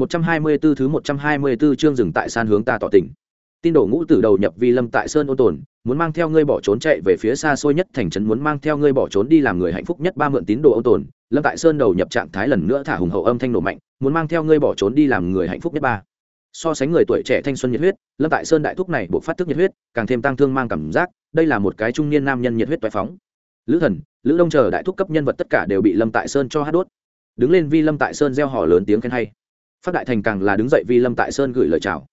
124 thứ 124 chương dừng tại san hướng ta tỏ tình. Tin đổ ngũ tử đầu nhập vi lâm tại sơn ôn tồn, muốn mang theo ngươi bỏ trốn chạy về phía xa xôi nhất thành trấn muốn mang theo ngươi bỏ trốn đi làm người hạnh phúc nhất ba mượn tín đồ ôn tồn. Lâm tại sơn đầu nhập trạng thái lần nữa thả hùng hậu âm thanh nổ mạnh, muốn mang theo ngươi bỏ trốn đi làm người hạnh phúc nhất ba. So sánh người tuổi trẻ thanh xuân nhiệt huyết, Lâm tại sơn đại thúc này buộc phát thức nhiệt huyết, càng thêm tăng thương mang cảm giác, đây là một cái trung niên nam nhân nhiệt huyết toái phóng. Lữ thần, Lữ Đông chờ đại thúc cấp nhân vật tất cả đều bị Lâm tại sơn cho hát đốt. Đứng lên vi Lâm tại sơn reo hò lớn tiếng khen hay phát đại thành càng là đứng dậy vì lâm tại sơn gửi lời chào.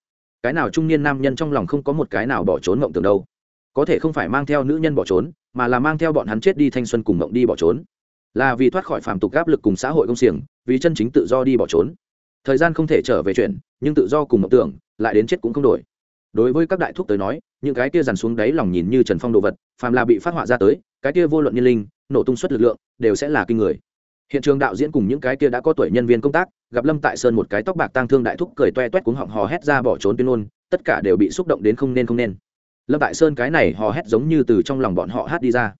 Cái nào trung niên nam nhân trong lòng không có một cái nào bỏ trốn mộng tưởng đâu. Có thể không phải mang theo nữ nhân bỏ trốn, mà là mang theo bọn hắn chết đi thanh xuân cùng mộng đi bỏ trốn. Là vì thoát khỏi phàm tục áp lực cùng xã hội công xiềng, vì chân chính tự do đi bỏ trốn. Thời gian không thể trở về chuyện, nhưng tự do cùng mộng tưởng, lại đến chết cũng không đổi. Đối với các đại thúc tới nói, những cái kia dằn xuống đáy lòng nhìn như trần phong đồ vật, phàm là bị phát họa ra tới, cái kia vô luận nhân linh, nổ tung suất lực lượng, đều sẽ là kinh người hiện trường đạo diễn cùng những cái kia đã có tuổi nhân viên công tác, gặp lâm tại sơn một cái tóc bạc tang thương đại thúc cười toe toét cuống họng hò hét ra bỏ trốn tuyên ngôn, tất cả đều bị xúc động đến không nên không nên. Lâm tại sơn cái này hò hét giống như từ trong lòng bọn họ hát đi ra.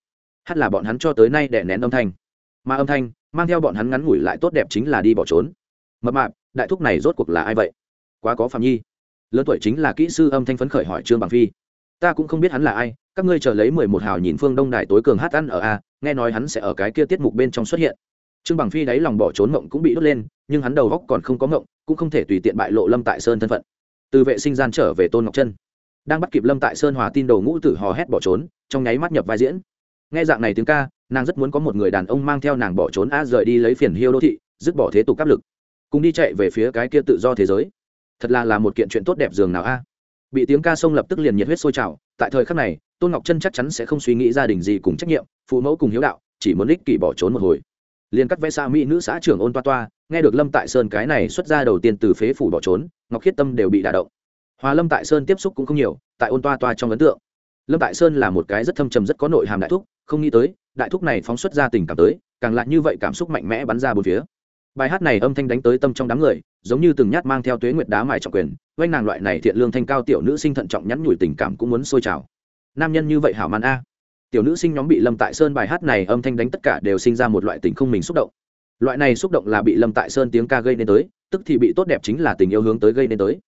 Hát là bọn hắn cho tới nay đè nén âm thanh. Mà âm thanh, mang theo bọn hắn ngắn ngủi lại tốt đẹp chính là đi bỏ trốn. Mập mạp, đại thúc này rốt cuộc là ai vậy? Quá có phạm nhi. Lớn tuổi chính là kỹ sư âm thanh phấn khởi hỏi trương bằng phi. Ta cũng không biết hắn là ai, các ngươi chờ lấy mười một hào nhìn phương đông đài tối cường hát ăn ở a, nghe nói hắn sẽ ở cái kia tiết mục bên trong xuất hiện trương bằng phi đáy lòng bỏ trốn mộng cũng bị đốt lên, nhưng hắn đầu góc còn không có mộng cũng không thể tùy tiện bại lộ lâm tại sơn thân phận. Từ vệ sinh gian trở về tôn ngọc chân đang bắt kịp lâm tại sơn hòa tin đầu ngũ tử hò hét bỏ trốn, trong nháy mắt nhập vai diễn. Nghe dạng này tiếng ca, nàng rất muốn có một người đàn ông mang theo nàng bỏ trốn a rời đi lấy phiền hiêu đô thị, dứt bỏ thế tục áp lực. Cùng đi chạy về phía cái kia tự do thế giới. Thật là là một kiện chuyện tốt đẹp dường nào a. Bị tiếng ca sông lập tức liền nhiệt huyết sôi trào, tại thời khắc này, tôn ngọc chân chắc chắn sẽ không suy nghĩ gia đình gì cùng trách nhiệm, phụ mẫu cùng hiếu đạo, chỉ muốn ích kỷ bỏ trốn một hồi liền cắt vẽ xa mỹ nữ xã trưởng ôn toa toa, nghe được lâm tại sơn cái này xuất ra đầu tiên từ phế phủ bỏ trốn, ngọc khiết tâm đều bị đả động. Hòa lâm tại sơn tiếp xúc cũng không nhiều, tại ôn toa toa trong ấn tượng, lâm tại sơn là một cái rất thâm trầm rất có nội hàm đại thúc, không nghĩ tới, đại thúc này phóng xuất ra tình cảm tới, càng lại như vậy cảm xúc mạnh mẽ bắn ra bốn phía. Bài hát này âm thanh đánh tới tâm trong đám người, giống như từng nhát mang theo tuế nguyệt đá mài trọng quyền oanh nàng loại này thiện lương thanh cao tiểu nữ sinh thận trọng nhắn nhủi tình cảm cũng muốn sôi trào. Nam nhân như vậy hảo man a tiểu nữ sinh nhóm bị lâm tại sơn bài hát này âm thanh đánh tất cả đều sinh ra một loại tình không mình xúc động. Loại này xúc động là bị lâm tại sơn tiếng ca gây nên tới, tức thì bị tốt đẹp chính là tình yêu hướng tới gây nên tới.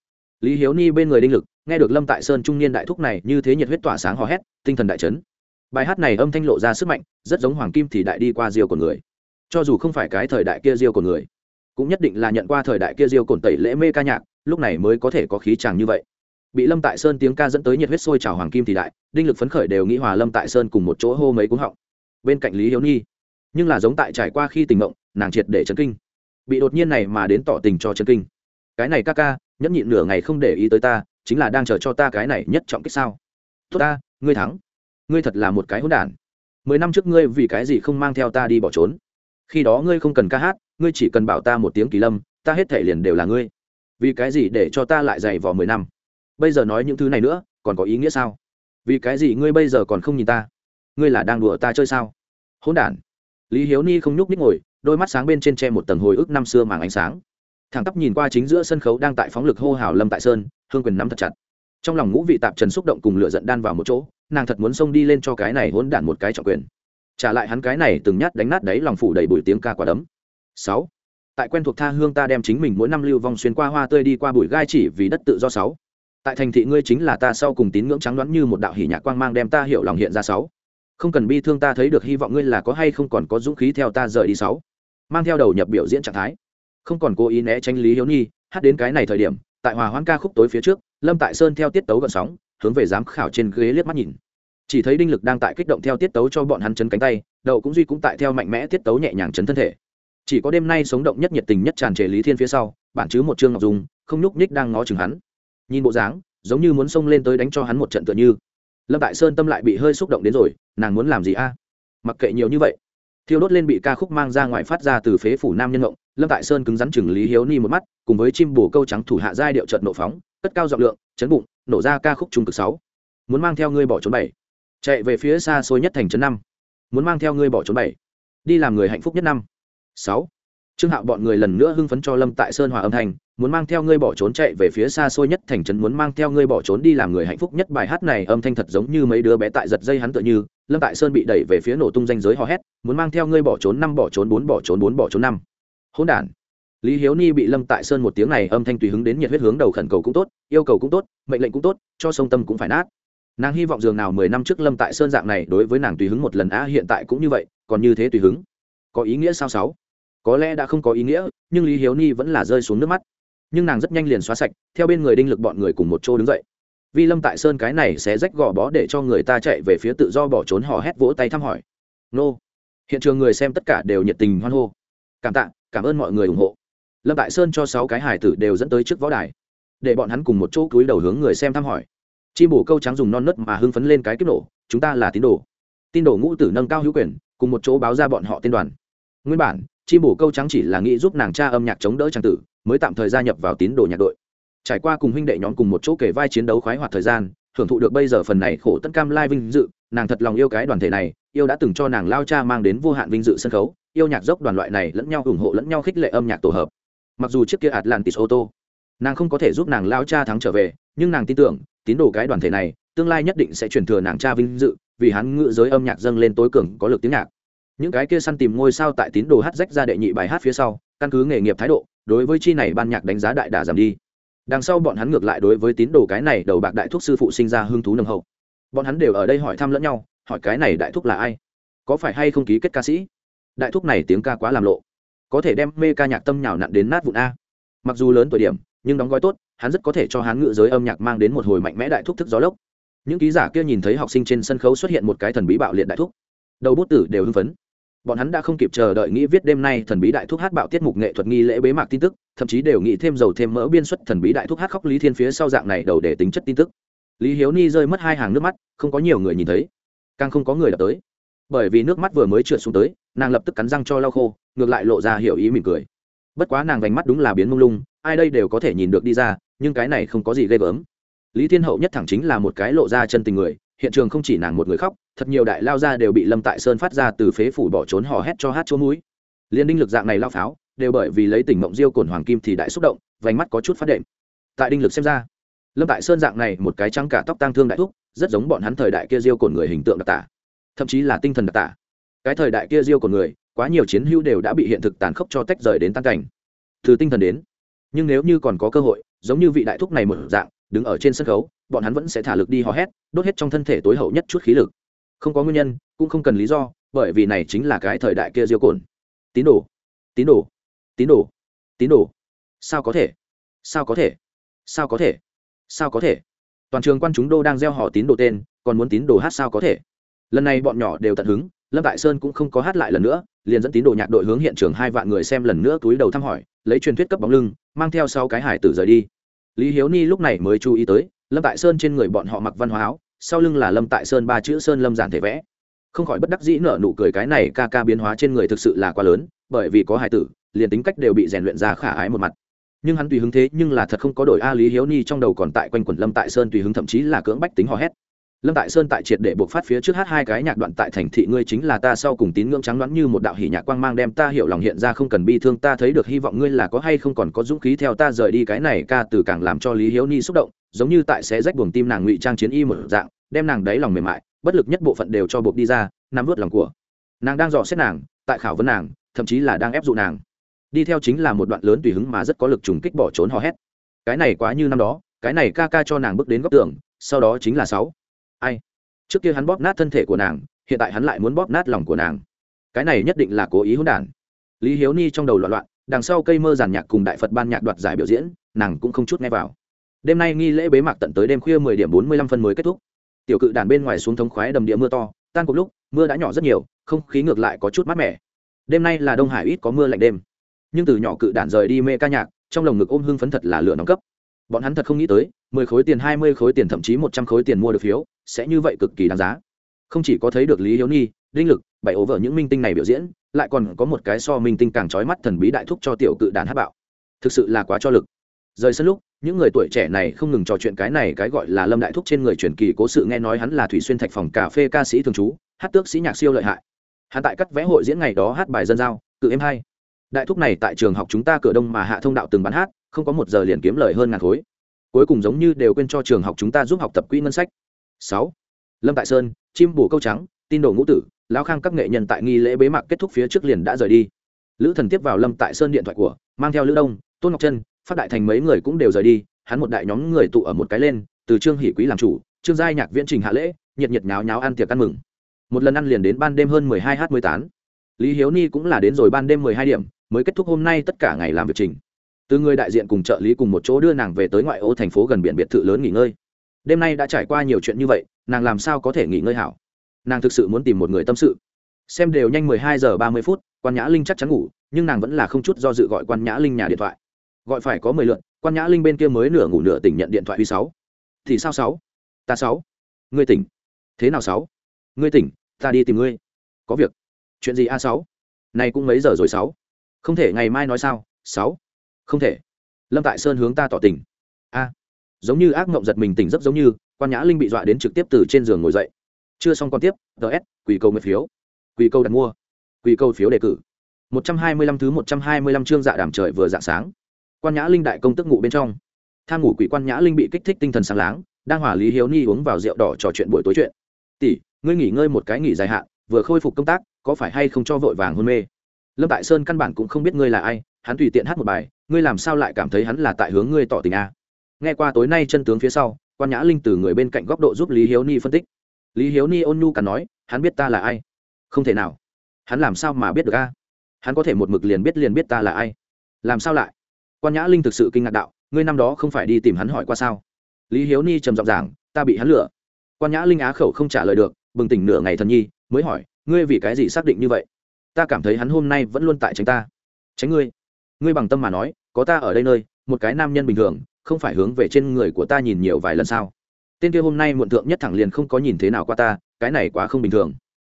Lý hiếu ni bên người đinh lực, nghe được lâm tại sơn trung niên đại thúc này như thế nhiệt huyết tỏa sáng hò hét, tinh thần đại chấn. Bài hát này âm thanh lộ ra sức mạnh, rất giống hoàng kim thì đại đi qua diêu của người. Cho dù không phải cái thời đại kia diêu của người, cũng nhất định là nhận qua thời đại kia diêu cồn tẩy lễ mê ca nhạc, lúc này mới có thể có khí chàng như vậy bị lâm tại sơn tiếng ca dẫn tới nhiệt huyết sôi trào hoàng kim thì đại, đinh lực phấn khởi đều nghĩ hòa lâm tại sơn cùng một chỗ hô mấy cúng họng. Bên cạnh lý hiếu nhi, nhưng là giống tại trải qua khi tình mộng, nàng triệt để chấn kinh. Bị đột nhiên này mà đến tỏ tình cho chấn kinh. Cái này ca ca, nhẫn nhịn nửa ngày không để ý tới ta, chính là đang chờ cho ta cái này nhất trọng kích sao? Tốt ta, ngươi thắng. Ngươi thật là một cái hỗn đản. Mười năm trước ngươi vì cái gì không mang theo ta đi bỏ trốn? Khi đó ngươi không cần ca hát, ngươi chỉ cần bảo ta một tiếng kỳ lâm, ta hết thể liền đều là ngươi. Vì cái gì để cho ta lại dày vò mười năm? Bây giờ nói những thứ này nữa, còn có ý nghĩa sao? Vì cái gì ngươi bây giờ còn không nhìn ta? Ngươi là đang đùa ta chơi sao? Hỗn đản. Lý hiếu ni không nhúc ních ngồi, đôi mắt sáng bên trên tre một tầng hồi ức năm xưa màng ánh sáng. Thẳng tắp nhìn qua chính giữa sân khấu đang tại phóng lực hô hào lâm tại sơn, hương quyền nắm thật chặt. Trong lòng ngũ vị tạp trần xúc động cùng lửa giận đan vào một chỗ, nàng thật muốn xông đi lên cho cái này hỗn đản một cái trọng quyền. Trả lại hắn cái này từng nhát đánh nát đấy lòng phủ đầy bụi tiếng ca quả đấm. Sáu. Tại quen thuộc tha hương ta đem chính mình mỗi năm lưu vong xuyên qua hoa tươi đi qua bụi gai chỉ vì đất tự do sáu tại thành thị ngươi chính là ta sau cùng tín ngưỡng trắng đoán như một đạo hỉ nhạc quang mang đem ta hiểu lòng hiện ra sáu. Không cần bi thương ta thấy được hy vọng ngươi là có hay không còn có dũng khí theo ta rời đi sáu. Mang theo đầu nhập biểu diễn trạng thái. Không còn cố ý né tránh lý hiếu nhi, hát đến cái này thời điểm, tại hòa hoãn ca khúc tối phía trước, lâm tại sơn theo tiết tấu gợn sóng, hướng về giám khảo trên ghế liếc mắt nhìn. Chỉ thấy đinh lực đang tại kích động theo tiết tấu cho bọn hắn chấn cánh tay đậu cũng duy cũng tại theo mạnh mẽ tiết tấu nhẹ nhàng chấn thân thể. Chỉ có đêm nay sống động nhất nhiệt tình nhất tràn trề lý thiên phía sau, bản chứ một trương ngọc dung, không nhúc nhích đang ngó chừng hắn nhìn bộ dáng, giống như muốn xông lên tới đánh cho hắn một trận tựa như. Lâm tại sơn tâm lại bị hơi xúc động đến rồi, nàng muốn làm gì a? Mặc kệ nhiều như vậy. Thiêu đốt lên bị ca khúc mang ra ngoài phát ra từ phế phủ nam nhân ngộng, lâm tại sơn cứng rắn chừng lý hiếu ni một mắt, cùng với chim bổ câu trắng thủ hạ giai điệu trận nộ phóng, cất cao giọng lượng, chấn bụng, nổ ra ca khúc trung cực sáu. Muốn mang theo ngươi bỏ trốn bảy. Chạy về phía xa xôi nhất thành trấn năm. Muốn mang theo ngươi bỏ trốn bảy. Đi làm người hạnh phúc nhất năm. Sáu. Trương hạo bọn người lần nữa hưng phấn cho lâm tại sơn hòa âm thanh muốn mang theo ngươi bỏ trốn chạy về phía xa xôi nhất thành trấn, muốn mang theo ngươi bỏ trốn đi làm người hạnh phúc nhất. Bài hát này âm thanh thật giống như mấy đứa bé tại giật dây hắn tựa như, lâm tại sơn bị đẩy về phía nổ tung danh giới hò hét, muốn mang theo ngươi bỏ trốn năm, bỏ trốn bốn, bỏ trốn bốn, bỏ trốn năm. Hỗn đản. Lý hiếu ni bị lâm tại sơn một tiếng này âm thanh tùy hứng đến nhiệt huyết hướng đầu khẩn cầu cũng tốt, yêu cầu cũng tốt, mệnh lệnh cũng tốt, cho sông tâm cũng phải nát. Nàng hy vọng dường nào mười năm trước lâm tại sơn dạng này đối với nàng tùy hứng một lần á, hiện tại cũng như vậy, còn như thế tùy hứng. Có ý nghĩa sao sáu? Có lẽ đã không có ý nghĩa, nhưng lý hiếu ni vẫn là rơi xuống nước mắt nhưng nàng rất nhanh liền xóa sạch, theo bên người đinh lực bọn người cùng một chỗ đứng dậy. Vi lâm tại sơn cái này sẽ rách gò bó để cho người ta chạy về phía tự do bỏ trốn hò hét vỗ tay thăm hỏi. Nô. Hiện trường người xem tất cả đều nhiệt tình hoan hô. Cảm tạ, cảm ơn mọi người ủng hộ. Lâm tại sơn cho sáu cái hải tử đều dẫn tới trước võ đài. Để bọn hắn cùng một chỗ cúi đầu hướng người xem thăm hỏi. Chi bổ câu trắng dùng non nớt mà hưng phấn lên cái kích nổ, chúng ta là tín đồ. Tin đồ ngũ tử nâng cao hữu quyền, cùng một chỗ báo ra bọn họ tên đoàn. Nguyên bản chim bổ câu trắng chỉ là nghĩ giúp nàng cha âm nhạc chống đỡ trang tử, mới tạm thời gia nhập vào tín đồ nhạc đội. Trải qua cùng huynh đệ nhóm cùng một chỗ kể vai chiến đấu khoái hoạt thời gian, hưởng thụ được bây giờ phần này khổ tân cam lai vinh dự, nàng thật lòng yêu cái đoàn thể này, yêu đã từng cho nàng lao cha mang đến vô hạn vinh dự sân khấu, yêu nhạc dốc đoàn loại này lẫn nhau ủng hộ lẫn nhau khích lệ âm nhạc tổ hợp. Mặc dù trước kia atlantis ô tô nàng không có thể giúp nàng lao cha thắng trở về, nhưng nàng tin tưởng, tín đồ cái đoàn thể này, tương lai nhất định sẽ truyền thừa nàng cha vinh dự, vì hắn ngự giới âm nhạc dâng lên tối cường có lực tiếng nhạc những cái kia săn tìm ngôi sao tại tín đồ hát rách ra đệ nhị bài hát phía sau, căn cứ nghề nghiệp thái độ, đối với chi này ban nhạc đánh giá đại đà giảm đi. Đằng sau bọn hắn ngược lại đối với tín đồ cái này đầu bạc đại thúc sư phụ sinh ra hưng thú nồng hậu. Bọn hắn đều ở đây hỏi thăm lẫn nhau, hỏi cái này đại thúc là ai? Có phải hay không ký kết ca sĩ? Đại thúc này tiếng ca quá làm lộ. Có thể đem mê ca nhạc tâm nhào nặn đến nát vụn a. Mặc dù lớn tuổi điểm, nhưng đóng gói tốt, hắn rất có thể cho hắn ngự giới âm nhạc mang đến một hồi mạnh mẽ đại thúc thức gió lốc. Những ký giả kia nhìn thấy học sinh trên sân khấu xuất hiện một cái thần bí bạo liệt đại thúc. Đầu bút tử đều hưng phấn bọn hắn đã không kịp chờ đợi nghĩ viết đêm nay thần bí đại thúc hát bạo tiết mục nghệ thuật nghi lễ bế mạc tin tức, thậm chí đều nghĩ thêm dầu thêm mỡ biên xuất thần bí đại thúc hát khóc lý thiên phía sau dạng này đầu để tính chất tin tức. Lý hiếu ni rơi mất hai hàng nước mắt, không có nhiều người nhìn thấy, càng không có người đập tới. Bởi vì nước mắt vừa mới trượt xuống tới, nàng lập tức cắn răng cho lau khô, ngược lại lộ ra hiểu ý mỉm cười. Bất quá nàng vành mắt đúng là biến mông lung, ai đây đều có thể nhìn được đi ra, nhưng cái này không có gì ghê gớm. Lý thiên hậu nhất thẳng chính là một cái lộ ra chân tình người, hiện trường không chỉ nàng một người khóc thật nhiều đại lao ra đều bị lâm tại sơn phát ra từ phế phủ bỏ trốn hò hét cho hát chỗ mũi. Liên đinh lực dạng này lao pháo, đều bởi vì lấy tỉnh mộng diêu cồn hoàng kim thì đại xúc động, vành mắt có chút phát đệm. Tại đinh lực xem ra, lâm tại sơn dạng này một cái trắng cả tóc tang thương đại thúc, rất giống bọn hắn thời đại kia diêu cồn người hình tượng đặc tả, thậm chí là tinh thần đặc tả. Cái thời đại kia diêu cồn người, quá nhiều chiến hữu đều đã bị hiện thực tàn khốc cho tách rời đến tan cảnh. Từ tinh thần đến, nhưng nếu như còn có cơ hội, giống như vị đại thúc này một dạng, đứng ở trên sân khấu, bọn hắn vẫn sẽ thả lực đi hò hét, đốt hết trong thân thể tối hậu nhất chút khí lực không có nguyên nhân, cũng không cần lý do, bởi vì này chính là cái thời đại kia diêu cồn. Tín đồ tín đồ tín đồ tín đồ. Sao có thể? Sao có thể? Sao có thể? Sao có thể? Toàn trường quan chúng đô đang gieo họ tín đồ tên, còn muốn tín đồ hát sao có thể? Lần này bọn nhỏ đều tận hứng, lâm tại sơn cũng không có hát lại lần nữa, liền dẫn tín đồ nhạc đội hướng hiện trường hai vạn người xem lần nữa túi đầu thăm hỏi, lấy truyền thuyết cấp bóng lưng, mang theo sau cái hải tử rời đi. Lý hiếu ni lúc này mới chú ý tới, lâm tại sơn trên người bọn họ mặc văn hóa áo sau lưng là lâm tại sơn ba chữ sơn lâm giản thể vẽ. Không khỏi bất đắc dĩ nở nụ cười cái này ca ca biến hóa trên người thực sự là quá lớn, bởi vì có hài tử, liền tính cách đều bị rèn luyện ra khả ái một mặt. Nhưng hắn tùy hứng thế nhưng là thật không có đổi a lý hiếu ni trong đầu còn tại quanh quẩn lâm tại sơn tùy hứng thậm chí là cưỡng bách tính hò hét. Lâm tại sơn tại triệt để buộc phát phía trước hát hai cái nhạc đoạn tại thành thị ngươi chính là ta sau cùng tín ngưỡng trắng đoán như một đạo hỉ nhạc quang mang đem ta hiểu lòng hiện ra không cần bi thương, ta thấy được hy vọng ngươi là có hay không còn có dũng khí theo ta rời đi cái này ca từ càng làm cho lý hiếu ni xúc động giống như tại sẽ rách buồng tim nàng ngụy trang chiến y một dạng, đem nàng đáy lòng mềm mại, bất lực nhất bộ phận đều cho buộc đi ra, nắm vớt lòng của. Nàng đang dò xét nàng, tại khảo vấn nàng, thậm chí là đang ép dụ nàng. Đi theo chính là một đoạn lớn tùy hứng mà rất có lực trùng kích bỏ trốn hò hét. Cái này quá như năm đó, cái này ca ca cho nàng bước đến góc tường, sau đó chính là sáu. Ai? Trước kia hắn bóp nát thân thể của nàng, hiện tại hắn lại muốn bóp nát lòng của nàng. Cái này nhất định là cố ý hỗn đản. Lý hiếu ni trong đầu loạn loạn, đằng sau cây mơ giàn nhạc cùng đại phật ban nhạc đoạt giải biểu diễn, nàng cũng không chút nghe vào đêm nay nghi lễ bế mạc tận tới đêm khuya mười điểm bốn mươi lăm phân mới kết thúc. Tiểu cự đàn bên ngoài xuống thống khoái đầm địa mưa to tan cùng lúc mưa đã nhỏ rất nhiều không khí ngược lại có chút mát mẻ. Đêm nay là đông hải ít có mưa lạnh đêm. Nhưng từ nhỏ cự đàn rời đi mê ca nhạc trong lồng ngực ôm hưng phấn thật là lửa nóng cấp. Bọn hắn thật không nghĩ tới mười khối tiền hai mươi khối tiền thậm chí một trăm khối tiền mua được phiếu sẽ như vậy cực kỳ đáng giá. Không chỉ có thấy được lý hiếu Nhi, linh lực bảy ố vợ những minh tinh này biểu diễn lại còn có một cái so minh tinh càng trói mắt thần bí đại thúc cho tiểu cự đàn hát bạo. Thực sự là quá cho lực rời sân lúc, những người tuổi trẻ này không ngừng trò chuyện cái này cái gọi là lâm đại thúc trên người truyền kỳ cố sự nghe nói hắn là thủy xuyên thạch phòng cà phê ca sĩ thường trú, hát tước sĩ nhạc siêu lợi hại. Hắn tại cắt vẽ hội diễn ngày đó hát bài dân giao cự em hay. đại thúc này tại trường học chúng ta cửa đông mà hạ thông đạo từng bán hát, không có một giờ liền kiếm lời hơn ngàn khối. Cuối cùng giống như đều quên cho trường học chúng ta giúp học tập quỹ ngân sách. Sáu. Lâm tại sơn, chim bù câu trắng, tin đồ ngũ tử, lão khang các nghệ nhân tại nghi lễ bế mạc kết thúc phía trước liền đã rời đi. Lữ thần tiếp vào lâm tại sơn điện thoại của, mang theo lữ đông, tôn ngọc trân phát đại thành mấy người cũng đều rời đi hắn một đại nhóm người tụ ở một cái lên từ trương hỷ quý làm chủ trương giai nhạc viễn trình hạ lễ nhiệt nhiệt nháo nháo ăn tiệc ăn mừng. Một lần ăn liền đến ban đêm hơn mười hai h mười tám, lý hiếu ni cũng là đến rồi ban đêm mười hai điểm mới kết thúc hôm nay tất cả ngày làm việc trình. Từ người đại diện cùng trợ lý cùng một chỗ đưa nàng về tới ngoại ô thành phố gần biển biệt thự lớn nghỉ ngơi. Đêm nay đã trải qua nhiều chuyện như vậy nàng làm sao có thể nghỉ ngơi hảo? Nàng thực sự muốn tìm một người tâm sự. Xem đều nhanh mười hai giờ ba mươi phút quan nhã linh chắc chắn ngủ nhưng nàng vẫn là không chút do dự gọi quan nhã linh nhà điện thoại gọi phải có mười lượn, quan nhã linh bên kia mới nửa ngủ nửa tỉnh nhận điện thoại huy sáu. Thì sao sáu? Ta sáu. Ngươi tỉnh. Thế nào sáu? Ngươi tỉnh, ta đi tìm ngươi. Có việc. Chuyện gì a sáu? Này cũng mấy giờ rồi sáu? Không thể ngày mai nói sao, sáu? Không thể. Lâm tại sơn hướng ta tỏ tình. A. Giống như ác mộng giật mình tỉnh rất giống như, quan nhã linh bị dọa đến trực tiếp từ trên giường ngồi dậy. Chưa xong còn tiếp ts quỷ câu nguyện phiếu. Quỷ câu đặt mua. Quỷ câu phiếu đề cử. Một trăm hai mươi lăm thứ một trăm hai mươi lăm chương dạ đàm trời vừa dạng sáng quan nhã linh đại công tức ngủ bên trong. Tham ngủ quỷ quan nhã linh bị kích thích tinh thần sáng láng, đang hỏa lý hiếu ni uống vào rượu đỏ trò chuyện buổi tối chuyện. Tỷ, ngươi nghỉ ngơi một cái nghỉ dài hạn, vừa khôi phục công tác, có phải hay không cho vội vàng hôn mê? Lâm tại sơn căn bản cũng không biết ngươi là ai, hắn tùy tiện hát một bài, ngươi làm sao lại cảm thấy hắn là tại hướng ngươi tỏ tình a? Nghe qua tối nay chân tướng phía sau, quan nhã linh từ người bên cạnh góc độ giúp lý hiếu ni phân tích. Lý hiếu ni ôn nhu cả nói, hắn biết ta là ai? Không thể nào. Hắn làm sao mà biết được a? Hắn có thể một mực liền biết liền biết ta là ai. Làm sao lại? Quan nhã linh thực sự kinh ngạc đạo, ngươi năm đó không phải đi tìm hắn hỏi qua sao? Lý hiếu ni trầm giọng giảng, ta bị hắn lừa. Quan nhã linh á khẩu không trả lời được, bừng tỉnh nửa ngày thần nhi, mới hỏi, ngươi vì cái gì xác định như vậy? Ta cảm thấy hắn hôm nay vẫn luôn tại tránh ta. Tránh ngươi? Ngươi bằng tâm mà nói, có ta ở đây nơi, một cái nam nhân bình thường, không phải hướng về trên người của ta nhìn nhiều vài lần sao? Tên kia hôm nay muộn thượng nhất thẳng liền không có nhìn thế nào qua ta, cái này quá không bình thường.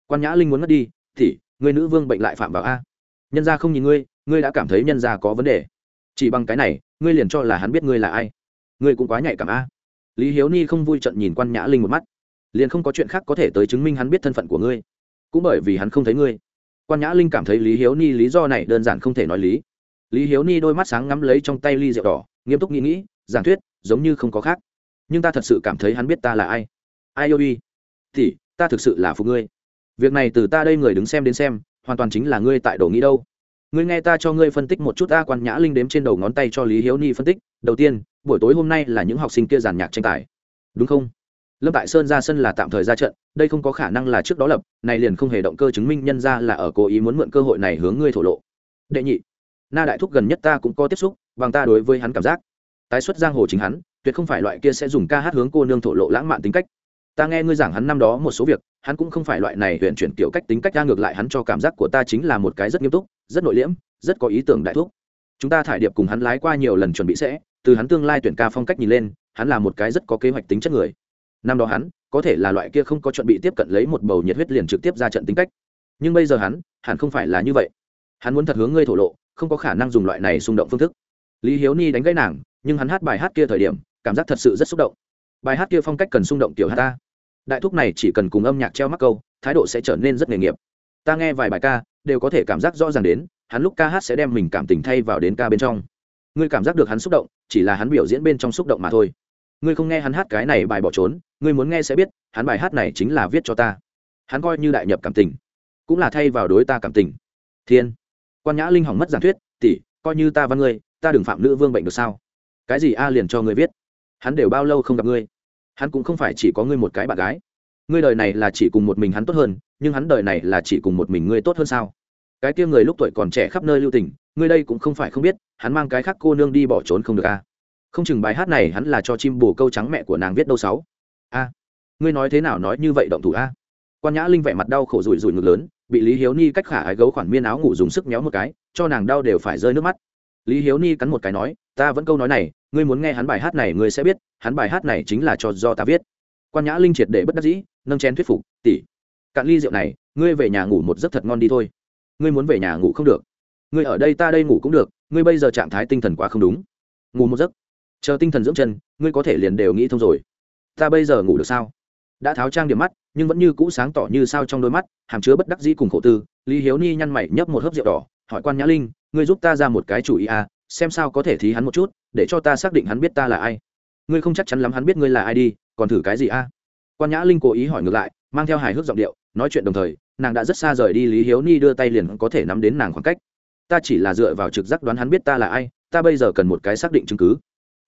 Quan nhã linh muốn mất đi, thì, ngươi nữ vương bệnh lại phạm vào a. Nhân gia không nhìn ngươi ngươi đã cảm thấy nhân gia có vấn đề chỉ bằng cái này, ngươi liền cho là hắn biết ngươi là ai. Ngươi cũng quá nhạy cảm a. Lý hiếu ni không vui trận nhìn quan nhã linh một mắt. Liền không có chuyện khác có thể tới chứng minh hắn biết thân phận của ngươi. Cũng bởi vì hắn không thấy ngươi. Quan nhã linh cảm thấy lý hiếu ni lý do này đơn giản không thể nói lý. Lý hiếu ni đôi mắt sáng ngắm lấy trong tay ly rượu đỏ, nghiêm túc nghĩ nghĩ, giảng thuyết, giống như không có khác. Nhưng ta thật sự cảm thấy hắn biết ta là ai. Ai yêu y? Thì, ta thực sự là phụ ngươi. Việc này từ ta đây người đứng xem đến xem, hoàn toàn chính là ngươi tại đồ nghĩ đâu ngươi nghe ta cho ngươi phân tích một chút ta quan nhã linh đếm trên đầu ngón tay cho lý hiếu ni phân tích. Đầu tiên, buổi tối hôm nay là những học sinh kia giàn nhạc tranh tài. Đúng không? Lâm tại sơn ra sân là tạm thời ra trận, đây không có khả năng là trước đó lập, này liền không hề động cơ chứng minh nhân ra là ở cố ý muốn mượn cơ hội này hướng ngươi thổ lộ. Đệ nhị, na đại thúc gần nhất ta cũng có tiếp xúc, bằng ta đối với hắn cảm giác. Tái xuất giang hồ chính hắn, tuyệt không phải loại kia sẽ dùng ca hát hướng cô nương thổ lộ lãng mạn tính cách ta nghe ngươi giảng hắn năm đó một số việc, hắn cũng không phải loại này huyện chuyển kiểu cách tính cách ra ngược lại hắn cho cảm giác của ta chính là một cái rất nghiêm túc, rất nội liễm, rất có ý tưởng đại thuốc chúng ta thải điệp cùng hắn lái qua nhiều lần chuẩn bị sẽ, từ hắn tương lai tuyển ca phong cách nhìn lên, hắn là một cái rất có kế hoạch tính chất người. Năm đó hắn, có thể là loại kia không có chuẩn bị tiếp cận lấy một bầu nhiệt huyết liền trực tiếp ra trận tính cách. Nhưng bây giờ hắn, hẳn không phải là như vậy. Hắn muốn thật hướng ngươi thổ lộ, không có khả năng dùng loại này xung động phương thức. Lý hiếu ni đánh gãy nàng, nhưng hắn hát bài hát kia thời điểm, cảm giác thật sự rất xúc động. Bài hát kia phong cách cần xung động kiểu hát ta đại thúc này chỉ cần cùng âm nhạc treo mắc câu, thái độ sẽ trở nên rất nghề nghiệp. Ta nghe vài bài ca, đều có thể cảm giác rõ ràng đến, hắn lúc ca hát sẽ đem mình cảm tình thay vào đến ca bên trong. Ngươi cảm giác được hắn xúc động, chỉ là hắn biểu diễn bên trong xúc động mà thôi. Ngươi không nghe hắn hát cái này bài bỏ trốn, ngươi muốn nghe sẽ biết, hắn bài hát này chính là viết cho ta. Hắn coi như đại nhập cảm tình, cũng là thay vào đối ta cảm tình. Thiên. Quan nhã linh hỏng mất giảng thuyết, tỷ, coi như ta văn ngươi, ta đừng phạm nữ vương bệnh được sao? Cái gì a liền cho ngươi viết? Hắn đều bao lâu không gặp ngươi? Hắn cũng không phải chỉ có ngươi một cái bạn gái. Ngươi đời này là chỉ cùng một mình hắn tốt hơn, nhưng hắn đời này là chỉ cùng một mình ngươi tốt hơn sao? Cái kia người lúc tuổi còn trẻ khắp nơi lưu tình, ngươi đây cũng không phải không biết, hắn mang cái khác cô nương đi bỏ trốn không được a không chừng bài hát này hắn là cho chim bồ câu trắng mẹ của nàng viết đâu sáu. A, ngươi nói thế nào nói như vậy động thủ a? Quan nhã linh vẻ mặt đau khổ rủi rủi ngực lớn, bị lý hiếu ni cách khả ái gấu khoản miên áo ngủ dùng sức méo một cái, cho nàng đau đều phải rơi nước mắt. Lý hiếu ni cắn một cái nói, ta vẫn câu nói này ngươi muốn nghe hắn bài hát này ngươi sẽ biết, hắn bài hát này chính là cho do ta viết. Quan nhã linh triệt để bất đắc dĩ, nâng chén thuyết phục, tỷ, cạn ly rượu này, ngươi về nhà ngủ một giấc thật ngon đi thôi. Ngươi muốn về nhà ngủ không được. Ngươi ở đây ta đây ngủ cũng được, ngươi bây giờ trạng thái tinh thần quá không đúng. Ngủ một giấc. Chờ tinh thần dưỡng chân, ngươi có thể liền đều nghĩ thông rồi. Ta bây giờ ngủ được sao? Đã tháo trang điểm mắt, nhưng vẫn như cũ sáng tỏ như sao trong đôi mắt, hàm chứa bất đắc dĩ cùng khổ tư, lý hiếu ni nhăn mày nhấp một hớp rượu đỏ, hỏi quan nhã linh, ngươi giúp ta ra một cái chủ ý à xem sao có thể thí hắn một chút để cho ta xác định hắn biết ta là ai. Ngươi không chắc chắn lắm hắn biết ngươi là ai đi, còn thử cái gì a? À? quan nhã linh cố ý hỏi ngược lại, mang theo hài hước giọng điệu, nói chuyện đồng thời, nàng đã rất xa rời đi lý hiếu ni đưa tay liền có thể nắm đến nàng khoảng cách. Ta chỉ là dựa vào trực giác đoán hắn biết ta là ai, ta bây giờ cần một cái xác định chứng cứ.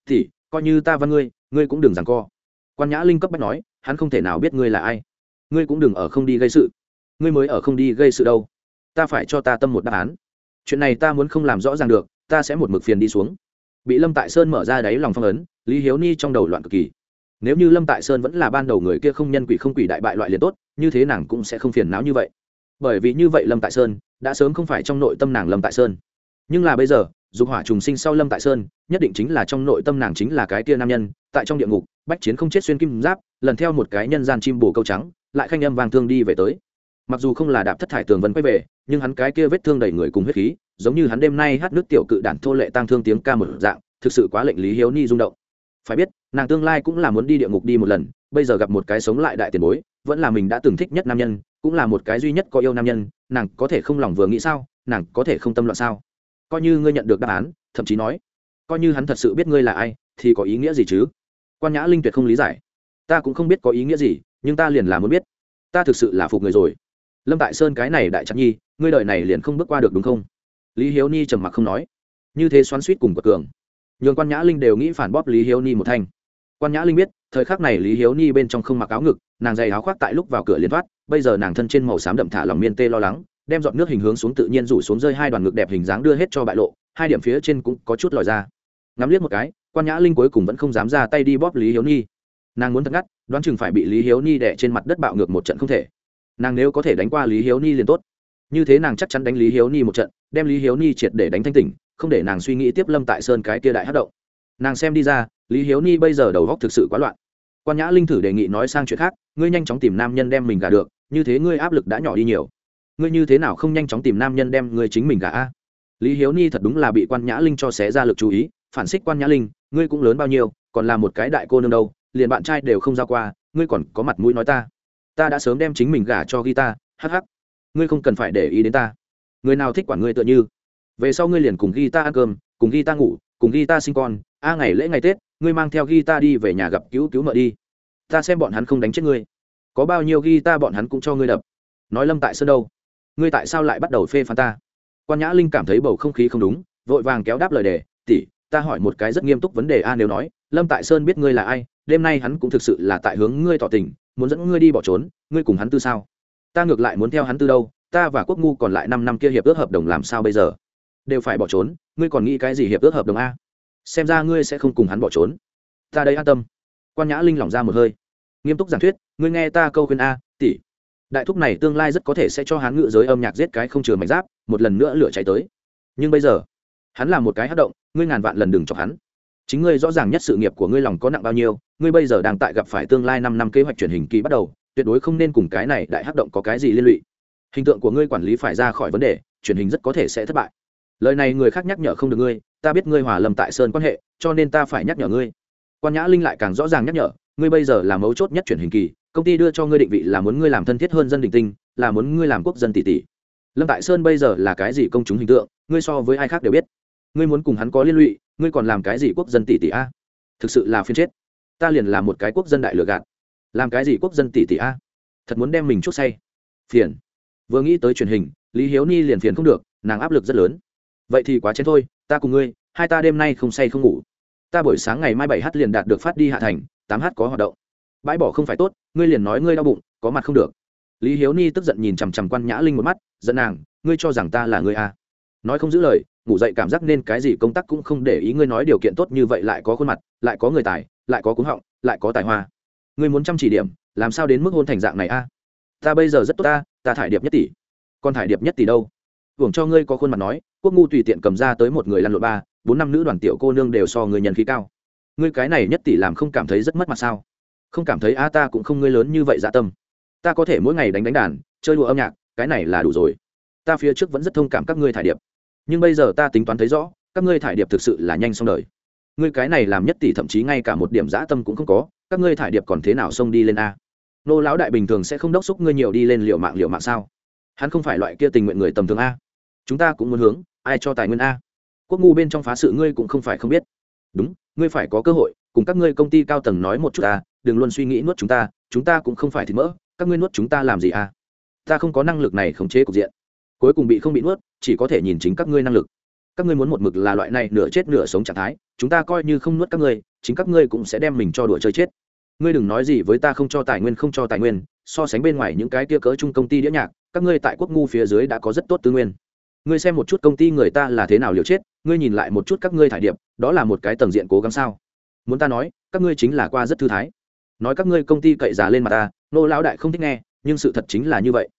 Thì, coi như ta văn ngươi ngươi cũng đừng rằng co. Quan nhã linh cấp bách nói, hắn không thể nào biết ngươi là ai. Ngươi cũng đừng ở không đi gây sự. Ngươi mới ở không đi gây sự đâu. Ta phải cho ta tâm một đáp án. Chuyện này ta muốn không làm rõ ràng được, ta sẽ một mực phiền đi xuống bị lâm tại sơn mở ra đáy lòng phong ấn, lý hiếu ni trong đầu loạn cực kỳ. Nếu như lâm tại sơn vẫn là ban đầu người kia không nhân quỷ không quỷ đại bại loại liền tốt, như thế nàng cũng sẽ không phiền não như vậy. Bởi vì như vậy lâm tại sơn đã sớm không phải trong nội tâm nàng lâm tại sơn. Nhưng là bây giờ, dục hỏa trùng sinh sau lâm tại sơn, nhất định chính là trong nội tâm nàng chính là cái kia nam nhân, tại trong địa ngục, bách chiến không chết xuyên kim giáp, lần theo một cái nhân gian chim bồ câu trắng, lại khanh âm vàng thương đi về tới mặc dù không là đạp thất thải tường vân quay về, nhưng hắn cái kia vết thương đầy người cùng huyết khí, giống như hắn đêm nay hát nước tiểu cự đản thô lệ tăng thương tiếng ca một dạng, thực sự quá lệnh lý hiếu ni rung động. Phải biết, nàng tương lai cũng là muốn đi địa ngục đi một lần, bây giờ gặp một cái sống lại đại tiền bối, vẫn là mình đã từng thích nhất nam nhân, cũng là một cái duy nhất có yêu nam nhân, nàng có thể không lòng vừa nghĩ sao, nàng có thể không tâm loạn sao? Coi như ngươi nhận được đáp án, thậm chí nói, coi như hắn thật sự biết ngươi là ai, thì có ý nghĩa gì chứ? Quan nhã linh tuyệt không lý giải. Ta cũng không biết có ý nghĩa gì, nhưng ta liền là muốn biết. Ta thực sự là phục người rồi lâm tại sơn cái này đại chắc nhi, ngươi đợi này liền không bước qua được đúng không? Lý hiếu ni trầm mặc không nói. Như thế xoắn suýt cùng của cường. Nhường quan nhã linh đều nghĩ phản bóp lý hiếu ni một thanh. Quan nhã linh biết, thời khắc này lý hiếu ni bên trong không mặc áo ngực, nàng dày áo khoác tại lúc vào cửa liền thoát, bây giờ nàng thân trên màu xám đậm thả lòng miên tê lo lắng, đem dọn nước hình hướng xuống tự nhiên rủ xuống rơi hai đoàn ngực đẹp hình dáng đưa hết cho bại lộ, hai điểm phía trên cũng có chút lòi ra. Ngắm liếc một cái, quan nhã linh cuối cùng vẫn không dám ra tay đi bóp lý hiếu ni. Nàng muốn thật ngắt, đoán chừng phải bị lý hiếu ni đẻ trên mặt đất bạo ngược một trận không thể nàng nếu có thể đánh qua lý hiếu ni liền tốt. Như thế nàng chắc chắn đánh lý hiếu ni một trận, đem lý hiếu ni triệt để đánh thanh tỉnh, không để nàng suy nghĩ tiếp lâm tại sơn cái kia đại hát động. Nàng xem đi ra, lý hiếu ni bây giờ đầu góc thực sự quá loạn. Quan nhã linh thử đề nghị nói sang chuyện khác, ngươi nhanh chóng tìm nam nhân đem mình gả được, như thế ngươi áp lực đã nhỏ đi nhiều. Ngươi như thế nào không nhanh chóng tìm nam nhân đem ngươi chính mình gả a? Lý hiếu ni thật đúng là bị quan nhã linh cho xé ra lực chú ý, phản xích quan nhã linh, ngươi cũng lớn bao nhiêu, còn là một cái đại cô nương đâu, liền bạn trai đều không giao qua, ngươi còn có mặt mũi nói ta ta đã sớm đem chính mình gả cho ghi ta hh ngươi không cần phải để ý đến ta. Người nào thích quản ngươi tựa như. Về sau ngươi liền cùng ghi ta ăn cơm, cùng ghi ta ngủ, cùng ghi ta sinh con. A ngày lễ ngày tết, ngươi mang theo ghi ta đi về nhà gặp cứu cứu mợ đi. Ta xem bọn hắn không đánh chết ngươi. Có bao nhiêu ghi ta bọn hắn cũng cho ngươi đập. Nói lâm tại sơn đâu? Ngươi tại sao lại bắt đầu phê phán ta? Quan nhã linh cảm thấy bầu không khí không đúng, vội vàng kéo đáp lời đề, tỷ, ta hỏi một cái rất nghiêm túc vấn đề a, nếu nói, lâm tại sơn biết ngươi là ai đêm nay hắn cũng thực sự là tại hướng ngươi tỏ tình, muốn dẫn ngươi đi bỏ trốn, ngươi cùng hắn tư sao? Ta ngược lại muốn theo hắn tư đâu, ta và quốc ngu còn lại năm năm kia hiệp ước hợp đồng làm sao bây giờ? Đều phải bỏ trốn, ngươi còn nghĩ cái gì hiệp ước hợp đồng a? Xem ra ngươi sẽ không cùng hắn bỏ trốn. Ta đây an tâm. Quan nhã linh lỏng ra một hơi. Nghiêm túc giảng thuyết, ngươi nghe ta câu khuyên a, tỷ. Đại thúc này tương lai rất có thể sẽ cho hắn ngự giới âm nhạc giết cái không chừa mảnh giáp, một lần nữa lửa cháy tới. Nhưng bây giờ, hắn là một cái hát động, ngươi ngàn vạn lần đừng chọc hắn chính ngươi rõ ràng nhất sự nghiệp của ngươi lòng có nặng bao nhiêu, ngươi bây giờ đang tại gặp phải tương lai năm năm kế hoạch truyền hình kỳ bắt đầu, tuyệt đối không nên cùng cái này đại hắc động có cái gì liên lụy. Hình tượng của ngươi quản lý phải ra khỏi vấn đề truyền hình rất có thể sẽ thất bại. Lời này người khác nhắc nhở không được ngươi, ta biết ngươi hòa lầm tại sơn quan hệ, cho nên ta phải nhắc nhở ngươi. Quan nhã linh lại càng rõ ràng nhắc nhở, ngươi bây giờ là mấu chốt nhất truyền hình kỳ, công ty đưa cho ngươi định vị là muốn ngươi làm thân thiết hơn dân đình tinh, là muốn ngươi làm quốc dân tỷ tỷ. Lâm tại sơn bây giờ là cái gì công chúng hình tượng, ngươi so với ai khác đều biết. Ngươi muốn cùng hắn có liên lụy ngươi còn làm cái gì quốc dân tỷ tỷ a? Thực sự là phiên chết. Ta liền là một cái quốc dân đại lừa gạt. Làm cái gì quốc dân tỷ tỷ a? Thật muốn đem mình chút say. Phiền. Vừa nghĩ tới truyền hình, lý hiếu ni liền phiền không được, nàng áp lực rất lớn. Vậy thì quá chén thôi, ta cùng ngươi, hai ta đêm nay không say không ngủ. Ta buổi sáng ngày mai bảy h liền đạt được phát đi hạ thành, tám h có hoạt động. Bãi bỏ không phải tốt, ngươi liền nói ngươi đau bụng, có mặt không được. Lý hiếu ni tức giận nhìn chằm chằm quan nhã linh một mắt, giận nàng, ngươi cho rằng ta là ngươi à. nói không giữ lời ngủ dậy cảm giác nên cái gì công tác cũng không để ý, ngươi nói điều kiện tốt như vậy lại có khuôn mặt, lại có người tài, lại có cúng họng, lại có tài hoa. Ngươi muốn chăm chỉ điểm, làm sao đến mức hôn thành dạng này a? À? ta bây giờ rất tốt ta ta thải điệp nhất tỷ. Còn thải điệp nhất tỷ đâu? Hưởng cho ngươi có khuôn mặt nói, quốc ngu tùy tiện cầm ra tới một người lăn lộn ba, bốn năm nữ đoàn tiểu cô nương đều so người nhân khí cao. Ngươi cái này nhất tỷ làm không cảm thấy rất mất mặt sao? Không cảm thấy a, ta cũng không ngươi lớn như vậy dạ tâm. Ta có thể mỗi ngày đánh đánh đàn, chơi đùa âm nhạc, cái này là đủ rồi. Ta phía trước vẫn rất thông cảm các ngươi thải điệp nhưng bây giờ ta tính toán thấy rõ, các ngươi thải điệp thực sự là nhanh xong đời. Ngươi cái này làm nhất tỷ thậm chí ngay cả một điểm dã tâm cũng không có, các ngươi thải điệp còn thế nào xông đi lên a? Nô lão đại bình thường sẽ không đốc xúc ngươi nhiều đi lên liệu mạng liệu mạng sao? Hắn không phải loại kia tình nguyện người tầm thường a. Chúng ta cũng muốn hướng, ai cho tài nguyên a? Quốc ngu bên trong phá sự ngươi cũng không phải không biết. Đúng, ngươi phải có cơ hội, cùng các ngươi công ty cao tầng nói một chút ta đừng luôn suy nghĩ nuốt chúng ta chúng ta cũng không phải thịt mỡ, các ngươi nuốt chúng ta làm gì à ta không có năng lực này khống chế cục diện. Cuối cùng bị không bị nuốt chỉ có thể nhìn chính các ngươi năng lực. Các ngươi muốn một mực là loại này nửa chết nửa sống trạng thái, chúng ta coi như không nuốt các ngươi, chính các ngươi cũng sẽ đem mình cho đùa chơi chết. Ngươi đừng nói gì với ta không cho tài nguyên, không cho tài nguyên, so sánh bên ngoài những cái kia cỡ chung công ty đĩa nhạc, các ngươi tại quốc ngu phía dưới đã có rất tốt tư nguyên. Ngươi xem một chút công ty người ta là thế nào liều chết, ngươi nhìn lại một chút các ngươi thải điệp, đó là một cái tầng diện cố gắng sao? Muốn ta nói, các ngươi chính là qua rất thư thái. Nói các ngươi công ty cậy già lên mặt ta, nô lão đại không thích nghe, nhưng sự thật chính là như vậy.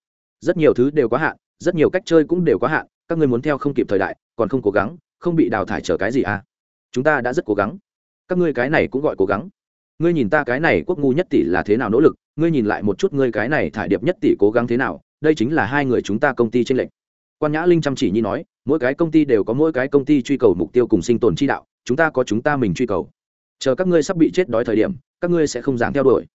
Rất nhiều thứ đều quá hạn rất nhiều cách chơi cũng đều quá hạn, các ngươi muốn theo không kịp thời đại, còn không cố gắng, không bị đào thải trở cái gì à? Chúng ta đã rất cố gắng. Các ngươi cái này cũng gọi cố gắng. Ngươi nhìn ta cái này quốc ngu nhất tỷ là thế nào nỗ lực, ngươi nhìn lại một chút ngươi cái này thải điệp nhất tỷ cố gắng thế nào, đây chính là hai người chúng ta công ty tranh lệch. Quan nhã linh chăm chỉ nhi nói, mỗi cái công ty đều có mỗi cái công ty truy cầu mục tiêu cùng sinh tồn chi đạo, chúng ta có chúng ta mình truy cầu. Chờ các ngươi sắp bị chết đói thời điểm, các ngươi sẽ không dám theo đuổi.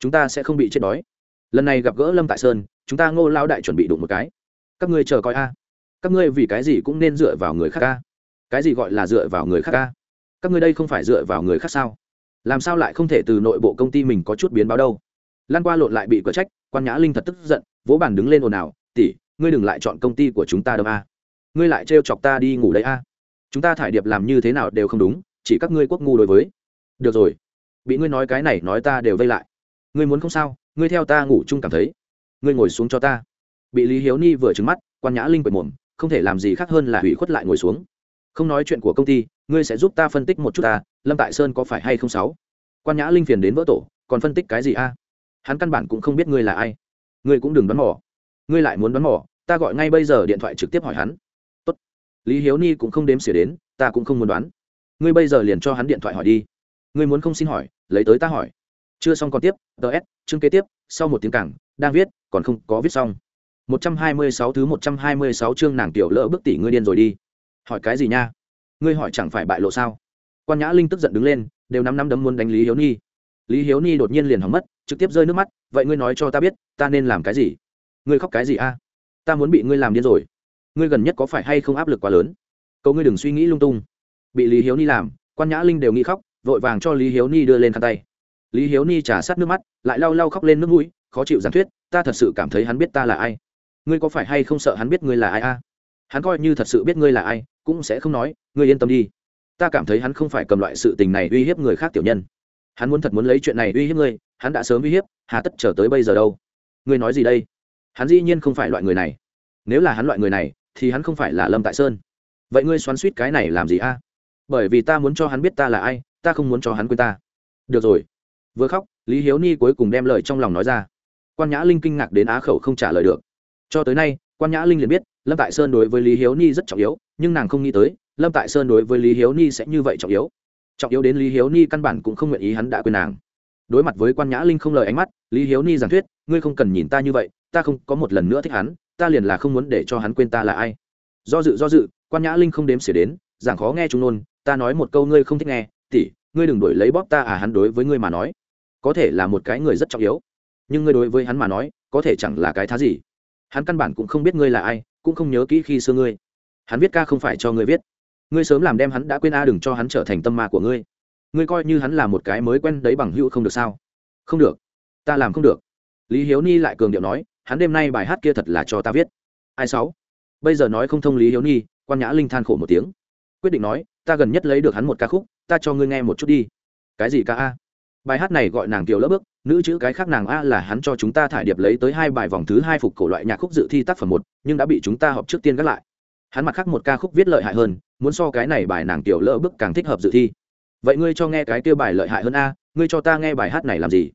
Chúng ta sẽ không bị chết đói. Lần này gặp gỡ lâm tại sơn, chúng ta ngô lao đại chuẩn bị đụng một cái các ngươi chờ coi a. Các ngươi vì cái gì cũng nên dựa vào người khác a? Cái gì gọi là dựa vào người khác a? Các ngươi đây không phải dựa vào người khác sao? Làm sao lại không thể từ nội bộ công ty mình có chút biến báo đâu? Lan qua lộn lại bị cửa trách, quan nhã linh thật tức giận, vỗ bàn đứng lên ồn ào tỉ ngươi đừng lại chọn công ty của chúng ta đâu a. Ngươi lại trêu chọc ta đi ngủ đấy a. Chúng ta thải điệp làm như thế nào đều không đúng, chỉ các ngươi quốc ngu đối với. Được rồi. Bị ngươi nói cái này nói ta đều vây lại. Ngươi muốn không sao, ngươi theo ta ngủ chung cảm thấy. Ngươi ngồi xuống cho ta bị lý hiếu ni vừa trứng mắt, quan nhã linh quệt mồm, không thể làm gì khác hơn là hủy khuất lại ngồi xuống. Không nói chuyện của công ty, ngươi sẽ giúp ta phân tích một chút ta, lâm tại sơn có phải hay không sáu? Quan nhã linh phiền đến vỡ tổ, còn phân tích cái gì a? À? Hắn căn bản cũng không biết ngươi là ai. Ngươi cũng đừng đoán mò. Ngươi lại muốn đoán mò, ta gọi ngay bây giờ điện thoại trực tiếp hỏi hắn. Tốt. lý hiếu ni cũng không đếm xỉa đến, ta cũng không muốn đoán. Ngươi bây giờ liền cho hắn điện thoại hỏi đi. Ngươi muốn không xin hỏi, lấy tới ta hỏi. Chưa xong còn tiếp ts chương kế tiếp, sau một tiếng cảng đang viết, còn không có viết xong. 126 thứ 126 chương nàng tiểu lỡ bước tỷ ngươi điên rồi đi. Hỏi cái gì nha? Ngươi hỏi chẳng phải bại lộ sao? Quan nhã linh tức giận đứng lên, đều năm năm đấm muốn đánh lý hiếu ni lý hiếu ni đột nhiên liền hỏng mất, trực tiếp rơi nước mắt, vậy ngươi nói cho ta biết, ta nên làm cái gì? Ngươi khóc cái gì a? Ta muốn bị ngươi làm điên rồi. Ngươi gần nhất có phải hay không áp lực quá lớn? Cậu ngươi đừng suy nghĩ lung tung. Bị lý hiếu ni làm, quan nhã linh đều nghĩ khóc, vội vàng cho lý hiếu ni đưa lên khăn tay. Lý hiếu ni trả sát nước mắt, lại lau lau khóc lên nước mũi, khó chịu giảng thuyết, ta thật sự cảm thấy hắn biết ta là ai ngươi có phải hay không sợ hắn biết ngươi là ai a? Hắn coi như thật sự biết ngươi là ai, cũng sẽ không nói, ngươi yên tâm đi. Ta cảm thấy hắn không phải cầm loại sự tình này uy hiếp người khác tiểu nhân. Hắn muốn thật muốn lấy chuyện này uy hiếp ngươi, hắn đã sớm uy hiếp, hà tất chờ tới bây giờ đâu? Ngươi nói gì đây? Hắn dĩ nhiên không phải loại người này. Nếu là hắn loại người này, thì hắn không phải là lâm tại sơn. Vậy ngươi xoắn suýt cái này làm gì a? Bởi vì ta muốn cho hắn biết ta là ai, ta không muốn cho hắn quên ta. Được rồi. Vừa khóc, lý hiếu ni cuối cùng đem lời trong lòng nói ra. Quan nhã linh kinh ngạc đến á khẩu không trả lời được cho tới nay, quan nhã linh liền biết, lâm tại sơn đối với lý hiếu ni rất trọng yếu, nhưng nàng không nghĩ tới, lâm tại sơn đối với lý hiếu ni sẽ như vậy trọng yếu. Trọng yếu đến lý hiếu ni căn bản cũng không nguyện ý hắn đã quên nàng. Đối mặt với quan nhã linh không lời ánh mắt, lý hiếu ni giảng thuyết, ngươi không cần nhìn ta như vậy, ta không có một lần nữa thích hắn, ta liền là không muốn để cho hắn quên ta là ai. Do dự do dự, quan nhã linh không đếm xỉa đến, giảng khó nghe chúng nôn, ta nói một câu ngươi không thích nghe tỉ ngươi đừng đổi lấy bóp ta à hắn đối với ngươi mà nói. Có thể là một cái người rất trọng yếu, nhưng ngươi đối với hắn mà nói, có thể chẳng là cái thá gì hắn căn bản cũng không biết ngươi là ai, cũng không nhớ kỹ khi xưa ngươi. Hắn viết ca không phải cho ngươi viết. Ngươi sớm làm đem hắn đã quên a, đừng cho hắn trở thành tâm ma của ngươi. Ngươi coi như hắn là một cái mới quen đấy bằng hữu không được sao? Không được. Ta làm không được. Lý hiếu ni lại cường điệu nói, hắn đêm nay bài hát kia thật là cho ta viết. Ai sáu? Bây giờ nói không thông lý hiếu ni quan nhã linh than khổ một tiếng. Quyết định nói, ta gần nhất lấy được hắn một ca khúc, ta cho ngươi nghe một chút đi. Cái gì ca a? Bài hát này gọi nàng tiểu lỡ bước, nữ chữ cái khác nàng a là hắn cho chúng ta thải điệp lấy tới hai bài vòng thứ hai phục cổ loại nhạc khúc dự thi tác phẩm một, nhưng đã bị chúng ta họp trước tiên gác lại. Hắn mặt khác một ca khúc viết lợi hại hơn, muốn so cái này bài nàng tiểu lỡ bước càng thích hợp dự thi. Vậy ngươi cho nghe cái kia bài lợi hại hơn a, ngươi cho ta nghe bài hát này làm gì?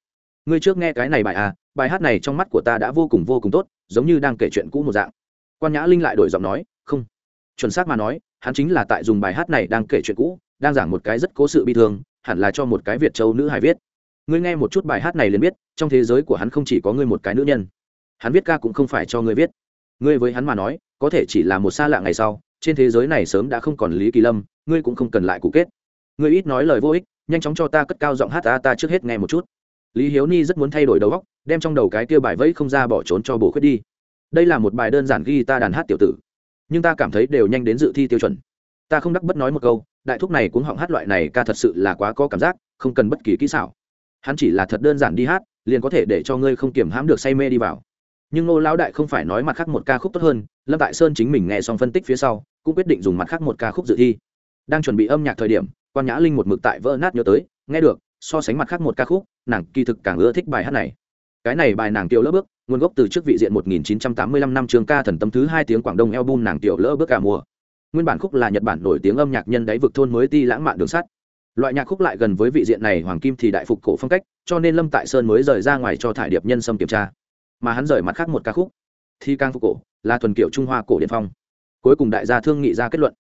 Ngươi trước nghe cái này bài a, bài hát này trong mắt của ta đã vô cùng vô cùng tốt, giống như đang kể chuyện cũ một dạng. Quan nhã linh lại đổi giọng nói, không, chuẩn xác mà nói, hắn chính là tại dùng bài hát này đang kể chuyện cũ, đang giảng một cái rất cố sự bi thương hẳn là cho một cái việt châu nữ hài viết. Ngươi nghe một chút bài hát này liền biết, trong thế giới của hắn không chỉ có ngươi một cái nữ nhân. Hắn viết ca cũng không phải cho ngươi viết. Ngươi với hắn mà nói, có thể chỉ là một xa lạ ngày sau, trên thế giới này sớm đã không còn lý kỳ lâm, ngươi cũng không cần lại cụ kết. Ngươi ít nói lời vô ích, nhanh chóng cho ta cất cao giọng hát ta ta trước hết nghe một chút. Lý hiếu ni rất muốn thay đổi đầu óc, đem trong đầu cái kia bài vẫy không ra bỏ trốn cho bổ khuyết đi. Đây là một bài đơn giản ghi ta đàn hát tiểu tử. Nhưng ta cảm thấy đều nhanh đến dự thi tiêu chuẩn. Ta không đắc bất nói một câu đại thúc này cũng họng hát loại này ca thật sự là quá có cảm giác, không cần bất kỳ kỹ xảo. Hắn chỉ là thật đơn giản đi hát, liền có thể để cho ngươi không kiểm hãm được say mê đi vào. Nhưng ngô lão đại không phải nói mặt khác một ca khúc tốt hơn, lâm tại sơn chính mình nghe xong phân tích phía sau, cũng quyết định dùng mặt khác một ca khúc dự thi. Đang chuẩn bị âm nhạc thời điểm, quan nhã linh một mực tại vỡ nát nhớ tới, nghe được, so sánh mặt khác một ca khúc, nàng kỳ thực càng ưa thích bài hát này. Cái này bài nàng tiểu lỡ bước, nguồn gốc từ trước vị diện 1985 năm trường ca thần tâm thứ hai tiếng quảng đông album nàng tiểu lỡ bước cả mùa nguyên bản khúc là nhật bản nổi tiếng âm nhạc nhân đáy vực thôn mới ti lãng mạn đường sắt. Loại nhạc khúc lại gần với vị diện này hoàng kim thì đại phục cổ phong cách, cho nên lâm tại sơn mới rời ra ngoài cho thải điệp nhân sâm kiểm tra. Mà hắn rời mặt khác một ca khúc, thi càng phục cổ, là thuần kiểu trung hoa cổ điện phong. Cuối cùng đại gia thương nghị ra kết luận,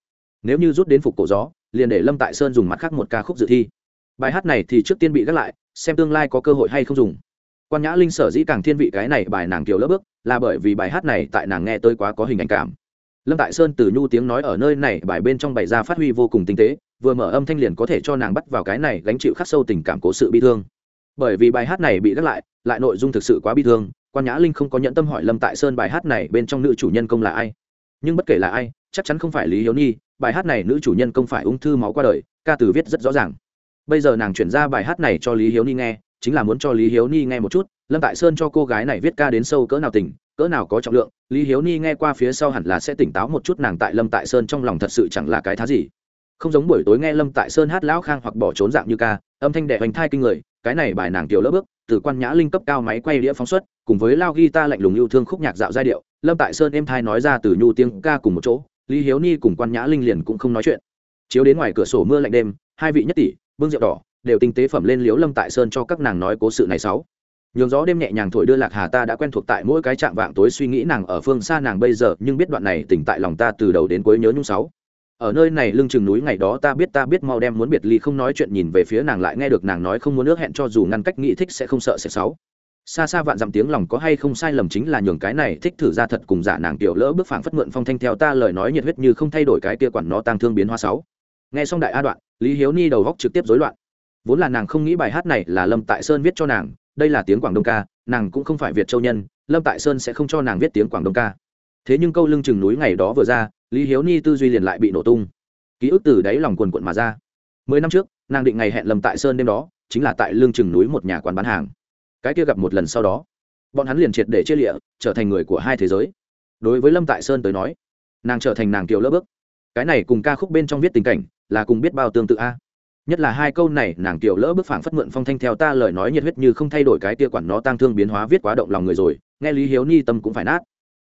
nếu như rút đến phục cổ gió, liền để lâm tại sơn dùng mặt khác một ca khúc dự thi. Bài hát này thì trước tiên bị gác lại, xem tương lai có cơ hội hay không dùng. Quan nhã linh sở dĩ càng thiên vị cái này bài nàng kiểu lớp bước, là bởi vì bài hát này tại nàng nghe tới quá có hình ảnh cảm lâm tại sơn từ nhu tiếng nói ở nơi này, bài bên trong bày ra phát huy vô cùng tinh tế, vừa mở âm thanh liền có thể cho nàng bắt vào cái này gánh chịu khắc sâu tình cảm cố sự bi thương. Bởi vì bài hát này bị gác lại lại nội dung thực sự quá bi thương, quan nhã linh không có nhận tâm hỏi lâm tại sơn bài hát này bên trong nữ chủ nhân công là ai. Nhưng bất kể là ai, chắc chắn không phải lý hiếu nhi, bài hát này nữ chủ nhân công phải ung thư máu qua đời, ca từ viết rất rõ ràng. Bây giờ nàng chuyển ra bài hát này cho lý hiếu ni nghe, chính là muốn cho lý hiếu ni nghe một chút, lâm tại sơn cho cô gái này viết ca đến sâu cỡ nào tình cỡ nào có trọng lượng, lý hiếu ni nghe qua phía sau hẳn là sẽ tỉnh táo một chút nàng tại lâm tại sơn trong lòng thật sự chẳng là cái thá gì. Không giống buổi tối nghe lâm tại sơn hát lão khang hoặc bỏ trốn dạng như ca, âm thanh đệ hoành thai kinh người, cái này bài nàng tiểu lỡ bước, từ quan nhã linh cấp cao máy quay đĩa phóng xuất, cùng với lao guitar lạnh lùng yêu thương khúc nhạc dạo giai điệu, lâm tại sơn êm thai nói ra từ nhu tiếng ca cùng một chỗ, lý hiếu ni cùng quan nhã linh liền cũng không nói chuyện. Chiếu đến ngoài cửa sổ mưa lạnh đêm, hai vị nhất tỷ, bưng rượu đỏ, đều tinh tế phẩm lên liếu lâm tại sơn cho các nàng nói cố sự này sáu nhường gió đêm nhẹ nhàng thổi đưa lạc hà ta đã quen thuộc tại mỗi cái trạng vạng tối suy nghĩ nàng ở phương xa nàng bây giờ, nhưng biết đoạn này tỉnh tại lòng ta từ đầu đến cuối nhớ nhung sáu. Ở nơi này lưng chừng núi ngày đó ta biết ta biết mau đem muốn biệt ly không nói chuyện nhìn về phía nàng lại nghe được nàng nói không muốn nước hẹn cho dù ngăn cách nghĩ thích sẽ không sợ sẽ sáu. Xa xa vạn dặm tiếng lòng có hay không sai lầm chính là nhường cái này thích thử ra thật cùng giả nàng tiểu lỡ bước phảng phất mượn phong thanh theo ta lời nói nhiệt huyết như không thay đổi cái kia quản nó tăng thương biến hoa sáu. Nghe xong đại a đoạn, lý hiếu ni đầu góc trực tiếp rối loạn. Vốn là nàng không nghĩ bài hát này là lâm tại sơn viết cho nàng đây là tiếng quảng đông ca, nàng cũng không phải việt châu nhân, lâm tại sơn sẽ không cho nàng viết tiếng quảng đông ca. Thế nhưng câu lưng chừng núi ngày đó vừa ra, lý hiếu ni tư duy liền lại bị nổ tung. Ký ức từ đáy lòng quần quận mà ra. Mười năm trước, nàng định ngày hẹn lâm tại sơn đêm đó, chính là tại lương chừng núi một nhà quán bán hàng. Cái kia gặp một lần sau đó, bọn hắn liền triệt để chia lịa, trở thành người của hai thế giới. Đối với lâm tại sơn tới nói, nàng trở thành nàng kiều Lớp bước. Cái này cùng ca khúc bên trong viết tình cảnh là cùng biết bao tương tự a nhất là hai câu này, nàng tiểu lỡ bước phảng phất mượn phong thanh theo ta lời nói nhiệt huyết như không thay đổi cái tia quản nó tăng thương biến hóa viết quá động lòng người rồi, nghe lý hiếu ni tâm cũng phải nát.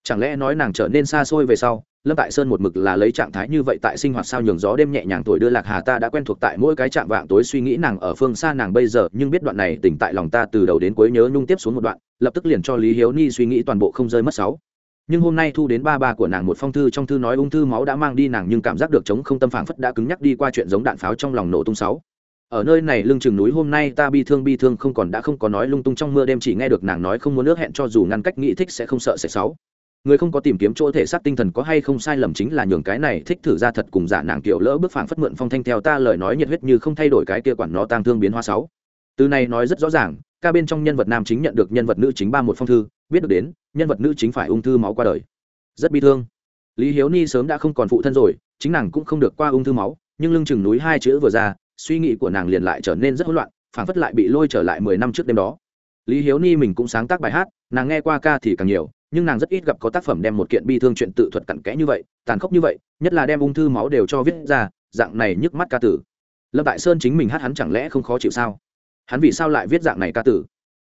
Chẳng lẽ nói nàng trở nên xa xôi về sau, lâm tại sơn một mực là lấy trạng thái như vậy tại sinh hoạt sao nhường gió đêm nhẹ nhàng tuổi đưa lạc hà ta đã quen thuộc tại mỗi cái trạng vạng tối suy nghĩ nàng ở phương xa nàng bây giờ, nhưng biết đoạn này tỉnh tại lòng ta từ đầu đến cuối nhớ nhung tiếp xuống một đoạn, lập tức liền cho lý hiếu ni suy nghĩ toàn bộ không rơi mất sáu nhưng hôm nay thu đến ba ba của nàng một phong thư, trong thư nói ung thư máu đã mang đi, nàng nhưng cảm giác được chống không tâm phảng phất đã cứng nhắc đi qua chuyện giống đạn pháo trong lòng nổ tung sáu. Ở nơi này lưng chừng núi hôm nay ta bi thương bi thương không còn đã không có nói lung tung trong mưa đêm, chỉ nghe được nàng nói không muốn nước hẹn cho dù ngăn cách nghĩ thích sẽ không sợ sẽ sáu. Người không có tìm kiếm chỗ thể xác tinh thần có hay không sai lầm chính là nhường cái này thích thử ra thật cùng giả nàng kiểu lỡ bước phảng phất mượn phong thanh theo ta lời nói nhiệt huyết như không thay đổi cái kia quản nó tang thương biến hóa sáu. Từ này nói rất rõ ràng ca bên trong nhân vật nam chính nhận được nhân vật nữ chính ba một phong thư, biết được đến, nhân vật nữ chính phải ung thư máu qua đời. Rất bi thương. Lý hiếu ni sớm đã không còn phụ thân rồi, chính nàng cũng không được qua ung thư máu, nhưng lưng chừng núi hai chữ vừa ra, suy nghĩ của nàng liền lại trở nên rất hỗn loạn, phảng phất lại bị lôi trở lại mười năm trước đêm đó. Lý hiếu ni mình cũng sáng tác bài hát, nàng nghe qua ca thì càng nhiều, nhưng nàng rất ít gặp có tác phẩm đem một kiện bi thương chuyện tự thuật cặn kẽ như vậy, tàn khốc như vậy, nhất là đem ung thư máu đều cho viết ra, dạng này nhức mắt ca tử. Lâm tại sơn chính mình hát hắn chẳng lẽ không khó chịu sao? Hắn vì sao lại viết dạng này ca tử?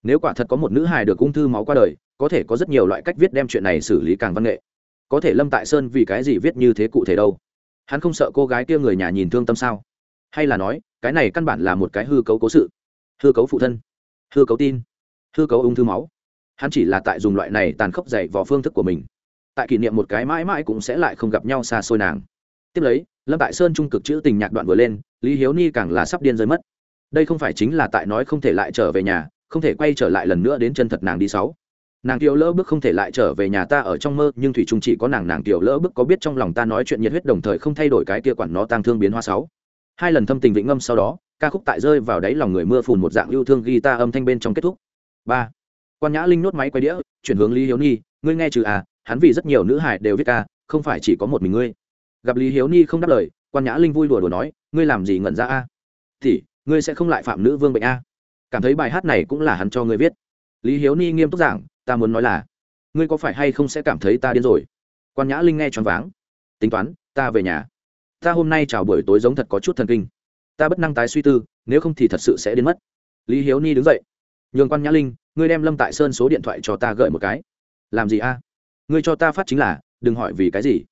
Nếu quả thật có một nữ hài được ung thư máu qua đời, có thể có rất nhiều loại cách viết đem chuyện này xử lý càng văn nghệ. Có thể lâm tại sơn vì cái gì viết như thế cụ thể đâu? Hắn không sợ cô gái kia người nhà nhìn thương tâm sao? Hay là nói, cái này căn bản là một cái hư cấu cố sự. Hư cấu phụ thân, hư cấu tin, hư cấu ung thư máu. Hắn chỉ là tại dùng loại này tàn khốc dày vào phương thức của mình. Tại kỷ niệm một cái mãi mãi cũng sẽ lại không gặp nhau xa xôi nàng. Tiếp lấy, lâm tại sơn trung cực chữ tình nhạc đoạn vừa lên, lý hiếu ni càng là sắp điên rơi mất đây không phải chính là tại nói không thể lại trở về nhà, không thể quay trở lại lần nữa đến chân thật nàng đi sáu. Nàng tiểu lỡ bước không thể lại trở về nhà ta ở trong mơ, nhưng thủy trung chỉ có nàng nàng tiểu lỡ bước có biết trong lòng ta nói chuyện nhiệt huyết đồng thời không thay đổi cái kia quản nó tang thương biến hoa sáu. Hai lần thâm tình vĩnh ngâm sau đó, ca khúc tại rơi vào đáy lòng người mưa phùn một dạng yêu thương ghi ta âm thanh bên trong kết thúc. Ba. Quan nhã linh nốt máy quay đĩa, chuyển hướng lý hiếu ni ngươi nghe trừ à hắn vì rất nhiều nữ hải đều viết ca, không phải chỉ có một mình ngươi. Gặp lý hiếu ni không đáp lời, quan nhã linh vui đùa đùa nói, ngươi làm gì ngẩn ra a? Thì ngươi sẽ không lại phạm nữ vương bệnh a. Cảm thấy bài hát này cũng là hắn cho ngươi viết. Lý hiếu ni nghiêm túc giảng, ta muốn nói là, ngươi có phải hay không sẽ cảm thấy ta điên rồi? Quan nhã linh nghe choáng váng. Tính toán, ta về nhà. Ta hôm nay chào buổi tối giống thật có chút thần kinh. Ta bất năng tái suy tư, nếu không thì thật sự sẽ đến mất. Lý hiếu ni đứng dậy. Nhường quan nhã linh, ngươi đem lâm tại sơn số điện thoại cho ta gợi một cái. Làm gì a? Ngươi cho ta phát chính là, đừng hỏi vì cái gì.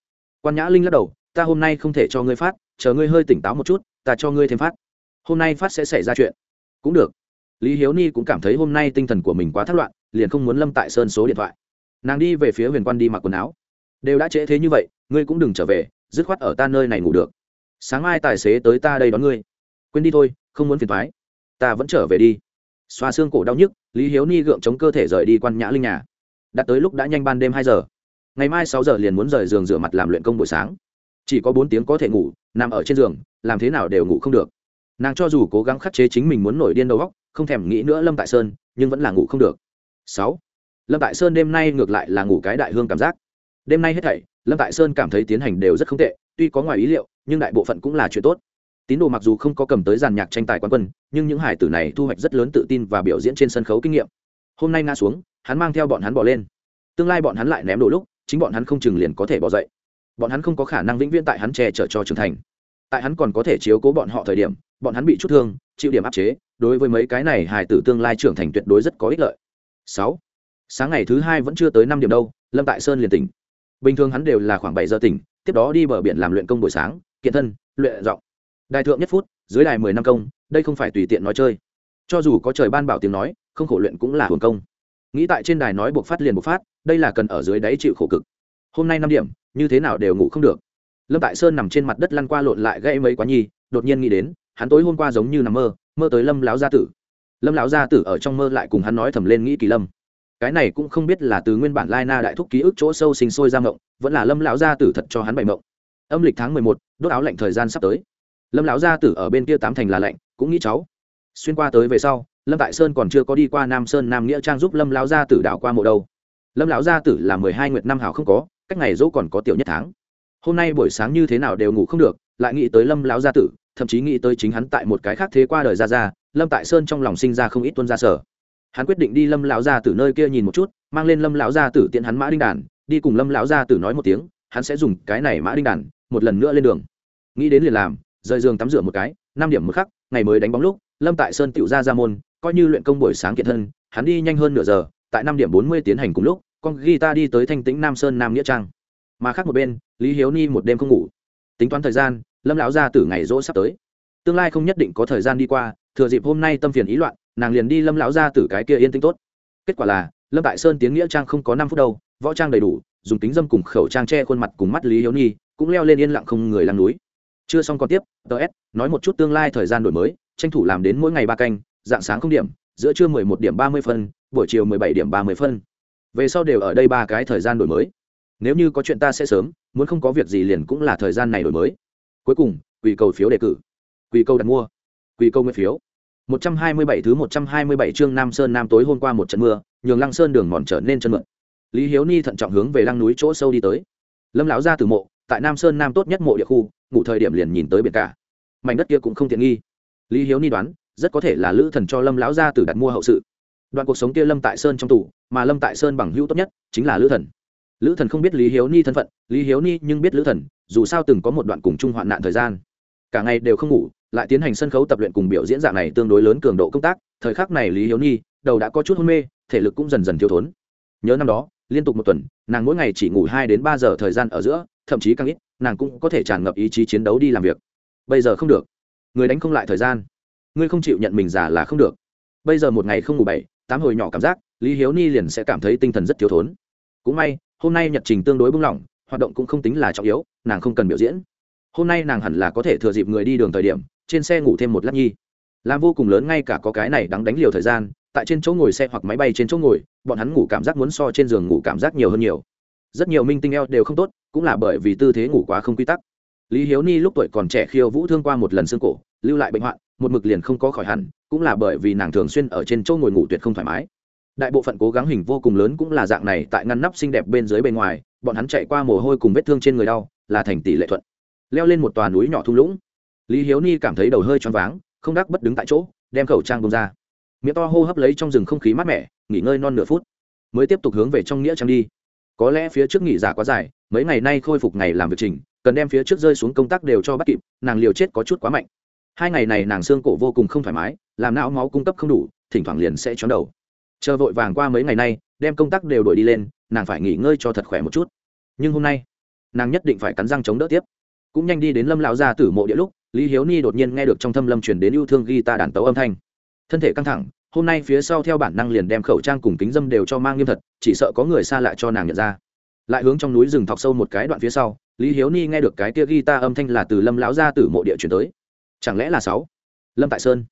Quan nhã linh lắc đầu, ta hôm nay không thể cho ngươi phát, chờ ngươi hơi tỉnh táo một chút, ta cho ngươi thêm phát hôm nay phát sẽ xảy ra chuyện. Cũng được. Lý hiếu ni cũng cảm thấy hôm nay tinh thần của mình quá thất loạn, liền không muốn lâm tại sơn số điện thoại. Nàng đi về phía huyền quan đi mặc quần áo. Đều đã trễ thế như vậy, ngươi cũng đừng trở về, dứt khoát ở ta nơi này ngủ được. Sáng mai tài xế tới ta đây đón ngươi. Quên đi thôi, không muốn phiền thoái ta vẫn trở về đi. Xoa xương cổ đau nhức, lý hiếu ni gượng chống cơ thể rời đi quan nhã linh nhà. Đã tới lúc đã nhanh ban đêm hai giờ. Ngày mai sáu giờ liền muốn rời giường rửa mặt làm luyện công buổi sáng. Chỉ có bốn tiếng có thể ngủ, nằm ở trên giường, làm thế nào đều ngủ không được nàng cho dù cố gắng khắc chế chính mình muốn nổi điên đầu góc không thèm nghĩ nữa lâm tại sơn, nhưng vẫn là ngủ không được. Sáu. Lâm tại sơn đêm nay ngược lại là ngủ cái đại hương cảm giác. Đêm nay hết thảy, lâm tại sơn cảm thấy tiến hành đều rất không tệ, tuy có ngoài ý liệu, nhưng đại bộ phận cũng là chuyện tốt. Tín đồ mặc dù không có cầm tới giàn nhạc tranh tài quán quân, nhưng những hải tử này thu hoạch rất lớn tự tin và biểu diễn trên sân khấu kinh nghiệm. Hôm nay ngã xuống, hắn mang theo bọn hắn bỏ lên. Tương lai bọn hắn lại ném đổ lúc, chính bọn hắn không chừng liền có thể bỏ dậy. Bọn hắn không có khả năng vĩnh viễn tại hắn che chở cho trưởng thành tại hắn còn có thể chiếu cố bọn họ thời điểm, bọn hắn bị chút thương, chịu điểm áp chế, đối với mấy cái này hài tử tương lai trưởng thành tuyệt đối rất có ích lợi. Sáu, sáng ngày thứ hai vẫn chưa tới năm điểm đâu, lâm tại sơn liền tỉnh. Bình thường hắn đều là khoảng bảy giờ tỉnh, tiếp đó đi bờ biển làm luyện công buổi sáng, kiện thân, luyện giọng. Đại thượng nhất phút, dưới đài mười năm công, đây không phải tùy tiện nói chơi. Cho dù có trời ban bảo tiếng nói, không khổ luyện cũng là hưởng công. Nghĩ tại trên đài nói buộc phát liền buộc phát, đây là cần ở dưới đáy chịu khổ cực. Hôm nay năm điểm, như thế nào đều ngủ không được lâm tại sơn nằm trên mặt đất lăn qua lộn lại gây mấy quá nhi, đột nhiên nghĩ đến, hắn tối hôm qua giống như nằm mơ mơ tới lâm lão gia tử. Lâm lão gia tử ở trong mơ lại cùng hắn nói thầm lên nghĩ kỳ lâm. Cái này cũng không biết là từ nguyên bản lai na đại thúc ký ức chỗ sâu sinh sôi ra mộng, vẫn là lâm lão gia tử thật cho hắn bày mộng. Âm lịch tháng mười một, đốt áo lạnh thời gian sắp tới. Lâm lão gia tử ở bên kia tám thành là lạnh, cũng nghĩ cháu. Xuyên qua tới về sau, lâm tại sơn còn chưa có đi qua nam sơn nam nghĩa trang giúp lâm lão gia tử đảo qua mộ đâu. Lâm lão gia tử là mười hai nguyệt năm hào không có, cách ngày dỗ còn có tiểu nhất tháng hôm nay buổi sáng như thế nào đều ngủ không được, lại nghĩ tới lâm lão gia tử, thậm chí nghĩ tới chính hắn tại một cái khác thế qua đời ra ra, lâm tại sơn trong lòng sinh ra không ít tuân ra sở. Hắn quyết định đi lâm lão gia tử nơi kia nhìn một chút, mang lên lâm lão gia tử tiện hắn mã đinh đàn, đi cùng lâm lão gia tử nói một tiếng, hắn sẽ dùng cái này mã đinh đàn, một lần nữa lên đường. Nghĩ đến liền làm, rời giường tắm rửa một cái, năm điểm một khắc, ngày mới đánh bóng lúc, lâm tại sơn tựu ra ra môn, coi như luyện công buổi sáng kiện thân, hắn đi nhanh hơn nửa giờ, tại năm điểm bốn mươi tiến hành cùng lúc, con guitar đi tới thanh tĩnh nam sơn nam nghĩa trang mà khác một bên, lý hiếu ni một đêm không ngủ. Tính toán thời gian, lâm lão gia tử ngày rỗ sắp tới. Tương lai không nhất định có thời gian đi qua, thừa dịp hôm nay tâm phiền ý loạn, nàng liền đi lâm lão gia tử cái kia yên tĩnh tốt. Kết quả là, lâm tại sơn tiến nghĩa trang không có năm phút đâu, võ trang đầy đủ, dùng tính dâm cùng khẩu trang che khuôn mặt cùng mắt lý hiếu nhi cũng leo lên yên lặng không người lăng núi. Chưa xong còn tiếp ts nói một chút tương lai thời gian đổi mới, tranh thủ làm đến mỗi ngày ba canh, dạng sáng không điểm, giữa trưa mười một điểm ba mươi phân, buổi chiều mười bảy điểm ba mươi phân. Về sau đều ở đây ba cái thời gian đổi mới nếu như có chuyện ta sẽ sớm muốn không có việc gì liền cũng là thời gian này đổi mới cuối cùng quỳ cầu phiếu đề cử quỳ cầu đặt mua quỳ cầu nguyên phiếu 127 thứ 127 chương Nam Sơn Nam tối hôm qua một trận mưa, nhường Lăng Sơn đường mòn trở nên chân mượn. Lý Hiếu Ni thận trọng hướng về lăng núi chỗ sâu đi tới. Lâm lão ra từ mộ, tại Nam Sơn Nam tốt nhất mộ địa khu, ngủ thời điểm liền nhìn tới biển cả. Mảnh đất kia cũng không tiện nghi. Lý Hiếu Ni đoán, rất có thể là lữ thần cho Lâm lão gia tử đặt mua hậu sự. Đoạn cuộc sống kia Lâm tại Sơn trong tủ, mà Lâm tại Sơn bằng hữu tốt nhất chính là lữ thần. Lữ thần không biết Lý Hiếu Ni thân phận, Lý Hiếu Ni nhưng biết lữ thần, dù sao từng có một đoạn cùng chung hoạn nạn thời gian. Cả ngày đều không ngủ, lại tiến hành sân khấu tập luyện cùng biểu diễn dạng này tương đối lớn cường độ công tác thời khắc này lý hiếu nhi đầu đã có chút hôn mê thể lực cũng dần dần thiếu thốn. Nhớ năm đó liên tục một tuần nàng mỗi ngày chỉ ngủ hai đến ba giờ thời gian ở giữa thậm chí càng ít nàng cũng có thể tràn ngập ý chí chiến đấu đi làm việc. Bây giờ không được. Người đánh không lại thời gian. Ngươi không chịu nhận mình già là không được. Bây giờ một ngày không ngủ bảy tám hồi nhỏ cảm giác lý hiếu ni liền sẽ cảm thấy tinh thần rất thiếu thốn. Cũng may hôm nay nhật trình tương đối bung lỏng, hoạt động cũng không tính là trọng yếu, nàng không cần biểu diễn. Hôm nay nàng hẳn là có thể thừa dịp người đi đường thời điểm, trên xe ngủ thêm một lát nhi. Làm vô cùng lớn ngay cả có cái này đắng đánh liều thời gian, tại trên chỗ ngồi xe hoặc máy bay trên chỗ ngồi, bọn hắn ngủ cảm giác muốn so trên giường ngủ cảm giác nhiều hơn nhiều. Rất nhiều minh tinh eo đều không tốt, cũng là bởi vì tư thế ngủ quá không quy tắc. Lý hiếu ni lúc tuổi còn trẻ khiêu vũ thương qua một lần xương cổ, lưu lại bệnh hoạn, một mực liền không có khỏi hẳn, cũng là bởi vì nàng thường xuyên ở trên chỗ ngồi ngủ tuyệt không thoải mái đại bộ phận cố gắng hình vô cùng lớn cũng là dạng này, tại ngăn nắp xinh đẹp bên dưới bên ngoài, bọn hắn chạy qua mồ hôi cùng vết thương trên người đau, là thành tỷ lệ thuận. Leo lên một tòa núi nhỏ thung lũng. Lý hiếu ni cảm thấy đầu hơi choáng váng, không đắc bất đứng tại chỗ, đem khẩu trang bông ra. Miệng to hô hấp lấy trong rừng không khí mát mẻ, nghỉ ngơi non nửa phút, mới tiếp tục hướng về trong nghĩa trang đi. Có lẽ phía trước nghỉ giả quá dài, mấy ngày nay khôi phục ngày làm việc trình cần đem phía trước rơi xuống công tác đều cho bắt kịp, nàng liều chết có chút quá mạnh. Hai ngày này nàng xương cổ vô cùng không thoải mái, làm não máu cung cấp không đủ, thỉnh thoảng liền sẽ chóng đầu chờ vội vàng qua mấy ngày nay, đem công tác đều đổi đi lên, nàng phải nghỉ ngơi cho thật khỏe một chút. Nhưng hôm nay, nàng nhất định phải cắn răng chống đỡ tiếp. Cũng nhanh đi đến lâm lão gia tử mộ địa lúc, lý hiếu ni đột nhiên nghe được trong thâm lâm truyền đến yêu thương ghi ta đàn tấu âm thanh. Thân thể căng thẳng, hôm nay phía sau theo bản năng liền đem khẩu trang cùng kính dâm đều cho mang nghiêm thật, chỉ sợ có người xa lại cho nàng nhận ra. Lại hướng trong núi rừng thọc sâu một cái đoạn phía sau, lý hiếu ni nghe được cái kia ghi ta âm thanh là từ lâm lão gia tử mộ địa chuyển tới. Chẳng lẽ là sáu? Lâm tại sơn.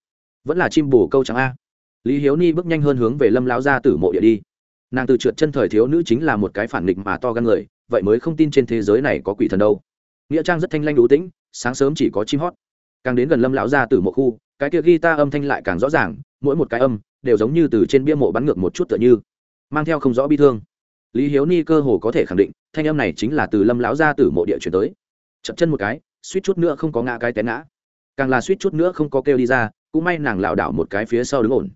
Vẫn là chim bồ câu trắng a? Lý hiếu ni bước nhanh hơn hướng về lâm lão gia tử mộ địa đi. Nàng từ trượt chân thời thiếu nữ chính là một cái phản nghịch mà to gan người, vậy mới không tin trên thế giới này có quỷ thần đâu. Nghĩa trang rất thanh lanh đủ tĩnh, sáng sớm chỉ có chim hót. Càng đến gần lâm lão gia tử mộ khu, cái kia guitar âm thanh lại càng rõ ràng, mỗi một cái âm đều giống như từ trên bia mộ bắn ngược một chút tựa như, mang theo không rõ bi thương. Lý hiếu ni cơ hồ có thể khẳng định, thanh âm này chính là từ lâm lão gia tử mộ địa chuyển tới. Chậm chân một cái, suýt chút nữa không có ngã cái té ngã. Càng là suýt chút nữa không có kêu đi ra, cũng may nàng lảo đảo một cái phía sau đứng ổn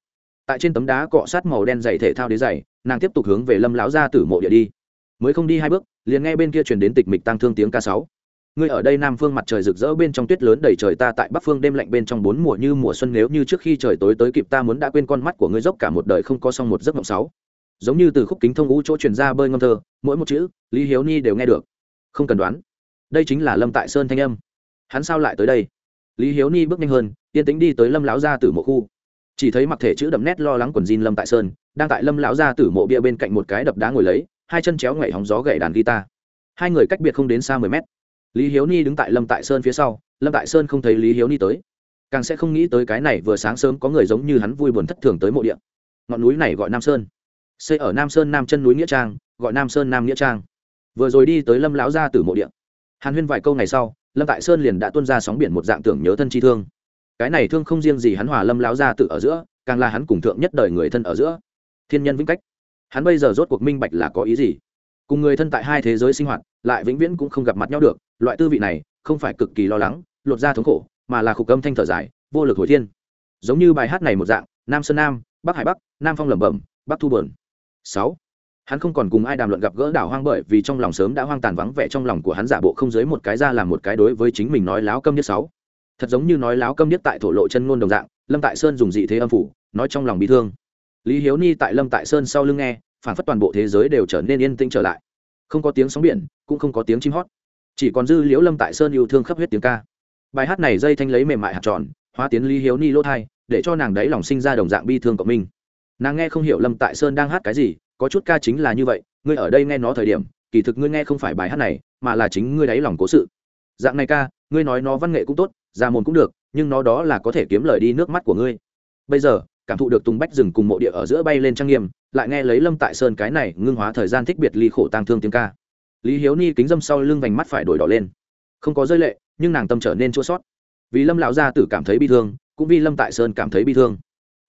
tại trên tấm đá cọ sát màu đen dày thể thao đế dày nàng tiếp tục hướng về lâm lão gia tử mộ địa đi. Mới không đi hai bước, liền nghe bên kia truyền đến tịch mịch tăng thương tiếng ca sáu. Ngươi ở đây nam phương mặt trời rực rỡ bên trong tuyết lớn đầy trời ta tại bắc phương đêm lạnh bên trong bốn mùa như mùa xuân nếu như trước khi trời tối tới kịp ta muốn đã quên con mắt của ngươi dốc cả một đời không có xong một giấc mộng sáu. Giống như từ khúc kính thông ngũ chỗ truyền ra bơi ngâm thơ, mỗi một chữ, lý hiếu ni đều nghe được. Không cần đoán. Đây chính là lâm tại sơn thanh âm. Hắn sao lại tới đây? Lý hiếu ni bước nhanh hơn, yên tĩnh đi tới lâm lão gia tử mộ khu chỉ thấy mặc thể chữ đậm nét lo lắng quần jean lâm tại sơn, đang tại lâm lão gia tử mộ bia bên cạnh một cái đập đá ngồi lấy, hai chân chéo ngậy hóng gió gậy đàn guitar. Hai người cách biệt không đến xa mười mét. Lý hiếu ni đứng tại lâm tại sơn phía sau, lâm tại sơn không thấy lý hiếu ni tới. Càng sẽ không nghĩ tới cái này vừa sáng sớm có người giống như hắn vui buồn thất thường tới mộ điện ngọn núi này gọi nam sơn. Xây ở nam sơn nam chân núi nghĩa trang, gọi nam sơn nam nghĩa trang. Vừa rồi đi tới lâm lão gia tử mộ điện hàn huyên vài câu ngày sau, lâm tại sơn liền đã tuân ra sóng biển một dạng tưởng nhớ thân chi thương cái này thương không riêng gì hắn hòa lâm lão gia tự ở giữa, càng là hắn cùng thượng nhất đời người thân ở giữa. Thiên nhân vĩnh cách. Hắn bây giờ rốt cuộc minh bạch là có ý gì. Cùng người thân tại hai thế giới sinh hoạt, lại vĩnh viễn cũng không gặp mặt nhau được, loại tư vị này, không phải cực kỳ lo lắng, lột ra thống khổ, mà là khục âm thanh thở dài, vô lực hồi thiên. Giống như bài hát này một dạng, nam sơn nam, bắc hải bắc, nam phong lẩm bẩm, bắc thu bờn sáu. Hắn không còn cùng ai đàm luận gặp gỡ đảo hoang bởi vì trong lòng sớm đã hoang tàn vắng vẻ trong lòng của hắn giả bộ không dưới một cái ra làm một cái đối với chính mình nói láo câm nhất sáu thật giống như nói láo câm điếc tại thổ lộ chân ngôn đồng dạng, lâm tại sơn dùng dị thế âm phủ, nói trong lòng bị thương. Lý hiếu ni tại lâm tại sơn sau lưng nghe, phản phất toàn bộ thế giới đều trở nên yên tĩnh trở lại. Không có tiếng sóng biển, cũng không có tiếng chim hót. Chỉ còn dư liễu lâm tại sơn yêu thương khắp huyết tiếng ca. Bài hát này dây thanh lấy mềm mại hạt tròn, hóa tiến lý hiếu ni lỗ thai, để cho nàng đấy lòng sinh ra đồng dạng bi thương cộng minh nàng nghe không hiểu lâm tại sơn đang hát cái gì, có chút ca chính là như vậy, ngươi ở đây nghe nó thời điểm, kỳ thực ngươi nghe không phải bài hát này, mà là chính ngươi đáy lòng cố sự. Dạng này ca, ngươi nói nó văn nghệ cũng tốt ra môn cũng được, nhưng nó đó là có thể kiếm lời đi nước mắt của ngươi. Bây giờ, cảm thụ được tùng bách rừng cùng mộ địa ở giữa bay lên trang nghiêm, lại nghe lấy lâm tại sơn cái này ngưng hóa thời gian thích biệt ly khổ tang thương tiếng ca. Lý hiếu ni kính dâm sau lưng vành mắt phải đổi đỏ lên. Không có rơi lệ, nhưng nàng tâm trở nên chua sót vì lâm lão gia tử cảm thấy bi thương, cũng vì lâm tại sơn cảm thấy bi thương.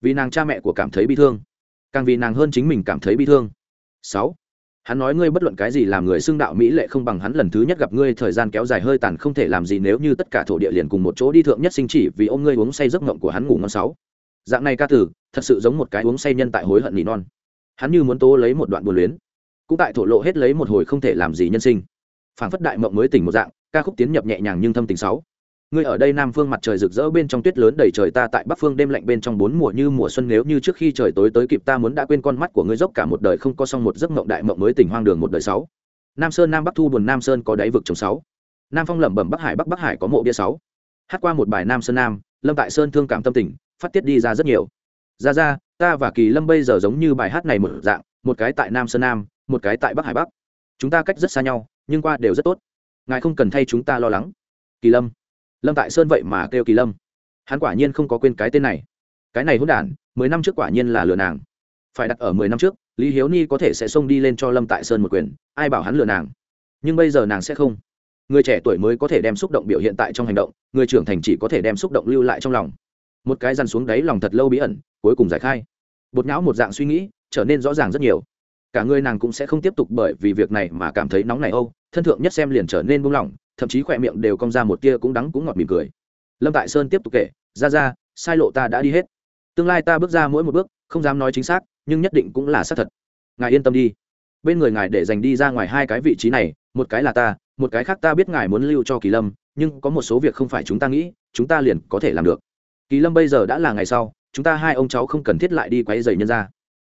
Vì nàng cha mẹ của cảm thấy bi thương, càng vì nàng hơn chính mình cảm thấy bi thương. Sáu hắn nói ngươi bất luận cái gì làm người xưng đạo mỹ lệ không bằng hắn, lần thứ nhất gặp ngươi, thời gian kéo dài hơi tàn, không thể làm gì nếu như tất cả thổ địa liền cùng một chỗ đi thượng nhất sinh chỉ vì ôm ngươi uống say giấc ngộng của hắn ngủ ngon sáu. Dạng này ca tử, thật sự giống một cái uống say nhân tại hối hận nỉ non. Hắn như muốn tố lấy một đoạn buồn luyến. Cũng tại thổ lộ hết lấy một hồi không thể làm gì nhân sinh. Phản phất đại mộng mới tỉnh một dạng, ca khúc tiến nhập nhẹ nhàng nhưng thâm tình sáu ngươi ở đây nam phương mặt trời rực rỡ bên trong tuyết lớn đầy trời ta tại bắc phương đêm lạnh bên trong bốn mùa như mùa xuân nếu như trước khi trời tối tới kịp ta muốn đã quên con mắt của ngươi dốc cả một đời không có xong một giấc mộng đại mộng mới tỉnh hoang đường một đời sáu. Nam sơn nam bắc thu buồn nam sơn có đáy vực trồng sáu. Nam phong lẩm bẩm bắc hải bắc bắc hải có mộ bia sáu. Hát qua một bài nam sơn nam, lâm tại sơn thương cảm tâm tình, phát tiết đi ra rất nhiều. Ra ra, ta và kỳ lâm bây giờ giống như bài hát này một dạng, một cái tại nam sơn nam, một cái tại bắc hải bắc. Chúng ta cách rất xa nhau, nhưng qua đều rất tốt. Ngài không cần thay chúng ta lo lắng. Kỳ lâm lâm tại sơn vậy mà kêu kỳ lâm. Hắn quả nhiên không có quên cái tên này. Cái này hôn đản, mười năm trước quả nhiên là lừa nàng. Phải đặt ở mười năm trước, lý hiếu ni có thể sẽ xông đi lên cho lâm tại sơn một quyền, ai bảo hắn lừa nàng. Nhưng bây giờ nàng sẽ không. Người trẻ tuổi mới có thể đem xúc động biểu hiện tại trong hành động, người trưởng thành chỉ có thể đem xúc động lưu lại trong lòng. Một cái dằn xuống đáy lòng thật lâu bí ẩn, cuối cùng giải khai. Bột não một dạng suy nghĩ, trở nên rõ ràng rất nhiều. Cả người nàng cũng sẽ không tiếp tục bởi vì việc này mà cảm thấy nóng này âu, thân thượng nhất xem liền trở nên buông lỏng thậm chí khỏe miệng đều cong ra một tia cũng đắng cũng ngọt mỉm cười. Lâm tại sơn tiếp tục kể, ra ra, sai lộ ta đã đi hết. Tương lai ta bước ra mỗi một bước, không dám nói chính xác, nhưng nhất định cũng là xác thật. Ngài yên tâm đi. Bên người ngài để dành đi ra ngoài hai cái vị trí này, một cái là ta, một cái khác ta biết ngài muốn lưu cho kỳ lâm, nhưng có một số việc không phải chúng ta nghĩ, chúng ta liền có thể làm được. Kỳ lâm bây giờ đã là ngày sau, chúng ta hai ông cháu không cần thiết lại đi quay dày nhân ra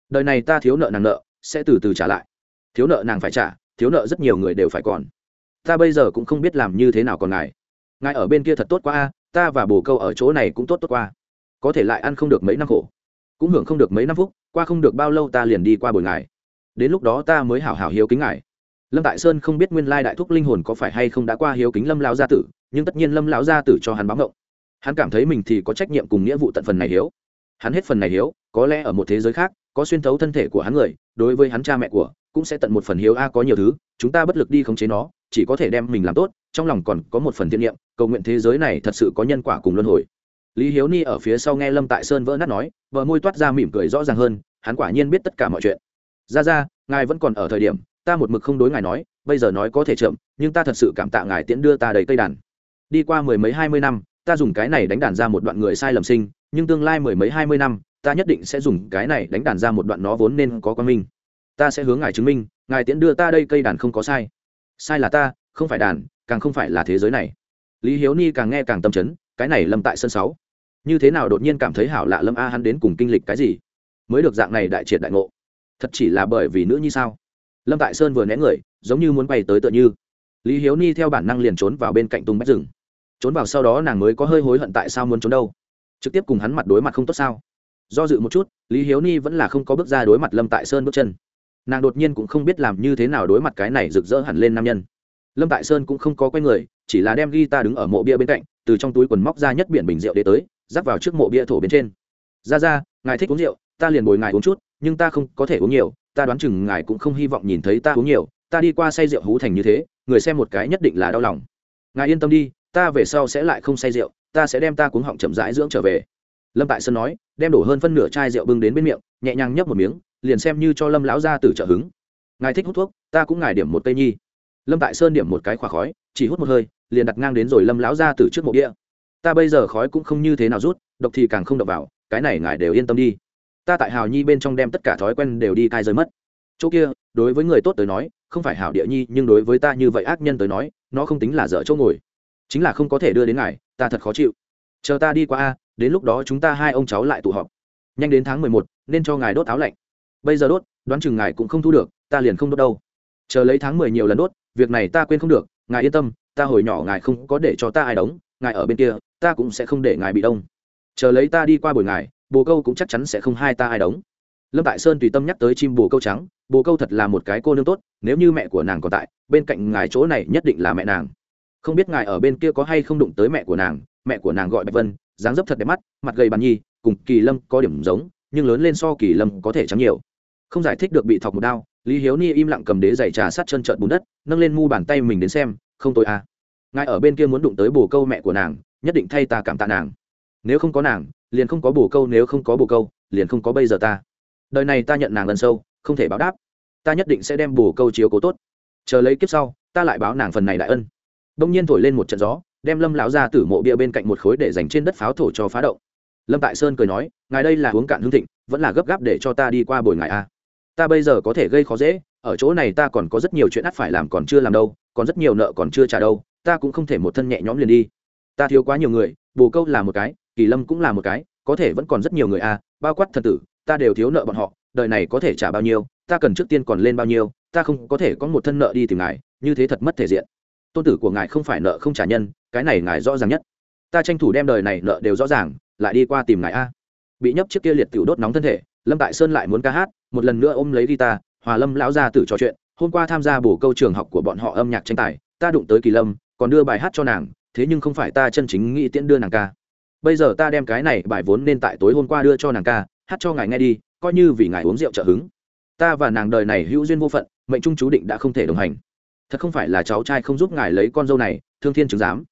đời này ta thiếu nợ nàng nợ, sẽ từ từ trả lại. Thiếu nợ nàng phải trả, thiếu nợ rất nhiều người đều phải còn ta bây giờ cũng không biết làm như thế nào còn ngài. Ngài ở bên kia thật tốt quá a, ta và bồ câu ở chỗ này cũng tốt tốt qua có thể lại ăn không được mấy năm khổ. Cũng hưởng không được mấy năm phúc, qua không được bao lâu ta liền đi qua buổi ngài. Đến lúc đó ta mới hảo hảo hiếu kính ngài. Lâm tại sơn không biết nguyên lai đại thúc linh hồn có phải hay không đã qua hiếu kính lâm lão gia tử, nhưng tất nhiên lâm lão gia tử cho hắn báo ngộng hắn cảm thấy mình thì có trách nhiệm cùng nghĩa vụ tận phần này hiếu. Hắn hết phần này hiếu, có lẽ ở một thế giới khác, có xuyên thấu thân thể của hắn người, đối với hắn cha mẹ của cũng sẽ tận một phần hiếu a có nhiều thứ, chúng ta bất lực đi khống chế nó, chỉ có thể đem mình làm tốt, trong lòng còn có một phần thiện niệm, cầu nguyện thế giới này thật sự có nhân quả cùng luân hồi. Lý hiếu ni ở phía sau nghe lâm tại sơn vỡ nát nói vợ môi toát ra mỉm cười rõ ràng hơn, hắn quả nhiên biết tất cả mọi chuyện. Ra ra, ngài vẫn còn ở thời điểm, ta một mực không đối ngài nói, bây giờ nói có thể chậm, nhưng ta thật sự cảm tạ ngài tiễn đưa ta đầy cây đàn. Đi qua mười mấy hai mươi năm, ta dùng cái này đánh đàn ra một đoạn người sai lầm sinh, nhưng tương lai mười mấy hai mươi năm, ta nhất định sẽ dùng cái này đánh đàn ra một đoạn nó vốn nên có quan minh ta sẽ hướng ngài chứng minh, ngài tiễn đưa ta đây cây đàn không có sai. Sai là ta, không phải đàn, càng không phải là thế giới này. Lý hiếu ni càng nghe càng tâm chấn, cái này lâm tại sân sáu. Như thế nào đột nhiên cảm thấy hảo lạ lâm a hắn đến cùng kinh lịch cái gì? Mới được dạng này đại triệt đại ngộ. Thật chỉ là bởi vì nữ như sao? Lâm tại sơn vừa né người, giống như muốn bay tới tựa như. Lý hiếu ni theo bản năng liền trốn vào bên cạnh tung bách rừng trốn vào sau đó nàng mới có hơi hối hận tại sao muốn trốn đâu. Trực tiếp cùng hắn mặt đối mặt không tốt sao? Do dự một chút, lý hiếu ni vẫn là không có bước ra đối mặt lâm tại sơn bước chân nàng đột nhiên cũng không biết làm như thế nào đối mặt cái này rực rỡ hẳn lên nam nhân. Lâm tại sơn cũng không có quen người, chỉ là đem ghi ta đứng ở mộ bia bên cạnh, từ trong túi quần móc ra nhất biển bình rượu để tới dắt vào trước mộ bia thổ bên trên. Ra ra, ngài thích uống rượu, ta liền bồi ngài uống chút, nhưng ta không có thể uống nhiều, ta đoán chừng ngài cũng không hy vọng nhìn thấy ta uống nhiều, ta đi qua say rượu hú thành như thế, người xem một cái nhất định là đau lòng. Ngài yên tâm đi, ta về sau sẽ lại không say rượu, ta sẽ đem ta cuống họng chậm rãi dưỡng trở về. Lâm tại sơn nói, đem đổ hơn phân nửa chai rượu bưng đến bên miệng, nhẹ nhàng nhấp một miếng liền xem như cho lâm lão ra từ trợ hứng. Ngài thích hút thuốc, ta cũng ngài điểm một cây nhi. Lâm tại sơn điểm một cái khỏa khói, chỉ hút một hơi, liền đặt ngang đến rồi lâm lão ra từ trước mộ đĩa ta bây giờ khói cũng không như thế nào rút, độc thì càng không độc vào, cái này ngài đều yên tâm đi. Ta tại hào nhi bên trong đem tất cả thói quen đều đi cai rơi mất. Chỗ kia, đối với người tốt tới nói, không phải hảo địa nhi, nhưng đối với ta như vậy ác nhân tới nói, nó không tính là dở chỗ ngồi. Chính là không có thể đưa đến ngài, ta thật khó chịu. Chờ ta đi qua a, đến lúc đó chúng ta hai ông cháu lại tụ họp. Nhanh đến tháng mười một, nên cho ngài đốt áo lạnh bây giờ đốt, đoán chừng ngài cũng không thu được, ta liền không đốt đâu. Chờ lấy tháng mười nhiều lần đốt, việc này ta quên không được, ngài yên tâm, ta hồi nhỏ ngài không có để cho ta ai đóng, ngài ở bên kia, ta cũng sẽ không để ngài bị đông. Chờ lấy ta đi qua buổi ngài, bồ câu cũng chắc chắn sẽ không hai ta ai đóng. Lâm tại sơn tùy tâm nhắc tới chim bồ câu trắng, bồ câu thật là một cái cô nương tốt, nếu như mẹ của nàng còn tại, bên cạnh ngài chỗ này nhất định là mẹ nàng. Không biết ngài ở bên kia có hay không đụng tới mẹ của nàng, mẹ của nàng gọi bạch vân, dáng dấp thật đẹp mắt, mặt gầy bàn nhi, cùng kỳ lâm có điểm giống, nhưng lớn lên so kỳ lâm có thể trắng nhiều không giải thích được bị thọc một đao, lý hiếu ni im lặng cầm đế giày trà sát chân trợn bùn đất, nâng lên mu bàn tay mình đến xem, không tôi à. Ngài ở bên kia muốn đụng tới bồ câu mẹ của nàng, nhất định thay ta cảm tạ nàng. Nếu không có nàng, liền không có bồ câu, nếu không có bồ câu, liền không có bây giờ ta. Đời này ta nhận nàng lần sâu, không thể báo đáp. Ta nhất định sẽ đem bồ câu chiếu cố tốt. Chờ lấy kiếp sau, ta lại báo nàng phần này đại ân. Đông nhiên thổi lên một trận gió, đem lâm lão ra tử mộ bia bên cạnh một khối để dành trên đất pháo thổ cho phá động. Lâm tại sơn cười nói, ngài đây là uống cạn hương thịnh, vẫn là gấp gáp để cho ta đi qua bồi ngài a ta bây giờ có thể gây khó dễ, ở chỗ này ta còn có rất nhiều chuyện ắt phải làm còn chưa làm đâu, còn rất nhiều nợ còn chưa trả đâu, ta cũng không thể một thân nhẹ nhõm liền đi. Ta thiếu quá nhiều người, bồ câu là một cái, kỳ lâm cũng là một cái, có thể vẫn còn rất nhiều người a bao quát thần tử, ta đều thiếu nợ bọn họ, đời này có thể trả bao nhiêu, ta cần trước tiên còn lên bao nhiêu, ta không có thể có một thân nợ đi tìm ngài, như thế thật mất thể diện. Tôn tử của ngài không phải nợ không trả nhân, cái này ngài rõ ràng nhất. Ta tranh thủ đem đời này nợ đều rõ ràng, lại đi qua tìm ngài a. Bị nhấp chiếc kia liệt tiểu đốt nóng thân thể, lâm tại sơn lại muốn ca hát một lần nữa ôm lấy guitar, hòa lâm lão gia tử trò chuyện, hôm qua tham gia bổ câu trường học của bọn họ âm nhạc tranh tài, ta đụng tới kỳ lâm, còn đưa bài hát cho nàng, thế nhưng không phải ta chân chính nghĩ tiễn đưa nàng ca. Bây giờ ta đem cái này bài vốn nên tại tối hôm qua đưa cho nàng ca, hát cho ngài nghe đi, coi như vì ngài uống rượu trợ hứng. Ta và nàng đời này hữu duyên vô phận, mệnh trung chú định đã không thể đồng hành. Thật không phải là cháu trai không giúp ngài lấy con dâu này, thương thiên chứng giám.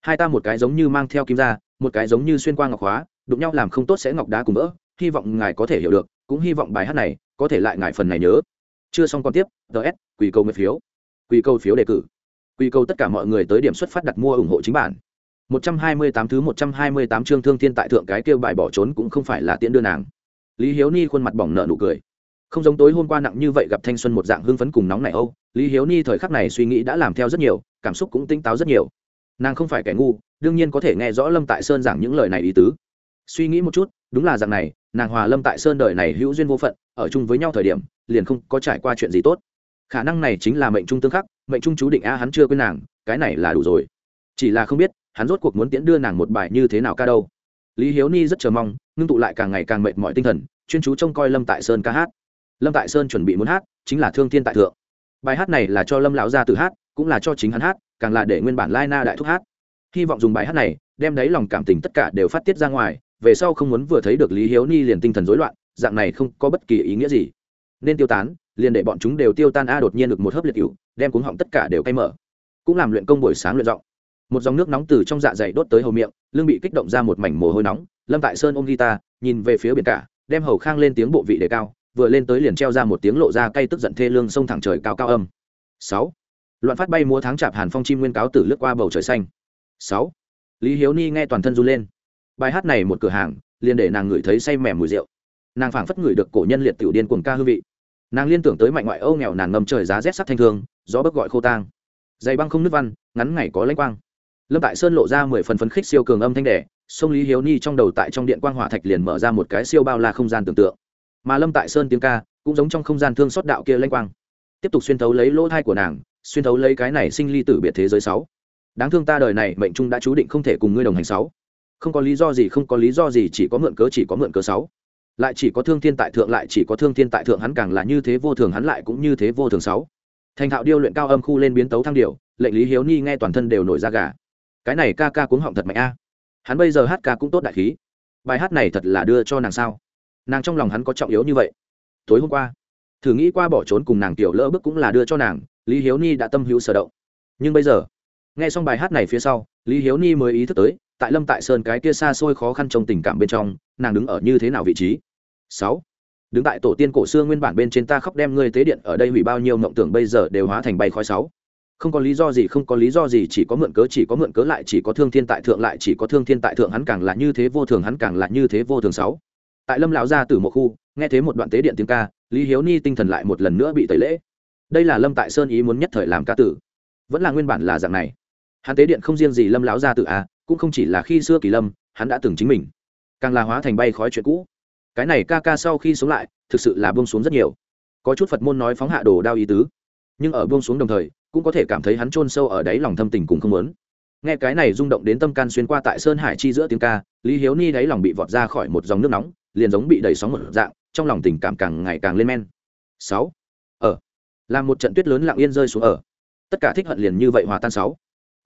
Hai ta một cái giống như mang theo kim ra một cái giống như xuyên qua ngọc hóa, đụng nhau làm không tốt sẽ ngọc đá cùng vỡ, hy vọng ngài có thể hiểu được, cũng hy vọng bài hát này có thể lại ngại phần này nhớ. Chưa xong còn tiếp ts quy câu nguyên phiếu. Quy câu phiếu đề cử. Quy câu tất cả mọi người tới điểm xuất phát đặt mua ủng hộ chính bản. 128 thứ 128 chương thương thiên tại thượng cái kêu bài bỏ trốn cũng không phải là tiễn đưa nàng. Lý hiếu ni khuôn mặt bỏng nợ nụ cười. Không giống tối hôm qua nặng như vậy gặp thanh xuân một dạng hưng phấn cùng nóng này âu. Lý hiếu ni thời khắc này suy nghĩ đã làm theo rất nhiều, cảm xúc cũng tinh táo rất nhiều. Nàng không phải kẻ ngu, đương nhiên có thể nghe rõ lâm tại sơn giảng những lời này ý tứ. Suy nghĩ một chút, đúng là dạng này nàng hòa lâm tại sơn đời này hữu duyên vô phận, ở chung với nhau thời điểm, liền không có trải qua chuyện gì tốt. Khả năng này chính là mệnh trung tương khắc, mệnh trung chú định a, hắn chưa quên nàng, cái này là đủ rồi. Chỉ là không biết, hắn rốt cuộc muốn tiễn đưa nàng một bài như thế nào ca đâu. Lý hiếu ni rất chờ mong, ngưng tụ lại càng ngày càng mệt mọi tinh thần, chuyên chú trông coi lâm tại sơn ca hát. Lâm tại sơn chuẩn bị muốn hát, chính là thương thiên tại thượng. Bài hát này là cho lâm lão gia tự hát, cũng là cho chính hắn hát, càng là để nguyên bản lai na đại thúc hát. Hy vọng dùng bài hát này, đem đấy lòng cảm tình tất cả đều phát tiết ra ngoài về sau không muốn vừa thấy được lý hiếu ni liền tinh thần rối loạn, dạng này không có bất kỳ ý nghĩa gì. Nên tiêu tán, liền để bọn chúng đều tiêu tan a đột nhiên được một hớp liệt cựu đem cuống họng tất cả đều cay mở. Cũng làm luyện công buổi sáng luyện giọng. Một dòng nước nóng từ trong dạ dày đốt tới hầu miệng, lưng bị kích động ra một mảnh mồ hôi nóng, lâm tại sơn ôm guitar, nhìn về phía biển cả, đem hầu khang lên tiếng bộ vị đề cao, vừa lên tới liền treo ra một tiếng lộ ra cay tức giận thê lương sông thẳng trời cao cao âm. Sáu. Loạn phát bay múa tháng chạp hàn phong chim nguyên cáo tử lướt qua bầu trời xanh. Sáu. Lý hiếu ni nghe toàn thân run lên bài hát này một cửa hàng, liền để nàng ngửi thấy say mềm mùi rượu. Nàng phảng phất ngửi được cổ nhân liệt tiểu điên cuồng ca hương vị. Nàng liên tưởng tới mạnh ngoại âu nghèo nàng ngầm trời giá rét sắc thanh thương, gió bấc gọi khô tang. Dày băng không nước văn, ngắn ngày có lãnh quang. Lâm tại sơn lộ ra mười phần phấn khích siêu cường âm thanh đẻ, sông lý hiếu ni trong đầu tại trong điện quang hỏa thạch liền mở ra một cái siêu bao la không gian tưởng tượng. Mà lâm tại sơn tiếng ca, cũng giống trong không gian thương xót đạo kia lanh quang. Tiếp tục xuyên thấu lấy lỗ thai của nàng, xuyên thấu lấy cái này sinh ly tử biệt thế giới sáu. Đáng thương ta đời này, mệnh trung đã chú định không thể cùng ngươi đồng hành sáu không có lý do gì, không có lý do gì, chỉ có mượn cớ, chỉ có mượn cớ sáu. Lại chỉ có thương thiên tại thượng, lại chỉ có thương thiên tại thượng, hắn càng là như thế vô thường, hắn lại cũng như thế vô thường sáu. Thành thạo điêu luyện cao âm khu lên biến tấu thăng điệu lệnh lý hiếu ni nghe toàn thân đều nổi da gà. Cái này ca ca cuống họng thật mạnh a. Hắn bây giờ hát ca cũng tốt đại khí. Bài hát này thật là đưa cho nàng sao? Nàng trong lòng hắn có trọng yếu như vậy. Tối hôm qua, thử nghĩ qua bỏ trốn cùng nàng tiểu lỡ bước cũng là đưa cho nàng, lý hiếu ni đã tâm hữu sở động. Nhưng bây giờ, nghe xong bài hát này phía sau, lý hiếu ni mới ý thức tới tại lâm tại sơn cái kia xa xôi khó khăn trong tình cảm bên trong, nàng đứng ở như thế nào vị trí? Sáu. Đứng tại tổ tiên cổ xưa nguyên bản bên trên ta khóc đem ngươi tế điện ở đây hủy bao nhiêu mộng tưởng bây giờ đều hóa thành bay khói sáu. Không có lý do gì, không có lý do gì, chỉ có mượn cớ, chỉ có mượn cớ lại, chỉ có thương thiên tại thượng lại, chỉ có thương thiên tại thượng hắn càng là như thế vô thường, hắn càng là như thế vô thường sáu. Tại lâm lão gia tử một khu, nghe thấy một đoạn tế điện tiếng ca, lý hiếu ni tinh thần lại một lần nữa bị tẩy lễ. Đây là lâm tại sơn ý muốn nhất thời làm ca tử. Vẫn là nguyên bản là dạng này. Hắn tế điện không riêng gì lâm lão gia tử à cũng không chỉ là khi xưa kỳ lâm, hắn đã từng chính mình. Càng là hóa thành bay khói chuyện cũ. Cái này ca ca sau khi sống lại, thực sự là buông xuống rất nhiều. Có chút phật môn nói phóng hạ đồ đao ý tứ, nhưng ở buông xuống đồng thời, cũng có thể cảm thấy hắn chôn sâu ở đáy lòng thâm tình cùng không muốn. Nghe cái này rung động đến tâm can xuyên qua tại sơn hải chi giữa tiếng ca, lý hiếu ni đáy lòng bị vọt ra khỏi một dòng nước nóng, liền giống bị đẩy sóng một dạng, trong lòng tình cảm càng ngày càng lên men. Sáu. Ờ. Ở làm một trận tuyết lớn lặng yên rơi xuống ở. Tất cả thích hận liền như vậy hòa tan sáu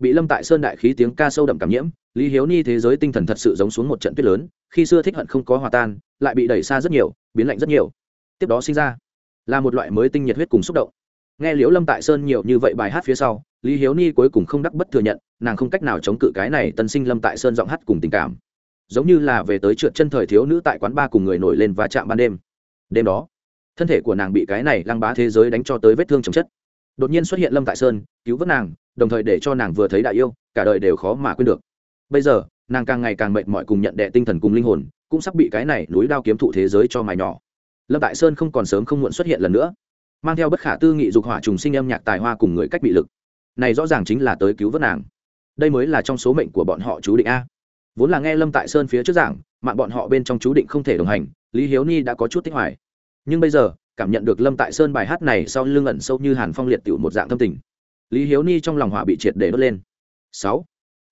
bị lâm tại sơn đại khí tiếng ca sâu đậm cảm nhiễm, lý hiếu ni thế giới tinh thần thật sự giống xuống một trận tuyết lớn, khi xưa thích hận không có hòa tan, lại bị đẩy xa rất nhiều, biến lạnh rất nhiều. Tiếp đó sinh ra là một loại mới tinh nhiệt huyết cùng xúc động. Nghe liễu lâm tại sơn nhiều như vậy bài hát phía sau, lý hiếu ni cuối cùng không đắc bất thừa nhận, nàng không cách nào chống cự cái này tân sinh lâm tại sơn giọng hát cùng tình cảm. Giống như là về tới trượt chân thời thiếu nữ tại quán ba cùng người nổi lên và chạm ban đêm. Đêm đó, thân thể của nàng bị cái này lăng bá thế giới đánh cho tới vết thương chồng chất. Đột nhiên xuất hiện lâm tại sơn, cứu vớt nàng đồng thời để cho nàng vừa thấy đại yêu, cả đời đều khó mà quên được. Bây giờ, nàng càng ngày càng mệt mỏi cùng nhận đệ tinh thần cùng linh hồn, cũng sắp bị cái này núi đao kiếm thụ thế giới cho mài nhỏ. Lâm tại sơn không còn sớm không muộn xuất hiện lần nữa, mang theo bất khả tư nghị dục hỏa trùng sinh âm nhạc tài hoa cùng người cách bị lực. Này rõ ràng chính là tới cứu vớt nàng. Đây mới là trong số mệnh của bọn họ chú định a. Vốn là nghe lâm tại sơn phía trước giảng, mạng bọn họ bên trong chú định không thể đồng hành, lý hiếu ni đã có chút thích hoài. Nhưng bây giờ, cảm nhận được lâm tại sơn bài hát này sau lưng ẩn sâu như hàn phong liệt tiểu một dạng thâm tình lý hiếu ni trong lòng hỏa bị triệt để đốt lên. Sáu,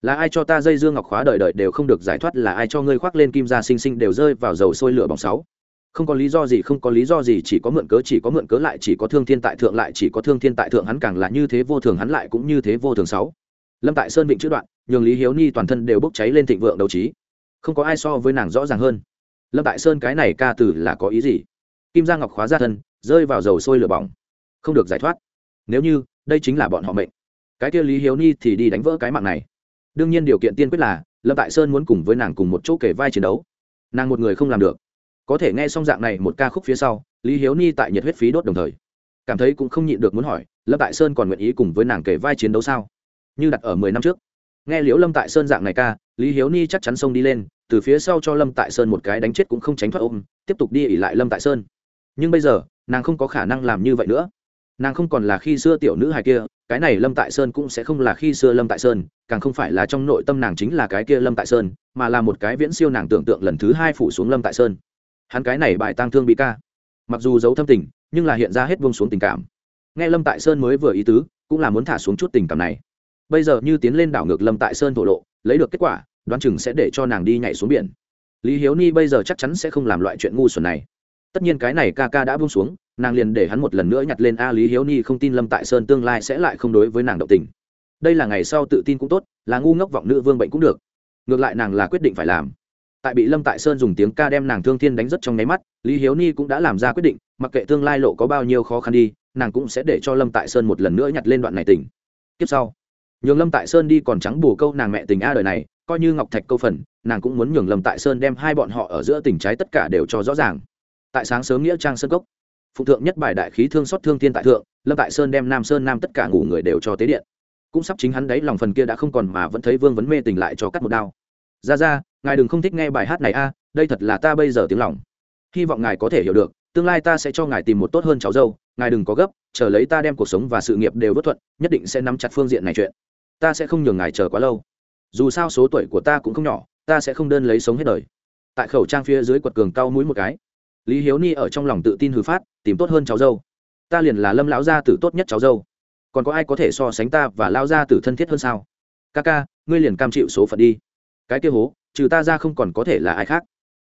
là ai cho ta dây dương ngọc khóa đời đời đều không được giải thoát, là ai cho ngươi khoác lên kim gia sinh sinh đều rơi vào dầu sôi lửa bỏng? Sáu, không có lý do gì, không có lý do gì, chỉ có mượn cớ, chỉ có mượn cớ lại, chỉ có thương thiên tại thượng lại, chỉ có thương thiên tại thượng, hắn càng là như thế vô thường, hắn lại cũng như thế vô thường. Sáu, lâm tại sơn vịnh chữ đoạn, nhường lý hiếu ni toàn thân đều bốc cháy lên thịnh vượng đấu trí. Không có ai so với nàng rõ ràng hơn. Lâm tại sơn cái này ca từ là có ý gì? Kim gia ngọc khóa ra thân, rơi vào dầu sôi lửa bỏng. Không được giải thoát. Nếu như đây chính là bọn họ mệnh. Cái kia lý hiếu ni thì đi đánh vỡ cái mạng này. Đương nhiên điều kiện tiên quyết là, lâm tại sơn muốn cùng với nàng cùng một chỗ kể vai chiến đấu. Nàng một người không làm được. Có thể nghe xong dạng này một ca khúc phía sau, lý hiếu ni tại nhiệt huyết phí đốt đồng thời, cảm thấy cũng không nhịn được muốn hỏi, lâm tại sơn còn nguyện ý cùng với nàng kể vai chiến đấu sao? Như đặt ở mười năm trước. Nghe liễu lâm tại sơn dạng này ca, lý hiếu ni chắc chắn xông đi lên, từ phía sau cho lâm tại sơn một cái đánh chết cũng không tránh thoát ôm, tiếp tục đi ỉ lại lâm tại sơn. Nhưng bây giờ, nàng không có khả năng làm như vậy nữa nàng không còn là khi xưa tiểu nữ hài kia, cái này lâm tại sơn cũng sẽ không là khi xưa lâm tại sơn, càng không phải là trong nội tâm nàng chính là cái kia lâm tại sơn, mà là một cái viễn siêu nàng tưởng tượng lần thứ hai phủ xuống lâm tại sơn. Hắn cái này bài tang thương bị ca. Mặc dù giấu thâm tình, nhưng là hiện ra hết vông xuống tình cảm. Nghe lâm tại sơn mới vừa ý tứ, cũng là muốn thả xuống chút tình cảm này. Bây giờ như tiến lên đảo ngược lâm tại sơn thổ lộ, lấy được kết quả, đoán chừng sẽ để cho nàng đi nhảy xuống biển. Lý hiếu ni bây giờ chắc chắn sẽ không làm loại chuyện ngu xuẩn này tất nhiên cái này ca ca đã buông xuống, nàng liền để hắn một lần nữa nhặt lên a lý hiếu ni không tin lâm tại sơn tương lai sẽ lại không đối với nàng động tình. Đây là ngày sau tự tin cũng tốt, là ngu ngốc vọng nữ vương bệnh cũng được. Ngược lại nàng là quyết định phải làm. Tại bị lâm tại sơn dùng tiếng ca đem nàng thương thiên đánh rất trong nháy mắt, lý hiếu ni cũng đã làm ra quyết định, mặc kệ tương lai lộ có bao nhiêu khó khăn đi, nàng cũng sẽ để cho lâm tại sơn một lần nữa nhặt lên đoạn này tình. Tiếp sau, nhường lâm tại sơn đi còn trắng bù câu nàng mẹ tình a đời này, coi như ngọc thạch câu phần, nàng cũng muốn nhường lâm tại sơn đem hai bọn họ ở giữa tình trái tất cả đều cho rõ ràng tại sáng sớm nghĩa trang sơn cốc. Phụ thượng nhất bài đại khí thương xót thương thiên tại thượng, lâm tại sơn đem nam sơn nam tất cả ngủ người đều cho tế điện. Cũng sắp chính hắn đấy, lòng phần kia đã không còn mà vẫn thấy vương vấn mê tình lại cho cắt một đao. Ra ra, ngài đừng không thích nghe bài hát này a, đây thật là ta bây giờ tiếng lòng. Hy vọng ngài có thể hiểu được, tương lai ta sẽ cho ngài tìm một tốt hơn cháu dâu, ngài đừng có gấp, chờ lấy ta đem cuộc sống và sự nghiệp đều vất thuận, nhất định sẽ nắm chặt phương diện này chuyện. Ta sẽ không nhường ngài chờ quá lâu. Dù sao số tuổi của ta cũng không nhỏ, ta sẽ không đơn lấy sống hết đời. Tại khẩu trang phía dưới quật cường cao mũi một cái lý hiếu ni ở trong lòng tự tin hư phát, tìm tốt hơn cháu dâu. Ta liền là lâm lão gia tử tốt nhất cháu dâu. Còn có ai có thể so sánh ta và lao gia tử thân thiết hơn sao? Ca ca, ngươi liền cam chịu số phận đi. Cái kia hố, trừ ta ra không còn có thể là ai khác.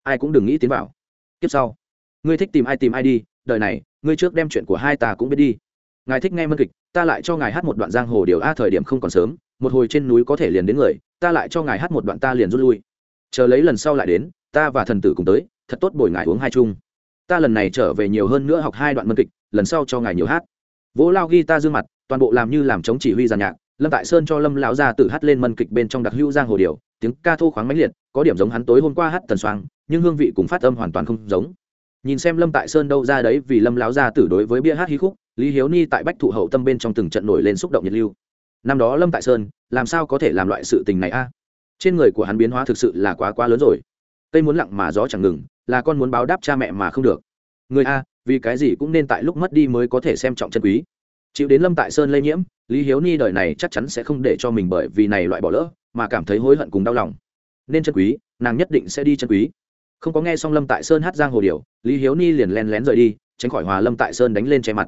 Ai cũng đừng nghĩ tiến vào. Tiếp sau, ngươi thích tìm ai tìm ai đi, đời này, ngươi trước đem chuyện của hai ta cũng biết đi. Ngài thích nghe mân kịch, ta lại cho ngài hát một đoạn giang hồ điều a thời điểm không còn sớm, một hồi trên núi có thể liền đến người, ta lại cho ngài hát một đoạn ta liền rút lui. Chờ lấy lần sau lại đến, ta và thần tử cùng tới, thật tốt bồi ngài uống hai chung ta lần này trở về nhiều hơn nữa học hai đoạn mân kịch, lần sau cho ngài nhiều hát. Vỗ lao ghi ta dương mặt, toàn bộ làm như làm chống chỉ huy giàn nhạc, lâm tại sơn cho lâm lão gia tự hát lên mân kịch bên trong đặc hữu giang hồ điều tiếng ca thô khoáng mãnh liệt, có điểm giống hắn tối hôm qua hát tần xoang nhưng hương vị cùng phát âm hoàn toàn không giống. Nhìn xem lâm tại sơn đâu ra đấy vì lâm lão gia tử đối với bia hát hí khúc, lý hiếu ni tại bách thụ hậu tâm bên trong từng trận nổi lên xúc động nhiệt lưu. Năm đó lâm tại sơn, làm sao có thể làm loại sự tình này a? Trên người của hắn biến hóa thực sự là quá quá lớn rồi. Cây muốn lặng mà gió chẳng ngừng là con muốn báo đáp cha mẹ mà không được. Người a, vì cái gì cũng nên tại lúc mất đi mới có thể xem trọng chân quý. Chịu đến lâm tại sơn lây nhiễm, lý hiếu ni đời này chắc chắn sẽ không để cho mình bởi vì này loại bỏ lỡ, mà cảm thấy hối hận cùng đau lòng. Nên chân quý, nàng nhất định sẽ đi chân quý. Không có nghe xong lâm tại sơn hát giang hồ điều lý hiếu ni liền len lén rời đi, tránh khỏi hòa lâm tại sơn đánh lên che mặt.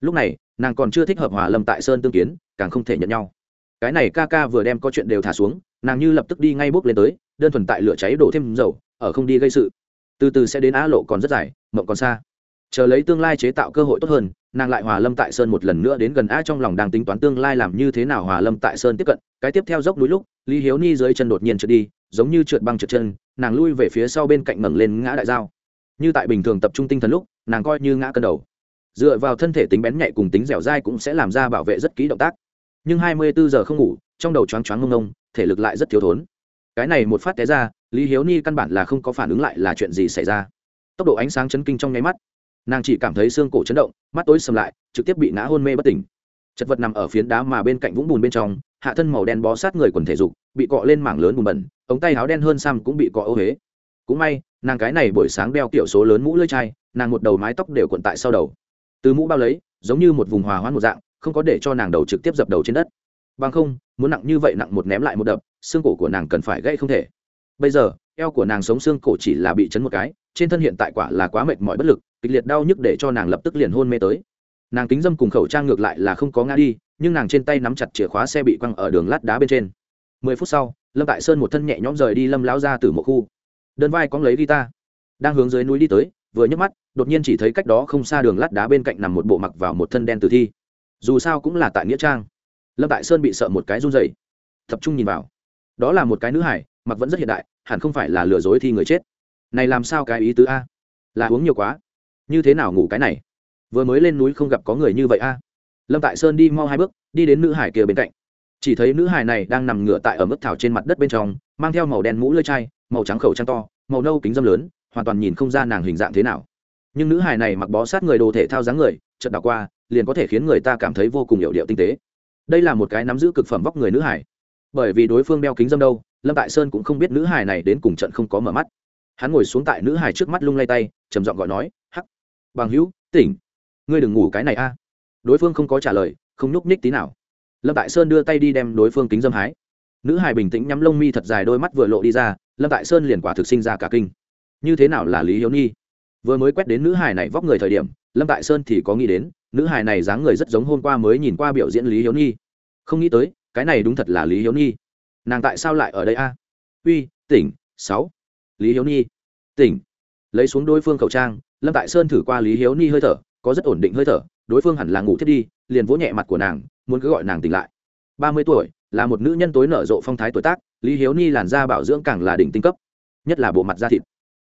Lúc này, nàng còn chưa thích hợp hòa lâm tại sơn tương kiến, càng không thể nhận nhau. Cái này ca ca vừa đem có chuyện đều thả xuống, nàng như lập tức đi ngay bước lên tới, đơn thuần tại lửa cháy đổ thêm dầu, ở không đi gây sự từ từ sẽ đến á lộ còn rất dài, mộng còn xa. Chờ lấy tương lai chế tạo cơ hội tốt hơn, nàng lại hòa lâm tại sơn một lần nữa đến gần a trong lòng đang tính toán tương lai làm như thế nào hòa lâm tại sơn tiếp cận. Cái tiếp theo dốc núi lúc, lý hiếu ni dưới chân đột nhiên trượt đi, giống như trượt băng trượt chân, nàng lui về phía sau bên cạnh ngẩng lên ngã đại dao. Như tại bình thường tập trung tinh thần lúc, nàng coi như ngã cân đầu. Dựa vào thân thể tính bén nhạy cùng tính dẻo dai cũng sẽ làm ra bảo vệ rất kỹ động tác. Nhưng hai mươi bốn giờ không ngủ, trong đầu choáng choáng ngông ngông, thể lực lại rất thiếu thốn. Cái này một phát té ra lý hiếu ni căn bản là không có phản ứng lại là chuyện gì xảy ra. Tốc độ ánh sáng chấn kinh trong nháy mắt. Nàng chỉ cảm thấy xương cổ chấn động, mắt tối sầm lại, trực tiếp bị ngã hôn mê bất tỉnh. Chật vật nằm ở phiến đá mà bên cạnh vũng bùn bên trong, hạ thân màu đen bó sát người quần thể dục, bị cọ lên mảng lớn bùn bẩn, ống tay áo đen hơn sam cũng bị cọ ô huế cũng may, nàng cái này buổi sáng đeo kiểu số lớn mũ lưỡi chai, nàng một đầu mái tóc đều cuộn tại sau đầu. Từ mũ bao lấy, giống như một vùng hòa hoãn một dạng, không có để cho nàng đầu trực tiếp dập đầu trên đất. Bằng không, muốn nặng như vậy nặng một ném lại một đập, xương cổ của nàng cần phải gây không thể bây giờ, eo của nàng sống xương cổ chỉ là bị chấn một cái, trên thân hiện tại quả là quá mệt mỏi bất lực, kịch liệt đau nhức để cho nàng lập tức liền hôn mê tới. Nàng kính dâm cùng khẩu trang ngược lại là không có ngã đi, nhưng nàng trên tay nắm chặt chìa khóa xe bị quăng ở đường lát đá bên trên. Mười phút sau, lâm tại sơn một thân nhẹ nhõm rời đi lâm lao ra từ một khu. Đơn vai cóng lấy guitar, đang hướng dưới núi đi tới, vừa nhấc mắt, đột nhiên chỉ thấy cách đó không xa đường lát đá bên cạnh nằm một bộ mặc vào một thân đen tử thi. Dù sao cũng là tại nghĩa trang. Lâm tại sơn bị sợ một cái run dày tập trung nhìn vào. Đó là một cái nữ hải mặc vẫn rất hiện đại, hẳn không phải là lừa dối thi người chết. Này làm sao cái ý tứ a? Là uống nhiều quá. Như thế nào ngủ cái này? Vừa mới lên núi không gặp có người như vậy a. Lâm tại sơn đi mau hai bước, đi đến nữ hải kia bên cạnh. Chỉ thấy nữ hải này đang nằm ngửa tại ở mức thảo trên mặt đất bên trong, mang theo màu đen mũ lơi chai, màu trắng khẩu trang to, màu nâu kính dâm lớn, hoàn toàn nhìn không ra nàng hình dạng thế nào. Nhưng nữ hải này mặc bó sát người đồ thể thao dáng người, chợt đảo qua, liền có thể khiến người ta cảm thấy vô cùng hiệu điệu tinh tế. Đây là một cái nắm giữ cực phẩm vóc người nữ hải. Bởi vì đối phương đeo kính dâm đâu lâm tại sơn cũng không biết nữ hài này đến cùng trận không có mở mắt. Hắn ngồi xuống tại nữ hài trước mắt lung lay tay, trầm giọng gọi nói, hắc, bằng hữu, tỉnh. Ngươi đừng ngủ cái này a. Đối phương không có trả lời, không nhúc nhích tí nào. Lâm tại sơn đưa tay đi đem đối phương kính dâm hái. Nữ hài bình tĩnh nhắm lông mi thật dài, đôi mắt vừa lộ đi ra, lâm tại sơn liền quả thực sinh ra cả kinh. Như thế nào là lý hiếu nhi? Vừa mới quét đến nữ hài này vóc người thời điểm, lâm tại sơn thì có nghĩ đến, nữ hài này dáng người rất giống hôm qua mới nhìn qua biểu diễn lý hiếu nhi. Không nghĩ tới, cái này đúng thật là lý hiếu nhi nàng tại sao lại ở đây a? Uy, tỉnh, sáu. Lý hiếu Ni tỉnh. Lấy xuống đối phương khẩu trang, lâm tại sơn thử qua lý hiếu Ni hơi thở, có rất ổn định hơi thở, đối phương hẳn là ngủ thiết đi, liền vỗ nhẹ mặt của nàng, muốn cứ gọi nàng tỉnh lại. Ba mươi tuổi, là một nữ nhân tối nở rộ phong thái tuổi tác, lý hiếu ni làn da bảo dưỡng càng là đỉnh tinh cấp, nhất là bộ mặt da thịt.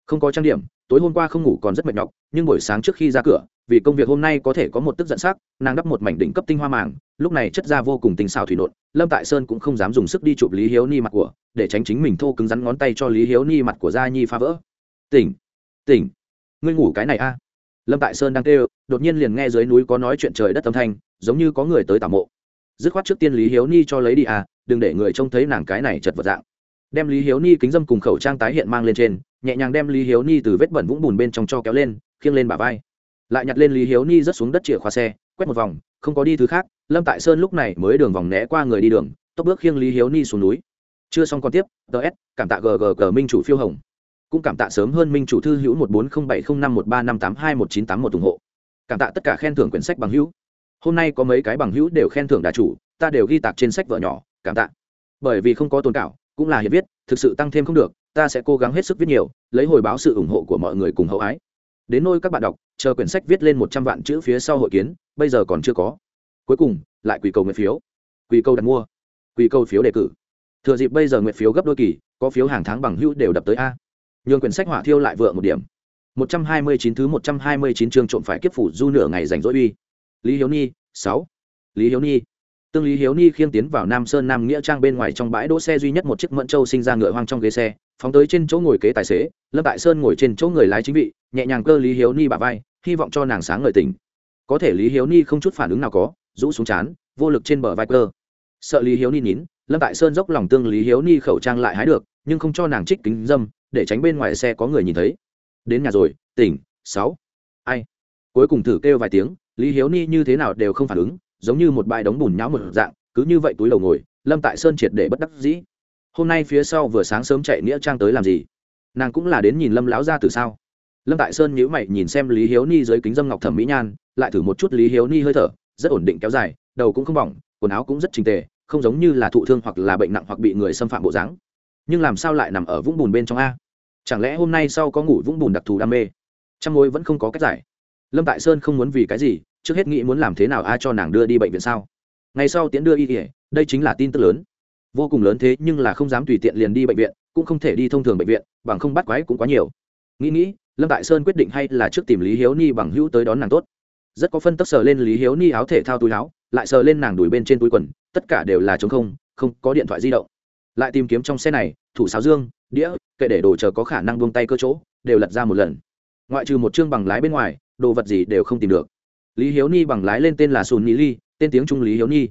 Không có trang điểm tối hôm qua không ngủ còn rất mệt nhọc, nhưng buổi sáng trước khi ra cửa, vì công việc hôm nay có thể có một tức giận sắc, nàng đắp một mảnh đỉnh cấp tinh hoa màng, lúc này chất da vô cùng tinh xào thủy nộn, lâm tại sơn cũng không dám dùng sức đi chụp lý hiếu ni mặt của, để tránh chính mình thô cứng rắn ngón tay cho lý hiếu ni mặt của gia nhi phá vỡ. Tỉnh tỉnh, ngươi ngủ cái này a. Lâm tại sơn đang kêu, đột nhiên liền nghe dưới núi có nói chuyện trời đất âm thanh, giống như có người tới tảo mộ. Dứt khoát trước tiên lý hiếu ni cho lấy đi à đừng để người trông thấy nàng cái này chật vật dạng. Đem lý hiếu ni kính dâm cùng khẩu trang tái hiện mang lên trên nhẹ nhàng đem lý hiếu ni từ vết bẩn vũng bùn bên trong cho kéo lên, khiêng lên bả vai. Lại nhặt lên lý hiếu ni rớt xuống đất chìa khóa xe, quét một vòng, không có đi thứ khác. Lâm tại sơn lúc này mới đường vòng né qua người đi đường, tốc bước khiêng lý hiếu ni xuống núi. Chưa xong còn tiếp ts cảm tạ gg minh chủ phiêu hồng. Cũng cảm tạ sớm hơn minh chủ thư hữu một bốn không bảy không năm một ba năm tám hai một chín tám một ủng hộ. Cảm tạ tất cả khen thưởng quyển sách bằng hữu. Hôm nay có mấy cái bằng hữu đều khen thưởng đà chủ, ta đều ghi tạc trên sách vợ nhỏ, cảm tạ. Bởi vì không có tồn cảo, cũng là hiện viết, thực sự tăng thêm không được ta sẽ cố gắng hết sức viết nhiều, lấy hồi báo sự ủng hộ của mọi người cùng hậu ái. Đến nôi các bạn đọc, chờ quyển sách viết lên một trăm vạn chữ phía sau hội kiến, bây giờ còn chưa có. Cuối cùng, lại quỳ cầu nguyện phiếu. Quỳ cầu đặt mua. Quỳ cầu phiếu đề cử. Thừa dịp bây giờ nguyện phiếu gấp đôi kỳ, có phiếu hàng tháng bằng hữu đều đập tới a. Nhường quyển sách hỏa thiêu lại vựa một điểm. một trăm hai mươi chín thứ một trăm hai mươi chín chương trộm phải kiếp phủ du nửa ngày rảnh rỗi uy. Lý hiếu ni, sáu. Lý hiếu ni. Tương lý hiếu ni khiêng tiến vào nam sơn nam nghĩa trang bên ngoài trong bãi đỗ xe duy nhất một chiếc mẫn châu sinh ra ngựa hoang trong ghế xe phóng tới trên chỗ ngồi kế tài xế, lâm tại sơn ngồi trên chỗ người lái chính vị, nhẹ nhàng cơ lý hiếu ni bà vai, hy vọng cho nàng sáng ngời tỉnh. Có thể lý hiếu ni không chút phản ứng nào có, rũ xuống chán, vô lực trên bờ vai cơ. Sợ lý hiếu ni nín, lâm tại sơn dốc lòng tương lý hiếu ni khẩu trang lại hái được, nhưng không cho nàng trích kính dâm, để tránh bên ngoài xe có người nhìn thấy. Đến nhà rồi, tỉnh, sáu. Ai? Cuối cùng thử kêu vài tiếng, lý hiếu ni như thế nào đều không phản ứng, giống như một bãi đống bùn nháo một dạng, cứ như vậy túi đầu ngồi, lâm tại sơn triệt để bất đắc dĩ hôm nay phía sau vừa sáng sớm chạy nghĩa trang tới làm gì? Nàng cũng là đến nhìn lâm lão ra từ sao? Lâm tại sơn nhữ mày nhìn xem lý hiếu ni dưới kính dâm ngọc thẩm mỹ nhan, lại thử một chút lý hiếu ni hơi thở, rất ổn định kéo dài, đầu cũng không bỏng, quần áo cũng rất trình tề, không giống như là thụ thương hoặc là bệnh nặng hoặc bị người xâm phạm bộ dáng. Nhưng làm sao lại nằm ở vũng bùn bên trong a? Chẳng lẽ hôm nay sau có ngủ vũng bùn đặc thù đam mê? Trong ngôi vẫn không có cách giải. Lâm tại sơn không muốn vì cái gì, trước hết nghĩ muốn làm thế nào a cho nàng đưa đi bệnh viện sao? Ngày sau tiến đưa y kỉa đây chính là tin tức lớn vô cùng lớn thế nhưng là không dám tùy tiện liền đi bệnh viện, cũng không thể đi thông thường bệnh viện, bằng không bắt quái cũng quá nhiều. Nghĩ nghĩ, lâm tại sơn quyết định hay là trước tìm lý hiếu ni bằng hữu tới đón nàng tốt. Rất có phân tức sờ lên lý hiếu ni áo thể thao túi áo, lại sờ lên nàng đùi bên trên túi quần, tất cả đều là chống không không có điện thoại di động. Lại tìm kiếm trong xe này, thủ sáo dương, đĩa, kệ để đồ chờ có khả năng buông tay cơ chỗ, đều lật ra một lần. Ngoại trừ một chương bằng lái bên ngoài, đồ vật gì đều không tìm được. Lý hiếu ni bằng lái lên tên là sùn ni ly, tên tiếng trung lý hiếu ni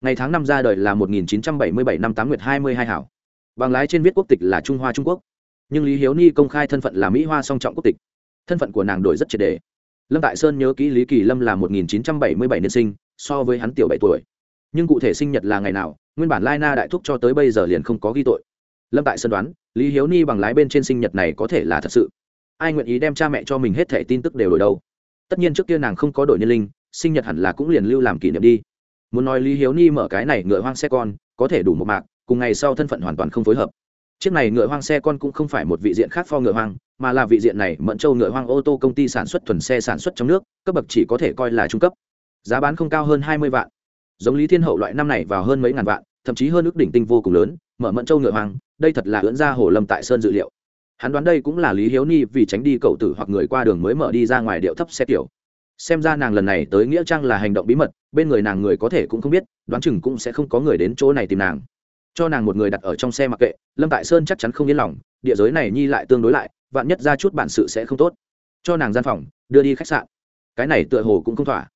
ngày tháng năm ra đời là một nghìn chín trăm bảy mươi bảy năm tám nguyệt hai mươi hai hảo. Bằng lái trên viết quốc tịch là trung hoa trung quốc. Nhưng lý hiếu ni công khai thân phận là mỹ hoa song trọng quốc tịch. Thân phận của nàng đổi rất triệt đề. Lâm tại sơn nhớ kỹ lý kỳ lâm là một nghìn chín trăm bảy mươi bảy niên sinh, so với hắn tiểu bảy tuổi. Nhưng cụ thể sinh nhật là ngày nào, nguyên bản lai na đại thúc cho tới bây giờ liền không có ghi tội. Lâm tại sơn đoán, lý hiếu ni bằng lái bên trên sinh nhật này có thể là thật sự. Ai nguyện ý đem cha mẹ cho mình hết thẻ tin tức đều đổi đâu. Tất nhiên trước kia nàng không có đổi niên linh, sinh nhật hẳn là cũng liền lưu làm kỷ niệm đi muốn nói lý hiếu ni mở cái này ngựa hoang xe con, có thể đủ một mạc, cùng ngày sau thân phận hoàn toàn không phối hợp. Chiếc này ngựa hoang xe con cũng không phải một vị diện khác pho ngựa hoang, mà là vị diện này mẫn châu ngựa hoang ô tô công ty sản xuất thuần xe sản xuất trong nước, cấp bậc chỉ có thể coi là trung cấp. Giá bán không cao hơn hai mươi vạn. Giống lý thiên hậu loại năm này vào hơn mấy ngàn vạn, thậm chí hơn ước đỉnh tinh vô cùng lớn, mở mẫn châu ngựa hoang, đây thật là ưỡn ra hồ lâm tại sơn dự liệu. Hắn đoán đây cũng là lý hiếu ni vì tránh đi cậu tử hoặc người qua đường mới mở đi ra ngoài điệu thấp xe kiểu xem ra nàng lần này tới nghĩa trang là hành động bí mật, bên người nàng người có thể cũng không biết, đoán chừng cũng sẽ không có người đến chỗ này tìm nàng. Cho nàng một người đặt ở trong xe mặc kệ, lâm tại sơn chắc chắn không yên lòng, địa giới này nhi lại tương đối lại, vạn nhất ra chút bản sự sẽ không tốt. Cho nàng gian phòng, đưa đi khách sạn. Cái này tựa hồ cũng không thỏa.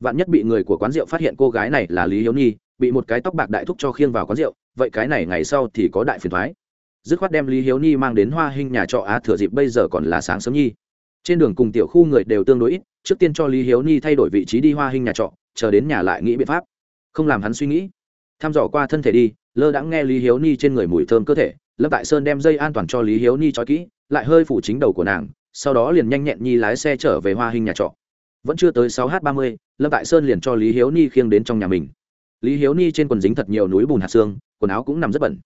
Vạn nhất bị người của quán rượu phát hiện cô gái này là lý hiếu nhi, bị một cái tóc bạc đại thúc cho khiêng vào quán rượu, vậy cái này ngày sau thì có đại phiền thoái. Dứt khoát đem lý hiếu nhi mang đến hoa hình nhà trọ á thừa dịp bây giờ còn là sáng sớm nhi. Trên đường cùng tiểu khu người đều tương đối ít trước tiên cho lý hiếu ni thay đổi vị trí đi hoa hình nhà trọ, chờ đến nhà lại nghĩ biện pháp. Không làm hắn suy nghĩ. Thăm dò qua thân thể đi, lơ đãng nghe lý hiếu ni trên người mùi thơm cơ thể, lâm tại sơn đem dây an toàn cho lý hiếu ni cho kỹ, lại hơi phủ chính đầu của nàng, sau đó liền nhanh nhẹn nhi lái xe trở về hoa hình nhà trọ. Vẫn chưa tới sáu h ba mươi, lâm tại sơn liền cho lý hiếu ni khiêng đến trong nhà mình. Lý hiếu ni trên quần dính thật nhiều núi bùn hạt xương, quần áo cũng nằm rất bẩn.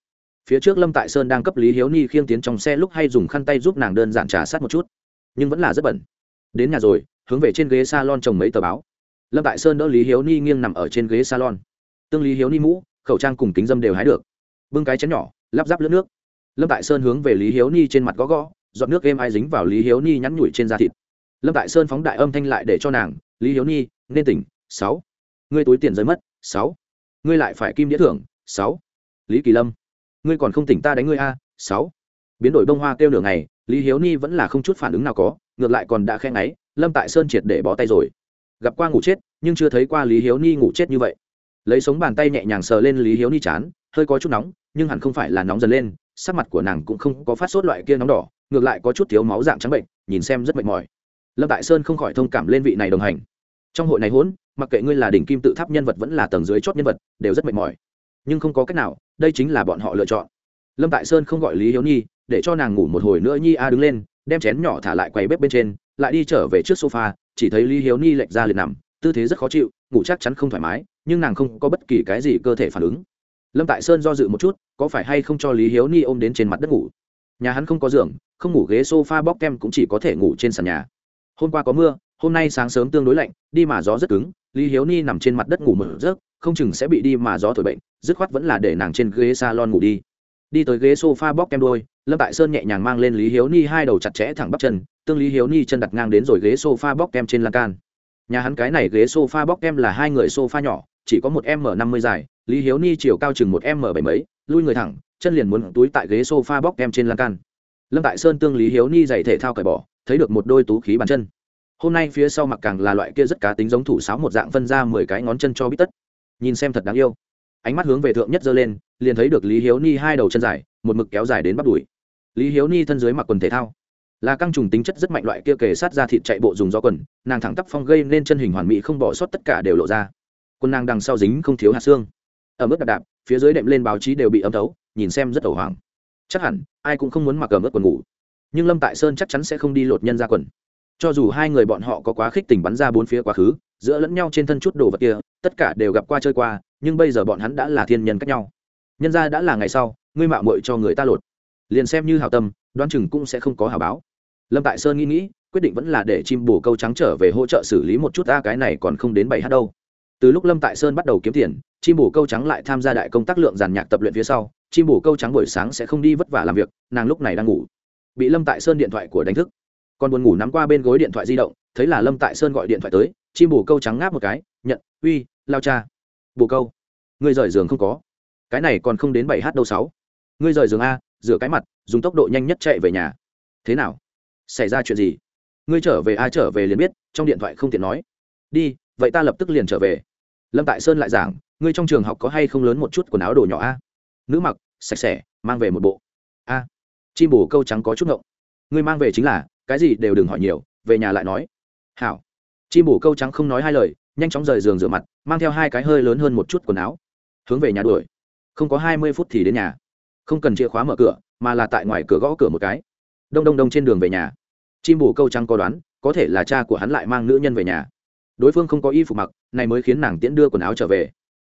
Phía trước lâm tại sơn đang cấp lý hiếu ni khiêng tiến trong xe lúc hay dùng khăn tay giúp nàng đơn giản trà sát một chút, nhưng vẫn là rất bẩn. Đến nhà rồi hướng về trên ghế salon trồng mấy tờ báo. Lâm tại sơn đỡ lý hiếu ni nghiêng nằm ở trên ghế salon. Tương lý hiếu ni mũ, khẩu trang cùng kính dâm đều hái được. Bưng cái chén nhỏ, lắp ráp lướt nước. Lâm tại sơn hướng về lý hiếu ni trên mặt gõ gõ dọn nước êm ai dính vào lý hiếu ni nhắn nhủi trên da thịt. Lâm tại sơn phóng đại âm thanh lại để cho nàng, lý hiếu ni, nên tỉnh, sáu. Ngươi túi tiền rơi mất, sáu. Ngươi lại phải kim đĩa thưởng, sáu. Lý kỳ lâm, ngươi còn không tỉnh ta đánh ngươi a, sáu. Biến đổi bông hoa kêu nửa ngày, lý hiếu ni vẫn là không chút phản ứng nào có, ngược lại còn đã khen ấy lâm tại sơn triệt để bó tay rồi. Gặp qua ngủ chết, nhưng chưa thấy qua lý hiếu ni ngủ chết như vậy. Lấy sống bàn tay nhẹ nhàng sờ lên lý hiếu ni chán, hơi có chút nóng, nhưng hẳn không phải là nóng dần lên, sắc mặt của nàng cũng không có phát sốt loại kia nóng đỏ, ngược lại có chút thiếu máu dạng trắng bệnh, nhìn xem rất mệt mỏi. Lâm tại sơn không khỏi thông cảm lên vị này đồng hành. Trong hội này hỗn mặc kệ ngươi là đỉnh kim tự tháp nhân vật vẫn là tầng dưới chót nhân vật, đều rất mệt mỏi. Nhưng không có cách nào, đây chính là bọn họ lựa chọn. Lâm tại sơn không gọi lý hiếu nhi để cho nàng ngủ một hồi nữa nhi a đứng lên đem chén nhỏ thả lại quầy bếp bên trên, lại đi trở về trước sofa, chỉ thấy lý hiếu ni lệch ra liền nằm, tư thế rất khó chịu, ngủ chắc chắn không thoải mái, nhưng nàng không có bất kỳ cái gì cơ thể phản ứng. Lâm tại sơn do dự một chút, có phải hay không cho lý hiếu ni ôm đến trên mặt đất ngủ? Nhà hắn không có giường, không ngủ ghế s o f a bóc kem cũng chỉ có thể ngủ trên sàn nhà. Hôm qua có mưa, hôm nay sáng sớm tương đối lạnh, đi mà gió rất cứng, lý hiếu ni nằm trên mặt đất ngủ mở rớt không chừng sẽ bị đi mà gió thổi bệnh, dứt khoát vẫn là để nàng trên ghế salon ngủ đi đi tới ghế sofa bóc kem đôi, lâm tại sơn nhẹ nhàng mang lên lý hiếu ni hai đầu chặt chẽ thẳng bắp chân, tương lý hiếu ni chân đặt ngang đến rồi ghế sofa bóc kem trên lan can. Nhà hắn cái này ghế sofa bóc kem là hai người sofa nhỏ, chỉ có một m năm mươi dài, lý hiếu ni chiều cao chừng một m bảy mấy, lui người thẳng, chân liền muốn túi tại ghế sofa bóc kem trên lan can. Lâm tại sơn tương lý hiếu ni giày thể thao cởi bỏ, thấy được một đôi tú khí bàn chân. Hôm nay phía sau mặc càng là loại kia rất cá tính giống thủ sáo một dạng phân ra mười cái ngón chân cho bít tất. Nhìn xem thật đáng yêu ánh mắt hướng về thượng nhất giơ lên, liền thấy được lý hiếu ni hai đầu chân dài, một mực kéo dài đến bắt đùi. Lý hiếu ni thân dưới mặc quần thể thao. Là căng trùng tính chất rất mạnh loại kia kề sát ra thịt chạy bộ dùng do quần, nàng thẳng tắp phong gây nên chân hình hoàn mỹ không bỏ sót tất cả đều lộ ra. Quần nàng đằng sau dính không thiếu hạt xương. Ở mức đạp đạp, phía dưới đệm lên báo chí đều bị ấm thấu, nhìn xem rất ẩu hoàng chắc hẳn, ai cũng không muốn mặc ở mức quần ngủ. Nhưng lâm tại sơn chắc chắn sẽ không đi lột nhân ra quần cho dù hai người bọn họ có quá khích tình bắn ra bốn phía quá khứ, giữa lẫn nhau trên thân chút đồ vật kia, tất cả đều gặp qua chơi qua, nhưng bây giờ bọn hắn đã là thiên nhân cách nhau. Nhân ra đã là ngày sau, ngươi mạo muội cho người ta lột. Liền xem như hảo tâm đoan chừng cũng sẽ không có hảo báo. Lâm tại sơn nghĩ nghĩ, quyết định vẫn là để chim bồ câu trắng trở về hỗ trợ xử lý một chút ta cái này còn không đến bảy h đâu. Từ lúc lâm tại sơn bắt đầu kiếm tiền, chim bồ câu trắng lại tham gia đại công tác lượng giàn nhạc tập luyện phía sau, chim bồ câu trắng buổi sáng sẽ không đi vất vả làm việc, nàng lúc này đang ngủ. Bị lâm tại sơn điện thoại của đánh thức còn buồn ngủ nắm qua bên gối điện thoại di động, thấy là lâm tại sơn gọi điện thoại tới, chim bồ câu trắng ngáp một cái, nhận, uy, lao cha. Bồ câu, ngươi rời giường không có. Cái này còn không đến bảy h đâu sáu. Ngươi rời giường a, rửa cái mặt, dùng tốc độ nhanh nhất chạy về nhà. Thế nào? Xảy ra chuyện gì? Ngươi trở về a, trở về liền biết, trong điện thoại không tiện nói. Đi, vậy ta lập tức liền trở về. Lâm tại sơn lại giảng, ngươi trong trường học có hay không lớn một chút quần áo đồ nhỏ a? Nữ mặc, sạch sẽ, mang về một bộ. A, chim bồ câu trắng có chút ngộng. Ngươi mang về chính là cái gì đều đừng hỏi nhiều, về nhà lại nói. Hảo. Chim bổ câu trắng không nói hai lời, nhanh chóng rời giường rửa mặt, mang theo hai cái hơi lớn hơn một chút quần áo. Hướng về nhà đuổi. Không có hai mươi phút thì đến nhà. Không cần chìa khóa mở cửa, mà là tại ngoài cửa gõ cửa một cái. Đông đông đông trên đường về nhà. Chim bổ câu trắng có đoán, có thể là cha của hắn lại mang nữ nhân về nhà. Đối phương không có y phục mặc, này mới khiến nàng tiễn đưa quần áo trở về.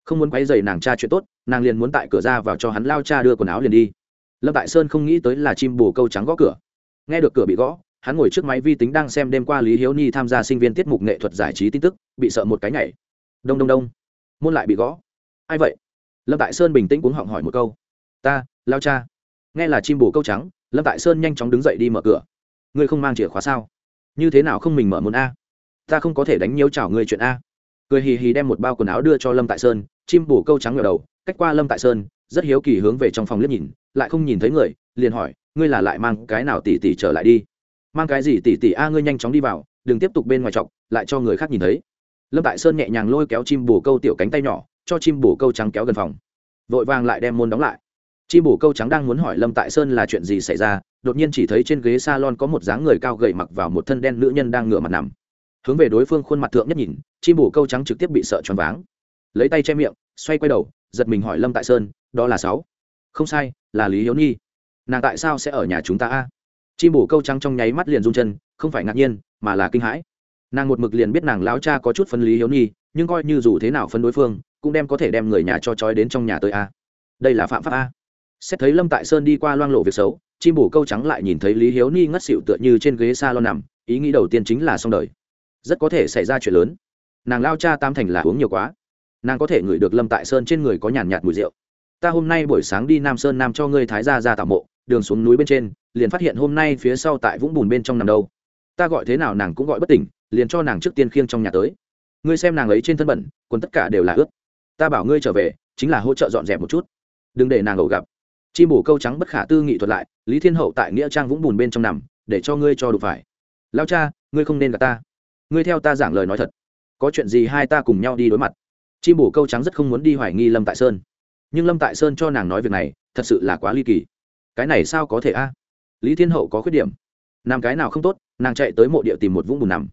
Không muốn quấy dày nàng cha chuyện tốt, nàng liền muốn tại cửa ra vào cho hắn lao cha đưa quần áo liền đi. Lâm tại sơn không nghĩ tới là chim bồ câu trắng gõ cửa. Nghe được cửa bị gõ hắn ngồi trước máy vi tính đang xem đêm qua lý hiếu ni tham gia sinh viên tiết mục nghệ thuật giải trí tin tức, bị sợ một cái nhảy. Đông đông đông. Môn lại bị gõ. Ai vậy? Lâm tại sơn bình tĩnh cuống họng hỏi một câu. Ta, lao cha. Nghe là chim bồ câu trắng, lâm tại sơn nhanh chóng đứng dậy đi mở cửa. Ngươi không mang chìa khóa sao? Như thế nào không mình mở môn a? Ta không có thể đánh nhiều chảo người chuyện a. Cười hì hì đem một bao quần áo đưa cho lâm tại sơn, chim bồ câu trắng ngờ đầu, cách qua lâm tại sơn, rất hiếu kỳ hướng về trong phòng liếc nhìn, lại không nhìn thấy người, liền hỏi, ngươi là lại mang cái nào tỉ tỉ trở lại đi? Mang cái gì tỉ tỉ a, ngươi nhanh chóng đi vào, đừng tiếp tục bên ngoài trọc lại cho người khác nhìn thấy. Lâm tại sơn nhẹ nhàng lôi kéo chim bồ câu tiểu cánh tay nhỏ, cho chim bồ câu trắng kéo gần phòng. Vội vàng lại đem môn đóng lại. Chim bồ câu trắng đang muốn hỏi lâm tại sơn là chuyện gì xảy ra, đột nhiên chỉ thấy trên ghế s a lon có một dáng người cao gầy mặc vào một thân đen nữ nhân đang ngửa mặt nằm. Hướng về đối phương khuôn mặt thượng nhất nhìn, chim bồ câu trắng trực tiếp bị sợ choáng váng. Lấy tay che miệng, xoay quay đầu, giật mình hỏi lâm tại sơn, đó là sáu? Không sai, là lý hiếu nhi. Nàng tại sao sẽ ở nhà chúng ta a? Chim bổ câu trắng trong nháy mắt liền rung chân, không phải ngạc nhiên, mà là kinh hãi. Nàng một mực liền biết nàng lão cha có chút phân lý hiếu nhi nhưng coi như dù thế nào phân đối phương, cũng đem có thể đem người nhà cho trói đến trong nhà tới a. Đây là phạm pháp a. Xét thấy lâm tại sơn đi qua loang lộ việc xấu, chim bổ câu trắng lại nhìn thấy lý hiếu ni ngất xịu tựa như trên ghế s a lon nằm, ý nghĩ đầu tiên chính là xong đời. Rất có thể xảy ra chuyện lớn. Nàng lao cha tam thành là uống nhiều quá. Nàng có thể ngửi được lâm tại sơn trên người có nhàn nhạt mùi rượu. Ta hôm nay buổi sáng đi nam sơn nam cho ngươi thái ra ra tạo mộ đường xuống núi bên trên, liền phát hiện hôm nay phía sau tại vũng bùn bên trong nằm đâu. Ta gọi thế nào nàng cũng gọi bất tỉnh, liền cho nàng trước tiên khiêng trong nhà tới. Ngươi xem nàng ấy trên thân bẩn, quần tất cả đều là ướt. Ta bảo ngươi trở về, chính là hỗ trợ dọn dẹp một chút. Đừng để nàng ẩu gặp. Chi bổ câu trắng bất khả tư nghị thuật lại, lý thiên hậu tại nghĩa trang vũng bùn bên trong nằm, để cho ngươi cho đủ phải. Lao cha, ngươi không nên gặp ta. Ngươi theo ta giảng lời nói thật. Có chuyện gì hai ta cùng nhau đi đối mặt. Chim bổ câu trắng rất không muốn đi hoài nghi lâm tại sơn. Nhưng lâm tại sơn cho nàng nói việc này, thật sự là quá ly kỳ cái này sao có thể a? Lý thiên hậu có khuyết điểm. Nàng cái nào không tốt, nàng chạy tới mộ địa tìm một vũng bùn nằm.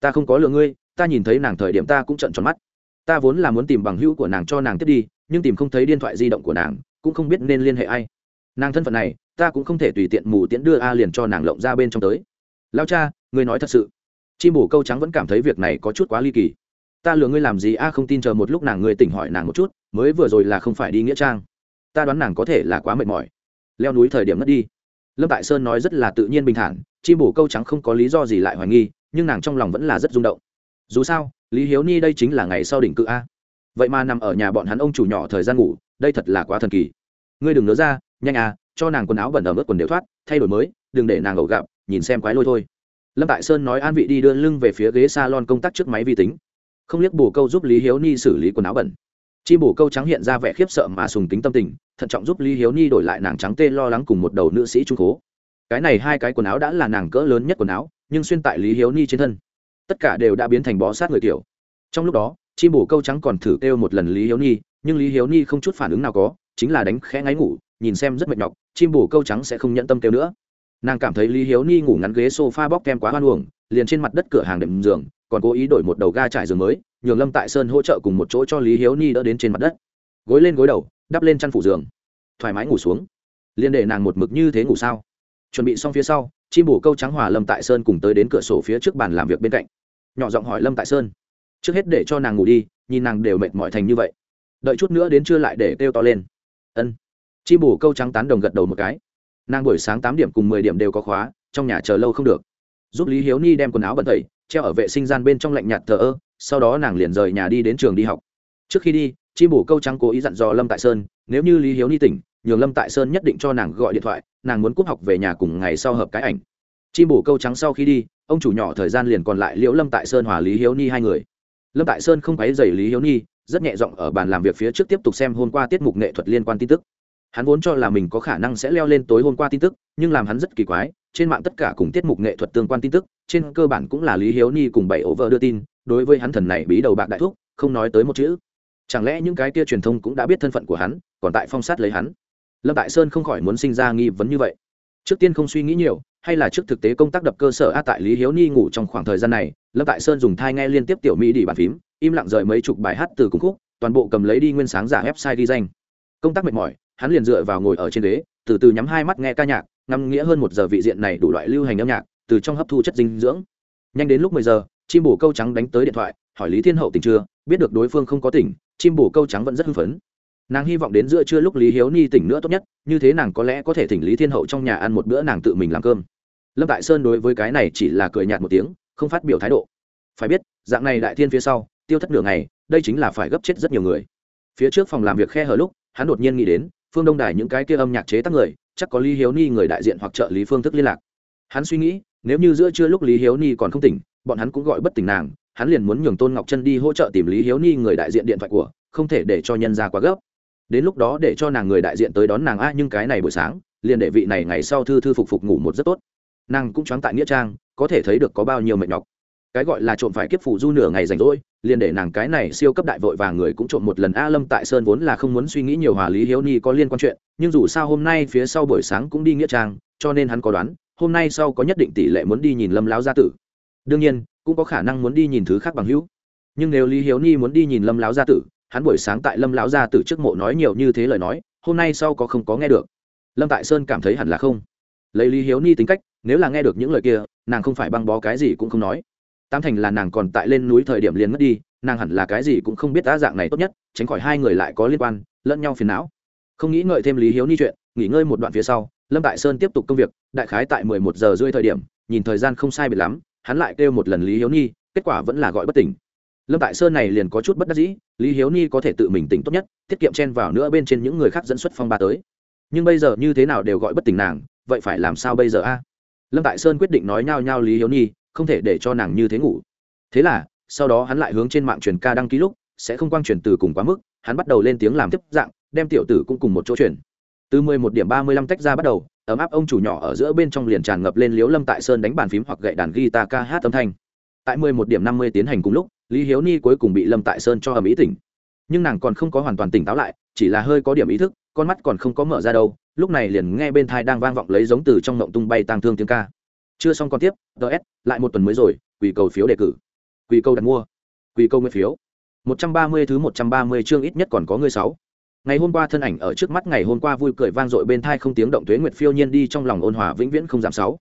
Ta không có lừa ngươi, ta nhìn thấy nàng thời điểm ta cũng trận tròn mắt. Ta vốn là muốn tìm bằng hữu của nàng cho nàng tiếp đi, nhưng tìm không thấy điện thoại di động của nàng, cũng không biết nên liên hệ ai. Nàng thân phận này, ta cũng không thể tùy tiện mù tiễn đưa a liền cho nàng lộng ra bên trong tới. Lao cha, ngươi nói thật sự. Chim bổ câu trắng vẫn cảm thấy việc này có chút quá ly kỳ. Ta lừa ngươi làm gì? A không tin chờ một lúc nàng ngươi tỉnh hỏi nàng một chút, mới vừa rồi là không phải đi nghĩa trang. Ta đoán nàng có thể là quá mệt mỏi leo núi thời điểm mất đi. Lâm tại sơn nói rất là tự nhiên bình thản, chim bổ câu trắng không có lý do gì lại hoài nghi, nhưng nàng trong lòng vẫn là rất rung động. Dù sao, lý hiếu ni đây chính là ngày sau đỉnh cự a. Vậy mà nằm ở nhà bọn hắn ông chủ nhỏ thời gian ngủ, đây thật là quá thần kỳ. Ngươi đừng nỡ ra, nhanh à cho nàng quần áo bẩn ở mức quần đều thoát, thay đổi mới, đừng để nàng ẩu gặp, nhìn xem quái lôi thôi. Lâm tại sơn nói an vị đi đưa lưng về phía ghế s a lon công tác trước máy vi tính. Không liếc bổ câu giúp lý hiếu ni xử lý quần áo bẩn. Chi bổ câu trắng hiện ra vẻ khiếp sợ mà sùng tính tâm tình thận trọng giúp lý hiếu ni đổi lại nàng trắng tê lo lắng cùng một đầu nữ sĩ trung cố cái này hai cái quần áo đã là nàng cỡ lớn nhất quần áo, nhưng xuyên tại lý hiếu ni trên thân, tất cả đều đã biến thành bó sát người kiểu. Trong lúc đó, chim bổ câu trắng còn thử kêu một lần lý hiếu ni, nhưng lý hiếu ni không chút phản ứng nào có, chính là đánh khẽ ngáy ngủ, nhìn xem rất mệt nhọc, chim bổ câu trắng sẽ không nhận tâm kêu nữa. Nàng cảm thấy lý hiếu ni ngủ ngắn ghế s o f a bóc kem quá hoan uổng, liền trên mặt đất cửa hàng đệm giường, còn cố ý đổi một đầu ga trải giường mới, nhường lâm tại sơn hỗ trợ cùng một chỗ cho lý hiếu ni đỡ đến trên mặt đất. Gối lên gối đầu đắp lên chăn phủ giường. Thoải mái ngủ xuống. Liền để nàng một mực như thế ngủ sao? Chuẩn bị xong phía sau, chim bổ câu trắng hòa lâm tại sơn cùng tới đến cửa sổ phía trước bàn làm việc bên cạnh. Nhỏ giọng hỏi lâm tại sơn. Trước hết để cho nàng ngủ đi, nhìn nàng đều mệt mỏi thành như vậy. Đợi chút nữa đến trưa lại để kêu to lên. Ân. Chim bổ câu trắng tán đồng gật đầu một cái. Nàng buổi sáng tám điểm cùng mười điểm đều có khóa, trong nhà chờ lâu không được. Giúp lý hiếu ni đem quần áo bẩn thầy treo ở vệ sinh gian bên trong lạnh nhạt thờ ơ, sau đó nàng liền rời nhà đi đến trường đi học. Trước khi đi chi bổ câu trắng cố ý dặn dò lâm tại sơn, nếu như lý hiếu ni tỉnh, nhường lâm tại sơn nhất định cho nàng gọi điện thoại, nàng muốn cúp học về nhà cùng ngày sau hợp cái ảnh. Chi bổ câu trắng sau khi đi, ông chủ nhỏ thời gian liền còn lại liễu lâm tại sơn hòa lý hiếu ni hai người. Lâm tại sơn không quấy dày lý hiếu ni, rất nhẹ giọng ở bàn làm việc phía trước tiếp tục xem hôm qua tiết mục nghệ thuật liên quan tin tức. Hắn vốn cho là mình có khả năng sẽ leo lên tối hôm qua tin tức, nhưng làm hắn rất kỳ quái, trên mạng tất cả cùng tiết mục nghệ thuật tương quan tin tức, trên cơ bản cũng là lý hiếu ni cùng bảy ổ vợ đưa tin, đối với hắn thần này bí đầu bạc đại thúc, không nói tới một chữ chẳng lẽ những cái kia truyền thông cũng đã biết thân phận của hắn, còn tại phong sát lấy hắn? Lâm tại sơn không khỏi muốn sinh ra nghi vấn như vậy. Trước tiên không suy nghĩ nhiều, hay là trước thực tế công tác đập cơ sở a tại lý hiếu ni ngủ trong khoảng thời gian này, lâm tại sơn dùng thai nghe liên tiếp tiểu mỹ đi bàn phím, im lặng rời mấy chục bài hát từ cung khúc, toàn bộ cầm lấy đi nguyên sáng giả website đi danh. Công tác mệt mỏi, hắn liền dựa vào ngồi ở trên ghế, từ từ nhắm hai mắt nghe ca nhạc, ngắm nghĩa hơn một giờ vị diện này đủ loại lưu hành âm nhạc, từ trong hấp thu chất dinh dưỡng. Nhanh đến lúc mười giờ, chim bổ câu trắng đánh tới điện thoại, hỏi lý thiên hậu tỉnh chưa? Biết được đối phương không có tỉnh, chim bổ câu trắng vẫn rất hưng phấn. Nàng hy vọng đến giữa trưa lúc lý hiếu ni tỉnh nữa tốt nhất, như thế nàng có lẽ có thể thỉnh lý thiên hậu trong nhà ăn một bữa nàng tự mình làm cơm. Lâm tại sơn đối với cái này chỉ là cười nhạt một tiếng, không phát biểu thái độ. Phải biết, dạng này đại thiên phía sau, tiêu thất nửa ngày, đây chính là phải gấp chết rất nhiều người. Phía trước phòng làm việc khe hở lúc, hắn đột nhiên nghĩ đến, phương đông đài những cái kia âm nhạc chế tác người, chắc có lý hiếu ni người đại diện hoặc trợ lý phương thức liên lạc. Hắn suy nghĩ, nếu như giữa trưa lúc lý hiếu ni còn không tỉnh, bọn hắn cũng gọi bất tỉnh nàng hắn liền muốn nhường tôn ngọc chân đi hỗ trợ tìm lý hiếu ni người đại diện điện thoại của, không thể để cho nhân ra quá gấp. Đến lúc đó để cho nàng người đại diện tới đón nàng a nhưng cái này buổi sáng, liền để vị này ngày sau thư thư phục phục ngủ một rất tốt. Nàng cũng choáng tại nghĩa trang, có thể thấy được có bao nhiêu mệt nhọc. Cái gọi là trộm phải kiếp phủ du nửa ngày rảnh rỗi, liền để nàng cái này siêu cấp đại vội và người cũng trộm một lần a lâm tại sơn vốn là không muốn suy nghĩ nhiều hòa lý hiếu ni có liên quan chuyện, nhưng dù sao hôm nay phía sau buổi sáng cũng đi nghĩa trang, cho nên hắn có đoán, hôm nay sau có nhất định tỷ lệ muốn đi nhìn lâm lão gia tử. Đương nhiên cũng có khả năng muốn đi nhìn thứ khác bằng hữu. Nhưng nếu lý hiếu ni muốn đi nhìn lâm lão gia tử, hắn buổi sáng tại lâm lão gia tử trước mộ nói nhiều như thế lời nói, hôm nay sau có không có nghe được. Lâm tại sơn cảm thấy hẳn là không. Lấy lý hiếu ni tính cách, nếu là nghe được những lời kia, nàng không phải băng bó cái gì cũng không nói. Tam thành là nàng còn tại lên núi thời điểm liền mất đi, nàng hẳn là cái gì cũng không biết đa dạng này tốt nhất, tránh khỏi hai người lại có liên quan, lẫn nhau phiền não. Không nghĩ ngợi thêm lý hiếu ni chuyện, nghỉ ngơi một đoạn phía sau, lâm tại sơn tiếp tục công việc, đại khái tại mười một giờ rưỡi thời điểm, nhìn thời gian không sai biệt lắm hắn lại kêu một lần lý hiếu ni kết quả vẫn là gọi bất tỉnh. Lâm tại sơn này liền có chút bất đắc dĩ, lý hiếu ni có thể tự mình tỉnh tốt nhất, tiết kiệm chen vào nữa bên trên những người khác dẫn xuất phong ba tới. Nhưng bây giờ như thế nào đều gọi bất tỉnh nàng, vậy phải làm sao bây giờ a? Lâm tại sơn quyết định nói nhao nhao lý hiếu ni không thể để cho nàng như thế ngủ. Thế là, sau đó hắn lại hướng trên mạng truyền ca đăng ký lúc, sẽ không quang truyền từ cùng quá mức, hắn bắt đầu lên tiếng làm tiếp dạng, đem tiểu tử cũng cùng một chỗ truyền. Từ mười một điểm ba mươi lăm tách ra bắt đầu ấm áp ông chủ nhỏ ở giữa bên trong liền tràn ngập lên liếu lâm tại sơn đánh bàn phím hoặc gậy đàn guitar ca hát âm thanh. Tại mười một điểm năm mươi tiến hành cùng lúc, lý hiếu ni cuối cùng bị lâm tại sơn cho ầm ý tỉnh. Nhưng nàng còn không có hoàn toàn tỉnh táo lại, chỉ là hơi có điểm ý thức, con mắt còn không có mở ra đâu, lúc này liền nghe bên thai đang vang vọng lấy giống từ trong ngộng tung bay tang thương tiếng ca. Chưa xong còn tiếp ts lại một tuần mới rồi, quỳ cầu phiếu đề cử. Quỳ cầu đặt mua. Quỳ cầu nguyên phiếu. Một trăm ba mươi thứ một trăm ba mươi chương ít nhất còn có người sáu ngày hôm qua thân ảnh ở trước mắt ngày hôm qua vui cười vang dội bên thai không tiếng động tuế nguyệt phiêu nhiên đi trong lòng ôn hòa vĩnh viễn không giảm sáu.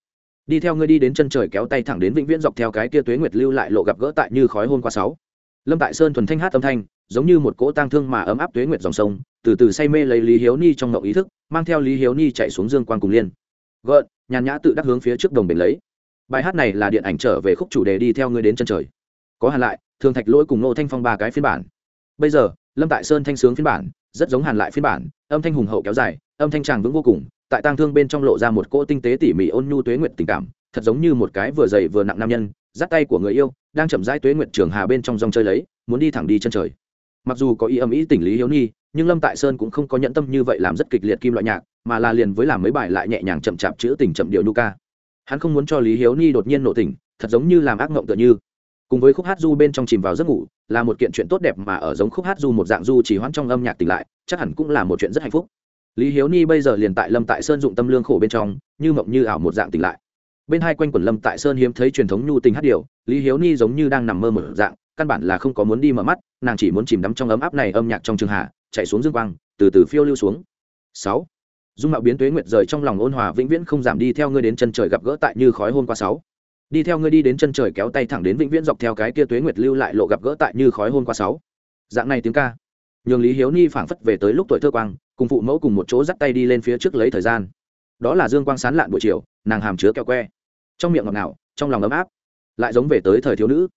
Đi theo ngươi đi đến chân trời kéo tay thẳng đến vĩnh viễn dọc theo cái kia tuế nguyệt lưu lại lộ gặp gỡ tại như khói hôm qua sáu. Lâm tại sơn thuần thanh hát âm thanh, giống như một cỗ tang thương mà ấm áp tuế nguyệt dòng sông, từ từ say mê lấy lý hiếu ni trong ngậu ý thức, mang theo lý hiếu ni chạy xuống dương quan cùng liên. Gợn, nhàn nhã tự đắc hướng phía trước đồng bền lấy. Bài hát này là điện ảnh trở về khúc chủ đề đi theo ngươi đến chân trời. Có hẳn lại, thường thạch lỗi cùng nô thanh phong ba cái phiên bản. Bây giờ, lâm tại sơn thanh sướng phiên bản rất giống hàn lại phiên bản, âm thanh hùng hậu kéo dài, âm thanh tràng vững vô cùng, tại tang thương bên trong lộ ra một cỗ tinh tế tỉ mỉ ôn nhu tuế nguyện tình cảm, thật giống như một cái vừa dày vừa nặng nam nhân, dắt tay của người yêu, đang chậm rãi tuế nguyện trường hà bên trong dòng chơi lấy, muốn đi thẳng đi chân trời. Mặc dù có ý âm ý tình lý hiếu nhi nhưng lâm tại sơn cũng không có nhẫn tâm như vậy làm rất kịch liệt kim loại nhạc, mà là liền với làm mấy bài lại nhẹ nhàng chậm chạp chữ tình chậm điệu nu ca. Hắn không muốn cho lý hiếu nhi đột nhiên nổ tình thật giống như làm ác mộng tựa như cùng với khúc hát du bên trong chìm vào giấc ngủ, là một kiện chuyện tốt đẹp mà ở giống khúc hát du một dạng du chỉ hoãn trong âm nhạc tỉnh lại, chắc hẳn cũng là một chuyện rất hạnh phúc. Lý hiếu ni bây giờ liền tại lâm tại sơn dụng tâm lương khổ bên trong, như mộng như ảo một dạng tỉnh lại. Bên hai quanh quần lâm tại sơn hiếm thấy truyền thống nhu tình hát điều lý hiếu ni giống như đang nằm mơ một dạng, căn bản là không có muốn đi mở mắt, nàng chỉ muốn chìm đắm trong ấm áp này âm nhạc trong trường hạ, chạy xuống dương quang, từ từ phiêu lưu xuống. Sáu. Dung mạo biến tuế nguyệt rời trong lòng ôn hòa vĩnh viễn không giảm đi theo ngươi đến chân trời gặp gỡ tại như khói hôm qua sáu đi theo ngươi đi đến chân trời kéo tay thẳng đến vĩnh viễn dọc theo cái kia tuế nguyệt lưu lại lộ gặp gỡ tại như khói hôn qua sáu. Dạng này tiếng ca. Nhường lý hiếu ni phảng phất về tới lúc tuổi thơ quang, cùng phụ mẫu cùng một chỗ dắt tay đi lên phía trước lấy thời gian. Đó là dương quang sán lạn buổi chiều, nàng hàm chứa kẹo que. Trong miệng ngọt ngào, trong lòng ấm áp, lại giống về tới thời thiếu nữ.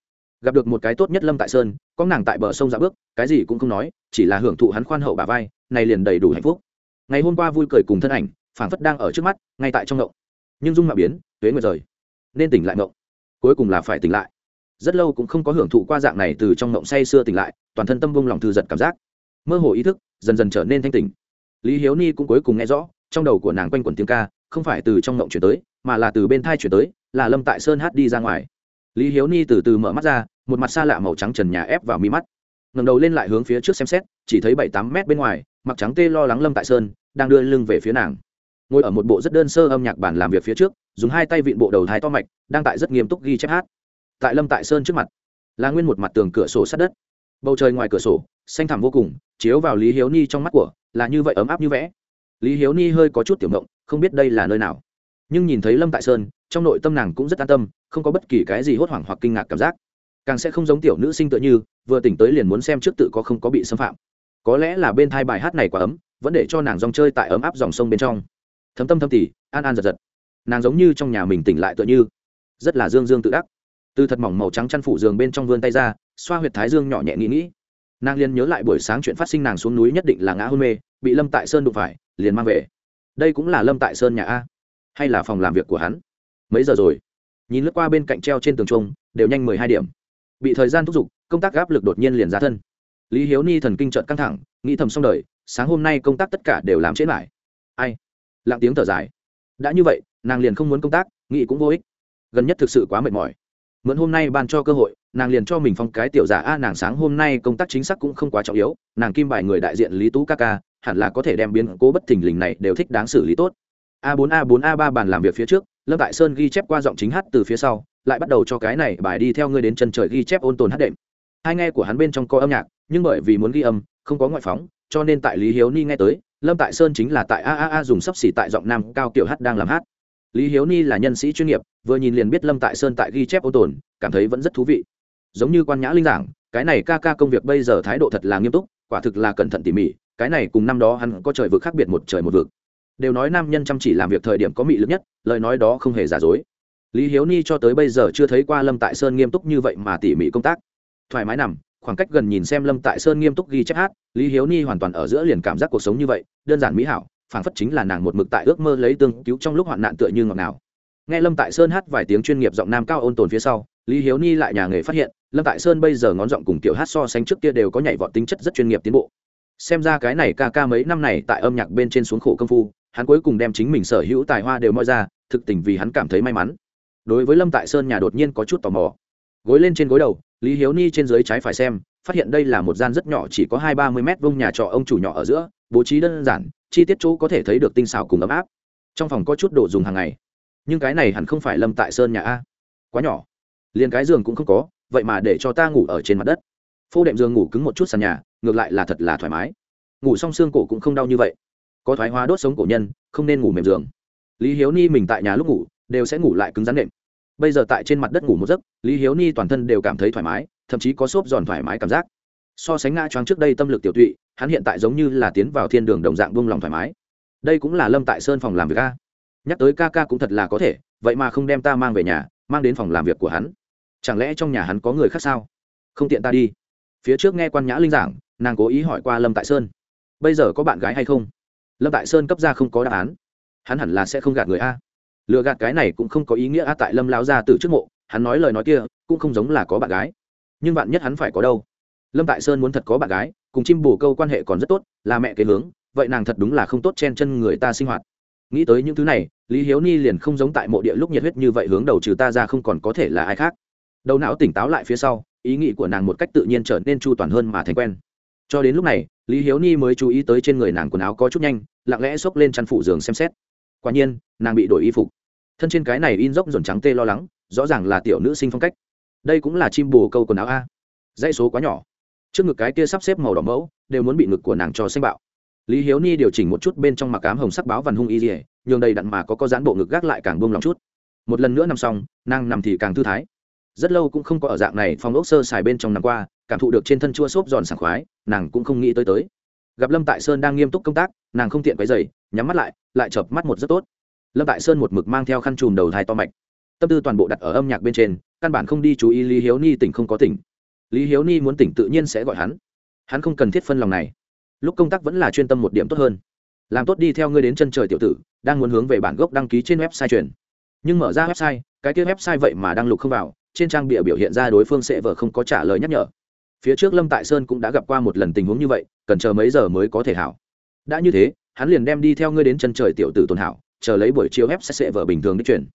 Gặp được một cái tốt nhất lâm tại sơn, có nàng tại bờ sông dạ bước, cái gì cũng không nói, chỉ là hưởng thụ hắn khoan hậu bà vai, này liền đầy đủ hạnh phúc. Ngày hôm qua vui cười cùng thân ảnh, phảng phất đang ở trước mắt, ngay tại trong ngậu nhưng dung mạo biến, tuế nguyệt rời nên tỉnh lại mộng cuối cùng là phải tỉnh lại. Rất lâu cũng không có hưởng thụ qua dạng này từ trong mộng say sưa tỉnh lại, toàn thân tâm vung lòng thư giật cảm giác. Mơ hồ ý thức dần dần trở nên thanh tỉnh. Lý hiếu ni cũng cuối cùng nghe rõ, trong đầu của nàng quanh quẩn tiếng ca không phải từ trong mộng chuyển tới, mà là từ bên thai chuyển tới, là lâm tại sơn hát đi ra ngoài. Lý hiếu ni từ từ mở mắt ra, một mặt xa lạ màu trắng trần nhà ép vào mi mắt. Ngầm đầu lên lại hướng phía trước xem xét, chỉ thấy bảy tám mét bên ngoài, mặc trắng tê lo lắng lâm tại sơn đang đưa lưng về phía nàng. Ngồi ở một bộ rất đơn sơ âm nhạc bản làm việc phía trước dùng hai tay vịn bộ đầu thái to mạch, đang tại rất nghiêm túc ghi chép hát. Tại lâm tại sơn trước mặt, là nguyên một mặt tường cửa sổ sát đất. Bầu trời ngoài cửa sổ, xanh thẳm vô cùng, chiếu vào lý hiếu ni trong mắt của, là như vậy ấm áp như vẽ. Lý hiếu ni hơi có chút tiểu mộng không biết đây là nơi nào. Nhưng nhìn thấy lâm tại sơn, trong nội tâm nàng cũng rất an tâm, không có bất kỳ cái gì hốt hoảng hoặc kinh ngạc cảm giác. Càng sẽ không giống tiểu nữ sinh tựa như, vừa tỉnh tới liền muốn xem trước tự có không có bị xâm phạm. Có lẽ là bên thai bài hát này quá ấm, vẫn để cho nàng dòng chơi tại ấm áp dòng sông bên trong. Thấm tâm thâm tỉ an an giật giật nàng giống như trong nhà mình tỉnh lại tựa như, rất là dương dương tự đắc. Từ thật mỏng màu trắng chăn phủ giường bên trong vươn tay ra, xoa huyệt thái dương nhỏ nhẹ nghĩ nghĩ. Nàng liền nhớ lại buổi sáng chuyện phát sinh nàng xuống núi nhất định là ngã hôn mê, bị lâm tại sơn đụng phải, liền mang về. Đây cũng là lâm tại sơn nhà a, hay là phòng làm việc của hắn? Mấy giờ rồi? Nhìn lướt qua bên cạnh treo trên tường trung đều nhanh mười hai điểm. Bị thời gian thúc giục, công tác gáp lực đột nhiên liền ra thân. Lý hiếu ni thần kinh trợn căng thẳng, nghĩ thầm xong đời, sáng hôm nay công tác tất cả đều làm chết lại ai? Lặng tiếng thở dài. Đã như vậy nàng liền không muốn công tác, nghĩ cũng vô ích. Gần nhất thực sự quá mệt mỏi. Mượn hôm nay ban cho cơ hội, nàng liền cho mình phong cái tiểu giả a, nàng sáng hôm nay công tác chính xác cũng không quá trọng yếu, nàng kim bài người đại diện lý tú ca ca, hẳn là có thể đem biến cố bất thình lình này đều thích đáng xử lý tốt. A 4 a 4 a 3 bàn làm việc phía trước, lâm tại sơn ghi chép qua giọng chính hát từ phía sau, lại bắt đầu cho cái này bài đi theo ngươi đến chân trời ghi chép ôn tồn hát đệm. Hai nghe của hắn bên trong có âm nhạc, nhưng bởi vì muốn ghi âm, không có ngoại phóng, cho nên tại lý hiếu ni nghe tới, lâm tại sơn chính là tại a a a dùng sấp xỉ tại giọng nam cao kiểu hát đang làm hát lý hiếu ni là nhân sĩ chuyên nghiệp, vừa nhìn liền biết lâm tại sơn tại ghi chép ôn tồn, cảm thấy vẫn rất thú vị. Giống như quan nhã linh giảng, cái này ca ca công việc bây giờ thái độ thật là nghiêm túc, quả thực là cẩn thận tỉ mỉ, cái này cùng năm đó hắn có trời vực khác biệt một trời một vực. Đều nói nam nhân chăm chỉ làm việc thời điểm có mị lực nhất, lời nói đó không hề giả dối. Lý hiếu ni cho tới bây giờ chưa thấy qua lâm tại sơn nghiêm túc như vậy mà tỉ mỉ công tác. Thoải mái nằm, khoảng cách gần nhìn xem lâm tại sơn nghiêm túc ghi chép hát, lý hiếu ni hoàn toàn ở giữa liền cảm giác cuộc sống như vậy, đơn giản mỹ hảo phảng phất chính là nàng một mực tại ước mơ lấy tương cứu trong lúc hoạn nạn tựa như ngọt nào. Nghe lâm tại sơn hát vài tiếng chuyên nghiệp giọng nam cao ôn tồn phía sau, lý hiếu ni lại nhà nghề phát hiện, lâm tại sơn bây giờ ngón giọng cùng kiểu hát so sánh trước kia đều có nhảy vọt tính chất rất chuyên nghiệp tiến bộ. Xem ra cái này ca ca mấy năm này tại âm nhạc bên trên xuống khổ công phu, hắn cuối cùng đem chính mình sở hữu tài hoa đều moi ra, thực tình vì hắn cảm thấy may mắn. Đối với lâm tại sơn nhà đột nhiên có chút tò mò. Gối lên trên gối đầu, lý hiếu ni trên dưới trái phải xem, phát hiện đây là một gian rất nhỏ chỉ có hai ba mươi mét vông nhà trọ ông chủ nhỏ ở giữa, bố trí đơn giản chi tiết chỗ có thể thấy được tinh xảo cùng ấm áp. Trong phòng có chút đồ dùng hàng ngày. Nhưng cái này hẳn không phải lâm tại sơn nhà a. Quá nhỏ. Liền cái giường cũng không có, vậy mà để cho ta ngủ ở trên mặt đất. Phô đệm giường ngủ cứng một chút sàn nhà, ngược lại là thật là thoải mái. Ngủ xong xương cổ cũng không đau như vậy. Có thoái hóa đốt sống cổ nhân, không nên ngủ mềm giường. Lý hiếu ni mình tại nhà lúc ngủ, đều sẽ ngủ lại cứng rắn nệm. Bây giờ tại trên mặt đất ngủ một giấc, lý hiếu ni toàn thân đều cảm thấy thoải mái, thậm chí có xốp giòn thoải mái cảm giác so sánh ngã choáng trước đây tâm lực tiểu tụy, hắn hiện tại giống như là tiến vào thiên đường đồng dạng buông lòng thoải mái. Đây cũng là lâm tại sơn phòng làm việc a. Nhắc tới ca ca cũng thật là có thể, vậy mà không đem ta mang về nhà, mang đến phòng làm việc của hắn. Chẳng lẽ trong nhà hắn có người khác sao? Không tiện ta đi. Phía trước nghe quan nhã linh giảng, nàng cố ý hỏi qua lâm tại sơn. Bây giờ có bạn gái hay không? Lâm tại sơn cấp ra không có đáp án. Hắn hẳn là sẽ không gạt người a. Lừa gạt cái này cũng không có ý nghĩa a tại lâm lao ra từ trước mộ, hắn nói lời nói kia cũng không giống là có bạn gái. Nhưng bạn nhất hắn phải có đâu? Lâm tại sơn muốn thật có bạn gái, cùng chim bồ câu quan hệ còn rất tốt, là mẹ kế hướng, vậy nàng thật đúng là không tốt chen chân người ta sinh hoạt. Nghĩ tới những thứ này, lý hiếu ni liền không giống tại mộ địa lúc nhiệt huyết như vậy hướng đầu trừ ta ra không còn có thể là ai khác. Đầu não tỉnh táo lại phía sau, ý nghĩ của nàng một cách tự nhiên trở nên chu toàn hơn mà thành quen. Cho đến lúc này, lý hiếu ni mới chú ý tới trên người nàng quần áo có chút nhanh, lặng lẽ xốc lên chăn phủ giường xem xét. Quả nhiên, nàng bị đổi y phục. Thân trên cái này in dốc dồn trắng tê lo lắng, rõ ràng là tiểu nữ sinh phong cách. Đây cũng là chim bồ câu quần áo a. Dãy số quá nhỏ trước ngực cái kia sắp xếp màu đỏ mẫu, đều muốn bị ngực của nàng cho xanh bạo. Lý hiếu ni điều chỉnh một chút bên trong mặc cám hồng sắc báo văn hung y dỉa nhường đầy đặn mà có có dán bộ ngực gác lại càng buông lòng chút. Một lần nữa nằm xong, nàng nằm thì càng thư thái. Rất lâu cũng không có ở dạng này, phòng ốc sơ xài bên trong nằm qua, cảm thụ được trên thân chua xốp giòn sảng khoái, nàng cũng không nghĩ tới tới. Gặp lâm tại sơn đang nghiêm túc công tác, nàng không tiện quấy dày nhắm mắt lại lại chợp mắt một rất tốt. Lâm tại sơn một mực mang theo khăn chùm đầu thai to mạch. Tâm tư toàn bộ đặt ở âm nhạc bên trên, căn bản không đi chú ý lý hiếu ni tỉnh không có tỉnh lý hiếu ni muốn tỉnh tự nhiên sẽ gọi hắn. Hắn không cần thiết phân lòng này. Lúc công tác vẫn là chuyên tâm một điểm tốt hơn. Làm tốt đi theo ngươi đến chân trời tiểu tử, đang muốn hướng về bản gốc đăng ký trên website truyền. Nhưng mở ra website, cái kia website vậy mà đăng lục không vào, trên trang bìa biểu hiện ra đối phương sẽ vợ không có trả lời nhắc nhở. Phía trước lâm tại sơn cũng đã gặp qua một lần tình huống như vậy, cần chờ mấy giờ mới có thể hảo. Đã như thế, hắn liền đem đi theo ngươi đến chân trời tiểu tử tồn hảo, chờ lấy buổi chiều ép sẽ vợ bình thường đi chuyển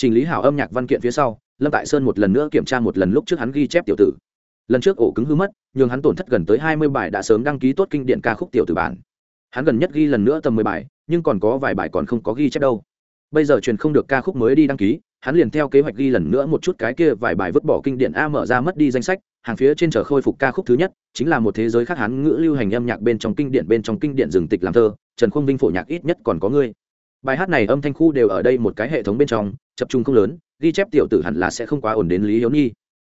trình lý hảo âm nhạc văn kiện phía sau, lâm tại sơn một lần nữa kiểm tra một lần lúc trước hắn ghi chép tiểu tử lần trước ổ cứng hư mất, nhường hắn tổn thất gần tới hai mươi bài đã sớm đăng ký tốt kinh điện ca khúc tiểu tử bản. Hắn gần nhất ghi lần nữa tầm mười bài, nhưng còn có vài bài còn không có ghi chép đâu. Bây giờ truyền không được ca khúc mới đi đăng ký, hắn liền theo kế hoạch ghi lần nữa một chút cái kia vài bài vứt bỏ kinh điển a mở ra mất đi danh sách, hàng phía trên chờ khôi phục ca khúc thứ nhất, chính là một thế giới khác hắn ngữ lưu hành âm nhạc bên trong kinh điển bên trong kinh điển rừng tịch làm thơ, trần khuông vinh phổ nhạc ít nhất còn có ngươi. Bài hát này âm thanh khu đều ở đây một cái hệ thống bên trong, chập trung không lớn, ghi chép tiểu tử hẳn là sẽ không quá ổn đến lý hiếu nhi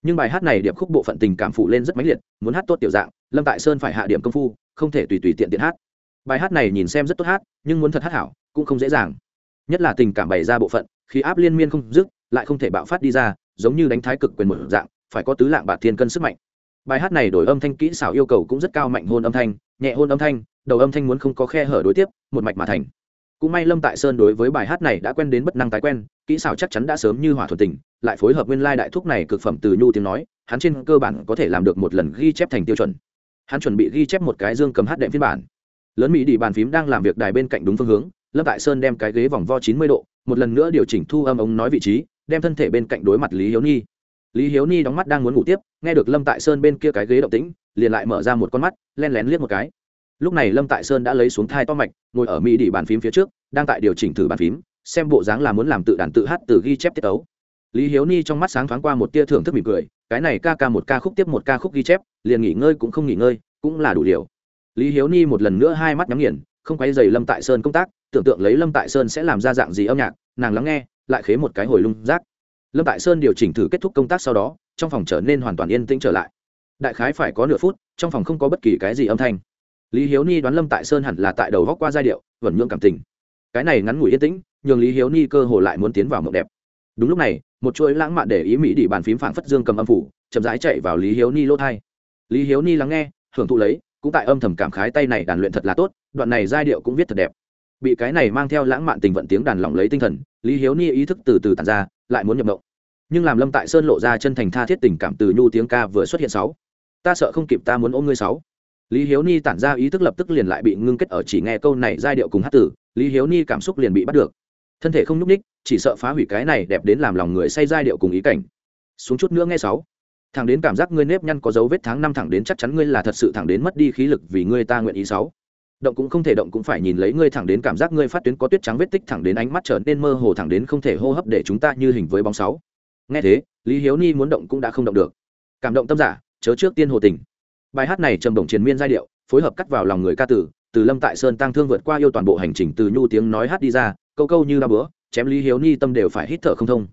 nhưng bài hát này điệp khúc bộ phận tình cảm phụ lên rất mãnh liệt, muốn hát tốt tiểu dạng, lâm tại sơn phải hạ điểm công phu, không thể tùy tùy tiện tiện hát. Bài hát này nhìn xem rất tốt hát, nhưng muốn thật hát hảo, cũng không dễ dàng. Nhất là tình cảm bày ra bộ phận, khi áp liên miên không dứt, lại không thể bạo phát đi ra, giống như đánh thái cực quyền một dạng, phải có tứ lạng bạc thiên cân sức mạnh. Bài hát này đổi âm thanh kỹ xảo yêu cầu cũng rất cao mạnh hôn âm thanh, nhẹ hôn âm thanh, đầu âm thanh muốn không có khe hở đối tiếp, một mạch mà thành cũng may lâm tại sơn đối với bài hát này đã quen đến bất năng tái quen, kỹ xảo chắc chắn đã sớm như hỏa thuần tình, lại phối hợp nguyên lai đại thúc này cực phẩm từ nhu tiếng nói, hắn trên cơ bản có thể làm được một lần ghi chép thành tiêu chuẩn. Hắn chuẩn bị ghi chép một cái dương cầm hát đệm phiên bản. Lớn mỹ đi bàn phím đang làm việc đài bên cạnh đúng phương hướng, lâm tại sơn đem cái ghế vòng vo chín mươi độ, một lần nữa điều chỉnh thu âm ống nói vị trí, đem thân thể bên cạnh đối mặt lý hiếu ni lý hiếu ni đóng mắt đang muốn ngủ tiếp, nghe được lâm tại sơn bên kia cái ghế động tĩnh, liền lại mở ra một con mắt, len lén liếc một cái lúc này lâm tại sơn đã lấy xuống thai to mạch, ngồi ở mỹ đỉ bàn phím phía trước, đang tại điều chỉnh thử bàn phím, xem bộ dáng là muốn làm tự đàn tự hát từ ghi chép tiết ấu lý hiếu ni trong mắt sáng thoáng qua một tia thưởng thức mỉm cười, cái này ca ca một ca khúc tiếp một ca khúc ghi chép, liền nghỉ ngơi cũng không nghỉ ngơi, cũng là đủ điều. Lý hiếu ni một lần nữa hai mắt nhắm nghiền, không quay dày lâm tại sơn công tác, tưởng tượng lấy lâm tại sơn sẽ làm ra dạng gì âm nhạc, nàng lắng nghe, lại khế một cái hồi lung rác lâm tại sơn điều chỉnh thử kết thúc công tác sau đó, trong phòng trở nên hoàn toàn yên tĩnh trở lại. Đại khái phải có nửa phút, trong phòng không có bất kỳ cái gì âm thanh lý hiếu ni đoán lâm tại sơn hẳn là tại đầu góc qua giai điệu, vẫn nhượng cảm tình. Cái này ngắn ngủi yên tĩnh, nhường lý hiếu ni cơ hồ lại muốn tiến vào mộng đẹp. Đúng lúc này, một chuỗi lãng mạn để ý mỹ đi bàn phím phảng phất dương cầm âm phủ, chậm rãi chạy vào lý hiếu ni lỗ thai. Lý hiếu ni lắng nghe, hưởng thụ lấy, cũng tại âm thầm cảm khái tay này đàn luyện thật là tốt, đoạn này giai điệu cũng viết thật đẹp. Bị cái này mang theo lãng mạn tình vận tiếng đàn lỏng lấy tinh thần, lý hiếu ni ý thức từ từ tàn ra, lại muốn nhập động nhưng làm lâm tại sơn lộ ra chân thành tha thiết tình cảm từ nhu tiếng ca vừa xuất hiện sáu. Ta sợ không kịp ta muốn ôm ngươi sáu lý hiếu ni tản ra ý thức lập tức liền lại bị ngưng kết ở chỉ nghe câu này giai điệu cùng hát tử, lý hiếu ni cảm xúc liền bị bắt được. Thân thể không nhúc ních chỉ sợ phá hủy cái này đẹp đến làm lòng người say giai điệu cùng ý cảnh. Xuống chút nữa nghe sáu. Thẳng đến cảm giác ngươi nếp nhăn có dấu vết tháng năm thẳng đến chắc chắn ngươi là thật sự thẳng đến mất đi khí lực vì ngươi ta nguyện ý sáu. Động cũng không thể động cũng phải nhìn lấy ngươi thẳng đến cảm giác ngươi phát tuyến có tuyết trắng vết tích thẳng đến ánh mắt trở nên mơ hồ thẳng đến không thể hô hấp để chúng ta như hình với bóng sáu. Nghe thế, lý hiếu ni muốn động cũng đã không động được. Cảm động tâm giả, chớ trước tiên hồ tình bài hát này trầm bổng triền miên giai điệu, phối hợp cắt vào lòng người ca tử, từ lâm tại sơn tăng thương vượt qua yêu toàn bộ hành trình từ nhu tiếng nói hát đi ra, câu câu như đa bữa, chém lý hiếu ni tâm đều phải hít thở không thông.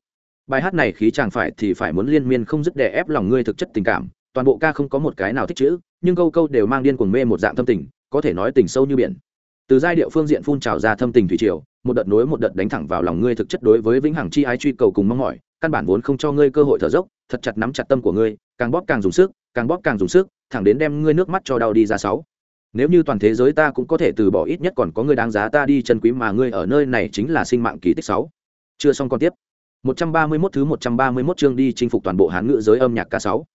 Bài hát này khí chàng phải thì phải muốn liên miên không dứt đè ép lòng ngươi thực chất tình cảm, toàn bộ ca không có một cái nào thích chữ, nhưng câu câu đều mang điên cuồng mê một dạng thâm tình, có thể nói tình sâu như biển. Từ giai điệu phương diện phun trào ra thâm tình thủy triều, một đợt nối một đợt đánh thẳng vào lòng ngươi thực chất đối với vĩnh hằng chi ái truy cầu cùng mong mỏi, căn bản vốn không cho ngươi cơ hội thở dốc, thật chặt nắm chặt tâm của ngươi, càng bóp càng dùng sức, càng bóp càng dùng sức thẳng đến đem ngươi nước mắt cho đau đi ra sáu. Nếu như toàn thế giới ta cũng có thể từ bỏ ít nhất còn có ngươi đáng giá ta đi chân quý mà ngươi ở nơi này chính là sinh mạng kỳ tích sáu. Chưa xong còn tiếp. 131 thứ 131 chương đi chinh phục toàn bộ hán ngữ giới âm nhạc ca 6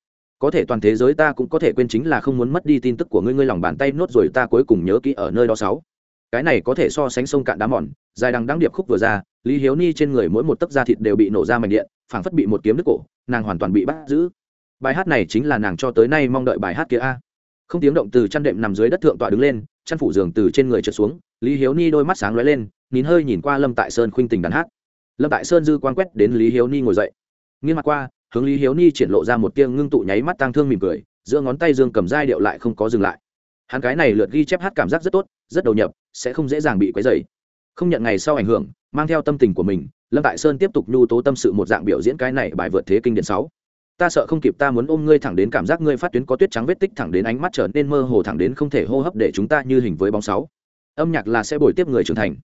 có thể toàn thế giới ta cũng có thể quên chính là không muốn mất đi tin tức của ngươi ngươi lòng bàn tay nốt rồi ta cuối cùng nhớ kỹ ở nơi đó sáu. Cái này có thể so sánh sông cạn đá mòn, dài đằng đăng điệp khúc vừa ra, lý hiếu ni trên người mỗi một tấc da thịt đều bị nổ ra mảnh điện, phảng phất bị một kiếm đứt cổ, nàng hoàn toàn bị bắt giữ bài hát này chính là nàng cho tới nay mong đợi bài hát kia a. Không tiếng động từ chăn đệm nằm dưới đất thượng tọa đứng lên, chăn phủ giường từ trên người trượt xuống, lý hiếu ni đôi mắt sáng lóe lên, nín hơi nhìn qua lâm tại sơn khuynh tình đàn hát. Lâm tại sơn dư quan quét đến lý hiếu ni ngồi dậy. Nghiêng mặt qua, hướng lý hiếu ni triển lộ ra một tiếng ngưng tụ nháy mắt tang thương mỉm cười, giữa ngón tay dương cầm giai điệu lại không có dừng lại. Hắn cái này lượt ghi chép hát cảm giác rất tốt, rất đầu nhập, sẽ không dễ dàng bị quấy dày không nhận ngày sau ảnh hưởng, mang theo tâm tình của mình, lâm tại sơn tiếp tục nhu tố tâm sự một dạng biểu diễn cái này bài vượt thế kinh điển sáu ta sợ không kịp ta muốn ôm ngươi thẳng đến cảm giác ngươi phát tuyến có tuyết trắng vết tích thẳng đến ánh mắt trở nên mơ hồ thẳng đến không thể hô hấp để chúng ta như hình với bóng sáu. Âm nhạc là sẽ bồi tiếp người trưởng thành.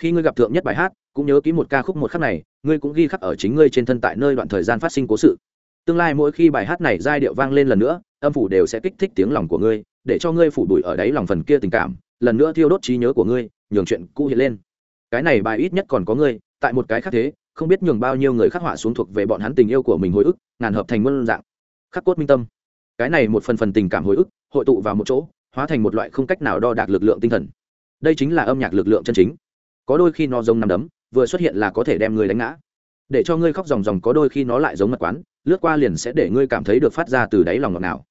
Khi ngươi gặp thượng nhất bài hát, cũng nhớ ký một ca khúc một khắc này, ngươi cũng ghi khắc ở chính ngươi trên thân tại nơi đoạn thời gian phát sinh cố sự. Tương lai mỗi khi bài hát này giai điệu vang lên lần nữa, âm phủ đều sẽ kích thích tiếng lòng của ngươi, để cho ngươi phủ bụi ở đáy lòng phần kia tình cảm, lần nữa thiêu đốt trí nhớ của ngươi, nhường chuyện cũ hiện lên. Cái này bài ít nhất còn có ngươi, tại một cái khác thế, không biết nhường bao nhiêu người khắc họa xuống thuộc về bọn hắn tình yêu của mình hồi ức ngàn hợp thành muôn dạng. Khắc cốt minh tâm. Cái này một phần phần tình cảm hồi ức, hội tụ vào một chỗ, hóa thành một loại không cách nào đo đạc lực lượng tinh thần. Đây chính là âm nhạc lực lượng chân chính. Có đôi khi nó giống nằm đấm, vừa xuất hiện là có thể đem người đánh ngã. Để cho ngươi khóc ròng ròng, có đôi khi nó lại giống mật quán, lướt qua liền sẽ để ngươi cảm thấy được phát ra từ đáy lòng ngọt nào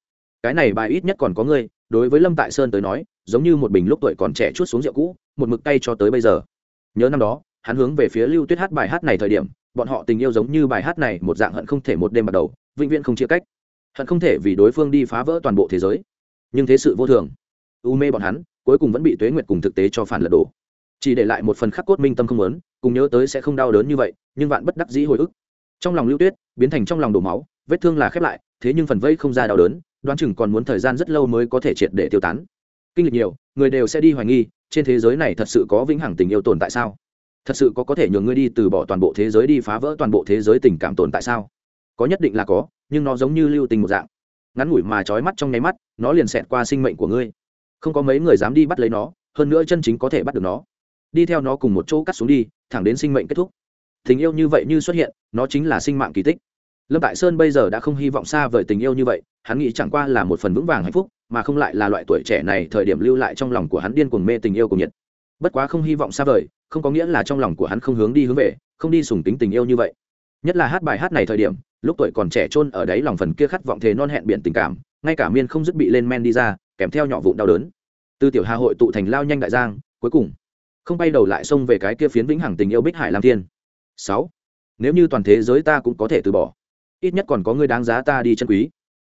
cái này bài ít nhất còn có ngươi, đối với lâm tại sơn tới nói, giống như một bình lúc tuổi còn trẻ chút xuống rượu cũ, một mực tay cho tới bây giờ. Nhớ năm đó, hắn hướng về phía lưu tuyết hát bài hát này thời điểm bọn họ tình yêu giống như bài hát này, một dạng hận không thể một đêm bắt đầu, vĩnh viễn không chia cách. Hận không thể vì đối phương đi phá vỡ toàn bộ thế giới. Nhưng thế sự vô thường. U mê bọn hắn, cuối cùng vẫn bị tuế nguyệt cùng thực tế cho phản lật đổ. Chỉ để lại một phần khắc cốt minh tâm không lớn cùng nhớ tới sẽ không đau đớn như vậy, nhưng vạn bất đắc dĩ hồi ức. Trong lòng lưu tuyết, biến thành trong lòng đổ máu, vết thương là khép lại, thế nhưng phần vây không ra đau đớn, đoán chừng còn muốn thời gian rất lâu mới có thể triệt để tiêu tán. Kinh lịch nhiều, người đều sẽ đi hoài nghi, trên thế giới này thật sự có vĩnh hằng tình yêu tồn tại sao? Thật sự có có thể nhường ngươi đi từ bỏ toàn bộ thế giới đi phá vỡ toàn bộ thế giới tình cảm tồn tại sao? Có nhất định là có, nhưng nó giống như lưu tình một dạng. Ngắn ngủi mà trói mắt trong nháy mắt, nó liền xẹt qua sinh mệnh của ngươi. Không có mấy người dám đi bắt lấy nó, hơn nữa chân chính có thể bắt được nó. Đi theo nó cùng một chỗ cắt xuống đi, thẳng đến sinh mệnh kết thúc. Tình yêu như vậy như xuất hiện, nó chính là sinh mạng kỳ tích. Lâm tại sơn bây giờ đã không hy vọng xa vời tình yêu như vậy, hắn nghĩ chẳng qua là một phần vững vàng hạnh phúc, mà không lại là loại tuổi trẻ này thời điểm lưu lại trong lòng của hắn điên cuồng mê tình yêu cùng nhiệt bất quá không hy vọng xa vời, không có nghĩa là trong lòng của hắn không hướng đi hướng về, không đi sùng tính tình yêu như vậy. Nhất là hát bài hát này thời điểm, lúc tuổi còn trẻ trôn ở đấy lòng phần kia khát vọng thế non hẹn biển tình cảm, ngay cả miên không dứt bị lên men đi ra, kèm theo nhỏ vụn đau đớn. Từ tiểu hà hội tụ thành lao nhanh đại giang, cuối cùng, không bay đầu lại xông về cái kia phiến vĩnh hằng tình yêu bích hải lam thiên. Sáu, nếu như toàn thế giới ta cũng có thể từ bỏ, ít nhất còn có người đáng giá ta đi chân quý.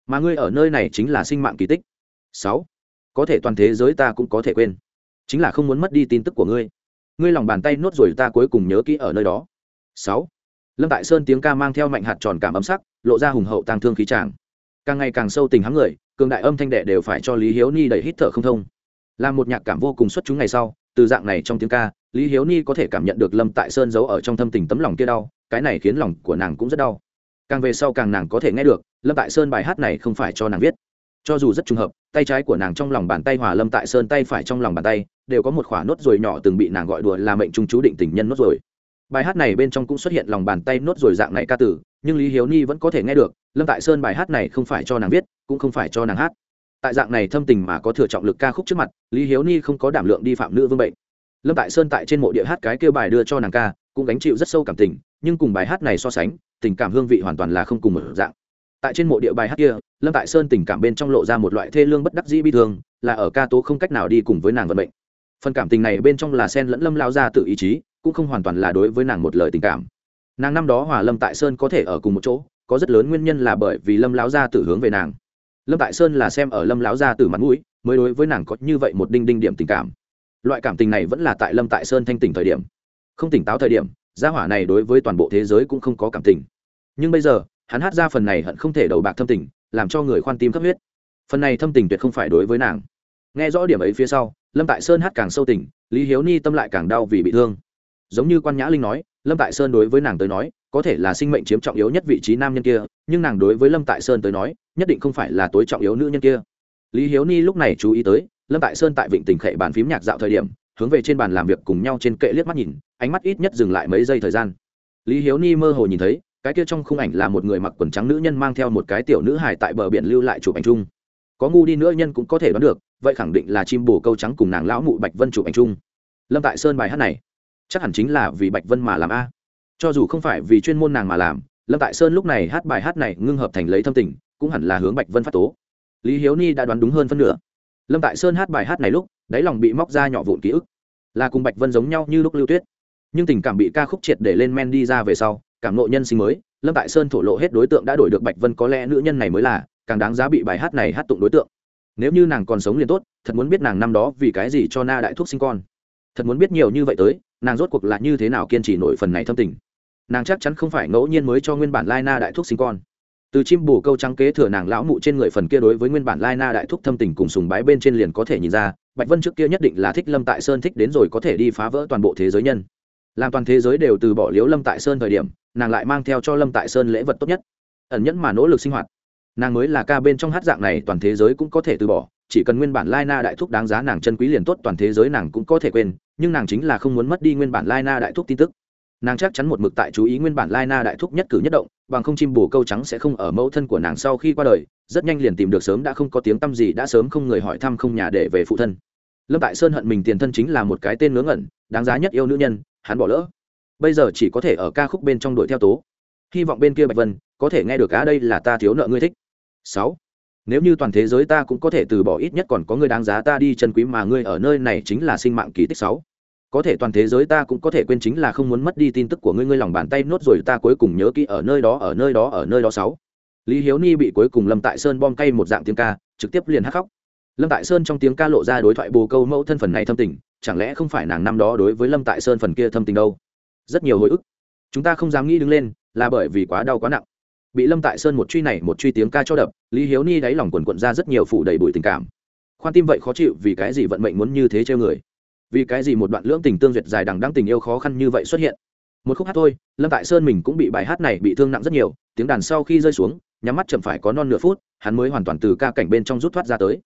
Mà ngươi ở nơi này chính là sinh mạng kỳ tích. Sáu, có thể toàn thế giới ta cũng có thể quên chính là không muốn mất đi tin tức của ngươi. Ngươi lòng bàn tay nốt rồi ta cuối cùng nhớ kỹ ở nơi đó. Sáu. Lâm tại sơn tiếng ca mang theo mạnh hạt tròn cảm ấm sắc, lộ ra hùng hậu tàng thương khí tràng. Càng ngày càng sâu tình hắng người, cường đại âm thanh đệ đều phải cho lý hiếu ni đẩy hít thở không thông. Là một nhạc cảm vô cùng xuất chúng ngày sau, từ dạng này trong tiếng ca, lý hiếu ni có thể cảm nhận được lâm tại sơn giấu ở trong thâm tình tấm lòng kia đau, cái này khiến lòng của nàng cũng rất đau. Càng về sau càng nàng có thể nghe được, lâm tại sơn bài hát này không phải cho nàng viết cho dù rất trùng hợp, tay trái của nàng trong lòng bàn tay hòa lâm tại sơn tay phải trong lòng bàn tay, đều có một khoả nốt ruồi nhỏ từng bị nàng gọi đùa là mệnh trung chú định tình nhân nốt ruồi. Bài hát này bên trong cũng xuất hiện lòng bàn tay nốt ruồi dạng này ca tử, nhưng lý hiếu ni vẫn có thể nghe được, lâm tại sơn bài hát này không phải cho nàng viết, cũng không phải cho nàng hát. Tại dạng này thâm tình mà có thừa trọng lực ca khúc trước mặt, lý hiếu ni không có đảm lượng đi phạm nữ vương bệnh. Lâm tại sơn tại trên mộ địa hát cái kêu bài đưa cho nàng ca, cũng gánh chịu rất sâu cảm tình, nhưng cùng bài hát này so sánh, tình cảm hương vị hoàn toàn là không cùng một dạng tại trên mộ địa bài hát kia, lâm tại sơn tình cảm bên trong lộ ra một loại thê lương bất đắc dĩ bi thương, là ở ca tố không cách nào đi cùng với nàng vận mệnh. Phần cảm tình này bên trong là sen lẫn lâm lao ra tự ý chí, cũng không hoàn toàn là đối với nàng một lời tình cảm. Nàng năm đó hòa lâm tại sơn có thể ở cùng một chỗ, có rất lớn nguyên nhân là bởi vì lâm lão gia tử hướng về nàng. Lâm tại sơn là xem ở lâm lão gia tử mặt mũi, mới đối với nàng có như vậy một đinh đinh điểm tình cảm. Loại cảm tình này vẫn là tại lâm tại sơn thanh tỉnh thời điểm. Không tỉnh táo thời điểm, gia hỏa này đối với toàn bộ thế giới cũng không có cảm tình. Nhưng bây giờ hắn hát ra phần này hận không thể đầu bạc thâm tình, làm cho người khoan tim cấp huyết. Phần này thâm tình tuyệt không phải đối với nàng. Nghe rõ điểm ấy phía sau, lâm tại sơn hát càng sâu tình, lý hiếu ni tâm lại càng đau vì bị thương. Giống như quan nhã linh nói, lâm tại sơn đối với nàng tới nói, có thể là sinh mệnh chiếm trọng yếu nhất vị trí nam nhân kia, nhưng nàng đối với lâm tại sơn tới nói, nhất định không phải là tối trọng yếu nữ nhân kia. Lý hiếu ni lúc này chú ý tới, lâm tại sơn tại vịnh tỉnh khệ bàn phím nhạc dạo thời điểm, hướng về trên bàn làm việc cùng nhau trên kệ liếc mắt nhìn, ánh mắt ít nhất dừng lại mấy giây thời gian. Lý hiếu ni mơ hồ nhìn thấy cái kia trong khung ảnh là một người mặc quần trắng nữ nhân mang theo một cái tiểu nữ hài tại bờ biển lưu lại chụp ảnh chung. Có ngu đi nữa nhân cũng có thể đoán được, vậy khẳng định là chim bồ câu trắng cùng nàng lão mụ bạch vân chụp ảnh chung. Lâm tại sơn bài hát này, chắc hẳn chính là vì bạch vân mà làm a. Cho dù không phải vì chuyên môn nàng mà làm, lâm tại sơn lúc này hát bài hát này ngưng hợp thành lấy thâm tình, cũng hẳn là hướng bạch vân phát tố. Lý hiếu ni đã đoán đúng hơn phân nửa. Lâm tại sơn hát bài hát này lúc, đáy lòng bị móc ra nhỏ vụn ký ức. Là cùng bạch vân giống nhau như lúc lưu tuyết. Nhưng tình cảm bị ca khúc triệt để lên men đi ra về sau cảm nộ nhân sinh mới, lâm tại sơn thổ lộ hết đối tượng đã đổi được bạch vân có lẽ nữ nhân này mới là, càng đáng giá bị bài hát này hát tụng đối tượng. Nếu như nàng còn sống liền tốt, thật muốn biết nàng năm đó vì cái gì cho na đại thuốc sinh con. Thật muốn biết nhiều như vậy tới, nàng rốt cuộc là như thế nào kiên trì nổi phần này thâm tình. Nàng chắc chắn không phải ngẫu nhiên mới cho nguyên bản lai na đại thuốc sinh con. Từ chim bù câu trắng kế thừa nàng lão mụ trên người phần kia đối với nguyên bản lai na đại thúc thâm tình cùng sùng bái bên trên liền có thể nhìn ra, bạch vân trước kia nhất định là thích lâm tại sơn thích đến rồi có thể đi phá vỡ toàn bộ thế giới nhân. Làm toàn thế giới đều từ bỏ liếu lâm tại sơn thời điểm nàng lại mang theo cho lâm tại sơn lễ vật tốt nhất ẩn nhẫn mà nỗ lực sinh hoạt nàng mới là ca bên trong hát dạng này toàn thế giới cũng có thể từ bỏ chỉ cần nguyên bản lai na đại thúc đáng giá nàng chân quý liền tốt toàn thế giới nàng cũng có thể quên nhưng nàng chính là không muốn mất đi nguyên bản lai na đại thúc tin tức nàng chắc chắn một mực tại chú ý nguyên bản lai na đại thúc nhất cử nhất động bằng không chim bù câu trắng sẽ không ở mẫu thân của nàng sau khi qua đời rất nhanh liền tìm được sớm đã không có tiếng tăm gì đã sớm không người hỏi thăm không nhà để về phụ thân lâm tại sơn hận mình tiền thân chính là một cái tên ngớ ngẩn đáng giá nhất yêu nữ nhân hắn bỏ lỡ bây giờ chỉ có thể ở ca khúc bên trong đuổi theo tố. Hy vọng bên kia bạch vân có thể nghe được á đây là ta thiếu nợ ngươi thích. Sáu. Nếu như toàn thế giới ta cũng có thể từ bỏ ít nhất còn có người đáng giá ta đi chân quý mà ngươi ở nơi này chính là sinh mạng kỳ tích sáu. Có thể toàn thế giới ta cũng có thể quên chính là không muốn mất đi tin tức của ngươi ngươi lòng bàn tay nốt rồi ta cuối cùng nhớ kỹ ở nơi đó, ở nơi đó, ở nơi đó sáu. Lý hiếu ni bị cuối cùng lâm tại sơn bom cay một dạng tiếng ca, trực tiếp liền hắt khóc. Lâm tại sơn trong tiếng ca lộ ra đối thoại bồ câu mẫu thân phần này thâm tình, chẳng lẽ không phải nàng năm đó đối với lâm tại sơn phần kia thâm tình đâu? Rất nhiều hồi ức. Chúng ta không dám nghĩ đứng lên, là bởi vì quá đau quá nặng. Bị lâm tại sơn một truy này một truy tiếng ca cho đập, lý hiếu ni đáy lòng quần quận ra rất nhiều phủ đầy bụi tình cảm. Khoan tim vậy khó chịu vì cái gì vận mệnh muốn như thế treo người? Vì cái gì một đoạn lưỡng tình tương duyệt dài đằng đăng tình yêu khó khăn như vậy xuất hiện? Một khúc hát thôi, lâm tại sơn mình cũng bị bài hát này bị thương nặng rất nhiều, tiếng đàn sau khi rơi xuống, nhắm mắt chậm phải có non nửa phút, hắn mới hoàn toàn từ ca cảnh bên trong rút thoát ra tới.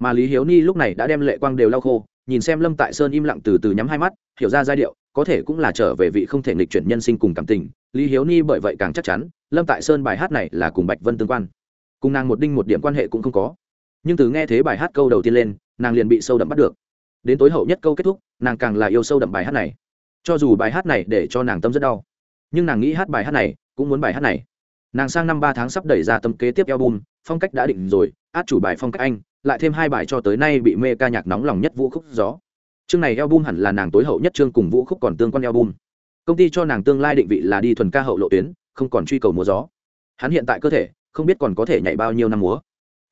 Mà lý hiếu ni lúc này đã đem lệ quang đều lau khô, nhìn xem lâm tại sơn im lặng từ từ nhắm hai mắt, hiểu ra giai điệu có thể cũng là trở về vị không thể nghịch chuyển nhân sinh cùng cảm tình, lý hiếu ni bởi vậy càng chắc chắn, lâm tại sơn bài hát này là cùng bạch vân tương quan. Cùng nàng một đinh một điểm quan hệ cũng không có. Nhưng từ nghe thế bài hát câu đầu tiên lên, nàng liền bị sâu đậm bắt được. Đến tối hậu nhất câu kết thúc, nàng càng là yêu sâu đậm bài hát này. Cho dù bài hát này để cho nàng tâm rất đau, nhưng nàng nghĩ hát bài hát này, cũng muốn bài hát này. Nàng sang năm ba tháng sắp đẩy ra tâm kế tiếp album, phong cách đã định rồi, át chủ bài phong cách anh, lại thêm hai bài cho tới nay bị mê ca nhạc nóng lòng nhất vũ khúc gió chương này album hẳn là nàng tối hậu nhất chương cùng vũ khúc còn tương quan album. Công ty cho nàng tương lai định vị là đi thuần ca hậu lộ tuyến, không còn truy cầu múa gió. Hắn hiện tại cơ thể, không biết còn có thể nhảy bao nhiêu năm múa.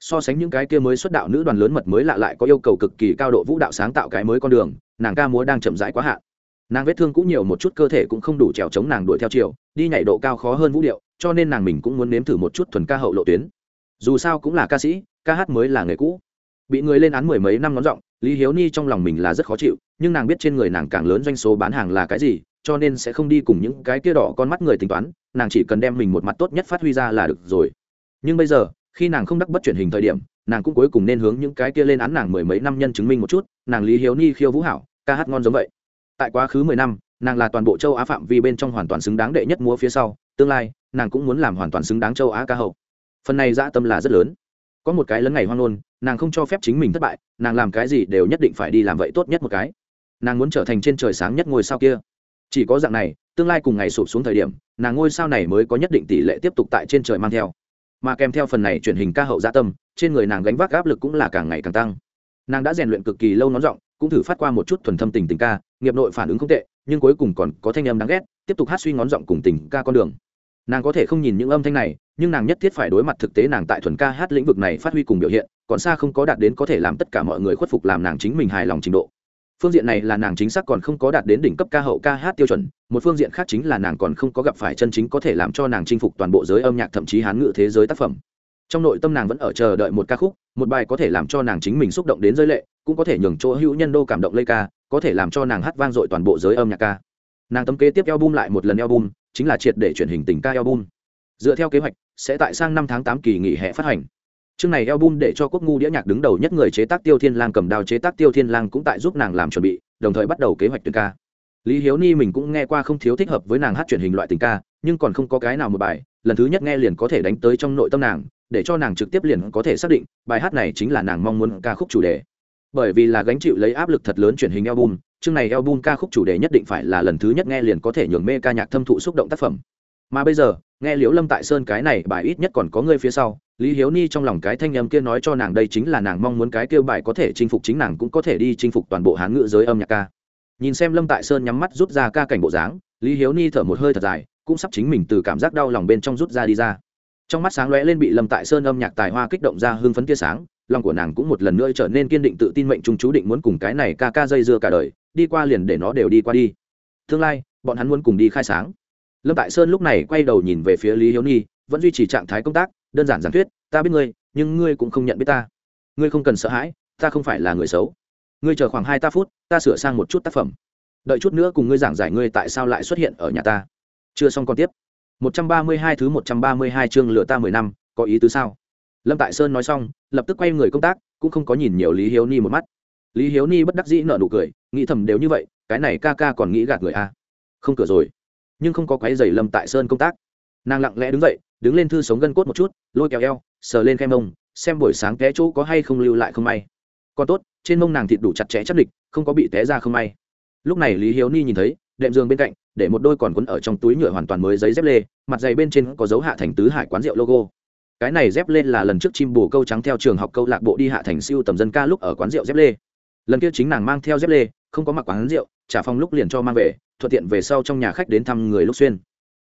So sánh những cái kia mới xuất đạo nữ đoàn lớn mật mới lạ lại có yêu cầu cực kỳ cao độ vũ đạo sáng tạo cái mới con đường, nàng ca múa đang chậm rãi quá hạn. Nàng vết thương cũng nhiều một chút, cơ thể cũng không đủ trèo chống nàng đuổi theo chiều, đi nhảy độ cao khó hơn vũ điệu, cho nên nàng mình cũng muốn nếm thử một chút thuần ca hậu lộ tuyến. Dù sao cũng là ca sĩ, ca hát mới là nghề cũ. Bị người lên án mười mấy năm ngón giọng lý hiếu ni trong lòng mình là rất khó chịu, nhưng nàng biết trên người nàng càng lớn doanh số bán hàng là cái gì, cho nên sẽ không đi cùng những cái kia đỏ con mắt người tính toán, nàng chỉ cần đem mình một mặt tốt nhất phát huy ra là được rồi. Nhưng bây giờ, khi nàng không đắc bất chuyển hình thời điểm, nàng cũng cuối cùng nên hướng những cái kia lên án nàng mười mấy năm nhân chứng minh một chút, nàng lý hiếu ni khiêu vũ hảo, ca hát ngon giống vậy. Tại quá khứ mười năm, nàng là toàn bộ châu á phạm vi bên trong hoàn toàn xứng đáng đệ nhất múa phía sau, tương lai, nàng cũng muốn làm hoàn toàn xứng đáng châu á ca hậu. Phần này dã tâm là rất lớn có một cái lấn ngày hoang nôn nàng không cho phép chính mình thất bại, nàng làm cái gì đều nhất định phải đi làm vậy tốt nhất một cái. Nàng muốn trở thành trên trời sáng nhất ngôi sao kia. Chỉ có dạng này, tương lai cùng ngày sụp xuống thời điểm, nàng ngôi sao này mới có nhất định tỷ lệ tiếp tục tại trên trời mang theo. Mà kèm theo phần này truyền hình ca hậu gia tâm, trên người nàng gánh vác áp lực cũng là càng ngày càng tăng. Nàng đã rèn luyện cực kỳ lâu nón giọng, cũng thử phát qua một chút thuần thâm tình tình ca, nghiệp nội phản ứng không tệ, nhưng cuối cùng còn có thanh âm đáng ghét, tiếp tục hát suy ngón giọng cùng tình ca con đường. Nàng có thể không nhìn những âm thanh này nhưng nàng nhất thiết phải đối mặt thực tế nàng tại thuần ca hát lĩnh vực này phát huy cùng biểu hiện, còn xa không có đạt đến có thể làm tất cả mọi người khuất phục làm nàng chính mình hài lòng trình độ. Phương diện này là nàng chính xác còn không có đạt đến đỉnh cấp ca hậu ca hát tiêu chuẩn, một phương diện khác chính là nàng còn không có gặp phải chân chính có thể làm cho nàng chinh phục toàn bộ giới âm nhạc thậm chí hán ngữ thế giới tác phẩm. Trong nội tâm nàng vẫn ở chờ đợi một ca khúc, một bài có thể làm cho nàng chính mình xúc động đến giới lệ, cũng có thể nhường chỗ hữu nhân đô cảm động lây ca, có thể làm cho nàng hát vang dội toàn bộ giới âm nhạc ca. Nàng tâm kế tiếp album lại một lần album, chính là triệt để chuyển hình tình ca album dựa theo kế hoạch, sẽ tại sang năm tháng tám kỳ nghỉ hè phát hành. Chương này album để cho quốc ngu đĩa nhạc đứng đầu nhất người chế tác tiêu thiên lang cầm đao chế tác tiêu thiên lang cũng tại giúp nàng làm chuẩn bị, đồng thời bắt đầu kế hoạch tuyển ca. Lý hiếu ni mình cũng nghe qua không thiếu thích hợp với nàng hát truyền hình loại tình ca, nhưng còn không có cái nào một bài, lần thứ nhất nghe liền có thể đánh tới trong nội tâm nàng, để cho nàng trực tiếp liền có thể xác định, bài hát này chính là nàng mong muốn ca khúc chủ đề. Bởi vì là gánh chịu lấy áp lực thật lớn truyền hình album, chương này album ca khúc chủ đề nhất định phải là lần thứ nhất nghe liền có thể nhường mê ca nhạc thâm thụ xúc động tác phẩm mà bây giờ, nghe liễu lâm tại sơn cái này bài ít nhất còn có người phía sau, lý hiếu ni trong lòng cái thanh âm kia nói cho nàng đây chính là nàng mong muốn cái kêu bài có thể chinh phục chính nàng cũng có thể đi chinh phục toàn bộ hán ngữ giới âm nhạc ca. Nhìn xem lâm tại sơn nhắm mắt rút ra ca cảnh bộ dáng, lý hiếu ni thở một hơi thật dài, cũng sắp chính mình từ cảm giác đau lòng bên trong rút ra đi ra. Trong mắt sáng lóe lên bị lâm tại sơn âm nhạc tài hoa kích động ra hương phấn tia sáng, lòng của nàng cũng một lần nữa trở nên kiên định tự tin mệnh trung chú định muốn cùng cái này ca ca dây dưa cả đời, đi qua liền để nó đều đi qua đi. Tương lai, bọn hắn muốn cùng đi khai sáng lâm tại sơn lúc này quay đầu nhìn về phía lý hiếu ni vẫn duy trì trạng thái công tác, đơn giản giảng thuyết, ta biết ngươi, nhưng ngươi cũng không nhận biết ta. Ngươi không cần sợ hãi, ta không phải là người xấu. Ngươi chờ khoảng hai ta phút, ta sửa sang một chút tác phẩm. Đợi chút nữa cùng ngươi giảng giải ngươi tại sao lại xuất hiện ở nhà ta. Chưa xong còn tiếp. 132 thứ 132 chương lựa ta 10 năm, có ý tứ sao? Lâm tại sơn nói xong, lập tức quay người công tác, cũng không có nhìn nhiều lý hiếu ni một mắt. Lý hiếu ni bất đắc dĩ nở nụ cười, nghĩ thầm đều như vậy, cái này ca ca còn nghĩ gạt người a à. không cửa rồi nhưng không có quái dày lâm tại sơn công tác. Nàng lặng lẽ đứng dậy, đứng lên thư sống gân cốt một chút, lôi kéo eo, sờ lên khe mông, xem buổi sáng té chỗ có hay không lưu lại không may. Còn tốt, trên mông nàng thịt đủ chặt chẽ chắc địch, không có bị té ra không may. Lúc này lý hiếu ni nhìn thấy, đệm giường bên cạnh, để một đôi còn quấn ở trong túi nhựa hoàn toàn mới giấy dép lê, mặt dày bên trên có dấu hạ thành tứ hải quán rượu logo. Cái này dép lên là lần trước chim bồ câu trắng theo trường học câu lạc bộ đi hạ thành siêu tầm dân ca lúc ở quán rượu dép lê. Lần kia chính nàng mang theo dép lê không có mặc quán rượu, trả phòng lúc liền cho mang về, thuận tiện về sau trong nhà khách đến thăm người lúc xuyên.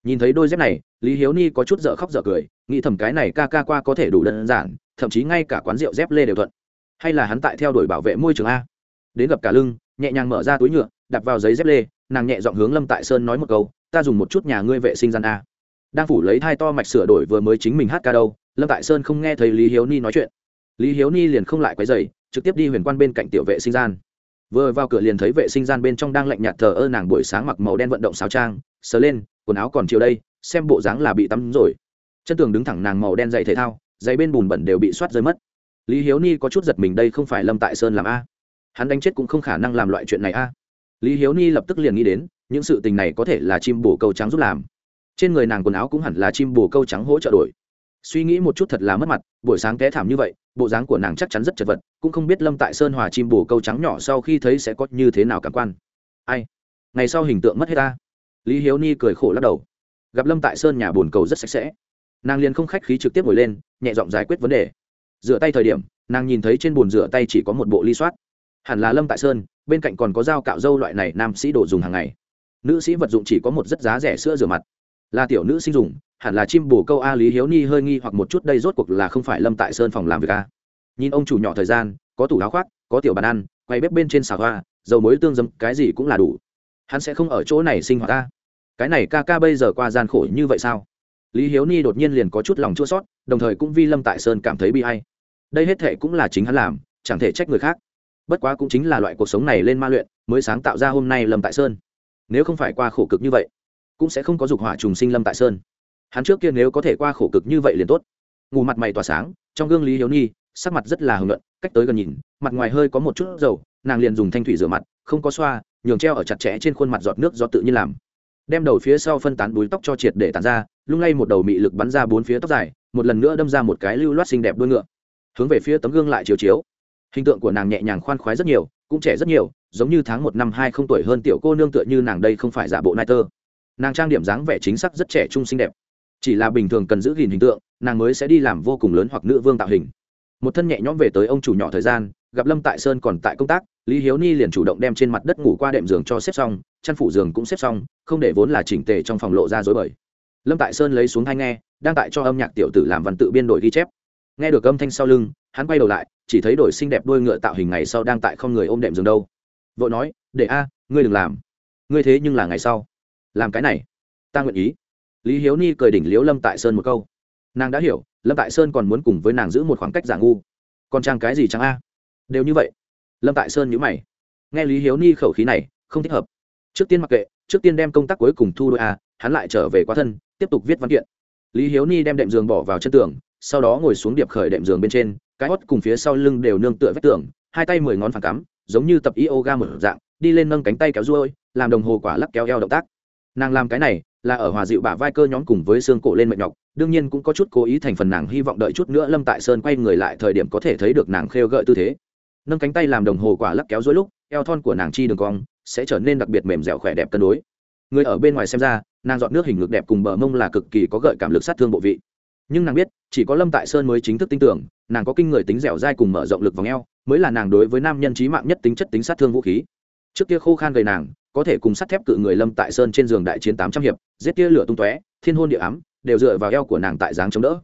Nhìn thấy đôi dép này, lý hiếu ni có chút dở khóc dở cười, nghĩ thầm cái này ca ca qua có thể đủ đơn giản, thậm chí ngay cả quán rượu dép lê đều thuận. Hay là hắn tại theo đuổi bảo vệ môi trường a. Đến gặp cả lưng, nhẹ nhàng mở ra túi nhựa đặt vào giấy dép lê, nàng nhẹ giọng hướng lâm tại sơn nói một câu, ta dùng một chút nhà ngươi vệ sinh gian a. Đang phủ lấy thai to mạch sửa đổi vừa mới chính mình hát ca đâu, lâm tại sơn không nghe thấy lý hiếu ni nói chuyện. Lý hiếu ni liền không lại quấy dày trực tiếp đi huyền quan bên cạnh tiểu vệ sinh gian vừa vào cửa liền thấy vệ sinh gian bên trong đang lạnh nhạt thờ ơ nàng buổi sáng mặc màu đen vận động sáo trang, sờ lên, quần áo còn chiều đây, xem bộ dáng là bị tắm rồi. Chân tường đứng thẳng nàng màu đen dày thể thao giày bên bùn bẩn đều bị soát rơi mất. Lý hiếu ni có chút giật mình đây không phải lâm tại sơn làm a. Hắn đánh chết cũng không khả năng làm loại chuyện này a. Lý hiếu ni lập tức liền nghĩ đến, những sự tình này có thể là chim bồ câu trắng giúp làm. Trên người nàng quần áo cũng hẳn là chim bồ câu trắng hỗ trợ đổi. Suy nghĩ một chút thật là mất mặt, buổi sáng té thảm như vậy bộ dáng của nàng chắc chắn rất chật vật, cũng không biết lâm tại sơn hòa chim bồ câu trắng nhỏ sau khi thấy sẽ có như thế nào cảm quan. Ai? Ngày sau hình tượng mất hết ta. Lý hiếu ni cười khổ lắc đầu. Gặp lâm tại sơn nhà bồn cầu rất sạch sẽ. Nàng liền không khách khí trực tiếp ngồi lên, nhẹ giọng giải quyết vấn đề. Rửa tay thời điểm, nàng nhìn thấy trên bồn rửa tay chỉ có một bộ ly soát. Hẳn là lâm tại sơn, bên cạnh còn có dao cạo dâu loại này nam sĩ đồ dùng hàng ngày. Nữ sĩ vật dụng chỉ có một rất giá rẻ sữa rửa mặt. Là tiểu nữ sinh dùng hẳn là chim bồ câu a lý hiếu ni hơi nghi hoặc một chút đây rốt cuộc là không phải lâm tại sơn phòng làm việc a nhìn ông chủ nhỏ thời gian, có tủ áo khoác, có tiểu bàn ăn, quay bếp bên trên xà hoa, dầu muối tương dấm, cái gì cũng là đủ. Hắn sẽ không ở chỗ này sinh hoạt ta. Cái này ca ca bây giờ qua gian khổ như vậy sao? Lý hiếu ni đột nhiên liền có chút lòng chua sót đồng thời cũng vi lâm tại sơn cảm thấy bi hay đây hết thệ cũng là chính hắn làm, chẳng thể trách người khác. Bất quá cũng chính là loại cuộc sống này lên ma luyện, mới sáng tạo ra hôm nay lâm tại sơn. Nếu không phải qua khổ cực như vậy, cũng sẽ không có dục hỏa trùng sinh lâm tại sơn hắn trước kia nếu có thể qua khổ cực như vậy liền tốt. Ngủ mặt mày tỏa sáng trong gương lý hiếu nhi, sắc mặt rất là hưng luận cách tới gần nhìn mặt ngoài hơi có một chút dầu nàng liền dùng thanh thủy rửa mặt không có xoa nhường treo ở chặt chẽ trên khuôn mặt giọt nước do tự nhiên làm. Đem đầu phía sau phân tán búi tóc cho triệt để tàn ra lung lay một đầu mị lực bắn ra bốn phía tóc dài một lần nữa đâm ra một cái lưu loát xinh đẹp đuôi ngựa. Hướng về phía tấm gương lại chiếu chiếu. Hình tượng của nàng nhẹ nhàng khoan khoái rất nhiều cũng trẻ rất nhiều giống như tháng một năm hai không tuổi hơn tiểu cô nương tựa như nàng đây không phải giả bộ nai tơ. Nàng trang điểm dáng vẻ chính xác rất trẻ trung xinh đẹp chỉ là bình thường cần giữ gìn hình tượng, nàng mới sẽ đi làm vô cùng lớn hoặc nữ vương tạo hình. Một thân nhẹ nhõm về tới ông chủ nhỏ thời gian, gặp lâm tại sơn còn tại công tác, lý hiếu ni liền chủ động đem trên mặt đất ngủ qua đệm giường cho xếp xong, chăn phủ giường cũng xếp xong, không để vốn là chỉnh tề trong phòng lộ ra dối bời. Lâm tại sơn lấy xuống hai nghe, đang tại cho âm nhạc tiểu tử làm văn tự biên đổi ghi chép. Nghe được âm thanh sau lưng, hắn quay đầu lại, chỉ thấy đổi xinh đẹp đôi ngựa tạo hình ngày sau đang tại không người ôm đệm giường đâu. Vợ nói, để a, ngươi đừng làm. Ngươi thế nhưng là ngày sau. Làm cái này, ta nguyện ý lý hiếu ni cười đỉnh liếu lâm tại sơn một câu. Nàng đã hiểu, lâm tại sơn còn muốn cùng với nàng giữ một khoảng cách giả ngu. Còn trang cái gì trang a? Đều như vậy. Lâm tại sơn nhữ mày. Nghe lý hiếu ni khẩu khí này, không thích hợp. Trước tiên mặc kệ, trước tiên đem công tác cuối cùng thu đôi a, hắn lại trở về quá thân, tiếp tục viết văn kiện. Lý hiếu ni đem đệm giường bỏ vào chân tường, sau đó ngồi xuống điệp khởi đệm giường bên trên, cái hót cùng phía sau lưng đều nương tựa vách tường, hai tay mười ngón phản cắm, giống như tập yoga một dạng, đi lên nâng cánh tay kéo ruôi làm đồng hồ quả lắc kéo eo động tác. Nàng làm cái này là ở hòa dịu bả vai cơ nhóm cùng với xương cổ lên mệt nhọc, đương nhiên cũng có chút cố ý thành phần nàng hy vọng đợi chút nữa lâm tại sơn quay người lại thời điểm có thể thấy được nàng khêu gợi tư thế. Nâng cánh tay làm đồng hồ quả lắc kéo dối lúc, eo thon của nàng chi đường cong sẽ trở nên đặc biệt mềm dẻo khỏe đẹp cân đối. Người ở bên ngoài xem ra, nàng dọn nước hình ngực đẹp cùng bờ mông là cực kỳ có gợi cảm lực sát thương bộ vị. Nhưng nàng biết, chỉ có lâm tại sơn mới chính thức tin tưởng, nàng có kinh người tính dẻo dai cùng mở rộng lực vòng eo, mới là nàng đối với nam nhân trí mạng nhất tính chất tính sát thương vũ khí. Trước kia khô khan gầy nàng có thể cùng sắt thép cự người lâm tại sơn trên giường đại chiến tám trăm hiệp, giết tia lửa tung tóe, thiên hôn địa ám, đều dựa vào eo của nàng tại dáng chống đỡ.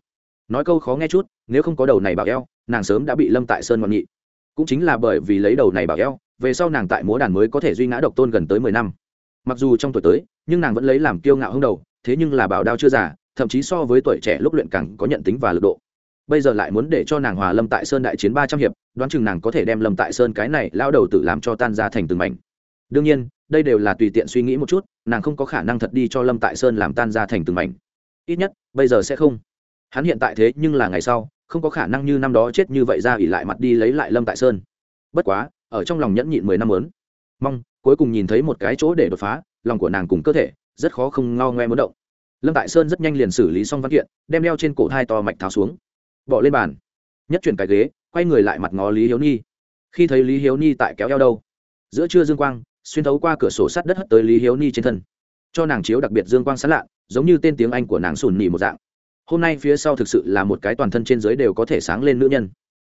Nói câu khó nghe chút, nếu không có đầu này bảo eo, nàng sớm đã bị lâm tại sơn ngoan nghị. Cũng chính là bởi vì lấy đầu này bảo eo, về sau nàng tại múa đàn mới có thể duy ngã độc tôn gần tới mười năm. Mặc dù trong tuổi tới, nhưng nàng vẫn lấy làm kiêu ngạo hưng đầu, thế nhưng là bảo đao chưa già, thậm chí so với tuổi trẻ lúc luyện càng có nhận tính và lực độ. Bây giờ lại muốn để cho nàng hòa lâm tại sơn đại chiến ba trăm hiệp, đoán chừng nàng có thể đem lâm tại sơn cái này lao đầu tự làm cho tan ra thành từng mảnh đương nhiên, đây đều là tùy tiện suy nghĩ một chút, nàng không có khả năng thật đi cho lâm tại sơn làm tan ra thành từng mảnh. Ít nhất, bây giờ sẽ không. Hắn hiện tại thế nhưng là ngày sau, không có khả năng như năm đó chết như vậy ra ỉ lại mặt đi lấy lại lâm tại sơn. Bất quá, ở trong lòng nhẫn nhịn mười năm lớn. Mong, cuối cùng nhìn thấy một cái chỗ để đột phá, lòng của nàng cùng cơ thể, rất khó không ngao ngoe muốn động. Lâm tại sơn rất nhanh liền xử lý xong văn kiện, đem đeo trên cổ hai to mạch tháo xuống. Bỏ lên bàn. Nhất chuyển cái ghế, quay người lại mặt ngó lý hiếu nhi. Khi thấy lý hiếu nhi tại kéo eo đâu? Giữa trưa dương quang xuyên thấu qua cửa sổ sắt đất hất tới lý hiếu ni trên thân. Cho nàng chiếu đặc biệt dương quang sán lạ, giống như tên tiếng anh của nàng sùn nỉ một dạng. Hôm nay phía sau thực sự là một cái toàn thân trên giới đều có thể sáng lên nữ nhân.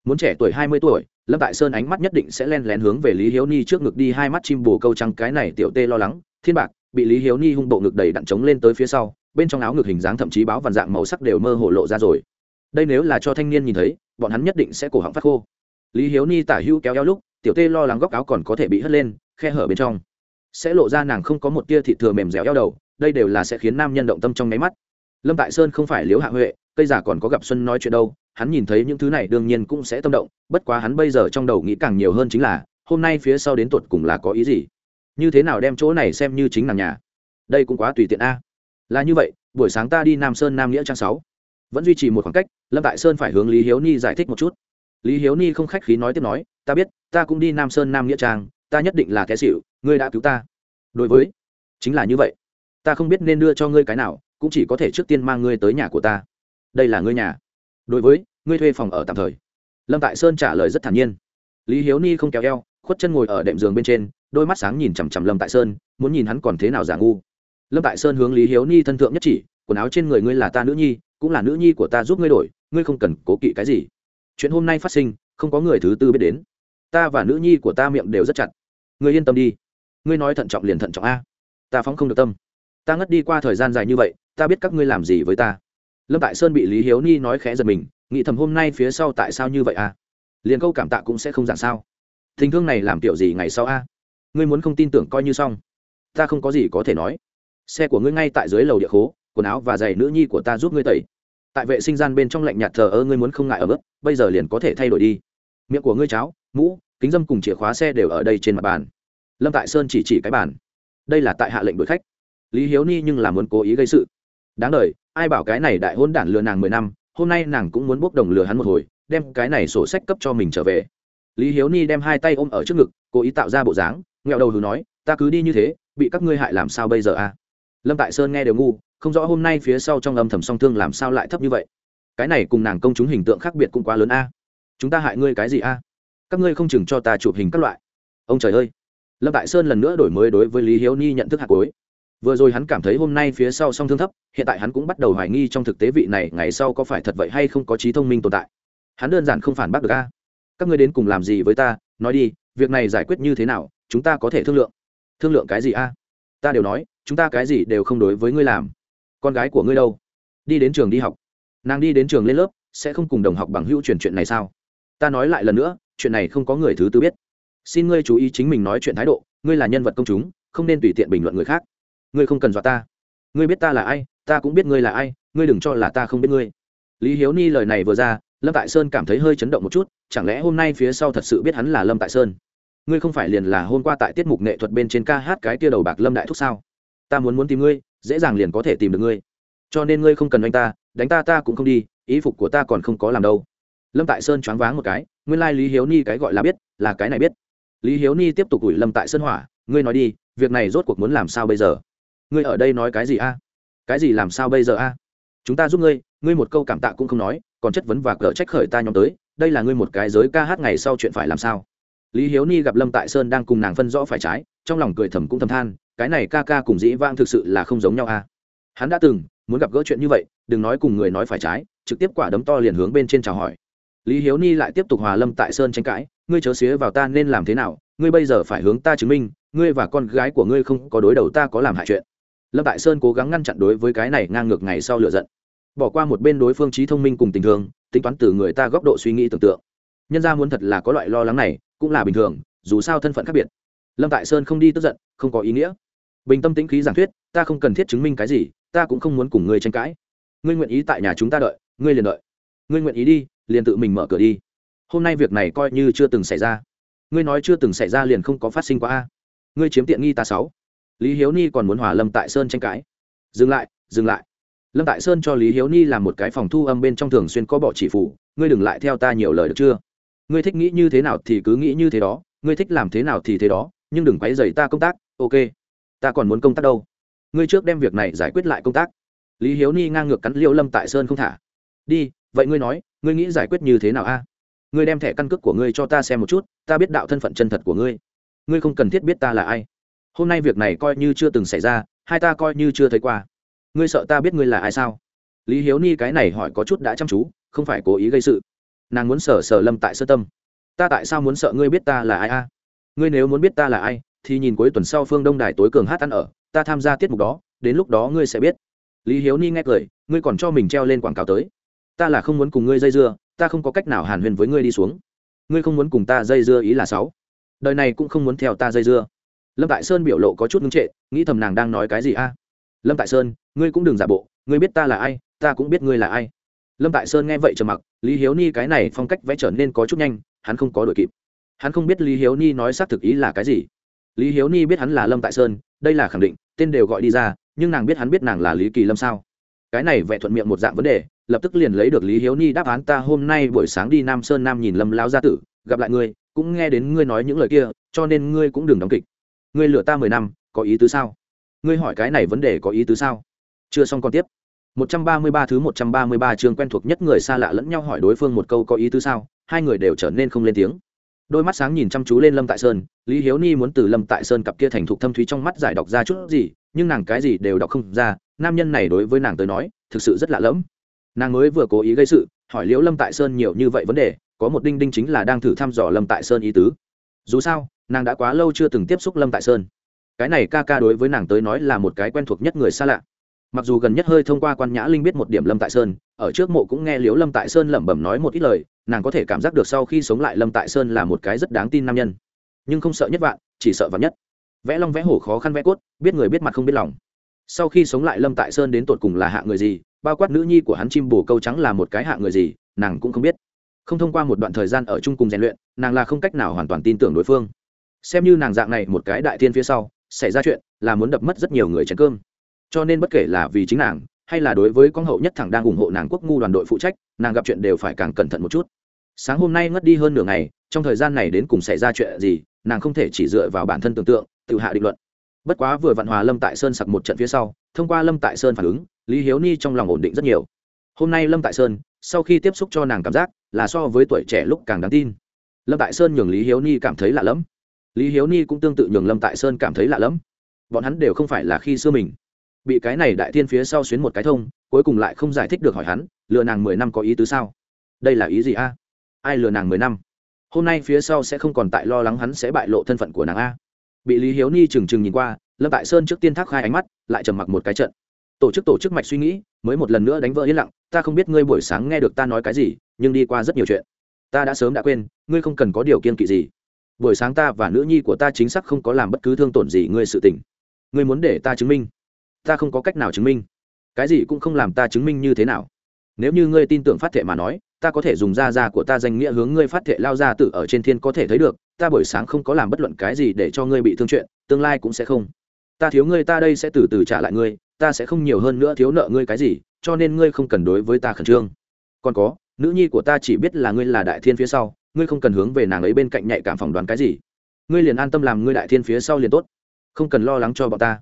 Muốn trẻ tuổi hai mươi tuổi, lâm tại sơn ánh mắt nhất định sẽ len lén hướng về lý hiếu ni trước ngực đi hai mắt chim bồ câu trắng cái này tiểu tê lo lắng, thiên bạc, bị lý hiếu ni hung bộ ngực đầy đặn trống lên tới phía sau, bên trong áo ngực hình dáng thậm chí báo vằn dạng màu sắc đều mơ hồ lộ ra rồi. Đây nếu là cho thanh niên nhìn thấy, bọn hắn nhất định sẽ cổ họng phát khô. Lý hiếu ni tả hữu kéo eo lúc tiểu tê lo lắng góc áo còn có thể bị hất lên, khe hở bên trong. Sẽ lộ ra nàng không có một tia thịt thừa mềm dẻo eo đầu, đây đều là sẽ khiến nam nhân động tâm trong nháy mắt. Lâm tại sơn không phải liếu hạ huệ, cây giả còn có gặp xuân nói chuyện đâu, hắn nhìn thấy những thứ này đương nhiên cũng sẽ tâm động, bất quá hắn bây giờ trong đầu nghĩ càng nhiều hơn chính là, hôm nay phía sau đến tuột cùng là có ý gì? Như thế nào đem chỗ này xem như chính nàng nhà? Đây cũng quá tùy tiện a. Là như vậy, buổi sáng ta đi nam sơn nam nghĩa trang sáu. Vẫn duy trì một khoảng cách, lâm tại sơn phải hướng lý hiếu ni giải thích một chút. Lý hiếu ni không khách khí nói tiếp nói ta biết, ta cũng đi nam sơn nam nghĩa trang, ta nhất định là kẻ xịu ngươi đã cứu ta. Đối với, chính là như vậy. Ta không biết nên đưa cho ngươi cái nào, cũng chỉ có thể trước tiên mang ngươi tới nhà của ta. Đây là ngươi nhà. Đối với, ngươi thuê phòng ở tạm thời. Lâm tại sơn trả lời rất thản nhiên. Lý hiếu ni không kéo eo, khuất chân ngồi ở đệm giường bên trên, đôi mắt sáng nhìn chằm chằm lâm tại sơn, muốn nhìn hắn còn thế nào giả ngu. Lâm tại sơn hướng lý hiếu ni thân thượng nhất chỉ, quần áo trên người ngươi là ta nữ nhi, cũng là nữ nhi của ta giúp ngươi đổi, ngươi không cần cố kỵ cái gì. Chuyện hôm nay phát sinh, không có người thứ tư biết đến ta và nữ nhi của ta miệng đều rất chặt. Ngươi yên tâm đi. Ngươi nói thận trọng liền thận trọng a. Ta phóng không được tâm. Ta ngất đi qua thời gian dài như vậy, ta biết các ngươi làm gì với ta. Lâm tại sơn bị lý hiếu ni nói khẽ giật mình, nghĩ thầm hôm nay phía sau tại sao như vậy à liền câu cảm tạ cũng sẽ không dạng sao. Tình thương này làm kiểu gì ngày sau a? Ngươi muốn không tin tưởng coi như xong. Ta không có gì có thể nói. Xe của ngươi ngay tại dưới lầu địa khố, quần áo và giày nữ nhi của ta giúp ngươi tẩy. Tại vệ sinh gian bên trong lạnh nhạt thờ ơ ngươi muốn không ngại ở bớt. bây giờ liền có thể thay đổi đi. Miệng của ngươi cháo mũ, kính dâm cùng chìa khóa xe đều ở đây trên mặt bàn. Lâm tại sơn chỉ chỉ cái bàn. Đây là tại hạ lệnh đuổi khách. Lý hiếu ni nhưng là muốn cố ý gây sự. Đáng đ ai bảo cái này đại hôn đản lừa nàng mười năm, hôm nay nàng cũng muốn bốc đồng lừa hắn một hồi, đem cái này sổ sách cấp cho mình trở về. Lý hiếu ni đem hai tay ôm ở trước ngực, cố ý tạo ra bộ dáng, nghẹo đầu hừ nói, ta cứ đi như thế, bị các ngươi hại làm sao bây giờ a? Lâm tại sơn nghe đều ngu, không rõ hôm nay phía sau trong âm thầm song thương làm sao lại thấp như vậy. Cái này cùng nàng công chúng hình tượng khác biệt cũng quá lớn a. Chúng ta hại ngươi cái gì a? Các ngươi không chừng cho ta chụp hình các loại. Ông trời ơi. Lâm Đại sơn lần nữa đổi mới đối với lý hiếu ni nhận thức hạt cối vừa rồi hắn cảm thấy hôm nay phía sau song thương thấp, hiện tại hắn cũng bắt đầu hoài nghi trong thực tế vị này ngày sau có phải thật vậy hay không có trí thông minh tồn tại. Hắn đơn giản không phản bác được a. Các ngươi đến cùng làm gì với ta? Nói đi, việc này giải quyết như thế nào? Chúng ta có thể thương lượng. Thương lượng cái gì a? Ta đều nói, chúng ta cái gì đều không đối với ngươi làm. Con gái của ngươi đâu? Đi đến trường đi học. Nàng đi đến trường lên lớp, sẽ không cùng đồng học bằng hữu truyền chuyện này sao? Ta nói lại lần nữa chuyện này không có người thứ tư biết. Xin ngươi chú ý chính mình nói chuyện thái độ, ngươi là nhân vật công chúng, không nên tùy tiện bình luận người khác. Ngươi không cần dọa ta. Ngươi biết ta là ai, ta cũng biết ngươi là ai, ngươi đừng cho là ta không biết ngươi. Lý hiếu ni lời này vừa ra, lâm tại sơn cảm thấy hơi chấn động một chút, chẳng lẽ hôm nay phía sau thật sự biết hắn là lâm tại sơn? Ngươi không phải liền là hôm qua tại tiết mục nghệ thuật bên trên ca hát cái tia đầu bạc lâm đại thúc sao? Ta muốn muốn tìm ngươi, dễ dàng liền có thể tìm được ngươi. Cho nên ngươi không cần đánh ta đánh ta ta cũng không đi, ý phục của ta còn không có làm đâu. Lâm tại sơn choáng váng một cái nguyên lai、like、lý hiếu ni cái gọi là biết, là cái này biết. Lý hiếu ni tiếp tục ủi lâm tại sơn hỏa, ngươi nói đi, việc này rốt cuộc muốn làm sao bây giờ? Ngươi ở đây nói cái gì a? Cái gì làm sao bây giờ a? Chúng ta giúp ngươi ngươi một câu cảm tạ cũng không nói, còn chất vấn và cờ trách khởi ta nhóm tới, đây là ngươi một cái giới ca hát ngày sau chuyện phải làm sao? Lý hiếu ni gặp lâm tại sơn đang cùng nàng phân rõ phải trái, trong lòng cười thầm cũng thầm than, cái này ca ca cùng dĩ vang thực sự là không giống nhau a. Hắn đã từng muốn gặp gỡ chuyện như vậy, đừng nói cùng người nói phải trái, trực tiếp quả đấm to liền hướng bên trên chào hỏi lý hiếu ni lại tiếp tục hòa lâm tại sơn tranh cãi, ngươi chớ xía vào ta nên làm thế nào, ngươi bây giờ phải hướng ta chứng minh, ngươi và con gái của ngươi không có đối đầu ta có làm hại chuyện. Lâm tại sơn cố gắng ngăn chặn đối với cái này ngang ngược ngày sau lựa giận. Bỏ qua một bên đối phương trí thông minh cùng tình thương, tính toán từ người ta góc độ suy nghĩ tưởng tượng. Nhân ra muốn thật là có loại lo lắng này, cũng là bình thường, dù sao thân phận khác biệt. Lâm tại sơn không đi tức giận, không có ý nghĩa. Bình tâm tĩnh khí giảng thuyết, ta không cần thiết chứng minh cái gì, ta cũng không muốn cùng ngươi tranh cãi. Ngươi nguyện ý tại nhà chúng ta đợi, ngươi liền đợi. Ngươi nguyện ý đi liền tự mình mở cửa đi. Hôm nay việc này coi như chưa từng xảy ra. Ngươi nói chưa từng xảy ra liền không có phát sinh qua a. Ngươi chiếm tiện nghi ta sáu. Lý hiếu ni còn muốn hòa lâm tại sơn tranh cãi. Dừng lại dừng lại. Lâm tại sơn cho lý hiếu ni làm một cái phòng thu âm bên trong thường xuyên có bỏ chỉ phủ, ngươi đừng lại theo ta nhiều lời được chưa? Ngươi thích nghĩ như thế nào thì cứ nghĩ như thế đó, ngươi thích làm thế nào thì thế đó, nhưng đừng quấy dày ta công tác, ok? Ta còn muốn công tác đâu? Ngươi trước đem việc này giải quyết lại công tác. Lý hiếu ni ngang ngược cắn liêu lâm tại sơn không thả. Đi vậy ngươi nói, ngươi nghĩ giải quyết như thế nào a? Ngươi đem thẻ căn cước của ngươi cho ta xem một chút, ta biết đạo thân phận chân thật của ngươi. Ngươi không cần thiết biết ta là ai. Hôm nay việc này coi như chưa từng xảy ra, hai ta coi như chưa thấy qua. Ngươi sợ ta biết ngươi là ai sao? Lý hiếu ni cái này hỏi có chút đã chăm chú, không phải cố ý gây sự. Nàng muốn sở sở lâm tại sơ tâm. Ta tại sao muốn sợ ngươi biết ta là ai a? Ngươi nếu muốn biết ta là ai, thì nhìn cuối tuần sau phương đông đài tối cường hát ăn ở, ta tham gia tiết mục đó, đến lúc đó ngươi sẽ biết. Lý hiếu ni nghe cười, ngươi còn cho mình treo lên quảng cáo tới ta là không muốn cùng ngươi dây dưa, ta không có cách nào hàn huyền với ngươi đi xuống. Ngươi không muốn cùng ta dây dưa ý là sáu. Đời này cũng không muốn theo ta dây dưa. Lâm tại sơn biểu lộ có chút ngưng trệ, nghĩ thầm nàng đang nói cái gì a? Lâm tại sơn, ngươi cũng đừng giả bộ, ngươi biết ta là ai, ta cũng biết ngươi là ai. Lâm tại sơn nghe vậy trầm mặc, lý hiếu ni cái này phong cách vẽ trở nên có chút nhanh, hắn không có đội kịp. Hắn không biết lý hiếu ni nói xác thực ý là cái gì. Lý hiếu ni biết hắn là lâm tại sơn, đây là khẳng định, tên đều gọi đi ra, nhưng nàng biết hắn biết nàng là lý kỳ lâm sao? Cái này vẽ thuận miệng một dạng vấn đề lập tức liền lấy được lý hiếu ni đáp án, ta hôm nay buổi sáng đi nam sơn nam nhìn lâm lao gia tử, gặp lại ngươi, cũng nghe đến ngươi nói những lời kia, cho nên ngươi cũng đừng đóng kịch. Ngươi lừa ta mười năm, có ý tứ sao? Ngươi hỏi cái này vấn đề có ý tứ sao? Chưa xong còn tiếp. 133 thứ 133 chương quen thuộc nhất người xa lạ lẫn nhau hỏi đối phương một câu có ý tứ sao, hai người đều trở nên không lên tiếng. Đôi mắt sáng nhìn chăm chú lên lâm tại sơn, lý hiếu ni muốn từ lâm tại sơn cặp kia thành thục thâm thúy trong mắt giải đọc ra chút gì, nhưng nàng cái gì đều đọc không ra, nam nhân này đối với nàng tới nói, thực sự rất lạ lẫm nàng mới vừa cố ý gây sự, hỏi liễu lâm tại sơn nhiều như vậy vấn đề, có một đinh đinh chính là đang thử thăm dò lâm tại sơn ý tứ. Dù sao, nàng đã quá lâu chưa từng tiếp xúc lâm tại sơn. Cái này ca ca đối với nàng tới nói là một cái quen thuộc nhất người xa lạ. Mặc dù gần nhất hơi thông qua quan nhã linh biết một điểm lâm tại sơn, ở trước mộ cũng nghe liếu lâm tại sơn lẩm bẩm nói một ít lời, nàng có thể cảm giác được sau khi sống lại lâm tại sơn là một cái rất đáng tin nam nhân. Nhưng không sợ nhất vạn, chỉ sợ vạn nhất. Vẽ long vẽ hổ khó khăn vẽ cốt, biết người biết mặt không biết lòng. Sau khi sống lại lâm tại sơn đến tột cùng là hạ người gì bao quát nữ nhi của hắn chim bồ câu trắng là một cái hạ người gì, nàng cũng không biết. Không thông qua một đoạn thời gian ở chung cùng rèn luyện, nàng là không cách nào hoàn toàn tin tưởng đối phương. Xem như nàng dạng này một cái đại thiên phía sau, xảy ra chuyện là muốn đập mất rất nhiều người chén cơm. Cho nên bất kể là vì chính nàng, hay là đối với con hậu nhất thẳng đang ủng hộ nàng quốc ngu đoàn đội phụ trách, nàng gặp chuyện đều phải càng cẩn thận một chút. Sáng hôm nay ngất đi hơn nửa ngày, trong thời gian này đến cùng xảy ra chuyện gì, nàng không thể chỉ dựa vào bản thân tưởng tượng, tự hạ định luận. Bất quá vừa vạn hòa lâm tại sơn sặc một trận phía sau thông qua lâm tại sơn phản ứng, lý hiếu ni trong lòng ổn định rất nhiều. Hôm nay lâm tại sơn, sau khi tiếp xúc cho nàng cảm giác, là so với tuổi trẻ lúc càng đáng tin. Lâm tại sơn nhường lý hiếu ni cảm thấy lạ lẫm. Lý hiếu ni cũng tương tự nhường lâm tại sơn cảm thấy lạ lẫm. Bọn hắn đều không phải là khi xưa mình. Bị cái này đại thiên phía sau xuyến một cái thông, cuối cùng lại không giải thích được hỏi hắn, lừa nàng mười năm có ý tứ sao? Đây là ý gì a? Ai lừa nàng mười năm? Hôm nay phía sau sẽ không còn tại lo lắng hắn sẽ bại lộ thân phận của nàng a. Bị lý hiếu ni trừng trừng nhìn qua lâm tại sơn trước tiên thác khai ánh mắt, lại trầm mặc một cái trận. Tổ chức tổ chức mạch suy nghĩ, mới một lần nữa đánh vỡ yên lặng, ta không biết ngươi buổi sáng nghe được ta nói cái gì, nhưng đi qua rất nhiều chuyện. Ta đã sớm đã quên, ngươi không cần có điều kiên kỵ gì. Buổi sáng ta và nữ nhi của ta chính xác không có làm bất cứ thương tổn gì ngươi sự tình. Ngươi muốn để ta chứng minh. Ta không có cách nào chứng minh. Cái gì cũng không làm ta chứng minh như thế nào. Nếu như ngươi tin tưởng phát thệ mà nói, ta có thể dùng da da của ta danh nghĩa hướng ngươi phát thệ lao ra tự ở trên thiên có thể thấy được, ta buổi sáng không có làm bất luận cái gì để cho ngươi bị thương chuyện, tương lai cũng sẽ không ta thiếu ngươi, ta đây sẽ từ từ trả lại ngươi, ta sẽ không nhiều hơn nữa thiếu nợ ngươi cái gì, cho nên ngươi không cần đối với ta khẩn trương. Còn có, nữ nhi của ta chỉ biết là ngươi là đại thiên phía sau, ngươi không cần hướng về nàng ấy bên cạnh nhạy cảm phỏng đoán cái gì. Ngươi liền an tâm làm ngươi đại thiên phía sau liền tốt. Không cần lo lắng cho bọn ta.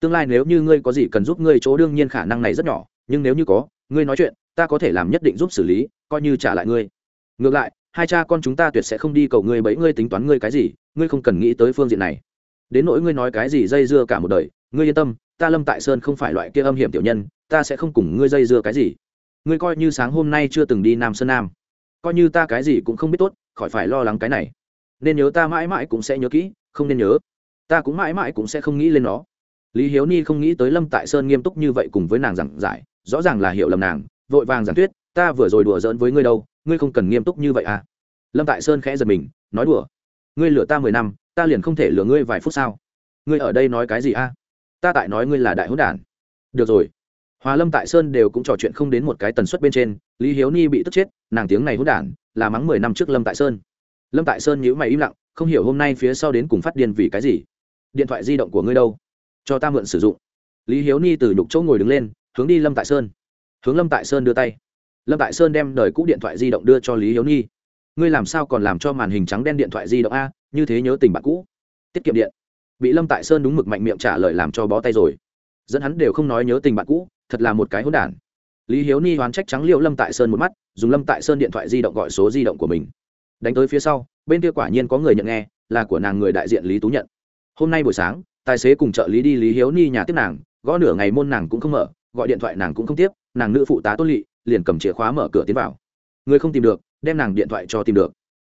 Tương lai nếu như ngươi có gì cần giúp ngươi, chỗ đương nhiên khả năng này rất nhỏ, nhưng nếu như có, ngươi nói chuyện, ta có thể làm nhất định giúp xử lý, coi như trả lại ngươi. Ngược lại, hai cha con chúng ta tuyệt sẽ không đi cầu ngươi bẫy ngươi tính toán ngươi cái gì, ngươi không cần nghĩ tới phương diện này đến nỗi ngươi nói cái gì dây dưa cả một đời, ngươi yên tâm, ta lâm tại sơn không phải loại kia âm hiểm tiểu nhân, ta sẽ không cùng ngươi dây dưa cái gì. Ngươi coi như sáng hôm nay chưa từng đi nam sơn nam, coi như ta cái gì cũng không biết tốt, khỏi phải lo lắng cái này. Nên nhớ ta mãi mãi cũng sẽ nhớ kỹ, không nên nhớ. Ta cũng mãi mãi cũng sẽ không nghĩ lên nó. Lý hiếu ni không nghĩ tới lâm tại sơn nghiêm túc như vậy cùng với nàng giảng giải, rõ ràng là hiểu lầm nàng, vội vàng giảng tuyết ta vừa rồi đùa giỡn với ngươi đâu, ngươi không cần nghiêm túc như vậy à. Lâm tại sơn khẽ giật mình, nói đùa. Ngươi lừa ta mười năm ta liền không thể lừa ngươi vài phút sao? Ngươi ở đây nói cái gì a? À? ta tại nói ngươi là đại hữu đản. Được rồi. Hòa lâm tại sơn đều cũng trò chuyện không đến một cái tần suất bên trên, lý hiếu ni bị tức chết, nàng tiếng này hữu đản, là mắng mười năm trước lâm tại sơn. Lâm tại sơn nhữ mày im lặng, không hiểu hôm nay phía sau đến cùng phát điên vì cái gì. Điện thoại di động của ngươi đâu? Cho ta mượn sử dụng. Lý hiếu ni từ nhục chỗ ngồi đứng lên, hướng đi lâm tại sơn. Hướng lâm tại sơn đưa tay. Lâm tại sơn đem đời cũ điện thoại di động đưa cho lý hiếu ni ngươi làm sao còn làm cho màn hình trắng đen điện thoại di động a? Như thế nhớ tình bạn cũ. Tiết kiệm điện. Bị lâm tại sơn đúng mực mạnh miệng trả lời làm cho bó tay rồi. Dẫn hắn đều không nói nhớ tình bạn cũ, thật là một cái hỗn đản. Lý hiếu ni hoán trách trắng liệu lâm tại sơn một mắt, dùng lâm tại sơn điện thoại di động gọi số di động của mình. Đánh tới phía sau, bên kia quả nhiên có người nhận nghe, là của nàng người đại diện lý tú nhận. Hôm nay buổi sáng, tài xế cùng trợ lý đi lý hiếu ni nhà tiếp nàng, gõ nửa ngày môn nàng cũng không mở, gọi điện thoại nàng cũng không tiếp, nàng nữ phụ tá tôn lỵ liền cầm chìa khóa mở cửa tiến vào. Người không tìm được đem nàng điện thoại cho tìm được.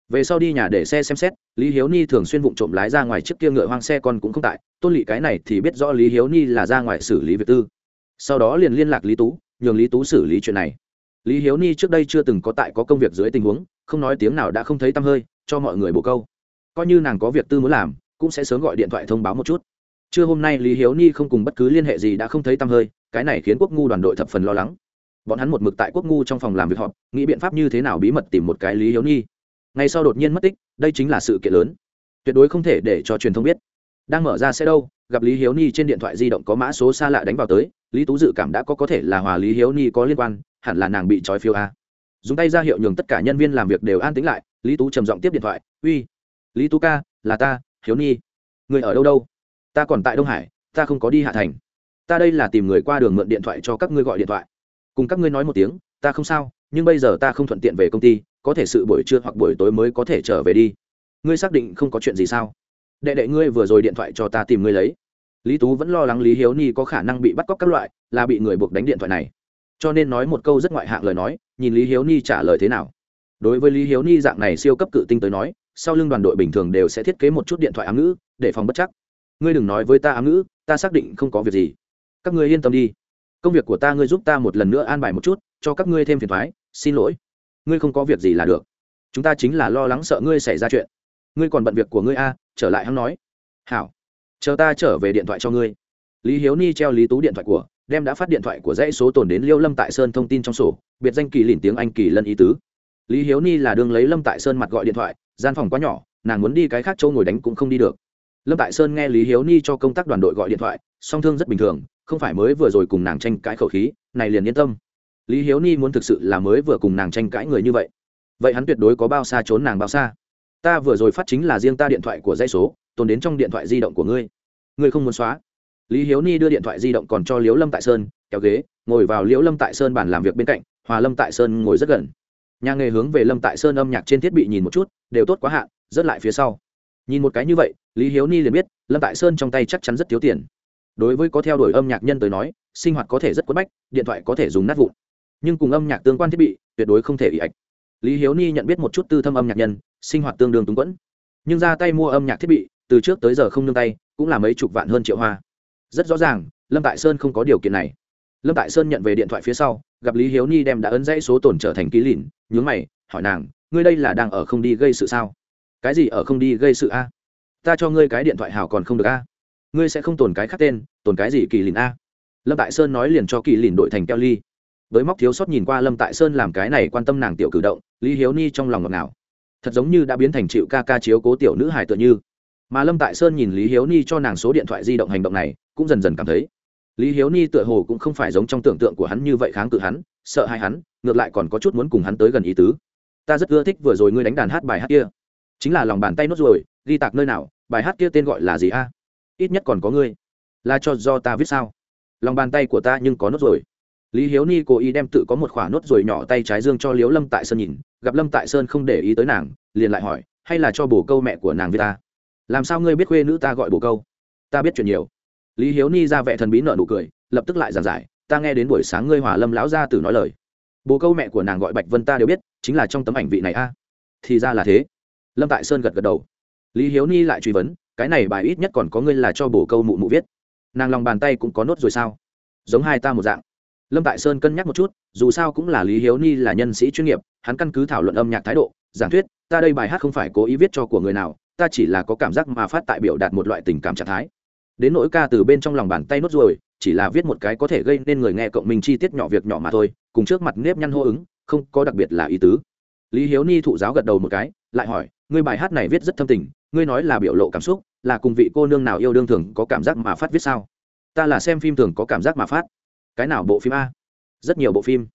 Về sau đi nhà để xe xem xét, lý hiếu ni thường xuyên vụng trộm lái ra ngoài chiếc kia ngựa hoang xe con cũng không tại, tôn lỵ cái này thì biết rõ lý hiếu ni là ra ngoài xử lý việc tư. Sau đó liền liên lạc lý tú, nhường lý tú xử lý chuyện này. Lý hiếu ni trước đây chưa từng có tại có công việc dưới tình huống, không nói tiếng nào đã không thấy tăm hơi, cho mọi người bổ câu. Coi như nàng có việc tư muốn làm, cũng sẽ sớm gọi điện thoại thông báo một chút. Trưa hôm nay lý hiếu ni không cùng bất cứ liên hệ gì đã không thấy tăm hơi, cái này khiến quốc ngu đoàn đội thập phần lo lắng bọn hắn một mực tại quốc ngu trong phòng làm việc họp, nghĩ biện pháp như thế nào bí mật tìm một cái lý hiếu ni ngay sau đột nhiên mất tích, đây chính là sự kiện lớn. Tuyệt đối không thể để cho truyền thông biết. Đang mở ra xe đâu, gặp lý hiếu ni trên điện thoại di động có mã số xa lạ đánh vào tới, lý tú dự cảm đã có có thể là hòa lý hiếu ni có liên quan, hẳn là nàng bị trói phiêu a. Dùng tay ra hiệu nhường tất cả nhân viên làm việc đều an tĩnh lại, lý tú trầm giọng tiếp điện thoại, uy, lý tú ca, là ta, hiếu ni người ở đâu đâu? Ta còn tại đông hải, ta không có đi hạ thành. Ta đây là tìm người qua đường mượn điện thoại cho các ngươi gọi điện thoại cùng các ngươi nói một tiếng, ta không sao, nhưng bây giờ ta không thuận tiện về công ty, có thể sự buổi trưa hoặc buổi tối mới có thể trở về đi. Ngươi xác định không có chuyện gì sao? Đệ đệ ngươi vừa rồi điện thoại cho ta tìm ngươi lấy. Lý tú vẫn lo lắng lý hiếu ni có khả năng bị bắt cóc các loại, là bị người buộc đánh điện thoại này. Cho nên nói một câu rất ngoại hạng lời nói, nhìn lý hiếu ni trả lời thế nào. Đối với lý hiếu ni dạng này siêu cấp cự tinh tới nói, sau lưng đoàn đội bình thường đều sẽ thiết kế một chút điện thoại ám ngữ, để phòng bất chắc. Ngươi đừng nói với ta ám ngữ, ta xác định không có việc gì. Các ngươi yên tâm đi công việc của ta ngươi giúp ta một lần nữa an bài một chút, cho các ngươi thêm phiền thoái, xin lỗi. Ngươi không có việc gì là được. Chúng ta chính là lo lắng sợ ngươi xảy ra chuyện. Ngươi còn bận việc của ngươi a, trở lại hắn nói. Hảo. Chờ ta trở về điện thoại cho ngươi. Lý hiếu ni treo lý tú điện thoại của, đem đã phát điện thoại của dãy số tồn đến liêu lâm tại sơn thông tin trong sổ, biệt danh kỳ lìn tiếng anh kỳ lân ý tứ. Lý hiếu ni là đương lấy lâm tại sơn mặt gọi điện thoại, gian phòng quá nhỏ, nàng muốn đi cái khác chỗ ngồi đánh cũng không đi được. Lâm tại sơn nghe lý hiếu ni cho công tác đoàn đội gọi điện thoại, song thương rất bình thường không phải mới vừa rồi cùng nàng tranh cãi khẩu khí, này liền yên tâm. Lý hiếu ni muốn thực sự là mới vừa cùng nàng tranh cãi người như vậy. Vậy hắn tuyệt đối có bao xa trốn nàng bao xa? Ta vừa rồi phát chính là riêng ta điện thoại của dây số, tồn đến trong điện thoại di động của ngươi. Ngươi không muốn xóa. Lý hiếu ni đưa điện thoại di động còn cho liễu lâm tại sơn, kéo ghế, ngồi vào liễu lâm tại sơn bàn làm việc bên cạnh, hòa lâm tại sơn ngồi rất gần. Nhà nghề hướng về lâm tại sơn âm nhạc trên thiết bị nhìn một chút, đều tốt quá hạn rất lại phía sau. Nhìn một cái như vậy, lý hiếu ni liền biết, lâm tại sơn trong tay chắc chắn rất thiếu tiền đối với có theo đuổi âm nhạc nhân tới nói, sinh hoạt có thể rất quất bách, điện thoại có thể dùng nát vụn. Nhưng cùng âm nhạc tương quan thiết bị, tuyệt đối không thể bị ạch lý hiếu ni nhận biết một chút tư thâm âm nhạc nhân, sinh hoạt tương đương túng quẫn. Nhưng ra tay mua âm nhạc thiết bị, từ trước tới giờ không nương tay, cũng là mấy chục vạn hơn triệu hoa. Rất rõ ràng, lâm tại sơn không có điều kiện này. Lâm tại sơn nhận về điện thoại phía sau, gặp lý hiếu ni đem đã ấn dãy số tổn trở thành ký lìn nhướng mày, hỏi nàng, ngươi đây là đang ở không đi gây sự sao? Cái gì ở không đi gây sự a? Ta cho ngươi cái điện thoại hảo còn không được a ngươi sẽ không tồn cái khác tên tồn cái gì kỳ lìn a. Lâm tại sơn nói liền cho kỳ lìn đổi thành keo ly. Với móc thiếu sót nhìn qua lâm tại sơn làm cái này quan tâm nàng tiểu cử động lý hiếu ni trong lòng ngọt ngào. Thật giống như đã biến thành chịu ca ca chiếu cố tiểu nữ hài tựa như. Mà lâm tại sơn nhìn lý hiếu ni cho nàng số điện thoại di động hành động này cũng dần dần cảm thấy. Lý hiếu ni tựa hồ cũng không phải giống trong tưởng tượng của hắn như vậy kháng cự hắn sợ hai hắn ngược lại còn có chút muốn cùng hắn tới gần ý tứ. Ta rất ưa thích vừa rồi ngươi đánh đàn hát bài hát kia. Chính là lòng bàn tay nốt ruồi, ghi tạc nơi nào bài hát kia tên gọi là gì a? Ít nhất còn có ngươi. Là cho do ta viết sao? Lòng bàn tay của ta nhưng có nốt rồi. Lý hiếu ni cố ý đem tự có một khoả nốt rồi nhỏ tay trái dương cho liếu lâm tại sơn nhìn, gặp lâm tại sơn không để ý tới nàng, liền lại hỏi, hay là cho bổ câu mẹ của nàng với ta? Làm sao ngươi biết khuê nữ ta gọi bổ câu? Ta biết chuyện nhiều. Lý hiếu ni ra vẻ thần bí nợ nụ cười, lập tức lại giảng giải, ta nghe đến buổi sáng ngươi hỏa lâm lão gia tử nói lời. Bồ câu mẹ của nàng gọi bạch vân ta đều biết, chính là trong tấm ảnh vị này a. Thì ra là thế. Lâm tại sơn gật gật đầu. Lý hiếu ni lại truy vấn cái này bài ít nhất còn có ngươi là cho bổ câu mụ mụ viết. Nàng lòng bàn tay cũng có nốt rồi sao? Giống hai ta một dạng. Lâm tại sơn cân nhắc một chút, dù sao cũng là lý hiếu ni là nhân sĩ chuyên nghiệp, hắn căn cứ thảo luận âm nhạc thái độ, giảng thuyết, ta đây bài hát không phải cố ý viết cho của người nào, ta chỉ là có cảm giác mà phát tại biểu đạt một loại tình cảm trạng thái. Đến nỗi ca từ bên trong lòng bàn tay nốt rồi chỉ là viết một cái có thể gây nên người nghe cộng mình chi tiết nhỏ việc nhỏ mà thôi, cùng trước mặt nếp nhăn hô ứng, không có đặc biệt là ý tứ. Lý hiếu ni thụ giáo gật đầu một cái, lại hỏi, ngươi bài hát này viết rất thâm tình, ngươi nói là biểu lộ cảm xúc là cùng vị cô nương nào yêu đương thường có cảm giác mà phát viết sao? Ta là xem phim thường có cảm giác mà phát. Cái nào bộ phim a? Rất nhiều bộ phim.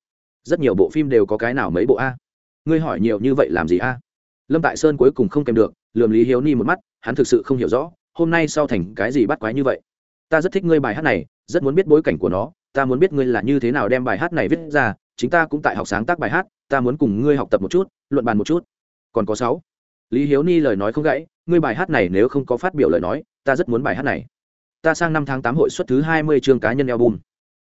Rất nhiều bộ phim đều có cái nào mấy bộ a? Ngươi hỏi nhiều như vậy làm gì a? Lâm tại sơn cuối cùng không kèm được, lườm lý hiếu ni một mắt, hắn thực sự không hiểu rõ, hôm nay sau thành cái gì bắt quái như vậy? Ta rất thích ngươi bài hát này, rất muốn biết bối cảnh của nó, ta muốn biết ngươi là như thế nào đem bài hát này viết ra, chính ta cũng tại học sáng tác bài hát, ta muốn cùng ngươi học tập một chút, luận bàn một chút. Còn có sáu lý hiếu ni lời nói không gãy ngươi bài hát này nếu không có phát biểu lời nói ta rất muốn bài hát này. Ta sang năm tháng tám hội xuất thứ hai mươi chương cá nhân album.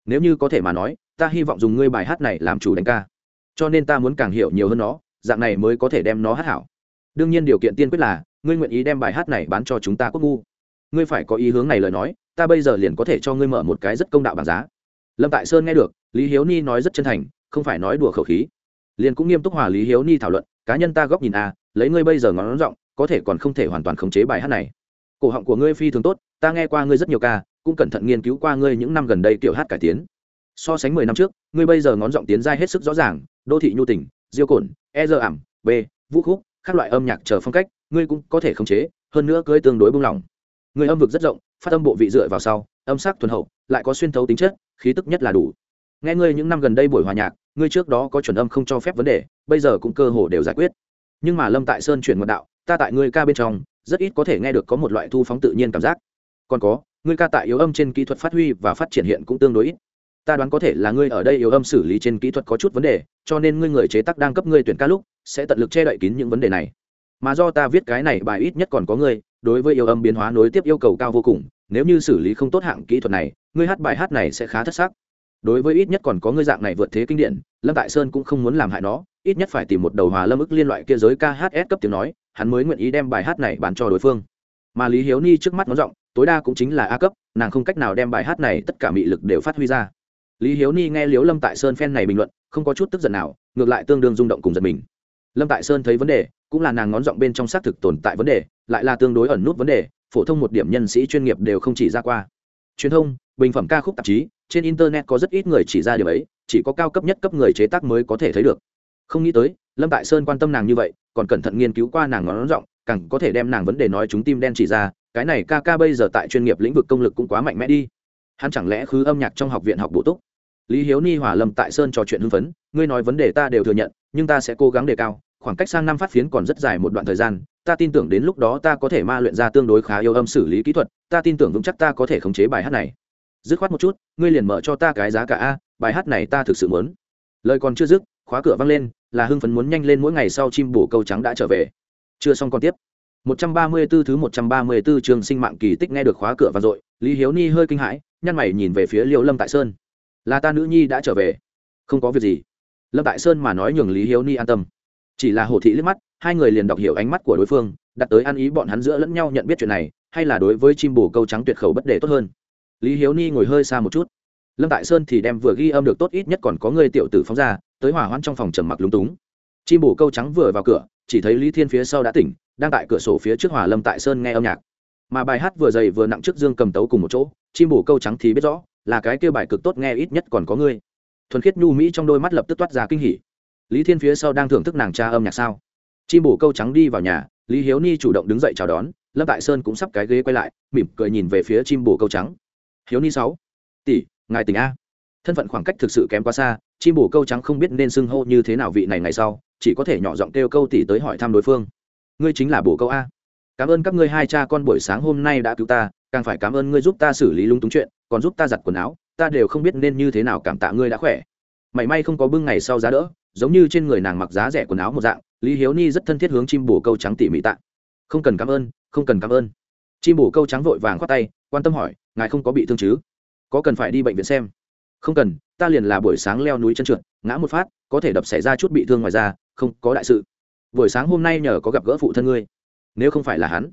Nếu như có thể mà nói ta hy vọng dùng ngươi bài hát này làm chủ đánh ca. Cho nên ta muốn càng hiểu nhiều hơn nó dạng này mới có thể đem nó hát hảo. Đương nhiên điều kiện tiên quyết là ngươi nguyện ý đem bài hát này bán cho chúng ta quốc ngu. Ngươi phải có ý hướng này lời nói ta bây giờ liền có thể cho ngươi mở một cái rất công đạo bằng giá. Lâm tại sơn nghe được lý hiếu ni nói rất chân thành không phải nói đùa khẩu khí. Liền cũng nghiêm túc hòa lý hiếu ni thảo luận cá nhân ta góc nhìn a à, lấy ngươi bây giờ ngón giọng, có thể còn không thể hoàn toàn khống chế bài hát này. Cổ họng của ngươi phi thường tốt, ta nghe qua ngươi rất nhiều ca, cũng cẩn thận nghiên cứu qua ngươi những năm gần đây kiểu hát cải tiến. So sánh mười năm trước, ngươi bây giờ ngón giọng tiến giai hết sức rõ ràng, đô thị nhu tỉnh diêu cồn e dơ ảm, b, vũ khúc, các loại âm nhạc chờ phong cách, ngươi cũng có thể khống chế, hơn nữa cưới tương đối buông lỏng. Người âm vực rất rộng, phát âm bộ vị dựa vào sau, âm sắc thuần hậu, lại có xuyên thấu tính chất, khí tức nhất là đủ. Nghe ngươi những năm gần đây buổi hòa nhạc, ngươi trước đó có chuẩn âm không cho phép vấn đề, bây giờ cũng cơ hồ đều giải quyết nhưng mà lâm tại sơn chuyển mật đạo ta tại ngươi ca bên trong rất ít có thể nghe được có một loại thu phóng tự nhiên cảm giác còn có ngươi ca tại yếu âm trên kỹ thuật phát huy và phát triển hiện cũng tương đối ít ta đoán có thể là ngươi ở đây yếu âm xử lý trên kỹ thuật có chút vấn đề cho nên ngươi người chế tác đang cấp ngươi tuyển ca lúc sẽ tận lực che đậy kín những vấn đề này mà do ta viết cái này bài ít nhất còn có ngươi đối với yêu âm biến hóa nối tiếp yêu cầu cao vô cùng nếu như xử lý không tốt hạng kỹ thuật này ngươi hát bài hát này sẽ khá thất sắc đối với ít nhất còn có ngươi dạng này vượt thế kinh điển lâm tại sơn cũng không muốn làm hại nó ít nhất phải tìm một đầu hòa lâm ức liên loại kia giới khs cấp tiếng nói, hắn mới nguyện ý đem bài hát này bán cho đối phương. Mà lý hiếu ni trước mắt nó giọng, tối đa cũng chính là a cấp, nàng không cách nào đem bài hát này tất cả mị lực đều phát huy ra. Lý hiếu ni nghe liếu lâm tại sơn phen này bình luận, không có chút tức giận nào, ngược lại tương đương rung động cùng giật mình. Lâm tại sơn thấy vấn đề, cũng là nàng ngón giọng bên trong xác thực tồn tại vấn đề, lại là tương đối ẩn nút vấn đề, phổ thông một điểm nhân sĩ chuyên nghiệp đều không chỉ ra qua. Truyền thông, bình phẩm ca khúc tạp chí, trên internet có rất ít người chỉ ra điều ấy, chỉ có cao cấp nhất cấp người chế tác mới có thể thấy được không nghĩ tới, lâm tại sơn quan tâm nàng như vậy, còn cẩn thận nghiên cứu qua nàng ngón giọng, càng có thể đem nàng vấn đề nói chúng tim đen chỉ ra, cái này ca ca bây giờ tại chuyên nghiệp lĩnh vực công lực cũng quá mạnh mẽ đi. Hắn chẳng lẽ khứ âm nhạc trong học viện học bổ túc? Lý hiếu ni hòa lâm tại sơn trò chuyện hưng phấn, ngươi nói vấn đề ta đều thừa nhận, nhưng ta sẽ cố gắng đề cao, khoảng cách sang năm phát phiến còn rất dài một đoạn thời gian, ta tin tưởng đến lúc đó ta có thể ma luyện ra tương đối khá yêu âm xử lý kỹ thuật, ta tin tưởng vững chắc ta có thể khống chế bài hát này. Dứt khoát một chút, ngươi liền mở cho ta cái giá cả a, bài hát này ta thực sự muốn. Lời còn chưa dứt, khóa cửa văng lên là hưng phấn muốn nhanh lên mỗi ngày sau chim bổ câu trắng đã trở về. Chưa xong còn tiếp. 134 thứ 134 trường sinh mạng kỳ tích nghe được khóa cửa vang dội, lý hiếu ni hơi kinh hãi, nhăn mày nhìn về phía liêu lâm tại sơn. Là ta nữ nhi đã trở về. Không có việc gì. Lâm tại sơn mà nói nhường lý hiếu ni an tâm. Chỉ là hồ thị liếc mắt, hai người liền đọc hiểu ánh mắt của đối phương, đặt tới ăn ý bọn hắn giữa lẫn nhau nhận biết chuyện này, hay là đối với chim bồ câu trắng tuyệt khẩu bất đề tốt hơn. Lý hiếu ni ngồi hơi xa một chút lâm tại sơn thì đem vừa ghi âm được tốt ít nhất còn có người tiểu tử phóng ra, tới hỏa hoãn trong phòng trầm mặc lúng túng. Chim bổ câu trắng vừa vào cửa, chỉ thấy lý thiên phía sau đã tỉnh, đang tại cửa sổ phía trước hòa lâm tại sơn nghe âm nhạc. Mà bài hát vừa dày vừa nặng trước dương cầm tấu cùng một chỗ, chim bổ câu trắng thì biết rõ, là cái kêu bài cực tốt nghe ít nhất còn có ngươi thuần khiết nhu mỹ trong đôi mắt lập tức toát ra kinh hỉ. Lý thiên phía sau đang thưởng thức nàng cha âm nhạc sao? Chim bổ câu trắng đi vào nhà, lý hiếu ni chủ động đứng dậy chào đón, lâm tại sơn cũng sắp cái ghế quay lại, mỉm cười nhìn về phía chim bổ câu trắng. Hiếu ni sáu, tỷ ngài tỉnh a. Thân phận khoảng cách thực sự kém quá xa, chim bồ câu trắng không biết nên xưng hô như thế nào vị này ngày sau, chỉ có thể nhỏ giọng kêu câu tỉ tới hỏi thăm đối phương. Ngươi chính là bồ câu a. Cảm ơn các ngươi hai cha con buổi sáng hôm nay đã cứu ta, càng phải cảm ơn ngươi giúp ta xử lý lung túng chuyện, còn giúp ta giặt quần áo, ta đều không biết nên như thế nào cảm tạ ngươi đã khỏe. Mảy may không có bưng ngày sau giá đỡ, giống như trên người nàng mặc giá rẻ quần áo một dạng, lý hiếu ni rất thân thiết hướng chim bồ câu trắng tỉ mỉ tạ. Không cần cảm ơn, không cần cảm ơn. Chim bồ câu trắng vội vàng khoát tay, quan tâm hỏi, ngài không có bị thương chứ? Có cần phải đi bệnh viện xem? Không cần, ta liền là buổi sáng leo núi chân trượt, ngã một phát, có thể đập xảy ra chút bị thương ngoài ra không, có đại sự. Buổi sáng hôm nay nhờ có gặp gỡ phụ thân ngươi. Nếu không phải là hắn,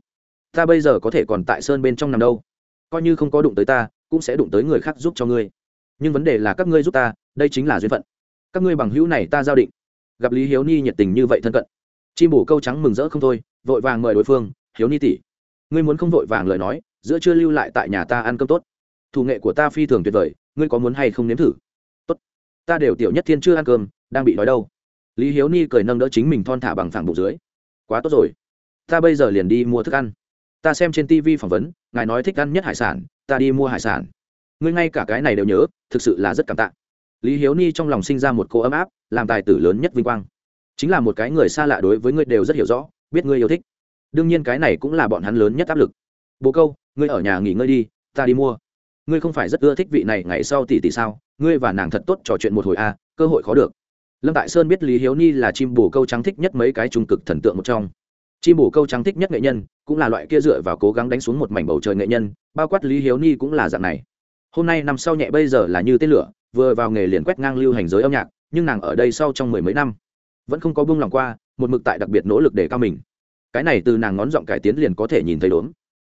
ta bây giờ có thể còn tại sơn bên trong nằm đâu. Coi như không có đụng tới ta, cũng sẽ đụng tới người khác giúp cho ngươi. Nhưng vấn đề là các ngươi giúp ta, đây chính là duyên phận. Các ngươi bằng hữu này ta giao định. Gặp lý hiếu ni nhiệt tình như vậy thân cận. Chim bổ câu trắng mừng rỡ không thôi, vội vàng mời đối phương, hiếu ni tỷ, ngươi muốn không vội vàng lời nói, giữa chưa lưu lại tại nhà ta ăn cơm tốt thủ nghệ của ta phi thường tuyệt vời, ngươi có muốn hay không nếm thử? Tốt. Ta đều tiểu nhất thiên chưa ăn cơm, đang bị đói đâu. Lý hiếu ni cười nâng đỡ chính mình thon thả bằng phẳng bụng dưới. Quá tốt rồi. Ta bây giờ liền đi mua thức ăn. Ta xem trên tv phỏng vấn, ngài nói thích ăn nhất hải sản, ta đi mua hải sản. Ngươi ngay cả cái này đều nhớ, thực sự là rất cảm tạ. Lý hiếu ni trong lòng sinh ra một cô ấm áp, làm tài tử lớn nhất vinh quang. Chính là một cái người xa lạ đối với ngươi đều rất hiểu rõ, biết ngươi yêu thích. Đương nhiên cái này cũng là bọn hắn lớn nhất áp lực. Bố câu, ngươi ở nhà nghỉ ngơi đi, ta đi mua ngươi không phải rất ưa thích vị này ngày sau tỷ tỷ sao? Ngươi và nàng thật tốt trò chuyện một hồi a à, cơ hội khó được. Lâm tại sơn biết lý hiếu ni là chim bù câu trắng thích nhất mấy cái trung cực thần tượng một trong. Chim bù câu trắng thích nhất nghệ nhân cũng là loại kia dựa vào cố gắng đánh xuống một mảnh bầu trời nghệ nhân bao quát lý hiếu ni cũng là dạng này. Hôm nay năm sau nhẹ bây giờ là như tên lửa vừa vào nghề liền quét ngang lưu hành giới âm nhạc nhưng nàng ở đây sau trong mười mấy năm vẫn không có buông lòng qua một mực tại đặc biệt nỗ lực để cao mình. Cái này từ nàng ngón giọng cải tiến liền có thể nhìn thấy đốn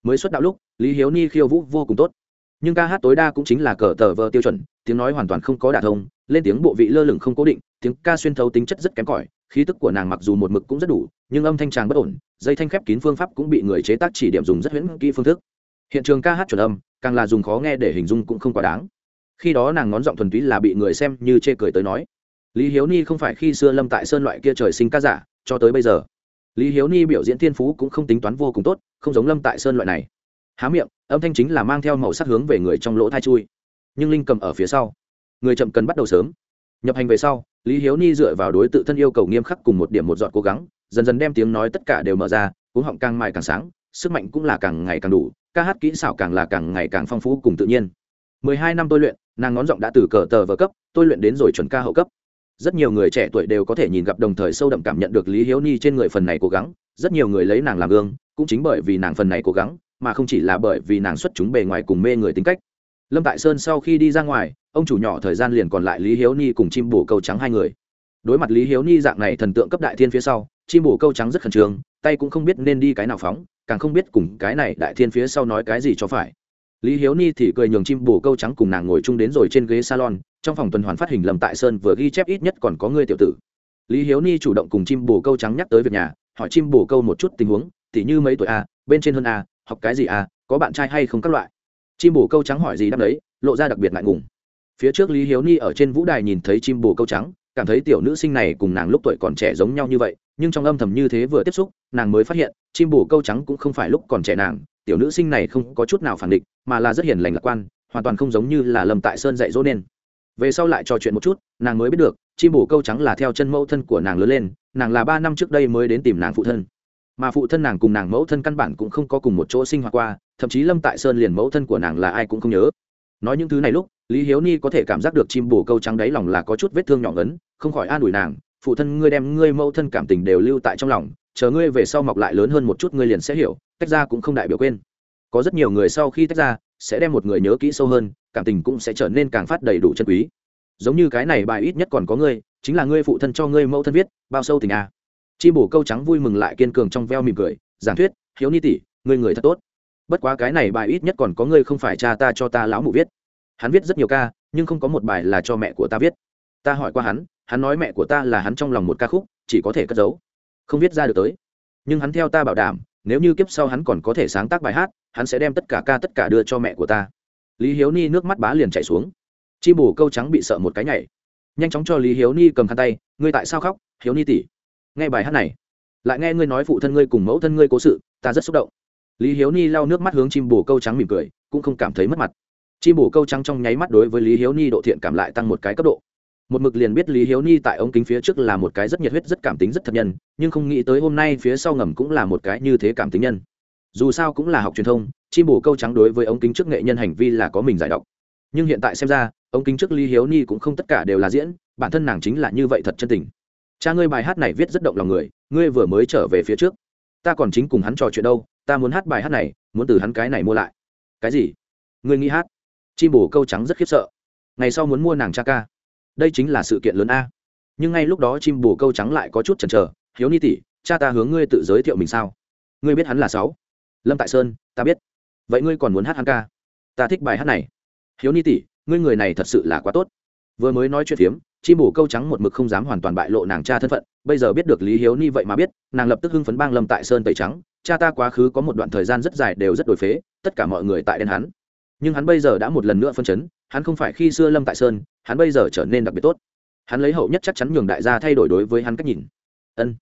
mới xuất đạo lúc lý hiếu ni khiêu vũ vô cùng tốt nhưng ca hát tối đa cũng chính là cờ tờ vờ tiêu chuẩn, tiếng nói hoàn toàn không có đả thông, lên tiếng bộ vị lơ lửng không cố định, tiếng ca xuyên thấu tính chất rất kém cỏi, khí tức của nàng mặc dù một mực cũng rất đủ, nhưng âm thanh tràng bất ổn, dây thanh khép kín phương pháp cũng bị người chế tác chỉ điểm dùng rất huyễn kỹ phương thức. Hiện trường ca hát chuẩn âm, càng là dùng khó nghe để hình dung cũng không quá đáng. Khi đó nàng ngón giọng thuần túy là bị người xem như chê cười tới nói. Lý hiếu ni không phải khi xưa lâm tại sơn loại kia trời sinh ca giả, cho tới bây giờ. Lý hiếu ni biểu diễn thiên phú cũng không tính toán vô cùng tốt, không giống lâm tại sơn loại này há miệng, âm thanh chính là mang theo màu sắc hướng về người trong lỗ thai chui. Nhưng linh cầm ở phía sau. Người chậm cần bắt đầu sớm. Nhập hành về sau, lý hiếu ni dựa vào đối tự thân yêu cầu nghiêm khắc cùng một điểm một dọn cố gắng, dần dần đem tiếng nói tất cả đều mở ra cúng họng càng mai càng sáng, sức mạnh cũng là càng ngày càng đủ, ca hát kỹ xảo càng là càng ngày càng phong phú cùng tự nhiên. Mười hai năm tôi luyện, nàng ngón giọng đã từ cờ tờ vờ cấp, tôi luyện đến rồi chuẩn ca hậu cấp. Rất nhiều người trẻ tuổi đều có thể nhìn gặp đồng thời sâu đậm cảm nhận được lý hiếu ni trên người phần này cố gắng, rất nhiều người lấy nàng làm gương, cũng chính bởi vì nàng phần này cố gắng mà không chỉ là bởi vì nàng xuất chúng bề ngoài cùng mê người tính cách. Lâm tại sơn sau khi đi ra ngoài, ông chủ nhỏ thời gian liền còn lại lý hiếu ni cùng chim bổ câu trắng hai người. Đối mặt lý hiếu ni dạng này thần tượng cấp đại thiên phía sau, chim bổ câu trắng rất khẩn trương, tay cũng không biết nên đi cái nào phóng, càng không biết cùng cái này đại thiên phía sau nói cái gì cho phải. Lý hiếu ni thì cười nhường chim bổ câu trắng cùng nàng ngồi chung đến rồi trên ghế salon, trong phòng tuần hoàn phát hình Lâm tại sơn vừa ghi chép ít nhất còn có người tiểu tử. Lý hiếu ni chủ động cùng chim bổ câu trắng nhắc tới việc nhà, hỏi chim bổ câu một chút tình huống tỉ như mấy tuổi a bên trên hơn a học cái gì à? có bạn trai hay không các loại. Chim bồ câu trắng hỏi gì đáp đấy, lộ ra đặc biệt ngại ngùng. Phía trước lý hiếu ni ở trên vũ đài nhìn thấy chim bồ câu trắng, cảm thấy tiểu nữ sinh này cùng nàng lúc tuổi còn trẻ giống nhau như vậy, nhưng trong âm thầm như thế vừa tiếp xúc, nàng mới phát hiện, chim bồ câu trắng cũng không phải lúc còn trẻ nàng, tiểu nữ sinh này không có chút nào phản định mà là rất hiền lành lạc quan, hoàn toàn không giống như là lâm tại sơn dạy dỗ nên. Về sau lại trò chuyện một chút, nàng mới biết được, chim bồ câu trắng là theo chân mẫu thân của nàng lớn lên, nàng là ba năm trước đây mới đến tìm nàng phụ thân mà phụ thân nàng cùng nàng mẫu thân căn bản cũng không có cùng một chỗ sinh hoạt qua, thậm chí lâm tại sơn liền mẫu thân của nàng là ai cũng không nhớ. Nói những thứ này lúc, lý hiếu ni có thể cảm giác được chim bồ câu trắng đáy lòng là có chút vết thương nhỏ ngấn, không khỏi an ủi nàng, phụ thân ngươi đem ngươi mẫu thân cảm tình đều lưu tại trong lòng, chờ ngươi về sau mọc lại lớn hơn một chút ngươi liền sẽ hiểu, tách ra cũng không đại biểu quên. Có rất nhiều người sau khi tách ra, sẽ đem một người nhớ kỹ sâu hơn, cảm tình cũng sẽ trở nên càng phát đầy đủ chân quý. Giống như cái này bài ít nhất còn có ngươi, chính là ngươi phụ thân cho ngươi mẫu thân viết, bao sâu tình à chi bổ câu trắng vui mừng lại kiên cường trong veo mỉm cười, giảng thuyết, hiếu ni tỷ, ngươi người thật tốt. Bất quá cái này bài ít nhất còn có ngươi không phải cha ta cho ta lão mụ viết. Hắn viết rất nhiều ca, nhưng không có một bài là cho mẹ của ta viết. Ta hỏi qua hắn hắn nói mẹ của ta là hắn trong lòng một ca khúc, chỉ có thể cất giấu. Không viết ra được tới. Nhưng hắn theo ta bảo đảm, nếu như kiếp sau hắn còn có thể sáng tác bài hát, hắn sẽ đem tất cả ca tất cả đưa cho mẹ của ta. Lý hiếu ni nước mắt bá liền chạy xuống. Chim bù câu trắng bị sợ một cái nhảy. Nhanh chóng cho lý hiếu ni cầm khăn tay, ngươi tại sao khóc, hiếu ni tỉ nghe bài hát này, lại nghe ngươi nói phụ thân ngươi cùng mẫu thân ngươi cố sự, ta rất xúc động. Lý hiếu ni lau nước mắt hướng chim bù câu trắng mỉm cười, cũng không cảm thấy mất mặt. Chim bù câu trắng trong nháy mắt đối với lý hiếu ni độ thiện cảm lại tăng một cái cấp độ. Một mực liền biết lý hiếu ni tại ống kính phía trước là một cái rất nhiệt huyết, rất cảm tính, rất thật nhân, nhưng không nghĩ tới hôm nay phía sau ngầm cũng là một cái như thế cảm tính nhân. Dù sao cũng là học truyền thông, chim bù câu trắng đối với ống kính trước nghệ nhân hành vi là có mình giải độc. Nhưng hiện tại xem ra, ống kính trước lý hiếu ni cũng không tất cả đều là diễn, bản thân nàng chính là như vậy thật chân tình cha ngươi bài hát này viết rất động lòng người, ngươi vừa mới trở về phía trước. Ta còn chính cùng hắn trò chuyện đâu, ta muốn hát bài hát này, muốn từ hắn cái này mua lại. Cái gì? Ngươi nghĩ hát? Chim bồ câu trắng rất khiếp sợ. Ngày sau muốn mua nàng cha ca. Đây chính là sự kiện lớn a. Nhưng ngay lúc đó chim bồ câu trắng lại có chút chần chờ, hiếu ni tỷ, cha ta hướng ngươi tự giới thiệu mình sao? Ngươi biết hắn là sáu. Lâm tại sơn, ta biết. Vậy ngươi còn muốn hát hắn ca? Ta thích bài hát này. Hiếu ni tỷ, ngươi người này thật sự là quá tốt. Vừa mới nói chuyện phiếm chim bổ câu trắng một mực không dám hoàn toàn bại lộ nàng cha thân phận, bây giờ biết được lý hiếu ni vậy mà biết, nàng lập tức hưng phấn bang lâm tại sơn tẩy trắng. Cha ta quá khứ có một đoạn thời gian rất dài đều rất đổi phế, tất cả mọi người tại đen hắn. Nhưng hắn bây giờ đã một lần nữa phân chấn, hắn không phải khi xưa lâm tại sơn, hắn bây giờ trở nên đặc biệt tốt. Hắn lấy hậu nhất chắc chắn nhường đại gia thay đổi đối với hắn cách nhìn. Ân,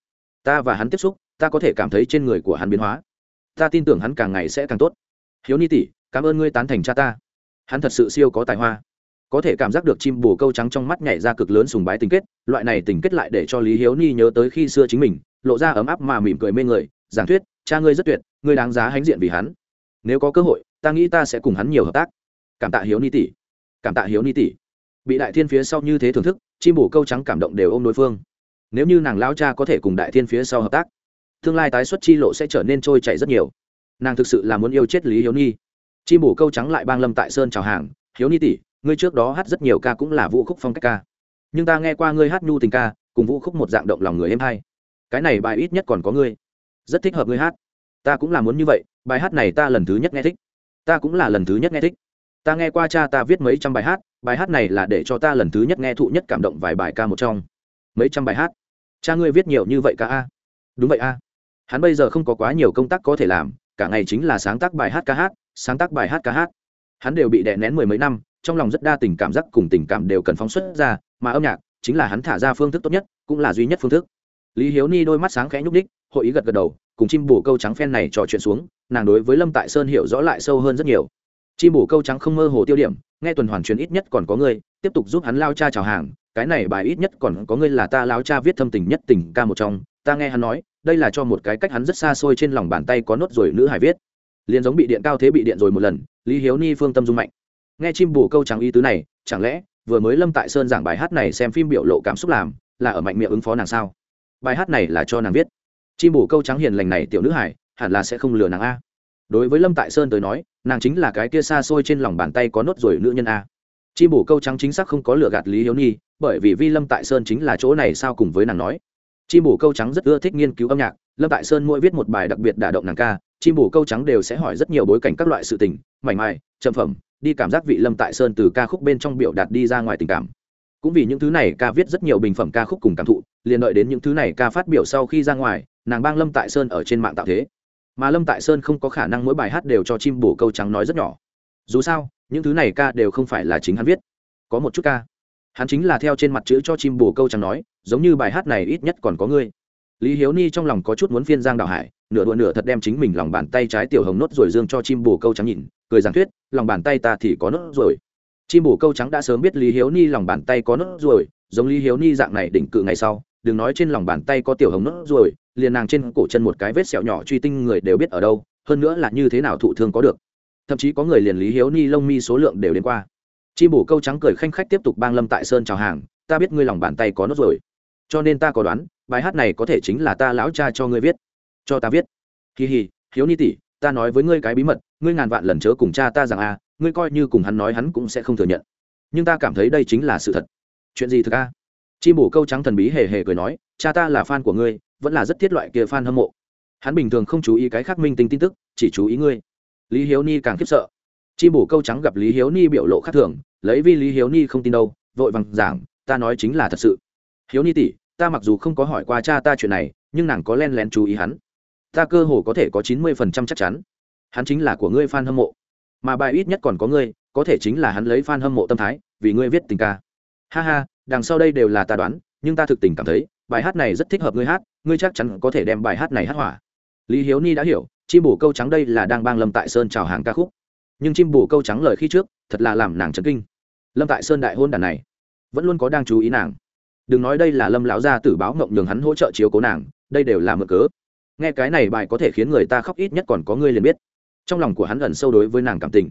ta và hắn tiếp xúc, ta có thể cảm thấy trên người của hắn biến hóa. Ta tin tưởng hắn càng ngày sẽ càng tốt. Hiếu ni tỷ, cảm ơn ngươi tán thành cha ta. Hắn thật sự siêu có tài hoa có thể cảm giác được chim bồ câu trắng trong mắt nhảy ra cực lớn sùng bái tình kết, loại này tình kết lại để cho lý hiếu ni nhớ tới khi xưa chính mình, lộ ra ấm áp mà mỉm cười mê người, giảng thuyết, cha ngươi rất tuyệt, ngươi đáng giá hãnh diện vì hắn. Nếu có cơ hội, ta nghĩ ta sẽ cùng hắn nhiều hợp tác. Cảm tạ hiếu ni tỷ. Cảm tạ hiếu ni tỷ. Bị đại thiên phía sau như thế thưởng thức, chim bồ câu trắng cảm động đều ôm đối phương. Nếu như nàng lao cha có thể cùng đại thiên phía sau hợp tác, tương lai tái xuất chi lộ sẽ trở nên trôi chảy rất nhiều. Nàng thực sự là muốn yêu chết lý hiếu ni. Chim bồ câu trắng lại bang lâm tại sơn chào hàng, hiếu ni tỷ ngươi trước đó hát rất nhiều ca cũng là vũ khúc phong cách ca. Nhưng ta nghe qua ngươi hát nhu tình ca, cùng vũ khúc một dạng động lòng người em hay. Cái này bài ít nhất còn có ngươi. Rất thích hợp ngươi hát. Ta cũng là muốn như vậy, bài hát này ta lần thứ nhất nghe thích. Ta cũng là lần thứ nhất nghe thích. Ta nghe qua cha ta viết mấy trăm bài hát bài hát này là để cho ta lần thứ nhất nghe thụ nhất cảm động vài bài ca một trong. Mấy trăm bài hát. Cha ngươi viết nhiều như vậy ca a? Đúng vậy a. Hắn bây giờ không có quá nhiều công tác có thể làm, cả ngày chính là sáng tác bài hát ca hát, sáng tác bài hát ca hát. Hắn đều bị đè nén mười mấy năm trong lòng rất đa tình cảm giác cùng tình cảm đều cần phóng xuất ra, mà âm nhạc chính là hắn thả ra phương thức tốt nhất, cũng là duy nhất phương thức. Lý hiếu ni đôi mắt sáng khẽ nhúc ních hội ý gật gật đầu, cùng chim bổ câu trắng phen này trò chuyện xuống, nàng đối với lâm tại sơn hiểu rõ lại sâu hơn rất nhiều. Chim bổ câu trắng không mơ hồ tiêu điểm, nghe tuần hoàn truyền ít nhất còn có ngươi, tiếp tục giúp hắn lao cha chào hàng, cái này bài ít nhất còn có ngươi là ta lao cha viết thâm tình nhất tình ca một trong, ta nghe hắn nói, đây là cho một cái cách hắn rất xa xôi trên lòng bàn tay có nốt rồi nữ hải viết. Liền giống bị điện cao thế bị điện rồi một lần, lý hiếu ni phương tâm dung mạnh nghe chim bù câu trắng ý tứ này, chẳng lẽ vừa mới lâm tại sơn giảng bài hát này xem phim biểu lộ cảm xúc làm, là ở mạnh miệng ứng phó nàng sao? Bài hát này là cho nàng viết. Chim bù câu trắng hiền lành này tiểu nữ hải, hẳn là sẽ không lừa nàng a. Đối với lâm tại sơn tới nói, nàng chính là cái kia xa xôi trên lòng bàn tay có nốt rồi nữ nhân a. Chim bù câu trắng chính xác không có lừa gạt lý hiếu nhi, bởi vì vi lâm tại sơn chính là chỗ này sao cùng với nàng nói. Chim bù câu trắng rất ưa thích nghiên cứu âm nhạc, lâm tại sơn mỗi viết một bài đặc biệt đả động nàng ca, chim bù câu trắng đều sẽ hỏi rất nhiều bối cảnh các loại sự tình, mảnh mai, trầm phẩm đi cảm giác vị lâm tại sơn từ ca khúc bên trong biểu đạt đi ra ngoài tình cảm. Cũng vì những thứ này ca viết rất nhiều bình phẩm ca khúc cùng cảm thụ, liền đợi đến những thứ này ca phát biểu sau khi ra ngoài, nàng bang lâm tại sơn ở trên mạng tạo thế. Mà lâm tại sơn không có khả năng mỗi bài hát đều cho chim bổ câu trắng nói rất nhỏ. Dù sao, những thứ này ca đều không phải là chính hắn viết. Có một chút ca, hắn chính là theo trên mặt chữ cho chim bổ câu trắng nói, giống như bài hát này ít nhất còn có ngươi. Lý hiếu ni trong lòng có chút muốn phiên giang đạo hải nửa đùa nửa thật đem chính mình lòng bàn tay trái tiểu hồng nốt rồi dương cho chim bồ câu trắng nhìn, cười giảng thuyết, lòng bàn tay ta thì có nốt rồi. Chim bồ câu trắng đã sớm biết lý hiếu ni lòng bàn tay có nốt rồi, giống lý hiếu ni dạng này đỉnh cự ngày sau, đừng nói trên lòng bàn tay có tiểu hồng nốt rồi, liền nàng trên cổ chân một cái vết sẹo nhỏ truy tinh người đều biết ở đâu, hơn nữa là như thế nào thụ thương có được. Thậm chí có người liền lý hiếu ni lông mi số lượng đều đến qua. Chim bồ câu trắng cười khanh khách tiếp tục bang lâm tại sơn chào hàng, ta biết ngươi lòng bàn tay có nốt rồi. Cho nên ta có đoán, bài hát này có thể chính là ta lão cha cho ngươi viết cho ta viết. Kỳ hì, hiếu ni tỷ, ta nói với ngươi cái bí mật, ngươi ngàn vạn lần chớ cùng cha ta rằng a, ngươi coi như cùng hắn nói hắn cũng sẽ không thừa nhận. Nhưng ta cảm thấy đây chính là sự thật. Chuyện gì thực a? Chim bổ câu trắng thần bí hề hề cười nói, cha ta là fan của ngươi, vẫn là rất thiết loại kia fan hâm mộ. Hắn bình thường không chú ý cái khác minh tinh tin tức, chỉ chú ý ngươi. Lý hiếu ni càng khiếp sợ. Chim bổ câu trắng gặp lý hiếu ni biểu lộ khác thường, lấy vì lý hiếu ni không tin đâu, vội vàng giảng, ta nói chính là thật sự. Hiếu ni tỷ, ta mặc dù không có hỏi qua cha ta chuyện này, nhưng nàng có len lén chú ý hắn ta cơ hồ có thể có chín mươi phần trăm chắc chắn. Hắn chính là của ngươi f a n hâm mộ. Mà bài ít nhất còn có ngươi, có thể chính là hắn lấy f a n hâm mộ tâm thái, vì ngươi viết tình ca. Ha ha, đằng sau đây đều là ta đoán, nhưng ta thực tình cảm thấy, bài hát này rất thích hợp ngươi hát, ngươi chắc chắn có thể đem bài hát này hát hỏa. Lý hiếu ni đã hiểu, chim bổ câu trắng đây là đang bang lâm tại sơn chào hàng ca khúc. Nhưng chim bổ câu trắng lời khi trước, thật là làm nàng chấn kinh. Lâm tại sơn đại hôn đàn này, vẫn luôn có đang chú ý nàng. Đừng nói đây là lâm lão gia tử báo mộng nhường hắn hỗ trợ chiếu cố nàng, đây đều là mờ cớ nghe cái này bài có thể khiến người ta khóc ít nhất còn có người liền biết. Trong lòng của hắn ẩn sâu đối với nàng cảm tình.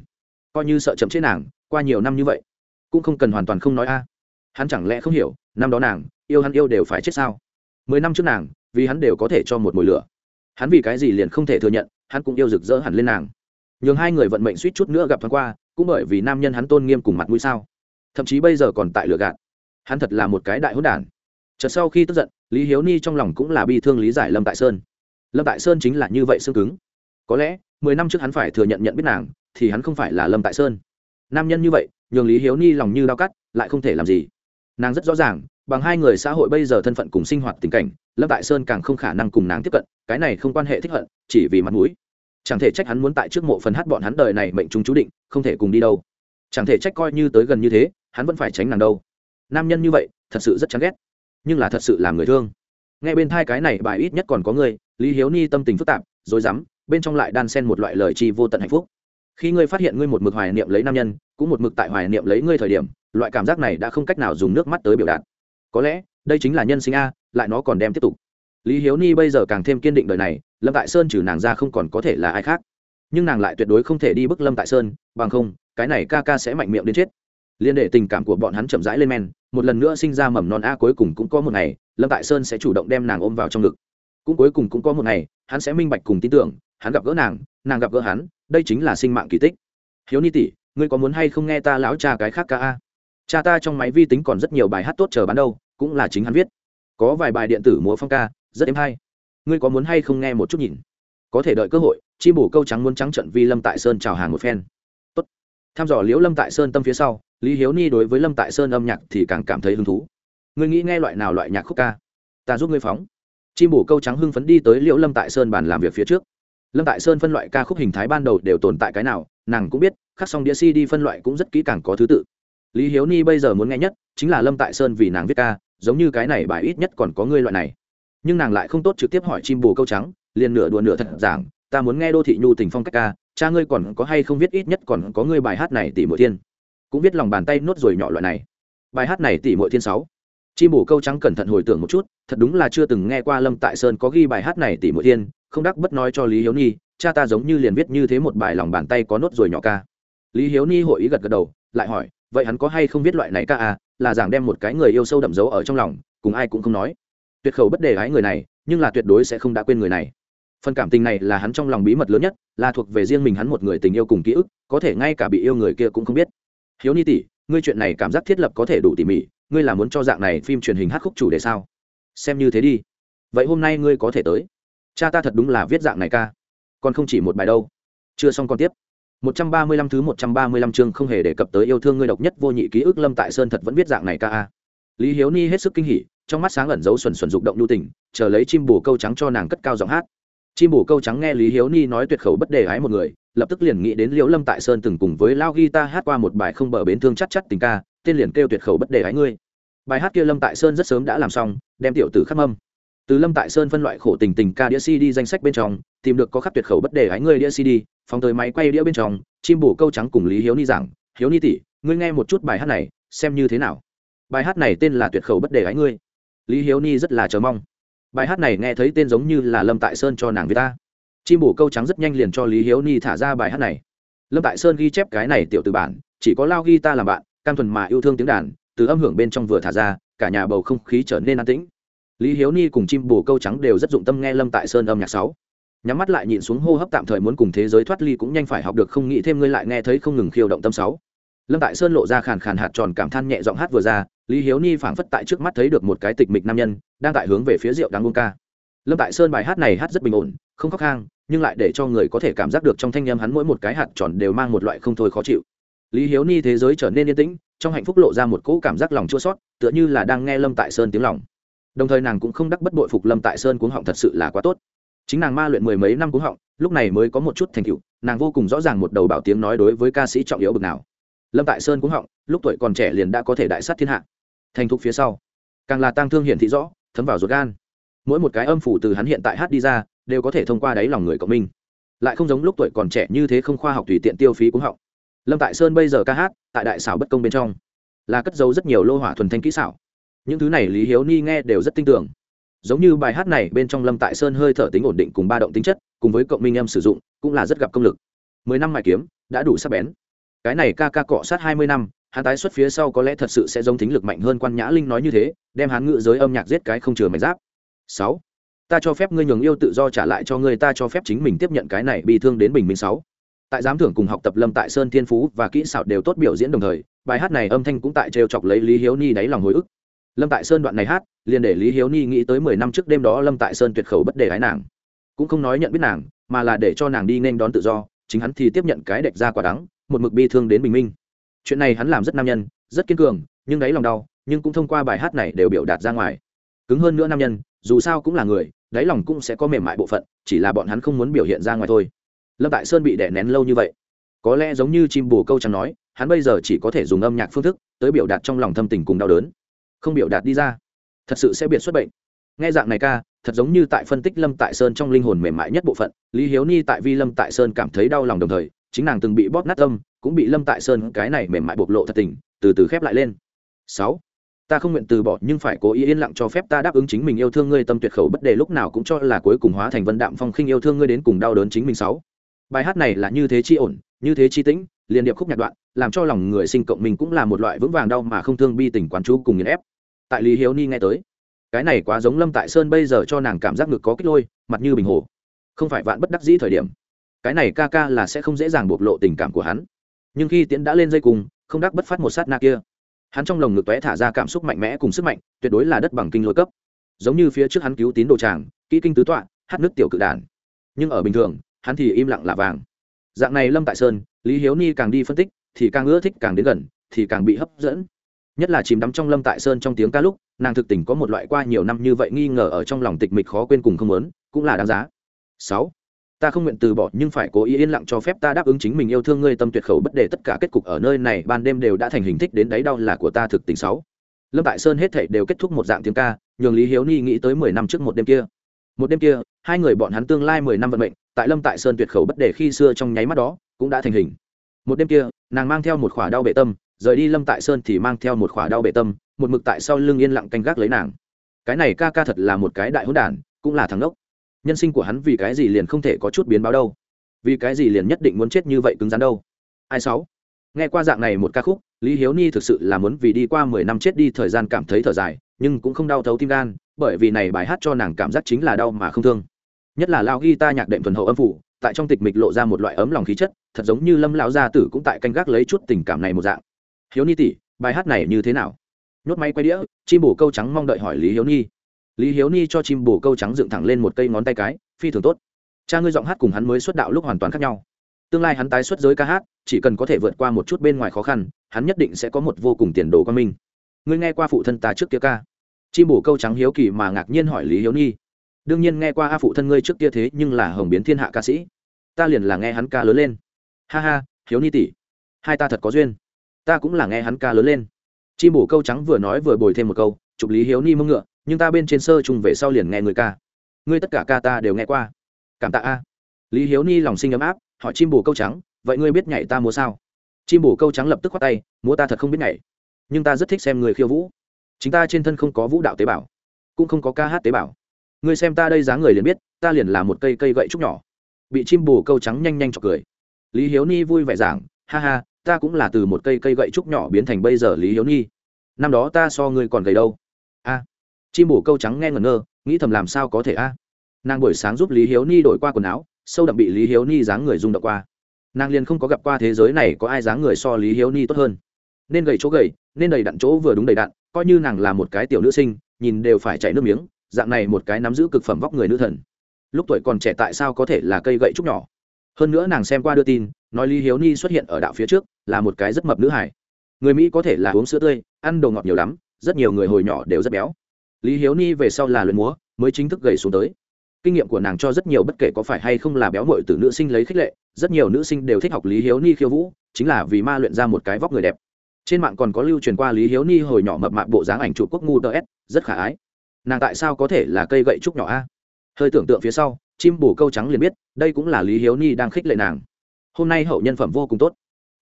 Coi như sợ chậm chế nàng, qua nhiều năm như vậy, cũng không cần hoàn toàn không nói a. Hắn chẳng lẽ không hiểu, năm đó nàng, yêu hắn yêu đều phải chết sao? Mười năm trước nàng, vì hắn đều có thể cho một mồi lửa. Hắn vì cái gì liền không thể thừa nhận, hắn cũng yêu rực rỡ hẳn lên nàng. Nhường hai người vận mệnh suýt chút nữa gặp thoáng qua, cũng bởi vì nam nhân hắn tôn nghiêm cùng mặt mũi sao? Thậm chí bây giờ còn tại lửa gạt. Hắn thật là một cái đại hỗn đản. Chợt sau khi tức giận, lý hiếu ni trong lòng cũng là bi thương lý giải lâm tại sơn lâm tại sơn chính là như vậy xương cứng. Có lẽ, mười năm trước hắn phải thừa nhận nhận biết nàng, thì hắn không phải là lâm tại sơn. Nam nhân như vậy, nhường lý hiếu ni lòng như đau cắt, lại không thể làm gì. Nàng rất rõ ràng, bằng hai người xã hội bây giờ thân phận cùng sinh hoạt tình cảnh, lâm tại sơn càng không khả năng cùng nàng tiếp cận, cái này không quan hệ thích hận, chỉ vì mặt mũi. Chẳng thể trách hắn muốn tại trước mộ phần hát bọn hắn đời này mệnh chúng chú định, không thể cùng đi đâu. Chẳng thể trách coi như tới gần như thế, hắn vẫn phải tránh nàng đâu. Nam nhân như vậy, thật sự rất chán ghét, nhưng là thật sự làm người thương. Nghe bên thai cái này, bài ít nhất còn có người lý hiếu ni tâm tình phức tạp, rồi dám, bên trong lại đan xen một loại lời chi vô tận hạnh phúc. Khi ngươi phát hiện ngươi một mực hoài niệm lấy nam nhân, cũng một mực tại hoài niệm lấy ngươi thời điểm, loại cảm giác này đã không cách nào dùng nước mắt tới biểu đạt. Có lẽ, đây chính là nhân sinh a, lại nó còn đem tiếp tục. Lý hiếu ni bây giờ càng thêm kiên định đời này, lâm tại sơn trừ nàng ra không còn có thể là ai khác. Nhưng nàng lại tuyệt đối không thể đi bức lâm tại sơn, bằng không, cái này ca ca sẽ mạnh miệng đến chết. Liên để tình cảm của bọn hắn chậm rãi lên men, một lần nữa sinh ra mầm non a cuối cùng cũng có một ngày, lâm tại sơn sẽ chủ động đem nàng ôm vào trong ngực cũng cuối cùng cũng có một ngày, hắn sẽ minh bạch cùng tin tưởng, hắn gặp gỡ nàng nàng gặp gỡ hắn, đây chính là sinh mạng kỳ tích. Hiếu ni tỷ, ngươi có muốn hay không nghe ta lão cha cái khác ca a? Cha ta trong máy vi tính còn rất nhiều bài hát tốt chờ bán đâu, cũng là chính hắn viết. Có vài bài điện tử múa phong ca, rất êm hay. Ngươi có muốn hay không nghe một chút nhìn? Có thể đợi cơ hội, chi bổ câu trắng muốn trắng trận vi lâm tại sơn chào hàng một phen. Tốt. Tham dò liễu lâm tại sơn tâm phía sau, lý hiếu ni đối với lâm tại sơn âm nhạc thì càng cảm thấy hứng thú. Ngươi nghĩ nghe loại nào loại nhạc khúc ca? Ta giúp ngươi phóng chim bổ câu trắng hưng phấn đi tới liễu lâm tại sơn bàn làm việc phía trước. Lâm tại sơn phân loại ca khúc hình thái ban đầu đều tồn tại cái nào, nàng cũng biết, khắc xong đĩa đi phân loại cũng rất kỹ càng có thứ tự. Lý hiếu ni bây giờ muốn nghe nhất chính là lâm tại sơn vì nàng viết ca, giống như cái này bài ít nhất còn có ngươi loại này. Nhưng nàng lại không tốt trực tiếp hỏi chim bồ câu trắng, liền nửa đùa nửa thật giảng, ta muốn nghe đô thị nhu tình phong cách ca, cha ngươi còn có hay không viết ít nhất còn có ngươi bài hát này tỷ mỗi thiên? Cũng viết lòng bàn tay nốt rồi nhỏ loại này. Bài hát này tỷ mỗi thiên sáu chim bổ câu trắng cẩn thận hồi tưởng một chút, thật đúng là chưa từng nghe qua lâm tại sơn có ghi bài hát này tỷ mũi thiên không đắc bất nói cho lý hiếu ni, cha ta giống như liền viết như thế một bài lòng bàn tay có nốt rồi nhỏ ca. Lý hiếu ni hội ý gật gật đầu, lại hỏi, vậy hắn có hay không viết loại này ca à? Là giảng đem một cái người yêu sâu đậm dấu ở trong lòng, cùng ai cũng không nói. Tuyệt khẩu bất đề ái người này, nhưng là tuyệt đối sẽ không đã quên người này. Phần cảm tình này là hắn trong lòng bí mật lớn nhất, là thuộc về riêng mình hắn một người tình yêu cùng ký ức, có thể ngay cả bị yêu người kia cũng không biết. Hiếu ni tỷ, ngươi chuyện này cảm giác thiết lập có thể đủ tỉ mỉ ngươi là muốn cho dạng này phim truyền hình hát khúc chủ đề sao? Xem như thế đi. Vậy hôm nay ngươi có thể tới. Cha ta thật đúng là viết dạng này ca. Còn không chỉ một bài đâu. Chưa xong còn tiếp. 135 thứ 135 chương không hề đề cập tới yêu thương ngươi độc nhất vô nhị ký ức Lâm Tại Sơn thật vẫn viết dạng này ca a. Lý Hiếu Ni hết sức kinh hỉ, trong mắt sáng ẩn dấu xuẩn xuẩn dục động nhu tình, chờ lấy chim bổ câu trắng cho nàng cất cao giọng hát. Chim bổ câu trắng nghe Lý Hiếu Ni nói tuyệt khẩu bất đề ái một người, lập tức liền nghĩ đến Liễu Lâm Tại Sơn từng cùng với Lao Guitar hát qua một bài không bờ bến thương chắc chắc tình ca, tên liền kêu tuyệt khẩu bất đề ái ngươi. Bài hát kia Lâm Tại Sơn rất sớm đã làm xong, đem tiểu tử khắc âm. Từ Lâm Tại Sơn phân loại khổ tình tình ca đĩa CD danh sách bên trong, tìm được có khắc tuyệt khẩu bất đề ái ngươi đĩa CD, phóng tới máy quay đĩa bên trong chim bổ câu trắng cùng lý hiếu ni giảng hiếu ni tỷ ngươi nghe một chút bài hát này xem như thế nào bài hát này tên là tuyệt khẩu bất đề ái ngươi lý hiếu ni rất là chờ mong bài hát này nghe thấy tên giống như là lâm tại sơn cho nàng với ta chim bổ câu trắng rất nhanh liền cho lý hiếu ni thả ra bài hát này. Lâm tại sơn ghi chép cái này tiểu từ bản, chỉ có lao ghi ta làm bạn, cam thuần mà yêu thương tiếng đàn, từ âm hưởng bên trong vừa thả ra, cả nhà bầu không khí trở nên an tĩnh. Lý hiếu ni cùng chim bổ câu trắng đều rất dụng tâm nghe lâm tại sơn âm nhạc sáu. Nhắm mắt lại nhìn xuống hô hấp tạm thời muốn cùng thế giới thoát ly cũng nhanh phải học được không nghĩ thêm ngươi lại nghe thấy không ngừng khiêu động tâm sáu. Lâm tại sơn lộ ra khàn khàn hạt tròn cảm than nhẹ giọng hát vừa ra, lý hiếu ni phảng phất tại trước mắt thấy được một cái tịch mịch nam nhân, đang tại hướng về phía rượu đang buông ca. Lâm tại sơn bài hát này hát rất bình ổn, không khóc hang nhưng lại để cho người có thể cảm giác được trong thanh âm hắn mỗi một cái hạt tròn đều mang một loại không thôi khó chịu. Lý hiếu ni thế giới trở nên yên tĩnh, trong hạnh phúc lộ ra một cỗ cảm giác lòng chua sót tựa như là đang nghe lâm tại sơn tiếng lòng. Đồng thời nàng cũng không đắc bất bội phục lâm tại sơn cuống họng thật sự là quá tốt. Chính nàng ma luyện mười mấy năm cuống họng, lúc này mới có một chút thành tựu, nàng vô cùng rõ ràng một đầu bảo tiếng nói đối với ca sĩ trọng yếu bực nào. Lâm tại sơn cuống họng, lúc tuổi còn trẻ liền đã có thể đại sát thiên hạ. Thành thục phía sau, càng là tang thương hiển thị rõ, thấm vào ruột gan. Mỗi một cái âm phủ từ hắn hiện tại hát đi ra đều có thể thông qua đáy lòng người cộng minh. Lại không giống lúc tuổi còn trẻ như thế không khoa học tùy tiện tiêu phí cũng họng. Lâm tại sơn bây giờ ca hát, tại đại xảo bất công bên trong, là cất dấu rất nhiều lô hỏa thuần thanh kỹ xảo. Những thứ này lý hiếu ni nghe đều rất tin tưởng. Giống như bài hát này bên trong lâm tại sơn hơi thở tính ổn định cùng ba động tính chất, cùng với cộng minh âm sử dụng, cũng là rất gặp công lực. Mười năm mài kiếm, đã đủ sắc bén. Cái này ca ca cọ sát hai mươi năm, hắn tái xuất phía sau có lẽ thật sự sẽ giống thính lực mạnh hơn quan nhã linh nói như thế, đem hắn ngự giới âm nhạc giết cái không chừa mạch giáp. Sáu ta cho phép ngươi nhường yêu tự do trả lại cho ngươi, ta cho phép chính mình tiếp nhận cái này bị thương đến bình minh sáu. Tại giám thưởng cùng học tập lâm tại sơn thiên phú và kỹ xảo đều tốt biểu diễn đồng thời, bài hát này âm thanh cũng tại trêu chọc lấy lý hiếu ni đáy lòng hồi ức. Lâm tại sơn đoạn này hát, liền để lý hiếu ni nghĩ tới mười năm trước đêm đó lâm tại sơn tuyệt khẩu bất để ái nàng. Cũng không nói nhận biết nàng, mà là để cho nàng đi nên đón tự do, chính hắn thì tiếp nhận cái đệch ra quả đắng, một mực bi thương đến bình minh. Chuyện này hắn làm rất nam nhân, rất kiên cường, nhưng đáy lòng đau, nhưng cũng thông qua bài hát này đều biểu đạt ra ngoài cứng hơn nữa nam nhân, dù sao cũng là người, đáy lòng cũng sẽ có mềm mại bộ phận, chỉ là bọn hắn không muốn biểu hiện ra ngoài thôi. Lâm tại sơn bị đẻ nén lâu như vậy, có lẽ giống như chim bồ câu chẳng nói, hắn bây giờ chỉ có thể dùng âm nhạc phương thức tới biểu đạt trong lòng thâm tình cùng đau đớn, không biểu đạt đi ra. Thật sự sẽ biệt xuất bệnh. Nghe dạng này ca, thật giống như tại phân tích lâm tại sơn trong linh hồn mềm mại nhất bộ phận, lý hiếu ni tại vi lâm tại sơn cảm thấy đau lòng đồng thời, chính nàng từng bị bóp nát tâm, cũng bị lâm tại sơn cái này mềm mại bộc lộ thật tình, từ từ khép lại lên. Sáu ta không nguyện từ bỏ, nhưng phải cố ý yên lặng cho phép ta đáp ứng chính mình yêu thương ngươi tâm tuyệt khẩu bất đề lúc nào cũng cho là cuối cùng hóa thành vân đạm phong khinh yêu thương ngươi đến cùng đau đớn chính mình sáu. Bài hát này là như thế chi ổn, như thế chi tĩnh liền điệp khúc nhạc đoạn, làm cho lòng người sinh cộng mình cũng là một loại vững vàng đau mà không thương bi tình quán chú cùng nghiền ép. Tại lý hiếu ni nghe tới, cái này quá giống lâm tại sơn bây giờ cho nàng cảm giác ngực có kích lôi, mặt như bình hồ. Không phải vạn bất đắc dĩ thời điểm. Cái này ca ca là sẽ không dễ dàng bộc lộ tình cảm của hắn. Nhưng khi tiễn đã lên dây cùng, không đắc bất phát một sát na kia hắn trong lồng ngực tóe thả ra cảm xúc mạnh mẽ cùng sức mạnh, tuyệt đối là đất bằng kinh lôi cấp. Giống như phía trước hắn cứu tín đồ tràng kỹ kinh tứ tọa, hát nước tiểu cự đàn. Nhưng ở bình thường, hắn thì im lặng là vàng. Dạng này lâm tại sơn, lý hiếu ni càng đi phân tích, thì càng ưa thích càng đến gần, thì càng bị hấp dẫn. Nhất là chìm đắm trong lâm tại sơn trong tiếng ca lúc, nàng thực tình có một loại qua nhiều năm như vậy nghi ngờ ở trong lòng tịch mịch khó quên cùng không lớn cũng là đáng giá. Sáu ta không nguyện từ bỏ, nhưng phải cố ý yên lặng cho phép ta đáp ứng chính mình yêu thương ngươi tâm tuyệt khẩu bất để tất cả kết cục ở nơi này. Ban đêm đều đã thành hình thích đến đáy đau là của ta thực tình sáu. Lâm tại sơn hết thảy đều kết thúc một dạng tiếng ca, nhường lý hiếu ni nghĩ tới mười năm trước một đêm kia. Một đêm kia, hai người bọn hắn tương lai mười năm vận mệnh, tại lâm tại sơn tuyệt khẩu bất để khi xưa trong nháy mắt đó, cũng đã thành hình. Một đêm kia, nàng mang theo một khỏa đau bệ tâm, rời đi lâm tại sơn thì mang theo một khỏa đau bệ tâm, một mực tại sau lưng yên lặng canh gác lấy nàng. Cái này ca ca thật là một cái đại hỗn đản, cũng là thằng đốc nhân sinh của hắn vì cái gì liền không thể có chút biến báo đâu? Vì cái gì liền nhất định muốn chết như vậy cứng rắn đâu? Ai sáu? Nghe qua dạng này một ca khúc, lý hiếu ni thực sự là muốn vì đi qua mười năm chết đi thời gian cảm thấy thở dài, nhưng cũng không đau thấu tim gan, bởi vì này bài hát cho nàng cảm giác chính là đau mà không thương. Nhất là lao ghi ta nhạc đệm thuần hậu âm phủ, tại trong tịch mịch lộ ra một loại ấm lòng khí chất, thật giống như lâm lão gia tử cũng tại canh gác lấy chút tình cảm này một dạng. Hiếu ni tỷ, bài hát này như thế nào? Nhốt máy quay đĩa, chim bổ câu trắng mong đợi hỏi lý hiếu ni lý hiếu ni cho chim bồ câu trắng dựng thẳng lên một cây ngón tay cái, phi thường tốt. Cha ngươi giọng hát cùng hắn mới xuất đạo lúc hoàn toàn khác nhau. Tương lai hắn tái xuất giới ca hát, chỉ cần có thể vượt qua một chút bên ngoài khó khăn, hắn nhất định sẽ có một vô cùng tiền đồ quan minh. Ngươi nghe qua phụ thân ta trước kia ca? Chim bồ câu trắng hiếu kỳ mà ngạc nhiên hỏi lý hiếu Ni. đương nhiên nghe qua a phụ thân ngươi trước kia thế, nhưng là hồng biến thiên hạ ca sĩ. Ta liền là nghe hắn ca lớn lên. Ha ha, hiếu Ni tỷ, hai ta thật có duyên. Ta cũng là nghe hắn ca lớn lên. Chim bồ câu trắng vừa nói vừa bồi thêm một câu, chụp lý hiếu ni mông ngựa nhưng ta bên trên sơ trùng về sau liền nghe người ca. Ngươi tất cả ca ta đều nghe qua. Cảm tạ a. Lý hiếu ni lòng sinh ấm áp, hỏi chim bồ câu trắng, vậy ngươi biết nhảy ta múa sao? Chim bồ câu trắng lập tức khoát tay, múa ta thật không biết nhảy. Nhưng ta rất thích xem người khiêu vũ. Chính ta trên thân không có vũ đạo tế bào, cũng không có ca hát tế bào. Ngươi xem ta đây dáng người liền biết, ta liền là một cây cây gậy trúc nhỏ. Bị chim bồ câu trắng nhanh nhanh chọc cười. Lý hiếu ni vui vẻ giảng, ha ha, ta cũng là từ một cây cây gậy trúc nhỏ biến thành bây giờ lý hiếu ni. Năm đó ta so ngươi còn gầy đâu. A chim bổ câu trắng nghe ngẩn ngơ, nghĩ thầm làm sao có thể a? Nàng buổi sáng giúp lý hiếu ni đổi qua quần áo, sâu đậm bị lý hiếu ni dáng người rung động qua. Nàng liền không có gặp qua thế giới này có ai dáng người so lý hiếu ni tốt hơn. Nên gầy chỗ gầy, nên đầy đặn chỗ vừa đúng đầy đặn, coi như nàng là một cái tiểu nữ sinh, nhìn đều phải chảy nước miếng, dạng này một cái nắm giữ cực phẩm vóc người nữ thần. Lúc tuổi còn trẻ tại sao có thể là cây gậy trúc nhỏ? Hơn nữa nàng xem qua đưa tin, nói lý hiếu ni xuất hiện ở đạo phía trước, là một cái rất mập nữ hải người mỹ có thể là uống sữa tươi, ăn đồ ngọt nhiều lắm, rất nhiều người hồi nhỏ đều rất béo lý hiếu ni về sau là luyện múa, mới chính thức gầy xuống tới. Kinh nghiệm của nàng cho rất nhiều, bất kể có phải hay không là béo mội từ nữ sinh lấy khích lệ, rất nhiều nữ sinh đều thích học lý hiếu ni khiêu vũ, chính là vì ma luyện ra một cái vóc người đẹp. Trên mạng còn có lưu truyền qua lý hiếu ni hồi nhỏ mập mạp bộ dáng ảnh trụ quốc ngu ts rất khả ái. Nàng tại sao có thể là cây gậy trúc nhỏ a? Hơi tưởng tượng phía sau, chim bù câu trắng liền biết, đây cũng là lý hiếu ni đang khích lệ nàng. Hôm nay hậu nhân phẩm vô cùng tốt.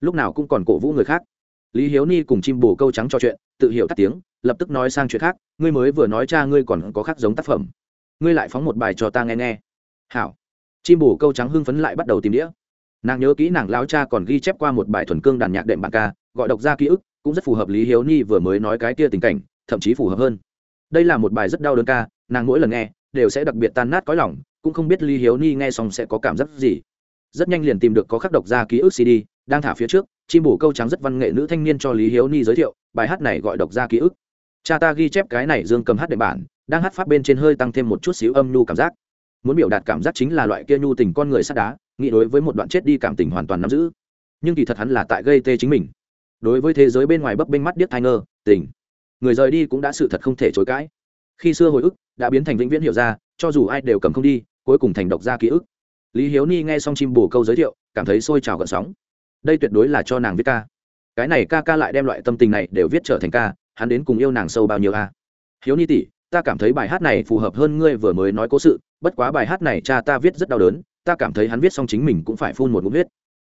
Lúc nào cũng còn cổ vũ người khác lý hiếu ni cùng chim Bồ câu trắng trò chuyện, tự hiểu tắt tiếng, lập tức nói sang chuyện khác, ngươi mới vừa nói cha ngươi còn có khác giống tác phẩm. Ngươi lại phóng một bài cho ta nghe nghe. Hảo. Chim Bồ câu trắng hưng phấn lại bắt đầu tìm đĩa. Nàng nhớ kỹ nàng lao cha còn ghi chép qua một bài thuần cương đàn nhạc đệm bạn ca, gọi độc ra ký ức, cũng rất phù hợp lý hiếu ni vừa mới nói cái kia tình cảnh, thậm chí phù hợp hơn. Đây là một bài rất đau đớn ca, nàng mỗi lần nghe, đều sẽ đặc biệt tan nát cõi lòng, cũng không biết lý hiếu ni nghe xong sẽ có cảm giác gì. Rất nhanh liền tìm được có khắc độc ra ký ức cd đang thả phía trước, chim bổ câu trắng rất văn nghệ nữ thanh niên cho lý hiếu ni giới thiệu, bài hát này gọi độc ra ký ức. Cha ta ghi chép cái này dương cầm hát đệm bản, đang hát pháp bên trên hơi tăng thêm một chút xíu âm nhu cảm giác. Muốn biểu đạt cảm giác chính là loại kia nhu tình con người sắt đá, nghĩ đối với một đoạn chết đi cảm tình hoàn toàn nắm giữ. Nhưng kỳ thật hắn là tại gây tê chính mình. Đối với thế giới bên ngoài bấp bênh mắt điếc thai ngơ, tình. Người rời đi cũng đã sự thật không thể chối cãi. Khi xưa hồi ức đã biến thành vĩnh viễn hiểu ra, cho dù ai đều cầm không đi, cuối cùng thành độc ra ký ức. Lý hiếu ni nghe xong chim bồ câu giới thiệu, cảm thấy sôi trào gợn sóng đây tuyệt đối là cho nàng viết ca. Cái này ca ca lại đem loại tâm tình này đều viết trở thành ca, hắn đến cùng yêu nàng sâu bao nhiêu a? Hiếu ni tỷ, ta cảm thấy bài hát này phù hợp hơn ngươi vừa mới nói cố sự, bất quá bài hát này cha ta viết rất đau đớn, ta cảm thấy hắn viết xong chính mình cũng phải phun một ngụm huyết.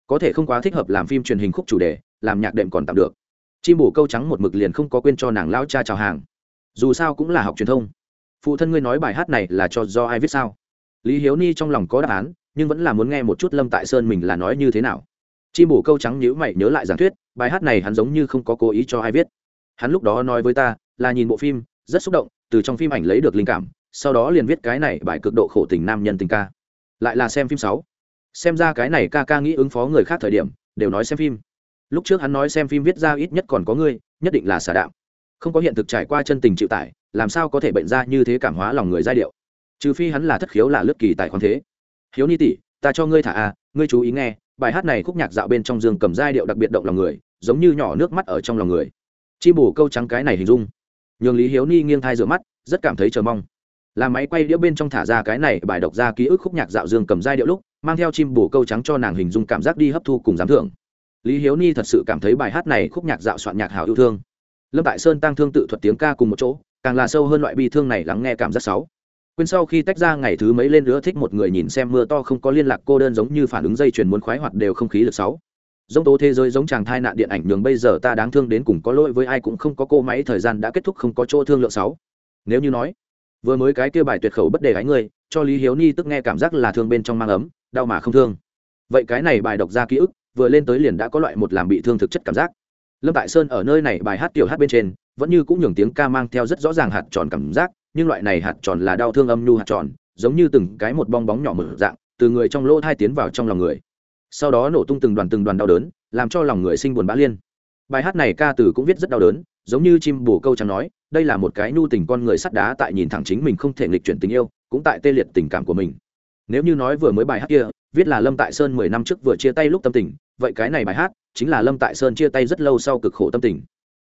Có thể không quá thích hợp làm phim truyền hình khúc chủ đề, làm nhạc đệm còn tạm được. Chim bổ câu trắng một mực liền không có quên cho nàng lao cha chào hàng. Dù sao cũng là học truyền thông. Phụ thân ngươi nói bài hát này là cho do ai viết sao? Lý hiếu ni trong lòng có đáp án, nhưng vẫn là muốn nghe một chút lâm tại sơn mình là nói như thế nào chim bổ câu trắng nhữ mày nhớ lại giảng thuyết, bài hát này hắn giống như không có cố ý cho ai viết. Hắn lúc đó nói với ta, là nhìn bộ phim, rất xúc động, từ trong phim ảnh lấy được linh cảm, sau đó liền viết cái này bài cực độ khổ tình nam nhân tình ca. Lại là xem phim sáu. Xem ra cái này ca ca nghĩ ứng phó người khác thời điểm, đều nói xem phim. Lúc trước hắn nói xem phim viết ra ít nhất còn có ngươi, nhất định là xả đạo không có hiện thực trải qua chân tình chịu tải, làm sao có thể bệnh ra như thế cảm hóa lòng người giai điệu? Trừ phi hắn là thất khiếu là lướt kỳ tài khoáng thế. Hiếu ni tỷ, ta cho ngươi thả a ngươi chú ý nghe bài hát này khúc nhạc dạo bên trong dương cầm giai điệu đặc biệt động lòng người, giống như nhỏ nước mắt ở trong lòng người. Chi bù câu trắng cái này hình dung. Nhường lý hiếu ni nghiêng thai rửa mắt, rất cảm thấy chờ mong. Là máy quay đĩa bên trong thả ra cái này bài đọc ra ký ức khúc nhạc dạo dương cầm giai điệu lúc, mang theo chim bổ câu trắng cho nàng hình dung cảm giác đi hấp thu cùng giám thưởng. Lý hiếu ni thật sự cảm thấy bài hát này khúc nhạc dạo soạn nhạc hào yêu thương. Lâm tại sơn tăng thương tự thuật tiếng ca cùng một chỗ, càng là sâu hơn loại bi thương này lắng nghe cảm giác sáu quên sau khi tách ra ngày thứ mấy lên nữa thích một người nhìn xem mưa to không có liên lạc cô đơn giống như phản ứng dây chuyền muốn khoái hoạt đều không khí lực sáu. Giống tố thế giới giống chàng thai nạn điện ảnh nhường bây giờ ta đáng thương đến cùng có lỗi với ai cũng không có cô máy thời gian đã kết thúc không có chỗ thương lượng sáu. Nếu như nói, vừa mới cái kia bài tuyệt khẩu bất đề ái người, cho lý hiếu ni tức nghe cảm giác là thương bên trong mang ấm, đau mà không thương. Vậy cái này bài đọc ra ký ức, vừa lên tới liền đã có loại một làm bị thương thực chất cảm giác. Lâm tại sơn ở nơi này bài hát tiểu hát bên trên, vẫn như cũng nhường tiếng ca mang theo rất rõ ràng hạt tròn cảm giác nhưng loại này hạt tròn là đau thương âm nhu hạt tròn, giống như từng cái một bong bóng nhỏ mở dạng, từ người trong lỗ thai tiến vào trong lòng người. Sau đó nổ tung từng đoàn từng đoàn đau đớn, làm cho lòng người sinh buồn bã liên. Bài hát này ca từ cũng viết rất đau đớn, giống như chim bồ câu chẳng nói, đây là một cái nhu tình con người sắt đá tại nhìn thẳng chính mình không thể nghịch chuyển tình yêu, cũng tại tê liệt tình cảm của mình. Nếu như nói vừa mới bài hát kia, viết là lâm tại sơn mười năm trước vừa chia tay lúc tâm tình, vậy cái này bài hát chính là lâm tại sơn chia tay rất lâu sau cực khổ tâm tình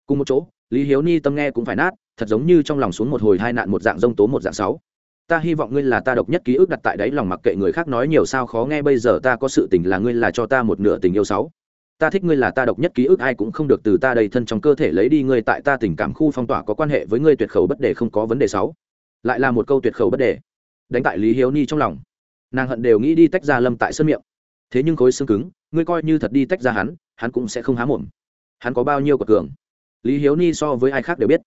cùng một chỗ, lý hiếu ni tâm nghe cũng phải nát, thật giống như trong lòng xuống một hồi hai nạn một dạng rông tố một dạng sáu. Ta hy vọng ngươi là ta độc nhất ký ức đặt tại đấy lòng mặc kệ người khác nói nhiều sao khó nghe, bây giờ ta có sự tình là ngươi là cho ta một nửa tình yêu sáu. Ta thích ngươi là ta độc nhất ký ức, ai cũng không được từ ta đầy thân trong cơ thể lấy đi ngươi, tại ta tình cảm khu phong tỏa có quan hệ với ngươi tuyệt khẩu bất đề không có vấn đề sáu. Lại là một câu tuyệt khẩu bất đề. Đánh tại lý hiếu ni trong lòng. Nàng hận đều nghĩ đi tách ra lâm tại sân miệng. Thế nhưng khối xương cứng, ngươi coi như thật đi tách ra hắn hắn cũng sẽ không há mồm. Hắn có bao nhiêu quật cường? Lý hiếu ni so với ai khác đều biết.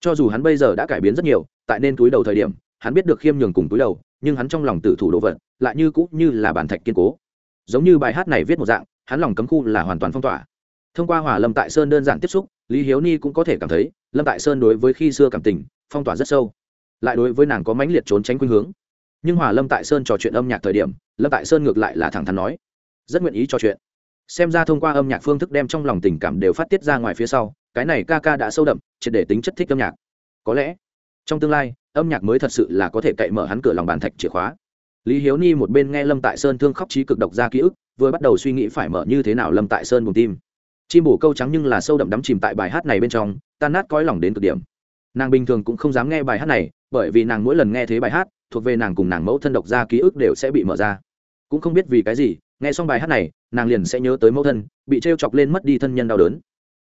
Cho dù hắn bây giờ đã cải biến rất nhiều, tại nên túi đầu thời điểm, hắn biết được khiêm nhường cùng túi đầu, nhưng hắn trong lòng tự thủ đồ vật, lại như cũ như là bản thạch kiên cố. Giống như bài hát này viết một dạng, hắn lòng cấm khu là hoàn toàn phong tỏa. Thông qua hòa lâm tại sơn đơn giản tiếp xúc, lý hiếu ni cũng có thể cảm thấy, lâm tại sơn đối với khi xưa cảm tình, phong tỏa rất sâu. Lại đối với nàng có mãnh liệt trốn tránh khuynh hướng. Nhưng hòa lâm tại sơn trò chuyện âm nhạc thời điểm, lâm tại sơn ngược lại là thẳng thắn nói, rất nguyện ý trò chuyện xem ra thông qua âm nhạc phương thức đem trong lòng tình cảm đều phát tiết ra ngoài phía sau, cái này ca ca đã sâu đậm, triệt để tính chất thích âm nhạc. Có lẽ, trong tương lai, âm nhạc mới thật sự là có thể cậy mở hắn cửa lòng bàn thạch chìa khóa. Lý hiếu ni một bên nghe lâm tại sơn thương khóc trí cực độc ra ký ức, vừa bắt đầu suy nghĩ phải mở như thế nào lâm tại sơn bùng tim. Chim bổ câu trắng nhưng là sâu đậm đắm chìm tại bài hát này bên trong, tan nát cõi lòng đến cực điểm. Nàng bình thường cũng không dám nghe bài hát này, bởi vì nàng mỗi lần nghe thấy bài hát, thuộc về nàng cùng nàng mẫu thân độc ra ký ức đều sẽ bị mở ra. Cũng không biết vì cái gì, nghe xong bài hát này nàng liền sẽ nhớ tới mẫu thân, bị t r e o chọc lên mất đi thân nhân đau đớn.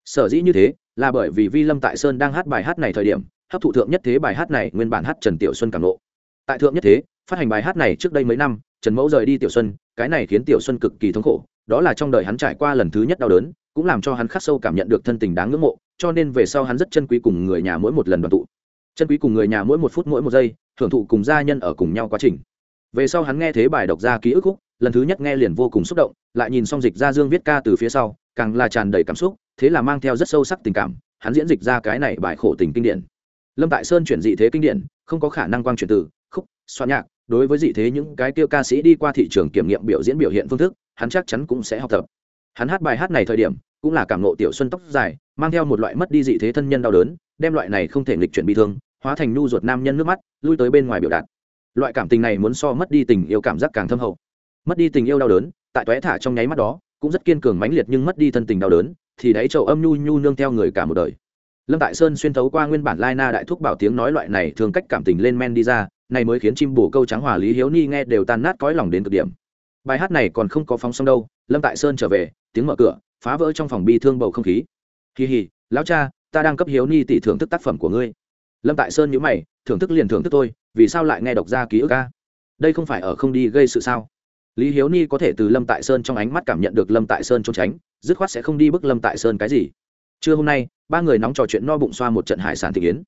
Sở dĩ như thế, là bởi vì vi lâm tại sơn đang hát bài hát này thời điểm, hấp thụ thượng nhất thế bài hát này nguyên bản hát trần tiểu xuân càng lộ tại thượng nhất thế, phát hành bài hát này trước đây mấy năm, trần mẫu rời đi tiểu xuân, cái này khiến tiểu xuân cực kỳ thống khổ, đó là trong đời hắn trải qua lần thứ nhất đau đớn, cũng làm cho hắn khắc sâu cảm nhận được thân tình đáng ngưỡng mộ, cho nên về sau hắn rất chân quý cùng người nhà mỗi một lần đoàn tụ. Chân quý cùng người nhà mỗi một phút mỗi một giây, thưởng thụ cùng gia nhân ở cùng nhau quá trình. Về sau hắn nghe thế bài đọc ra ký ức khúc lần thứ nhất nghe liền vô cùng xúc động, lại nhìn xong dịch ra dương viết ca từ phía sau, càng là tràn đầy cảm xúc, thế là mang theo rất sâu sắc tình cảm, hắn diễn dịch ra cái này bài khổ tình kinh điển. Lâm tại sơn chuyển dị thế kinh điển, không có khả năng quang chuyển từ, khúc, soạn nhạc, đối với dị thế những cái tiêu ca sĩ đi qua thị trường kiểm nghiệm biểu diễn biểu hiện phương thức, hắn chắc chắn cũng sẽ học tập. Hắn hát bài hát này thời điểm, cũng là cảm nộ tiểu xuân tóc dài, mang theo một loại mất đi dị thế thân nhân đau đớn, đem loại này không thể nghịch chuyển bị thương, hóa thành nhu ruột nam nhân nước mắt, lui tới bên ngoài biểu đạt. Loại cảm tình này muốn so mất đi tình yêu cảm giác càng thâm hậu mất đi tình yêu đau đớn, tại toé thả trong nháy mắt đó, cũng rất kiên cường mãnh liệt nhưng mất đi thân tình đau đớn, thì đáy chậu âm nhu nhu nương theo người cả một đời. Lâm tại sơn xuyên thấu qua nguyên bản lai na đại thúc bảo tiếng nói loại này thường cách cảm tình lên men đi ra, này mới khiến chim bổ câu trắng hòa lý hiếu ni nghe đều tan nát cõi lòng đến cực điểm. Bài hát này còn không có phóng xong đâu, lâm tại sơn trở về, tiếng mở cửa, phá vỡ trong phòng bi thương bầu không khí. Kỳ hì lão cha, ta đang cấp hiếu ni tỷ thưởng thức tác phẩm của ngươi. Lâm tại sơn nhữ mày, thưởng thức liền thưởng thức tôi, vì sao lại nghe đọc ra ký ức ca đây không phải ở không đi gây sự sao? Lý hiếu ni có thể từ lâm tại sơn trong ánh mắt cảm nhận được lâm tại sơn trốn tránh, dứt khoát sẽ không đi bức lâm tại sơn cái gì. Trưa hôm nay, ba người nóng trò chuyện no bụng xoa một trận hải sản thị kiến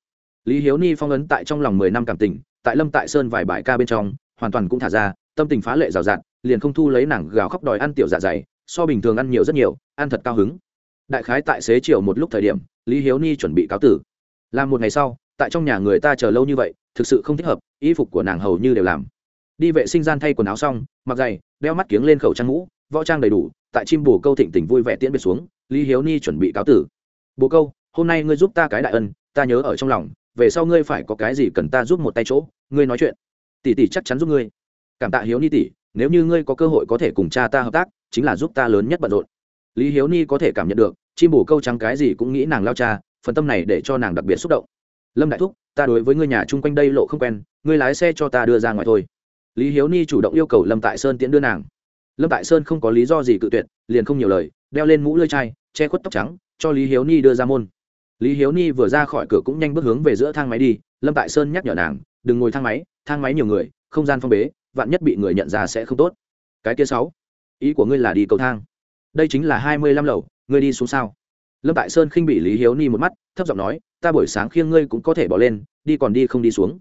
lý hiếu ni phong ấn tại trong lòng mười năm cảm tình, tại lâm tại sơn vài bài ca bên trong, hoàn toàn cũng thả ra, tâm tình phá lệ rào rạt, liền không thu lấy nàng gào khóc đòi ăn tiểu dạ dày, so bình thường ăn nhiều rất nhiều, ăn thật cao hứng. Đại khái tại xế chiều một lúc thời điểm, lý hiếu ni chuẩn bị cáo tử. Làm một ngày sau, tại trong nhà người ta chờ lâu như vậy, thực sự không thích hợp, y phục của nàng hầu như đều làm đi vệ sinh gian thay quần áo xong, mặc giày, đeo mắt kiếng lên khẩu trang mũ võ trang đầy đủ, tại chim bồ câu thịnh tình vui vẻ tiễn biệt xuống, lý hiếu ni chuẩn bị cáo tử. Bồ câu, hôm nay ngươi giúp ta cái đại ân, ta nhớ ở trong lòng, về sau ngươi phải có cái gì cần ta giúp một tay chỗ, ngươi nói chuyện. Tỷ tỷ chắc chắn giúp ngươi. Cảm tạ hiếu ni tỷ, nếu như ngươi có cơ hội có thể cùng cha ta hợp tác, chính là giúp ta lớn nhất bận rộn. Lý hiếu ni có thể cảm nhận được, chim bồ câu trắng cái gì cũng nghĩ nàng lao cha, phần tâm này để cho nàng đặc biệt xúc động. Lâm đại thúc, ta đối với ngươi nhà chung quanh đây lộ không quen, ngươi lái xe cho ta đưa ra ngoài thôi lý hiếu ni chủ động yêu cầu lâm tại sơn tiễn đưa nàng. Lâm tại sơn không có lý do gì cự tuyệt, liền không nhiều lời, đeo lên mũ lơi chai, che khuất tóc trắng, cho lý hiếu ni đưa ra môn. Lý hiếu ni vừa ra khỏi cửa cũng nhanh bước hướng về giữa thang máy đi, lâm tại sơn nhắc nhở nàng, đừng ngồi thang máy thang máy nhiều người, không gian phong bế, vạn nhất bị người nhận ra sẽ không tốt. Cái kia sáu, ý của ngươi là đi cầu thang. Đây chính là hai mươi lăm lầu, ngươi đi xuống sao? Lâm tại sơn khinh bị lý hiếu ni một mắt, thấp giọng nói, ta buổi sáng khiêng ngươi cũng có thể bỏ lên, đi còn đi không đi xuống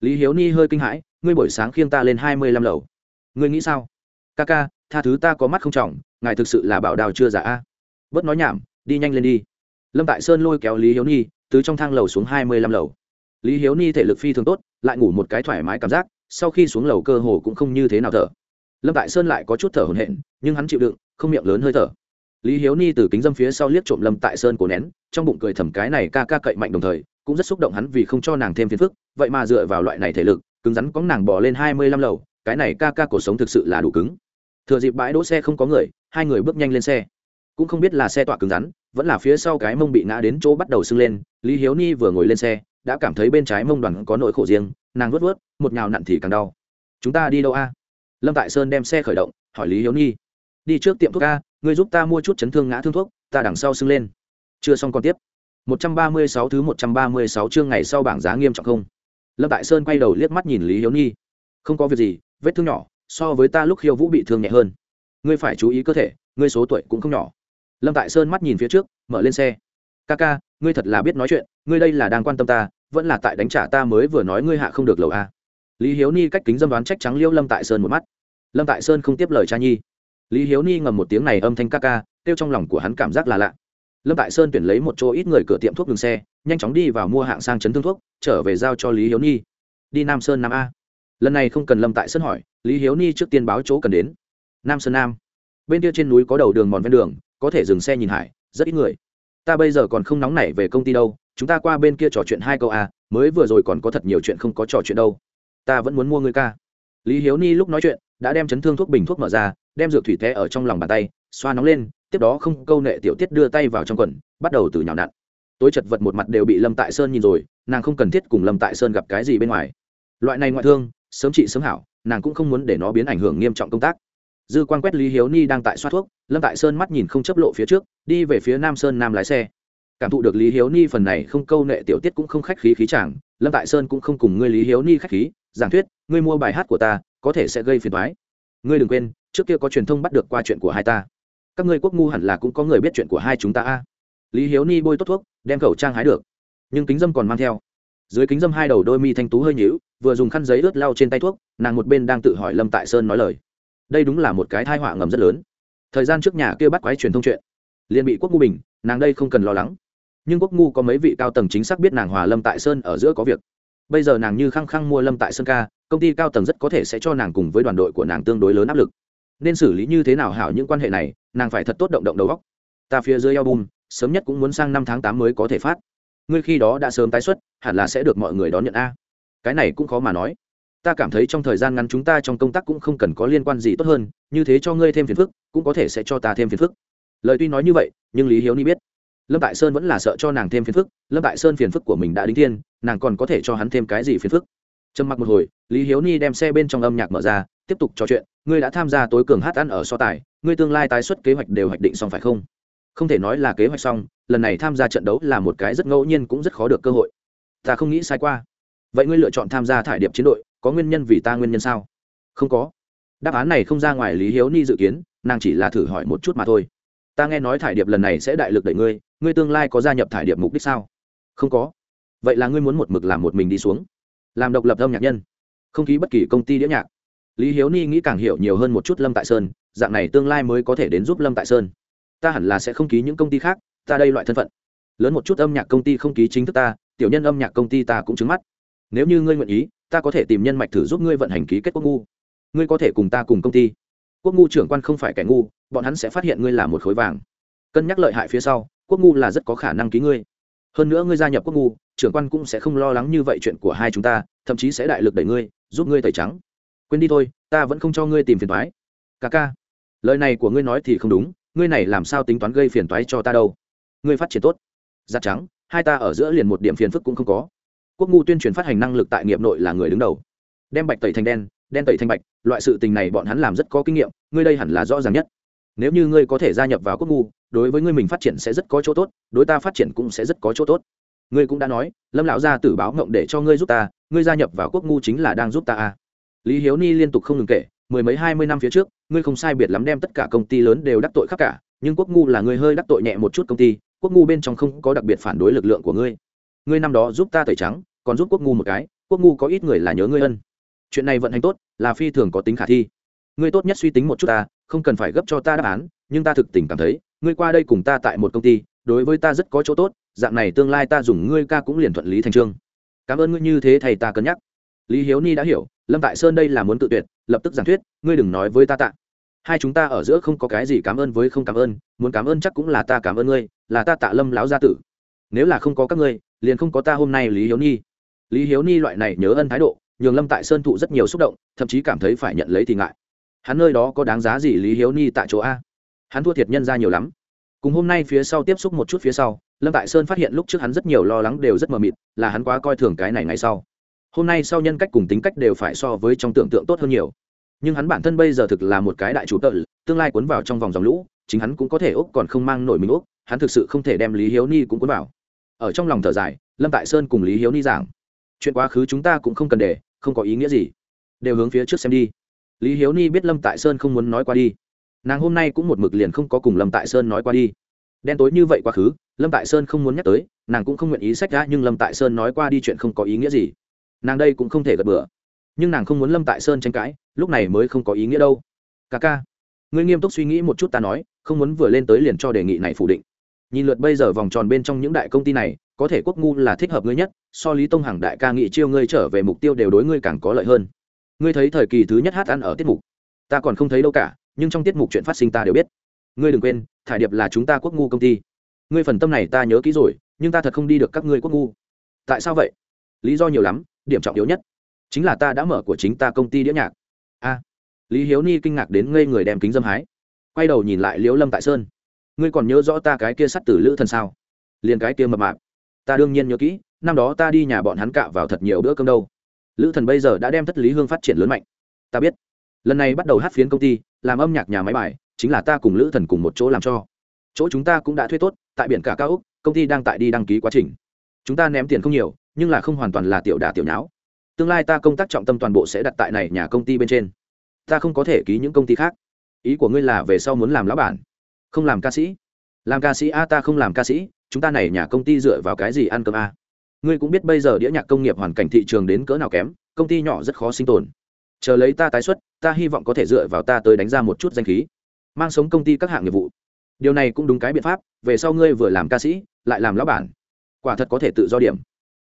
lý hiếu ni hơi kinh hãi, ngươi buổi sáng khiêng ta lên hai mươi lăm lầu. Ngươi nghĩ sao? Ca ca, tha thứ ta có mắt không trọng, ngài thực sự là bảo đào chưa giả a. Bớt nói nhảm, đi nhanh lên đi. Lâm tại sơn lôi kéo lý hiếu ni, từ trong thang lầu xuống hai mươi lăm lầu. Lý hiếu ni thể lực phi thường tốt, lại ngủ một cái thoải mái cảm giác, sau khi xuống lầu cơ hồ cũng không như thế nào thở. Lâm tại sơn lại có chút thở hổn hển, nhưng hắn chịu đựng, không miệng lớn hơi thở. Lý hiếu ni từ kính dâm phía sau liếc trộm lâm tại sơn cổ nén, trong bụng cười thầm cái này ca ca cậy mạnh đồng thời cũng rất xúc động hắn vì không cho nàng thêm phiền phức, vậy mà dựa vào loại này thể lực, cứng rắn có nàng bỏ lên hai mươi lăm lầu, cái này ca ca cuộc sống thực sự là đủ cứng. Thừa dịp bãi đỗ xe không có người, hai người bước nhanh lên xe. Cũng không biết là xe tọa cứng rắn, vẫn là phía sau cái mông bị ngã đến chỗ bắt đầu sưng lên, lý hiếu ni vừa ngồi lên xe, đã cảm thấy bên trái mông đoàn có nỗi khổ riêng, nàng vớt vớt một nhào nặn thì càng đau. Chúng ta đi đâu a? Lâm tại sơn đem xe khởi động, hỏi lý hiếu ni. Đi trước tiệm thuốc a, ngươi giúp ta mua chút chấn thương ngã thương thuốc, ta đằng sau sưng lên. Chưa xong còn tiếp. 136 thứ 136 chương ngày sau bảng giá nghiêm trọng không? Lâm tại sơn quay đầu liếc mắt nhìn lý hiếu Nhi. không có việc gì vết thương nhỏ so với ta lúc khiêu vũ bị thương nhẹ hơn. Ngươi phải chú ý cơ thể ngươi số tuổi cũng không nhỏ. Lâm tại sơn mắt nhìn phía trước mở lên xe. Kaka, ngươi thật là biết nói chuyện ngươi đây là đang quan tâm ta vẫn là tại đánh trả ta mới vừa nói ngươi hạ không được lầu a. Lý hiếu ni cách kính dâm đoán trách trắng liêu lâm tại sơn một mắt. Lâm tại sơn không tiếp lời cha nhi. Lý hiếu ni ngầm một tiếng này âm thanh kaka, tiêu kêu trong lòng của hắn cảm giác là lạ lâm tại sơn tuyển lấy một chỗ ít người cửa tiệm thuốc đường xe, nhanh chóng đi vào mua hạng sang chấn thương thuốc, trở về giao cho lý hiếu ni đi nam sơn nam a. Lần này không cần lâm tại sơn hỏi, lý hiếu ni trước tiên báo chỗ cần đến. Nam sơn nam. Bên kia trên núi có đầu đường mòn ven đường, có thể dừng xe nhìn hải, rất ít người. Ta bây giờ còn không nóng nảy về công ty đâu, chúng ta qua bên kia trò chuyện hai câu a, mới vừa rồi còn có thật nhiều chuyện không có trò chuyện đâu. Ta vẫn muốn mua người ca. Lý hiếu ni lúc nói chuyện, đã đem chấn thương thuốc bình thuốc mở ra, đem dược thủy té ở trong lòng bàn tay, xoa nóng lên tiếp đó không câu nệ tiểu tiết đưa tay vào trong quần, bắt đầu từ nhào nặn. Tối chật vật một mặt đều bị lâm tại sơn nhìn rồi, nàng không cần thiết cùng lâm tại sơn gặp cái gì bên ngoài. Loại này ngoại thương, sớm trị sớm hảo, nàng cũng không muốn để nó biến ảnh hưởng nghiêm trọng công tác. Dư quan quét lý hiếu ni đang tại xoa thuốc, lâm tại sơn mắt nhìn không chấp lộ phía trước, đi về phía nam sơn nam lái xe. Cảm thụ được lý hiếu ni phần này không câu nệ tiểu tiết cũng không khách khí khí chàng lâm tại sơn cũng không cùng ngươi lý hiếu ni khách khí, giảng thuyết, ngươi mua bài hát của ta, có thể sẽ gây phiền thoái ngươi đừng quên, trước kia có truyền thông bắt được qua chuyện của hai ta các ngươi quốc ngu hẳn là cũng có người biết chuyện của hai chúng ta a. Lý hiếu ni bôi tốt thuốc, đem khẩu trang hái được. Nhưng kính dâm còn mang theo. Dưới kính dâm hai đầu đôi mi thanh tú hơi nhữu vừa dùng khăn giấy ướt lau trên tay thuốc, nàng một bên đang tự hỏi lâm tại sơn nói lời. Đây đúng là một cái thai họa ngầm rất lớn. Thời gian trước nhà kia bắt quái truyền thông chuyện, liền bị quốc ngu bình, nàng đây không cần lo lắng. Nhưng quốc ngu có mấy vị cao tầng chính xác biết nàng hòa lâm tại sơn ở giữa có việc. Bây giờ nàng như khăng khăng mua lâm tại sơn ca, công ty cao tầng rất có thể sẽ cho nàng cùng với đoàn đội của nàng tương đối lớn áp lực nên xử lý như thế nào hảo những quan hệ này, nàng phải thật tốt động động đầu góc ta phía dưới album, sớm nhất cũng muốn sang năm tháng tám mới có thể phát. Ngươi khi đó đã sớm tái xuất, hẳn là sẽ được mọi người đón nhận a. Cái này cũng khó mà nói. Ta cảm thấy trong thời gian ngắn chúng ta trong công tác cũng không cần có liên quan gì tốt hơn, như thế cho ngươi thêm phiền phức, cũng có thể sẽ cho ta thêm phiền phức. Lời tuy nói như vậy, nhưng lý hiếu ni biết. Lâm tại sơn vẫn là sợ cho nàng thêm phiền phức, lâm tại sơn phiền phức của mình đã đính thiên, nàng còn có thể cho hắn thêm cái gì phiền phức? Trầm mặc một hồi, lý hiếu ni đem xe bên trong âm nhạc mở ra, tiếp tục trò chuyện, ngươi đã tham gia tối cường hát ăn ở so tài, ngươi tương lai tái xuất kế hoạch đều hoạch định xong phải không? Không thể nói là kế hoạch xong, lần này tham gia trận đấu là một cái rất ngẫu nhiên cũng rất khó được cơ hội. Ta không nghĩ sai qua. Vậy ngươi lựa chọn tham gia thải điệp chiến đội, có nguyên nhân vì ta nguyên nhân sao? Không có. Đáp án này không ra ngoài lý hiếu ni dự kiến, nàng chỉ là thử hỏi một chút mà thôi. Ta nghe nói thải điệp lần này sẽ đại lực đẩy ngươi ngươi tương lai có gia nhập thải điệp mục đích sao? Không có. Vậy là ngươi muốn một mực làm một mình đi xuống làm độc lập âm nhạc nhân, không ký bất kỳ công ty đĩa nhạc. Lý hiếu ni nghĩ càng hiểu nhiều hơn một chút lâm tại sơn, dạng này tương lai mới có thể đến giúp lâm tại sơn. Ta hẳn là sẽ không ký những công ty khác, ta đây loại thân phận. Lớn một chút âm nhạc công ty không ký chính thức ta, tiểu nhân âm nhạc công ty ta cũng trứng mắt. Nếu như ngươi nguyện ý, ta có thể tìm nhân mạch thử giúp ngươi vận hành ký kết quốc ngu. Ngươi có thể cùng ta cùng công ty. Quốc ngu trưởng quan không phải kẻ ngu, bọn hắn sẽ phát hiện ngươi là một khối vàng. Cân nhắc lợi hại phía sau, quốc ngu là rất có khả năng ký ngươi hơn nữa ngươi gia nhập quốc ngu, trưởng quan cũng sẽ không lo lắng như vậy chuyện của hai chúng ta, thậm chí sẽ đại lực đẩy ngươi, giúp ngươi tẩy trắng. Quên đi thôi, ta vẫn không cho ngươi tìm phiền toái. Ca ca, lời này của ngươi nói thì không đúng, ngươi này làm sao tính toán gây phiền toái cho ta đâu? Ngươi phát triển tốt. Giặt trắng, hai ta ở giữa liền một điểm phiền phức cũng không có. Quốc ngu tuyên truyền phát hành năng lực tại nghiệp nội là người đứng đầu. Đem bạch tẩy thành đen đen tẩy thành bạch, loại sự tình này bọn hắn làm rất có kinh nghiệm, ngươi đây hẳn là rõ ràng nhất nếu như ngươi có thể gia nhập vào quốc ngu, đối với ngươi mình phát triển sẽ rất có chỗ tốt, đối ta phát triển cũng sẽ rất có chỗ tốt. Ngươi cũng đã nói, lâm lão gia tử báo ngộng để cho ngươi giúp ta, ngươi gia nhập vào quốc ngu chính là đang giúp ta à. lý hiếu ni liên tục không ngừng kể, mười mấy hai mươi năm phía trước, ngươi không sai biệt lắm đem tất cả công ty lớn đều đắc tội khắp cả, nhưng quốc ngu là ngươi hơi đắc tội nhẹ một chút công ty, quốc ngu bên trong không có đặc biệt phản đối lực lượng của ngươi. Ngươi năm đó giúp ta tẩy trắng, còn giúp quốc ngu một cái, quốc ngu có ít người là nhớ ngươi ân. Chuyện này vận hành tốt, là phi thường có tính khả thi ngươi tốt nhất suy tính một chút ta, không cần phải gấp cho ta đáp án, nhưng ta thực tình cảm thấy, ngươi qua đây cùng ta tại một công ty, đối với ta rất có chỗ tốt, dạng này tương lai ta dùng ngươi ca cũng liền thuận lý thành trương cảm ơn ngươi như thế thầy ta cân nhắc. Lý hiếu ni đã hiểu, lâm tại sơn đây là muốn tự tuyệt, lập tức giảng thuyết, ngươi đừng nói với ta tạ. Hai chúng ta ở giữa không có cái gì cảm ơn với không cảm ơn, muốn cảm ơn chắc cũng là ta cảm ơn ngươi, là ta tạ lâm láo gia tử. Nếu là không có các ngươi, liền không có ta hôm nay lý hiếu ni. Lý hiếu ni loại này nhớ ân thái độ, nhường lâm tại sơn thụ rất nhiều xúc động, thậm chí cảm thấy phải nhận lấy thì ngại hắn nơi đó có đáng giá gì lý hiếu ni tại chỗ a? Hắn thua thiệt nhân ra nhiều lắm. Cùng hôm nay phía sau tiếp xúc một chút phía sau, lâm tại sơn phát hiện lúc trước hắn rất nhiều lo lắng đều rất mờ mịt, là hắn quá coi thường cái này ngay sau. Hôm nay sau nhân cách cùng tính cách đều phải so với trong tưởng tượng tốt hơn nhiều. Nhưng hắn bản thân bây giờ thực là một cái đại chủ tợ, tương lai cuốn vào trong vòng dòng lũ, chính hắn cũng có thể úc còn không mang nổi mình úc hắn thực sự không thể đem lý hiếu ni cũng cuốn vào. Ở trong lòng thở dài, lâm tại sơn cùng lý hiếu ni giảng, chuyện quá khứ chúng ta cũng không cần để, không có ý nghĩa gì. Đều hướng phía trước xem đi lý hiếu ni biết lâm tại sơn không muốn nói qua đi. Nàng hôm nay cũng một mực liền không có cùng lâm tại sơn nói qua đi. Đen tối như vậy quá khứ, lâm tại sơn không muốn nhắc tới, nàng cũng không nguyện ý sách ra, nhưng lâm tại sơn nói qua đi chuyện không có ý nghĩa gì. Nàng đây cũng không thể gật bừa. Nhưng nàng không muốn lâm tại sơn tranh cãi, lúc này mới không có ý nghĩa đâu. Ca ca, ngươi nghiêm túc suy nghĩ một chút ta nói, không muốn vừa lên tới liền cho đề nghị này phủ định. Nhìn lượt bây giờ vòng tròn bên trong những đại công ty này, có thể quốc ngu là thích hợp ngươi nhất, so lý tông hằng đại ca nghị chiêu ngươi trở về mục tiêu đều đối ngươi càng có lợi hơn ngươi thấy thời kỳ thứ nhất hát ăn ở tiết mục. Ta còn không thấy đâu cả, nhưng trong tiết mục chuyện phát sinh ta đều biết. Ngươi đừng quên, thải điệp là chúng ta quốc ngu công ty. Ngươi phần tâm này ta nhớ kỹ rồi, nhưng ta thật không đi được các ngươi quốc ngu. Tại sao vậy? Lý do nhiều lắm, điểm trọng yếu nhất chính là ta đã mở của chính ta công ty đĩa nhạc. A. Lý hiếu ni kinh ngạc đến ngây người đem kính dâm hái. Quay đầu nhìn lại liễu lâm tại sơn. Ngươi còn nhớ rõ ta cái kia sắt tử lữ thần sao? Liền cái kia mập mạp. Ta đương nhiên nhớ kỹ, năm đó ta đi nhà bọn hắn cạ vào thật nhiều bữa cơm đâu lữ thần bây giờ đã đem thất lý hương phát triển lớn mạnh. Ta biết. Lần này bắt đầu hát phiến công ty, làm âm nhạc nhà máy bài, chính là ta cùng lữ thần cùng một chỗ làm cho. Chỗ chúng ta cũng đã thuê tốt, tại biển cả cao úc, công ty đang tại đi đăng ký quá trình. Chúng ta ném tiền không nhiều, nhưng là không hoàn toàn là tiểu đà tiểu nháo. Tương lai ta công tác trọng tâm toàn bộ sẽ đặt tại này nhà công ty bên trên. Ta không có thể ký những công ty khác. Ý của ngươi là về sau muốn làm lão bản, không làm ca sĩ. Làm ca sĩ a, ta không làm ca sĩ, chúng ta này nhà công ty dựa vào cái gì ăn cơm a? Ngươi cũng biết bây giờ đĩa nhạc công nghiệp hoàn cảnh thị trường đến cỡ nào kém, công ty nhỏ rất khó sinh tồn. Chờ lấy ta tái xuất, ta hy vọng có thể dựa vào ta tới đánh ra một chút danh khí, mang sống công ty các hạng nghiệp vụ. Điều này cũng đúng cái biện pháp, về sau ngươi vừa làm ca sĩ, lại làm lão bản. Quả thật có thể tự do điểm.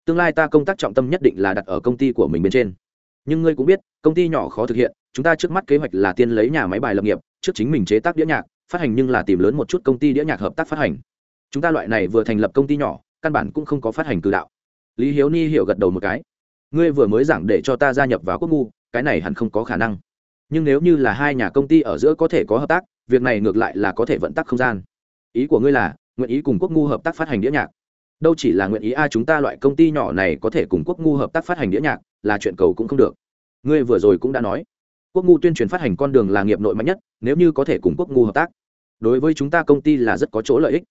Tương lai ta công tác trọng tâm nhất định là đặt ở công ty của mình bên trên. Nhưng ngươi cũng biết, công ty nhỏ khó thực hiện, chúng ta trước mắt kế hoạch là tiên lấy nhà máy bài lập nghiệp, trước chính mình chế tác đĩa nhạc, phát hành nhưng là tìm lớn một chút công ty đĩa nhạc hợp tác phát hành. Chúng ta loại này vừa thành lập công ty nhỏ, căn bản cũng không có phát hành cử đạo lý hiếu ni hiểu gật đầu một cái. Ngươi vừa mới giảng để cho ta gia nhập vào quốc ngu, cái này hẳn không có khả năng. Nhưng nếu như là hai nhà công ty ở giữa có thể có hợp tác, việc này ngược lại là có thể vận tắc không gian. Ý của ngươi là, nguyện ý cùng quốc ngu hợp tác phát hành đĩa nhạc. Đâu chỉ là nguyện ý a, chúng ta loại công ty nhỏ này có thể cùng quốc ngu hợp tác phát hành đĩa nhạc, là chuyện cầu cũng không được. Ngươi vừa rồi cũng đã nói, quốc ngu tuyên truyền phát hành con đường là nghiệp nội mạnh nhất, nếu như có thể cùng quốc ngu hợp tác. Đối với chúng ta công ty là rất có chỗ lợi ích.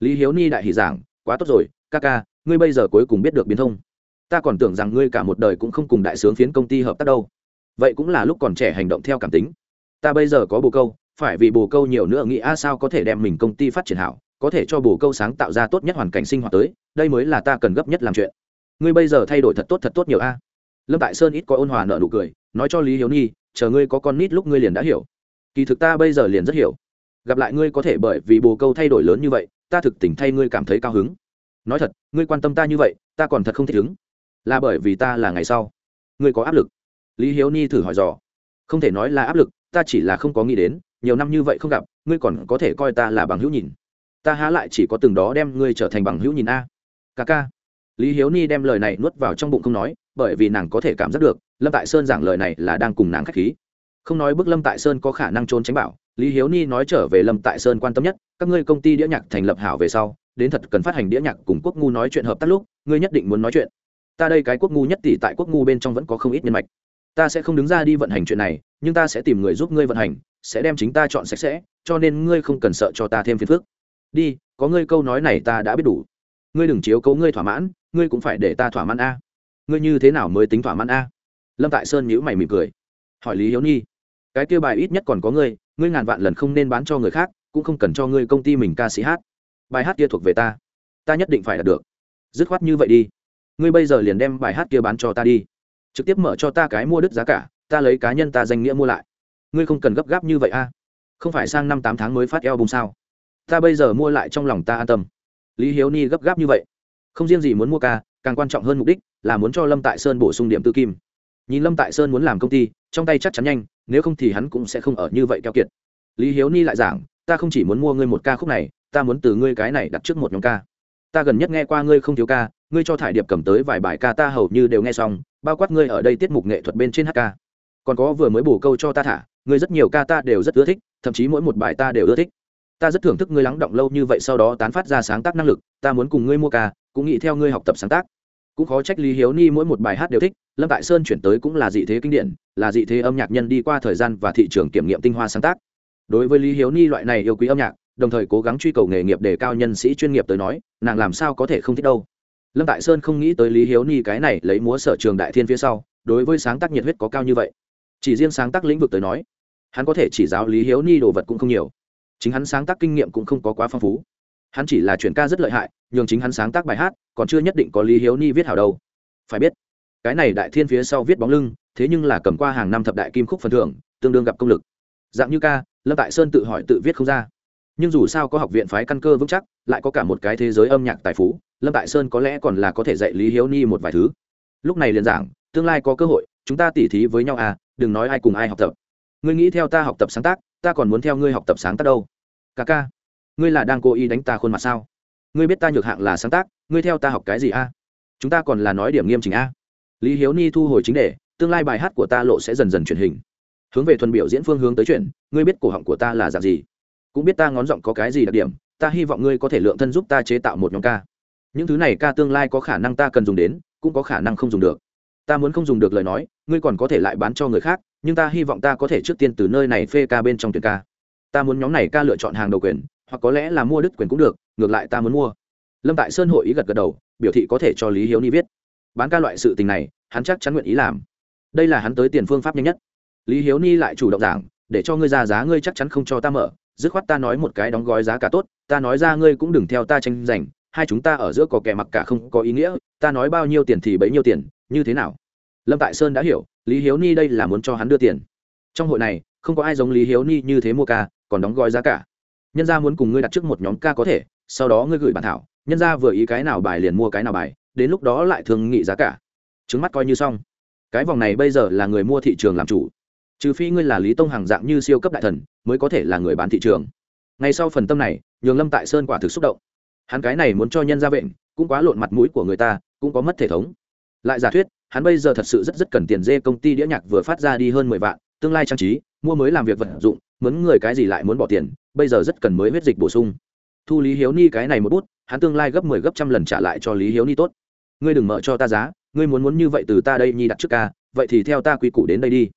Lý hiếu ni đại hỷ giảng, quá tốt rồi, ca ca ngươi bây giờ cuối cùng biết được biến thông. Ta còn tưởng rằng ngươi cả một đời cũng không cùng đại sướng phiến công ty hợp tác đâu. Vậy cũng là lúc còn trẻ hành động theo cảm tính. Ta bây giờ có bồ câu, phải vì bồ câu nhiều nữa nghĩ a sao có thể đem mình công ty phát triển hảo, có thể cho bồ câu sáng tạo ra tốt nhất hoàn cảnh sinh hoạt tới, đây mới là ta cần gấp nhất làm chuyện. Ngươi bây giờ thay đổi thật tốt thật tốt nhiều a. Lâm tại sơn ít có ôn hòa nợ nụ cười, nói cho lý hiếu nhi, chờ ngươi có con nít lúc ngươi liền đã hiểu. Kỳ thực ta bây giờ liền rất hiểu. Gặp lại ngươi có thể bởi vì bồ câu thay đổi lớn như vậy, ta thực tình thay ngươi cảm thấy cao hứng nói thật, ngươi quan tâm ta như vậy, ta còn thật không thích ứng. Là bởi vì ta là ngày sau. Ngươi có áp lực? Lý hiếu ni thử hỏi dò. Không thể nói là áp lực, ta chỉ là không có nghĩ đến, nhiều năm như vậy không gặp, ngươi còn có thể coi ta là bằng hữu nhìn. Ta há lại chỉ có từng đó đem ngươi trở thành bằng hữu nhìn a. Ca ca. Lý hiếu ni đem lời này nuốt vào trong bụng không nói, bởi vì nàng có thể cảm giác được, lâm tại sơn giảng lời này là đang cùng nàng k h á c h khí không nói bức lâm tại sơn có khả năng trốn tránh bảo, lý hiếu ni nói trở về lâm tại sơn quan tâm nhất, các ngươi công ty đĩa nhạc thành lập hảo về sau, đến thật cần phát hành đĩa nhạc cùng quốc ngu nói chuyện hợp tác lúc, ngươi nhất định muốn nói chuyện. Ta đây cái quốc ngu nhất tỷ tại quốc ngu bên trong vẫn có không ít nhân mạch. Ta sẽ không đứng ra đi vận hành chuyện này, nhưng ta sẽ tìm người giúp ngươi vận hành, sẽ đem chính ta chọn sạch sẽ, cho nên ngươi không cần sợ cho ta thêm phiền phức. Đi, có ngươi câu nói này ta đã biết đủ. Ngươi đừng chiếu cấu ngươi thỏa mãn, ngươi cũng phải để ta thỏa mãn a. Ngươi như thế nào mới tính thỏa mãn a? Lâm tại sơn nhữ mày mỉm cười. Hỏi lý hiếu nhi cái kia bài ít nhất còn có ngươi ngươi ngàn vạn lần không nên bán cho người khác, cũng không cần cho ngươi công ty mình ca sĩ hát. Bài hát kia thuộc về ta. Ta nhất định phải đạt được. Dứt khoát như vậy đi. Ngươi bây giờ liền đem bài hát kia bán cho ta đi. Trực tiếp mở cho ta cái mua đứt giá cả, ta lấy cá nhân ta danh nghĩa mua lại. Ngươi không cần gấp gáp như vậy a. Không phải sang năm tám tháng mới phát eo bùng sao? Ta bây giờ mua lại trong lòng ta an tâm. Lý hiếu ni gấp gáp như vậy. Không riêng gì muốn mua ca, càng quan trọng hơn mục đích là muốn cho lâm tại sơn bổ sung điểm tư kim. Nhìn lâm tại sơn muốn làm công ty, trong tay chắc chắn nhanh nếu không thì hắn cũng sẽ không ở như vậy keo kiệt. Lý hiếu ni lại giảng, ta không chỉ muốn mua ngươi một ca khúc này, ta muốn từ ngươi cái này đặt trước một nhóm ca. Ta gần nhất nghe qua ngươi không thiếu ca, ngươi cho thải điệp cầm tới vài bài ca ta hầu như đều nghe xong, bao quát ngươi ở đây tiết mục nghệ thuật bên trên hk còn có vừa mới bổ câu cho ta thả, ngươi rất nhiều ca ta đều rất ưa thích, thậm chí mỗi một bài ta đều ưa thích. Ta rất thưởng thức ngươi lắng động lâu như vậy sau đó tán phát ra sáng tác năng lực, ta muốn cùng ngươi mua ca, cũng nghĩ theo ngươi học tập sáng tác cũng khó trách lý hiếu ni mỗi một bài hát đều thích, lâm tại sơn chuyển tới cũng là dị thế kinh điển, là dị thế âm nhạc nhân đi qua thời gian và thị trường kiểm nghiệm tinh hoa sáng tác. Đối với lý hiếu ni loại này yêu quý âm nhạc, đồng thời cố gắng truy cầu nghề nghiệp để cao nhân sĩ chuyên nghiệp tới nói, nàng làm sao có thể không thích đâu. Lâm tại sơn không nghĩ tới lý hiếu ni cái này lấy múa sở trường đại thiên phía sau, đối với sáng tác nhiệt huyết có cao như vậy. Chỉ riêng sáng tác lĩnh vực tới nói, hắn có thể chỉ giáo lý hiếu ni đồ vật cũng không nhiều. Chính hắn sáng tác kinh nghiệm cũng không có quá phong phú. Hắn chỉ là chuyển ca rất lợi hại, nhường chính hắn sáng tác bài hát còn chưa nhất định có lý hiếu ni viết hảo đâu. Phải biết, cái này đại thiên phía sau viết bóng lưng, thế nhưng là cầm qua hàng năm thập đại kim khúc phần thưởng, tương đương gặp công lực. Dạng như ca, lâm tại sơn tự hỏi tự viết không ra. Nhưng dù sao có học viện phái căn cơ vững chắc, lại có cả một cái thế giới âm nhạc tài phú, lâm tại sơn có lẽ còn là có thể dạy lý hiếu ni một vài thứ. Lúc này liền giảng, tương lai có cơ hội, chúng ta tỉ thí với nhau à đừng nói ai cùng ai học tập. Ngươi nghĩ theo ta học tập sáng tác, ta còn muốn theo ngươi học tập sáng tác đâu. Ca ca, ngươi là đang cố ý đánh ta khuôn mặt sao? Ngươi biết ta nhược hạng là sáng tác ngươi theo ta học cái gì a? Chúng ta còn là nói điểm nghiêm chỉnh a. Lý hiếu ni thu hồi chính đề, tương lai bài hát của ta lộ sẽ dần dần truyền hình. Hướng về thuần biểu diễn phương hướng tới chuyện, ngươi biết cổ họng của ta là dạng gì? Cũng biết ta ngón giọng có cái gì đặc điểm, ta hy vọng ngươi có thể lượng thân giúp ta chế tạo một nhóm ca. Những thứ này ca tương lai có khả năng ta cần dùng đến, cũng có khả năng không dùng được. Ta muốn không dùng được lời nói, ngươi còn có thể lại bán cho người khác, nhưng ta hy vọng ta có thể trước tiên từ nơi này phê ca bên trong tuyển ca. Ta muốn nhóm này ca lựa chọn hàng đầu quyền, hoặc có lẽ là mua đứt quyền cũng được, ngược lại ta muốn mua lâm tại sơn hội ý gật gật đầu, biểu thị có thể cho lý hiếu ni viết. Bán ca loại sự tình này, hắn chắc chắn nguyện ý làm. Đây là hắn tới tiền phương pháp nhanh nhất. Lý hiếu ni lại chủ động giảng, để cho ngươi ra giá ngươi chắc chắn không cho ta mở, dứt khoát ta nói một cái đóng gói giá cả tốt, ta nói ra ngươi cũng đừng theo ta tranh giành, hai chúng ta ở giữa có kẻ mặc cả không có ý nghĩa, ta nói bao nhiêu tiền thì bấy nhiêu tiền, như thế nào? Lâm tại sơn đã hiểu, lý hiếu ni đây là muốn cho hắn đưa tiền. Trong hội này, không có ai giống lý hiếu ni như thế mua ca, còn đóng gói giá cả. Nhân gia muốn cùng ngươi đặt trước một nhóm ca có thể, sau đó ngươi gửi bản thảo nhân gia vừa ý cái nào bài liền mua cái nào bài, đến lúc đó lại thường nghị giá cả. Trứng mắt coi như xong. Cái vòng này bây giờ là người mua thị trường làm chủ. Trừ phi ngươi là lý tông hàng dạng như siêu cấp đại thần, mới có thể là người bán thị trường. Ngay sau phần tâm này, nhường lâm tại sơn quả thực xúc động. Hắn cái này muốn cho nhân ra bệnh cũng quá lộn mặt mũi của người ta, cũng có mất thể thống. Lại giả thuyết, hắn bây giờ thật sự rất rất cần tiền dê công ty đĩa nhạc vừa phát ra đi hơn mười vạn, tương lai trang trí, mua mới làm việc vật dụng mướn người cái gì lại muốn bỏ tiền, bây giờ rất cần mới huyết dịch bổ sung thu lý hiếu ni cái này một bút, hắn tương lai gấp mười 10 gấp trăm lần trả lại cho lý hiếu ni tốt. Ngươi đừng mở cho ta giá, ngươi muốn muốn như vậy từ ta đây nhi đặt trước ca, vậy thì theo ta quy củ đến đây đi.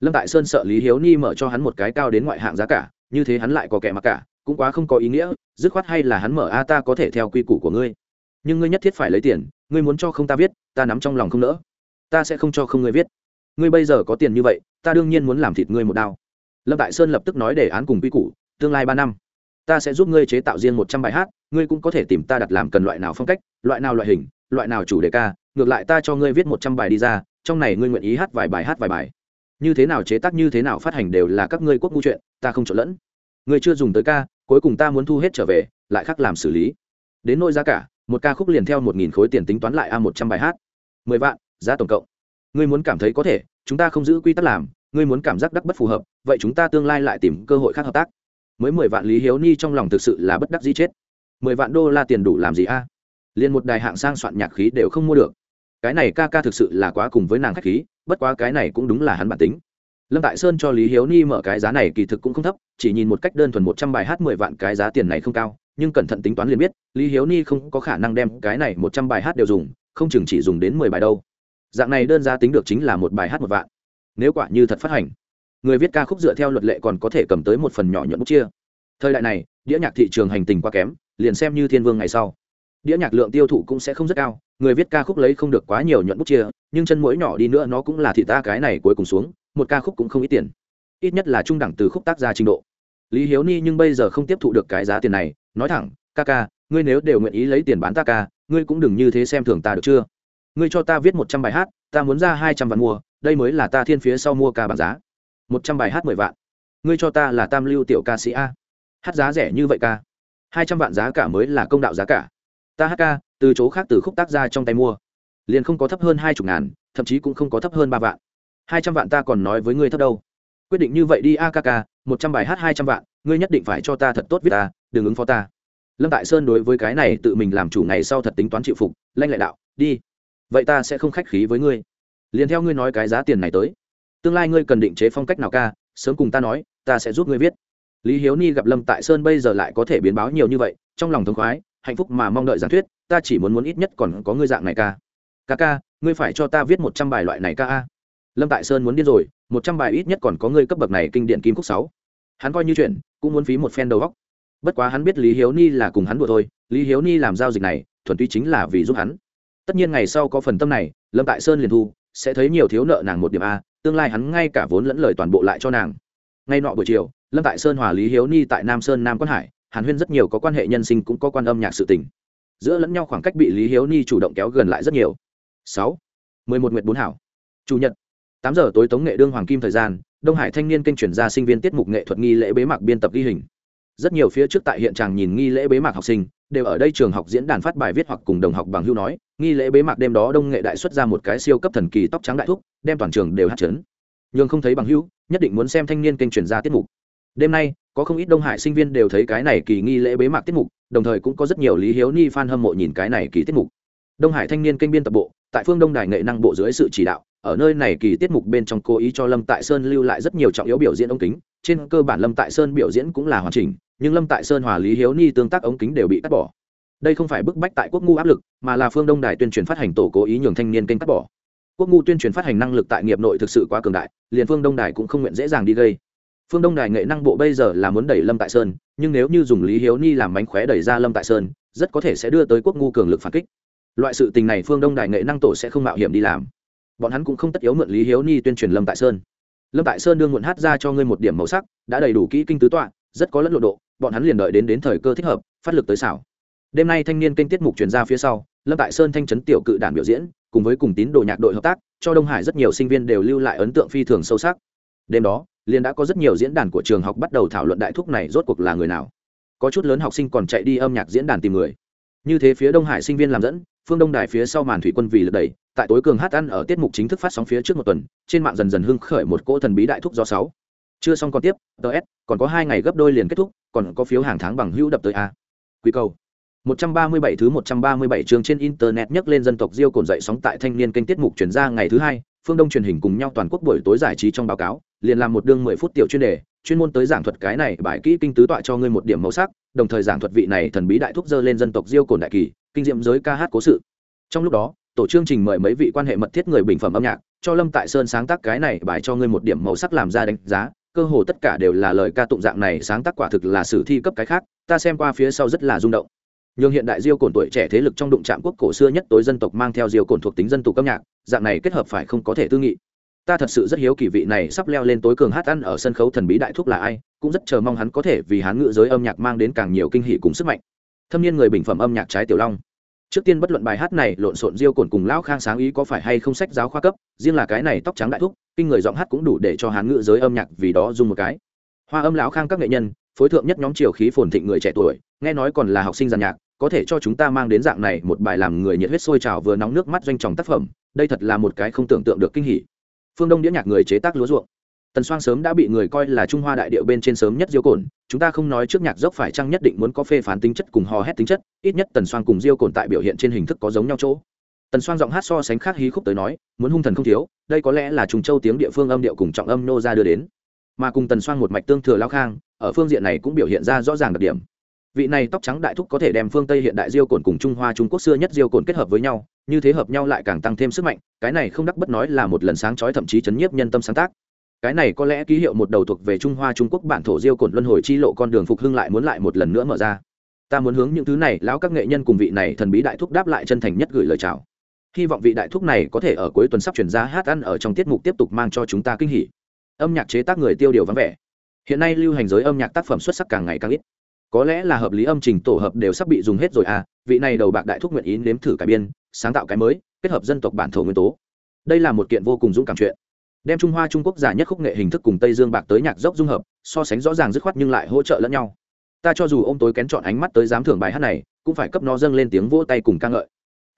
Lâm tại sơn sợ lý hiếu ni mở cho hắn một cái cao đến ngoại hạng giá cả, như thế hắn lại có kẻ mặc cả, cũng quá không có ý nghĩa, dứt khoát hay là hắn mở a, ta có thể theo quy củ của ngươi. Nhưng ngươi nhất thiết phải lấy tiền, ngươi muốn cho không ta viết, ta nắm trong lòng không nỡ. Ta sẽ không cho không ngươi viết. Ngươi bây giờ có tiền như vậy, ta đương nhiên muốn làm thịt ngươi một đao. Lâm tại sơn lập tức nói đề án cùng quy củ, tương lai ba năm ta sẽ giúp ngươi chế tạo riêng một trăm bài hát, ngươi cũng có thể tìm ta đặt làm cần loại nào phong cách, loại nào loại hình, loại nào chủ đề ca, ngược lại ta cho ngươi viết một trăm bài đi ra, trong này ngươi nguyện ý hát vài bài, hát vài bài. Như thế nào chế tác, như thế nào phát hành đều là các ngươi quốc ngu chuyện, ta không trộn lẫn. Ngươi chưa dùng tới ca, cuối cùng ta muốn thu hết trở về, lại khác làm xử lý. Đến nỗi giá cả, một ca khúc liền theo một nghìn khối tiền tính toán lại a một trăm bài hát. Mười vạn, giá tổng cộng. Ngươi muốn cảm thấy có thể, chúng ta không giữ quy tắc làm, ngươi muốn cảm giác đắc bất phù hợp, vậy chúng ta tương lai lại tìm cơ hội khác hợp tác mới mười vạn lý hiếu ni trong lòng thực sự là bất đắc di chết. Mười vạn đô la tiền đủ làm gì a? À? liền một đài hạng sang soạn nhạc khí đều không mua được. Cái này ca ca thực sự là quá cùng với nàng khách khí, bất quá cái này cũng đúng là hắn bản tính. Lâm tại sơn cho lý hiếu ni mở cái giá này kỳ thực cũng không thấp, chỉ nhìn một cách đơn thuần một trăm bài hát mười vạn cái giá tiền này không cao, nhưng cẩn thận tính toán liền biết, lý hiếu ni không có khả năng đem cái này một trăm bài hát đều dùng, không chừng chỉ dùng đến mười bài đâu. Dạng này đơn giá tính được chính là một bài hát một vạn. Nếu quả như thật phát hành người viết ca khúc dựa theo luật lệ còn có thể cầm tới một phần nhỏ nhuận bút chia. Thời đại này, đĩa nhạc thị trường hành tình quá kém, liền xem như thiên vương ngày sau. Đĩa nhạc lượng tiêu thụ cũng sẽ không rất cao, người viết ca khúc lấy không được quá nhiều nhuận bút chia, nhưng chân mũi nhỏ đi nữa nó cũng là thị ta cái này cuối cùng xuống, một ca khúc cũng không ít tiền. Ít nhất là trung đẳng từ khúc tác ra trình độ. Lý hiếu ni nhưng bây giờ không tiếp thụ được cái giá tiền này, nói thẳng, ca ca, ngươi nếu đều nguyện ý lấy tiền bán ta ca, ngươi cũng đừng như thế xem thường ta được chưa? Ngươi cho ta viết một trăm bài hát, ta muốn ra hai trăm vạn mua, đây mới là ta thiên phía sau mua ca bằng giá một trăm bài hát mười vạn. Ngươi cho ta là tam lưu tiểu ca sĩ a. Hát giá rẻ như vậy ca. Hai trăm vạn giá cả mới là công đạo giá cả. Ta hát ca, từ chỗ khác từ khúc tác ra trong tay mua. Liền không có thấp hơn hai chục ngàn, thậm chí cũng không có thấp hơn ba vạn. Hai trăm vạn ta còn nói với ngươi thấp đâu. Quyết định như vậy đi a ca ca, một trăm bài hát hai trăm vạn, ngươi nhất định phải cho ta thật tốt viết ta, đừng ứng phó ta. Lâm tại sơn đối với cái này tự mình làm chủ ngày sau thật tính toán chịu phục, lanh lại đạo, đi, vậy ta sẽ không khách khí với ngươi. Liền theo ngươi nói cái giá tiền này tới tương lai ngươi cần định chế phong cách nào ca, sớm cùng ta nói, ta sẽ giúp ngươi viết. Lý hiếu ni gặp lâm tại sơn bây giờ lại có thể biến báo nhiều như vậy, trong lòng thống khoái, hạnh phúc mà mong đợi giảng thuyết, ta chỉ muốn muốn ít nhất còn có ngươi dạng này ca. Ca ca, ngươi phải cho ta viết một trăm bài loại này ca a. Lâm tại sơn muốn điên rồi, một trăm bài ít nhất còn có ngươi cấp bậc này kinh điển kim khúc sáu. Hắn coi như chuyện, cũng muốn phí một phen đầu góc bất quá hắn biết lý hiếu ni là cùng hắn đùa thôi, lý hiếu ni làm giao dịch này, thuần túy chính là vì giúp hắn. Tất nhiên ngày sau có phần tâm này, lâm tại sơn liền thu sẽ thấy nhiều thiếu nợ nàng một điểm a, tương lai hắn ngay cả vốn lẫn lời toàn bộ lại cho nàng. Ngay nọ buổi chiều, lâm tại sơn hòa lý hiếu ni tại nam sơn nam quan hải, hàn huyên rất nhiều có quan hệ nhân sinh cũng có quan âm nhạc sự tình. Giữa lẫn nhau khoảng cách bị lý hiếu ni chủ động kéo gần lại rất nhiều. Sáu, mười một nguyệt bốn hảo. Chủ nhật, tám giờ tối tống nghệ đương hoàng kim thời gian, đông hải thanh niên kênh chuyển ra sinh viên tiết mục nghệ thuật nghi lễ bế mạc biên tập ghi hình. Rất nhiều phía trước tại hiện tràng nhìn nghi lễ bế mạc học sinh đều ở đây trường học diễn đàn phát bài viết hoặc cùng đồng học bằng hưu nói, nghi lễ bế mạc đêm đó đông nghệ đại xuất ra một cái siêu cấp thần kỳ tóc trắng đại thúc, đem toàn trường đều hát chấn. Nhưng không thấy bằng hưu nhất định muốn xem thanh niên kênh truyền ra tiết mục. Đêm nay, có không ít đông hải sinh viên đều thấy cái này kỳ nghi lễ bế mạc tiết mục, đồng thời cũng có rất nhiều lý hiếu ni f a n hâm mộ nhìn cái này kỳ tiết mục. Đông hải thanh niên kênh biên tập bộ, tại phương đông đài nghệ năng bộ dưới sự chỉ đạo, ở nơi này kỳ tiết mục bên trong cố ý cho lâm tại sơn lưu lại rất nhiều trọng yếu biểu diễn ông kính, trên cơ bản lâm tại sơn biểu diễn cũng là hoàn chỉnh nhưng lâm tại sơn hòa lý hiếu ni tương tác ống kính đều bị cắt bỏ. đây không phải bức bách tại quốc ngu áp lực, mà là phương đông đài tuyên truyền phát hành tổ cố ý nhường thanh niên kênh cắt bỏ. quốc ngu tuyên truyền phát hành năng lực tại nghiệp nội thực sự quá cường đại, liền phương đông đài cũng không nguyện dễ dàng đi gây. phương đông đài nghệ năng bộ bây giờ là muốn đẩy lâm tại sơn, nhưng nếu như dùng lý hiếu ni làm mánh khóe đẩy ra lâm tại sơn, rất có thể sẽ đưa tới quốc ngu cường lực phản kích. loại sự tình này phương đông đài nghệ năng tổ sẽ không mạo hiểm đi làm. bọn hắn cũng không tất yếu mượn lý hiếu ni tuyên truyền lâm tại sơn. lâm tại sơn đương muộn hát ra cho ngươi một điểm màu sắc, đã đầy đủ kỹ kinh tứ tọa, rất có lẫn lộ độ bọn hắn liền đợi đến đến thời cơ thích hợp, phát lực tới xảo. Đêm nay thanh niên kênh tiết mục truyền ra phía sau, lâm tại sơn thanh trấn tiểu cự đàn biểu diễn, cùng với cùng tín đồ nhạc đội hợp tác, cho đông hải rất nhiều sinh viên đều lưu lại ấn tượng phi thường sâu sắc. Đêm đó, liền đã có rất nhiều diễn đàn của trường học bắt đầu thảo luận đại thúc này rốt cuộc là người nào. Có chút lớn học sinh còn chạy đi âm nhạc diễn đàn tìm người. Như thế phía đông hải sinh viên làm dẫn, phương đông đài phía sau màn thủy quân vì lật đẩy, tại tối cường hát ăn ở tiết mục chính thức phát sóng phía trước một tuần, trên mạng dần dần hưng khởi một cỗ thần bí đại thúc do sáu. Chưa xong còn tiếp ts còn có hai ngày gấp đôi liền kết thúc còn có phiếu hàng tháng bằng hữu đập tới a quy cầu 137 thứ 137 chương trên internet nhắc lên dân tộc Diêu cồn dậy sóng tại thanh niên kênh tiết mục truyền ra ngày thứ hai, phương Đông truyền hình cùng nhau toàn quốc buổi tối giải trí trong báo cáo, liền làm một đương 10 phút tiểu chuyên đề, chuyên môn tới giảng thuật cái này bài kỹ kinh tứ tọa cho ngươi một điểm màu sắc, đồng thời giảng thuật vị này thần bí đại thúc dơ lên dân tộc Diêu cồn đại kỳ, kinh diệm giới ca hát cố sự. Trong lúc đó, tổ chương trình mời mấy vị quan hệ mật thiết người bình phẩm âm nhạc, cho Lâm Tại Sơn sáng tác cái này bài cho ngươi một điểm màu sắc làm ra đánh giá, cơ hồ tất cả đều là lời ca tụng dạng này sáng tác quả thực là sử thi cấp cái khác, ta xem qua phía sau rất là rung động. Nhưng hiện đại diêu cổn tuổi trẻ thế lực trong đụng trạm quốc cổ xưa nhất tối dân tộc mang theo diêu cổn thuộc tính dân tộc âm nhạc dạng này kết hợp phải không có thể tư nghị. Ta thật sự rất hiếu kỳ vị này sắp leo lên tối cường hát ăn ở sân khấu thần bí đại thúc là ai cũng rất chờ mong hắn có thể vì hắn ngự giới âm nhạc mang đến càng nhiều kinh hỷ cùng sức mạnh. Thâm niên người bình phẩm âm nhạc trái tiểu long trước tiên bất luận bài hát này lộn xộn diêu cồn cùng lão khang sáng ý có phải hay không sách giáo khoa cấp, riêng là cái này tóc trắng đại thúc, kinh người giọng hát cũng đủ để cho hắn ngự giới âm nhạc vì đó dùng một cái. Hoa âm lão khang các nghệ nhân, phối thượng nhất nhóm triều khí phồn thịnh người trẻ tuổi, nghe nói còn là học sinh giàn nhạc, có thể cho chúng ta mang đến dạng này một bài làm người nhiệt huyết sôi trào vừa nóng nước mắt doanh tròng tác phẩm, đây thật là một cái không tưởng tượng được kinh hỉ. Phương đông đĩa nhạc người chế tác lúa ruộng tần soang sớm đã bị người coi là trung hoa đại điệu bên trên sớm nhất diêu cồn chúng ta không nói trước nhạc dốc phải chăng nhất định muốn có phê phán tính chất cùng hò hét tính chất, ít nhất tần soang cùng diêu cồn tại biểu hiện trên hình thức có giống nhau chỗ. Tần soang giọng hát so sánh khác hí khúc tới nói, muốn hung thần không thiếu, đây có lẽ là trùng châu tiếng địa phương âm điệu cùng trọng âm nô ra đưa đến. Mà cùng tần soang một mạch tương thừa lao khang, ở phương diện này cũng biểu hiện ra rõ ràng đặc điểm. Vị này tóc trắng đại thúc có thể đem phương tây hiện đại diêu cồn cùng trung hoa trung quốc xưa nhất diêu cồn kết hợp với nhau, như thế hợp nhau lại càng tăng thêm sức mạnh, cái này không đắc bất nói là một lần sáng chói thậm chí chấn nhiếp nhân tâm sáng tác cái này có lẽ ký hiệu một đầu thuộc về trung hoa trung quốc bản thổ diêu cổn luân hồi chi lộ con đường phục hưng lại muốn lại một lần nữa mở ra. Ta muốn hướng những thứ này lão các nghệ nhân cùng vị này thần bí đại thúc đáp lại chân thành nhất gửi lời chào. Hy vọng vị đại thúc này có thể ở cuối tuần sắp chuyển ra hát ăn ở trong tiết mục tiếp tục mang cho chúng ta kinh hỉ. Âm nhạc chế tác người tiêu điều vắng vẻ. Hiện nay lưu hành giới âm nhạc tác phẩm xuất sắc càng ngày càng ít. Có lẽ là hợp lý âm trình tổ hợp đều sắp bị dùng hết rồi à vị này đầu bạc đại thúc nguyện ý nếm thử cải biên, sáng tạo cái mới, kết hợp dân tộc bản thổ nguyên tố. Đây là một kiện vô cùng dũng cảm chuyện đem trung hoa trung quốc giả nhất khúc nghệ hình thức cùng tây dương bạc tới nhạc dốc dung hợp, so sánh rõ ràng dứt khoát nhưng lại hỗ trợ lẫn nhau. Ta cho dù ô m tối kén chọn ánh mắt tới giám thưởng bài hát này, cũng phải cấp nó dâng lên tiếng vỗ tay cùng ca ngợi.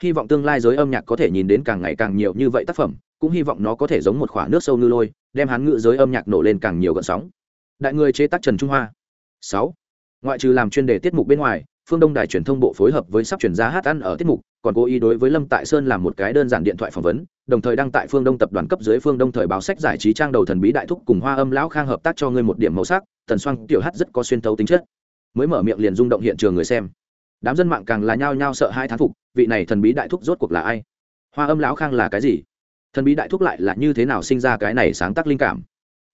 Hy vọng tương lai giới âm nhạc có thể nhìn đến càng ngày càng nhiều như vậy tác phẩm, cũng hy vọng nó có thể giống một khoả nước sâu ngư lôi, đem hán ngự giới âm nhạc nổ lên càng nhiều gợn sóng. Đại người chế tác trần trung hoa. Sáu. Ngoại trừ làm chuyên đề tiết mục bên ngoài phương đông đài truyền thông bộ phối hợp với sắp chuyển ra hát ăn ở tiết mục, còn cố ý đối với lâm tại sơn làm một cái đơn giản điện thoại phỏng vấn, đồng thời đăng tại phương đông tập đoàn cấp dưới phương đông thời báo sách giải trí trang đầu thần bí đại thúc cùng hoa âm lão khang hợp tác cho ngươi một điểm màu sắc, tần xoang tiểu hát rất có xuyên tấu tính chất. Mới mở miệng liền rung động hiện trường người xem. Đám dân mạng càng là nhao nhao sợ hai thán phục, vị này thần bí đại thúc rốt cuộc là ai? Hoa âm lão khang là cái gì? Thần bí đại thúc lại là như thế nào sinh ra cái này sáng tác linh cảm?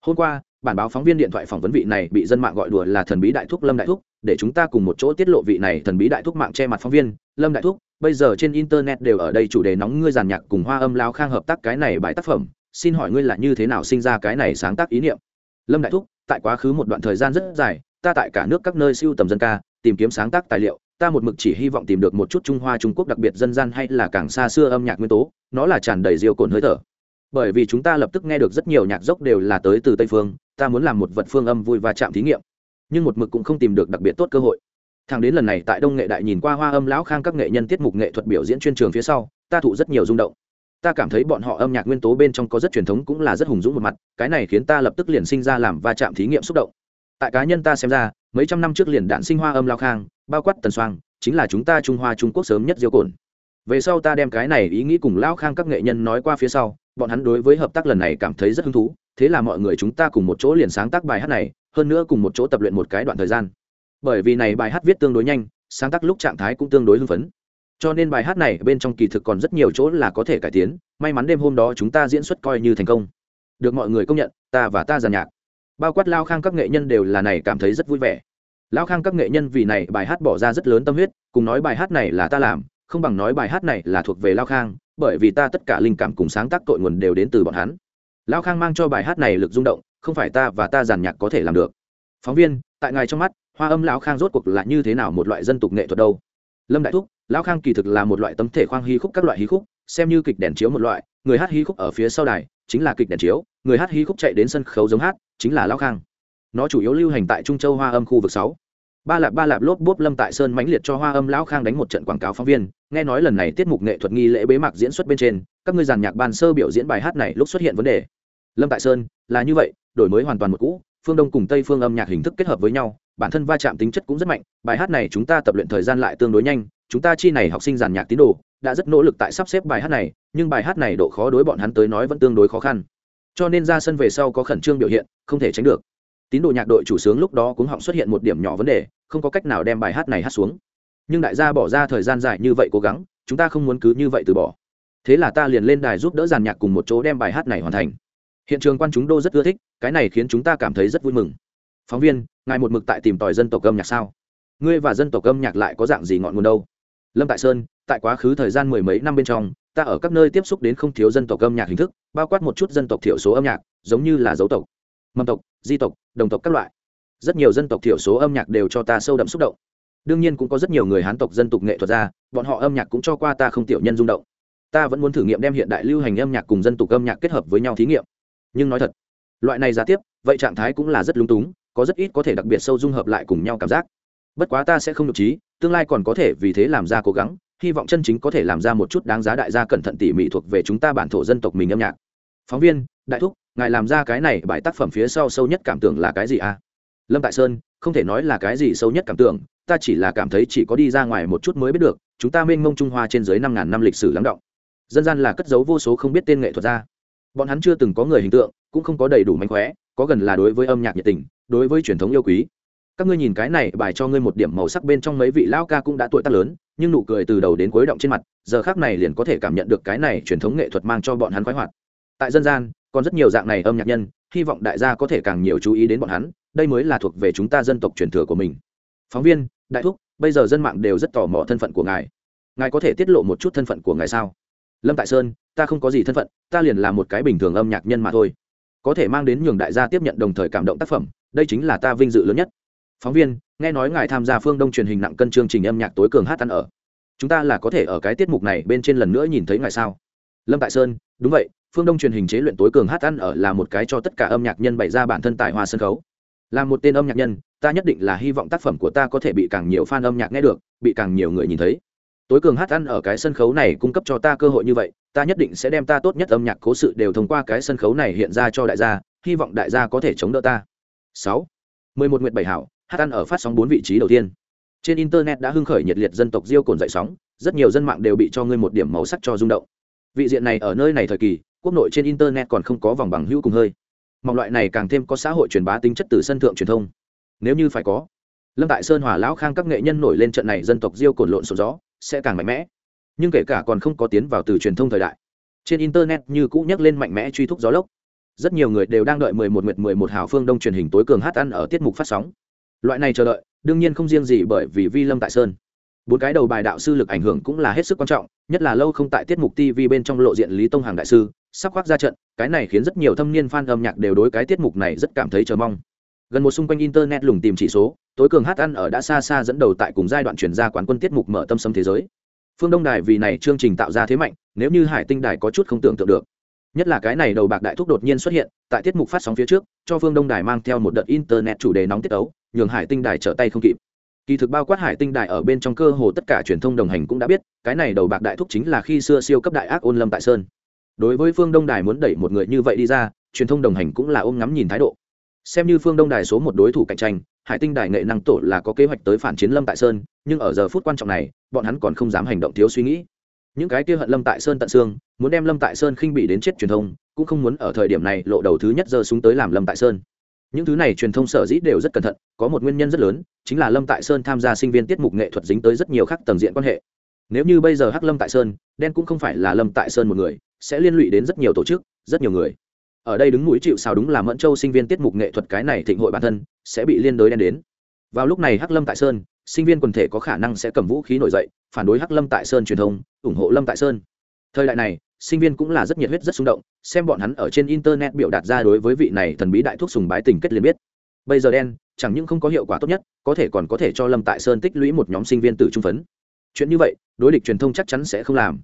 Hôm qua, bản báo phóng viên điện thoại phỏng vấn vị này bị dân mạng gọi đùa là thần bí đại thúc lâm đại thúc để chúng ta cùng một chỗ tiết lộ vị này thần bí đại thúc mạng che mặt phóng viên. Lâm đại thúc, bây giờ trên internet đều ở đây chủ đề nóng ngươi giàn nhạc cùng hoa âm lao khang hợp tác cái này bài tác phẩm. Xin hỏi ngươi là như thế nào sinh ra cái này sáng tác ý niệm? Lâm đại thúc, tại quá khứ một đoạn thời gian rất dài, ta tại cả nước các nơi siêu tầm dân ca, tìm kiếm sáng tác tài liệu. Ta một mực chỉ hy vọng tìm được một chút trung hoa, trung quốc đặc biệt dân gian hay là càng xa xưa âm nhạc nguyên tố. Nó là tràn đầy diều cồn hơi thở. Bởi vì chúng ta lập tức nghe được rất nhiều nhạc dốc đều là tới từ tây phương. Ta muốn làm một vật phương âm vui và chạm thí nghiệm nhưng một mực cũng không tìm được đặc biệt tốt cơ hội. Thằng đến lần này tại đông nghệ đại nhìn qua hoa âm lão khang các nghệ nhân tiết mục nghệ thuật biểu diễn chuyên trường phía sau ta thụ rất nhiều rung động. Ta cảm thấy bọn họ âm nhạc nguyên tố bên trong có rất truyền thống cũng là rất hùng dũng một mặt cái này khiến ta lập tức liền sinh ra làm va chạm thí nghiệm xúc động. Tại cá nhân ta xem ra mấy trăm năm trước liền đạn sinh hoa âm lao khang bao quát tần xoang, chính là chúng ta trung hoa trung quốc sớm nhất diêu cồn. Về sau ta đem cái này ý nghĩ cùng lao khang các nghệ nhân nói qua phía sau bọn hắn đối với hợp tác lần này cảm thấy rất hứng thú thế là mọi người chúng ta cùng một chỗ liền sáng tác bài hát này hơn nữa cùng một chỗ tập luyện một cái đoạn thời gian. Bởi vì này bài hát viết tương đối nhanh, sáng tác lúc trạng thái cũng tương đối hưng phấn. Cho nên bài hát này bên trong kỳ thực còn rất nhiều chỗ là có thể cải tiến, may mắn đêm hôm đó chúng ta diễn xuất coi như thành công. Được mọi người công nhận, ta và ta giàn nhạc. Bao quát lao khang các nghệ nhân đều là này cảm thấy rất vui vẻ. Lao khang các nghệ nhân vì này bài hát bỏ ra rất lớn tâm huyết, cùng nói bài hát này là ta làm, không bằng nói bài hát này là thuộc về lao khang, bởi vì ta tất cả linh cảm cùng sáng tác tội nguồn đều đến từ bọn hắn. Lao khang mang cho bài hát này lực rung động không phải ta và ta giàn nhạc có thể làm được. Phóng viên, tại ngài trong mắt, hoa âm lão khang rốt cuộc là như thế nào một loại dân tục nghệ thuật đâu? Lâm đại thúc, lão khang kỳ thực là một loại tấm thể khoang hí khúc các loại hí khúc, xem như kịch đèn chiếu một loại, người hát hí khúc ở phía sau đài chính là kịch đèn chiếu, người hát hí khúc chạy đến sân khấu giống hát chính là lão khang. Nó chủ yếu lưu hành tại trung châu hoa âm khu vực sáu. Ba lạp ba lạp lốp bốp lâm tại sơn mãnh liệt cho hoa âm lão khang đánh một trận quảng cáo phóng viên, nghe nói lần này tiết mục nghệ thuật nghi lễ bế mạc diễn xuất bên trên, các ngươi giàn nhạc ban sơ biểu diễn bài hát này lúc xuất hiện vấn đề. Lâm tại sơn, là như vậy đổi mới hoàn toàn một cũ, phương đông cùng tây phương âm nhạc hình thức kết hợp với nhau, bản thân va chạm tính chất cũng rất mạnh, bài hát này chúng ta tập luyện thời gian lại tương đối nhanh, chúng ta chi này học sinh giàn nhạc tín đồ, đã rất nỗ lực tại sắp xếp bài hát này, nhưng bài hát này độ khó đối bọn hắn tới nói vẫn tương đối khó khăn. Cho nên ra sân về sau có khẩn trương biểu hiện, không thể tránh được. Tín đồ nhạc đội chủ sướng lúc đó cũng họng xuất hiện một điểm nhỏ vấn đề, không có cách nào đem bài hát này hát xuống. Nhưng đại gia bỏ ra thời gian dài như vậy cố gắng, chúng ta không muốn cứ như vậy từ bỏ. Thế là ta liền lên đài giúp đỡ giàn nhạc cùng một chỗ đem bài hát này hoàn thành hiện trường quan chúng đô rất ưa thích, cái này khiến chúng ta cảm thấy rất vui mừng. Phóng viên, ngài một mực tại tìm tòi dân tộc âm nhạc sao? Ngươi và dân tộc âm nhạc lại có dạng gì ngọn nguồn đâu? Lâm tại sơn, tại quá khứ thời gian mười mấy năm bên trong, ta ở các nơi tiếp xúc đến không thiếu dân tộc âm nhạc hình thức, bao quát một chút dân tộc thiểu số âm nhạc, giống như là dấu tộc, mầm tộc, di tộc, đồng tộc các loại. Rất nhiều dân tộc thiểu số âm nhạc đều cho ta sâu đậm xúc động. Đương nhiên cũng có rất nhiều người hán tộc dân tộc nghệ thuật ra, bọn họ âm nhạc cũng cho qua ta không tiểu nhân rung động. Ta vẫn muốn thử nghiệm đem hiện đại lưu hành âm nhạc cùng dân tộc âm nhạc kết hợp với nhau thí nghiệm nhưng nói thật, loại này giá tiếp, vậy trạng thái cũng là rất lung túng, có rất ít có thể đặc biệt sâu dung hợp lại cùng nhau cảm giác. Bất quá ta sẽ không nhục trí, tương lai còn có thể vì thế làm ra cố gắng, hy vọng chân chính có thể làm ra một chút đáng giá đại gia cẩn thận tỉ mỉ thuộc về chúng ta bản thổ dân tộc mình âm nhạc. Phóng viên, đại thúc, ngài làm ra cái này bài tác phẩm phía sau sâu nhất cảm tưởng là cái gì à? Lâm tại sơn, không thể nói là cái gì sâu nhất cảm tưởng, ta chỉ là cảm thấy chỉ có đi ra ngoài một chút mới biết được, chúng ta mênh mông trung hoa trên dưới năm ngàn năm lịch sử lắng động. Dân gian là cất giấu vô số không biết tên nghệ thuật ra bọn hắn chưa từng có người hình tượng, cũng không có đầy đủ mánh khóe, có gần là đối với âm nhạc nhiệt tình, đối với truyền thống yêu quý. Các ngươi nhìn cái này, bài cho ngươi một điểm màu sắc bên trong mấy vị lão ca cũng đã tuổi tác lớn, nhưng nụ cười từ đầu đến cuối động trên mặt, giờ khác này liền có thể cảm nhận được cái này truyền thống nghệ thuật mang cho bọn hắn khoái hoạt. Tại dân gian, còn rất nhiều dạng này âm nhạc nhân, hy vọng đại gia có thể càng nhiều chú ý đến bọn hắn, đây mới là thuộc về chúng ta dân tộc truyền thừa của mình. Phóng viên, đại thúc, bây giờ dân mạng đều rất tò mò thân phận của ngài. Ngài có thể tiết lộ một chút thân phận của ngài sao? Lâm tại sơn, ta không có gì thân phận, ta liền là một cái bình thường âm nhạc nhân mà thôi. Có thể mang đến nhường đại gia tiếp nhận đồng thời cảm động tác phẩm, đây chính là ta vinh dự lớn nhất. Phóng viên, nghe nói ngài tham gia phương đông truyền hình nặng cân chương trình âm nhạc tối cường hát ăn ở. Chúng ta là có thể ở cái tiết mục này bên trên lần nữa nhìn thấy ngài sao? Lâm tại sơn, đúng vậy, phương đông truyền hình chế luyện tối cường hát ăn ở là một cái cho tất cả âm nhạc nhân bày ra bản thân tài hoa sân khấu. Là một tên âm nhạc nhân, ta nhất định là hy vọng tác phẩm của ta có thể bị càng nhiều fan âm nhạc nghe được, bị càng nhiều người nhìn thấy tối cường hát ăn ở cái sân khấu này cung cấp cho ta cơ hội như vậy, ta nhất định sẽ đem ta tốt nhất âm nhạc cố sự đều thông qua cái sân khấu này hiện ra cho đại gia, hy vọng đại gia có thể chống đỡ ta. Sáu. mười một nguyệt bảy hảo, hát ăn ở phát sóng bốn vị trí đầu tiên. Trên internet đã hưng khởi nhiệt liệt dân tộc diêu cồn dậy sóng, rất nhiều dân mạng đều bị cho ngươi một điểm màu sắc cho rung động. Vị diện này ở nơi này thời kỳ, quốc nội trên internet còn không có vòng bằng hữu cùng hơi. Mong loại này càng thêm có xã hội truyền bá tính chất từ sân thượng truyền thông. Nếu như phải có, lâm tại sơn hòa lão khang các nghệ nhân nổi lên trận này dân tộc diêu cồn lộn sổ gió sẽ càng mạnh mẽ. Nhưng kể cả còn không có tiến vào từ truyền thông thời đại, trên internet như cũ nhắc lên mạnh mẽ truy thúc gió lốc. Rất nhiều người đều đang đợi 11 nguyệt 11 hào phương đông truyền hình tối cường hát ăn ở tiết mục phát sóng. Loại này chờ đợi, đương nhiên không riêng gì bởi vì vi lâm tại sơn. Bốn cái đầu bài đạo sư lực ảnh hưởng cũng là hết sức quan trọng, nhất là lâu không tại tiết mục tv bên trong lộ diện lý tông hàng đại sư, sắp khoác ra trận, cái này khiến rất nhiều thâm niên fan âm nhạc đều đối cái tiết mục này rất cảm thấy chờ mong. Gần một xung quanh internet lùng tìm chỉ số tối cường hát ăn ở đã xa xa dẫn đầu tại cùng giai đoạn chuyển ra quán quân tiết mục mở tâm sâm thế giới. Phương đông đài vì này chương trình tạo ra thế mạnh, nếu như hải tinh đài có chút không tưởng tượng được. Nhất là cái này đầu bạc đại thúc đột nhiên xuất hiện, tại tiết mục phát sóng phía trước, cho phương đông đài mang theo một đợt internet chủ đề nóng tiết ấu nhường hải tinh đài trở tay không kịp. Kỳ thực bao quát hải tinh đài ở bên trong cơ hồ tất cả truyền thông đồng hành cũng đã biết, cái này đầu bạc đại thúc chính là khi xưa siêu cấp đại ác ôn lâm tại sơn. Đối với phương đông đài muốn đẩy một người như vậy đi ra, truyền thông đồng hành cũng là ôm ngắm nhìn thái độ xem như phương đông đài số một đối thủ cạnh tranh, hải tinh đài nghệ năng tổ là có kế hoạch tới phản chiến lâm tại sơn, nhưng ở giờ phút quan trọng này, bọn hắn còn không dám hành động thiếu suy nghĩ. Những cái kia hận lâm tại sơn tận xương, muốn đem lâm tại sơn khinh bị đến chết truyền thông, cũng không muốn ở thời điểm này lộ đầu thứ nhất giờ xuống tới làm lâm tại sơn. Những thứ này truyền thông sở dĩ đều rất cẩn thận, có một nguyên nhân rất lớn, chính là lâm tại sơn tham gia sinh viên tiết mục nghệ thuật dính tới rất nhiều khác tầng diện quan hệ. Nếu như bây giờ hắc lâm tại sơn, đen cũng không phải là lâm tại sơn một người, sẽ liên lụy đến rất nhiều tổ chức, rất nhiều người ở đây đứng mũi chịu sao đúng là mẫn châu sinh viên tiết mục nghệ thuật cái này thịnh hội bản thân, sẽ bị liên đối đen đến. Vào lúc này hắc lâm tại sơn, sinh viên quần thể có khả năng sẽ cầm vũ khí nổi dậy, phản đối hắc lâm tại sơn truyền thông, ủng hộ lâm tại sơn. Thời đại này, sinh viên cũng là rất nhiệt huyết, rất xung động, xem bọn hắn ở trên internet biểu đạt ra đối với vị này thần bí đại thuốc sùng bái tình kết liền biết. Bây giờ đen, chẳng những không có hiệu quả tốt nhất, có thể còn có thể cho lâm tại sơn tích lũy một nhóm sinh viên từ trung phấn. Chuyện như vậy, đối địch truyền thông chắc chắn sẽ không làm.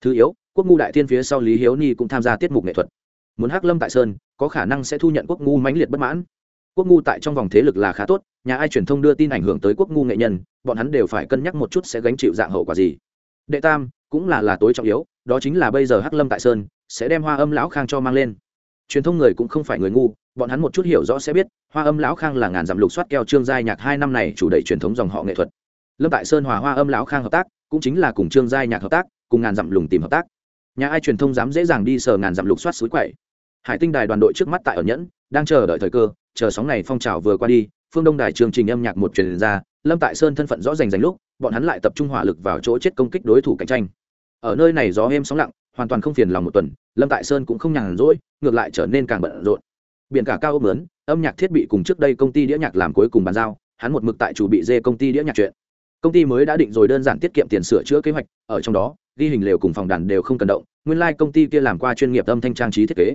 Thứ yếu, quốc ngu đại thiên phía sau lý hiếu ni cũng tham gia tiết mục nghệ thuật muốn hắc lâm tại sơn, có khả năng sẽ thu nhận quốc ngu mãnh liệt bất mãn. Quốc ngu tại trong vòng thế lực là khá tốt, nhà ai truyền thông đưa tin ảnh hưởng tới quốc ngu nghệ nhân, bọn hắn đều phải cân nhắc một chút sẽ gánh chịu dạng hậu quả gì. Đệ tam, cũng là là tối trọng yếu, đó chính là bây giờ hắc lâm tại sơn, sẽ đem hoa âm lão khang cho mang lên. Truyền thông người cũng không phải người ngu, bọn hắn một chút hiểu rõ sẽ biết, hoa âm lão khang là ngàn dặm lục soát keo trương giai nhạc hai năm này chủ đẩy truyền thống dòng họ nghệ thuật. Lâm tại sơn hòa hoa âm lão khang hợp tác, cũng chính là cùng trương giai nhạc hợp tác, cùng ngàn dặm lùng tìm hợp tác nhà ai truyền thông dám dễ dàng đi sờ ngàn dặm lục soát suối quậy. Hải tinh đài đoàn đội trước mắt tại ở nhẫn, đang chờ đợi thời cơ, chờ sóng này phong trào vừa qua đi, phương đông đài chương trình âm nhạc một truyền ra, lâm tại sơn thân phận rõ rành rành lúc, bọn hắn lại tập trung hỏa lực vào chỗ chết công kích đối thủ cạnh tranh. Ở nơi này gió êm sóng lặng, hoàn toàn không phiền lòng một tuần, lâm tại sơn cũng không nhàn rỗi, ngược lại trở nên càng bận rộn. Biển cả cao ốc lớn, âm nhạc thiết bị cùng trước đây công ty đĩa nhạc làm cuối cùng bàn giao, hắn một mực tại chủ bị dê công ty đĩa nhạc chuyện. Công ty mới đã định rồi đơn giản tiết kiệm tiền sửa chữa kế hoạch, ở trong đó ghi hình lều cùng phòng đàn đều không cần động, nguyên lai、like、công ty kia làm qua chuyên nghiệp âm thanh trang trí thiết kế.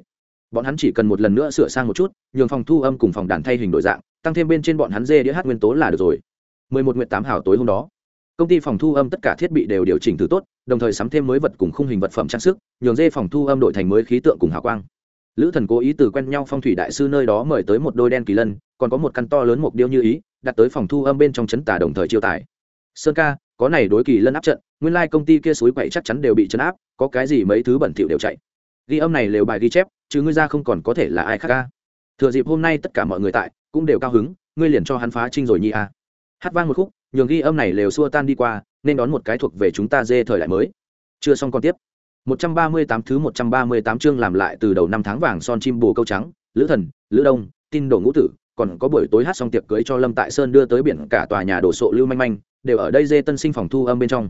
Bọn hắn chỉ cần một lần nữa sửa sang một chút, nhường phòng thu âm cùng phòng đàn thay hình đổi dạng, tăng thêm bên trên bọn hắn dê đĩa hát nguyên tố là được rồi. Mười một nguyện tám hảo tối hôm đó, công ty phòng thu âm tất cả thiết bị đều điều chỉnh từ tốt, đồng thời sắm thêm mới vật cùng khung hình vật phẩm trang sức, nhường dê phòng thu âm đổi thành mới khí tượng cùng hào quang. Lữ thần cố ý từ quen nhau phong thủy đại sư nơi đó mời tới một đôi đen kỳ lân, còn có một căn to lớn mục điêu như ý, đặt tới phòng thu âm bên trong chấn tà đồng thời chiêu tài sơn ca, có này đối kỳ lân áp trận nguyên lai、like、công ty kia suối quậy chắc chắn đều bị chấn áp, có cái gì mấy thứ bẩn thỉu đều chạy. Ghi âm này lều bài ghi chép, chứ ngươi ra không còn có thể là ai khác ca. Thừa dịp hôm nay tất cả mọi người tại, cũng đều cao hứng, ngươi liền cho hắn phá trinh rồi nhi a. Hát vang một khúc, nhường ghi âm này lều xua tan đi qua, nên đón một cái thuộc về chúng ta dê thời đại mới. Chưa xong còn tiếp. 138 thứ 138 chương làm lại từ đầu năm tháng vàng son chim bồ câu trắng, lữ thần, lữ đông, tin đồ ngũ tử, còn có buổi tối hát xong tiệc cưới cho lâm tại sơn đưa tới biển cả tòa nhà đổ sộ lưu manh manh, đều ở đây dê tân sinh phòng thu âm bên trong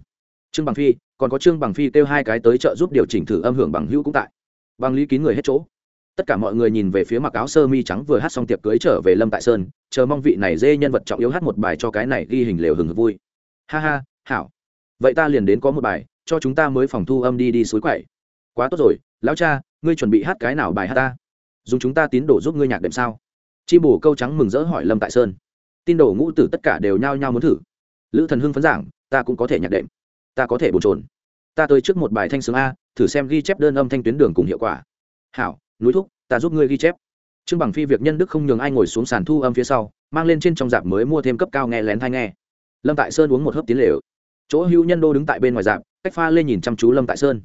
trương bằng phi, còn có trương bằng phi kêu hai cái tới trợ giúp điều chỉnh thử âm hưởng bằng hữu cũng tại. Bằng lý kín người hết chỗ. Tất cả mọi người nhìn về phía mặc áo sơ mi trắng vừa hát xong tiệc cưới trở về lâm tại sơn, chờ mong vị này dê nhân vật trọng yếu hát một bài cho cái này ghi hình lều hừng vui. Ha ha, hảo. Vậy ta liền đến có một bài, cho chúng ta mới phòng thu âm đi đi suối quậy quá tốt rồi, lão cha, ngươi chuẩn bị hát cái nào bài hát ta? Dùng chúng ta tín đồ giúp ngươi nhạc đệm sao? Chi bổ câu trắng mừng rỡ hỏi lâm tại sơn. Tin đồ ngũ tử tất cả đều nhao nhao muốn thử. Lữ thần hưng phấn giảng, ta cũng có thể nhạc đệm ta có thể bồn trồn. Ta tới trước một bài thanh sướng a, thử xem ghi chép đơn âm thanh tuyến đường cùng hiệu quả. Hảo, núi thúc, ta giúp ngươi ghi chép. Trương bằng phi việc nhân đức không nhường ai ngồi xuống sàn thu âm phía sau, mang lên trên trong dạp mới mua thêm cấp cao nghe lén thai nghe. Lâm tại sơn uống một hớp tiến lều. Chỗ hữu nhân đô đứng tại bên ngoài dạp, cách pha lên nhìn chăm chú lâm tại sơn.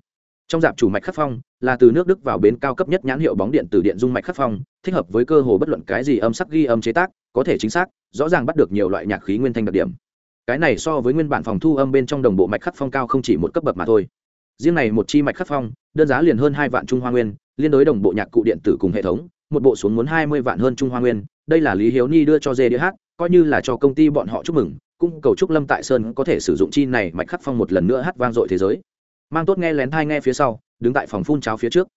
Trong dạp chủ mạch khắc phong, là từ nước đức vào bến cao cấp nhất nhãn hiệu bóng điện từ điện dung mạch khắc phong, thích hợp với cơ hồ bất luận cái gì âm sắc ghi âm chế tác, có thể chính xác, rõ ràng bắt được nhiều loại nhạc khí nguyên thanh đặc điểm cái này so với nguyên bản phòng thu âm bên trong đồng bộ mạch khắc phong cao không chỉ một cấp bậc mà thôi. Riêng này một chi mạch khắc phong, đơn giá liền hơn hai vạn trung hoa nguyên, liên đối đồng bộ nhạc cụ điện tử cùng hệ thống, một bộ xuống muốn hai mươi vạn hơn trung hoa nguyên. Đây là lý hiếu ni đưa cho dê đĩa hát coi như là cho công ty bọn họ chúc mừng, cũng cầu chúc lâm tại sơn có thể sử dụng chi này mạch khắc phong một lần nữa hát vang dội thế giới. Mang tốt nghe lén thai nghe phía sau, đứng tại phòng phun cháo phía trước.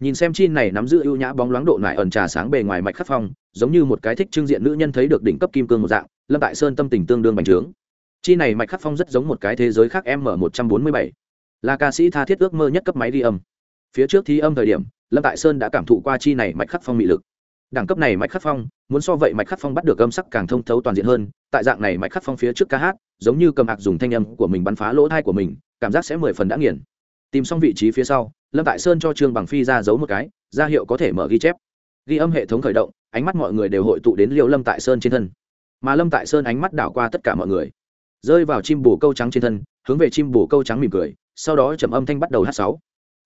Nhìn xem chi này nắm giữ ưu nhã bóng loáng độ nải ẩn trà sáng bề ngoài mạch khắc phong, giống như một cái thích trưng diện nữ nhân thấy được đỉnh cấp kim cương một dạng, lâm tại sơn tâm tình tương đương bành trướng chi này mạch khắc phong rất giống một cái thế giới khác m một trăm bốn mươi bảy. Là ca sĩ tha thiết ước mơ nhất cấp máy ghi âm. Phía trước thi âm thời điểm, lâm tại sơn đã cảm thụ qua chi này mạch khắc phong mị lực. Đẳng cấp này mạch khắc phong, muốn so vậy mạch khắc phong bắt được âm sắc càng thông thấu toàn diện hơn, tại dạng này mạch khắc phong phía trước ca hát, giống như cầm hạc dùng thanh âm của mình bắn phá lỗ thai của mình, cảm giác sẽ mười phần đã nghiền. Tìm xong vị trí phía sau, lâm tại sơn cho trương bằng phi ra giấu một cái, ra hiệu có thể mở ghi chép. Ghi âm hệ thống khởi động, ánh mắt mọi người đều hội tụ đến liều lâm tại sơn trên thân. Mà lâm tại sơn ánh mắt đảo qua tất cả mọi người rơi vào chim bồ câu trắng trên thân, hướng về chim bồ câu trắng mỉm cười, sau đó trầm âm thanh bắt đầu hát sáu.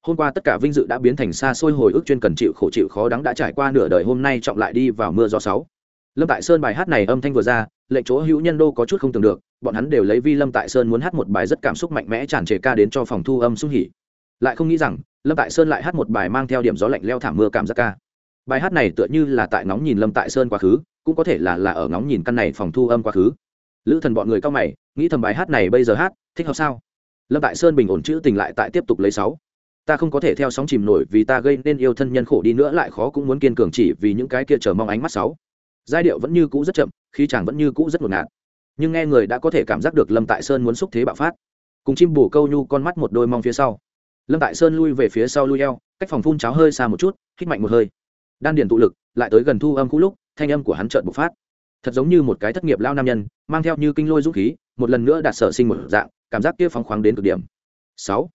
Hôm qua tất cả vinh dự đã biến thành xa xôi hồi ức chuyên cần chịu khổ chịu khó đắng đã trải qua nửa đời, hôm nay trọng lại đi vào mưa gió sáu. Lâm tại sơn bài hát này âm thanh vừa ra, lệnh chỗ hữu nhân đô có chút không tưởng được, bọn hắn đều lấy vi lâm tại sơn muốn hát một bài rất cảm xúc mạnh mẽ tràn trề ca đến cho phòng thu âm sung hỉ. Lại không nghĩ rằng, lâm tại sơn lại hát một bài mang theo điểm gió lạnh leo thảm mưa cảm giác ca. Bài hát này tựa như là tại ngóng nhìn lâm tại sơn quá khứ, cũng có thể là là ở ngóng nhìn căn này phòng thu âm quá khứ lữ thần bọn người cao mày, nghĩ thầm bài hát này bây giờ hát, thích hợp sao? Lâm tại sơn bình ổn chữ tình lại tại tiếp tục lấy sáu. Ta không có thể theo sóng chìm nổi vì ta gây nên yêu thân nhân khổ đi nữa, lại khó cũng muốn kiên cường chỉ vì những cái kia chờ mong ánh mắt sáu. Giai điệu vẫn như cũ rất chậm, khí chàng vẫn như cũ rất ngột ngạt. Nhưng nghe người đã có thể cảm giác được lâm tại sơn muốn xúc thế bạo phát. Cùng chim bù câu nhu con mắt một đôi mong phía sau. Lâm tại sơn lui về phía sau lui eo, cách phòng phun cháo hơi xa một chút, hít mạnh một hơi. Đan điền tụ lực, lại tới gần thu âm khu lúc, thanh âm của hắn trợn bộc phát thật giống như một cái thất nghiệp lao nam nhân, mang theo như kinh lôi dũng khí, một lần nữa đạt sở sinh một dạng, cảm giác kia phóng khoáng đến cực điểm. Sáu,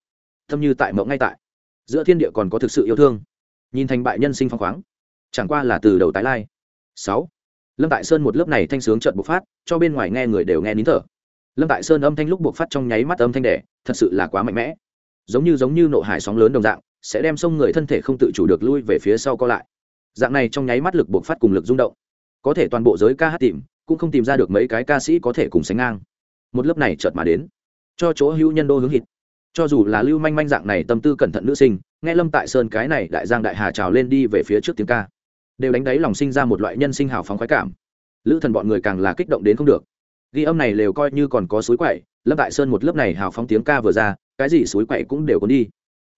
thâm như tại mộng ngay tại. Giữa thiên địa còn có thực sự yêu thương. Nhìn thành bại nhân sinh phóng khoáng. Chẳng qua là từ đầu tái lai. Sáu, lâm tại sơn một lớp này thanh sướng trận bộc phát, cho bên ngoài nghe người đều nghe nín thở. Lâm tại sơn âm thanh lúc bộc phát trong nháy mắt âm thanh đẻ, thật sự là quá mạnh mẽ. Giống như giống như nộ hải sóng lớn đồng dạng, sẽ đem sông người thân thể không tự chủ được lui về phía sau co lại. Dạng này trong nháy mắt lực bộc phát cùng lực rung động có thể toàn bộ giới ca hát tìm, cũng không tìm ra được mấy cái ca sĩ có thể cùng sánh ngang. Một lớp này chợt mà đến. Cho chỗ hữu nhân đô hướng hít cho dù là lưu manh manh dạng này tâm tư cẩn thận nữ sinh, nghe lâm tại sơn cái này đại giang đại hà trào lên đi về phía trước tiếng ca. Đều đánh đáy lòng sinh ra một loại nhân sinh hào phóng khoái cảm. Lữ thần bọn người càng là kích động đến không được. Ghi âm này lều coi như còn có suối quậy, lâm tại sơn một lớp này hào phóng tiếng ca vừa ra, cái gì suối quậy cũng đều có đi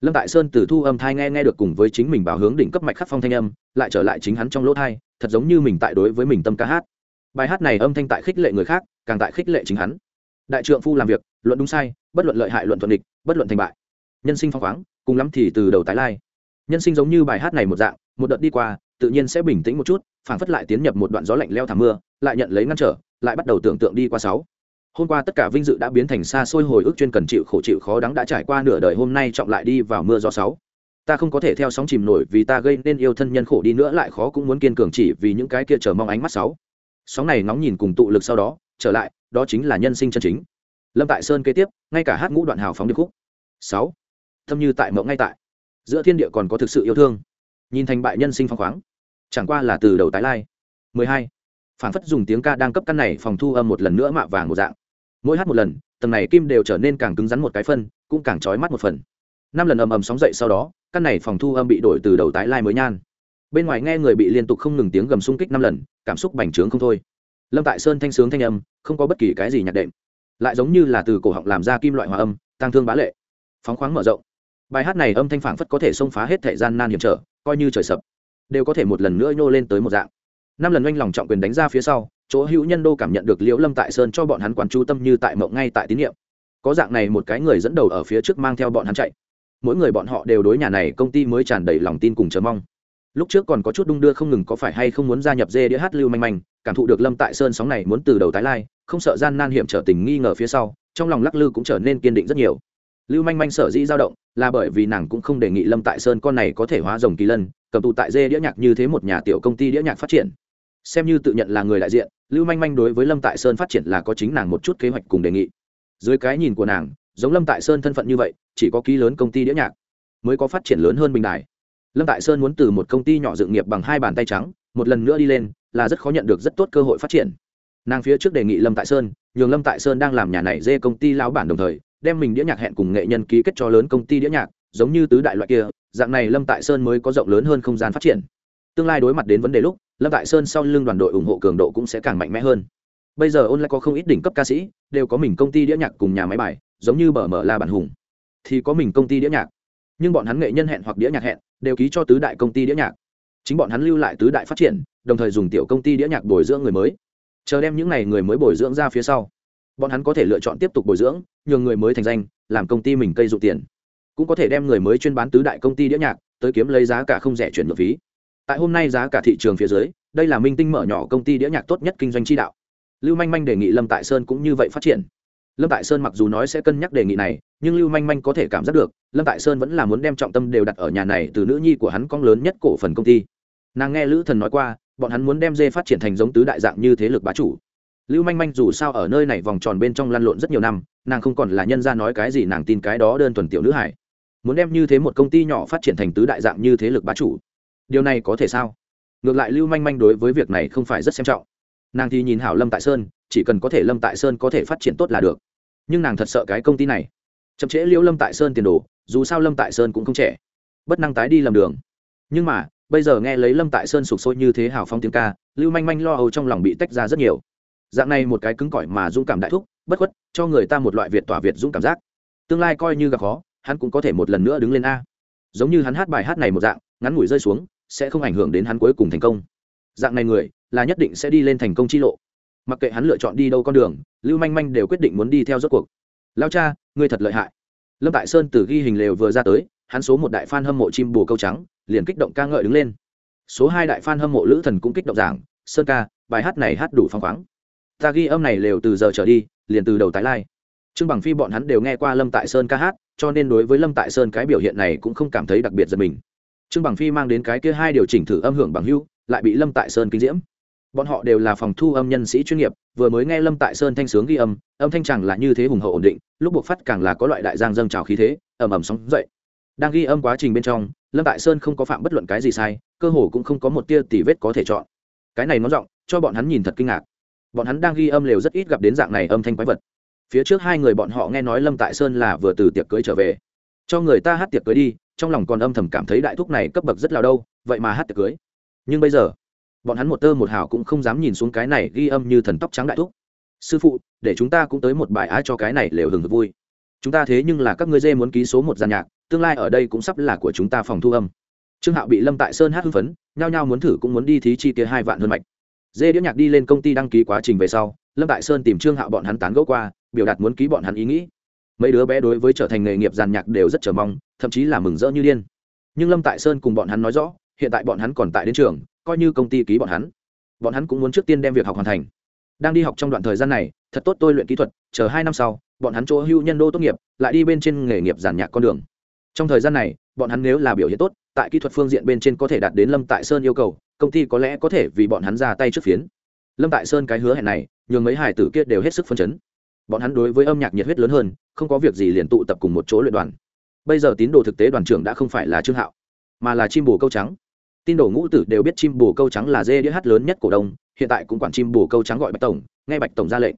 lâm tại sơn từ thu âm thai nghe nghe được cùng với chính mình bảo hướng đỉnh cấp mạch khắc phong thanh âm, lại trở lại chính hắn trong lỗ thai, thật giống như mình tại đối với mình tâm ca hát. Bài hát này âm thanh tại khích lệ người khác, càng tại khích lệ chính hắn. Đại trượng phu làm việc, luận đúng sai, bất luận lợi hại luận thuận địch, bất luận thành bại. Nhân sinh phong khoáng, cùng lắm thì từ đầu tái lai. Nhân sinh giống như bài hát này một dạng, một đợt đi qua, tự nhiên sẽ bình tĩnh một chút, phảng phất lại tiến nhập một đoạn gió lạnh leo thảm mưa, lại nhận lấy ngăn trở, lại bắt đầu tưởng tượng đi qua sáu hôm qua tất cả vinh dự đã biến thành xa xôi hồi ức chuyên cần chịu khổ chịu khó đắng đã trải qua nửa đời, hôm nay trọng lại đi vào mưa gió sáu. Ta không có thể theo sóng chìm nổi vì ta gây nên yêu thân nhân khổ đi nữa, lại khó cũng muốn kiên cường chỉ vì những cái kia chờ mong ánh mắt sáu. Sóng này nóng nhìn cùng tụ lực sau đó, trở lại, đó chính là nhân sinh chân chính. Lâm tại sơn kế tiếp, ngay cả hát ngũ đoạn hào phóng điệp khúc. Sáu. Thâm như tại mộng ngay tại. Giữa thiên địa còn có thực sự yêu thương. Nhìn thành bại nhân sinh phong khoáng. Chẳng qua là từ đầu tái lai. 12. phản phất dùng tiếng ca đang cấp căn này phòng thu âm một lần nữa mạ vàng một dạng mỗi hát một lần, tầng này kim đều trở nên càng cứng rắn một cái phân, cũng càng trói mắt một phần. Năm lần ầm ầm sóng dậy sau đó, căn này phòng thu âm bị đổi từ đầu tái lai mới nhan. Bên ngoài nghe người bị liên tục không ngừng tiếng gầm xung kích năm lần, cảm xúc bành trướng không thôi. Lâm tại sơn thanh sướng thanh âm, không có bất kỳ cái gì nhạc đệm. Lại giống như là từ cổ họng làm ra kim loại hòa âm, tăng thương bá lệ. Phóng khoáng mở rộng. Bài hát này âm thanh phảng phất có thể xông phá hết thời gian nan hiểm trở, coi như trời sập. Đều có thể một lần nữa nhô lên tới một dạng. Năm lần oanh lòng trọng quyền đánh ra phía sau chỗ hữu nhân đô cảm nhận được liễu lâm tại sơn cho bọn hắn quán chú tâm như tại mộng ngay tại tín nhiệm có dạng này một cái người dẫn đầu ở phía trước mang theo bọn hắn chạy. Mỗi người bọn họ đều đối nhà này công ty mới tràn đầy lòng tin cùng chờ mong. Lúc trước còn có chút đung đưa không ngừng có phải hay không muốn gia nhập dê đĩa hát lưu manh manh, cảm thụ được lâm tại sơn sóng này muốn từ đầu tái lai, không sợ gian nan hiểm trở tình nghi ngờ phía sau, trong lòng lắc lư cũng trở nên kiên định rất nhiều. Lưu manh manh sở dĩ dao động, là bởi vì nàng cũng không đề nghị lâm tại sơn con này có thể hóa rồng kỳ lân, cầm tụ tại dê đĩa nhạc như thế một nhà tiểu công ty đĩa nhạc phát triển xem như tự nhận là người đại diện, lưu manh manh đối với lâm tại sơn phát triển là có chính nàng một chút kế hoạch cùng đề nghị. Dưới cái nhìn của nàng, giống lâm tại sơn thân phận như vậy, chỉ có ký lớn công ty đĩa nhạc mới có phát triển lớn hơn bình đài. Lâm tại sơn muốn từ một công ty nhỏ dựng nghiệp bằng hai bàn tay trắng, một lần nữa đi lên, là rất khó nhận được rất tốt cơ hội phát triển. Nàng phía trước đề nghị lâm tại sơn, nhường lâm tại sơn đang làm nhà này dê công ty lão bản đồng thời, đem mình đĩa nhạc hẹn cùng nghệ nhân ký kết cho lớn công ty đĩa nhạc, giống như tứ đại loại kia, dạng này lâm tại sơn mới có rộng lớn hơn không gian phát triển. Tương lai đối mặt đến vấn đề lúc lâm tại sơn sau lưng đoàn đội ủng hộ cường độ cũng sẽ càng mạnh mẽ hơn. Bây giờ online có không ít đỉnh cấp ca sĩ, đều có mình công ty đĩa nhạc cùng nhà máy bài, giống như bờ mở la bản hùng. Thì có mình công ty đĩa nhạc. Nhưng bọn hắn nghệ nhân hẹn hoặc đĩa nhạc hẹn, đều ký cho tứ đại công ty đĩa nhạc. Chính bọn hắn lưu lại tứ đại phát triển, đồng thời dùng tiểu công ty đĩa nhạc bồi dưỡng người mới. Chờ đem những n à y người mới bồi dưỡng ra phía sau, bọn hắn có thể lựa chọn tiếp tục bồi dưỡng, nhường người mới thành danh, làm công ty mình cây dụ tiền. Cũng có thể đem người mới chuyên bán tứ đại công ty đĩa nhạc, tới kiếm lấy giá cả không rẻ chuyển nhượng phí tại hôm nay giá cả thị trường phía dưới, đây là minh tinh mở nhỏ công ty đĩa nhạc tốt nhất kinh doanh chi đạo. Lưu manh manh đề nghị lâm tại sơn cũng như vậy phát triển. Lâm tại sơn mặc dù nói sẽ cân nhắc đề nghị này, nhưng lưu manh manh có thể cảm giác được, lâm tại sơn vẫn là muốn đem trọng tâm đều đặt ở nhà này từ nữ nhi của hắn con lớn nhất cổ phần công ty. Nàng nghe lữ thần nói qua, bọn hắn muốn đem dê phát triển thành giống tứ đại dạng như thế lực bá chủ. Lưu manh manh dù sao ở nơi này vòng tròn bên trong lăn lộn rất nhiều năm, nàng không còn là nhân ra nói cái gì nàng tin cái đó đơn thuần tiểu nữ hải. Muốn đem như thế một công ty nhỏ phát triển thành tứ đại dạng như thế lực bá chủ điều này có thể sao? Ngược lại lưu manh manh đối với việc này không phải rất xem trọng. Nàng thì nhìn hảo lâm tại sơn, chỉ cần có thể lâm tại sơn có thể phát triển tốt là được. Nhưng nàng thật sợ cái công ty này. Chậm trễ liễu lâm tại sơn tiền đồ, dù sao lâm tại sơn cũng không trẻ. Bất năng tái đi làm đường. Nhưng mà, bây giờ nghe lấy lâm tại sơn sụp sôi như thế hào phong tiếng ca, lưu manh manh lo âu trong lòng bị tách ra rất nhiều. Dạng này một cái cứng cỏi mà dũng cảm đại thúc, bất khuất, cho người ta một loại việt tỏa việt dũng cảm giác. Tương lai coi như gặp khó, hắn cũng có thể một lần nữa đứng lên a. Giống như hắn hát bài hát này một dạng, ngắn ngủi rơi xuống sẽ không ảnh hưởng đến hắn cuối cùng thành công. Dạng này người, là nhất định sẽ đi lên thành công chi lộ. Mặc kệ hắn lựa chọn đi đâu con đường, lưu manh manh đều quyết định muốn đi theo rốt cuộc. Lao cha, ngươi thật lợi hại. Lâm tại sơn từ ghi hình lều vừa ra tới, hắn số một đại f a n hâm mộ chim bồ câu trắng, liền kích động ca ngợi đứng lên. Số hai đại f a n hâm mộ lữ thần cũng kích động giảng, sơn ca, bài hát này hát đủ phăng khoáng. Ta ghi âm này lều từ giờ trở đi, liền từ đầu tái lai. Trương bằng phi bọn hắn đều nghe qua lâm tại sơn ca hát, cho nên đối với lâm tại sơn cái biểu hiện này cũng không cảm thấy đặc biệt giật mình trương bằng phi mang đến cái kia hai điều chỉnh thử âm hưởng bằng hưu, lại bị lâm tại sơn kinh diễm. Bọn họ đều là phòng thu âm nhân sĩ chuyên nghiệp, vừa mới nghe lâm tại sơn thanh sướng ghi âm âm thanh chẳng là như thế hùng hậu ổn định, lúc buộc phát càng là có loại đại giang dâng trào khí thế ẩm ẩm sóng dậy. Đang ghi âm quá trình bên trong, lâm tại sơn không có phạm bất luận cái gì sai, cơ hồ cũng không có một tia tỉ vết có thể chọn. Cái này nó giọng, cho bọn hắn nhìn thật kinh ngạc. Bọn hắn đang ghi âm lều rất ít gặp đến dạng này âm thanh quái vật. Phía trước hai người bọn họ nghe nói lâm tại sơn là vừa từ tiệc cưới trở về. Cho người ta hát tiệc cưới đi trong lòng còn âm thầm cảm thấy đại thúc này cấp bậc rất là đâu, vậy mà hát tiệc cưới. Nhưng bây giờ, bọn hắn một tơ một hào cũng không dám nhìn xuống cái này ghi âm như thần tóc trắng đại thúc. Sư phụ, để chúng ta cũng tới một bài á cho cái này lều hừng hực vui. Chúng ta thế nhưng là các ngươi dê muốn ký số một gian nhạc, tương lai ở đây cũng sắp là của chúng ta phòng thu âm. Trương hạo bị lâm tại sơn hát hưng phấn, nhao nhao muốn thử cũng muốn đi thí chi kia hai vạn hơn mạch. Dê đĩa nhạc đi lên công ty đăng ký quá trình về sau, lâm tại sơn tìm trương hạo bọn hắn tán gẫu qua, biểu đạt muốn ký bọn hắn ý nghĩ mấy đứa bé đối với trở thành nghề nghiệp giàn nhạc đều rất chờ mong, thậm chí là mừng rỡ như điên. Nhưng lâm tại sơn cùng bọn hắn nói rõ, hiện tại bọn hắn còn tại đến trường, coi như công ty ký bọn hắn. Bọn hắn cũng muốn trước tiên đem việc học hoàn thành. Đang đi học trong đoạn thời gian này, thật tốt tôi luyện kỹ thuật, chờ hai năm sau, bọn hắn chỗ hưu nhân đô tốt nghiệp, lại đi bên trên nghề nghiệp giàn nhạc con đường. Trong thời gian này, bọn hắn nếu là biểu hiện tốt, tại kỹ thuật phương diện bên trên có thể đạt đến lâm tại sơn yêu cầu, công ty có lẽ có thể vì bọn hắn ra tay trước phiến. Lâm tại sơn cái hứa hẹn này, nhường mấy hải tử kia đều hết sức phấn chấn. Bọn hắn đối với âm nhạc nhiệt huyết lớn hơn không có việc gì liền tụ tập cùng một chỗ luyện đoàn. Bây giờ tín đồ thực tế đoàn trưởng đã không phải là trương hạo, mà là chim bồ câu trắng. Tin đồ ngũ tử đều biết chim bồ câu trắng là dê đĩa hát lớn nhất cổ đông, hiện tại cũng quản chim bồ câu trắng gọi bạch tổng, nghe bạch tổng ra lệnh.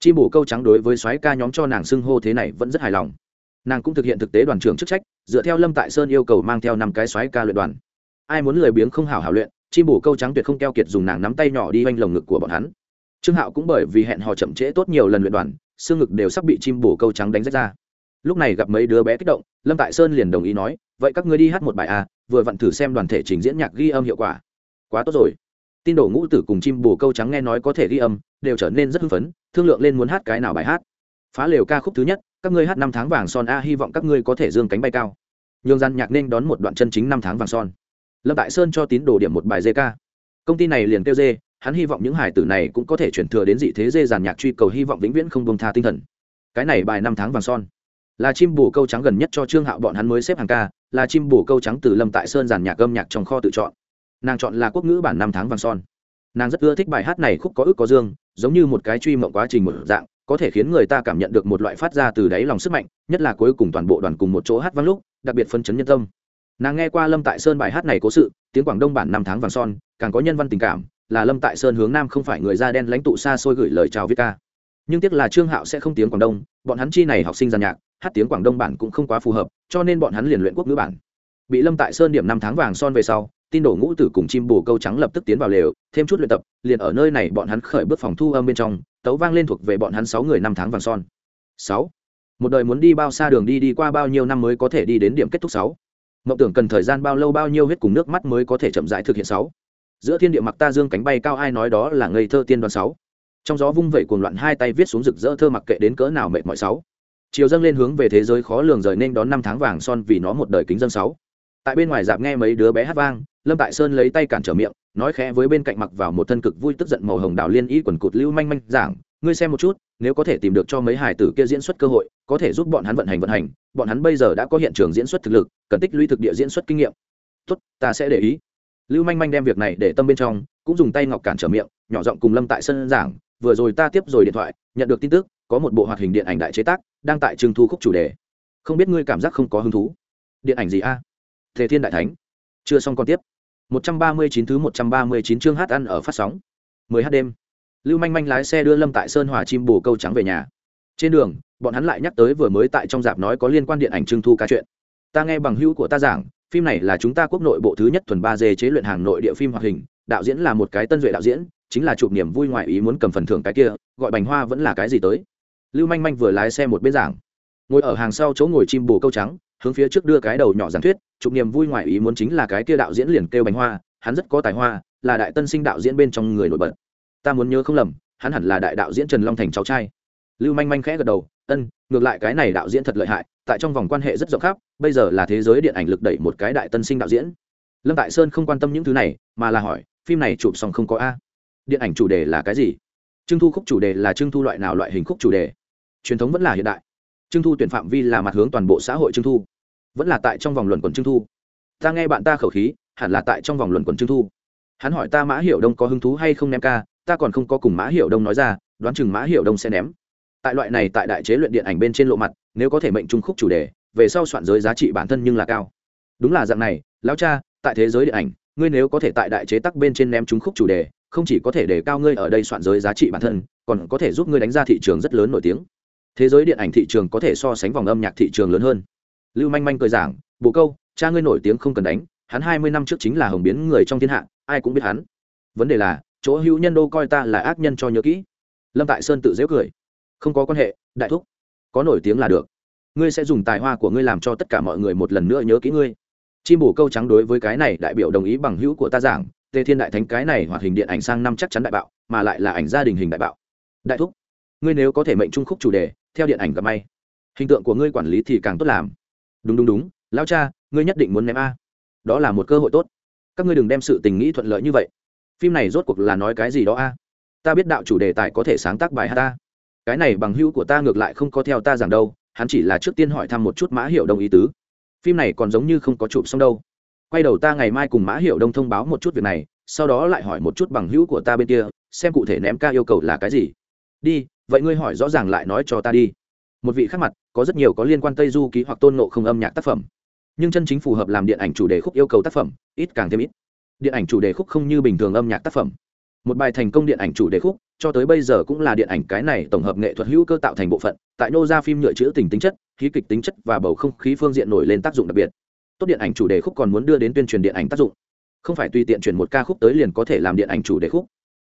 Chim bồ câu trắng đối với soái ca nhóm cho nàng xưng hô thế này vẫn rất hài lòng. Nàng cũng thực hiện thực tế đoàn trưởng chức trách, dựa theo lâm tại sơn yêu cầu mang theo năm cái soái ca luyện đoàn. Ai muốn lười biếng không hảo hảo luyện, chim bồ câu trắng tuyệt không keo kiệt dùng nàng nắm tay nhỏ đi quanh lồng ngực của bọn hắn. Trương hạo cũng bởi vì hẹn hò chậm trễ tốt nhiều lần luyện đoàn xương ngực đều sắp bị chim bồ câu trắng đánh rách ra. Lúc này gặp mấy đứa bé kích động, lâm tại sơn liền đồng ý nói, vậy các ngươi đi hát một bài à vừa vặn thử xem đoàn thể trình diễn nhạc ghi âm hiệu quả. Quá tốt rồi. Tin đồ ngũ tử cùng chim bồ câu trắng nghe nói có thể ghi âm, đều trở nên rất hưng phấn, thương lượng lên muốn hát cái nào bài hát. Phá lều ca khúc thứ nhất, các ngươi hát năm tháng vàng son a, hy vọng các ngươi có thể dương cánh bay cao. Nhường gian nhạc nên đón một đoạn chân chính năm tháng vàng son. Lâm tại sơn cho tín đồ điểm một bài dê ca công ty này liền kêu dê hắn hy vọng những hải tử này cũng có thể chuyển thừa đến dị thế dê giàn nhạc truy cầu hy vọng vĩnh viễn không bông tha tinh thần. Cái này bài năm tháng vàng son. Là chim bồ câu trắng gần nhất cho trương hạo bọn hắn mới xếp hàng ca, là chim bồ câu trắng từ lâm tại sơn giàn nhạc âm nhạc trong kho tự chọn. Nàng chọn là quốc ngữ bản năm tháng vàng son. Nàng rất ưa thích bài hát này khúc có ức có dương, giống như một cái truy mộng quá trình một dạng, có thể khiến người ta cảm nhận được một loại phát ra từ đáy lòng sức mạnh, nhất là cuối cùng toàn bộ đoàn cùng một chỗ hát vang lúc, đặc biệt phân chấn nhân tâm. Nàng nghe qua lâm tại sơn bài hát này cố sự, tiếng quảng đông bản năm tháng vàng son, càng có nhân văn tình cảm là lâm tại sơn hướng nam không phải người da đen lãnh tụ xa xôi gửi lời chào viết ca. Nhưng tiếc là trương hạo sẽ không tiếng quảng đông, bọn hắn chi này học sinh giàn nhạc, hát tiếng quảng đông bản cũng không quá phù hợp, cho nên bọn hắn liền luyện quốc ngữ bản. Bị lâm tại sơn điểm năm tháng vàng son về sau, tin đổ ngũ tử cùng chim bồ câu trắng lập tức tiến vào lều, thêm chút luyện tập, liền ở nơi này bọn hắn khởi bước phòng thu âm bên trong, tấu vang lên thuộc về bọn hắn sáu người năm tháng vàng son. Sáu. Một đời muốn đi bao xa đường đi đi qua bao nhiêu năm mới có thể đi đến điểm kết thúc sáu? Mộng tưởng cần thời gian bao lâu bao nhiêu huyết cùng nước mắt mới có thể chậm rãi thực hiện sáu? Giữa thiên địa mặc ta dương cánh bay cao, ai nói đó là ngây thơ tiên đoàn sáu. Trong gió vung vẩy cuồng loạn, hai tay viết xuống rực rỡ thơ mặc kệ đến cỡ nào mệt mỏi sáu. Chiều dâng lên hướng về thế giới khó lường rời nên đón năm tháng vàng son vì nó một đời kính dân sáu. Tại bên ngoài dạp nghe mấy đứa bé hát vang, lâm tại sơn lấy tay cản trở miệng, nói khẽ với bên cạnh mặc vào một thân cực vui tức giận màu hồng đào liên y quần cụt lưu manh manh giảng, ngươi xem một chút, nếu có thể tìm được cho mấy hải tử kia diễn xuất cơ hội, có thể giúp bọn hắn vận hành vận hành, bọn hắn bây giờ đã có hiện trường diễn xuất thực lực, cần tích lũy thực địa diễn xuất kinh nghiệm. Tốt, ta sẽ để ý lưu manh manh đem việc này để tâm bên trong, cũng dùng tay ngọc cản trở miệng, nhỏ giọng cùng lâm tại sân giảng, vừa rồi ta tiếp rồi điện thoại, nhận được tin tức, có một bộ hoạt hình điện ảnh đại chế tác, đang tại trường thu khúc chủ đề. Không biết ngươi cảm giác không có hứng thú. Điện ảnh gì a? À? thế thiên đại thánh. Chưa xong còn tiếp. 139 thứ 139 chương hát ăn ở phát sóng. 10 h đêm. Lưu manh manh lái xe đưa lâm tại sơn hòa chim bồ câu trắng về nhà. Trên đường, bọn hắn lại nhắc tới vừa mới tại trong dạp nói có liên quan điện ảnh trưng thu ca chuyện. Ta nghe bằng hữu của ta giảng phim này là chúng ta quốc nội bộ thứ nhất thuần ba d chế luyện hàng nội địa phim hoạt hình, đạo diễn là một cái tân duệ đạo diễn, chính là chụp niềm vui ngoại ý muốn cầm phần thưởng cái kia, gọi bành hoa vẫn là cái gì tới. Lưu manh manh vừa lái xe một bên giảng. Ngồi ở hàng sau chỗ ngồi chim bồ câu trắng, hướng phía trước đưa cái đầu nhỏ giảng thuyết, chụp niềm vui ngoại ý muốn chính là cái kia đạo diễn liền kêu bành hoa, hắn rất có tài hoa, là đại tân sinh đạo diễn bên trong người nổi bật. Ta muốn nhớ không lầm, hắn hẳn là đại đạo diễn trần long thành cháu trai. Lưu manh manh khẽ gật đầu ân, ngược lại cái này đạo diễn thật lợi hại, tại trong vòng quan hệ rất rộng khắp, bây giờ là thế giới điện ảnh lực đẩy một cái đại tân sinh đạo diễn. Lâm tại sơn không quan tâm những thứ này, mà là hỏi, phim này chụp xong không có a? Điện ảnh chủ đề là cái gì? Trưng thu khúc chủ đề là trưng thu loại nào loại hình khúc chủ đề? Truyền thống vẫn là hiện đại. Trưng thu tuyển phạm vi là mặt hướng toàn bộ xã hội trưng thu. Vẫn là tại trong vòng luận quần trưng thu. Ta nghe bạn ta khẩu khí, hẳn là tại trong vòng luận quần trưng thu. Hắn hỏi ta mã hiểu đông có hứng thú hay không ném ca, ta còn không có cùng mã hiểu đông nói ra, đoán chừng mã hiểu đông sẽ ném tại loại này tại đại chế luyện điện ảnh bên trên lộ mặt, nếu có thể mệnh trung khúc chủ đề, về sau soạn giới giá trị bản thân nhưng là cao. Đúng là dạng này, lão cha, tại thế giới điện ảnh, ngươi nếu có thể tại đại chế tắc bên trên ném trung khúc chủ đề, không chỉ có thể để cao ngươi ở đây soạn giới giá trị bản thân, còn có thể giúp ngươi đánh ra thị trường rất lớn nổi tiếng. Thế giới điện ảnh thị trường có thể so sánh vòng âm nhạc thị trường lớn hơn. Lưu manh manh cười giảng bộ câu, cha ngươi nổi tiếng không cần đánh, hắn hai mươi năm trước chính là hồng biến người trong thiên hạ, ai cũng biết hắn. Vấn đề là, chỗ hữu nhân đô coi ta là ác nhân cho nhớ kỹ. Lâm tại sơn tự dễ cười không có quan hệ, đại thúc. Có nổi tiếng là được. Ngươi sẽ dùng tài hoa của ngươi làm cho tất cả mọi người một lần nữa nhớ kỹ ngươi. Chim bổ câu trắng đối với cái này đại biểu đồng ý bằng hữu của ta giảng, tề thiên đại thánh cái này hoạt hình điện ảnh sang năm chắc chắn đại bạo, mà lại là ảnh gia đình hình đại bạo. Đại thúc, ngươi nếu có thể mệnh trung khúc chủ đề, theo điện ảnh gặp may. Hình tượng của ngươi quản lý thì càng tốt làm. Đúng đúng đúng, lão cha, ngươi nhất định muốn ném a. Đó là một cơ hội tốt. Các ngươi đừng đem sự tình nghĩ thuận lợi như vậy. Phim này rốt cuộc là nói cái gì đó a? Ta biết đạo chủ đề tài có thể sáng tác bài hát ta cái này bằng hữu của ta ngược lại không có theo ta giảng đâu, hắn chỉ là trước tiên hỏi thăm một chút mã hiệu đông ý tứ. Phim này còn giống như không có chụp xong đâu. Quay đầu ta ngày mai cùng mã hiệu đông thông báo một chút việc này, sau đó lại hỏi một chút bằng hữu của ta bên kia, xem cụ thể ném ca yêu cầu là cái gì. Đi, vậy ngươi hỏi rõ ràng lại nói cho ta đi. Một vị khác mặt, có rất nhiều có liên quan tây du ký hoặc tôn nộ không âm nhạc tác phẩm. Nhưng chân chính phù hợp làm điện ảnh chủ đề khúc yêu cầu tác phẩm, ít càng thêm ít. Điện ảnh chủ đề khúc không như bình thường âm nhạc tác phẩm. Một bài thành công điện ảnh chủ đề khúc cho tới bây giờ cũng là điện ảnh cái này tổng hợp nghệ thuật hữu cơ tạo thành bộ phận, tại nô ra phim nhựa chữ tình tính chất, khí kịch tính chất và bầu không khí phương diện nổi lên tác dụng đặc biệt. Tốt điện ảnh chủ đề khúc còn muốn đưa đến tuyên truyền điện ảnh tác dụng. Không phải tùy tiện chuyển một ca khúc tới liền có thể làm điện ảnh chủ đề khúc.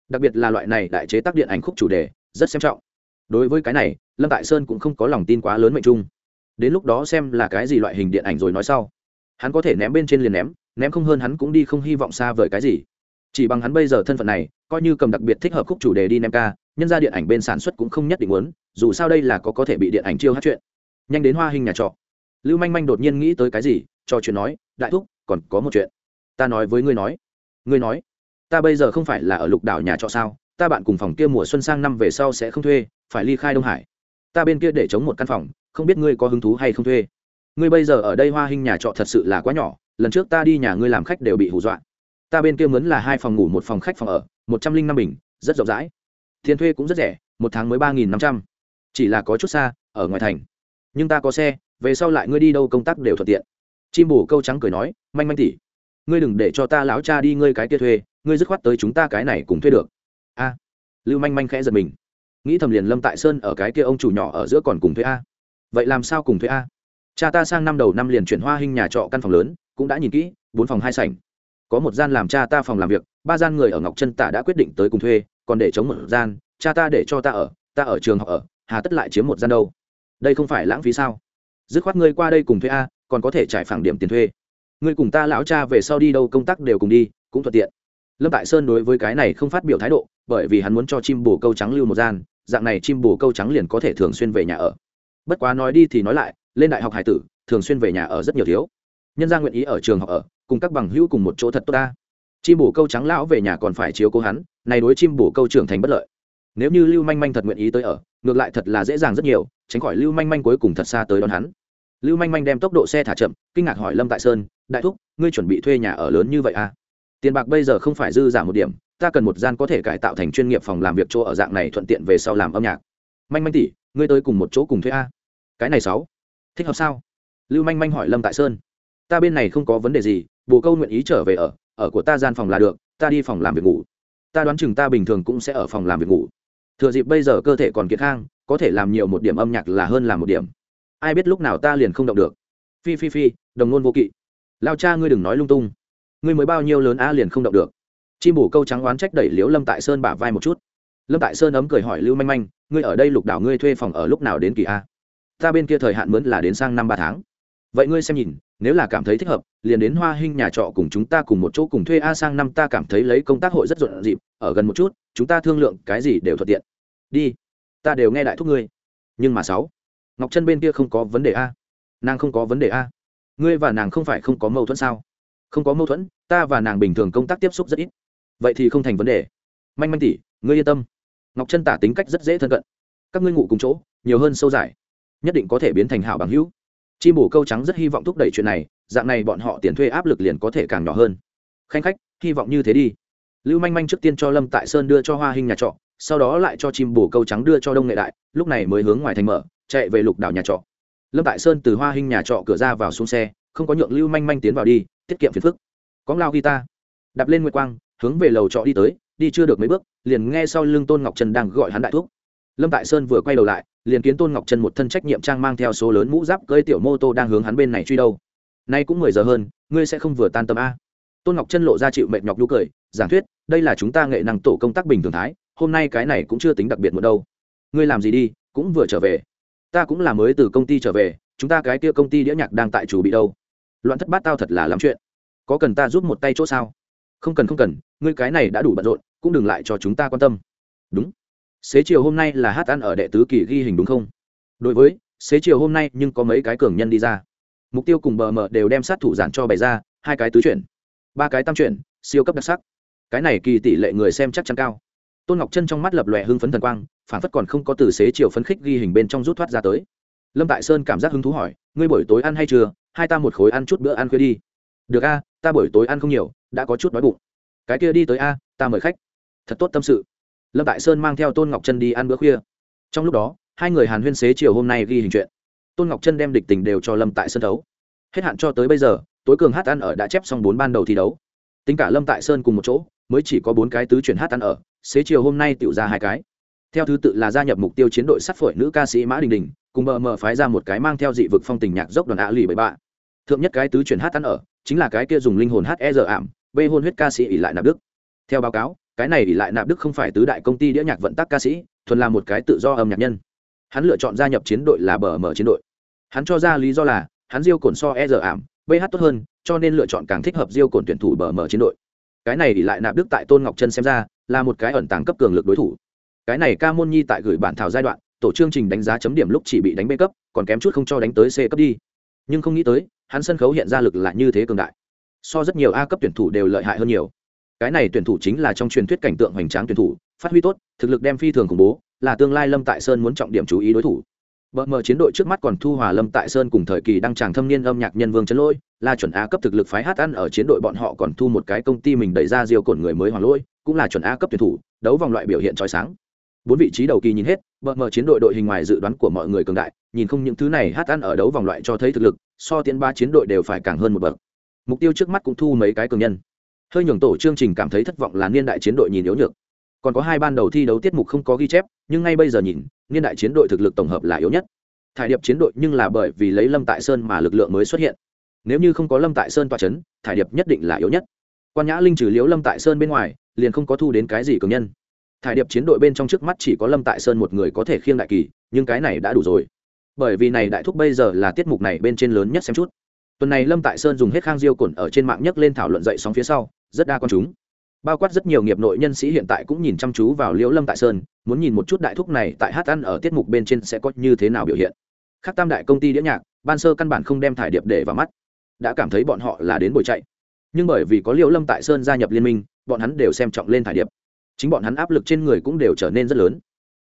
Đặc biệt là loại này đại chế tác điện ảnh khúc chủ đề, rất xem trọng. Đối với cái này, lâm tại sơn cũng không có lòng tin quá lớn mệnh trung đến lúc đó xem là cái gì loại hình điện ảnh rồi nói sau. Hắn có thể ném bên trên liền ném ném không hơn hắn cũng đi không hy vọng xa vời cái gì. Chỉ bằng hắn bây giờ thân phận này coi như cầm đặc biệt thích hợp khúc chủ đề đi ném ca, nhân ra điện ảnh bên sản xuất cũng không nhất định muốn, dù sao đây là có có thể bị điện ảnh chiêu hát chuyện. Nhanh đến hoa hình nhà trọ. Lưu manh manh đột nhiên nghĩ tới cái gì cho chuyện nói, đại thúc, còn có một chuyện. Ta nói với ngươi nói. Ngươi nói. Ta bây giờ không phải là ở lục đảo nhà trọ sao, ta bạn cùng phòng kia mùa xuân sang năm về sau sẽ không thuê, phải ly khai đông hải. Ta bên kia để chống một căn phòng, không biết ngươi có hứng thú hay không thuê. Ngươi bây giờ ở đây hoa hình nhà trọ thật sự là quá nhỏ, lần trước ta đi nhà ngươi làm khách đều bị hù dọa ta bên kia mướn là hai phòng ngủ, một phòng khách phòng ở, một trăm linh năm bình, rất rộng rãi. Tiền thuê cũng rất rẻ, một tháng mới ba nghìn năm trăm. Chỉ là có chút xa, ở ngoài thành. Nhưng ta có xe, về sau lại ngươi đi đâu công tác đều thuận tiện. Chim bù câu trắng cười nói, manh manh tỉ. Ngươi đừng để cho ta láo cha đi ngươi cái kia thuê, ngươi dứt khoát tới chúng ta cái này cùng thuê được. A. Lưu manh manh khẽ giật mình. Nghĩ thầm liền lâm tại sơn ở cái kia ông chủ nhỏ ở giữa còn cùng thuê a. Vậy làm sao cùng thuê a? Cha ta sang năm đầu năm liền chuyển hoa hình nhà trọ căn phòng lớn, cũng đã nhìn kỹ, bốn phòng hai sảnh có một gian làm cha ta phòng làm việc, ba gian người ở ngọc chân tả đã quyết định tới cùng thuê, còn để chống một gian, cha ta để cho ta ở ta ở trường học ở, hà tất lại chiếm một gian đâu. Đây không phải lãng phí sao? Dứt khoát ngươi qua đây cùng thuê a, còn có thể trải phẳng điểm tiền thuê. Ngươi cùng ta lão cha về sau đi đâu công tác đều cùng đi, cũng thuận tiện. Lâm tại sơn đối với cái này không phát biểu thái độ, bởi vì hắn muốn cho chim bồ câu trắng lưu một gian, dạng này chim bồ câu trắng liền có thể thường xuyên về nhà ở. Bất quá nói đi thì nói lại, lên đại học hải tử, thường xuyên về nhà ở rất nhiều thiếu. Nhân gia nguyện ý ở trường học ở cùng các bằng hữu cùng một chỗ thật tốt ta. Chim bổ câu trắng lão về nhà còn phải chiếu cố hắn, này đối chim bổ câu trưởng thành bất lợi. Nếu như lưu manh manh thật nguyện ý tới ở, ngược lại thật là dễ dàng rất nhiều, tránh khỏi lưu manh manh cuối cùng thật xa tới đón hắn. Lưu manh manh đem tốc độ xe thả chậm, kinh ngạc hỏi lâm tại sơn, đại thúc, ngươi chuẩn bị thuê nhà ở lớn như vậy à? Tiền bạc bây giờ không phải dư giả một điểm, ta cần một gian có thể cải tạo thành chuyên nghiệp phòng làm việc chỗ ở dạng này thuận tiện về sau làm âm nhạc. Manh manh tỷ, ngươi tới cùng một chỗ cùng thuê a. Cái này sáu, thích hợp sao? Lưu manh manh hỏi lâm tại sơn. Ta bên này không có vấn đề gì bồ câu nguyện ý trở về ở ở của ta gian phòng là được, ta đi phòng làm việc ngủ. Ta đoán chừng ta bình thường cũng sẽ ở phòng làm việc ngủ. Thừa dịp bây giờ cơ thể còn kiệt khang, có thể làm nhiều một điểm âm nhạc là hơn làm một điểm. Ai biết lúc nào ta liền không động được. Phi phi phi, đồng nôn vô kỵ. Lao cha ngươi đừng nói lung tung. Ngươi mới bao nhiêu lớn a liền không động được. Chim bổ câu trắng oán trách đẩy liếu lâm tại sơn bả vai một chút. Lâm tại sơn ấm cười hỏi lưu manh manh, ngươi ở đây lục đảo ngươi thuê phòng ở lúc nào đến kỳ a? Ta bên kia thời hạn mướn là đến sang năm ba tháng vậy ngươi xem nhìn, nếu là cảm thấy thích hợp, liền đến hoa hinh nhà trọ cùng chúng ta cùng một chỗ cùng thuê a sang năm ta cảm thấy lấy công tác hội rất rộn rịp, ở gần một chút, chúng ta thương lượng cái gì đều thuận tiện. Đi, ta đều nghe đại thúc ngươi. Nhưng mà sáu, ngọc chân bên kia không có vấn đề a. Nàng không có vấn đề a. Ngươi và nàng không phải không có mâu thuẫn sao? Không có mâu thuẫn, ta và nàng bình thường công tác tiếp xúc rất ít. Vậy thì không thành vấn đề. Manh manh tỉ ngươi yên tâm. Ngọc chân tả tính cách rất dễ thân cận. Các ngươi ngủ cùng chỗ, nhiều hơn sâu dài. Nhất định có thể biến thành hảo bằng hữu chim bổ câu trắng rất hy vọng thúc đẩy chuyện này, dạng này bọn họ tiền thuê áp lực liền có thể càng nhỏ hơn. Khanh khách, hy vọng như thế đi. Lưu manh manh trước tiên cho lâm tại sơn đưa cho hoa hình nhà trọ, sau đó lại cho chim bổ câu trắng đưa cho đông nghệ đại, lúc này mới hướng ngoài thành mở, chạy về lục đảo nhà trọ. Lâm tại sơn từ hoa hình nhà trọ cửa ra vào xuống xe, không có nhượng lưu manh manh tiến vào đi, tiết kiệm phiền phức. Có lao guitar. Đạp lên nguyệt quang, hướng về lầu trọ đi tới, đi chưa được mấy bước, liền nghe sau lưng tôn ngọc trần đang gọi hắn đại thuốc lâm tại sơn vừa quay đầu lại liền kiến tôn ngọc trần một thân trách nhiệm trang mang theo số lớn mũ giáp cơi tiểu mô tô đang hướng hắn bên này truy đâu. Nay cũng mười giờ hơn, ngươi sẽ không vừa tan tâm a. Tôn ngọc chân lộ ra chịu mệt nhọc nhu cười, giảng thuyết, đây là chúng ta nghệ năng tổ công tác bình thường thái, hôm nay cái này cũng chưa tính đặc biệt một đâu. Ngươi làm gì đi, cũng vừa trở về. Ta cũng là mới từ công ty trở về, chúng ta cái kia công ty đĩa nhạc đang tại chủ bị đâu. Loạn thất bát tao thật là lắm chuyện. Có cần ta giúp một tay chỗ sao? Không cần không cần, ngươi cái này đã đủ bận rộn, cũng đừng lại cho chúng ta quan tâm. Đúng xế chiều hôm nay là hát ăn ở đệ tứ kỳ ghi hình đúng không? Đối với, xế chiều hôm nay nhưng có mấy cái cường nhân đi ra. Mục tiêu cùng bờ mờ đều đem sát thủ giản cho bày ra, hai cái tứ chuyển, ba cái tam chuyển, siêu cấp đặc sắc. Cái này kỳ tỷ lệ người xem chắc chắn cao. Tôn ngọc chân trong mắt lập lòe hưng phấn thần quang phản phất còn không có từ xế chiều phấn khích ghi hình bên trong rút thoát ra tới. Lâm tại sơn cảm giác hứng thú hỏi, ngươi buổi tối ăn hay chưa? Hai ta một khối ăn chút bữa ăn khuya đi. Được a, ta buổi tối ăn không nhiều, đã có chút đói bụng. Cái kia đi tới a, ta mời khách. Thật tốt tâm sự lâm tại sơn mang theo tôn ngọc chân đi ăn bữa khuya. Trong lúc đó, hai người hàn huyên xế chiều hôm nay ghi hình chuyện. Tôn ngọc chân đem địch tình đều cho lâm tại sơn đấu hết hạn cho tới bây giờ, tối cường hát ăn ở đã chép xong bốn ban đầu thi đấu. Tính cả lâm tại sơn cùng một chỗ, mới chỉ có bốn cái tứ chuyển hát ăn ở, xế chiều hôm nay tự ra hai cái. Theo thứ tự là gia nhập mục tiêu chiến đội sắt phổi nữ ca sĩ mã đình đình, cùng bờ mờ phái ra một cái mang theo dị vực phong tình nhạc dốc đoàn ạ lì bảy bạ. Thượng nhất cái tứ chuyển hát ăn ở, chính là cái kia dùng linh hồn hát e giờ ảm, bê hôn huyết ca sĩ ỉ lại nạp đức. Theo báo cáo cái này ỉ lại nạp đức không phải tứ đại công ty đĩa nhạc vận tác ca sĩ, thuần là một cái tự do âm nhạc nhân. Hắn lựa chọn gia nhập chiến đội là bờ mở chiến đội. Hắn cho ra lý do là, hắn diêu cồn so e giờ ảm bh tốt hơn, cho nên lựa chọn càng thích hợp diêu cồn tuyển thủ bờ mở chiến đội. Cái này ỉ lại nạp đức tại tôn ngọc chân xem ra, là một cái ẩn tàng cấp cường lực đối thủ. Cái này ca môn nhi tại gửi bản thảo giai đoạn, tổ chương trình đánh giá chấm điểm lúc chỉ bị đánh b cấp, còn kém chút không cho đánh tới c cấp đi. Nhưng không nghĩ tới, hắn sân khấu hiện ra lực là như thế cường đại. So rất nhiều a cấp tuyển thủ đều lợi hại hơn nhiều cái này tuyển thủ chính là trong truyền thuyết cảnh tượng hoành tráng tuyển thủ, phát huy tốt, thực lực đem phi thường khủng bố, là tương lai lâm tại sơn muốn trọng điểm chú ý đối thủ. Bờ mờ chiến đội trước mắt còn thu hòa lâm tại sơn cùng thời kỳ đăng tràng thâm niên âm nhạc nhân vương trấn lôi là chuẩn a cấp thực lực phái hát ăn ở chiến đội bọn họ còn thu một cái công ty mình đẩy ra diêu cổn người mới hoàng lôi cũng là chuẩn a cấp tuyển thủ, đấu vòng loại biểu hiện trói sáng. Bốn vị trí đầu kỳ nhìn hết, bờ mờ chiến đội đội hình ngoài dự đoán của mọi người cường đại, nhìn không những thứ này hát ăn ở đấu vòng loại cho thấy thực lực, so tiến ba chiến đội đều phải càng hơn một bậc. Mục tiêu trước mắt cũng thu mấy cái cường nhân hơi nhường tổ chương trình cảm thấy thất vọng là niên đại chiến đội nhìn yếu nhược. Còn có hai ban đầu thi đấu tiết mục không có ghi chép, nhưng ngay bây giờ nhìn, niên đại chiến đội thực lực tổng hợp là yếu nhất. Thải điệp chiến đội nhưng là bởi vì lấy lâm tại sơn mà lực lượng mới xuất hiện. Nếu như không có lâm tại sơn toa c h ấ n thải điệp nhất định là yếu nhất. Quan nhã linh trừ liếu lâm tại sơn bên ngoài, liền không có thu đến cái gì cường nhân. Thải điệp chiến đội bên trong trước mắt chỉ có lâm tại sơn một người có thể khiêng đại kỳ, nhưng cái này đã đủ rồi. Bởi vì này đại thúc bây giờ là tiết mục này bên trên lớn nhất xem chút. Tuần này lâm tại sơn dùng hết khang diêu cồn ở trên mạng nhấc lên thảo luận dậy sóng phía sau rất đa con chúng. Bao quát rất nhiều nghiệp nội nhân sĩ hiện tại cũng nhìn chăm chú vào liễu lâm tại sơn, muốn nhìn một chút đại thúc này tại hát ăn ở tiết mục bên trên sẽ có như thế nào biểu hiện. Khác tam đại công ty đĩa nhạc, ban sơ căn bản không đem thải điệp để vào mắt. Đã cảm thấy bọn họ là đến bồi chạy. Nhưng bởi vì có liễu lâm tại sơn gia nhập liên minh, bọn hắn đều xem trọng lên thải điệp. Chính bọn hắn áp lực trên người cũng đều trở nên rất lớn.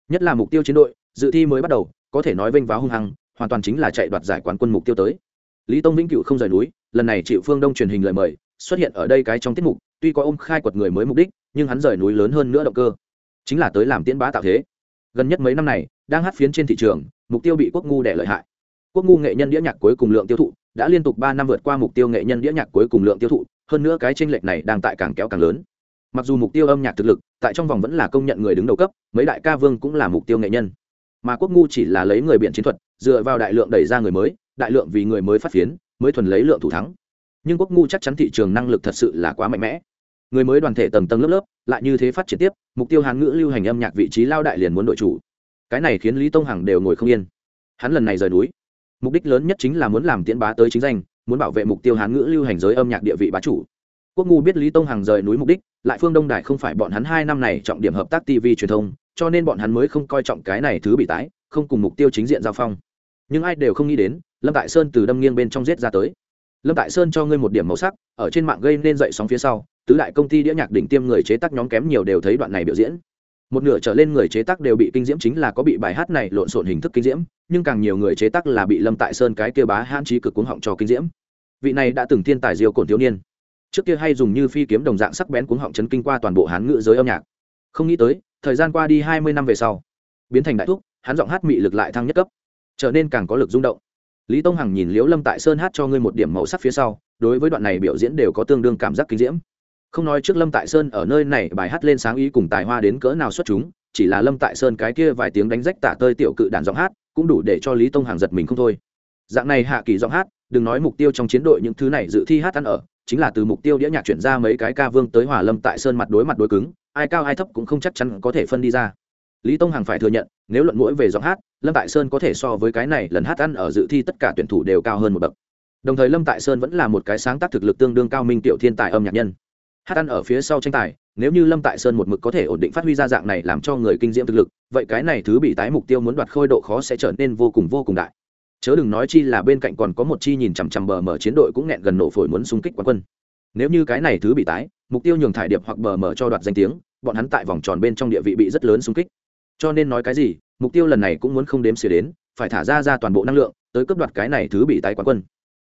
Nhất là mục tiêu chiến đội, dự thi mới bắt đầu, có thể nói vênh váo hung hăng, hoàn toàn chính là chạy đoạt giải quán quân mục tiêu tới. Lý tông vĩnh cựu không rời núi, lần này chịu phương đông truyền hình lời mời xuất hiện ở đây cái trong tiết mục, tuy có ôm khai quật người mới mục đích, nhưng hắn rời núi lớn hơn nữa động cơ. Chính là tới làm tiễn bá tạo thế. Gần nhất mấy năm này, đang hát phiến trên thị trường, mục tiêu bị quốc ngu đẻ lợi hại. Quốc ngu nghệ nhân đĩa nhạc cuối cùng lượng tiêu thụ, đã liên tục ba năm vượt qua mục tiêu nghệ nhân đĩa nhạc cuối cùng lượng tiêu thụ, hơn nữa cái tranh lệch này đang tại càng kéo càng lớn. Mặc dù mục tiêu âm nhạc thực lực, tại trong vòng vẫn là công nhận người đứng đầu cấp, mấy đại ca vương cũng là mục tiêu nghệ nhân. Mà quốc ngu chỉ là lấy người biện chiến thuật, dựa vào đại lượng đẩy ra người mới, đại lượng vì người mới phát phiến, mới thuần lấy lượng thủ thắng nhưng quốc ngu chắc chắn thị trường năng lực thật sự là quá mạnh mẽ. Người mới đoàn thể tầng tầng lớp lớp, lại như thế phát triển tiếp, mục tiêu hán ngữ lưu hành âm nhạc vị trí lao đại liền muốn đội chủ. Cái này khiến lý tông hằng đều ngồi không yên. Hắn lần này rời núi. Mục đích lớn nhất chính là muốn làm tiễn bá tới chính danh, muốn bảo vệ mục tiêu hán ngữ lưu hành giới âm nhạc địa vị bá chủ. Quốc ngu biết lý tông hằng rời núi mục đích, lại phương đông đài không phải bọn hắn hai năm này trọng điểm hợp tác tv truyền thông, cho nên bọn hắn mới không coi trọng cái này thứ bị tái, không cùng mục tiêu chính diện giao phong. Nhưng ai đều không nghĩ đến, lâm tại sơn từ đâm nghiêng bên trong giết ra tới lâm tại sơn cho ngươi một điểm màu sắc, ở trên mạng gây nên dậy sóng phía sau, tứ đại công ty đĩa nhạc đỉnh tiêm người chế tác nhóm kém nhiều đều thấy đoạn này biểu diễn. Một nửa trở lên người chế tác đều bị kinh diễm chính là có bị bài hát này lộn xộn hình thức kinh diễm, nhưng càng nhiều người chế tác là bị lâm tại sơn cái kia bá hãn trí cực cuống họng cho kinh diễm. Vị này đã từng thiên tài diêu cổn thiếu niên. Trước kia hay dùng như phi kiếm đồng dạng sắc bén cuống họng chấn kinh qua toàn bộ hán ngữ giới âm nhạc. Không nghĩ tới, thời gian qua đi hai mươi năm về sau, biến thành đại thúc, hắn giọng hát mị lực lại thăng nhất cấp, trở nên càng có lực rung động lý tông hằng nhìn liễu lâm tại sơn hát cho ngươi một điểm màu sắc phía sau, đối với đoạn này biểu diễn đều có tương đương cảm giác kinh diễm. Không nói trước lâm tại sơn ở nơi này bài hát lên sáng ý cùng tài hoa đến cỡ nào xuất chúng, chỉ là lâm tại sơn cái kia vài tiếng đánh rách tả tơi tiểu cự đàn giọng hát, cũng đủ để cho lý tông hằng giật mình không thôi. Dạng này hạ kỳ giọng hát, đừng nói mục tiêu trong chiến đội những thứ này dự thi hát ăn ở, chính là từ mục tiêu đĩa nhạc chuyển ra mấy cái ca vương tới hòa lâm tại sơn mặt đối mặt đối cứng, ai cao ai thấp cũng không chắc chắn có thể phân đi ra lý tông hằng phải thừa nhận, nếu luận mũi về giọng hát, lâm tại sơn có thể so với cái này lần hát ăn ở dự thi tất cả tuyển thủ đều cao hơn một bậc. Đồng thời lâm tại sơn vẫn là một cái sáng tác thực lực tương đương cao minh tiểu thiên tài âm nhạc nhân. Hát ăn ở phía sau tranh tài, nếu như lâm tại sơn một mực có thể ổn định phát huy ra dạng này làm cho người kinh diễm thực lực, vậy cái này thứ bị tái mục tiêu muốn đoạt khôi độ khó sẽ trở nên vô cùng vô cùng đại. Chớ đừng nói chi là bên cạnh còn có một chi nhìn chằm chằm bờ mở chiến đội cũng nghẹn gần nổ phổi muốn xung kích quán quân. Nếu như cái này thứ bị tái, mục tiêu nhường thải điệp hoặc bờ mở cho đoạt danh tiếng, bọn hắn tại vòng tròn bên trong địa vị bị rất lớn xung kích cho nên nói cái gì, mục tiêu lần này cũng muốn không đếm xỉa đến, phải thả ra ra toàn bộ năng lượng, tới cấp đoạt cái này thứ bị tái quán quân.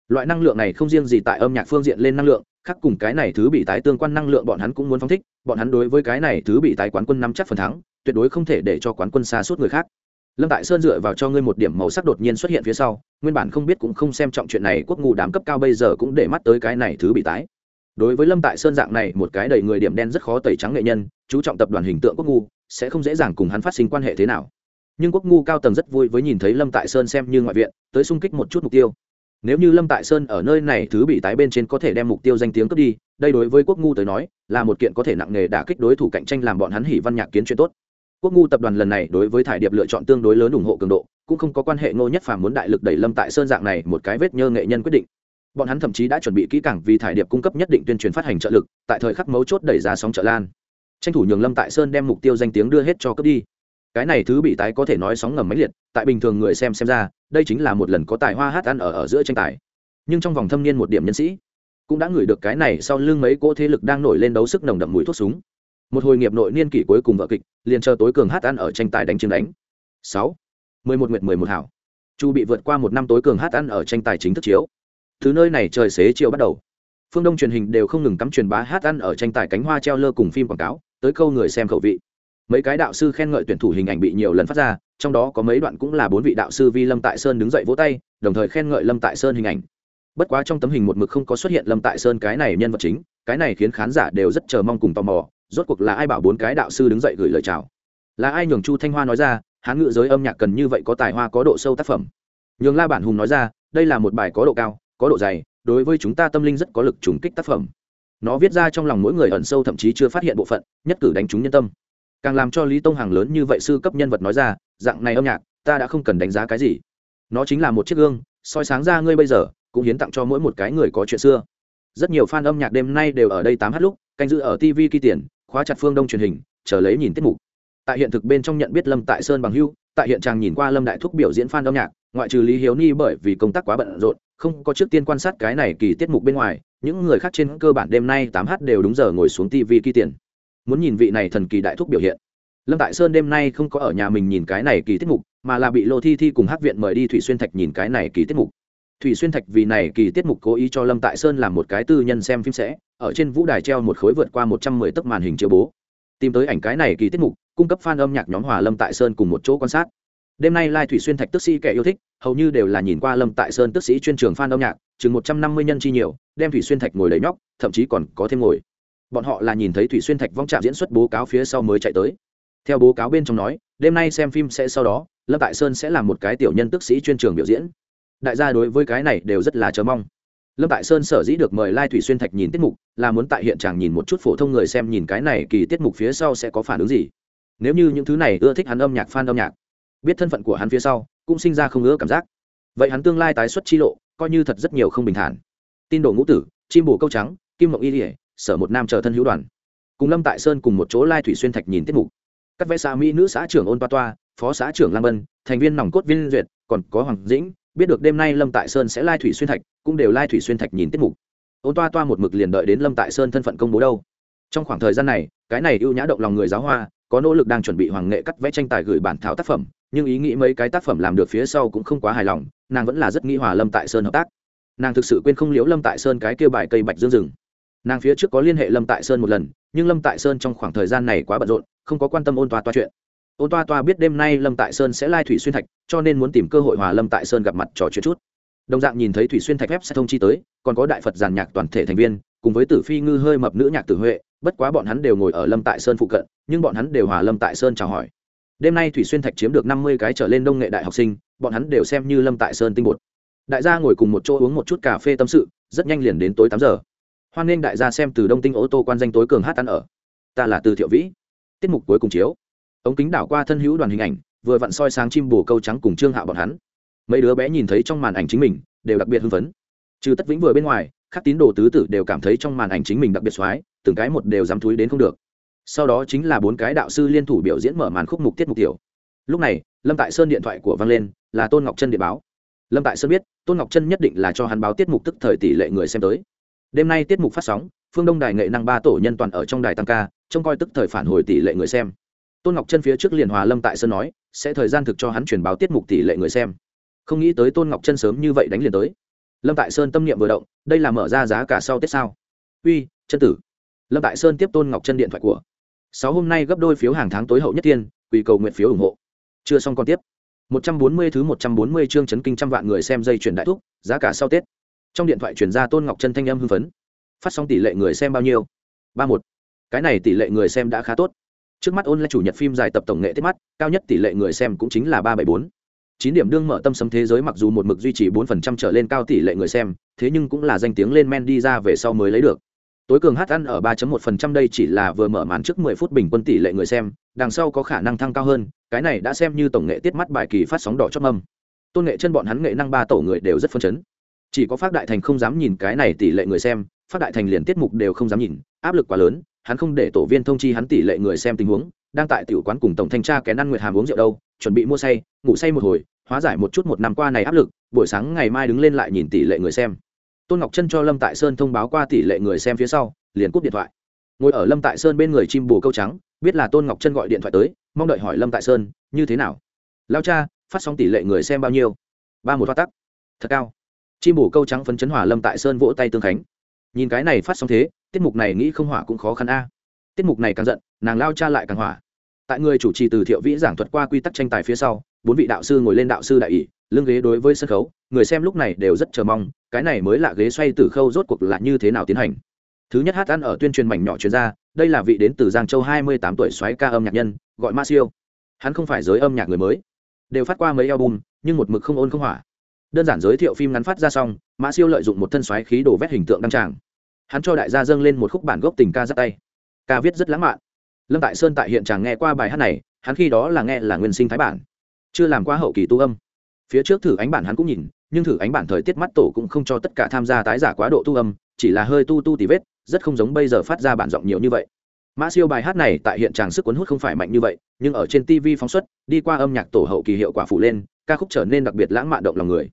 Loại năng lượng này không riêng gì tại âm nhạc phương diện lên năng lượng, khác cùng cái này thứ bị tái tương quan năng lượng bọn hắn cũng muốn phóng thích, bọn hắn đối với cái này thứ bị tái quán quân nắm chắc phần thắng, tuyệt đối không thể để cho quán quân xa suốt người khác. Lâm tại sơn dựa vào cho ngươi một điểm màu sắc đột nhiên xuất hiện phía sau, nguyên bản không biết cũng không xem trọng chuyện này, quốc ngụ đám cấp cao bây giờ cũng để mắt tới cái này thứ bị tái. Đối với lâm tại sơn dạng này, một cái đầy người điểm đen rất khó tẩy trắng nghệ nhân, chú trọng tập đoàn hình tượng quốc ngu sẽ không dễ dàng cùng hắn phát sinh quan hệ thế nào. Nhưng quốc ngu cao tầng rất vui với nhìn thấy lâm tại sơn xem như ngoại viện, tới xung kích một chút mục tiêu. Nếu như lâm tại sơn ở nơi này thứ bị tái bên trên có thể đem mục tiêu danh tiếng cướp đi, đây đối với quốc ngu tới nói, là một kiện có thể nặng nề đả kích đối thủ cạnh tranh làm bọn hắn hỉ văn nhạc kiến chuyện tốt. Quốc ngu tập đoàn lần này đối với thải điệp lựa chọn tương đối lớn ủng hộ cường độ, cũng không có quan hệ ngô nhất phàm muốn đại lực đẩy lâm tại sơn dạng này một cái vết nhơ nghệ nhân quyết định. Bọn hắn thậm chí đã chuẩn bị kỹ càng vì thải điệp cung cấp nhất định tuyên truyền phát hành trợ lực, tại thời khắc mấu chốt đẩy ra sóng trợ lan tranh thủ nhường lâm tại sơn đem mục tiêu danh tiếng đưa hết cho cướp đi. Cái này thứ bị tái có thể nói sóng ngầm máy liệt, tại bình thường người xem xem ra, đây chính là một lần có tài hoa hát ăn ở ở giữa tranh tài. Nhưng trong vòng thâm niên một điểm nhân sĩ, cũng đã ngửi được cái này sau lưng mấy cỗ thế lực đang nổi lên đấu sức nồng đậm mũi thuốc súng. Một hồi nghiệp nội niên kỷ cuối cùng vợ kịch, liền chờ tối cường hát ăn ở tranh tài đánh chiến đánh. Sáu, mười một nguyệt mười một hảo. Chu bị vượt qua một năm tối cường hát ăn ở tranh tài chính thức chiếu. Thứ nơi này trời xế chiều bắt đầu phương đông truyền hình đều không ngừng cắm truyền bá hát ăn ở tranh tài cánh hoa treo lơ cùng phim quảng cáo, tới câu người xem khẩu vị. Mấy cái đạo sư khen ngợi tuyển thủ hình ảnh bị nhiều lần phát ra, trong đó có mấy đoạn cũng là bốn vị đạo sư vi lâm tại sơn đứng dậy vỗ tay, đồng thời khen ngợi lâm tại sơn hình ảnh. Bất quá trong tấm hình một mực không có xuất hiện lâm tại sơn cái này nhân vật chính, cái này khiến khán giả đều rất chờ mong cùng tò mò, rốt cuộc là ai bảo bốn cái đạo sư đứng dậy gửi lời chào? Là ai nhường chu thanh hoa nói ra, hán ngự giới âm nhạc cần như vậy có tài hoa có độ sâu tác phẩm. Nhường la bản hùng nói ra, đây là một bài có độ cao, có độ dày đối với chúng ta tâm linh rất có lực trùng kích tác phẩm. Nó viết ra trong lòng mỗi người ẩn sâu thậm chí chưa phát hiện bộ phận, nhất cử đánh trúng nhân tâm. Càng làm cho lý tông hàng lớn như vậy sư cấp nhân vật nói ra, dạng này âm nhạc, ta đã không cần đánh giá cái gì. Nó chính là một chiếc gương, soi sáng ra ngươi bây giờ, cũng hiến tặng cho mỗi một cái người có chuyện xưa. Rất nhiều fan âm nhạc đêm nay đều ở đây tám h lúc, canh giữ ở tv kỳ tiền, khóa chặt phương đông truyền hình, chờ lấy nhìn tiết mục. Tại hiện thực bên trong nhận biết lâm tại sơn bằng hưu, tại hiện tràng nhìn qua lâm đại thúc biểu diễn fan âm nhạc, ngoại trừ lý hiếu ni bởi vì công tác quá bận rộn không có trước tiên quan sát cái này kỳ tiết mục bên ngoài, những người khác trên cơ bản đêm nay tám h đều đúng giờ ngồi xuống tv kỳ tiền. Muốn nhìn vị này thần kỳ đại thúc biểu hiện. Lâm tại sơn đêm nay không có ở nhà mình nhìn cái này kỳ tiết mục, mà là bị lô thi thi cùng hát viện mời đi thủy xuyên thạch nhìn cái này kỳ tiết mục. Thủy xuyên thạch vì này kỳ tiết mục cố ý cho lâm tại sơn làm một cái tư nhân xem phim sẽ, ở trên vũ đài treo một khối vượt qua một trăm mười tấc màn hình chiếu bố. Tìm tới ảnh cái này kỳ tiết mục, cung cấp fan âm nhạc nhóm hòa lâm tại sơn cùng một chỗ quan sát đêm nay lai thủy xuyên thạch tức sĩ kẻ yêu thích, hầu như đều là nhìn qua lâm tại sơn tức sĩ chuyên trường fan âm nhạc, chừng một trăm năm mươi nhân chi nhiều, đem thủy xuyên thạch ngồi lấy nhóc, thậm chí còn có thêm ngồi. Bọn họ là nhìn thấy thủy xuyên thạch vong trạm diễn xuất bố cáo phía sau mới chạy tới. Theo bố cáo bên trong nói, đêm nay xem phim sẽ sau đó, lâm tại sơn sẽ là một cái tiểu nhân tức sĩ chuyên trường biểu diễn. Đại gia đối với cái này đều rất là chờ mong. Lâm tại sơn sở dĩ được mời lai thủy xuyên thạch nhìn tiết mục, là muốn tại hiện trạng nhìn một chút phổ thông người xem nhìn cái này kỳ tiết mục phía sau sẽ có phản ứng gì. Nếu như những thứ này ưa thích hắn âm nhạc f a n âm nhạc biết thân phận của hắn phía sau, cũng sinh ra không ưa cảm giác. Vậy hắn tương lai tái xuất chi lộ, coi như thật rất nhiều không bình thản. Tin đồ ngũ tử, chim bồ câu trắng, kim mộng y ỉa sở một nam chờ thân hữu đoàn. Cùng lâm tại sơn cùng một chỗ lai thủy xuyên thạch nhìn tiết mục. Các vẽ xã mỹ nữ xã trưởng ôn toa toa, phó xã trưởng lam ân thành viên nòng cốt viên duyệt, còn có hoàng dĩnh, biết được đêm nay lâm tại sơn sẽ lai thủy xuyên thạch, cũng đều lai thủy xuyên thạch nhìn tiết mục. Ôn toa toa một mực liền đợi đến lâm tại sơn thân phận công bố đâu trong khoảng thời gian này, cái này ưu nhã động lòng người giáo hoa, có nỗ lực đang chuẩn bị hoàng nghệ cắt vẽ tranh tài gửi bản thảo tác phẩm, nhưng ý nghĩ mấy cái tác phẩm làm được phía sau cũng không quá hài lòng, nàng vẫn là rất nghĩ hòa lâm tại sơn hợp tác. Nàng thực sự quên không liếu lâm tại sơn cái kêu bài cây bạch dương rừng. Nàng phía trước có liên hệ lâm tại sơn một lần, nhưng lâm tại sơn trong khoảng thời gian này quá bận rộn, không có quan tâm ôn toa toa chuyện. Ôn toa toa biết đêm nay lâm tại sơn sẽ lai thủy xuyên thạch, cho nên muốn tìm cơ hội hòa lâm tại sơn gặp mặt trò chuyện chút. Đồng dạng nhìn thấy thủy xuyên thạch phép sẽ thông chi tới, còn có đại phật giàn nhạc toàn thể thành viên, cùng với tử phi ngư hơi mập nữ nhạc tử huệ bất quá bọn hắn đều ngồi ở lâm tại sơn phụ cận, nhưng bọn hắn đều hòa lâm tại sơn chào hỏi. Đêm nay thủy xuyên thạch chiếm được năm mươi cái trở lên đông nghệ đại học sinh, bọn hắn đều xem như lâm tại sơn tinh bột. Đại gia ngồi cùng một chỗ uống một chút cà phê tâm sự, rất nhanh liền đến tối tám giờ. Hoan nghênh đại gia xem từ đông tinh ô tô quan danh tối cường hát ăn ở. Ta là từ thiệu vĩ. Tiết mục cuối cùng chiếu. Ống kính đảo qua thân hữu đoàn hình ảnh, vừa vặn soi sáng chim bồ câu trắng cùng trương hạo bọn hắn. Mấy đứa bé nhìn thấy trong màn ảnh chính mình, đều đặc biệt hưng phấn. Trừ tất vĩnh vừa bên ngoài các tín đồ tứ tử đều cảm thấy trong màn ảnh chính mình đặc biệt xoái từng cái một đều dám thúi đến không được. Sau đó chính là bốn cái đạo sư liên thủ biểu diễn mở màn khúc mục tiết mục tiểu. Lúc này, lâm tại sơn điện thoại của vang lên, là tôn ngọc trân điện báo. Lâm tại sơn biết, tôn ngọc trân nhất định là cho hắn báo tiết mục tức thời tỷ lệ người xem tới. Đêm nay tiết mục phát sóng, phương đông đài nghệ năng ba tổ nhân toàn ở trong đài tăng ca, trông coi tức thời phản hồi tỷ lệ người xem. Tôn ngọc chân phía trước liền hòa lâm tại sơn nói, sẽ thời gian thực cho hắn truyền báo tiết mục tỷ lệ người xem. Không nghĩ tới tôn ngọc chân sớm như vậy đánh liền tới lâm tại sơn tâm niệm vừa động, đây là mở ra giá cả sau tết sao? Uy, chân tử. Lâm tại sơn tiếp tôn ngọc chân điện thoại của. Sáu hôm nay gấp đôi phiếu hàng tháng tối hậu nhất tiên quỳ cầu nguyện phiếu ủng hộ. Chưa xong còn tiếp. Một trăm bốn mươi thứ một trăm bốn mươi chương chấn kinh trăm vạn người xem dây chuyển đại thúc, giá cả sau tết. Trong điện thoại chuyển ra tôn ngọc chân thanh âm hưng phấn. Phát xong tỷ lệ người xem bao nhiêu? Ba một. Cái này tỷ lệ người xem đã khá tốt. Trước mắt ôn là chủ nhật phim dài tập tổng nghệ tiết mắt, cao nhất tỷ lệ người xem cũng chính là ba bảy bốn chín điểm đương mở tâm sấm thế giới mặc dù một mực duy trì bốn phần trăm trở lên cao tỷ lệ người xem, thế nhưng cũng là danh tiếng lên men đi ra về sau mới lấy được. Tối cường hát ăn ở 3.1 phần trăm đây chỉ là vừa mở màn trước 10 phút bình quân tỷ lệ người xem, đằng sau có khả năng thăng cao hơn, cái này đã xem như tổng nghệ tiết mắt bài kỳ phát sóng đỏ chót mâm tôn nghệ chân bọn hắn nghệ năng ba tổ người đều rất phân chấn. Chỉ có phát đại thành không dám nhìn cái này tỷ lệ người xem, phát đại thành liền tiết mục đều không dám nhìn, áp lực quá lớn, hắn không để tổ viên thông chi hắn tỷ lệ người xem tình huống, đang tại tiểu quán cùng tổng thanh tra kén ăn nguyệt hàm uống rượu đâu chuẩn bị mua say, ngủ say một hồi, hóa giải một chút một năm qua này áp lực, buổi sáng ngày mai đứng lên lại nhìn tỷ lệ người xem. Tôn ngọc chân cho lâm tại sơn thông báo qua tỷ lệ người xem phía sau, liền cúp điện thoại. Ngồi ở lâm tại sơn bên người chim bù câu trắng, biết là tôn ngọc chân gọi điện thoại tới, mong đợi hỏi lâm tại sơn, như thế nào? Lao cha, phát xong tỷ lệ người xem bao nhiêu? Ba một hoa tắc. Thật cao. Chim bù câu trắng phấn chấn hỏa lâm tại sơn vỗ tay tương khánh. Nhìn cái này phát xong thế, tiết mục này nghĩ không hỏa cũng khó khăn a. Tiết mục này càng giận, nàng lao cha lại càng hỏa tại người chủ trì từ thiệu vĩ giảng thuật qua quy tắc tranh tài phía sau, bốn vị đạo sư ngồi lên đạo sư đại ỷ, lưng ghế đối với sân khấu, người xem lúc này đều rất chờ mong, cái này mới là ghế xoay từ khâu rốt cuộc là như thế nào tiến hành. Thứ nhất hát ăn ở tuyên truyền mảnh nhỏ chuyên gia, đây là vị đến từ giang châu hai mươi tám tuổi xoáy ca âm nhạc nhân, gọi ma siêu. Hắn không phải giới âm nhạc người mới, đều phát qua mấy album, nhưng một mực không ôn không hỏa. Đơn giản giới thiệu phim ngắn phát ra xong mã siêu lợi dụng một thân xoáy khí đổ vét hình tượng đăng tràng. Hắn cho đại gia dâng lên một khúc bản gốc tình ca giáp tay. Ca viết rất lãng mạn lâm tại sơn tại hiện tràng nghe qua bài hát này, hắn khi đó là nghe là nguyên sinh thái bản. Chưa làm qua hậu kỳ tu âm. Phía trước thử ánh bản hắn cũng nhìn, nhưng thử ánh bản thời tiết mắt tổ cũng không cho tất cả tham gia tái giả quá độ tu âm, chỉ là hơi tu tu tì vết, rất không giống bây giờ phát ra bản giọng nhiều như vậy. Mã siêu bài hát này tại hiện tràng sức cuốn hút không phải mạnh như vậy, nhưng ở trên tv phóng xuất, đi qua âm nhạc tổ hậu kỳ hiệu quả phủ lên, ca khúc trở nên đặc biệt lãng mạn động lòng người.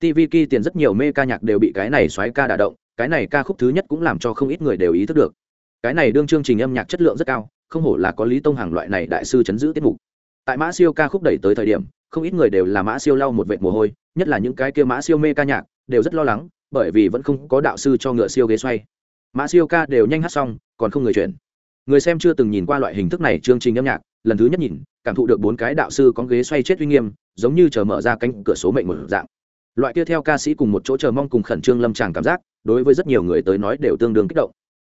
Tv kỳ tiền rất nhiều mê ca nhạc đều bị cái này xoáy ca đả động, cái này ca khúc thứ nhất cũng làm cho không ít người đều ý thức được. Cái này đương chương trình âm nhạc chất lượng rất cao không hổ là có lý tông hàng loại này đại sư chấn giữ tiết mục. Tại mã siêu ca khúc đẩy tới thời điểm, không ít người đều là mã siêu lau một vệt mồ hôi, nhất là những cái kia mã siêu mê ca nhạc, đều rất lo lắng, bởi vì vẫn không có đạo sư cho ngựa siêu ghế xoay. Mã siêu ca đều nhanh hát xong, còn không người chuyển. Người xem chưa từng nhìn qua loại hình thức này chương trình âm nhạc, lần thứ nhất nhìn, cảm thụ được bốn cái đạo sư có ghế xoay chết uy nghiêm, giống như chờ mở ra cánh cửa số mệnh một dạng. Loại kia theo ca sĩ cùng một chỗ chờ mong cùng khẩn trương lâm tràng cảm giác, đối với rất nhiều người tới nói đều tương đương kích động.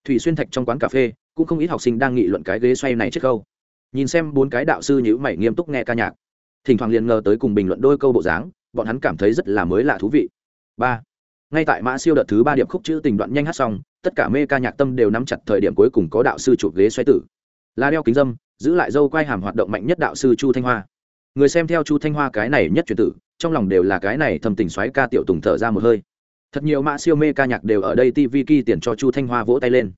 Thủy xuyên thạch trong quán cà phê cũng không ít học sinh đang nghị luận cái ghế xoay này trước câu. nhìn xem bốn cái đạo sư nhữ mày nghiêm túc nghe ca nhạc. Thỉnh thoảng liền ngờ tới cùng bình luận đôi câu bộ dáng, bọn hắn cảm thấy rất là mới lạ thú vị. Ba. Ngay tại mã siêu đợt thứ ba điệp khúc chữ tình đoạn nhanh hát xong, tất cả mê ca nhạc tâm đều nắm chặt thời điểm cuối cùng có đạo sư chụp ghế xoay tử. La đeo kính dâm, giữ lại dâu quai hàm hoạt động mạnh nhất đạo sư chu thanh hoa. Người xem theo chu thanh hoa cái này nhất truyền tử, trong lòng đều là cái này thầm tình xoáy ca tiểu tùng thở ra một hơi. Thật nhiều mã siêu mê ca nhạc đều ở đây tv kỳ tiền cho chu thanh hoa vỗ tay lên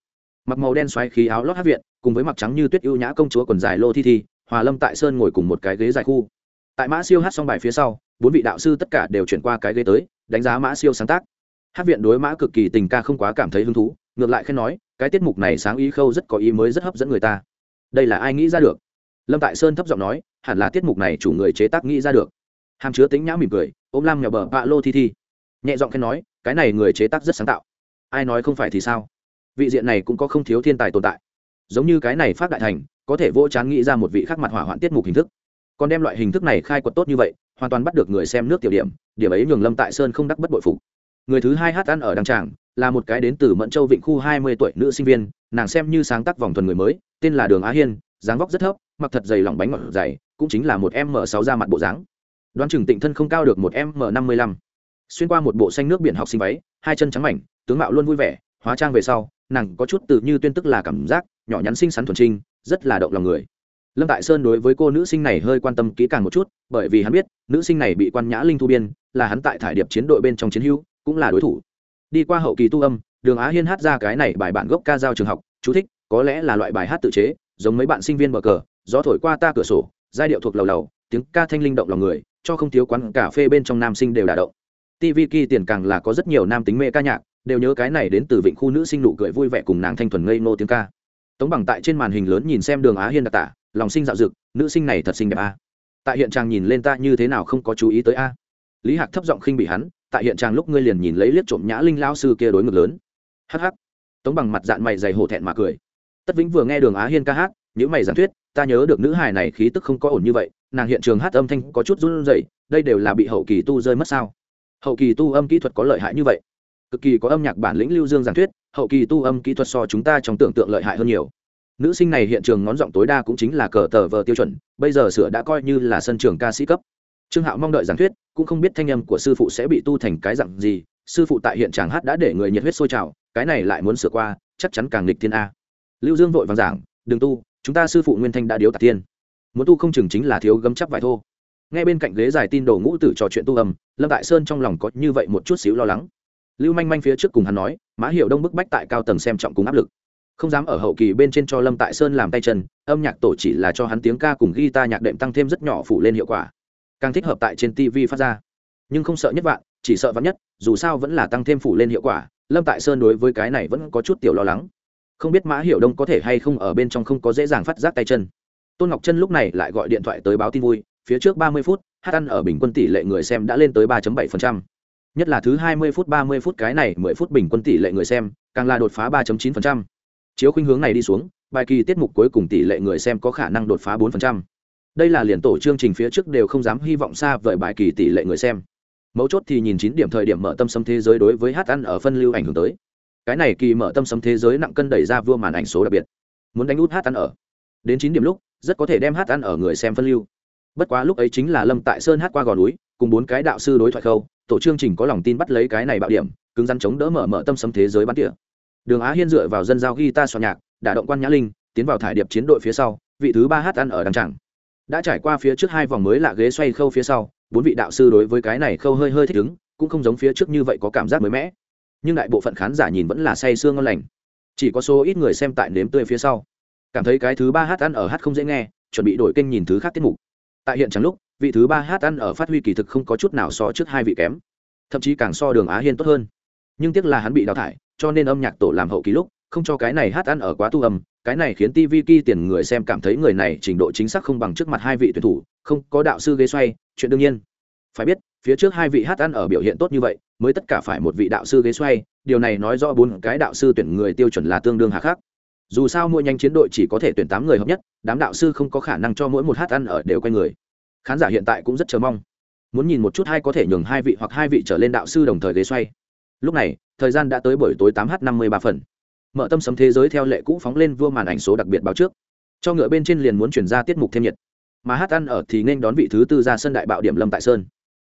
mặc màu đen xoáy khí áo lót hát viện, cùng với mặc trắng như tuyết ưu nhã công chúa quần dài lô thi thi, hòa lâm tại sơn ngồi cùng một cái ghế dài khu. Tại mã siêu hát xong bài phía sau, bốn vị đạo sư tất cả đều chuyển qua cái ghế tới, đánh giá mã siêu sáng tác. Hát viện đối mã cực kỳ tình ca không quá cảm thấy hứng thú, ngược lại khen nói, cái tiết mục này sáng ý khâu rất có ý mới rất hấp dẫn người ta. Đây là ai nghĩ ra được? Lâm tại sơn thấp giọng nói, hẳn là tiết mục này chủ người chế tác nghĩ ra được. Hàm chứa tính nhã mỉm cười, ôm lam nhỏ bờ bạ lô thi thi. Nhẹ giọng khen nói, cái này người chế tác rất sáng tạo. Ai nói không phải thì sao? Vị diện này cũng có không thiếu thiên tài tồn tại. Giống như cái này phát đại thành, có thể vô chán nghĩ ra một vị khác mặt hỏa hoạn tiết mục hình thức. Còn đem loại hình thức này khai quật tốt như vậy, hoàn toàn bắt được người xem nước tiểu điểm điểm ấy nhường lâm tại sơn không đắc bất bội phục. Người thứ hai hát ăn ở đăng tràng, là một cái đến từ mẫn châu vịnh khu hai mươi tuổi nữ sinh viên, nàng xem như sáng tác vòng thuần người mới, tên là đường á hiên, dáng vóc rất thấp, mặc thật dày lỏng bánh ngọt dày, cũng chính là một m sáu ra mặt bộ dáng. Đoán chừng tịnh thân không cao được một m năm mươi lăm. Xuyên qua một bộ xanh nước biển học sinh váy, hai chân trắng mảnh, tướng mạo luôn vui vẻ, hóa trang về sau nàng có chút tự như tuyên tức là cảm giác, nhỏ nhắn xinh xắn thuần trinh, rất là động lòng người. Lâm tại sơn đối với cô nữ sinh này hơi quan tâm kỹ càng một chút, bởi vì hắn biết, nữ sinh này bị quan nhã linh thu biên, là hắn tại thải điệp chiến đội bên trong chiến hữu, cũng là đối thủ. Đi qua hậu kỳ tu âm, đường á hiên hát ra cái này bài bản gốc ca giao trường học, chú thích, có lẽ là loại bài hát tự chế, giống mấy bạn sinh viên mở cờ, gió thổi qua ta cửa sổ, giai điệu thuộc lầu lầu, tiếng ca thanh linh động lòng người, cho không thiếu quán cà phê bên trong nam sinh đều đả động. Tv kỳ tiền càng là có rất nhiều nam tính mê ca nhạc đều nhớ cái này đến từ vịnh khu nữ sinh nụ cười vui vẻ cùng nàng thanh thuần ngây nô tiếng ca. Tống bằng tại trên màn hình lớn nhìn xem đường á hiên đặc tả, lòng sinh dạo dực, nữ sinh này thật xinh đẹp a. Tại hiện trang nhìn lên ta như thế nào không có chú ý tới a. Lý hạc thấp giọng khinh bị hắn, tại hiện trang lúc ngươi liền nhìn lấy liếc trộm nhã linh lao sư kia đối ngực lớn. Hh tống bằng mặt dạng mày dày hổ thẹn mà cười. Tất vĩnh vừa nghe đường á hiên ca hát những mày giảng thuyết, ta nhớ được nữ hài này khí tức không có ổn như vậy, nàng hiện trường hát âm thanh có chút run rẩy, đây đều là bị hậu kỳ tu rơi mất sao? Hậu kỳ tu âm kỹ thuật có lợi hại như vậy? Cực kỳ có âm nhạc bản lĩnh lưu dương giảng thuyết, hậu kỳ tu âm kỹ thuật so chúng ta trong tưởng tượng lợi hại hơn nhiều. Nữ sinh này hiện trường ngón giọng tối đa cũng chính là cờ tờ vờ tiêu chuẩn, bây giờ sửa đã coi như là sân trường ca sĩ cấp. Trương hạo mong đợi giảng thuyết, cũng không biết thanh âm của sư phụ sẽ bị tu thành cái dặn gì, sư phụ tại hiện tràng hát đã để người nhiệt huyết sôi trào, cái này lại muốn sửa qua, chắc chắn càng nghịch thiên a. Lưu dương vội vàng giảng, đừng tu, chúng ta sư phụ nguyên thanh đã điếu tạc tiên. Muốn tu không chừng chính là thiếu gấm chắc vải thô. Ngay bên cạnh ghế dài tin đồ ngũ tử trò chuyện tu âm, lâm tại sơn trong lòng có như vậy một chút xíu lo lắng lưu manh manh phía trước cùng hắn nói, mã hiệu đông bức bách tại cao tầng xem trọng cùng áp lực. Không dám ở hậu kỳ bên trên cho lâm tại sơn làm tay chân, âm nhạc tổ chỉ là cho hắn tiếng ca cùng guitar nhạc đệm tăng thêm rất nhỏ phủ lên hiệu quả. Càng thích hợp tại trên tv phát ra. Nhưng không sợ nhất vạn, chỉ sợ vắn nhất, dù sao vẫn là tăng thêm phủ lên hiệu quả, lâm tại sơn đối với cái này vẫn có chút tiểu lo lắng. Không biết mã hiểu đông có thể hay không ở bên trong không có dễ dàng phát giác tay chân. Tôn ngọc chân lúc này lại gọi điện thoại tới báo tin vui, phía trước ba mươi phút, hát ăn ở bình quân tỷ lệ người xem đã lên tới ba bảy phần trăm nhất là thứ hai mươi phút, ba mươi phút cái này mười phút bình quân tỷ lệ người xem, càng là đột phá ba chín chiếu khuynh hướng này đi xuống, bài kỳ tiết mục cuối cùng tỷ lệ người xem có khả năng đột phá bốn đây là liền tổ chương trình phía trước đều không dám hy vọng xa vời bài kỳ tỷ lệ người xem. Mấu chốt thì nhìn chín điểm thời điểm mở tâm sấm thế giới đối với hát ăn ở phân lưu ảnh hưởng tới. Cái này kỳ mở tâm sấm thế giới nặng cân đẩy ra vua màn ảnh số đặc biệt. Muốn đánh út hát ăn ở. Đến chín điểm lúc, rất có thể đem hát ăn ở người xem phân lưu bất quá lúc ấy chính là lâm tại sơn hát qua gò núi, cùng bốn cái đạo sư đối thoại khâu, tổ chương trình có lòng tin bắt lấy cái này bạo điểm, cứng rắn chống đỡ mở mở tâm sấm thế giới bắn tỉa. Đường á hiên dựa vào dân giao guitar soạn nhạc, đả động quan nhã linh, tiến vào thải điệp chiến đội phía sau, vị thứ ba hát ăn ở đằng chẳng đã trải qua phía trước hai vòng mới lạ ghế xoay khâu phía sau, bốn vị đạo sư đối với cái này khâu hơi hơi thích ứng, cũng không giống phía trước như vậy có cảm giác mới mẻ. Nhưng đại bộ phận khán giả nhìn vẫn là say sương ngon lành. Chỉ có số ít người xem tại nếm tươi phía sau. Cảm thấy cái thứ ba hát ăn ở hát không dễ nghe, chuẩn bị đổi kênh nhìn thứ khác tiết mục tại hiện chẳng lúc, vị thứ ba hát ăn ở phát huy kỳ thực không có chút nào so trước hai vị kém, thậm chí càng so đường á hiên tốt hơn. Nhưng tiếc là hắn bị đào thải, cho nên âm nhạc tổ làm hậu ký lúc, không cho cái này hát ăn ở quá tu âm, cái này khiến tv ki tiền người xem cảm thấy người này trình độ chính xác không bằng trước mặt hai vị tuyển thủ, không có đạo sư ghế xoay, chuyện đương nhiên. Phải biết, phía trước hai vị hát ăn ở biểu hiện tốt như vậy, mới tất cả phải một vị đạo sư ghế xoay, điều này nói rõ bốn cái đạo sư tuyển người tiêu chuẩn là tương đương hà khắc dù sao mỗi nhanh chiến đội chỉ có thể tuyển tám người hợp nhất, đám đạo sư không có khả năng cho mỗi một hát ăn ở đều quay người. Khán giả hiện tại cũng rất chờ mong. Muốn nhìn một chút hay có thể nhường hai vị hoặc hai vị trở lên đạo sư đồng thời ghế xoay. Lúc này, thời gian đã tới buổi tối tám h năm mươi ba phần. Mở tâm sấm thế giới theo lệ cũ phóng lên vua màn ảnh số đặc biệt báo trước. Cho ngựa bên trên liền muốn chuyển ra tiết mục thêm nhiệt. Mà hát ăn ở thì nên đón vị thứ tư ra sân đại bạo điểm lâm tại sơn.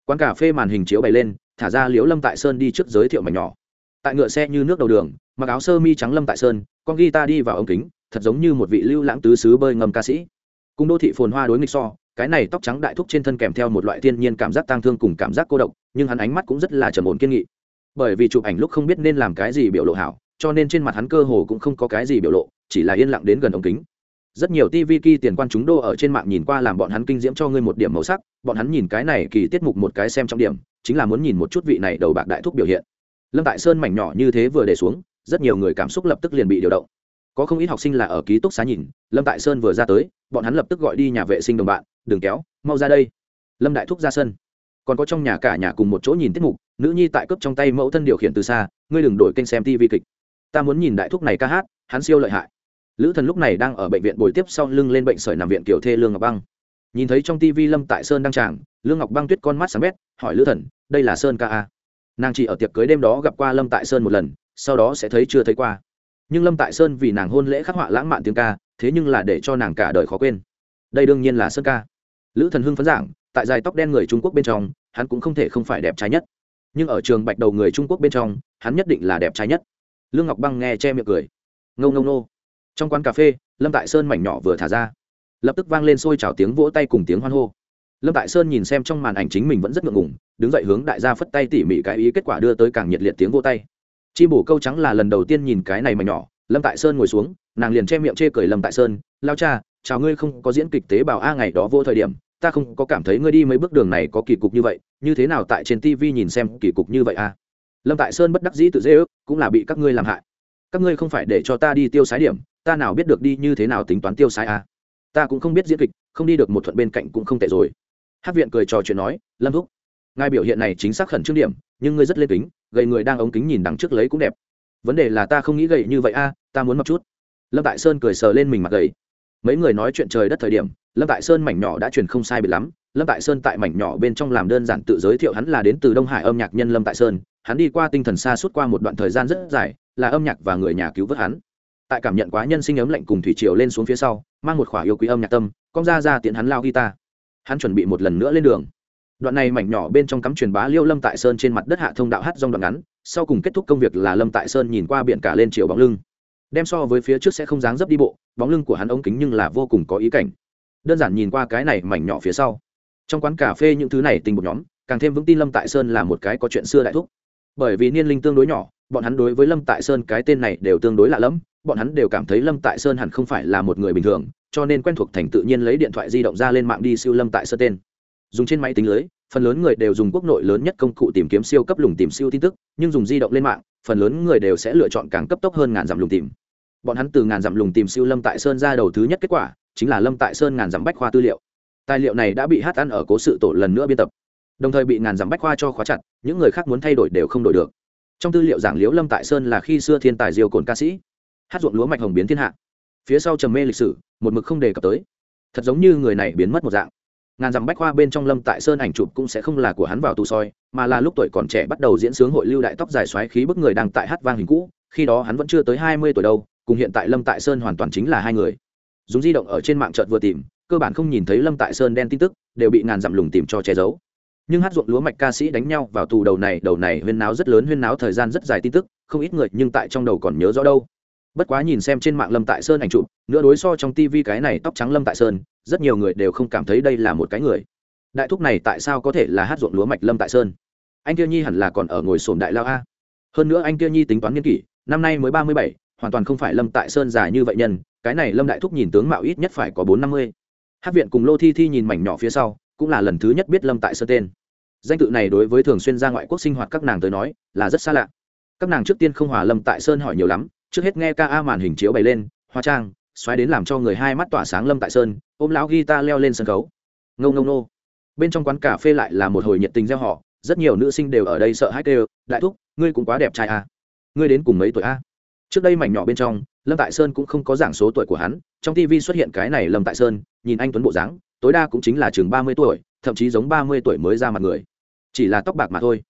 Quán cà phê màn hình chiếu bày lên, thả ra liễu lâm tại sơn đi trước giới thiệu mảnh nhỏ. Tại ngựa xe như nước đầu đường, mặc áo sơ mi trắng lâm tại sơn con ghi ta đi vào ống kính, thật giống như một vị lưu lãng tứ xứ bơi ngầm ca sĩ. Cung đô thị phồn hoa đối nghịch so, cái này tóc trắng đại thúc trên thân kèm theo một loại thiên nhiên cảm giác tang thương cùng cảm giác cô độc, nhưng hắn ánh mắt cũng rất là trầm ổn kiên nghị. Bởi vì chụp ảnh lúc không biết nên làm cái gì biểu lộ hảo, cho nên trên mặt hắn cơ hồ cũng không có cái gì biểu lộ, chỉ là yên lặng đến gần ống kính. Rất nhiều tv ki tiền quan chúng đô ở trên mạng nhìn qua làm bọn hắn kinh diễm cho ngươi một điểm màu sắc, bọn hắn nhìn cái này kỳ tiết mục một cái xem trọng điểm, chính là muốn nhìn một chút vị này đầu bạc đại thúc biểu hiện. Lâm tại sơn mảnh nhỏ như thế vừa để xuống rất nhiều người cảm xúc lập tức liền bị điều động. Có không ít học sinh là ở ký túc xá nhìn, lâm tại sơn vừa ra tới, bọn hắn lập tức gọi đi nhà vệ sinh đồng bạn, đừng kéo, mau ra đây. Lâm đại thúc ra sân. Còn có trong nhà cả nhà cùng một chỗ nhìn tiết mục, nữ nhi tại cấp trong tay mẫu thân điều khiển từ xa, ngươi đừng đổi kênh xem tv kịch. Ta muốn nhìn đại thúc này ca hát, hắn siêu lợi hại. Lữ thần lúc này đang ở bệnh viện bồi tiếp sau lưng lên bệnh sởi nằm viện kiểu thê lương ngọc băng. Nhìn thấy trong tv lâm tại sơn đang tràng, lương ngọc băng tuyết con mắt sáng bét, hỏi lữ thần, đây là sơn ca a? Nàng chỉ ở tiệc cưới đêm đó gặp qua lâm tại sơn một lần sau đó sẽ thấy chưa thấy qua. Nhưng lâm tại sơn vì nàng hôn lễ khắc họa lãng mạn tiếng ca, thế nhưng là để cho nàng cả đời khó quên. Đây đương nhiên là sơn ca. Lữ thần hưng phấn giảng, tại dài tóc đen người trung quốc bên trong, hắn cũng không thể không phải đẹp trai nhất. Nhưng ở trường bạch đầu người trung quốc bên trong, hắn nhất định là đẹp trai nhất. Lương ngọc băng nghe che miệng cười. Ngâu ngâu nô trong quán cà phê, lâm tại sơn mảnh nhỏ vừa thả ra. Lập tức vang lên xôi trào tiếng vỗ tay cùng tiếng hoan hô. Lâm tại sơn nhìn xem trong màn ảnh chính mình vẫn rất ngượng ngùng, đứng dậy hướng đại gia phất tay tỉ mỉ cái ý kết quả đưa tới càng nhiệt liệt tiếng vỗ tay chi bổ câu trắng là lần đầu tiên nhìn cái này mà nhỏ, lâm tại sơn ngồi xuống, nàng liền che miệng chê cười lâm tại sơn, lao cha, chào ngươi không có diễn kịch tế bào a ngày đó vô thời điểm, ta không có cảm thấy ngươi đi mấy bước đường này có kỳ cục như vậy, như thế nào tại trên tv nhìn xem kỳ cục như vậy a? Lâm tại sơn bất đắc dĩ tự dễ ước, cũng là bị các ngươi làm hại. Các ngươi không phải để cho ta đi tiêu sái điểm, ta nào biết được đi như thế nào tính toán tiêu sái a? Ta cũng không biết diễn kịch, không đi được một thuận bên cạnh cũng không tệ rồi. Hát viện cười trò chuyện nói, lâm thúc, ngài biểu hiện này chính xác khẩn trương điểm nhưng ngươi rất lên kính gầy người đang ống kính nhìn đằng trước lấy cũng đẹp. Vấn đề là ta không nghĩ gầy như vậy a, ta muốn mập chút. Lâm tại sơn cười sờ lên mình mặt gầy mấy người nói chuyện trời đất thời điểm, lâm tại sơn mảnh nhỏ đã truyền không sai biệt lắm. Lâm tại sơn tại mảnh nhỏ bên trong làm đơn giản tự giới thiệu hắn là đến từ đông hải âm nhạc nhân lâm tại sơn. Hắn đi qua tinh thần xa suốt qua một đoạn thời gian rất dài, là âm nhạc và người nhà cứu vớt hắn. Tại cảm nhận quá nhân sinh ấm lạnh cùng thủy triều lên xuống phía sau, mang một khỏa yêu quý âm nhạc tâm con ra ra tiện hắn lao guitar. Hắn chuẩn bị một lần nữa lên đường đoạn này mảnh nhỏ bên trong cắm truyền bá liêu lâm tại sơn trên mặt đất hạ thông đạo hát dòng đoạn ngắn, sau cùng kết thúc công việc là lâm tại sơn nhìn qua biển cả lên chiều bóng lưng. Đem so với phía trước sẽ không dáng dấp đi bộ, bóng lưng của hắn ống kính nhưng là vô cùng có ý cảnh. Đơn giản nhìn qua cái này mảnh nhỏ phía sau. Trong quán cà phê những thứ này tình một nhóm, càng thêm vững tin lâm tại sơn là một cái có chuyện xưa đại thúc. Bởi vì niên linh tương đối nhỏ, bọn hắn đối với lâm tại sơn cái tên này đều tương đối lạ lẫm, bọn hắn đều cảm thấy lâm tại sơn hẳn không phải là một người bình thường, cho nên quen thuộc thành tự nhiên lấy điện thoại di động ra lên mạng đi siêu lâm tại sơn tên dùng trên máy tính lưới, phần lớn người đều dùng quốc nội lớn nhất công cụ tìm kiếm siêu cấp lùng tìm siêu tin tức, nhưng dùng di động lên mạng, phần lớn người đều sẽ lựa chọn càng cấp tốc hơn ngàn dặm lùng tìm. Bọn hắn từ ngàn dặm lùng tìm siêu lâm tại sơn ra đầu thứ nhất kết quả, chính là lâm tại sơn ngàn dặm bách khoa tư liệu. Tài liệu này đã bị hát ăn ở cố sự tổ lần nữa biên tập. Đồng thời bị ngàn dặm bách khoa cho khóa chặt, những người khác muốn thay đổi đều không đổi được. Trong tư liệu giảng liễu lâm tại sơn là khi xưa thiên tài diêu cồn ca sĩ, hát ruộng lúa mạch hồng biến thiên hạ. Phía sau trầm mê lịch sử, một mực không đề cập tới. Thật giống như người này biến mất một dạng ngàn dặm bách khoa bên trong lâm tại sơn ảnh chụp cũng sẽ không là của hắn vào tù soi, mà là lúc tuổi còn trẻ bắt đầu diễn sướng hội lưu đại tóc dài xoáy khí bức người đang tại hát vang hình cũ, khi đó hắn vẫn chưa tới hai mươi tuổi đâu, cùng hiện tại lâm tại sơn hoàn toàn chính là hai người. Dùng di động ở trên mạng chợt vừa tìm, cơ bản không nhìn thấy lâm tại sơn đen tin tức, đều bị ngàn dặm lùng tìm cho che giấu. Nhưng hát ruộng lúa mạch ca sĩ đánh nhau vào tù đầu này đầu này huyên náo rất lớn, huyên náo thời gian rất dài tin tức, không ít người nhưng tại trong đầu còn nhớ rõ đâu. Bất quá nhìn xem trên mạng lâm tại sơn ảnh chụp nữa đối so trong tivi cái này tóc trắng lâm tại sơn rất nhiều người đều không cảm thấy đây là một cái người. Đại thúc này tại sao có thể là hát ruộng lúa mạch lâm tại sơn? Anh kia nhi hẳn là còn ở ngồi sổm đại lao a. Hơn nữa anh kia nhi tính toán nghiên kỷ, năm nay mới ba mươi bảy, hoàn toàn không phải lâm tại sơn già như vậy nhân, cái này lâm đại thúc nhìn tướng mạo ít nhất phải có bốn năm mươi. Hát viện cùng lô thi thi nhìn mảnh nhỏ phía sau, cũng là lần thứ nhất biết lâm tại sơn tên. Danh tự này đối với thường xuyên ra ngoại quốc sinh hoạt các nàng tới nói, là rất xa lạ. Các nàng trước tiên không hòa lâm tại sơn hỏi nhiều lắm, trước hết nghe ca a màn hình chiếu bày lên hoa trang, xoáy đến làm cho người hai mắt tỏa sáng lâm tại sơn ôm lão guitar leo lên sân khấu. Ngông ngông nô bên trong quán cà phê lại là một hồi nhiệt tình gieo họ. Rất nhiều nữ sinh đều ở đây sợ hãi kêu, đại thúc, ngươi cũng quá đẹp trai à. ngươi đến cùng mấy tuổi a trước đây mảnh nhỏ bên trong, lâm tại sơn cũng không có giảng số tuổi của hắn. Trong tv xuất hiện cái này lâm tại sơn, nhìn anh tuấn bộ dáng, tối đa cũng chính là chừng ba mươi tuổi, thậm chí giống ba mươi tuổi mới ra mặt người. Chỉ là tóc bạc mà thôi.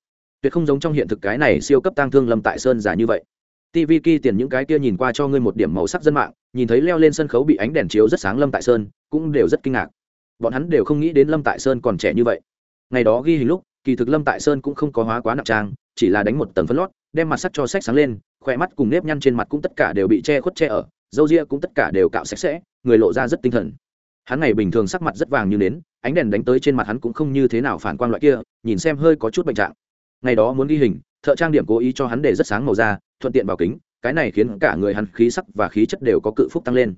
Tuyệt không giống trong hiện thực cái này siêu cấp tang thương lâm tại sơn giả như vậy. Tv kỳ tiền những cái kia nhìn qua cho ngươi một điểm màu sắc dân mạng, nhìn thấy leo lên sân khấu bị ánh đèn chiếu rất sáng lâm tại sơn cũng đều rất kinh ngạc. Bọn hắn đều không nghĩ đến lâm tại sơn còn trẻ như vậy. Ngày đó ghi hình lúc, kỳ thực lâm tại sơn cũng không có hóa quá nặng trang, chỉ là đánh một tầng phân lót, đem mặt sắt cho sách sáng lên khỏe mắt cùng nếp nhăn trên mặt cũng tất cả đều bị che khuất che ở dâu ria cũng tất cả đều cạo sạch sẽ, người lộ ra rất tinh thần. Hắn ngày bình thường sắc mặt rất vàng như nến, ánh đèn đánh tới trên mặt hắn cũng không như thế nào phản quang loại kia, nhìn xem hơi có chút bệnh trạng. Ngày đó muốn ghi hình, thợ trang điểm cố ý cho hắn để rất sáng màu da, thuận tiện vào kính, cái này khiến cả người hắn khí sắc và khí chất đều có cự phúc tăng lên.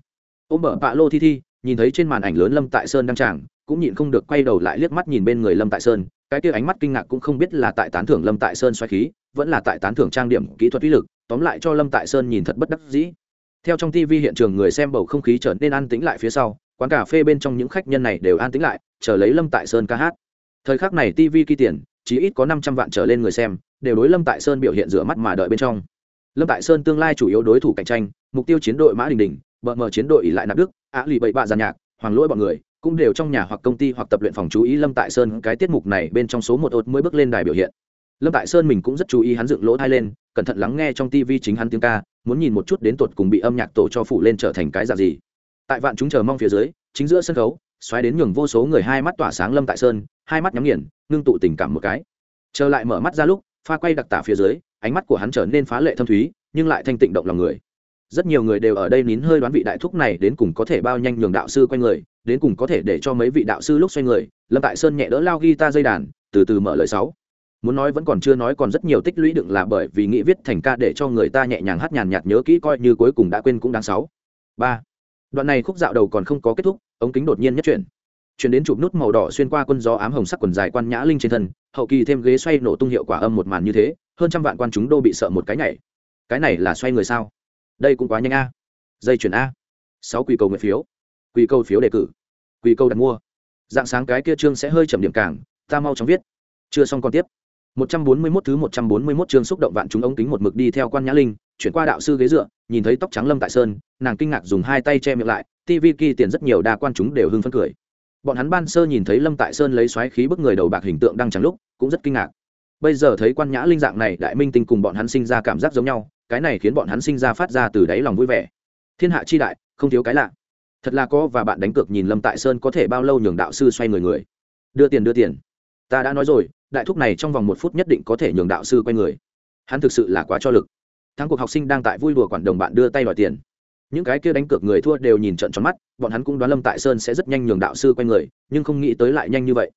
Ôm bờ bạ lô thi thi nhìn thấy trên màn ảnh lớn lâm tại sơn đăng tràng, cũng nhịn không được quay đầu lại liếc mắt nhìn bên người lâm tại sơn, cái kia ánh mắt kinh ngạc cũng không biết là tại tán thưởng lâm tại sơn xoay khí, vẫn là tại tán thưởng trang điểm, kỹ thuật uy lực, tóm lại cho lâm tại sơn nhìn thật bất đắc dĩ. Theo trong tv hiện trường người xem bầu không khí trở nên an tĩnh lại phía sau, quán cà phê bên trong những khách nhân này đều an tĩnh lại, chờ lấy lâm tại sơn ca hát. Thời khắc này tv ghi tiền chỉ ít có năm trăm vạn trở lên người xem, đều đối lâm tại sơn biểu hiện rửa mắt mà đợi bên trong. Lâm tại sơn tương lai chủ yếu đối thủ cạnh tranh, mục tiêu chiến đội mã đình đình, bờ mờ chiến đội ỉ lại nạp đức á lì bậy bạ giàn nhạc, hoàng lỗi bọn người, cũng đều trong nhà hoặc công ty hoặc tập luyện phòng chú ý lâm tại sơn. Cái tiết mục này bên trong số một ột mới bước lên đài biểu hiện. Lâm tại sơn mình cũng rất chú ý hắn dựng lỗ thai lên, cẩn thận lắng nghe trong tv chính hắn tiếng ca, muốn nhìn một chút đến tột cùng bị âm nhạc tổ cho phủ lên trở thành cái dạng gì. Tại vạn chúng chờ mong phía dưới, chính giữa sân khấu, xoáy đến nhường vô số người hai mắt tỏa sáng lâm tại sơn, hai mắt nhắm nghiền, ngưng tụ tình cảm một cái. Trở lại mở mắt ra lúc, pha quay đặc tả phía dưới, ánh mắt của hắn trở nên phá lệ thâm thúy, nhưng lại thanh tịnh động lòng người rất nhiều người đều ở đây nín hơi đoán vị đại thúc này đến cùng có thể bao nhanh nhường đạo sư quay người, đến cùng có thể để cho mấy vị đạo sư lúc xoay người, lâm tại sơn nhẹ đỡ lao ghi ta dây đàn, từ từ mở lời sáu. Muốn nói vẫn còn chưa nói còn rất nhiều tích lũy đựng là bởi vì nghĩ viết thành ca để cho người ta nhẹ nhàng hát nhàn nhạt nhớ kỹ coi như cuối cùng đã quên cũng đáng sáu. Ba. Đoạn này khúc dạo đầu còn không có kết thúc, ống kính đột nhiên nhất chuyển. Chuyển đến chụp nút màu đỏ xuyên qua quân gió ám hồng sắc quần dài quan nhã linh trên thân, hậu kỳ thêm ghế xoay nổ tung hiệu quả âm một màn như thế, hơn trăm vạn quan chúng đô bị sợ một cái nhảy. Cái này là xoay người sao? Đây cũng quá nhanh a. Dây chuyển a. Sáu quy cầu nguyện phiếu. Quy cầu phiếu đề cử. Quy cầu đặt mua. Dạng sáng cái kia chương sẽ hơi chậm điểm cảng ta mau chóng viết. Chưa xong còn tiếp. 141 thứ 141 chương xúc động vạn chúng ống kính một mực đi theo quan nhã linh, chuyển qua đạo sư ghế dựa, nhìn thấy tóc trắng lâm tại sơn, nàng kinh ngạc dùng hai tay che miệng lại tv kỳ tiền rất nhiều đa quan chúng đều hưng phấn cười. Bọn hắn ban sơ nhìn thấy lâm tại sơn lấy xoáy khí bức người đầu bạc hình tượng đang chẳng lúc, cũng rất kinh ngạc. Bây giờ thấy quan nhã linh dạng này, đại minh tinh cùng bọn hắn sinh ra cảm giác giống nhau cái này khiến bọn hắn sinh ra phát ra từ đáy lòng vui vẻ. Thiên hạ chi đại, không thiếu cái lạ. Thật là có, và bạn đánh cược nhìn lâm tại sơn có thể bao lâu nhường đạo sư xoay người người. Đưa tiền đưa tiền. Ta đã nói rồi, đại thúc này trong vòng một phút nhất định có thể nhường đạo sư quay người. Hắn thực sự là quá cho lực. Thắng cuộc học sinh đang tại vui đùa quản đồng bạn đưa tay đòi tiền. Những cái kia đánh cược người thua đều nhìn trận tròn mắt, bọn hắn cũng đoán lâm tại sơn sẽ rất nhanh nhường đạo sư quay người, nhưng không nghĩ tới lại nhanh như vậy.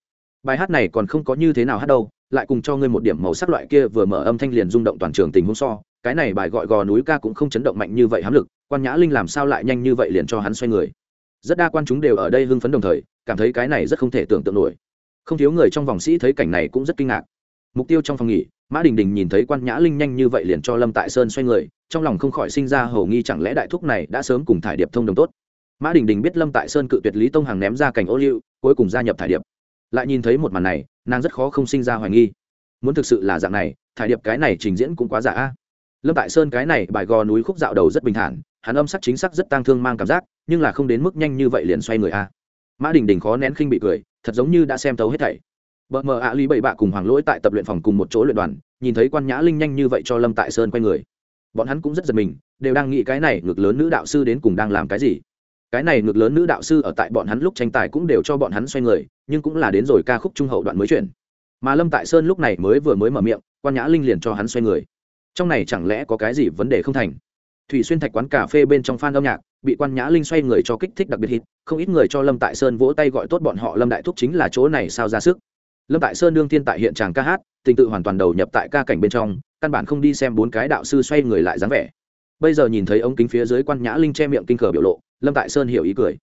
Bài hát này còn không có như thế nào hát đâu, lại cùng cho ngươi một điểm màu sắc loại kia vừa mở âm thanh liền rung động toàn trường tình huống so cái này bài gọi gò núi ca cũng không chấn động mạnh như vậy hám lực, quan nhã linh làm sao lại nhanh như vậy liền cho hắn xoay người. Rất đa quan chúng đều ở đây hưng phấn đồng thời, cảm thấy cái này rất không thể tưởng tượng nổi. Không thiếu người trong vòng sĩ thấy cảnh này cũng rất kinh ngạc. Mục tiêu trong phòng nghỉ, mã đình đình nhìn thấy quan nhã linh nhanh như vậy liền cho lâm tại sơn xoay người, trong lòng không khỏi sinh ra hầu nghi chẳng lẽ đại thúc này đã sớm cùng thải điệp thông đồng tốt. Mã đình đình biết lâm tại sơn cự tuyệt lý tông hàng ném ra cảnh ô liu, cuối cùng gia nhập thải điệp. Lại nhìn thấy một màn này, nàng rất khó không sinh ra hoài nghi. Muốn thực sự là dạng này, thải điệp cái này trình diễn cũng quá giả a lâm tại sơn cái này bài gò núi khúc dạo đầu rất bình thản, hắn âm sắc chính xác rất tang thương mang cảm giác, nhưng là không đến mức nhanh như vậy liền xoay người a. Mã đình đình khó nén khinh bị cười, thật giống như đã xem thấu hết thảy. Bợ mờ ạ, lý bảy bạ cùng hoàng lỗi tại tập luyện phòng cùng một chỗ luyện đoàn, nhìn thấy quan nhã linh nhanh như vậy cho lâm tại sơn quay người. Bọn hắn cũng rất giật mình, đều đang nghĩ cái này ngược lớn nữ đạo sư đến cùng đang làm cái gì. Cái này ngược lớn nữ đạo sư ở tại bọn hắn lúc tranh tài cũng đều cho bọn hắn xoay người, nhưng cũng là đến rồi ca khúc trung hậu đoạn mới chuyển. Mà lâm tại sơn lúc này mới vừa mới mở miệng, quan nhã linh liền cho hắn xoay người trong này chẳng lẽ có cái gì vấn đề không thành? Thủy xuyên thạch quán cà phê bên trong fan âm nhạc, bị quan nhã linh xoay người cho kích thích đặc biệt hít không ít người cho lâm tại sơn vỗ tay gọi tốt bọn họ lâm đại thúc chính là chỗ này sao ra sức. Lâm tại sơn đương thiên tại hiện tràng ca hát, tình tự hoàn toàn đầu nhập tại ca cảnh bên trong, căn bản không đi xem bốn cái đạo sư xoay người lại dáng vẻ. Bây giờ nhìn thấy ống kính phía dưới quan nhã linh che miệng kinh cờ biểu lộ, lâm tại sơn hiểu ý cười.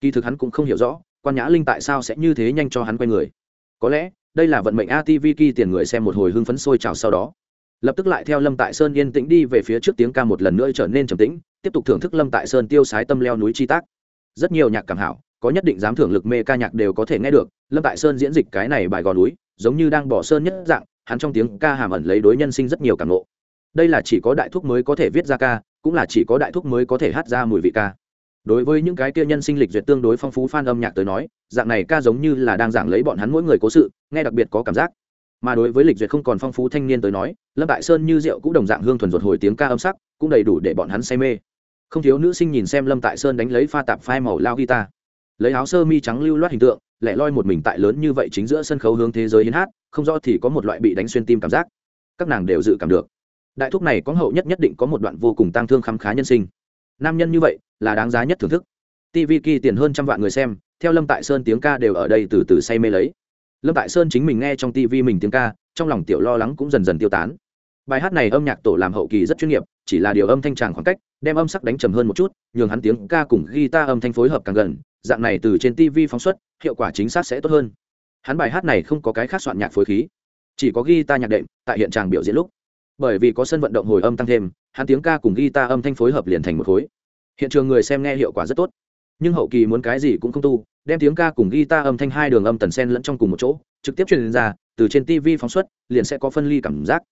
Kỳ thực hắn cũng không hiểu rõ, quan nhã linh tại sao sẽ như thế nhanh cho hắn quay người. Có lẽ, đây là vận mệnh atv kỳ tiền người xem một hồi hưng phấn sôi trào sau đó lập tức lại theo lâm tại sơn yên tĩnh đi về phía trước tiếng ca một lần nữa trở nên trầm tĩnh, tiếp tục thưởng thức lâm tại sơn tiêu sái tâm leo núi chi tác. Rất nhiều nhạc cảm hảo, có nhất định dám thưởng lực mê ca nhạc đều có thể nghe được, lâm tại sơn diễn dịch cái này bài gò núi, giống như đang bỏ sơn nhất dạng, hắn trong tiếng ca hàm ẩn lấy đối nhân sinh rất nhiều cảm ngộ. Đây là chỉ có đại thúc mới có thể viết ra ca, cũng là chỉ có đại thúc mới có thể hát ra mùi vị ca. Đối với những cái kia nhân sinh lịch duyệt tương đối phong phú f a n âm nhạc tới nói, dạng này ca giống như là đang giảng lấy bọn hắn mỗi người cố sự, nghe đặc biệt có cảm giác mà đối với lịch duyệt không còn phong phú thanh niên tới nói, lâm đại sơn như rượu cũng đồng dạng hương thuần ruột hồi tiếng ca âm sắc, cũng đầy đủ để bọn hắn say mê. Không thiếu nữ sinh nhìn xem lâm tại sơn đánh lấy pha tạp phai màu lao guitar. Lấy áo sơ mi trắng lưu loát hình tượng, lẻ loi một mình tại lớn như vậy chính giữa sân khấu hướng thế giới hiến hát, không rõ thì có một loại bị đánh xuyên tim cảm giác. Các nàng đều dự cảm được. Đại thúc này có hậu nhất nhất định có một đoạn vô cùng tang thương khám khá nhân sinh. Nam nhân như vậy, là đáng giá nhất thưởng thức. Tv kỳ tiền hơn trăm vạn người xem, theo lâm tại sơn tiếng ca đều ở đây từ từ say mê lấy lâm tại sơn chính mình nghe trong tv mình tiếng ca, trong lòng tiểu lo lắng cũng dần dần tiêu tán. Bài hát này âm nhạc tổ làm hậu kỳ rất chuyên nghiệp, chỉ là điều âm thanh tràng khoảng cách, đem âm sắc đánh trầm hơn một chút, nhường hắn tiếng ca cùng guitar âm thanh phối hợp càng gần, dạng này từ trên tv phóng xuất, hiệu quả chính xác sẽ tốt hơn. Hắn bài hát này không có cái khác soạn nhạc phối khí, chỉ có guitar nhạc đệm, tại hiện tràng biểu diễn lúc. Bởi vì có sân vận động hồi âm tăng thêm, hắn tiếng ca cùng guitar âm thanh phối hợp liền thành một khối. Hiện trường người xem nghe hiệu quả rất tốt nhưng hậu kỳ muốn cái gì cũng không tu, đem tiếng ca cùng guitar âm thanh hai đường âm tần sen lẫn trong cùng một chỗ, trực tiếp truyền ra, từ trên tv phóng xuất, liền sẽ có phân ly cảm giác.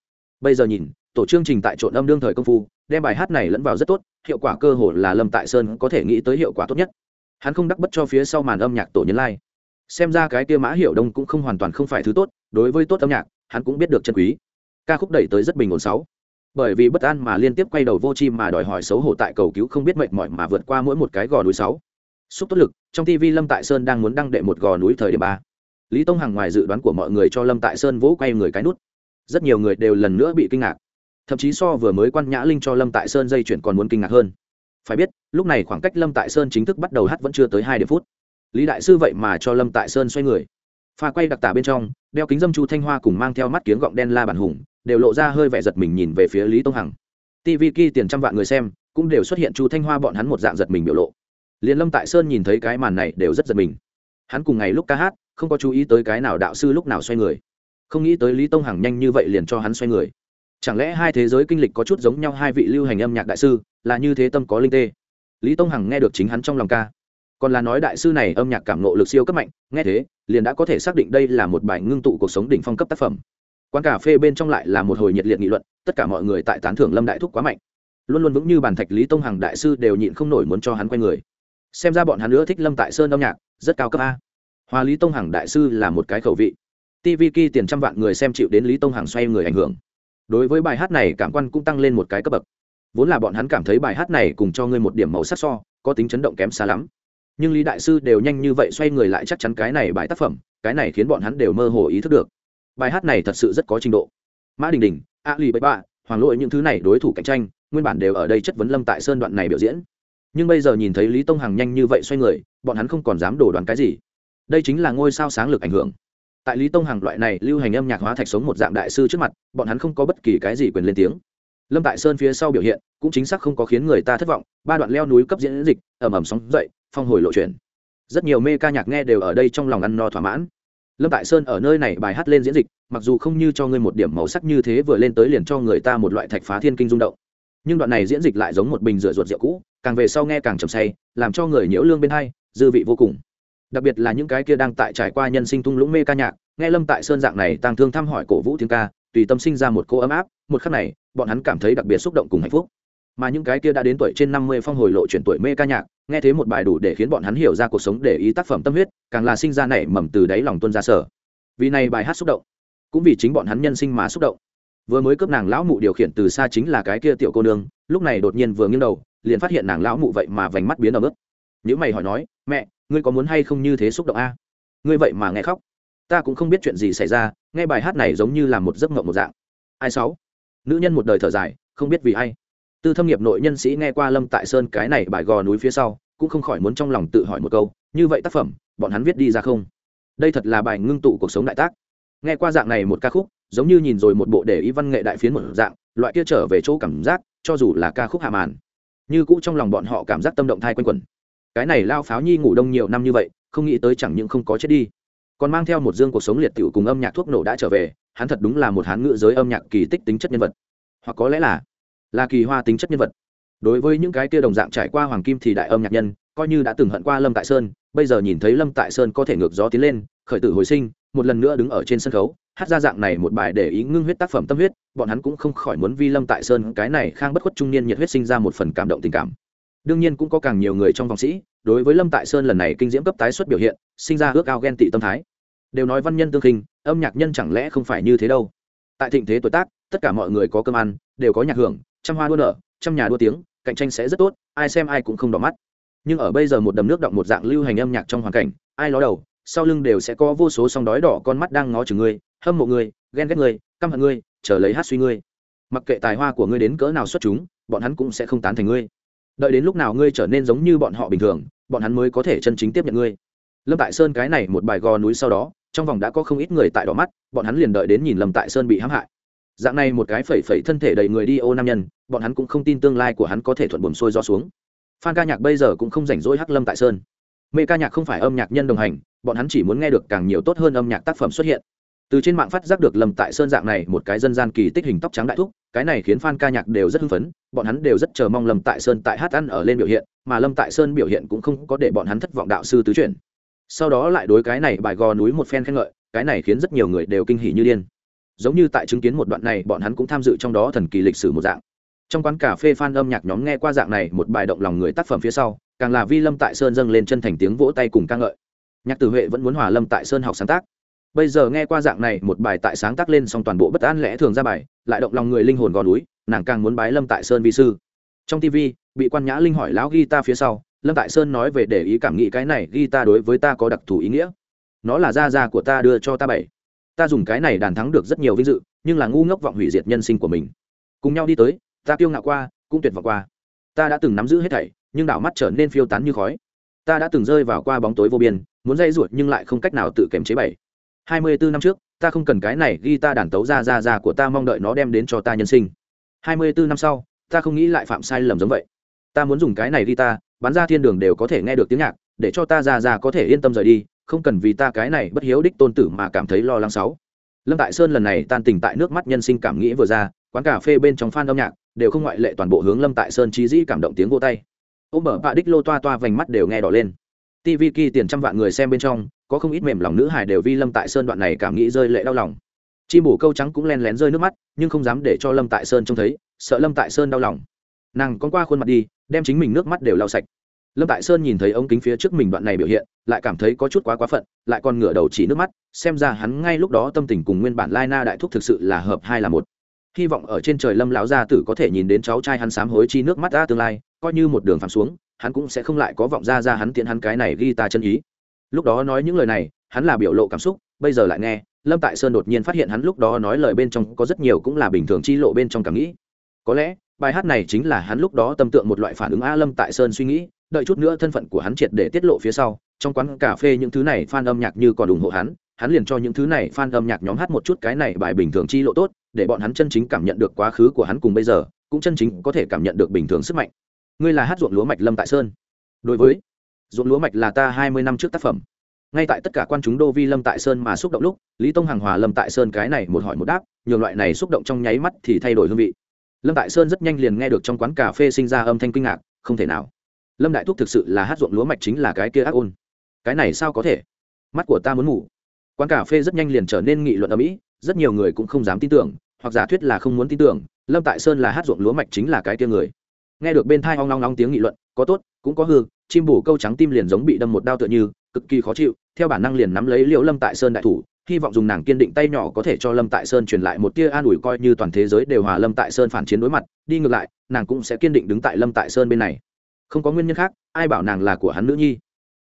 Bây giờ nhìn, tổ chương trình tại trộn âm đương thời công phu, đem bài hát này lẫn vào rất tốt, hiệu quả cơ hồ là lâm tại sơn có thể nghĩ tới hiệu quả tốt nhất. Hắn không đắc bất cho phía sau màn âm nhạc tổ nhân lai、like. xem ra cái kia mã hiệu đông cũng không hoàn toàn không phải thứ tốt, đối với tốt âm nhạc, hắn cũng biết được chân quý. Ca khúc đẩy tới rất bình ổn sáu. Bởi vì bất an mà liên tiếp quay đầu vô chi mà đòi hỏi xấu hổ tại cầu cứu không biết mệnh mỏi mà vượt qua mỗi một cái gò núi sáu xúc tốt lực, trong tv lâm tại sơn đang muốn đăng đệ một gò núi thời điểm ba. Lý tông hằng ngoài dự đoán của mọi người cho lâm tại sơn vỗ quay người cái nút. Rất nhiều người đều lần nữa bị kinh ngạc. Thậm chí so vừa mới quan nhã linh cho lâm tại sơn dây chuyển còn muốn kinh ngạc hơn. Phải biết, lúc này khoảng cách lâm tại sơn chính thức bắt đầu hát vẫn chưa tới hai điểm phút. Lý đại sư vậy mà cho lâm tại sơn xoay người. Pha quay đặc tả bên trong, đeo kính dâm chu thanh hoa cùng mang theo mắt kiếng gọng đen la bản hùng, đều lộ ra hơi vẻ giật mình nhìn về phía lý tông hằng. Tv ki tiền trăm vạn người xem, cũng đều xuất hiện chu thanh hoa bọn hắn một dạng giật mình biểu lộ liền lâm tại sơn nhìn thấy cái màn này đều rất giật mình. Hắn cùng ngày lúc ca hát, không có chú ý tới cái nào đạo sư lúc nào xoay người. Không nghĩ tới lý tông hằng nhanh như vậy liền cho hắn xoay người. Chẳng lẽ hai thế giới kinh lịch có chút giống nhau hai vị lưu hành âm nhạc đại sư, là như thế tâm có linh tê? Lý tông hằng nghe được chính hắn trong lòng ca. Còn là nói đại sư này âm nhạc cảm nộ lực siêu cấp mạnh, nghe thế, liền đã có thể xác định đây là một bài ngưng tụ cuộc sống đỉnh phong cấp tác phẩm. Quán cà phê bên trong lại là một hồi nhiệt liệt nghị luận, tất cả mọi người tại tán thưởng lâm đại thúc quá mạnh. Luôn luôn vững như bàn thạch lý tông hằng đại sư đều nhịn không nổi muốn cho hắn quay người xem ra bọn hắn nữa thích lâm tại sơn âm nhạc, rất cao cấp a. Hòa lý tông hằng đại sư là một cái khẩu vị. Tv ki tiền trăm vạn người xem chịu đến lý tông hằng xoay người ảnh hưởng. Đối với bài hát này cảm quan cũng tăng lên một cái cấp bậc. Vốn là bọn hắn cảm thấy bài hát này cùng cho ngươi một điểm màu sắc so, có tính chấn động kém xa lắm. Nhưng lý đại sư đều nhanh như vậy xoay người lại chắc chắn cái này bài tác phẩm, cái này khiến bọn hắn đều mơ hồ ý thức được. Bài hát này thật sự rất có trình độ. Mã đình đình, a lì bậy bạ, hoàng lỗi những thứ này đối thủ cạnh tranh, nguyên bản đều ở đây chất vấn lâm tại sơn đoạn này biểu diễn nhưng bây giờ nhìn thấy lý tông hằng nhanh như vậy xoay người, bọn hắn không còn dám đổ đoán cái gì. Đây chính là ngôi sao sáng lực ảnh hưởng. Tại lý tông hằng loại này lưu hành âm nhạc hóa thạch sống một dạng đại sư trước mặt, bọn hắn không có bất kỳ cái gì quyền lên tiếng. Lâm tại sơn phía sau biểu hiện, cũng chính xác không có khiến người ta thất vọng, ba đoạn leo núi cấp diễn dịch ẩm ẩm sóng dậy, phong hồi lộ chuyển. Rất nhiều mê ca nhạc nghe đều ở đây trong lòng ăn no thỏa mãn. Lâm tại sơn ở nơi này bài hát lên diễn dịch, mặc dù không như cho ngươi một điểm màu sắc như thế vừa lên tới liền cho người ta một loại thạch phá thiên kinh rung động. Nhưng đoạn này diễn dịch lại giống một bình rửa ruột rượu cũ càng về sau nghe càng trầm say, làm cho người nhiễu lương bên hai, dư vị vô cùng. Đặc biệt là những cái kia đang tại trải qua nhân sinh tung lũng mê ca nhạc, nghe lâm tại sơn dạng này tăng thương thăm hỏi cổ vũ tiếng ca, tùy tâm sinh ra một cô ấm áp, một khắc này, bọn hắn cảm thấy đặc biệt xúc động cùng hạnh phúc. Mà những cái kia đã đến tuổi trên năm mươi phong hồi lộ chuyển tuổi mê ca nhạc, nghe thế một bài đủ để khiến bọn hắn hiểu ra cuộc sống để ý tác phẩm tâm huyết, càng là sinh ra nảy mầm từ đáy lòng tuân ra sở. Vì này bài hát xúc động, cũng vì chính bọn hắn nhân sinh mà xúc động vừa mới cướp nàng lão mụ điều khiển từ xa chính là cái kia tiểu cô nương, lúc này đột nhiên vừa nghiêng đầu, liền phát hiện nàng lão mụ vậy mà vành mắt biến ở mức những mày hỏi nói, mẹ, ngươi có muốn hay không như thế xúc động a? Ngươi vậy mà nghe khóc. Ta cũng không biết chuyện gì xảy ra, nghe bài hát này giống như là một giấc mộng một dạng. Ai sáu? Nữ nhân một đời thở dài, không biết vì ai. Tư thâm nghiệp nội nhân sĩ nghe qua lâm tại sơn cái này bài gò núi phía sau, cũng không khỏi muốn trong lòng tự hỏi một câu, như vậy tác phẩm, bọn hắn viết đi ra không? Đây thật là bài ngưng tụ cuộc sống đại tác. Nghe qua dạng này một ca khúc giống như nhìn rồi một bộ để ý văn nghệ đại phiến một dạng, loại kia trở về chỗ cảm giác, cho dù là ca khúc hạ màn, như cũ trong lòng bọn họ cảm giác tâm động thai quanh quẩn. Cái này lao pháo nhi ngủ đông nhiều năm như vậy, không nghĩ tới chẳng những không có chết đi, còn mang theo một dương cuộc sống liệt tiểu cùng âm nhạc thuốc nổ đã trở về, hắn thật đúng là một hán ngữ giới âm nhạc kỳ tích tính chất nhân vật. Hoặc có lẽ là là kỳ hoa tính chất nhân vật. Đối với những cái kia đồng dạng trải qua hoàng kim thì đại âm nhạc nhân, coi như đã từng hận qua lâm tại sơn, bây giờ nhìn thấy lâm tại sơn có thể ngược gió tiến lên, khởi tử hồi sinh, một lần nữa đứng ở trên sân khấu hát ra dạng này một bài để ý ngưng huyết tác phẩm tâm huyết, bọn hắn cũng không khỏi muốn vi lâm tại sơn cái này khang bất khuất trung niên nhiệt huyết sinh ra một phần cảm động tình cảm. Đương nhiên cũng có càng nhiều người trong vòng sĩ, đối với lâm tại sơn lần này kinh diễm cấp tái xuất biểu hiện, sinh ra ước ao ghen tị tâm thái. Đều nói văn nhân tương khinh, âm nhạc nhân chẳng lẽ không phải như thế đâu. Tại thịnh thế tuổi tác, tất cả mọi người có cơm ăn, đều có nhạc hưởng, trăm hoa đua nở, trăm nhà đua tiếng, cạnh tranh sẽ rất tốt, ai xem ai cũng không đỏ mắt. Nhưng ở bây giờ một đầm nước động một dạng lưu hành âm nhạc trong hoàn cảnh, ai ló đầu, sau lưng đều sẽ có vô số song đói đỏ con mắt đang ngó chừng ngươi hâm mộ ngươi, ghen ghét ngươi, căm hận ngươi, chờ lấy hát suy ngươi. Mặc kệ tài hoa của ngươi đến cỡ nào xuất chúng, bọn hắn cũng sẽ không tán thành ngươi. Đợi đến lúc nào ngươi trở nên giống như bọn họ bình thường, bọn hắn mới có thể chân chính tiếp nhận ngươi. Lâm tại sơn cái này một bài gò núi sau đó, trong vòng đã có không ít người tại đỏ mắt, bọn hắn liền đợi đến nhìn lâm tại sơn bị hãm hại. Dạng này một cái phẩy phẩy thân thể đầy người đi ô nam nhân, bọn hắn cũng không tin tương lai của hắn có thể thuận buồm xuôi do xuống. Phan ca nhạc bây giờ cũng không rảnh rỗi hắc lâm tại sơn. Mê ca nhạc không phải âm nhạc nhân đồng hành, bọn hắn chỉ muốn nghe được càng nhiều tốt hơn âm nhạc tác phẩm xuất hiện từ trên mạng phát giác được lâm tại sơn dạng này một cái dân gian kỳ tích hình tóc trắng đại thúc, cái này khiến fan ca nhạc đều rất hưng phấn, bọn hắn đều rất chờ mong lâm tại sơn tại hát ăn ở lên biểu hiện, mà lâm tại sơn biểu hiện cũng không có để bọn hắn thất vọng đạo sư tứ chuyển. Sau đó lại đối cái này bài gò núi một phen khen ngợi, cái này khiến rất nhiều người đều kinh hỉ như điên. Giống như tại chứng kiến một đoạn này, bọn hắn cũng tham dự trong đó thần kỳ lịch sử một dạng. Trong quán cà phê fan âm nhạc nhóm nghe qua dạng này một bài động lòng người tác phẩm phía sau, càng là vi lâm tại sơn dâng lên chân thành tiếng vỗ tay cùng ca ngợi. Nhạc tử huệ vẫn muốn hòa lâm tại sơn học sáng tác bây giờ nghe qua dạng này, một bài tại sáng tác lên xong toàn bộ bất an lẽ thường ra bài, lại động lòng người linh hồn gò núi, nàng càng muốn bái lâm tại sơn vi sư. Trong tv bị quan nhã linh hỏi lão ghi ta phía sau, lâm tại sơn nói về để ý cảm nghĩ cái này, ghi ta đối với ta có đặc thù ý nghĩa. Nó là gia gia của ta đưa cho ta bảy. Ta dùng cái này đàn thắng được rất nhiều vinh dự, nhưng là ngu ngốc vọng hủy diệt nhân sinh của mình. Cùng nhau đi tới, ta kiêu ngạo qua, cũng tuyệt vọng qua. Ta đã từng nắm giữ hết thảy, nhưng đảo mắt trở nên phiêu tán như khói. Ta đã từng rơi vào qua bóng tối vô biên, muốn dây ruột nhưng lại không cách nào tự kiềm chế bảy hai mươi bốn năm trước, ta không cần cái này, ghi ta đàn tấu ra ra ra của ta, mong đợi nó đem đến cho ta nhân sinh. Hai mươi bốn năm sau, ta không nghĩ lại phạm sai lầm giống vậy. Ta muốn dùng cái này ghi ta bán ra thiên đường đều có thể nghe được tiếng nhạc, để cho ta, ra ra có thể yên tâm rời đi, không cần vì ta cái này bất hiếu đích tôn tử mà cảm thấy lo lắng sáu. Lâm tại sơn lần này tan tình tại nước mắt nhân sinh cảm nghĩ vừa ra, quán cà phê bên trong phan âm nhạc, đều không ngoại lệ toàn bộ hướng lâm tại sơn trí dĩ cảm động tiếng vô tay. Ôm bở bạ đích lô toa toa vành mắt đều nghe đỏ lên tv kỳ tiền trăm vạn người xem bên trong, có không ít mềm lòng nữ hải đều vi lâm tại sơn đoạn này cảm nghĩ rơi lệ đau lòng. Chim bổ câu trắng cũng len lén rơi nước mắt, nhưng không dám để cho lâm tại sơn trông thấy, sợ lâm tại sơn đau lòng. Nàng con qua khuôn mặt đi, đem chính mình nước mắt đều lau sạch. Lâm tại sơn nhìn thấy ống kính phía trước mình đoạn này biểu hiện, lại cảm thấy có chút quá quá phận, lại còn ngửa đầu chỉ nước mắt, xem ra hắn ngay lúc đó tâm tình cùng nguyên bản lai na đại thúc thực sự là hợp hai là một. Hy vọng ở trên trời lâm lão gia tử có thể nhìn đến cháu trai hắn sám hối chi nước mắt ra tương lai, coi như một đường phạm xuống hắn cũng sẽ không lại có vọng ra ra hắn tiện hắn cái này ghi ta chân ý. Lúc đó nói những lời này, hắn là biểu lộ cảm xúc, bây giờ lại nghe, lâm tại sơn đột nhiên phát hiện hắn lúc đó nói lời bên trong có rất nhiều cũng là bình thường chi lộ bên trong cảm nghĩ. Có lẽ, bài hát này chính là hắn lúc đó tâm tượng một loại phản ứng a lâm tại sơn suy nghĩ, đợi chút nữa thân phận của hắn triệt để tiết lộ phía sau, trong quán cà phê những thứ này fan âm nhạc như còn ủng hộ hắn hắn liền cho những thứ này fan âm nhạc nhóm hát một chút cái này bài bình thường chi lộ tốt, để bọn hắn chân chính cảm nhận được quá khứ của hắn cùng bây giờ, cũng chân chính có thể cảm nhận được bình thường sức mạnh ngươi là hát ruộng lúa mạch lâm tại sơn đối với ruộng lúa mạch là ta hai mươi năm trước tác phẩm ngay tại tất cả quan chúng đô vi lâm tại sơn mà xúc động lúc lý tông hàng hòa lâm tại sơn cái này một hỏi một đáp nhiều loại này xúc động trong nháy mắt thì thay đổi hương vị lâm tại sơn rất nhanh liền nghe được trong quán cà phê sinh ra âm thanh kinh ngạc không thể nào lâm đại thúc thực sự là hát ruộng lúa mạch chính là cái kia ác ôn cái này sao có thể mắt của ta muốn ngủ quán cà phê rất nhanh liền trở nên nghị luận ở mỹ rất nhiều người cũng không dám tin tưởng hoặc giả thuyết là không muốn tin tưởng lâm tại sơn là hát ruộng lúa mạch chính là cái kia người nghe được bên thai hoang long long tiếng nghị luận, có tốt, cũng có hư, chim bù câu trắng tim liền giống bị đâm một đao tựa như, cực kỳ khó chịu, theo bản năng liền nắm lấy liễu lâm tại sơn đại thủ, hy vọng dùng nàng kiên định tay nhỏ có thể cho lâm tại sơn truyền lại một tia an ủi coi như toàn thế giới đều hòa lâm tại sơn phản chiến đối mặt, đi ngược lại, nàng cũng sẽ kiên định đứng tại lâm tại sơn bên này. Không có nguyên nhân khác, ai bảo nàng là của hắn nữ nhi?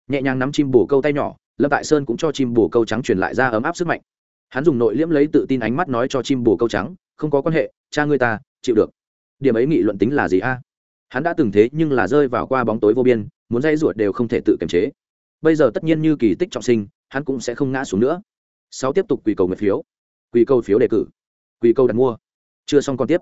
Nhẹ nhàng nắm chim bồ câu tay nhỏ, lâm tại sơn cũng cho chim bồ câu trắng truyền lại ra ấm áp sức mạnh. Hắn dùng nội liễm lấy tự tin ánh mắt nói cho chim bồ câu trắng, không có quan hệ, cha ngươi ta, chịu được. Điểm ấy nghị luận tính là gì a? Hắn đã từng thế nhưng là rơi vào qua bóng tối vô biên muốn dây ruột đều không thể tự kiềm chế. Bây giờ tất nhiên như kỳ tích trọng sinh hắn cũng sẽ không ngã xuống nữa. Sáu tiếp tục quỳ cầu nguyện phiếu. Quỳ cầu phiếu đề cử. Quỳ cầu đặt mua. Chưa xong còn tiếp.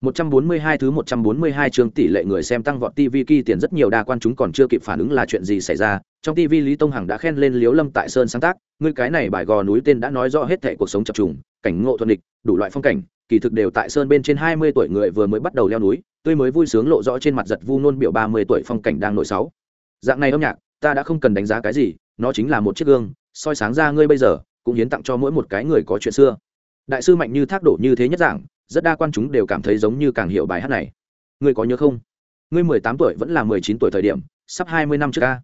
142 thứ 142 chương tỷ lệ người xem tăng vọt TV kỳ tiền rất nhiều đa quan chúng còn chưa kịp phản ứng là chuyện gì xảy ra. Trong TV Lý Tông Hằng đã khen lên Liễu Lâm tại Sơn sáng tác, người cái này bài gò núi tên đã nói rõ hết thảy cuộc sống chập trùng, cảnh ngộ thuần địch, đủ loại phong cảnh, kỳ thực đều tại sơn bên trên 20 tuổi người vừa mới bắt đầu leo núi, tươi mới vui sướng lộ rõ trên mặt giật vu nôn biểu 30 tuổi phong cảnh đang nổi sáu. Dạng này âm nhạc, ta đã không cần đánh giá cái gì, nó chính là một chiếc gương, soi sáng ra ngươi bây giờ, cũng hiến tặng cho mỗi một cái người có chuyện xưa. Đại sư mạnh như thác đổ như thế nhất dạng, rất đa quan chúng đều cảm thấy giống như càng hiểu bài hát này. Ngươi có nhớ không? Ngươi mười tám tuổi vẫn là mười chín tuổi thời điểm sắp hai mươi năm trước ca.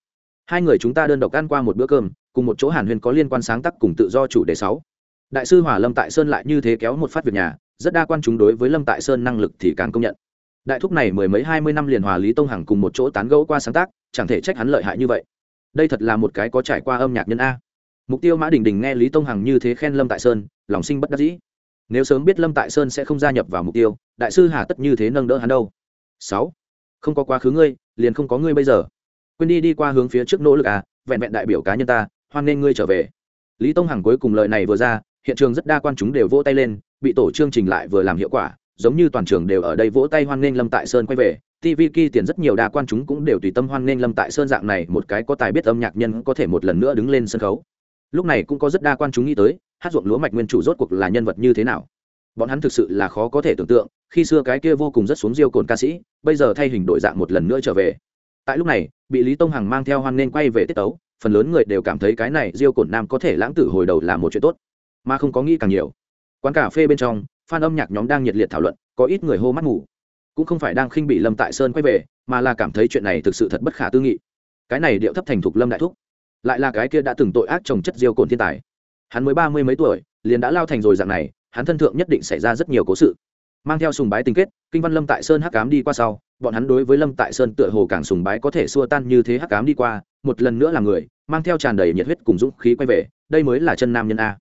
Hai người chúng ta đơn độc ăn qua một bữa cơm cùng một chỗ hàn huyền có liên quan sáng tác cùng tự do chủ đề sáu. Đại sư hỏa lâm tại sơn lại như thế kéo một phát việc nhà rất đa quan chúng đối với lâm tại sơn năng lực thì càng công nhận đại thúc này mười mấy, hai mươi năm liền hòa lý tông hằng cùng một chỗ tán gẫu qua sáng tác, chẳng thể trách hắn lợi hại như vậy. Đây thật là một cái có trải qua âm nhạc nhân a. Mục tiêu mã đình đình nghe lý tông hằng như thế khen lâm tại sơn, lòng sinh bất đắc dĩ. Nếu sớm biết lâm tại sơn sẽ không gia nhập vào mục tiêu, đại sư hà tất như thế nâng đỡ hắn đâu? Sáu. Không có quá khứ ngươi, liền không có ngươi bây giờ. Quên đi đi qua hướng phía trước nỗ lực à vẹn vẹn đại biểu cá nhân ta, hoan nên ngươi trở về. Lý tông hằng cuối cùng lời này vừa ra, hiện trường rất đa quan chúng đều vỗ tay lên, bị tổ chương trình lại vừa làm hiệu quả giống như toàn trường đều ở đây vỗ tay hoan nghênh lâm tại sơn quay về tv ki tiền rất nhiều đa quan chúng cũng đều tùy tâm hoan nghênh lâm tại sơn dạng này, một cái có tài biết âm nhạc nhân có thể một lần nữa đứng lên sân khấu. Lúc này cũng có rất đa quan chúng nghĩ tới, hát ruộng lúa mạch nguyên chủ rốt cuộc là nhân vật như thế nào. Bọn hắn thực sự là khó có thể tưởng tượng, khi xưa cái kia vô cùng rất xuống diêu cồn ca sĩ, bây giờ thay hình đổi dạng một lần nữa trở về. Tại lúc này, bị lý tông hằng mang theo hoan nghênh quay về tiết tấu, phần lớn người đều cảm thấy cái này diêu cồn nam có thể lãng tử hồi đầu là một chuyện tốt, mà không có nghĩ càng nhiều. Quán cà phê bên trong fan âm nhạc nhóm đang nhiệt liệt thảo luận, có ít người hô mắt ngủ. Cũng không phải đang khinh bị lâm tại sơn quay về, mà là cảm thấy chuyện này thực sự thật bất khả tư nghị. Cái này điệu thấp thành thục lâm đại thúc. Lại là cái kia đã từng tội ác trồng chất diêu cồn thiên tài. Hắn mới ba mươi mấy tuổi, liền đã lao thành rồi dạng này, hắn thân thượng nhất định xảy ra rất nhiều cố sự. Mang theo sùng bái tình kết, kinh văn lâm tại sơn hắc cám đi qua sau, bọn hắn đối với lâm tại sơn tựa hồ càng sùng bái có thể xua tan như thế hắc cám đi qua, một lần nữa là người, mang theo tràn đầy nhiệt huyết cùng dũng khí quay về, đây mới là chân nam nhân a.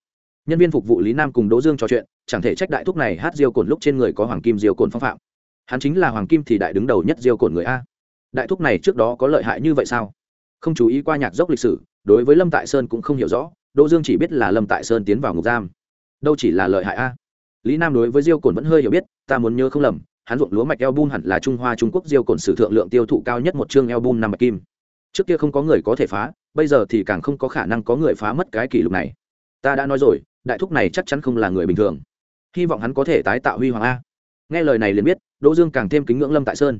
Nhân viên phục vụ lý nam cùng đỗ dương trò chuyện chẳng thể trách đại thúc này hát diêu cồn lúc trên người có hoàng kim diêu cồn phong phạm. Hắn chính là hoàng kim thì đại đứng đầu nhất diêu cồn người a. Đại thúc này trước đó có lợi hại như vậy sao? Không chú ý qua nhạc dốc lịch sử, đối với lâm tại sơn cũng không hiểu rõ, đỗ dương chỉ biết là lâm tại sơn tiến vào ngục giam. Đâu chỉ là lợi hại a. Lý nam đối với diêu cồn vẫn hơi hiểu biết, ta muốn nhớ không lầm, hắn ruộng lúa mạch eo bun hẳn là trung hoa trung quốc diêu cồn sử thượng lượng tiêu thụ cao nhất một chương eo bun năm bạch kim. Trước kia không có người có thể phá, bây giờ thì càng không có khả năng có người phá mất cái kỷ lục này. Ta đã nói rồi, đại thúc này chắc chắn không là người bình thường hy vọng hắn có thể tái tạo huy hoàng a. Nghe lời này liền biết, đỗ dương càng thêm kính ngưỡng lâm tại sơn.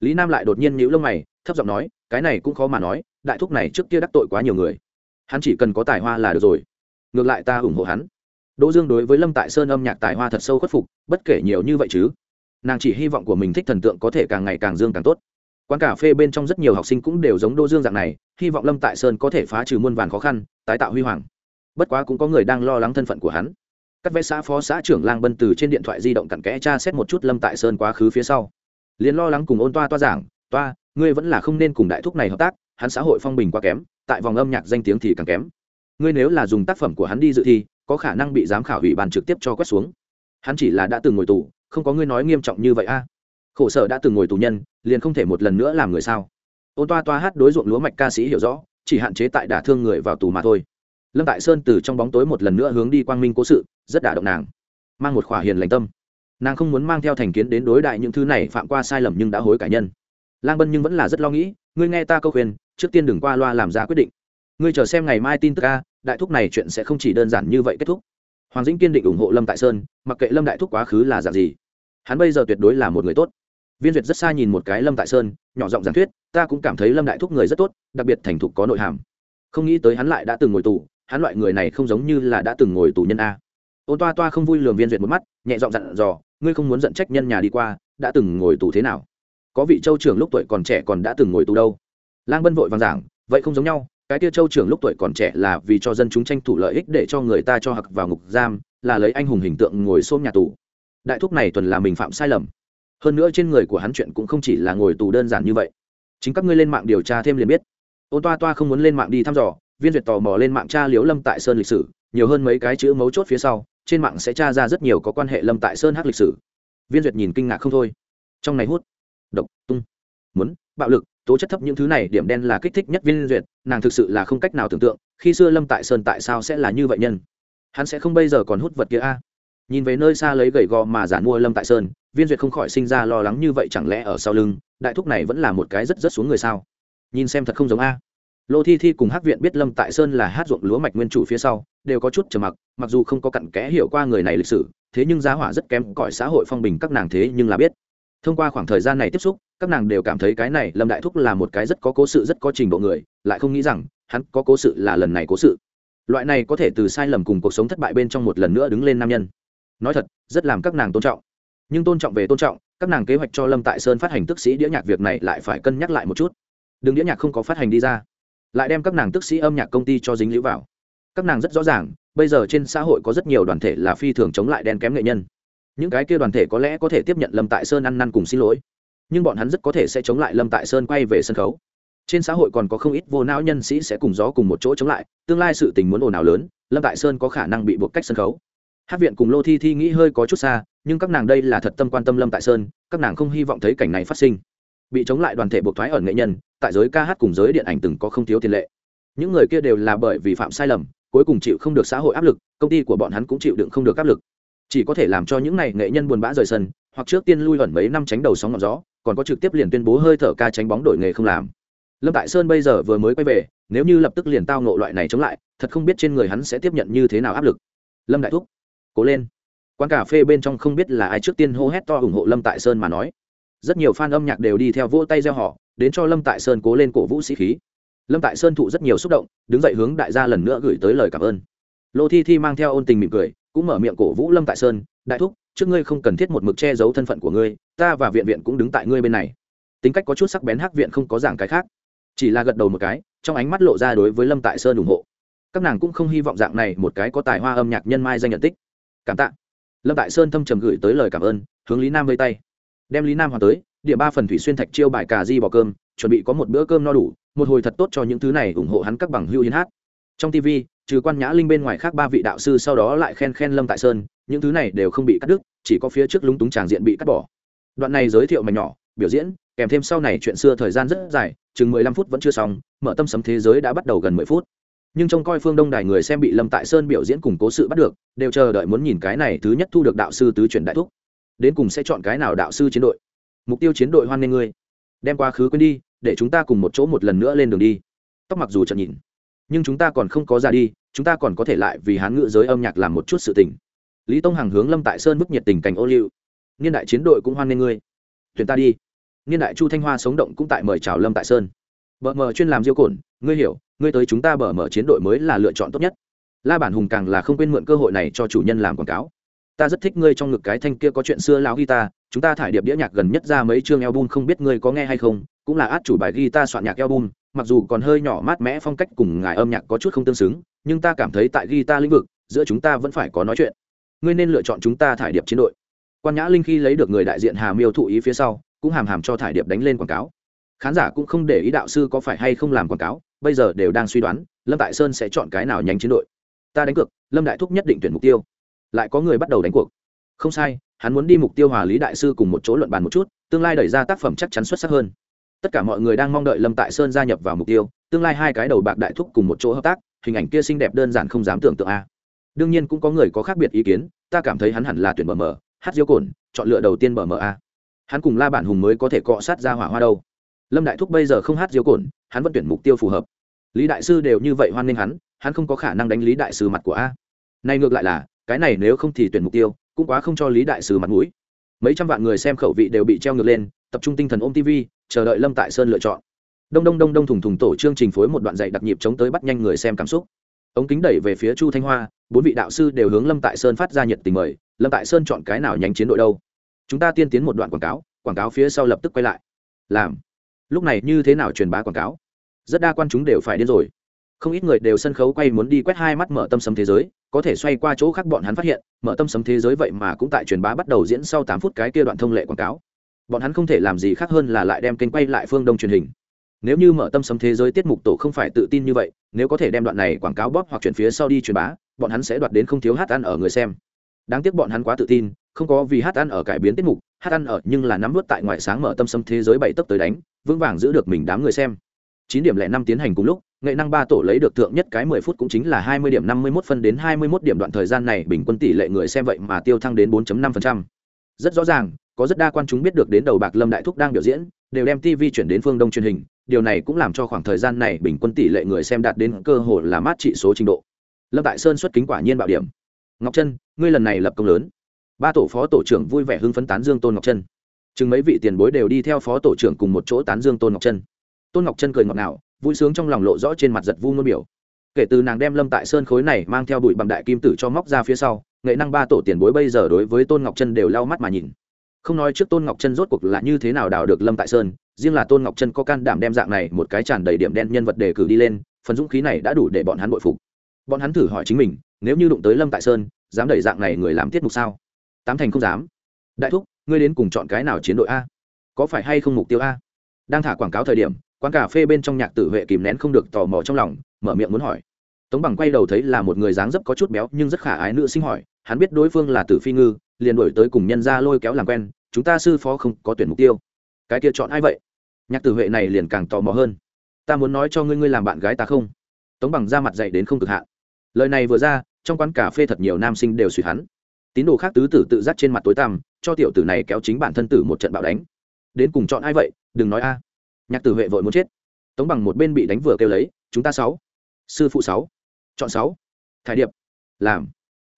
Lý nam lại đột nhiên nhíu lông mày, thấp giọng nói, cái này cũng khó mà nói, đại thúc này trước kia đắc tội quá nhiều người. Hắn chỉ cần có tài hoa là được rồi. Ngược lại ta ủng hộ hắn. Đỗ dương đối với lâm tại sơn âm nhạc tài hoa thật sâu khuất phục, bất kể nhiều như vậy chứ. Nàng chỉ hy vọng của mình thích thần tượng có thể càng ngày càng dương càng tốt. Quán cà phê bên trong rất nhiều học sinh cũng đều giống đỗ dương dạng này, hy vọng lâm tại sơn có thể phá trừ muôn vàn khó khăn, tái tạo huy hoàng. Bất quá cũng có người đang lo lắng thân phận của hắn các vẽ xã phó xã trưởng lang bân từ trên điện thoại di động cặn kẽ tra xét một chút lâm tại sơn quá khứ phía sau. Liền lo lắng cùng ôn toa toa giảng, toa, ngươi vẫn là không nên cùng đại thúc này hợp tác, hắn xã hội phong bình quá kém, tại vòng âm nhạc danh tiếng thì càng kém. Ngươi nếu là dùng tác phẩm của hắn đi dự thi, có khả năng bị giám khảo ủy ban trực tiếp cho quét xuống. Hắn chỉ là đã từng ngồi tù, không có ngươi nói nghiêm trọng như vậy a. Khổ sở đã từng ngồi tù nhân, liền không thể một lần nữa làm người sao? Ôn toa toa hát đối ruộng lúa mạch ca sĩ hiểu rõ, chỉ hạn chế tại đả thương người vào tù mà thôi lâm tại sơn từ trong bóng tối một lần nữa hướng đi quang minh cố sự, rất đả động nàng. Mang một khỏa hiền lành tâm. Nàng không muốn mang theo thành kiến đến đối đại những thứ này phạm qua sai lầm nhưng đã hối cải nhân. Lang bân nhưng vẫn là rất lo nghĩ, ngươi nghe ta câu khuyên, trước tiên đừng qua loa làm ra quyết định. Ngươi chờ xem ngày mai tin tức ca đại thúc này chuyện sẽ không chỉ đơn giản như vậy kết thúc. Hoàng dĩnh kiên định ủng hộ lâm tại sơn, mặc kệ lâm đại thúc quá khứ là dạng gì. Hắn bây giờ tuyệt đối là một người tốt. Viên duyệt rất xa nhìn một cái lâm tại sơn, nhỏ giọng giảng thuyết, ta cũng cảm thấy lâm đại thúc người rất tốt, đặc biệt thành thục có nội hàm. Không nghĩ tới hắn lại đã từng ngồi tù hắn loại người này không giống như là đã từng ngồi tù nhân a. Ôn toa toa không vui lường viên duyệt một mắt, nhẹ giọng dặn dò, ngươi không muốn giận trách nhân nhà đi qua, đã từng ngồi tù thế nào? Có vị châu trưởng lúc tuổi còn trẻ còn đã từng ngồi tù đâu? Lang bân vội vàng giảng, vậy không giống nhau, cái tia châu trưởng lúc tuổi còn trẻ là vì cho dân chúng tranh thủ lợi ích để cho người ta cho hặc vào ngục giam, là lấy anh hùng hình tượng ngồi xôm nhà tù. Đại thúc này tuần là mình phạm sai lầm. Hơn nữa trên người của hắn chuyện cũng không chỉ là ngồi tù đơn giản như vậy. Chính các ngươi lên mạng điều tra thêm liền biết. Ôn toa toa không muốn lên mạng đi thăm dò viên duyệt tò mò lên mạng tra liếu lâm tại sơn lịch sử, nhiều hơn mấy cái chữ mấu chốt phía sau, trên mạng sẽ tra ra rất nhiều có quan hệ lâm tại sơn hát lịch sử. Viên duyệt nhìn kinh ngạc không thôi. Trong này hút, độc, tung, muốn, bạo lực, tố chất thấp những thứ này, điểm đen là kích thích nhất viên duyệt, nàng thực sự là không cách nào tưởng tượng, khi xưa lâm tại sơn tại sao sẽ là như vậy nhân? Hắn sẽ không bây giờ còn hút vật kia a? Nhìn về nơi xa lấy gầy gò mà giản mua lâm tại sơn, viên duyệt không khỏi sinh ra lo lắng như vậy chẳng lẽ ở sau lưng, đại thúc này vẫn là một cái rất rất xuống người sao? Nhìn xem thật không giống a lô thi thi cùng hát viện biết lâm tại sơn là hát ruộng lúa mạch nguyên chủ phía sau, đều có chút trầm mặc mặc dù không có cặn kẽ hiểu qua người này lịch sử, thế nhưng giá hỏa rất kém, cõi xã hội phong bình các nàng thế nhưng là biết. Thông qua khoảng thời gian này tiếp xúc, các nàng đều cảm thấy cái này lâm đại thúc là một cái rất có cố sự, rất có trình độ người, lại không nghĩ rằng, hắn có cố sự là lần này cố sự. Loại này có thể từ sai lầm cùng cuộc sống thất bại bên trong một lần nữa đứng lên nam nhân. Nói thật, rất làm các nàng tôn trọng. Nhưng tôn trọng về tôn trọng, các nàng kế hoạch cho lâm tại sơn phát hành tức sĩ đĩa nhạc việc này lại phải cân nhắc lại một chút. Đừng đĩa nhạc không có phát hành đi ra lại đem các nàng tức sĩ âm nhạc công ty cho dính lũ vào. Các nàng rất rõ ràng, bây giờ trên xã hội có rất nhiều đoàn thể là phi thường chống lại đen kém nghệ nhân. Những cái kia đoàn thể có lẽ có thể tiếp nhận lâm tại sơn ăn năn cùng xin lỗi, nhưng bọn hắn rất có thể sẽ chống lại lâm tại sơn quay về sân khấu. Trên xã hội còn có không ít vô não nhân sĩ sẽ cùng gió cùng một chỗ chống lại, tương lai sự tình muốn ồn ào lớn, lâm tại sơn có khả năng bị buộc cách sân khấu. Hát viện cùng lô thi thi nghĩ hơi có chút xa, nhưng các nàng đây là thật tâm quan tâm lâm tại sơn, các nàng không hy vọng thấy cảnh này phát sinh bị chống lại đoàn thể buộc thoái ẩn nghệ nhân, tại giới ca hát cùng giới điện ảnh từng có không thiếu tiền lệ. Những người kia đều là bởi vì phạm sai lầm, cuối cùng chịu không được xã hội áp lực, công ty của bọn hắn cũng chịu đựng không được áp lực. Chỉ có thể làm cho những này nghệ nhân buồn bã rời sân, hoặc trước tiên lui ẩn mấy năm tránh đầu sóng ngọn gió, còn có trực tiếp liền tuyên bố hơi thở ca tránh bóng đổi nghề không làm. Lâm tại sơn bây giờ vừa mới quay về, nếu như lập tức liền tao ngộ loại này chống lại, thật không biết trên người hắn sẽ tiếp nhận như thế nào áp lực. Lâm đại thúc, cố lên. Quán cà phê bên trong không biết là ai trước tiên hô hét to ủng hộ lâm tại sơn mà nói rất nhiều fan âm nhạc đều đi theo vỗ tay gieo họ, đến cho lâm tại sơn cố lên cổ vũ sĩ khí. Lâm tại sơn thụ rất nhiều xúc động, đứng dậy hướng đại gia lần nữa gửi tới lời cảm ơn. Lô thi thi mang theo ôn tình mỉm cười, cũng mở miệng cổ vũ lâm tại sơn, đại thúc, trước ngươi không cần thiết một mực che giấu thân phận của ngươi, ta và viện viện cũng đứng tại ngươi bên này. Tính cách có chút sắc bén hắc viện không có giảng cái khác, chỉ là gật đầu một cái, trong ánh mắt lộ ra đối với lâm tại sơn ủng hộ. Các nàng cũng không hy vọng dạng này một cái có tài hoa âm nhạc nhân mai danh nhận tích. Cảm tạ. Lâm tại sơn thâm trầm gửi tới lời cảm ơn, hướng lý nam vây tay đem lý nam hoàn tới, địa ba phần thủy xuyên thạch chiêu bài cà di bỏ cơm, chuẩn bị có một bữa cơm no đủ, một hồi thật tốt cho những thứ này ủng hộ hắn các bằng hưu hiến hát. Trong tv trừ quan nhã linh bên ngoài khác ba vị đạo sư sau đó lại khen khen lâm tại sơn, những thứ này đều không bị cắt đứt, chỉ có phía trước lúng túng tràng diện bị cắt bỏ. Đoạn này giới thiệu mảnh nhỏ, biểu diễn, kèm thêm sau này chuyện xưa thời gian rất dài, chừng mười lăm phút vẫn chưa xong, mở tâm sấm thế giới đã bắt đầu gần mười phút. Nhưng trông coi phương đông đài người xem bị lâm tại sơn biểu diễn củng cố sự bắt được, đều chờ đợi muốn nhìn cái này thứ nhất thu được đạo sư tứ truyền đại thúc đến cùng sẽ chọn cái nào đạo sư chiến đội? Mục tiêu chiến đội hoan nghênh ngươi. Đem quá khứ quên đi, để chúng ta cùng một chỗ một lần nữa lên đường đi. Tóc mặc dù chợt nhìn, nhưng chúng ta còn không có ra đi, chúng ta còn có thể lại vì hán ngữ giới âm nhạc làm một chút sự tình. Lý tông hằng hướng lâm tại sơn bức nhiệt tình cảnh ô liu. Niên đại chiến đội cũng hoan nghênh ngươi. Tuyển ta đi. Niên đại chu thanh hoa sống động cũng tại mời chào lâm tại sơn. Bờ mờ chuyên làm diêu cồn ngươi hiểu, ngươi tới chúng ta bờ mở chiến đội mới là lựa chọn tốt nhất. La bản hùng càng là không quên mượn cơ hội này cho chủ nhân làm quảng cáo ta rất thích ngươi trong ngực cái thanh kia có chuyện xưa lão guitar, chúng ta thải điệp đĩa nhạc gần nhất ra mấy chương album không biết ngươi có nghe hay không, cũng là át chủ bài guitar soạn nhạc album, mặc dù còn hơi nhỏ mát mẽ phong cách cùng ngài âm nhạc có chút không tương xứng, nhưng ta cảm thấy tại guitar lĩnh vực, giữa chúng ta vẫn phải có nói chuyện. Ngươi nên lựa chọn chúng ta thải điệp chiến đội. Quan nhã linh khi lấy được người đại diện hà miêu thụ ý phía sau, cũng hàm hàm cho thải điệp đánh lên quảng cáo. Khán giả cũng không để ý đạo sư có phải hay không làm quảng cáo, bây giờ đều đang suy đoán, lâm tại sơn sẽ chọn cái nào nhánh chiến đội. Ta đánh cược, lâm đại thúc nhất định tuyển mục tiêu lại có người bắt đầu đánh cuộc. Không sai, hắn muốn đi mục tiêu hòa lý đại sư cùng một chỗ luận bàn một chút, tương lai đẩy ra tác phẩm chắc chắn xuất sắc hơn. Tất cả mọi người đang mong đợi lâm tại sơn gia nhập vào mục tiêu, tương lai hai cái đầu bạc đại thúc cùng một chỗ hợp tác, hình ảnh kia xinh đẹp đơn giản không dám tưởng tượng a. Đương nhiên cũng có người có khác biệt ý kiến, ta cảm thấy hắn hẳn là tuyển bờ mờ hát diêu cồn, chọn lựa đầu tiên bờ mờ a. Hắn cùng la bản hùng mới có thể cọ sát ra hỏa hoa đâu. Lâm đại thúc bây giờ không hát diêu cồn, hắn vẫn tuyển mục tiêu phù hợp. Lý đại sư đều như vậy hoan nghênh hắn hắn không có khả năng đánh lý đại sư mặt của a. Này ngược lại là cái này nếu không thì tuyển mục tiêu, cũng quá không cho lý đại sứ mặt mũi. Mấy trăm vạn người xem khẩu vị đều bị treo ngược lên, tập trung tinh thần ôm tv chờ đợi lâm tại sơn lựa chọn. Đông đông đông đông thùng thùng tổ chương trình phối một đoạn dạy đặc nhịp chống tới bắt nhanh người xem cảm xúc. Ống kính đẩy về phía chu thanh hoa, bốn vị đạo sư đều hướng lâm tại sơn phát ra nhiệt tình mời, lâm tại sơn chọn cái nào nhánh chiến đội đâu? Chúng ta tiên tiến một đoạn quảng cáo quảng cáo phía sau lập tức quay lại. Làm. Lúc này như thế nào truyền bá quảng cáo? Rất đa quan chúng đều phải điên rồi không ít người đều sân khấu quay muốn đi quét hai mắt mở tâm sấm thế giới, có thể xoay qua chỗ khác bọn hắn phát hiện, mở tâm sấm thế giới vậy mà cũng tại truyền bá bắt đầu diễn sau tám phút cái kia đoạn thông lệ quảng cáo. Bọn hắn không thể làm gì khác hơn là lại đem kênh quay lại phương đông truyền hình. Nếu như mở tâm sấm thế giới tiết mục tổ không phải tự tin như vậy, nếu có thể đem đoạn này quảng cáo bóp hoặc chuyển phía sau đi truyền bá, bọn hắn sẽ đoạt đến không thiếu hát ăn ở người xem. Đáng tiếc bọn hắn quá tự tin, không có vì hát ăn ở cải biến tiết mục, hát ăn ở nhưng là nắm vớt tại ngoại sáng mở tâm sấm thế giới bảy tấp tới đánh, vững vàng giữ được mình đám người xem chín điểm lẻ năm tiến hành cùng lúc, nghệ năng ba tổ lấy được thượng nhất cái mười phút cũng chính là hai mươi điểm năm mươi mốt phân đến hai mươi mốt điểm đoạn thời gian này bình quân tỷ lệ người xem vậy mà tiêu thăng đến bốn năm phần trăm. Rất rõ ràng, có rất đa quan chúng biết được đến đầu bạc lâm đại thúc đang biểu diễn, đều đem tv chuyển đến phương đông truyền hình, điều này cũng làm cho khoảng thời gian này bình quân tỷ lệ người xem đạt đến cơ hội là mát trị số trình độ. Lâm đại sơn xuất kính quả nhiên bạo điểm. Ngọc trân, ngươi lần này lập công lớn. Ba tổ phó tổ trưởng vui vẻ hưng phấn tán dương tôn ngọc trân. Chừng mấy vị tiền bối đều đi theo phó tổ trưởng cùng một chỗ tán dương tôn ngọc trân tôn ngọc trân cười ngọt ngào, vui sướng trong lòng lộ rõ trên mặt giật vu ngôn biểu. Kể từ nàng đem lâm tại sơn khối này mang theo bụi bằng đại kim tử cho móc ra phía sau, nghệ năng ba tổ tiền bối bây giờ đối với tôn ngọc trân đều lau mắt mà nhìn. Không nói trước tôn ngọc trân rốt cuộc là như thế nào đào được lâm tại sơn, riêng là tôn ngọc trân có can đảm đem dạng này một cái tràn đầy điểm đen nhân vật đề cử đi lên, phần dũng khí này đã đủ để bọn hắn bội phục. Bọn hắn thử hỏi chính mình, nếu như đụng tới lâm tại sơn, dám đẩy dạng này người làm tiết mục sao? Tám thành không dám. Đại thúc, ngươi đến cùng chọn cái nào chiến đội a? Có phải hay không mục tiêu a? Đang thả quảng cáo thời điểm quán cà phê bên trong nhạc tử huệ kìm nén không được tò mò trong lòng, mở miệng muốn hỏi. Tống bằng quay đầu thấy là một người dáng dấp có chút béo nhưng rất khả ái nữ sinh hỏi, hắn biết đối phương là tử phi ngư, liền đổi tới cùng nhân ra lôi kéo làm quen, chúng ta sư phó không có tuyển mục tiêu. Cái kia chọn ai vậy? Nhạc tử huệ này liền càng tò mò hơn. Ta muốn nói cho ngươi ngươi làm bạn gái ta không? Tống bằng ra mặt dạy đến không cực hạn. Lời này vừa ra, trong quán cà phê thật nhiều nam sinh đều suy hắn. Tín đồ khác tứ tử tự dắt trên mặt tối tăm, cho tiểu tử này kéo chính bản thân tử một trận bạo đánh. Đến cùng chọn ai vậy? Đừng nói a nhạc tử huệ vội muốn chết. Tống bằng một bên bị đánh vừa kêu lấy, chúng ta sáu, sư phụ sáu, chọn sáu thái điệp, làm.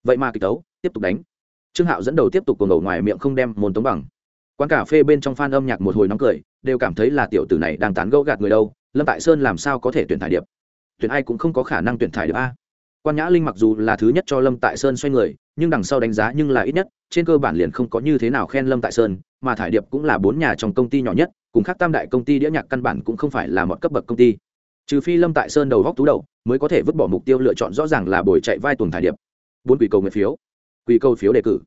Vậy mà kịch tấu tiếp tục đánh. Trương hạo dẫn đầu tiếp tục cuồng ngầu ngoài miệng không đem môn tống bằng. Quán cà phê bên trong phan âm nhạc một hồi nóng cười, đều cảm thấy là tiểu tử này đang tán gẫu gạt người đâu. Lâm tại sơn làm sao có thể tuyển thải điệp? Tuyển ai cũng không có khả năng tuyển thải điệp a. Quan nhã linh mặc dù là thứ nhất cho lâm tại sơn xoay người, nhưng đằng sau đánh giá nhưng là ít nhất, trên cơ bản liền không có như thế nào khen lâm tại sơn, mà thải điệp cũng là bốn nhà trong công ty nhỏ nhất cùng khác tam đại công ty đĩa nhạc căn bản cũng không phải là một cấp bậc công ty trừ phi lâm tại sơn đầu góc tú đầu mới có thể vứt bỏ mục tiêu lựa chọn rõ ràng là buổi chạy vai tuần thải điệp bốn quỷ cầu nguyện phiếu quỷ cầu phiếu đề cử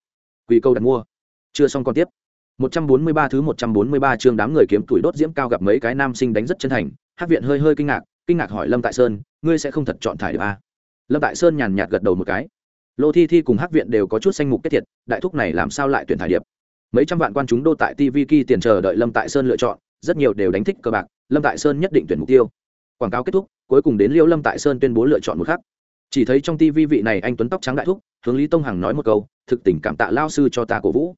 quỷ cầu đặt mua chưa xong còn tiếp 143 thứ 143 chương đám người kiếm tuổi đốt diễm cao gặp mấy cái nam sinh đánh rất chân thành, hát viện hơi hơi kinh ngạc, kinh ngạc hỏi Lâm Tại Sơn, ngươi sẽ không thật chọn thải được a? À? Lâm Tại Sơn nhàn nhạt gật đầu một cái. Lô Thi Thi cùng hát viện đều có chút xanh mục kết thiệt, đại thúc này làm sao lại tuyển thải điệp? Mấy trăm vạn quan chúng đô tại TV Ki tiền chờ đợi Lâm Tại Sơn lựa chọn, rất nhiều đều đánh thích cờ bạc, Lâm Tại Sơn nhất định tuyển mục tiêu. Quảng cáo kết thúc, cuối cùng đến Liêu Lâm Tại Sơn tuyên bố lựa chọn một khắc. Chỉ thấy trong TV vị này anh tuấn tóc trắng đại thúc, hướng Lý Tông Hằng nói một câu, thực tình cảm tạ lao sư cho ta cổ vũ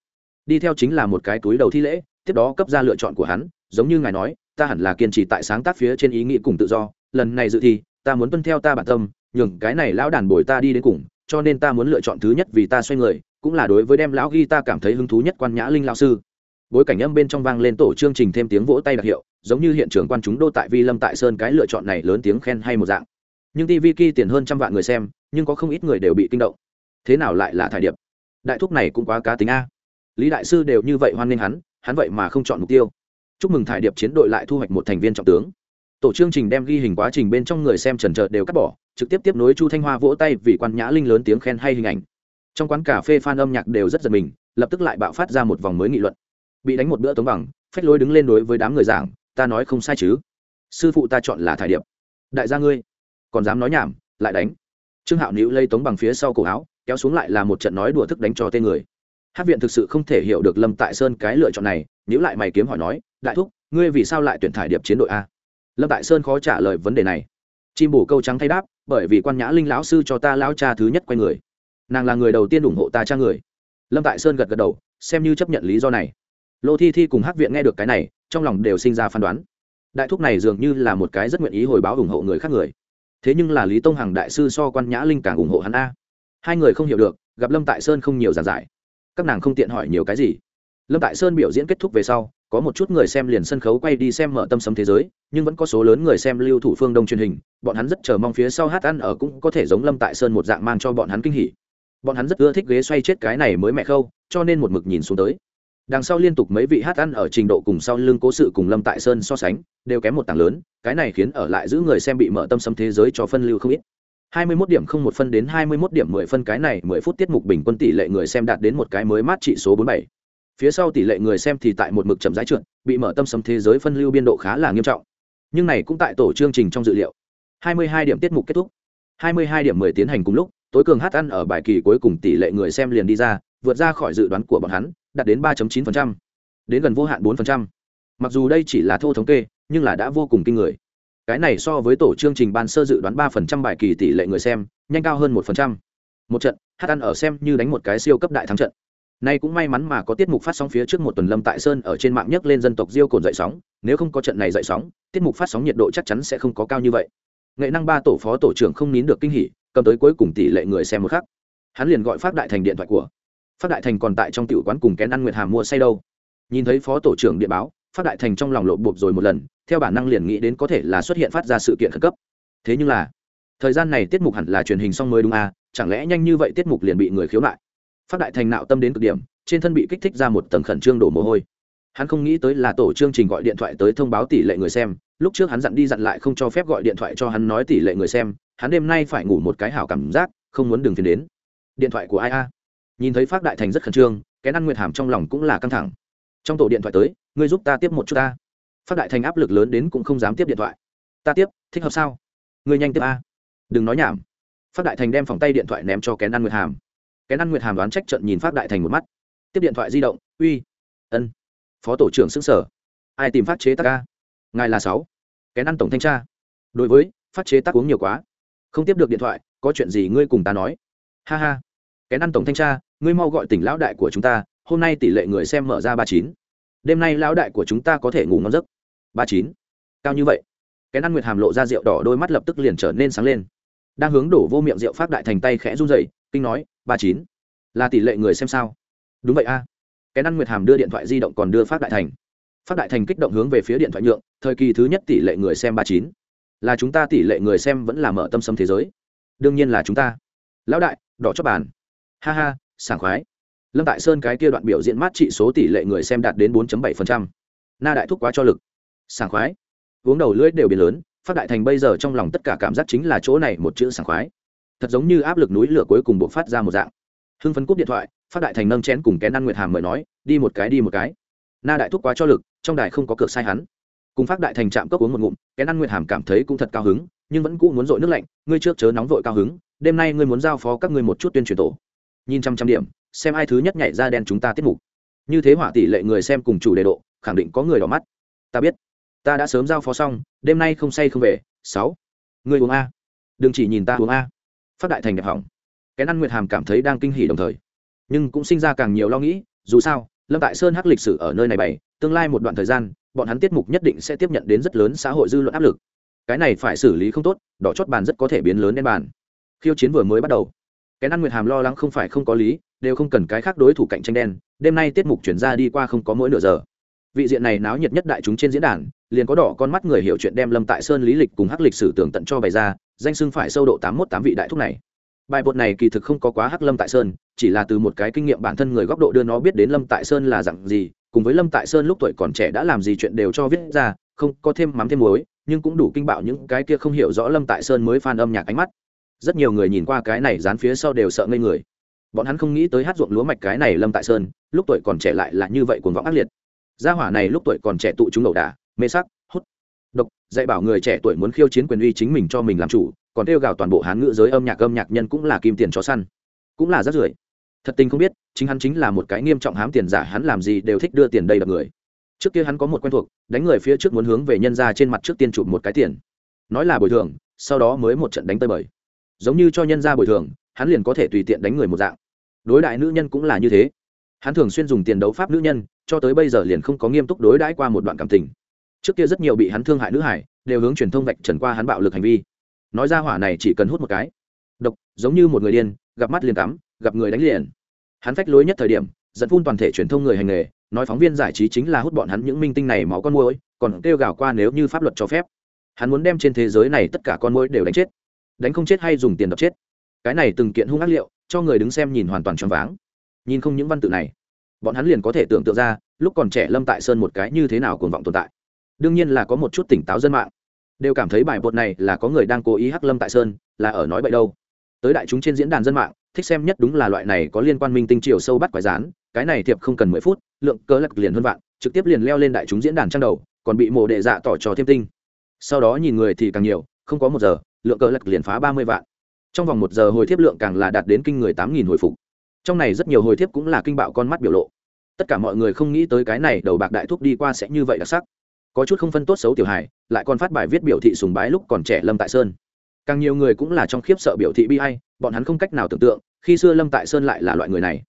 đi theo chính là một cái túi đầu thi lễ tiếp đó cấp ra lựa chọn của hắn giống như ngài nói ta hẳn là kiên trì tại sáng tác phía trên ý nghĩ cùng tự do lần này dự thi ta muốn tuân theo ta bản tâm nhường cái này lão đàn bồi ta đi đến cùng cho nên ta muốn lựa chọn thứ nhất vì ta xoay người, cũng là đối với đem lão ghi ta cảm thấy hứng thú nhất quan nhã linh lao sư. Bối cảnh âm bên trong vang lên tổ chương trình thêm tiếng vỗ tay đặc hiệu, giống như hiện trường quan chúng đô tại vi lâm tại sơn cái lựa chọn này lớn tiếng khen hay một dạng. Nhưng tv ki tiền hơn trăm vạn người xem, nhưng có không ít người đều bị kinh động. Thế nào lại là thải điệp? Đại thúc này cũng quá cá tính a. Lý đại sư đều như vậy hoan nghênh hắn hắn vậy mà không chọn mục tiêu. Chúc mừng thải điệp chiến đội lại thu hoạch một thành viên trọng tướng tổ chương trình đem ghi hình quá trình bên trong người xem trần trợt đều cắt bỏ, trực tiếp tiếp nối chu thanh hoa vỗ tay vì quan nhã linh lớn tiếng khen hay hình ảnh. Trong quán cà phê f âm nhạc đều rất giật mình, lập tức lại bạo phát ra một vòng mới nghị luận. Bị đánh một bữa tống bằng, phách lối đứng lên đối với đám người giảng, ta nói không sai chứ? Sư phụ ta chọn là thải điệp. Đại gia ngươi, còn dám nói nhảm, lại đánh. Trương hạo nữ lây tống bằng phía sau cổ áo, kéo xuống lại là một trận nói đùa thức đánh cho tên người. Hát viện thực sự không thể hiểu được lâm tại sơn cái lựa chọn này nếu lại mày kiếm hỏi nói, đại thúc, ngươi vì sao lại tuyển thải điệp chiến đội a? Lâm tại sơn khó trả lời vấn đề này. Chim bổ câu trắng thay đáp, bởi vì quan nhã linh lão sư cho ta lão cha thứ nhất quay người. Nàng là người đầu tiên ủng hộ ta cha người. Lâm tại sơn gật gật đầu, xem như chấp nhận lý do này. Lô thi thi cùng Hắc viện nghe được cái này, trong lòng đều sinh ra phán đoán. Đại thúc này dường như là một cái rất nguyện ý hồi báo ủng hộ người khác người. Thế nhưng là lý tông hằng đại sư so quan nhã linh càng ủng hộ hắn a. Hai người không hiểu được, gặp lâm tại sơn không nhiều giản giải. Các nàng không tiện hỏi nhiều cái gì. Lâm tại sơn biểu diễn kết thúc về sau có một chút người xem liền sân khấu quay đi xem mở tâm sấm thế giới, nhưng vẫn có số lớn người xem lưu thủ phương đông truyền hình, bọn hắn rất chờ mong phía sau hát ăn ở cũng có thể giống lâm tại sơn một dạng mang cho bọn hắn kinh hỉ. Bọn hắn rất ưa thích ghế xoay chết cái này mới mẹ khâu, cho nên một mực nhìn xuống tới. Đằng sau liên tục mấy vị hát ăn ở trình độ cùng sau lưng cố sự cùng lâm tại sơn so sánh, đều kém một tảng lớn, cái này khiến ở lại giữ người xem bị mở tâm sấm thế giới cho phân lưu không ít. 21 điểm không một phân đến 21 điểm 10 phân, cái này 10 phút tiết mục bình quân tỷ lệ người xem đạt đến một cái mới mát trị số 47. Phía sau tỷ lệ người xem thì tại một mực chậm rãi trượt, bị mở tâm sấm thế giới phân lưu biên độ khá là nghiêm trọng. Nhưng này cũng tại tổ chương trình trong dự liệu. 22 điểm tiết mục kết thúc. 22 điểm 10 tiến hành cùng lúc, tối cường hát ăn ở bài kỳ cuối cùng tỷ lệ người xem liền đi ra, vượt ra khỏi dự đoán của bọn hắn, đạt đến 3.9%, đến gần vô hạn 4%. Mặc dù đây chỉ là thô thống kê, nhưng là đã vô cùng kinh người cái này so với tổ chương trình ban sơ dự đoán 3% bài kỳ tỷ lệ người xem nhanh cao hơn 1%. một trận hát ăn ở xem như đánh một cái siêu cấp đại thắng trận nay cũng may mắn mà có tiết mục phát sóng phía trước một tuần lâm tại sơn ở trên mạng nhấc lên dân tộc diêu cồn dậy sóng, nếu không có trận này dậy sóng, tiết mục phát sóng nhiệt độ chắc chắn sẽ không có cao như vậy. Nghệ năng ba tổ phó tổ trưởng không nín được kinh hỉ, cầm tới cuối cùng tỷ lệ người xem một khắc. Hắn liền gọi phát đại thành điện thoại của. Phát đại thành còn tại trong tiểu quán cùng kén ăn nguyệt hàm mua say đâu. Nhìn thấy phó tổ trưởng điện báo, phát đại thành trong lòng lộ bộp rồi một lần, theo bản năng liền nghĩ đến có thể là xuất hiện phát ra sự kiện khẩn cấp. Thế nhưng là, thời gian này tiết mục hẳn là truyền hình xong mới đúng à chẳng lẽ nhanh như vậy tiết mục liền bị người khiếu nại? Phát đại thành nạo tâm đến cực điểm, trên thân bị kích thích ra một tầng khẩn trương đổ mồ hôi. Hắn không nghĩ tới là tổ chương trình gọi điện thoại tới thông báo tỷ lệ người xem, lúc trước hắn dặn đi dặn lại không cho phép gọi điện thoại cho hắn nói tỷ lệ người xem, hắn đêm nay phải ngủ một cái hảo cảm giác, không muốn đừng phiền đến. Điện thoại của ai a? Nhìn thấy phát đại thành rất khẩn trương cái ăn nguyệt hàm trong lòng cũng là căng thẳng. Trong tổ điện thoại tới, ngươi giúp ta tiếp một chút ta. Phát đại thành áp lực lớn đến cũng không dám tiếp điện thoại. Ta tiếp, thích hợp sao? Ngươi nhanh tiếp a. Đừng nói nhảm. Phát đại thành đem phòng tay điện thoại ném cho kén ăn nguyệt hàm cái ăn nguyệt hàm đoán trách trận nhìn phát đại thành một mắt. Tiếp điện thoại di động, uy, ân, phó tổ trưởng xứng sở. Ai tìm phát chế tác ca ngài là sáu. Cái ăn tổng thanh tra. Đối với phát chế tác uống nhiều quá. Không tiếp được điện thoại, có chuyện gì ngươi cùng ta nói. Ha ha. Cái ăn tổng thanh tra, ngươi mau gọi tỉnh lão đại của chúng ta, hôm nay tỷ lệ người xem mở ra ba chín. Đêm nay lão đại của chúng ta có thể ngủ ngon giấc. Ba chín? Cao như vậy? Cái ăn nguyệt hàm lộ ra rượu đỏ, đôi mắt lập tức liền trở nên sáng lên. Đang hướng đổ vô miệng rượu phát đại thành tay khẽ run rẩy, kinh nói ba chín. Là tỷ lệ người xem sao? Đúng vậy a. À. cái năn nguyệt hàm đưa điện thoại di động còn đưa phát đại thành. Phát đại thành kích động hướng về phía điện thoại nhượng, thời kỳ thứ nhất tỷ lệ người xem ba chín. Là chúng ta tỷ lệ người xem vẫn là mở tâm sâm thế giới. Đương nhiên là chúng ta. Lão đại, đỏ cho bàn. Ha ha, sảng khoái. Lâm tại sơn cái kia đoạn biểu diễn mát trị số tỷ lệ người xem đạt đến 4.7%. na đại thúc quá cho lực. Sảng khoái. Uống đầu lưỡi đều biến lớn phát đại thành bây giờ trong lòng tất cả cảm giác chính là chỗ này một chữ sảng khoái thật giống như áp lực núi lửa cuối cùng buộc phát ra một dạng. Hưng phấn cúp điện thoại, phát đại thành nâng chén cùng kén ăn nguyệt hàm mời nói, đi một cái, đi một cái. Na đại thúc quá cho lực, trong đài không có cược sai hắn. Cùng phát đại thành chạm cốc uống một ngụm, kén ăn nguyệt hàm cảm thấy cũng thật cao hứng, nhưng vẫn cũ muốn dội nước lạnh, ngươi trước chớ nóng vội cao hứng, đêm nay ngươi muốn giao phó các ngươi một chút tuyên truyền tổ. Nhìn trăm trăm điểm, xem ai thứ nhất nhảy ra đen chúng ta tiết mục. Như thế hỏa tỷ lệ người xem cùng chủ đề độ, khẳng định có người đỏ mắt. Ta biết, ta đã sớm giao phó xong, đêm nay không say không về, sáu. Người uống a. Đừng chỉ nhìn ta uống a phát đại thành đẹp hỏng. Cái năn nguyệt hàm cảm thấy đang kinh hỉ đồng thời. Nhưng cũng sinh ra càng nhiều lo nghĩ, dù sao, lâm tại sơn hắc lịch sử ở nơi này bày, tương lai một đoạn thời gian, bọn hắn tiết mục nhất định sẽ tiếp nhận đến rất lớn xã hội dư luận áp lực. Cái này phải xử lý không tốt, đỏ chót bàn rất có thể biến lớn đen bàn. Khiêu chiến vừa mới bắt đầu. Cái năn nguyệt hàm lo lắng không phải không có lý, đều không cần cái khác đối thủ cạnh tranh đen, đêm nay tiết mục chuyển ra đi qua không có mỗi nửa giờ. Vị diện này náo nhiệt nhất đại chúng trên diễn đàn, liền có đỏ con mắt người hiểu chuyện đem lâm tại sơn lý lịch cùng hắc lịch sử tưởng tận cho bày ra danh xưng phải sâu độ tám mốt tám vị đại thúc này. Bài bột này kỳ thực không có quá hắc lâm tại sơn, chỉ là từ một cái kinh nghiệm bản thân người góc độ đưa nó biết đến lâm tại sơn là dặn gì, cùng với lâm tại sơn lúc tuổi còn trẻ đã làm gì chuyện đều cho viết ra, không có thêm mắm thêm muối, nhưng cũng đủ kinh bạo những cái kia không hiểu rõ lâm tại sơn mới phan âm nhạc ánh mắt. Rất nhiều người nhìn qua cái này dán phía sau đều sợ ngây người. Bọn hắn không nghĩ tới hát ruộng lúa mạch cái này lâm tại sơn, lúc tuổi còn trẻ lại là như vậy cuồng vọng ác liệt. Gia hỏa này lúc tuổi còn trẻ tụ chúng ẩu đả, mê sắc dạy bảo người trẻ tuổi muốn khiêu chiến quyền uy chính mình cho mình làm chủ, còn kêu gào toàn bộ hán ngữ giới âm nhạc âm nhạc nhân cũng là kim tiền chó săn. Cũng là rất rưởi. Thật tình không biết, chính hắn chính là một cái nghiêm trọng hám tiền giả, hắn làm gì đều thích đưa tiền đây đập người. Trước kia hắn có một quen thuộc, đánh người phía trước muốn hướng về nhân ra trên mặt trước tiên chụp một cái tiền. Nói là bồi thường, sau đó mới một trận đánh tơi bời. Giống như cho nhân ra bồi thường, hắn liền có thể tùy tiện đánh người một dạng. Đối đại nữ nhân cũng là như thế. Hắn thường xuyên dùng tiền đấu pháp nữ nhân, cho tới bây giờ liền không có nghiêm túc đối đãi qua một đoạn cảm tình trước kia rất nhiều bị hắn thương hại nữ hải, đều hướng truyền thông vạch trần qua hắn bạo lực hành vi. Nói ra hỏa này chỉ cần hút một cái. Độc, giống như một người điên, gặp mắt liền tắm gặp người đánh liền. Hắn phách lối nhất thời điểm dẫn phun toàn thể truyền thông người hành nghề, nói phóng viên giải trí chính là hút bọn hắn những minh tinh này máu con môi còn kêu gào qua nếu như pháp luật cho phép. Hắn muốn đem trên thế giới này tất cả con môi đều đánh chết. Đánh không chết hay dùng tiền đập chết. Cái này từng kiện hung ác liệu, cho người đứng xem nhìn hoàn toàn choáng váng. Nhìn không những văn tự này, bọn hắn liền có thể tưởng tượng ra, lúc còn trẻ lâm tại sơn một cái như thế nào cuồng vọng tồn tại đương nhiên là có một chút tỉnh táo dân mạng. Đều cảm thấy bài bột này là có người đang cố ý hắc lâm tại sơn, là ở nói bậy đâu. Tới đại chúng trên diễn đàn dân mạng, thích xem nhất đúng là loại này có liên quan minh tinh chiều sâu bắt quái rán, cái này thiệp không cần mười phút, lượng cơ lạc liền hơn vạn, trực tiếp liền leo lên đại chúng diễn đàn trang đầu, còn bị mộ đệ dạ tỏ trò thêm tinh. Sau đó nhìn người thì càng nhiều, không có một giờ, lượng cơ lạc liền phá ba mươi vạn. Trong vòng một giờ hồi thiếp lượng càng là đạt đến kinh người tám nghìn hồi phục. Trong này rất nhiều hồi thiếp cũng là kinh bạo con mắt biểu lộ. Tất cả mọi người không nghĩ tới cái này đầu bạc đại thúc đi qua sẽ như vậy đặc sắc có chút không phân tốt xấu tiểu hài, lại còn phát bài viết biểu thị sùng bái lúc còn trẻ lâm tại sơn. Càng nhiều người cũng là trong khiếp sợ biểu thị bi hay bọn hắn không cách nào tưởng tượng, khi xưa lâm tại sơn lại là loại người này.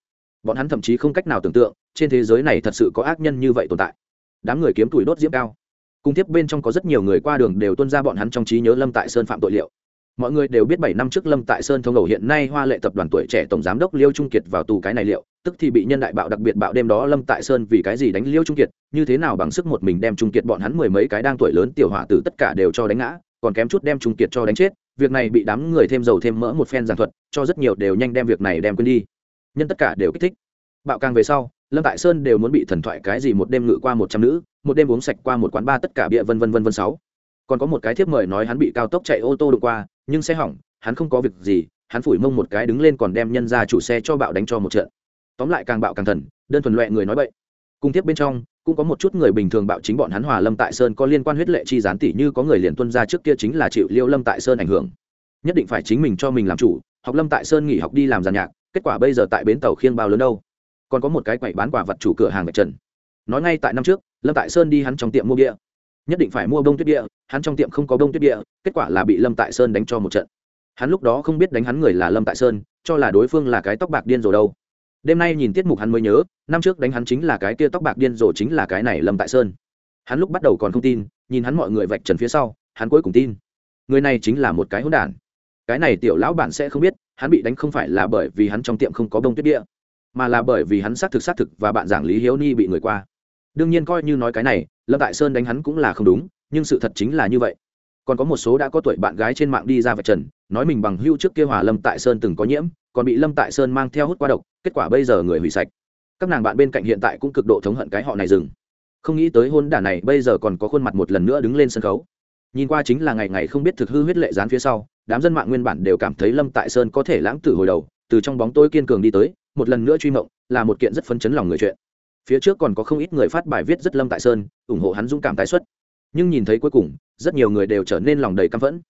Bọn hắn thậm chí không cách nào tưởng tượng, trên thế giới này thật sự có ác nhân như vậy tồn tại. Đám người kiếm tuổi đốt diễm cao. Cung tiếp bên trong có rất nhiều người qua đường đều tuân ra bọn hắn trong trí nhớ lâm tại sơn phạm tội liệu. Mọi người đều biết bảy năm trước lâm tại sơn thông đầu hiện nay hoa lệ tập đoàn tuổi trẻ tổng giám đốc liêu trung kiệt vào tù cái này liệu, tức thì bị nhân đại bạo đặc biệt bạo đêm đó lâm tại sơn vì cái gì đánh liêu trung kiệt như thế nào bằng sức một mình đem trung kiệt bọn hắn mười mấy cái đang tuổi lớn tiểu hỏa tử tất cả đều cho đánh ngã, còn kém chút đem trung kiệt cho đánh chết, việc này bị đám người thêm dầu thêm mỡ một phen giảng thuật, cho rất nhiều đều nhanh đem việc này đem quên đi. Nhân tất cả đều kích thích. Bạo càng về sau, lâm tại sơn đều muốn bị thần thoại cái gì một đêm ngự qua một trăm nữ, một đêm uống sạch qua một quán ba tất cả bịa vân vân vân vân sáu. Còn có một cái thiếp mời nói hắn bị cao tốc chạy ô tô đụng qua, nhưng xe hỏng, hắn không có việc gì, hắn phủi mông một cái đứng lên còn đem nhân ra chủ xe cho bạo đánh cho một trận. Tóm lại càng bạo càng thần, đơn thuần loẹ người nói vậy cung tiếp bên trong cũng có một chút người bình thường bạo chính bọn hắn hòa lâm tại sơn có liên quan huyết lệ chi gián tỷ như có người liền tuân ra trước kia chính là chịu liêu lâm tại sơn ảnh hưởng. Nhất định phải chính mình cho mình làm chủ, học lâm tại sơn nghỉ học đi làm giàn nhạc, kết quả bây giờ tại bến tàu khiêng bao lớn đâu. Còn có một cái quậy bán quả vật chủ cửa hàng vạch trần. Nói ngay tại năm trước, lâm tại sơn đi hắn trong tiệm mua bia. Nhất định phải mua bông tuyết địa hắn trong tiệm không có bông tuyết địa kết quả là bị lâm tại sơn đánh cho một trận. Hắn lúc đó không biết đánh hắn người là lâm tại sơn, cho là đối phương là cái tóc bạc điên rồi đâu đêm nay nhìn tiết mục hắn mới nhớ, năm trước đánh hắn chính là cái kia tóc bạc điên rồ chính là cái này lâm tại sơn. Hắn lúc bắt đầu còn không tin, nhìn hắn mọi người vạch trần phía sau, hắn cuối cùng tin. Người này chính là một cái hỗn đản. Cái này tiểu lão bản sẽ không biết, hắn bị đánh không phải là bởi vì hắn trong tiệm không có bông tuyết địa, mà là bởi vì hắn xác thực xác thực và bạn giảng lý hiếu ni bị người qua. Đương nhiên coi như nói cái này, lâm tại sơn đánh hắn cũng là không đúng, nhưng sự thật chính là như vậy còn có một số đã có tuổi bạn gái trên mạng đi ra vạch trần, nói mình bằng hưu trước kia hòa lâm tại sơn từng có nhiễm, còn bị lâm tại sơn mang theo hút qua độc, kết quả bây giờ người hủy sạch. Các nàng bạn bên cạnh hiện tại cũng cực độ thống hận cái họ này dừng. Không nghĩ tới hôn đả này bây giờ còn có khuôn mặt một lần nữa đứng lên sân khấu. Nhìn qua chính là ngày ngày không biết thực hư huyết lệ dán phía sau, đám dân mạng nguyên bản đều cảm thấy lâm tại sơn có thể lãng tử hồi đầu, từ trong bóng tôi kiên cường đi tới, một lần nữa truy mộng, là một kiện rất phấn chấn lòng người chuyện. Phía trước còn có không ít người phát bài viết rất lâm tại sơn, ủng hộ hắn dũng cảm tái xuất. Nhưng nhìn thấy cuối cùng rất nhiều người đều trở nên lòng đầy căm phẫn.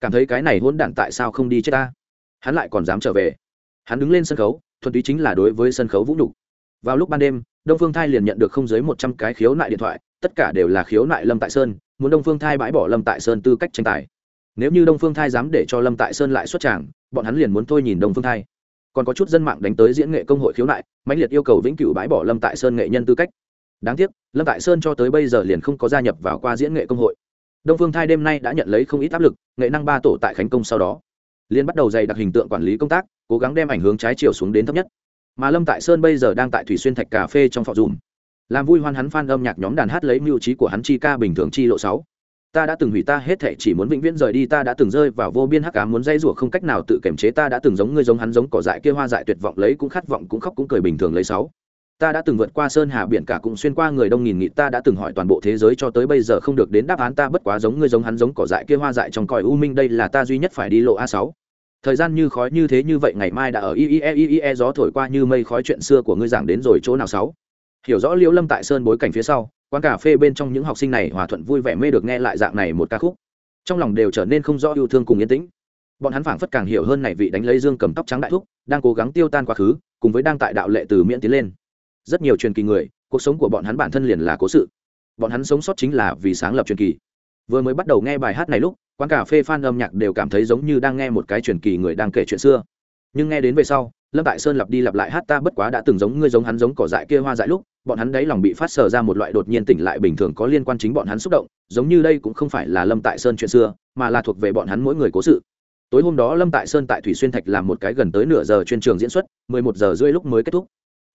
Cảm thấy cái này hôn đản tại sao không đi chết ta? Hắn lại còn dám trở về. Hắn đứng lên sân khấu, thuần túy chính là đối với sân khấu vũ nhục. Vào lúc ban đêm, đông phương thai liền nhận được không dưới một trăm cái khiếu nại điện thoại, tất cả đều là khiếu nại lâm tại sơn, muốn đông phương thai bãi bỏ lâm tại sơn tư cách tranh tài. Nếu như đông phương thai dám để cho lâm tại sơn lại xuất tràng, bọn hắn liền muốn thôi nhìn đông phương thai. Còn có chút dân mạng đánh tới diễn nghệ công hội khiếu nại, mãnh liệt yêu cầu vĩnh cửu bãi bỏ lâm tại sơn nghệ nhân tư cách. Đáng tiếc, lâm tại sơn cho tới bây giờ liền không có gia nhập vào qua diễn nghệ công hội đông phương thai đêm nay đã nhận lấy không ít áp lực, nghệ năng ba tổ tại khánh công sau đó liên bắt đầu dày đặc hình tượng quản lý công tác, cố gắng đem ảnh hướng trái chiều xuống đến thấp nhất. Mà lâm tại sơn bây giờ đang tại thủy xuyên thạch cà phê trong phòng dùm. Làm vui hoan hắn phan âm nhạc nhóm đàn hát lấy mưu trí của hắn chi ca bình thường chi lộ sáu. Ta đã từng hủy ta hết thệ chỉ muốn vĩnh viễn rời đi, ta đã từng rơi vào vô biên hắc ám, muốn dây rủa không cách nào tự kiểm chế, ta đã từng giống ngươi giống hắn giống cỏ dại kia hoa dại tuyệt vọng, lấy cũng khát vọng cũng khóc cũng cười bình thường lấy sáu ta đã từng vượt qua sơn hà biển cả cũng xuyên qua người đông nghìn nghị ta đã từng hỏi toàn bộ thế giới cho tới bây giờ không được đến đáp án, ta bất quá giống ngươi giống hắn giống cỏ dại kia hoa dại trong còi u minh, đây là ta duy nhất phải đi lộ a sáu. Thời gian như khói như thế như vậy, ngày mai đã ở i e i e gió thổi qua như mây khói, chuyện xưa của ngươi giảng đến rồi chỗ nào sáu? Hiểu rõ liễu lâm tại sơn bối cảnh phía sau, quán cà phê bên trong những học sinh này hòa thuận vui vẻ mê được nghe lại dạng này một ca khúc. Trong lòng đều trở nên không rõ yêu thương cùng yên tĩnh. Bọn hắn phảng phất càng hiểu hơn này vị đánh lấy dương cầm tóc trắng đại thúc, đang cố gắng tiêu tan quá khứ, cùng với đang tại đạo lệ từ miễn tiến lên rất nhiều truyền kỳ người, cuộc sống của bọn hắn bản thân liền là cố sự. Bọn hắn sống sót chính là vì sáng lập truyền kỳ. Vừa mới bắt đầu nghe bài hát này lúc, quán cà phê fan âm nhạc đều cảm thấy giống như đang nghe một cái truyền kỳ người đang kể chuyện xưa. Nhưng nghe đến về sau, lâm tại sơn lặp đi lặp lại hát ta bất quá đã từng giống ngươi giống hắn giống cỏ dại kia hoa dại lúc, bọn hắn đấy lòng bị phát sờ ra một loại đột nhiên tỉnh lại bình thường có liên quan chính bọn hắn xúc động, giống như đây cũng không phải là lâm tại sơn chuyện xưa, mà là thuộc về bọn hắn mỗi người cố sự. Tối hôm đó lâm tại sơn tại thủy xuyên thạch làm một cái gần tới nửa giờ chuyên trường diễn xuất, mười một giờ rưỡi lúc mới kết thúc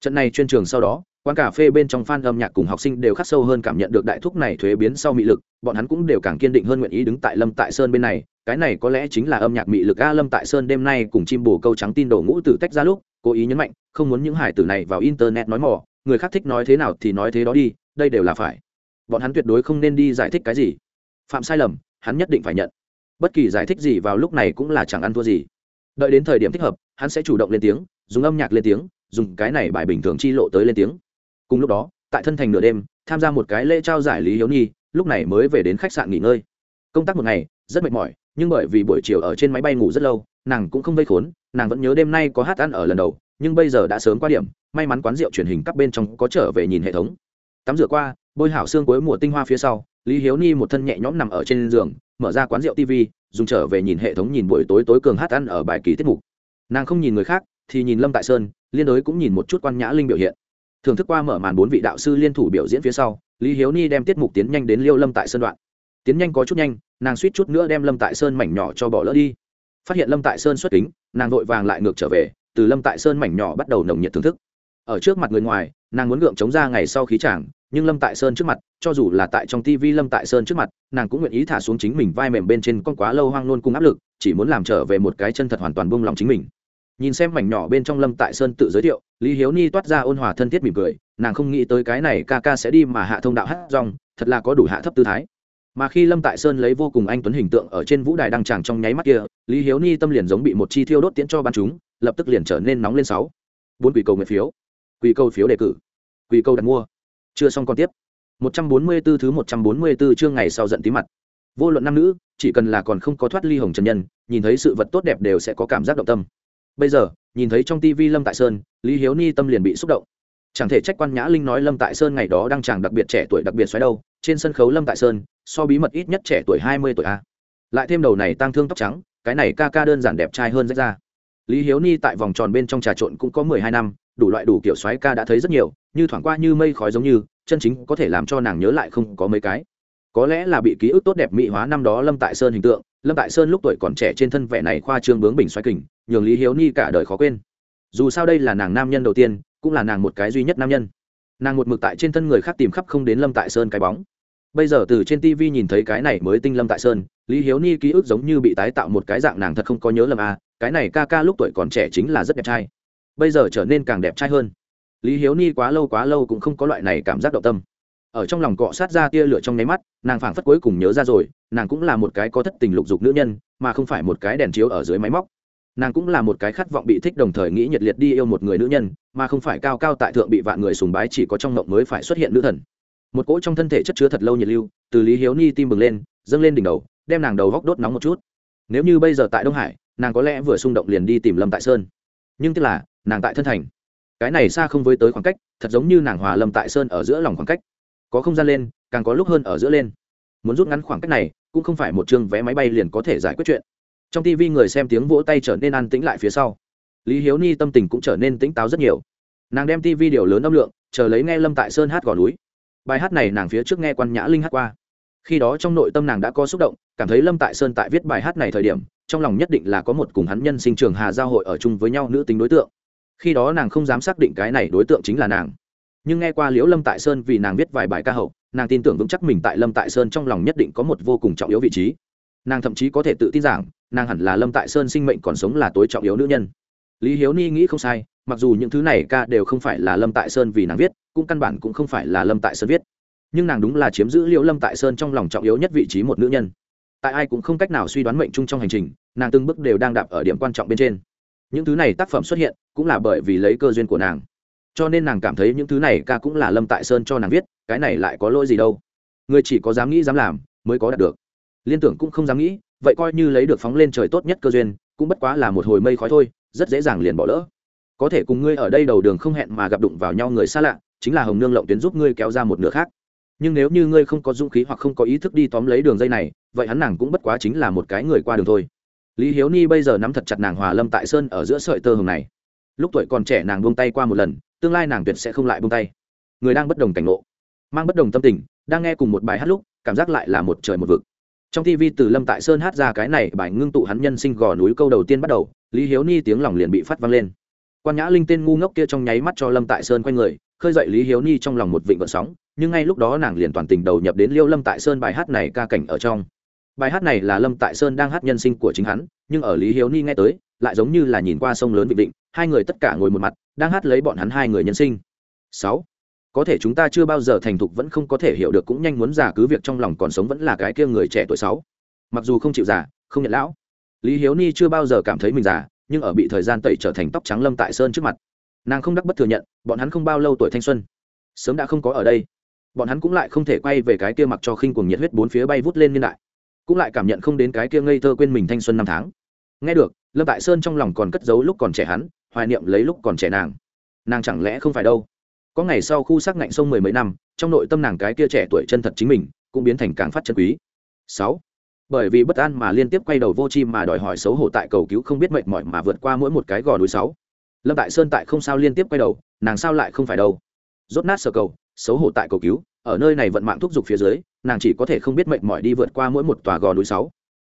trận này chuyên trường sau đó, quán cà phê bên trong fan âm nhạc cùng học sinh đều khắc sâu hơn cảm nhận được đại thúc này thuế biến sau mị lực, bọn hắn cũng đều càng kiên định hơn nguyện ý đứng tại lâm tại sơn bên này. Cái này có lẽ chính là âm nhạc mị lực a lâm tại sơn đêm nay cùng chim bồ câu trắng tin đồ ngũ tử tách ra lúc, cố ý nhấn mạnh, không muốn những hải tử này vào internet nói mỏ người khác thích nói thế nào thì nói thế đó đi, đây đều là phải. Bọn hắn tuyệt đối không nên đi giải thích cái gì. Phạm sai lầm, hắn nhất định phải nhận. Bất kỳ giải thích gì vào lúc này cũng là chẳng ăn thua gì. Đợi đến thời điểm thích hợp, hắn sẽ chủ động lên tiếng, dùng âm nhạc lên tiếng dùng cái này bài bình thường chi lộ tới lên tiếng. Cùng lúc đó, tại thân thành nửa đêm, tham gia một cái lễ trao giải lý hiếu nhi, lúc này mới về đến khách sạn nghỉ ngơi. Công tác một ngày, rất mệt mỏi, nhưng bởi vì buổi chiều ở trên máy bay ngủ rất lâu, nàng cũng không vây khốn, nàng vẫn nhớ đêm nay có hát ăn ở lần đầu, nhưng bây giờ đã sớm qua điểm, may mắn quán rượu truyền hình các bên trong có trở về nhìn hệ thống. Tắm rửa qua, bôi hảo xương cuối mùa tinh hoa phía sau, lý hiếu ni một thân nhẹ nhõm nằm ở trên giường, mở ra quán rượu tv dùng trở về nhìn hệ thống nhìn buổi tối tối cường hát ăn ở bài kỳ tiết mục. Nàng không nhìn người khác, thì nhìn lâm tại sơn liên đối cũng nhìn một chút quan nhã linh biểu hiện. Thưởng thức qua mở màn bốn vị đạo sư liên thủ biểu diễn phía sau, lý hiếu ni đem tiết mục tiến nhanh đến liêu lâm tại sơn đoạn. Tiến nhanh có chút nhanh, nàng suýt chút nữa đem lâm tại sơn mảnh nhỏ cho bỏ lỡ đi. Phát hiện lâm tại sơn xuất kính, nàng vội vàng lại ngược trở về, từ lâm tại sơn mảnh nhỏ bắt đầu nồng nhiệt thưởng thức. Ở trước mặt người ngoài, nàng muốn gượng chống ra ngày sau khí chàng, nhưng lâm tại sơn trước mặt, cho dù là tại trong tv lâm tại sơn trước mặt, nàng cũng nguyện ý thả xuống chính mình vai mềm bên trên con quá lâu hoang nôn cung áp lực, chỉ muốn làm trở về một cái chân thật hoàn toàn buông lòng chính mình nhìn xem mảnh nhỏ bên trong lâm tại sơn tự giới thiệu, lý hiếu ni toát ra ôn hòa thân thiết mỉm cười, nàng không nghĩ tới cái này ca ca sẽ đi mà hạ thông đạo hát rong thật là có đủ hạ thấp tư thái. Mà khi lâm tại sơn lấy vô cùng anh tuấn hình tượng ở trên vũ đài đăng tràng trong nháy mắt kia, lý hiếu ni tâm liền giống bị một chi thiêu đốt tiễn cho bắn chúng, lập tức liền trở nên nóng lên sáu. Bốn quỷ cầu nguyện phiếu. Quỷ cầu phiếu đề cử. Quỷ cầu đặt mua. Chưa xong còn tiếp. 144 thứ 144 chương ngày sau giận tí mặt. Vô luận nam nữ, chỉ cần là còn không có thoát ly hồng trần nhân, nhìn thấy sự vật tốt đẹp đều sẽ có cảm giác động tâm bây giờ, nhìn thấy trong TV lâm tại sơn, lý hiếu ni tâm liền bị xúc động. Chẳng thể trách quan nhã linh nói lâm tại sơn ngày đó đang chàng đặc biệt trẻ tuổi đặc biệt xoáy đâu, trên sân khấu lâm tại sơn, so bí mật ít nhất trẻ tuổi hai mươi tuổi a. Lại thêm đầu này tăng thương tóc trắng, cái này ca ca đơn giản đẹp trai hơn rách ra. Lý hiếu ni tại vòng tròn bên trong trà trộn cũng có mười hai năm, đủ loại đủ kiểu xoáy ca đã thấy rất nhiều, như thoảng qua như mây khói giống như, chân chính có thể làm cho nàng nhớ lại không có mấy cái có lẽ là bị ký ức tốt đẹp mỹ hóa năm đó lâm tại sơn hình tượng. Lâm tại sơn lúc tuổi còn trẻ trên thân vẻ này khoa trương bướng bình xoay kình, nhường lý hiếu ni cả đời khó quên. Dù sao đây là nàng nam nhân đầu tiên, cũng là nàng một cái duy nhất nam nhân. Nàng một mực tại trên thân người khác tìm khắp không đến lâm tại sơn cái bóng. Bây giờ từ trên tv nhìn thấy cái này mới tinh lâm tại sơn, lý hiếu ni ký ức giống như bị tái tạo một cái dạng nàng thật không có nhớ lầm à cái này ca ca lúc tuổi còn trẻ chính là rất đẹp trai. Bây giờ trở nên càng đẹp trai hơn. Lý hiếu ni quá lâu quá lâu cũng không có loại này cảm giác động tâm ở trong lòng cọ sát ra tia lửa trong nháy mắt, nàng phảng phất cuối cùng nhớ ra rồi, nàng cũng là một cái có thất tình lục dục nữ nhân, mà không phải một cái đèn chiếu ở dưới máy móc. Nàng cũng là một cái khát vọng bị thích đồng thời nghĩ nhiệt liệt đi yêu một người nữ nhân, mà không phải cao cao tại thượng bị vạn người sùng bái chỉ có trong mộng mới phải xuất hiện nữ thần. Một cỗ trong thân thể chất chứa thật lâu nhiệt lưu, từ lý hiếu ni tim bừng lên, dâng lên đỉnh đầu, đem nàng đầu góc đốt nóng một chút. Nếu như bây giờ tại đông hải, nàng có lẽ vừa xung động liền đi tìm lâm tại sơn. Nhưng tức là, nàng tại thân thành. Cái này xa không với tới khoảng cách, thật giống như nàng hòa lâm tại sơn ở giữa lòng khoảng cách có không gian lên, càng có lúc hơn ở giữa lên. Muốn rút ngắn khoảng cách này, cũng không phải một chương vé máy bay liền có thể giải quyết chuyện. Trong tv người xem tiếng vỗ tay trở nên an tĩnh lại phía sau. Lý hiếu ni tâm tình cũng trở nên tĩnh táo rất nhiều. Nàng đem tv điều lớn âm lượng, chờ lấy nghe lâm tại sơn hát gò núi. Bài hát này nàng phía trước nghe quan nhã linh hát qua. Khi đó trong nội tâm nàng đã có xúc động, cảm thấy lâm tại sơn tại viết bài hát này thời điểm, trong lòng nhất định là có một cùng hắn nhân sinh trường hà giao hội ở chung với nhau nữ tính đối tượng. Khi đó nàng không dám xác định cái này đối tượng chính là nàng nhưng nghe qua liễu lâm tại sơn vì nàng viết vài bài ca hậu, nàng tin tưởng vững chắc mình tại lâm tại sơn trong lòng nhất định có một vô cùng trọng yếu vị trí. Nàng thậm chí có thể tự tin rằng, nàng hẳn là lâm tại sơn sinh mệnh còn sống là tối trọng yếu nữ nhân. Lý hiếu ni nghĩ không sai, mặc dù những thứ này ca đều không phải là lâm tại sơn vì nàng viết, cũng căn bản cũng không phải là lâm tại sơn viết. Nhưng nàng đúng là chiếm giữ liễu lâm tại sơn trong lòng trọng yếu nhất vị trí một nữ nhân. Tại ai cũng không cách nào suy đoán mệnh chung trong hành trình, nàng từng bước đều đang đạp ở điểm quan trọng bên trên. Những thứ này tác phẩm xuất hiện, cũng là bởi vì lấy cơ duyên của nàng cho nên nàng cảm thấy những thứ này ca cũng là lâm tại sơn cho nàng viết, cái này lại có lỗi gì đâu. Người chỉ có dám nghĩ dám làm mới có đạt được. Liên tưởng cũng không dám nghĩ, vậy coi như lấy được phóng lên trời tốt nhất cơ duyên, cũng bất quá là một hồi mây khói thôi, rất dễ dàng liền bỏ lỡ. Có thể cùng ngươi ở đây đầu đường không hẹn mà gặp đụng vào nhau người xa lạ, chính là hồng nương lộng tuyến giúp ngươi kéo ra một nửa khác. Nhưng nếu như ngươi không có dũng khí hoặc không có ý thức đi tóm lấy đường dây này, vậy hắn nàng cũng bất quá chính là một cái người qua đường thôi. Lý hiếu ni bây giờ nắm thật chặt nàng hòa lâm tại sơn ở giữa sợi tơ hồng này. Lúc tuổi còn trẻ nàng buông tay qua một lần tương lai nàng tuyệt sẽ không lại buông tay. Người đang bất đồng cảnh ngộ, mang bất đồng tâm tình, đang nghe cùng một bài hát lúc, cảm giác lại là một trời một vực. Trong tv từ lâm tại sơn hát ra cái này bài ngưng tụ hắn nhân sinh gò núi câu đầu tiên bắt đầu, lý hiếu ni tiếng lòng liền bị phát vang lên. Quan nhã linh tên ngu ngốc kia trong nháy mắt cho lâm tại sơn quanh người, khơi dậy lý hiếu ni trong lòng một vịnh vận sóng, nhưng ngay lúc đó nàng liền toàn tình đầu nhập đến liêu lâm tại sơn bài hát này ca cảnh ở trong. Bài hát này là lâm tại sơn đang hát nhân sinh của chính hắn, nhưng ở lý hiếu ni nghe tới lại giống như là nhìn qua sông lớn vịnh định hai người tất cả ngồi một mặt, đang hát lấy bọn hắn hai người nhân sinh. Sáu, có thể chúng ta chưa bao giờ thành thục vẫn không có thể hiểu được cũng nhanh muốn già cứ việc trong lòng còn sống vẫn là cái kia người trẻ tuổi sáu. Mặc dù không chịu già, không nhận lão. Lý hiếu ni chưa bao giờ cảm thấy mình già, nhưng ở bị thời gian tẩy trở thành tóc trắng lâm tại sơn trước mặt. Nàng không đắc bất thừa nhận, bọn hắn không bao lâu tuổi thanh xuân. Sớm đã không có ở đây. Bọn hắn cũng lại không thể quay về cái kia mặc cho khinh cuồng nhiệt huyết bốn phía bay vút lên niên đại. Cũng lại cảm nhận không đến cái kia ngây thơ quên mình thanh xuân năm tháng. Nghe được lâm tại sơn trong lòng còn cất giấu lúc còn trẻ hắn, hoài niệm lấy lúc còn trẻ nàng. Nàng chẳng lẽ không phải đâu? Có ngày sau khu sắc ngạnh sông mười mấy năm, trong nội tâm nàng cái kia trẻ tuổi chân thật chính mình, cũng biến thành càng phát chân quý. Sáu. Bởi vì bất an mà liên tiếp quay đầu vô chi mà đòi hỏi xấu hổ tại cầu cứu không biết mệt mỏi mà vượt qua mỗi một cái gò núi sáu. Lâm tại sơn tại không sao liên tiếp quay đầu, nàng sao lại không phải đâu? Rốt nát sở cầu, xấu hổ tại cầu cứu, ở nơi này vận mạng thúc giục phía dưới, nàng chỉ có thể không biết mệt mỏi đi vượt qua mỗi một tòa gò núi sáu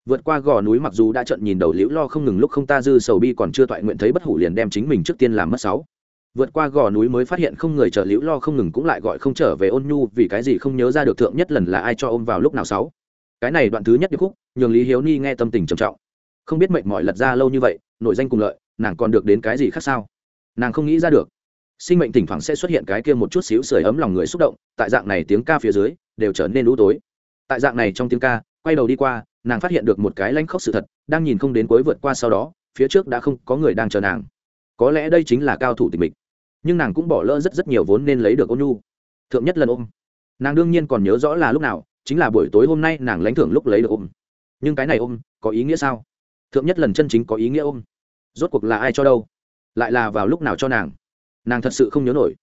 vượt qua gò núi mặc dù đã trận nhìn đầu liễu lo không ngừng lúc không ta dư sầu bi còn chưa toại nguyện thấy bất hủ liền đem chính mình trước tiên làm mất sáu. Vượt qua gò núi mới phát hiện không người chờ liễu lo không ngừng cũng lại gọi không trở về ôn nhu, vì cái gì không nhớ ra được thượng nhất lần là ai cho ôm vào lúc nào sáu. Cái này đoạn thứ nhất điệp khúc, nhường lý hiếu ni nghe tâm tình trầm trọng. Không biết mệnh mọi lật ra lâu như vậy, nội danh cùng lợi, nàng còn được đến cái gì khác sao? Nàng không nghĩ ra được. Sinh mệnh thỉnh thoảng sẽ xuất hiện cái kia một chút xíu sưởi ấm lòng người xúc động, tại dạng này tiếng ca phía dưới, đều trở nên lũ tối. Tại dạng này trong tiếng ca, quay đầu đi qua nàng phát hiện được một cái lanh khóc sự thật, đang nhìn không đến cuối vượt qua sau đó, phía trước đã không có người đang chờ nàng. Có lẽ đây chính là cao thủ tình mình nhưng nàng cũng bỏ lỡ rất rất nhiều vốn nên lấy được ôn nhu. Thượng nhất lần ôm. Nàng đương nhiên còn nhớ rõ là lúc nào, chính là buổi tối hôm nay nàng lãnh thưởng lúc lấy được ôm. Nhưng cái này ôm, có ý nghĩa sao? Thượng nhất lần chân chính có ý nghĩa ôm. Rốt cuộc là ai cho đâu? Lại là vào lúc nào cho nàng? Nàng thật sự không nhớ nổi.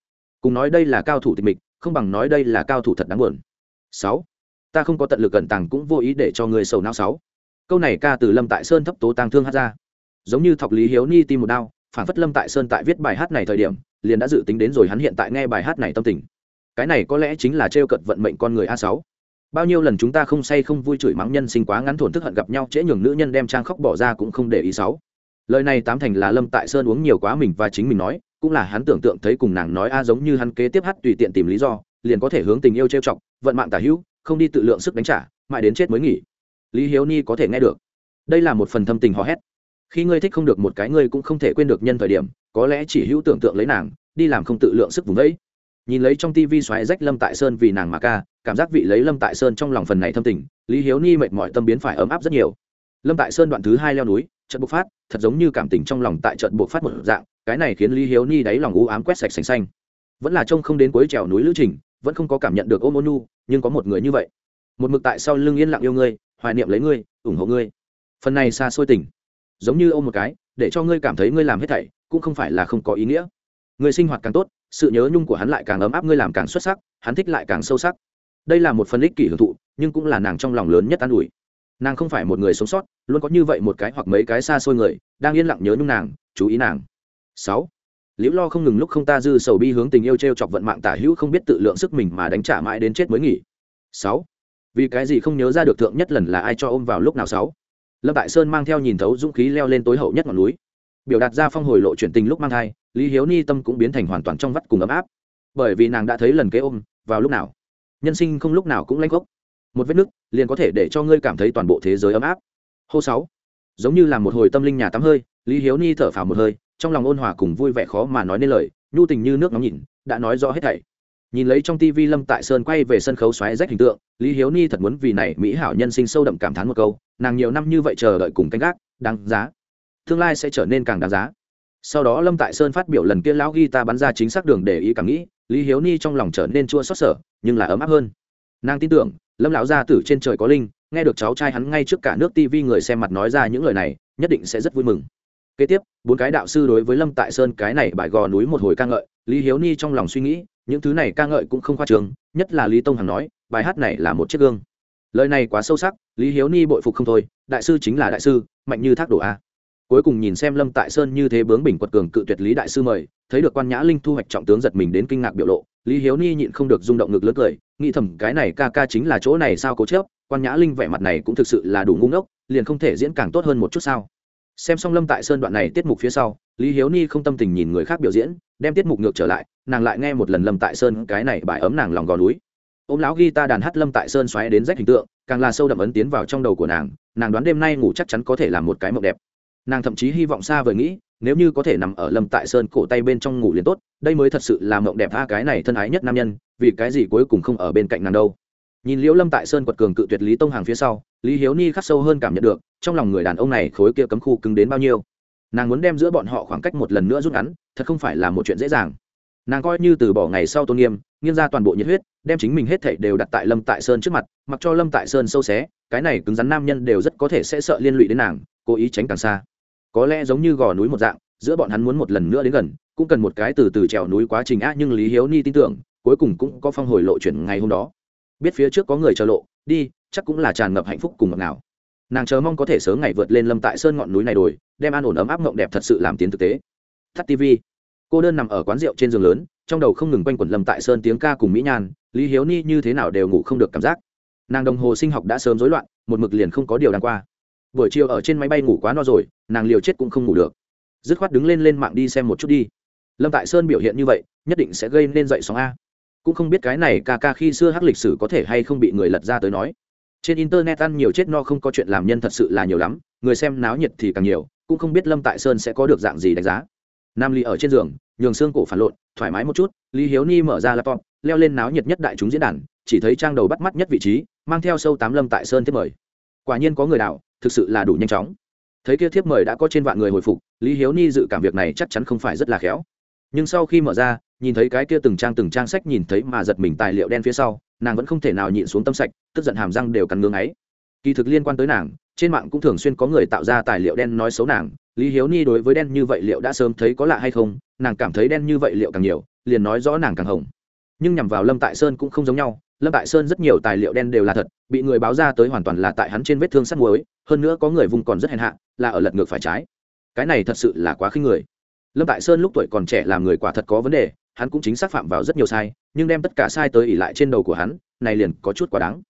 Cùng nói đây là cao thủ tịch mịch, không bằng nói đây là cao thủ thật đáng buồn. Sáu ta không có tận lực cẩn tàng cũng vô ý để cho người sầu não sáu. Câu này ca từ lâm tại sơn thấp tố tang thương hát ra. Giống như thọc lý hiếu ni tim một đao, phản phất lâm tại sơn tại viết bài hát này thời điểm, liền đã dự tính đến rồi hắn hiện tại nghe bài hát này tâm tình. Cái này có lẽ chính là trêu cận vận mệnh con người a sáu. Bao nhiêu lần chúng ta không say không vui chửi mắng nhân sinh quá ngắn thổn thức hận gặp nhau trễ nhường nữ nhân đem trang khóc bỏ ra cũng không để ý sáu. Lời này tám thành là lâm tại sơn uống nhiều quá mình và chính mình nói, cũng là hắn tưởng tượng thấy cùng nàng nói a giống như hắn kế tiếp hát tùy tiện tìm lý do, liền có thể hướng tình yêu trêu chọc, vận mạng tả hữu không đi tự lượng sức đánh trả, mãi đến chết mới nghỉ. Lý hiếu ni có thể nghe được. Đây là một phần thâm tình hò hét. Khi ngươi thích không được một cái ngươi cũng không thể quên được nhân thời điểm, có lẽ chỉ hữu tưởng tượng lấy nàng, đi làm không tự lượng sức vùng ấy nhìn lấy trong tivi xoáy rách lâm tại sơn vì nàng mà ca, cảm giác vị lấy lâm tại sơn trong lòng phần này thâm tình, lý hiếu ni mệt mỏi tâm biến phải ấm áp rất nhiều. Lâm tại sơn đoạn thứ hai leo núi trận bộc phát, thật giống như cảm tình trong lòng tại trận bộc phát một dạng, cái này khiến lý hiếu ni đáy lòng u ám quét sạch xanh xanh. Vẫn là trông không đến cuối trèo núi lữ trình vẫn không có cảm nhận được ôm ôn nu nhưng có một người như vậy. Một mực tại sau lưng yên lặng yêu ngươi, hoài niệm lấy ngươi, ủng hộ ngươi. Phần này xa xôi tình. Giống như ôm một cái, để cho ngươi cảm thấy ngươi làm hết thảy, cũng không phải là không có ý nghĩa. Người sinh hoạt càng tốt, sự nhớ nhung của hắn lại càng ấm áp, ngươi làm càng xuất sắc, hắn thích lại càng sâu sắc. Đây là một phần ích kỷ hưởng thụ, nhưng cũng là nàng trong lòng lớn nhất an ủi. Nàng không phải một người sống sót, luôn có như vậy một cái hoặc mấy cái xa xôi người, đang yên lặng nhớ nhung nàng, chú ý nàng. Sáu liễu lo không ngừng lúc không ta dư sầu bi hướng tình yêu t r e o chọc vận mạng tả hữu không biết tự lượng sức mình mà đánh trả mãi đến chết mới nghỉ. Sáu. Vì cái gì không nhớ ra được thượng nhất lần là ai cho ôm vào lúc nào sáu? Lâm tại sơn mang theo nhìn thấu dũng khí leo lên tối hậu nhất ngọn núi. Biểu đạt ra phong hồi lộ chuyển tình lúc mang thai, lý hiếu ni tâm cũng biến thành hoàn toàn trong vắt cùng ấm áp. Bởi vì nàng đã thấy lần kế ôm, vào lúc nào. Nhân sinh không lúc nào cũng lanh gốc một vết nứt, liền có thể để cho ngươi cảm thấy toàn bộ thế giới ấm áp. Hô sáu. Giống như là một hồi tâm linh nhà tắm hơi, lý hiếu ni thở phào một hơi trong lòng ôn hòa cùng vui vẻ khó mà nói nên lời, nhu tình như nước nóng nhìn, đã nói rõ hết thảy. Nhìn lấy trong tivi lâm tại sơn quay về sân khấu xoáy rách hình tượng, lý hiếu ni thật muốn vì này mỹ hảo nhân sinh sâu đậm cảm thán một câu, nàng nhiều năm như vậy chờ đợi cùng canh gác, đáng giá. Tương lai sẽ trở nên càng đáng giá. Sau đó lâm tại sơn phát biểu lần kia lão ghi ta bắn ra chính xác đường để ý cảm nghĩ, lý hiếu ni trong lòng trở nên chua xót sở, nhưng là ấm áp hơn. Nàng tin tưởng, lâm lão gia tử trên trời có linh, nghe được cháu trai hắn ngay trước cả nước tivi người xem mặt nói ra những lời này, nhất định sẽ rất vui mừng kế tiếp, bốn cái đạo sư đối với lâm tại sơn cái này bài gò núi một hồi ca ngợi, lý hiếu ni trong lòng suy nghĩ, những thứ này ca ngợi cũng không khoa trường, nhất là lý tông hằng nói, bài hát này là một chiếc gương. Lời này quá sâu sắc, lý hiếu ni bội phục không thôi, đại sư chính là đại sư, mạnh như thác đổ a. Cuối cùng nhìn xem lâm tại sơn như thế bướng bình quật cường cự tuyệt lý đại sư mời, thấy được quan nhã linh thu hoạch trọng tướng giật mình đến kinh ngạc biểu lộ, lý hiếu ni nhịn không được rung động ngực lớn cười, nghĩ thầm cái này ca ca chính là chỗ này sao cố chớp quan nhã linh vẻ mặt này cũng thực sự là đủ ngu ngốc, liền không thể diễn càng tốt hơn một chút sao xem xong lâm tại sơn đoạn này tiết mục phía sau, lý hiếu ni không tâm tình nhìn người khác biểu diễn, đem tiết mục ngược trở lại, nàng lại nghe một lần lâm tại sơn cái này bài ấm nàng lòng gò núi. Ôm lão ghi ta đàn hát lâm tại sơn xoáy đến rách hình tượng, càng là sâu đậm ấn tiến vào trong đầu của nàng nàng đoán đêm nay ngủ chắc chắn có thể là một cái mộng đẹp. Nàng thậm chí hy vọng xa vời nghĩ, nếu như có thể nằm ở lâm tại sơn cổ tay bên trong ngủ liền tốt, đây mới thật sự là mộng đẹp tha cái này thân ái nhất nam nhân, vì cái gì cuối cùng không ở bên cạnh nàng đâu nhìn liễu lâm tại sơn quật cường cự tuyệt lý tông hàng phía sau, lý hiếu ni khắc sâu hơn cảm nhận được, trong lòng người đàn ông này khối kia cấm khu cứng đến bao nhiêu. Nàng muốn đem giữa bọn họ khoảng cách một lần nữa rút ngắn, thật không phải là một chuyện dễ dàng. Nàng coi như từ bỏ ngày sau tôn nghiêm, nghiêng ra toàn bộ nhiệt huyết, đem chính mình hết thảy đều đặt tại lâm tại sơn trước mặt, mặc cho lâm tại sơn sâu xé, cái này cứng rắn nam nhân đều rất có thể sẽ sợ liên lụy đến nàng, cố ý tránh càng xa. Có lẽ giống như gò núi một dạng, giữa bọn hắn muốn một lần nữa đến gần, cũng cần một cái từ từ trèo núi quá trình á, nhưng lý hiếu ni tin tưởng, cuối cùng cũng có phong hồi lộ chuyển ngày hôm đó biết phía trước có người chờ lộ, đi, chắc cũng là tràn ngập hạnh phúc cùng ngọt ngào. Nàng chờ mong có thể sớm ngày vượt lên lâm tại sơn ngọn núi này đồi, đem an ổn ấm áp mộng đẹp thật sự làm tiến thực tế. Thắt tv cô đơn nằm ở quán rượu trên giường lớn, trong đầu không ngừng quanh quẩn lâm tại sơn tiếng ca cùng mỹ nhan, lý hiếu ni như thế nào đều ngủ không được cảm giác. Nàng đồng hồ sinh học đã sớm rối loạn, một mực liền không có điều đáng qua. Buổi chiều ở trên máy bay ngủ quá no rồi, nàng liều chết cũng không ngủ được. Dứt khoát đứng lên lên mạng đi xem một chút đi. Lâm tại sơn biểu hiện như vậy, nhất định sẽ gây nên dậy sóng a cũng không biết cái này ca ca khi xưa hắc lịch sử có thể hay không bị người lật ra tới nói. Trên internet ăn nhiều chết no không có chuyện làm nhân thật sự là nhiều lắm, người xem náo nhiệt thì càng nhiều, cũng không biết lâm tại sơn sẽ có được dạng gì đánh giá. Nam ly ở trên giường, nhường xương cổ phản lộn, thoải mái một chút, lý hiếu ni mở ra laptop, leo lên náo nhiệt nhất đại chúng diễn đàn, chỉ thấy trang đầu bắt mắt nhất vị trí, mang theo sâu tám lâm tại sơn tiếp mời. Quả nhiên có người đạo thực sự là đủ nhanh chóng. Thấy kia thiếp mời đã có trên vạn người hồi phục, lý hiếu ni dự cảm việc này chắc chắn không phải rất là khéo. Nhưng sau khi mở ra nhìn thấy cái kia từng trang từng trang sách nhìn thấy mà giật mình tài liệu đen phía sau, nàng vẫn không thể nào nhịn xuống tâm sạch, tức giận hàm răng đều cắn ngưng ấy kỳ thực liên quan tới nàng, trên mạng cũng thường xuyên có người tạo ra tài liệu đen nói xấu nàng, lý hiếu ni đối với đen như vậy liệu đã sớm thấy có lạ hay không, nàng cảm thấy đen như vậy liệu càng nhiều, liền nói rõ nàng càng hồng. Nhưng nhằm vào lâm tại sơn cũng không giống nhau, lâm tại sơn rất nhiều tài liệu đen đều là thật, bị người báo ra tới hoàn toàn là tại hắn trên vết thương sắt muối, hơn nữa có người vùng còn rất hèn hạ, là ở lật ngược phải trái. Cái này thật sự là quá khinh người lâm tại sơn lúc tuổi còn trẻ làm người quả thật có vấn đề hắn cũng chính xác phạm vào rất nhiều sai nhưng đem tất cả sai tới ỉ lại trên đầu của hắn này liền có chút quá đáng.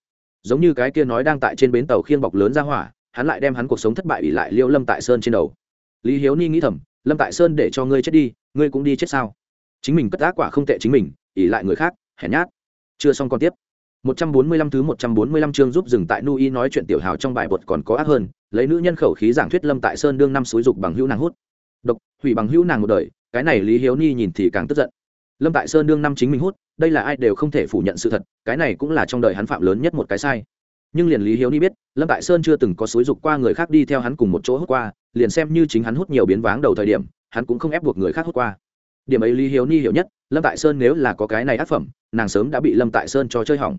Giống như cái kia nói đang tại trên bến tàu khiên bọc lớn ra hỏa hắn lại đem hắn cuộc sống thất bại ỉ lại liêu lâm tại sơn trên đầu. Lý hiếu ni nghĩ thầm lâm tại sơn để cho ngươi chết đi ngươi cũng đi chết sao? Chính mình cất ác quả không tệ chính mình ỉ lại người khác hèn nhát. Chưa xong còn tiếp. 145 thứ 145 chương giúp dừng tại Nui nói chuyện tiểu hào trong bài bột còn có ác hơn, lấy nữ nhân khẩu khí giảng thuyết Lâm Tại Sơn đương năm suối dục bằng hữu nàng hút. Độc, hủy bằng hữu nàng một đời, cái này Lý Hiếu Ni nhìn thì càng tức giận. Lâm Tại Sơn đương năm chính mình hút, đây là ai đều không thể phủ nhận sự thật, cái này cũng là trong đời hắn phạm lớn nhất một cái sai. Nhưng liền Lý Hiếu Ni biết, Lâm Tại Sơn chưa từng có suối dục qua người khác đi theo hắn cùng một chỗ hút qua, liền xem như chính hắn hút nhiều biến váng đầu thời điểm, hắn cũng không ép buộc người khác hút qua. Điểm ấy Lý Hiếu Ni hiểu nhất, Lâm Tại Sơn nếu là có cái này ác phẩm, nàng sớm đã bị Lâm Tại Sơn cho chơi hỏng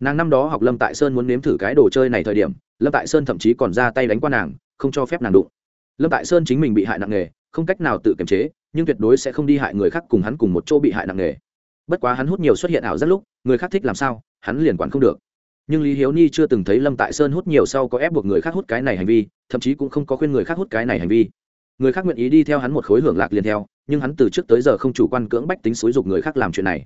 nàng năm đó học lâm tại sơn muốn nếm thử cái đồ chơi này thời điểm lâm tại sơn thậm chí còn ra tay đánh qua nàng không cho phép nàng đụng lâm tại sơn chính mình bị hại nặng nề không cách nào tự kiềm chế, nhưng tuyệt đối sẽ không đi hại người khác cùng hắn cùng một chỗ bị hại nặng nề. Bất quá hắn hút nhiều xuất hiện ảo rất lúc, người khác thích làm sao, hắn liền quản không được. Nhưng lý hiếu ni chưa từng thấy lâm tại sơn hút nhiều sau có ép buộc người khác hút cái này hành vi, thậm chí cũng không có khuyên người khác hút cái này hành vi. Người khác nguyện ý đi theo hắn một khối hưởng lạc liền theo, nhưng hắn từ trước tới giờ không chủ quan cưỡng bách tính xúi dục người khác làm chuyện này.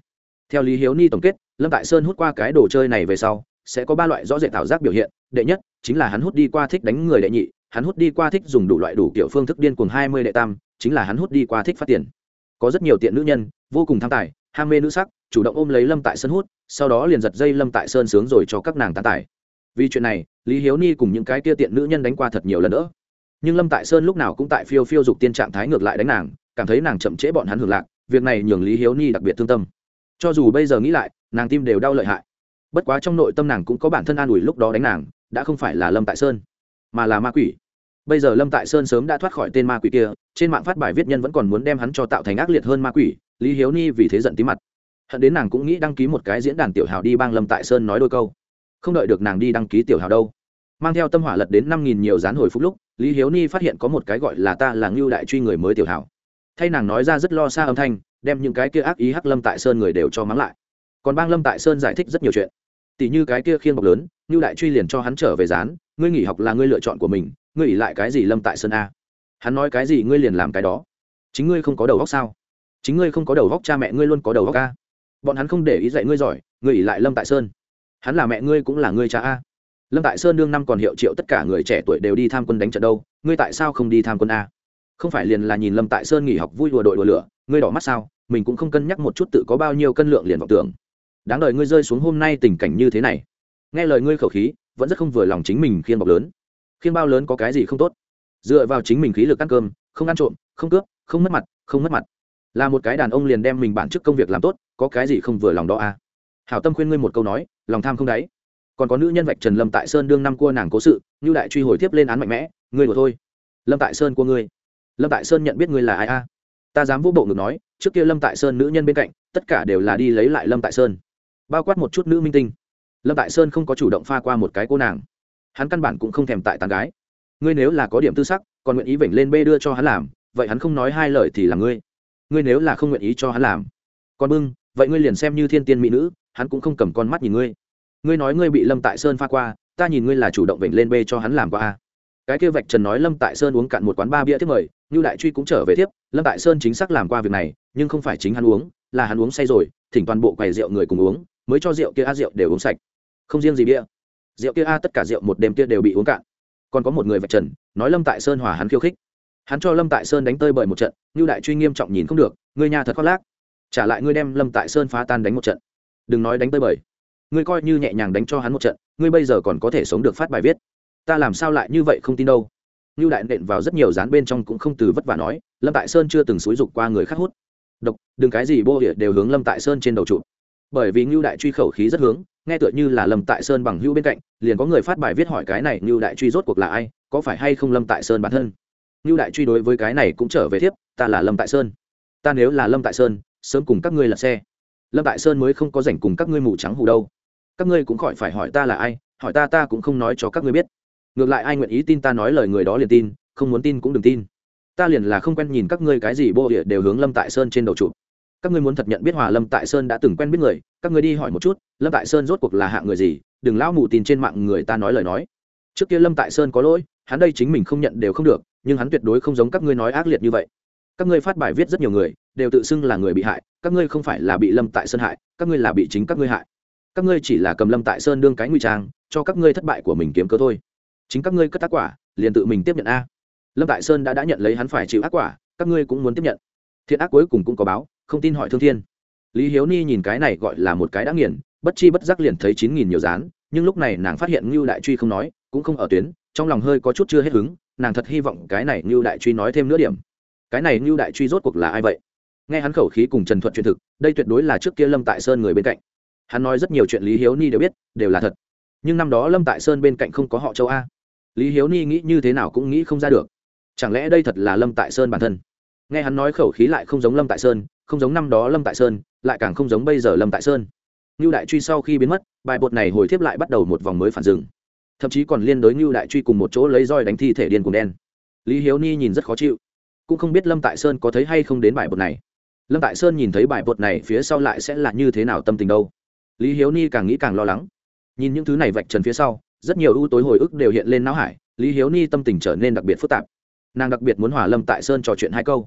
Theo lý hiếu ni tổng kết, lâm tại sơn hút qua cái đồ chơi này về sau, sẽ có ba loại rõ rệt tạo giác biểu hiện. Đệ nhất, chính là hắn hút đi qua thích đánh người đệ nhị hắn hút đi qua thích dùng đủ loại đủ kiểu phương thức điên cuồng hai mươi đệ tam, chính là hắn hút đi qua thích phát tiền. Có rất nhiều tiện nữ nhân, vô cùng tham tài, ham mê nữ sắc, chủ động ôm lấy lâm tại sơn hút, sau đó liền giật dây lâm tại sơn sướng rồi cho các nàng tán tài. Vì chuyện này, lý hiếu ni cùng những cái kia tiện nữ nhân đánh qua thật nhiều lần nữa. Nhưng lâm tại sơn lúc nào cũng tại phiêu phiêu dục tiên trạng thái ngược lại đánh nàng, cảm thấy nàng chậm trễ bọn hắn hưởng lạc, việc này nhường lý hiếu ni đặc biệt thương tâm. Cho dù bây giờ nghĩ lại, nàng tim đều đau lợi hại. Bất quá trong nội tâm nàng cũng có bản thân an ủi lúc đó đánh nàng, đã không phải là lâm tại sơn mà là ma quỷ. Bây giờ lâm tại sơn sớm đã thoát khỏi tên ma quỷ kia, trên mạng phát bài viết nhân vẫn còn muốn đem hắn cho tạo thành ác liệt hơn ma quỷ, lý hiếu ni vì thế giận tí mặt. Hận đến nàng cũng nghĩ đăng ký một cái diễn đàn tiểu hào đi bang lâm tại sơn nói đôi câu. Không đợi được nàng đi đăng ký tiểu hào đâu. Mang theo tâm hỏa lật đến năm nghìn nhiều dán hồi phúc lúc, lý hiếu ni phát hiện có một cái gọi là ta là ngưu đại truy người mới tiểu hào. Thay nàng nói ra rất lo xa âm thanh, đem những cái kia ác ý hắc lâm tại sơn người đều cho mắng lại. Còn bang lâm tại sơn giải thích rất nhiều chuyện. Tỷ như cái kia khiên bọc lớn, ngưu đại truy liền cho hắn trở về dán ngươi nghỉ học là ngươi lựa chọn của mình, ngươi ỉ lại cái gì lâm tại sơn a? Hắn nói cái gì ngươi liền làm cái đó. Chính ngươi không có đầu góc sao? Chính ngươi không có đầu góc cha mẹ ngươi luôn có đầu góc a. Bọn hắn không để ý dạy ngươi giỏi, ngươi ỉ lại lâm tại sơn. Hắn là mẹ ngươi cũng là ngươi cha a. Lâm tại sơn đương năm còn hiệu triệu tất cả người trẻ tuổi đều đi tham quân đánh trận đâu, ngươi tại sao không đi tham quân a? Không phải liền là nhìn lâm tại sơn nghỉ học vui đùa đội đùa lửa, ngươi đỏ mắt sao? Mình cũng không cân nhắc một chút tự có bao nhiêu cân lượng liền vọng tưởng. Đáng đời ngươi rơi xuống hôm nay tình cảnh như thế này. Nghe lời ngươi khẩu khí vẫn rất không vừa lòng chính mình khiên bọc lớn. Khiên bao lớn có cái gì không tốt? Dựa vào chính mình khí lực ăn cơm, không ăn trộm, không cướp, không mất mặt, không mất mặt. Là một cái đàn ông liền đem mình bản chức công việc làm tốt, có cái gì không vừa lòng đó à? Hảo tâm khuyên ngươi một câu nói, lòng tham không đáy. Còn có nữ nhân vạch trần lâm tại sơn đương năm cua nàng cố sự như đại truy hồi tiếp lên án mạnh mẽ, ngươi đùa thôi. Lâm tại sơn của ngươi. Lâm tại sơn nhận biết ngươi là ai a? Ta dám vũ bộ ngực nói, trước kia lâm tại sơn nữ nhân bên cạnh, tất cả đều là đi lấy lại lâm tại sơn. Bao quát một chút nữ minh tinh lâm tại sơn không có chủ động pha qua một cái cô nàng. Hắn căn bản cũng không thèm tại tàn gái. Ngươi nếu là có điểm tư sắc, còn nguyện ý vểnh lên bê đưa cho hắn làm, vậy hắn không nói hai lời thì là ngươi. Ngươi nếu là không nguyện ý cho hắn làm. Còn bưng, vậy ngươi liền xem như thiên tiên mỹ nữ, hắn cũng không cầm con mắt nhìn ngươi. Ngươi nói ngươi bị lâm tại sơn pha qua, ta nhìn ngươi là chủ động vểnh lên bê cho hắn làm qua a cái kia vạch trần nói lâm tại sơn uống cạn một quán ba bia tiếp mời như đại truy cũng trở về tiếp lâm tại sơn chính xác làm qua việc này, nhưng không phải chính hắn uống, là hắn uống say rồi, thỉnh toàn bộ quầy rượu người cùng uống mới cho rượu kia a rượu đều uống sạch. Không riêng gì bia, rượu kia a tất cả rượu một đêm kia đều bị uống cạn. Còn có một người vạch trần, nói lâm tại sơn hòa hắn khiêu khích. Hắn cho lâm tại sơn đánh tơi bởi một trận như đại truy nghiêm trọng nhìn không được, ngươi nhà thật khoác lác. Trả lại ngươi đem lâm tại sơn phá tan đánh một trận. Đừng nói đánh tơi bởi ngươi coi như nhẹ nhàng đánh cho hắn một trận, ngươi bây giờ còn có thể sống được phát bài viết. Ta làm sao lại như vậy không tin đâu? Như đại nện vào rất nhiều dán bên trong cũng không từ vất vả nói, lâm tại sơn chưa từng xúi dục qua người khác hút. Độc, đừng cái gì bô địa đều hướng lâm tại sơn trên đầu trụ bởi vì ngưu đại truy khẩu khí rất hướng, nghe tựa như là lâm tại sơn bằng hữu bên cạnh, liền có người phát bài viết hỏi cái này ngưu đại truy rốt cuộc là ai, có phải hay không lâm tại sơn bản thân? Ngưu đại truy đối với cái này cũng trở về thiếp, ta là lâm tại sơn. Ta nếu là lâm tại sơn, sớm cùng các ngươi lật xe. Lâm tại sơn mới không có rảnh cùng các ngươi mù trắng hù đâu. Các ngươi cũng khỏi phải hỏi ta là ai, hỏi ta ta cũng không nói cho các ngươi biết. Ngược lại ai nguyện ý tin ta nói lời người đó liền tin, không muốn tin cũng đừng tin. Ta liền là không quen nhìn các ngươi cái gì bô địa đều hướng lâm tại sơn trên đầu chụp các ngươi muốn thật nhận biết hòa lâm tại sơn đã từng quen biết người, các ngươi đi hỏi một chút, lâm tại sơn rốt cuộc là hạng người gì, đừng lão mù tin trên mạng người ta nói lời nói. Trước kia lâm tại sơn có lỗi, hắn đây chính mình không nhận đều không được, nhưng hắn tuyệt đối không giống các ngươi nói ác liệt như vậy. Các ngươi phát bài viết rất nhiều người, đều tự xưng là người bị hại, các ngươi không phải là bị lâm tại sơn hại, các ngươi là bị chính các ngươi hại. Các ngươi chỉ là cầm lâm tại sơn đương cái nguy trang, cho các ngươi thất bại của mình kiếm cớ thôi. Chính các ngươi cất tác quả, liền tự mình tiếp nhận a. Lâm tại sơn đã đã nhận lấy hắn phải chịu ác quả, các ngươi cũng muốn tiếp nhận. Thiện ác cuối cùng cũng có báo không tin hỏi thương thiên. Lý hiếu ni nhìn cái này gọi là một cái đã nghiền, bất chi bất giác liền thấy chín nghìn nhiều dán, nhưng lúc này nàng phát hiện ngưu đại truy không nói, cũng không ở tuyến, trong lòng hơi có chút chưa hết hứng, nàng thật hy vọng cái này ngưu đại truy nói thêm nữa điểm. Cái này ngưu đại truy rốt cuộc là ai vậy? Nghe hắn khẩu khí cùng trần thuận truyền thực, đây tuyệt đối là trước kia lâm tại sơn người bên cạnh. Hắn nói rất nhiều chuyện lý hiếu ni đều biết, đều là thật. Nhưng năm đó lâm tại sơn bên cạnh không có họ châu a. Lý hiếu ni nghĩ như thế nào cũng nghĩ không ra được. Chẳng lẽ đây thật là lâm tại sơn bản thân? Nghe hắn nói khẩu khí lại không giống lâm tại sơn, không giống năm đó lâm tại sơn, lại càng không giống bây giờ lâm tại sơn. Ngưu đại truy sau khi biến mất, bài bột này hồi tiếp lại bắt đầu một vòng mới phản rừng thậm chí còn liên đối ngưu đại truy cùng một chỗ lấy roi đánh thi thể điên cùng đen. Lý hiếu ni nhìn rất khó chịu. Cũng không biết lâm tại sơn có thấy hay không đến bài bột này. Lâm tại sơn nhìn thấy bài bột này phía sau lại sẽ là như thế nào tâm tình đâu. Lý hiếu ni càng nghĩ càng lo lắng. Nhìn những thứ này vạch trần phía sau, rất nhiều ưu tối hồi ức đều hiện lên não hải. Lý hiếu ni tâm tình trở nên đặc biệt phức tạp. Nàng đặc biệt muốn hòa lâm tại sơn trò chuyện hai câu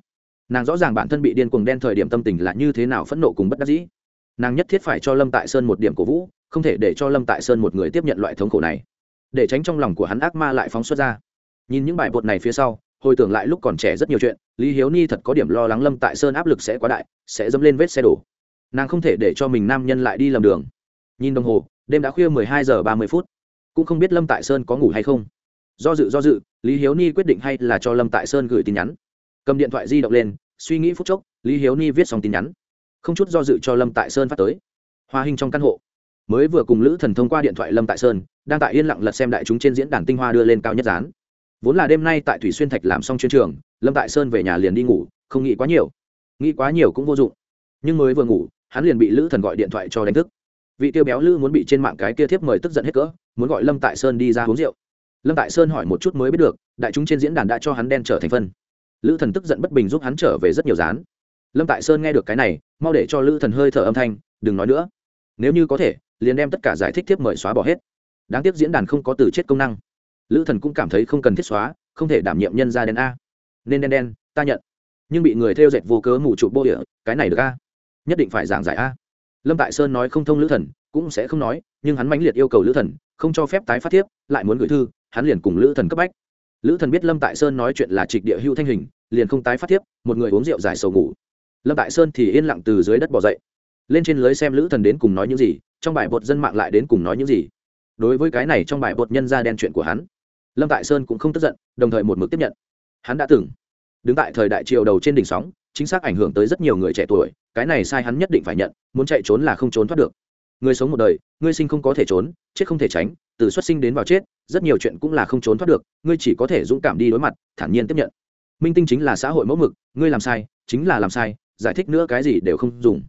nàng rõ ràng bản thân bị điên cuồng đen thời điểm tâm tình là như thế nào phẫn nộ cùng bất đắc dĩ. Nàng nhất thiết phải cho lâm tại sơn một điểm cổ vũ, không thể để cho lâm tại sơn một người tiếp nhận loại thống khổ này. Để tránh trong lòng của hắn ác ma lại phóng xuất ra. Nhìn những bài bột này phía sau, hồi tưởng lại lúc còn trẻ rất nhiều chuyện, lý hiếu ni thật có điểm lo lắng lâm tại sơn áp lực sẽ quá đại, sẽ dẫm lên vết xe đổ. Nàng không thể để cho mình nam nhân lại đi lầm đường. Nhìn đồng hồ, đêm đã khuya mười hai giờ ba mươi phút. Cũng không biết lâm tại sơn có ngủ hay không. Do dự do dự, lý hiếu ni quyết định hay là cho lâm tại sơn gửi tin nhắn cầm điện thoại di động lên, suy nghĩ phút chốc, lý hiếu ni viết xong tin nhắn. Không chút do dự cho lâm tại sơn phát tới. Hoa hình trong căn hộ. Mới vừa cùng lữ thần thông qua điện thoại lâm tại sơn, đang tại yên lặng lật xem đại chúng trên diễn đàn tinh hoa đưa lên cao nhất dán. Vốn là đêm nay tại thủy xuyên thạch làm xong chuyên trường, lâm tại sơn về nhà liền đi ngủ, không nghĩ quá nhiều. Nghĩ quá nhiều cũng vô dụng. Nhưng mới vừa ngủ, hắn liền bị lữ thần gọi điện thoại cho đánh thức. Vị tiêu béo lữ muốn bị trên mạng cái kia thiếp mời tức giận hết cỡ, muốn gọi lâm tại sơn đi ra uống rượu. Lâm tại sơn hỏi một chút mới biết được, đại chúng trên diễn đàn đã cho hắn đen trở thành phân lữ thần tức giận bất bình giúp hắn trở về rất nhiều dán lâm tại sơn nghe được cái này, mau để cho lữ thần hơi thở âm thanh, đừng nói nữa. Nếu như có thể, liền đem tất cả giải thích thiếp mời xóa bỏ hết. Đáng tiếc diễn đàn không có từ chết công năng. Lữ thần cũng cảm thấy không cần thiết xóa, không thể đảm nhiệm nhân ra đen a. Nên đen đen, ta nhận. Nhưng bị người theo dệt vô cớ mù trụ bô địa, cái này được a. Nhất định phải giảng giải a. Lâm tại sơn nói không thông lữ thần, cũng sẽ không nói, nhưng hắn mãnh liệt yêu cầu lữ thần, không cho phép tái phát thiếp, lại muốn gửi thư, hắn liền cùng lữ thần cấp bách lữ thần biết lâm tại sơn nói chuyện là trịch địa hưu thanh hình, liền không tái phát thiếp, một người uống rượu dài sầu ngủ. Lâm tại sơn thì yên lặng từ dưới đất bỏ dậy. Lên trên lưới xem lữ thần đến cùng nói những gì, trong bài bột dân mạng lại đến cùng nói những gì. Đối với cái này trong bài bột nhân ra đen chuyện của hắn, lâm tại sơn cũng không tức giận, đồng thời một mực tiếp nhận. Hắn đã từng đứng tại thời đại triều đầu trên đỉnh sóng, chính xác ảnh hưởng tới rất nhiều người trẻ tuổi, cái này sai hắn nhất định phải nhận, muốn chạy trốn là không trốn thoát được. Người sống một đời, ngươi sinh không có thể trốn, chết không thể tránh từ xuất sinh đến vào chết, rất nhiều chuyện cũng là không trốn thoát được, ngươi chỉ có thể dũng cảm đi đối mặt, thản nhiên tiếp nhận. Minh tinh chính là xã hội mẫu mực, ngươi làm sai, chính là làm sai, giải thích nữa cái gì đều không dùng.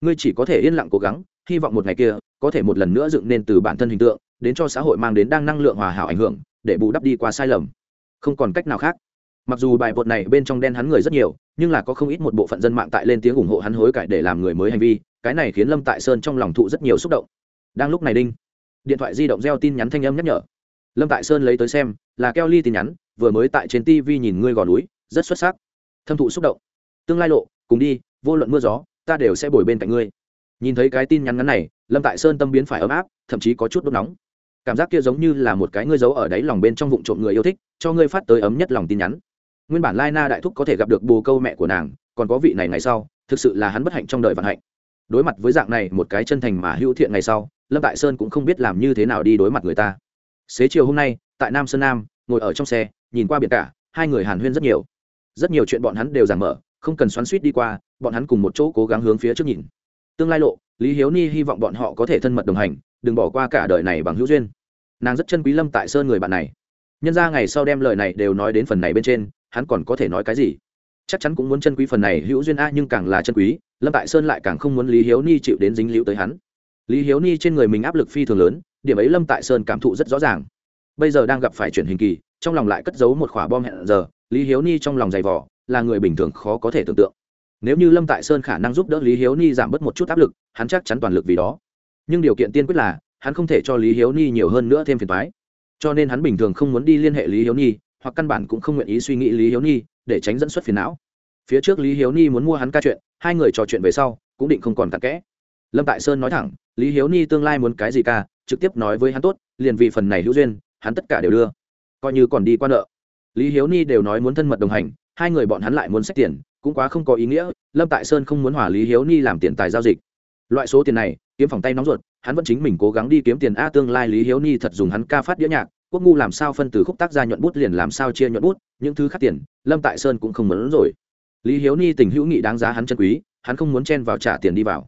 Ngươi chỉ có thể yên lặng cố gắng, hy vọng một ngày kia, có thể một lần nữa dựng nên từ bản thân hình tượng, đến cho xã hội mang đến đang năng lượng hòa hảo ảnh hưởng, để bù đắp đi qua sai lầm. Không còn cách nào khác. Mặc dù bài bột này bên trong đen hắn người rất nhiều, nhưng là có không ít một bộ phận dân mạng tại lên tiếng ủng hộ hắn hối cải để làm người mới hành vi, cái này khiến lâm tại sơn trong lòng thụ rất nhiều xúc động. Đang lúc này đinh điện thoại di động reo tin nhắn thanh âm nhắc nhở. Lâm tại sơn lấy tới xem, là keo ly tin nhắn, vừa mới tại trên tv nhìn ngươi gò núi, rất xuất sắc. Thâm thụ xúc động. Tương lai lộ, cùng đi, vô luận mưa gió, ta đều sẽ bồi bên cạnh ngươi. Nhìn thấy cái tin nhắn ngắn này, lâm tại sơn tâm biến phải ấm áp, thậm chí có chút đốt nóng. Cảm giác kia giống như là một cái ngươi giấu ở đáy lòng bên trong vụ trộm người yêu thích, cho ngươi phát tới ấm nhất lòng tin nhắn. Nguyên bản lai na đại thúc có thể gặp được bồ câu mẹ của nàng, còn có vị này ngày sau, thực sự là hắn bất hạnh trong đời vận hạnh đối mặt với dạng này một cái chân thành mà hữu thiện ngày sau, lâm tại sơn cũng không biết làm như thế nào đi đối mặt người ta. Xế chiều hôm nay, tại nam sơn nam, ngồi ở trong xe, nhìn qua biển cả, hai người hàn huyên rất nhiều. Rất nhiều chuyện bọn hắn đều giảng mở, không cần xoắn suýt đi qua, bọn hắn cùng một chỗ cố gắng hướng phía trước nhìn. Tương lai lộ, lý hiếu ni hy vọng bọn họ có thể thân mật đồng hành, đừng bỏ qua cả đời này bằng hữu duyên. Nàng rất chân quý lâm tại sơn người bạn này. Nhân ra ngày sau đem lời này đều nói đến phần này bên trên, hắn còn có thể nói cái gì? Chắc chắn cũng muốn chân quý phần này hữu duyên a, nhưng càng là chân quý, lâm tại sơn lại càng không muốn lý hiếu ni chịu đến dính liễu tới hắn. Lý hiếu ni trên người mình áp lực phi thường lớn, điểm ấy lâm tại sơn cảm thụ rất rõ ràng. Bây giờ đang gặp phải chuyển hình kỳ, trong lòng lại cất giấu một khỏa bom hẹn giờ, lý hiếu ni trong lòng dày vỏ là người bình thường khó có thể tưởng tượng. Nếu như lâm tại sơn khả năng giúp đỡ lý hiếu ni giảm bớt một chút áp lực, hắn chắc chắn toàn lực vì đó. Nhưng điều kiện tiên quyết là, hắn không thể cho lý hiếu ni nhiều hơn nữa thêm phiền thoái cho nên hắn bình thường không muốn đi liên hệ lý hiếu ni, hoặc căn bản cũng không nguyện ý suy nghĩ lý hiếu ni để tránh dẫn xuất phiền não. Phía trước lý hiếu ni muốn mua hắn ca chuyện, hai người trò chuyện về sau, cũng định không còn tặng kẽ. Lâm tại sơn nói thẳng, lý hiếu ni tương lai muốn cái gì ca, trực tiếp nói với hắn tốt, liền vì phần này hữu duyên, hắn tất cả đều đưa. Coi như còn đi qua nợ. Lý hiếu ni đều nói muốn thân mật đồng hành, hai người bọn hắn lại muốn sách tiền, cũng quá không có ý nghĩa, lâm tại sơn không muốn hòa lý hiếu ni làm tiền tài giao dịch. Loại số tiền này, kiếm phòng tay nóng ruột, hắn vẫn chính mình cố gắng đi kiếm tiền a tương lai lý hiếu ni thật dùng hắn ca phát đĩa nhạc, quốc ngu làm sao phân từ khúc tác ra nhuận bút liền làm sao chia nhuận bút những thứ khác tiền, lâm tại sơn cũng không muốn rồi. Lý hiếu ni tình hữu nghị đáng giá hắn chân quý, hắn không muốn chen vào trả tiền đi vào.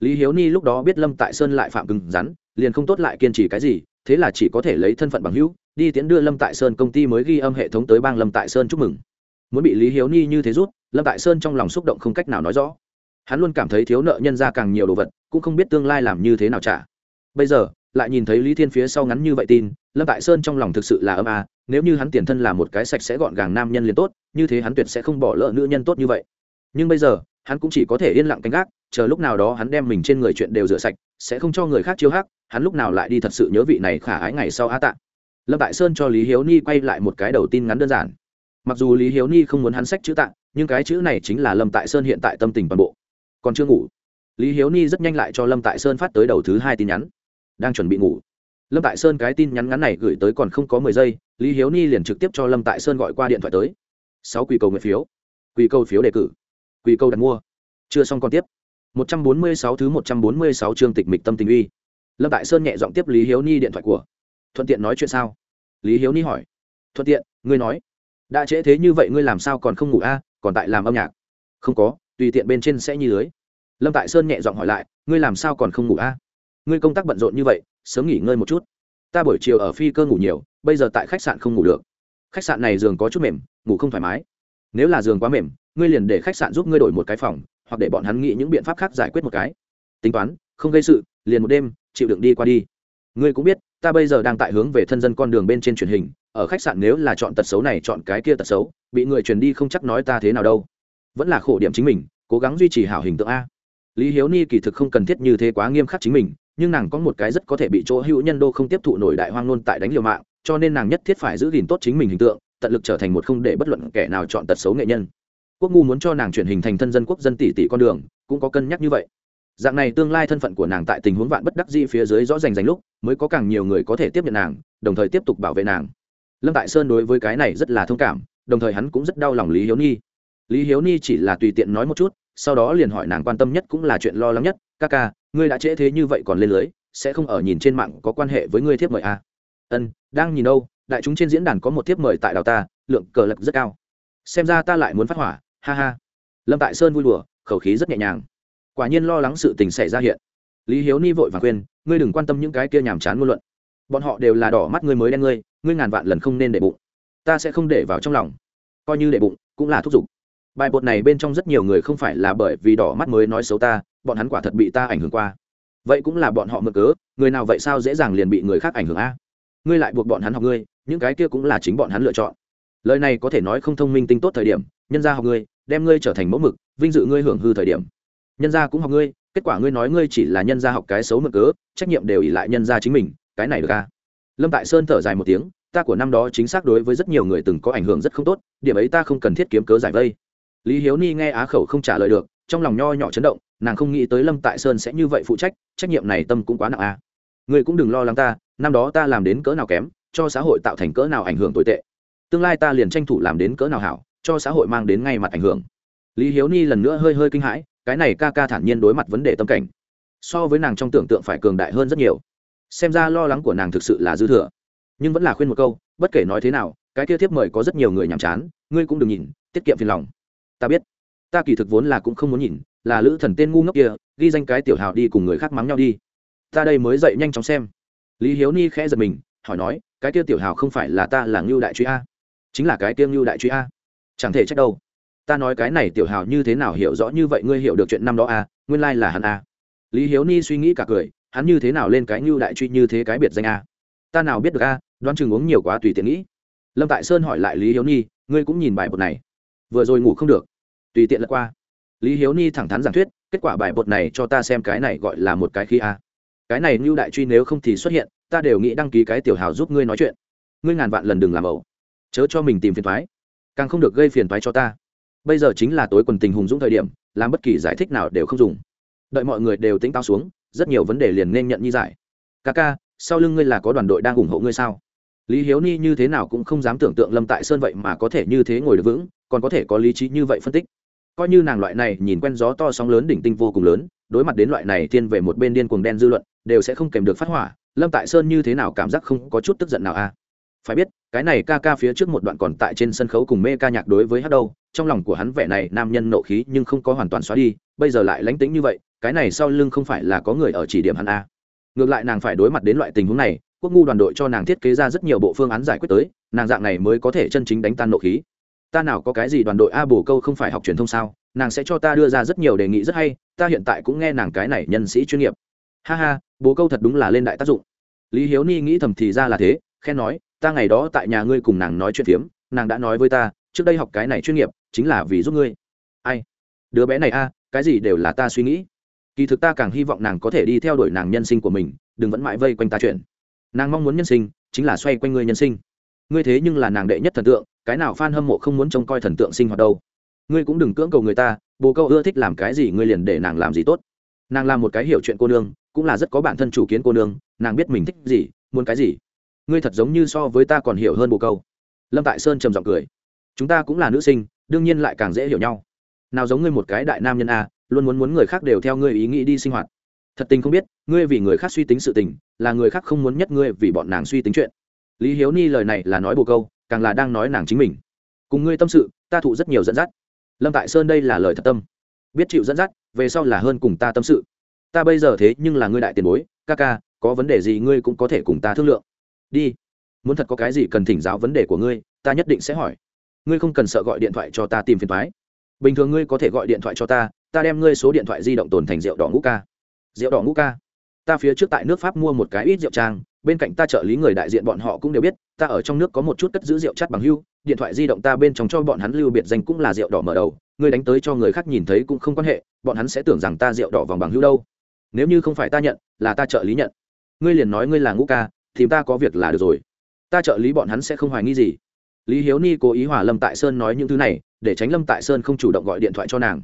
Lý hiếu ni lúc đó biết lâm tại sơn lại phạm cứng rắn, liền không tốt lại kiên trì cái gì, thế là chỉ có thể lấy thân phận bằng hữu, đi tiễn đưa lâm tại sơn công ty mới ghi âm hệ thống tới bang lâm tại sơn chúc mừng. Muốn bị lý hiếu ni như thế rút, lâm tại sơn trong lòng xúc động không cách nào nói rõ. Hắn luôn cảm thấy thiếu nợ nhân ra càng nhiều đồ vật, cũng không biết tương lai làm như thế nào trả. Bây giờ lại nhìn thấy lý thiên phía sau ngắn như vậy tin, lâm tại sơn trong lòng thực sự là âm a, nếu như hắn tiền thân là một cái sạch sẽ gọn gàng nam nhân liền tốt, như thế hắn tuyệt sẽ không bỏ lỡ nữ nhân tốt như vậy. Nhưng bây giờ, hắn cũng chỉ có thể yên lặng canh gác, chờ lúc nào đó hắn đem mình trên người chuyện đều rửa sạch, sẽ không cho người khác chiếu hắc, hắn lúc nào lại đi thật sự nhớ vị này khả ái ngày sau a tạ. Lâm tại sơn cho lý hiếu ni quay lại một cái đầu tin ngắn đơn giản. Mặc dù lý hiếu ni không muốn hắn sách chữ tạ, nhưng cái chữ này chính là lâm tại sơn hiện tại tâm tình toàn bộ. Còn chưa ngủ. Lý hiếu ni rất nhanh lại cho lâm tại sơn phát tới đầu thứ hai tin nhắn đang chuẩn bị ngủ. Lâm tại sơn cái tin nhắn ngắn này gửi tới còn không có mười giây, lý hiếu ni liền trực tiếp cho lâm tại sơn gọi qua điện thoại tới. Sáu quỳ cầu nguyện phiếu. Quỳ cầu phiếu đề cử. Quỳ cầu đặt mua. Chưa xong còn tiếp. Một trăm bốn mươi sáu thứ một trăm bốn mươi sáu chương tịch mịch tâm tình uy. Lâm tại sơn nhẹ giọng tiếp lý hiếu ni điện thoại của. Thuận tiện nói chuyện sao? Lý hiếu ni hỏi. Thuận tiện, ngươi nói. Đã trễ thế như vậy ngươi làm sao còn không ngủ a? Còn tại làm âm nhạc. Không có, tùy tiện bên trên sẽ nhi lưới. Lâm tại sơn nhẹ giọng hỏi lại, ngươi làm sao còn không ngủ a? Ngươi công tác bận rộn như vậy, sớm nghỉ ngơi một chút. Ta buổi chiều ở phi cơ ngủ nhiều, bây giờ tại khách sạn không ngủ được. Khách sạn này giường có chút mềm, ngủ không thoải mái. Nếu là giường quá mềm, ngươi liền để khách sạn giúp ngươi đổi một cái phòng, hoặc để bọn hắn nghĩ những biện pháp khác giải quyết một cái. Tính toán, không gây sự, liền một đêm, chịu đựng đi qua đi. Ngươi cũng biết, ta bây giờ đang tại hướng về thân dân con đường bên trên truyền hình, ở khách sạn nếu là chọn tật xấu này chọn cái kia tật xấu, bị người truyền đi không chắc nói ta thế nào đâu. Vẫn là khổ điểm chính mình, cố gắng duy trì hảo hình tượng a. Lý hiếu ni kỳ thực không cần thiết như thế quá nghiêm khắc chính mình nhưng nàng có một cái rất có thể bị chỗ hữu nhân đô không tiếp thụ nổi đại hoang nôn tại đánh liều mạng, cho nên nàng nhất thiết phải giữ gìn tốt chính mình hình tượng, tận lực trở thành một không để bất luận kẻ nào chọn tật xấu nghệ nhân. Quốc ngu muốn cho nàng chuyển hình thành thân dân quốc dân tỷ tỷ con đường, cũng có cân nhắc như vậy. Dạng này tương lai thân phận của nàng tại tình huống vạn bất đắc dĩ phía dưới rõ rành rành lúc, mới có càng nhiều người có thể tiếp nhận nàng, đồng thời tiếp tục bảo vệ nàng. Lâm tại sơn đối với cái này rất là thông cảm, đồng thời hắn cũng rất đau lòng lý hiếu ni. Lý hiếu ni chỉ là tùy tiện nói một chút, sau đó liền hỏi nàng quan tâm nhất cũng là chuyện lo lắng nhất, ca ca ngươi đã trễ thế như vậy còn lên lưới, sẽ không ở nhìn trên mạng có quan hệ với ngươi thiếp mời à. ân, đang nhìn đâu, đại chúng trên diễn đàn có một thiếp mời tại đào ta, lượng cờ lật rất cao. Xem ra ta lại muốn phát hỏa, ha ha. Lâm tại sơn vui đùa, khẩu khí rất nhẹ nhàng. Quả nhiên lo lắng sự tình xảy ra hiện. Lý hiếu ni vội và khuyên, ngươi đừng quan tâm những cái kia nhàm chán ngôn luận. Bọn họ đều là đỏ mắt ngươi mới đen ngươi ngươi ngàn vạn lần không nên để bụng. Ta sẽ không để vào trong lòng. Coi như để bụng, cũng là thúc giục. Bài bột này bên trong rất nhiều người không phải là bởi vì đỏ mắt mới nói xấu ta bọn hắn quả thật bị ta ảnh hưởng qua. Vậy cũng là bọn họ mượn cớ, người nào vậy sao dễ dàng liền bị người khác ảnh hưởng a? Ngươi lại buộc bọn hắn học ngươi, những cái kia cũng là chính bọn hắn lựa chọn. Lời này có thể nói không thông minh tinh tốt thời điểm, nhân gia học ngươi, đem ngươi trở thành mẫu mực, vinh dự ngươi hưởng hư thời điểm. Nhân gia cũng học ngươi, kết quả ngươi nói ngươi chỉ là nhân gia học cái xấu mượn cớ, trách nhiệm đều ỉ lại nhân gia chính mình, cái này được a? Lâm tại sơn thở dài một tiếng, ta của năm đó chính xác đối với rất nhiều người từng có ảnh hưởng rất không tốt, điểm ấy ta không cần thiết kiếm cớ giải vây. Lý hiếu ni nghe á khẩu không trả lời được, trong lòng nho nhỏ chấn động nàng không nghĩ tới lâm tại sơn sẽ như vậy phụ trách trách nhiệm này tâm cũng quá nặng à? ngươi cũng đừng lo lắng ta, năm đó ta làm đến cỡ nào kém, cho xã hội tạo thành cỡ nào ảnh hưởng tồi tệ. Tương lai ta liền tranh thủ làm đến cỡ nào hảo, cho xã hội mang đến ngay mặt ảnh hưởng. Lý hiếu ni lần nữa hơi hơi kinh hãi, cái này ca ca thản nhiên đối mặt vấn đề tâm cảnh. So với nàng trong tưởng tượng phải cường đại hơn rất nhiều. Xem ra lo lắng của nàng thực sự là dư thừa. Nhưng vẫn là khuyên một câu, bất kể nói thế nào, cái kia thiếp mời có rất nhiều người nhàm chán, ngươi cũng đừng nhìn, tiết kiệm phiền lòng. Ta biết. Ta kỳ thực vốn là cũng không muốn nhìn là lữ thần tên ngu ngốc kia, ghi danh cái tiểu hào đi cùng người khác mắng nhau đi. Ta đây mới dậy nhanh chóng xem. Lý hiếu ni khẽ giật mình, hỏi nói, cái kia tiểu hào không phải là ta là ngưu đại truy a? Chính là cái tiêm ngưu đại truy a? Chẳng thể trách đâu. Ta nói cái này tiểu hào như thế nào hiểu rõ như vậy, ngươi hiểu được chuyện năm đó a, nguyên lai là hắn a. Lý hiếu ni suy nghĩ cả cười, hắn như thế nào lên cái ngưu đại truy như thế cái biệt danh a? Ta nào biết được a, đoán chừng uống nhiều quá tùy tiện nghĩ. Lâm tại sơn hỏi lại lý hiếu ni, ngươi cũng nhìn bài bột này. Vừa rồi ngủ không được. Tùy tiện lật qua lý hiếu ni thẳng thắn giảng thuyết, kết quả bài bột này cho ta xem cái này gọi là một cái khi a. Cái này ngưu đại truy nếu không thì xuất hiện, ta đều nghĩ đăng ký cái tiểu hào giúp ngươi nói chuyện. Ngươi ngàn vạn lần đừng làm ẩu. Chớ cho mình tìm phiền thoái càng không được gây phiền thoái cho ta. Bây giờ chính là tối quần tình hùng dũng thời điểm, làm bất kỳ giải thích nào đều không dùng. Đợi mọi người đều tính tao xuống, rất nhiều vấn đề liền nên nhận như giải. Ca ca, sau lưng ngươi là có đoàn đội đang ủng hộ ngươi sao? Lý hiếu ni như thế nào cũng không dám tưởng tượng lâm tại sơn vậy mà có thể như thế ngồi được vững, còn có thể có lý trí như vậy phân tích coi như nàng loại này nhìn quen gió to sóng lớn đỉnh tinh vô cùng lớn, đối mặt đến loại này thiên về một bên điên cuồng đen dư luận, đều sẽ không kèm được phát hỏa. Lâm tại sơn như thế nào cảm giác không có chút tức giận nào a phải biết, cái này ca ca phía trước một đoạn còn tại trên sân khấu cùng mê ca nhạc đối với hát đâu, trong lòng của hắn vẻ này nam nhân nộ khí nhưng không có hoàn toàn xóa đi, bây giờ lại lánh tính như vậy, cái này sau lưng không phải là có người ở chỉ điểm hắn a ngược lại nàng phải đối mặt đến loại tình huống này, quốc ngu đoàn đội cho nàng thiết kế ra rất nhiều bộ phương án giải quyết tới, nàng dạng này mới có thể chân chính đánh tan nộ khí ta nào có cái gì đoàn đội a bổ câu không phải học truyền thông sao? Nàng sẽ cho ta đưa ra rất nhiều đề nghị rất hay, ta hiện tại cũng nghe nàng cái này nhân sĩ chuyên nghiệp. Ha ha bố câu thật đúng là lên đại tác dụng. Lý hiếu ni nghĩ thầm thì ra là thế khen nói, ta ngày đó tại nhà ngươi cùng nàng nói chuyện phiếm, nàng đã nói với ta, trước đây học cái này chuyên nghiệp, chính là vì giúp ngươi. Ai? Đứa bé này a, cái gì đều là ta suy nghĩ. Kỳ thực ta càng hy vọng nàng có thể đi theo đuổi nàng nhân sinh của mình, đừng vẫn mãi vây quanh ta chuyện. Nàng mong muốn nhân sinh, chính là xoay quanh ngươi nhân sinh. Ngươi thế nhưng là nàng đệ nhất thần tượng cái nào f a n hâm mộ không muốn trông coi thần tượng sinh hoạt đâu. Ngươi cũng đừng cưỡng cầu người ta bồ câu ưa thích làm cái gì ngươi liền để nàng làm gì tốt. Nàng làm một cái hiểu chuyện cô nương, cũng là rất có bản thân chủ kiến cô nương, nàng biết mình thích gì, muốn cái gì. Ngươi thật giống như so với ta còn hiểu hơn bồ câu lâm tại sơn trầm giọng cười. Chúng ta cũng là nữ sinh, đương nhiên lại càng dễ hiểu nhau. Nào giống ngươi một cái đại nam nhân a, luôn muốn muốn người khác đều theo ngươi ý nghĩ đi sinh hoạt. Thật tình không biết, ngươi vì người khác suy tính sự tình, là người khác không muốn nhất ngươi vì bọn nàng suy tính chuyện. Lý hiếu ni lời này là nói bồ câu càng là đang nói nàng chính mình. Cùng ngươi tâm sự, ta thụ rất nhiều dẫn dắt. Lâm tại sơn đây là lời thật tâm. Biết chịu dẫn dắt, về sau là hơn cùng ta tâm sự. Ta bây giờ thế nhưng là ngươi đại tiền bối, ca ca, có vấn đề gì ngươi cũng có thể cùng ta thương lượng. Đi. Muốn thật có cái gì cần thỉnh giáo vấn đề của ngươi, ta nhất định sẽ hỏi. Ngươi không cần sợ gọi điện thoại cho ta tìm phiền thoái bình thường ngươi có thể gọi điện thoại cho ta ta đem ngươi số điện thoại di động tồn thành rượu đỏ ngũ ca. Rượu đỏ ngũ ca ta phía trước tại nước pháp mua một cái ít rượu trang, bên cạnh ta trợ lý người đại diện bọn họ cũng đều biết, ta ở trong nước có một chút cất giữ rượu chắt bằng hưu, điện thoại di động ta bên trong cho bọn hắn lưu biệt danh cũng là rượu đỏ mở đầu ngươi đánh tới cho người khác nhìn thấy cũng không quan hệ, bọn hắn sẽ tưởng rằng ta rượu đỏ vòng bằng hưu đâu. Nếu như không phải ta nhận, là ta trợ lý nhận. Ngươi liền nói ngươi là ngũ ca, thì ta có việc là được rồi. Ta trợ lý bọn hắn sẽ không hoài nghi gì. Lý hiếu ni cố ý hòa lâm tại sơn nói những thứ này, để tránh lâm tại sơn không chủ động gọi điện thoại cho nàng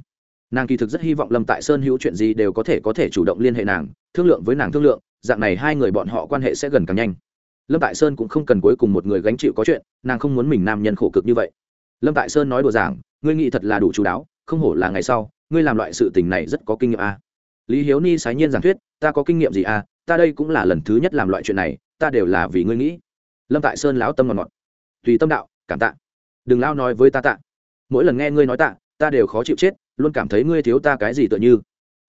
nàng kỳ thực rất hy vọng lâm tại sơn hữu chuyện gì đều có thể có thể chủ động liên hệ nàng, thương lượng với nàng thương lượng, dạng này hai người bọn họ quan hệ sẽ gần càng nhanh. Lâm tại sơn cũng không cần cuối cùng một người gánh chịu có chuyện, nàng không muốn mình nam nhân khổ cực như vậy. Lâm tại sơn nói đùa giảng, ngươi nghĩ thật là đủ chú đáo, không hổ là ngày sau, ngươi làm loại sự tình này rất có kinh nghiệm a. À. lý hiếu ni sái nhiên giảng thuyết, ta có kinh nghiệm gì a? À? ta đây cũng là lần thứ nhất làm loại chuyện này, ta đều là vì ngươi nghĩ. Lâm tại sơn lão tâm ngọt ngọt. Tùy tâm đạo, cảm tạ. Đừng lao nói với ta tạ. Mỗi lần nghe ngươi nói tạ, ta đều khó chịu chết luôn cảm thấy ngươi thiếu ta cái gì tựa như.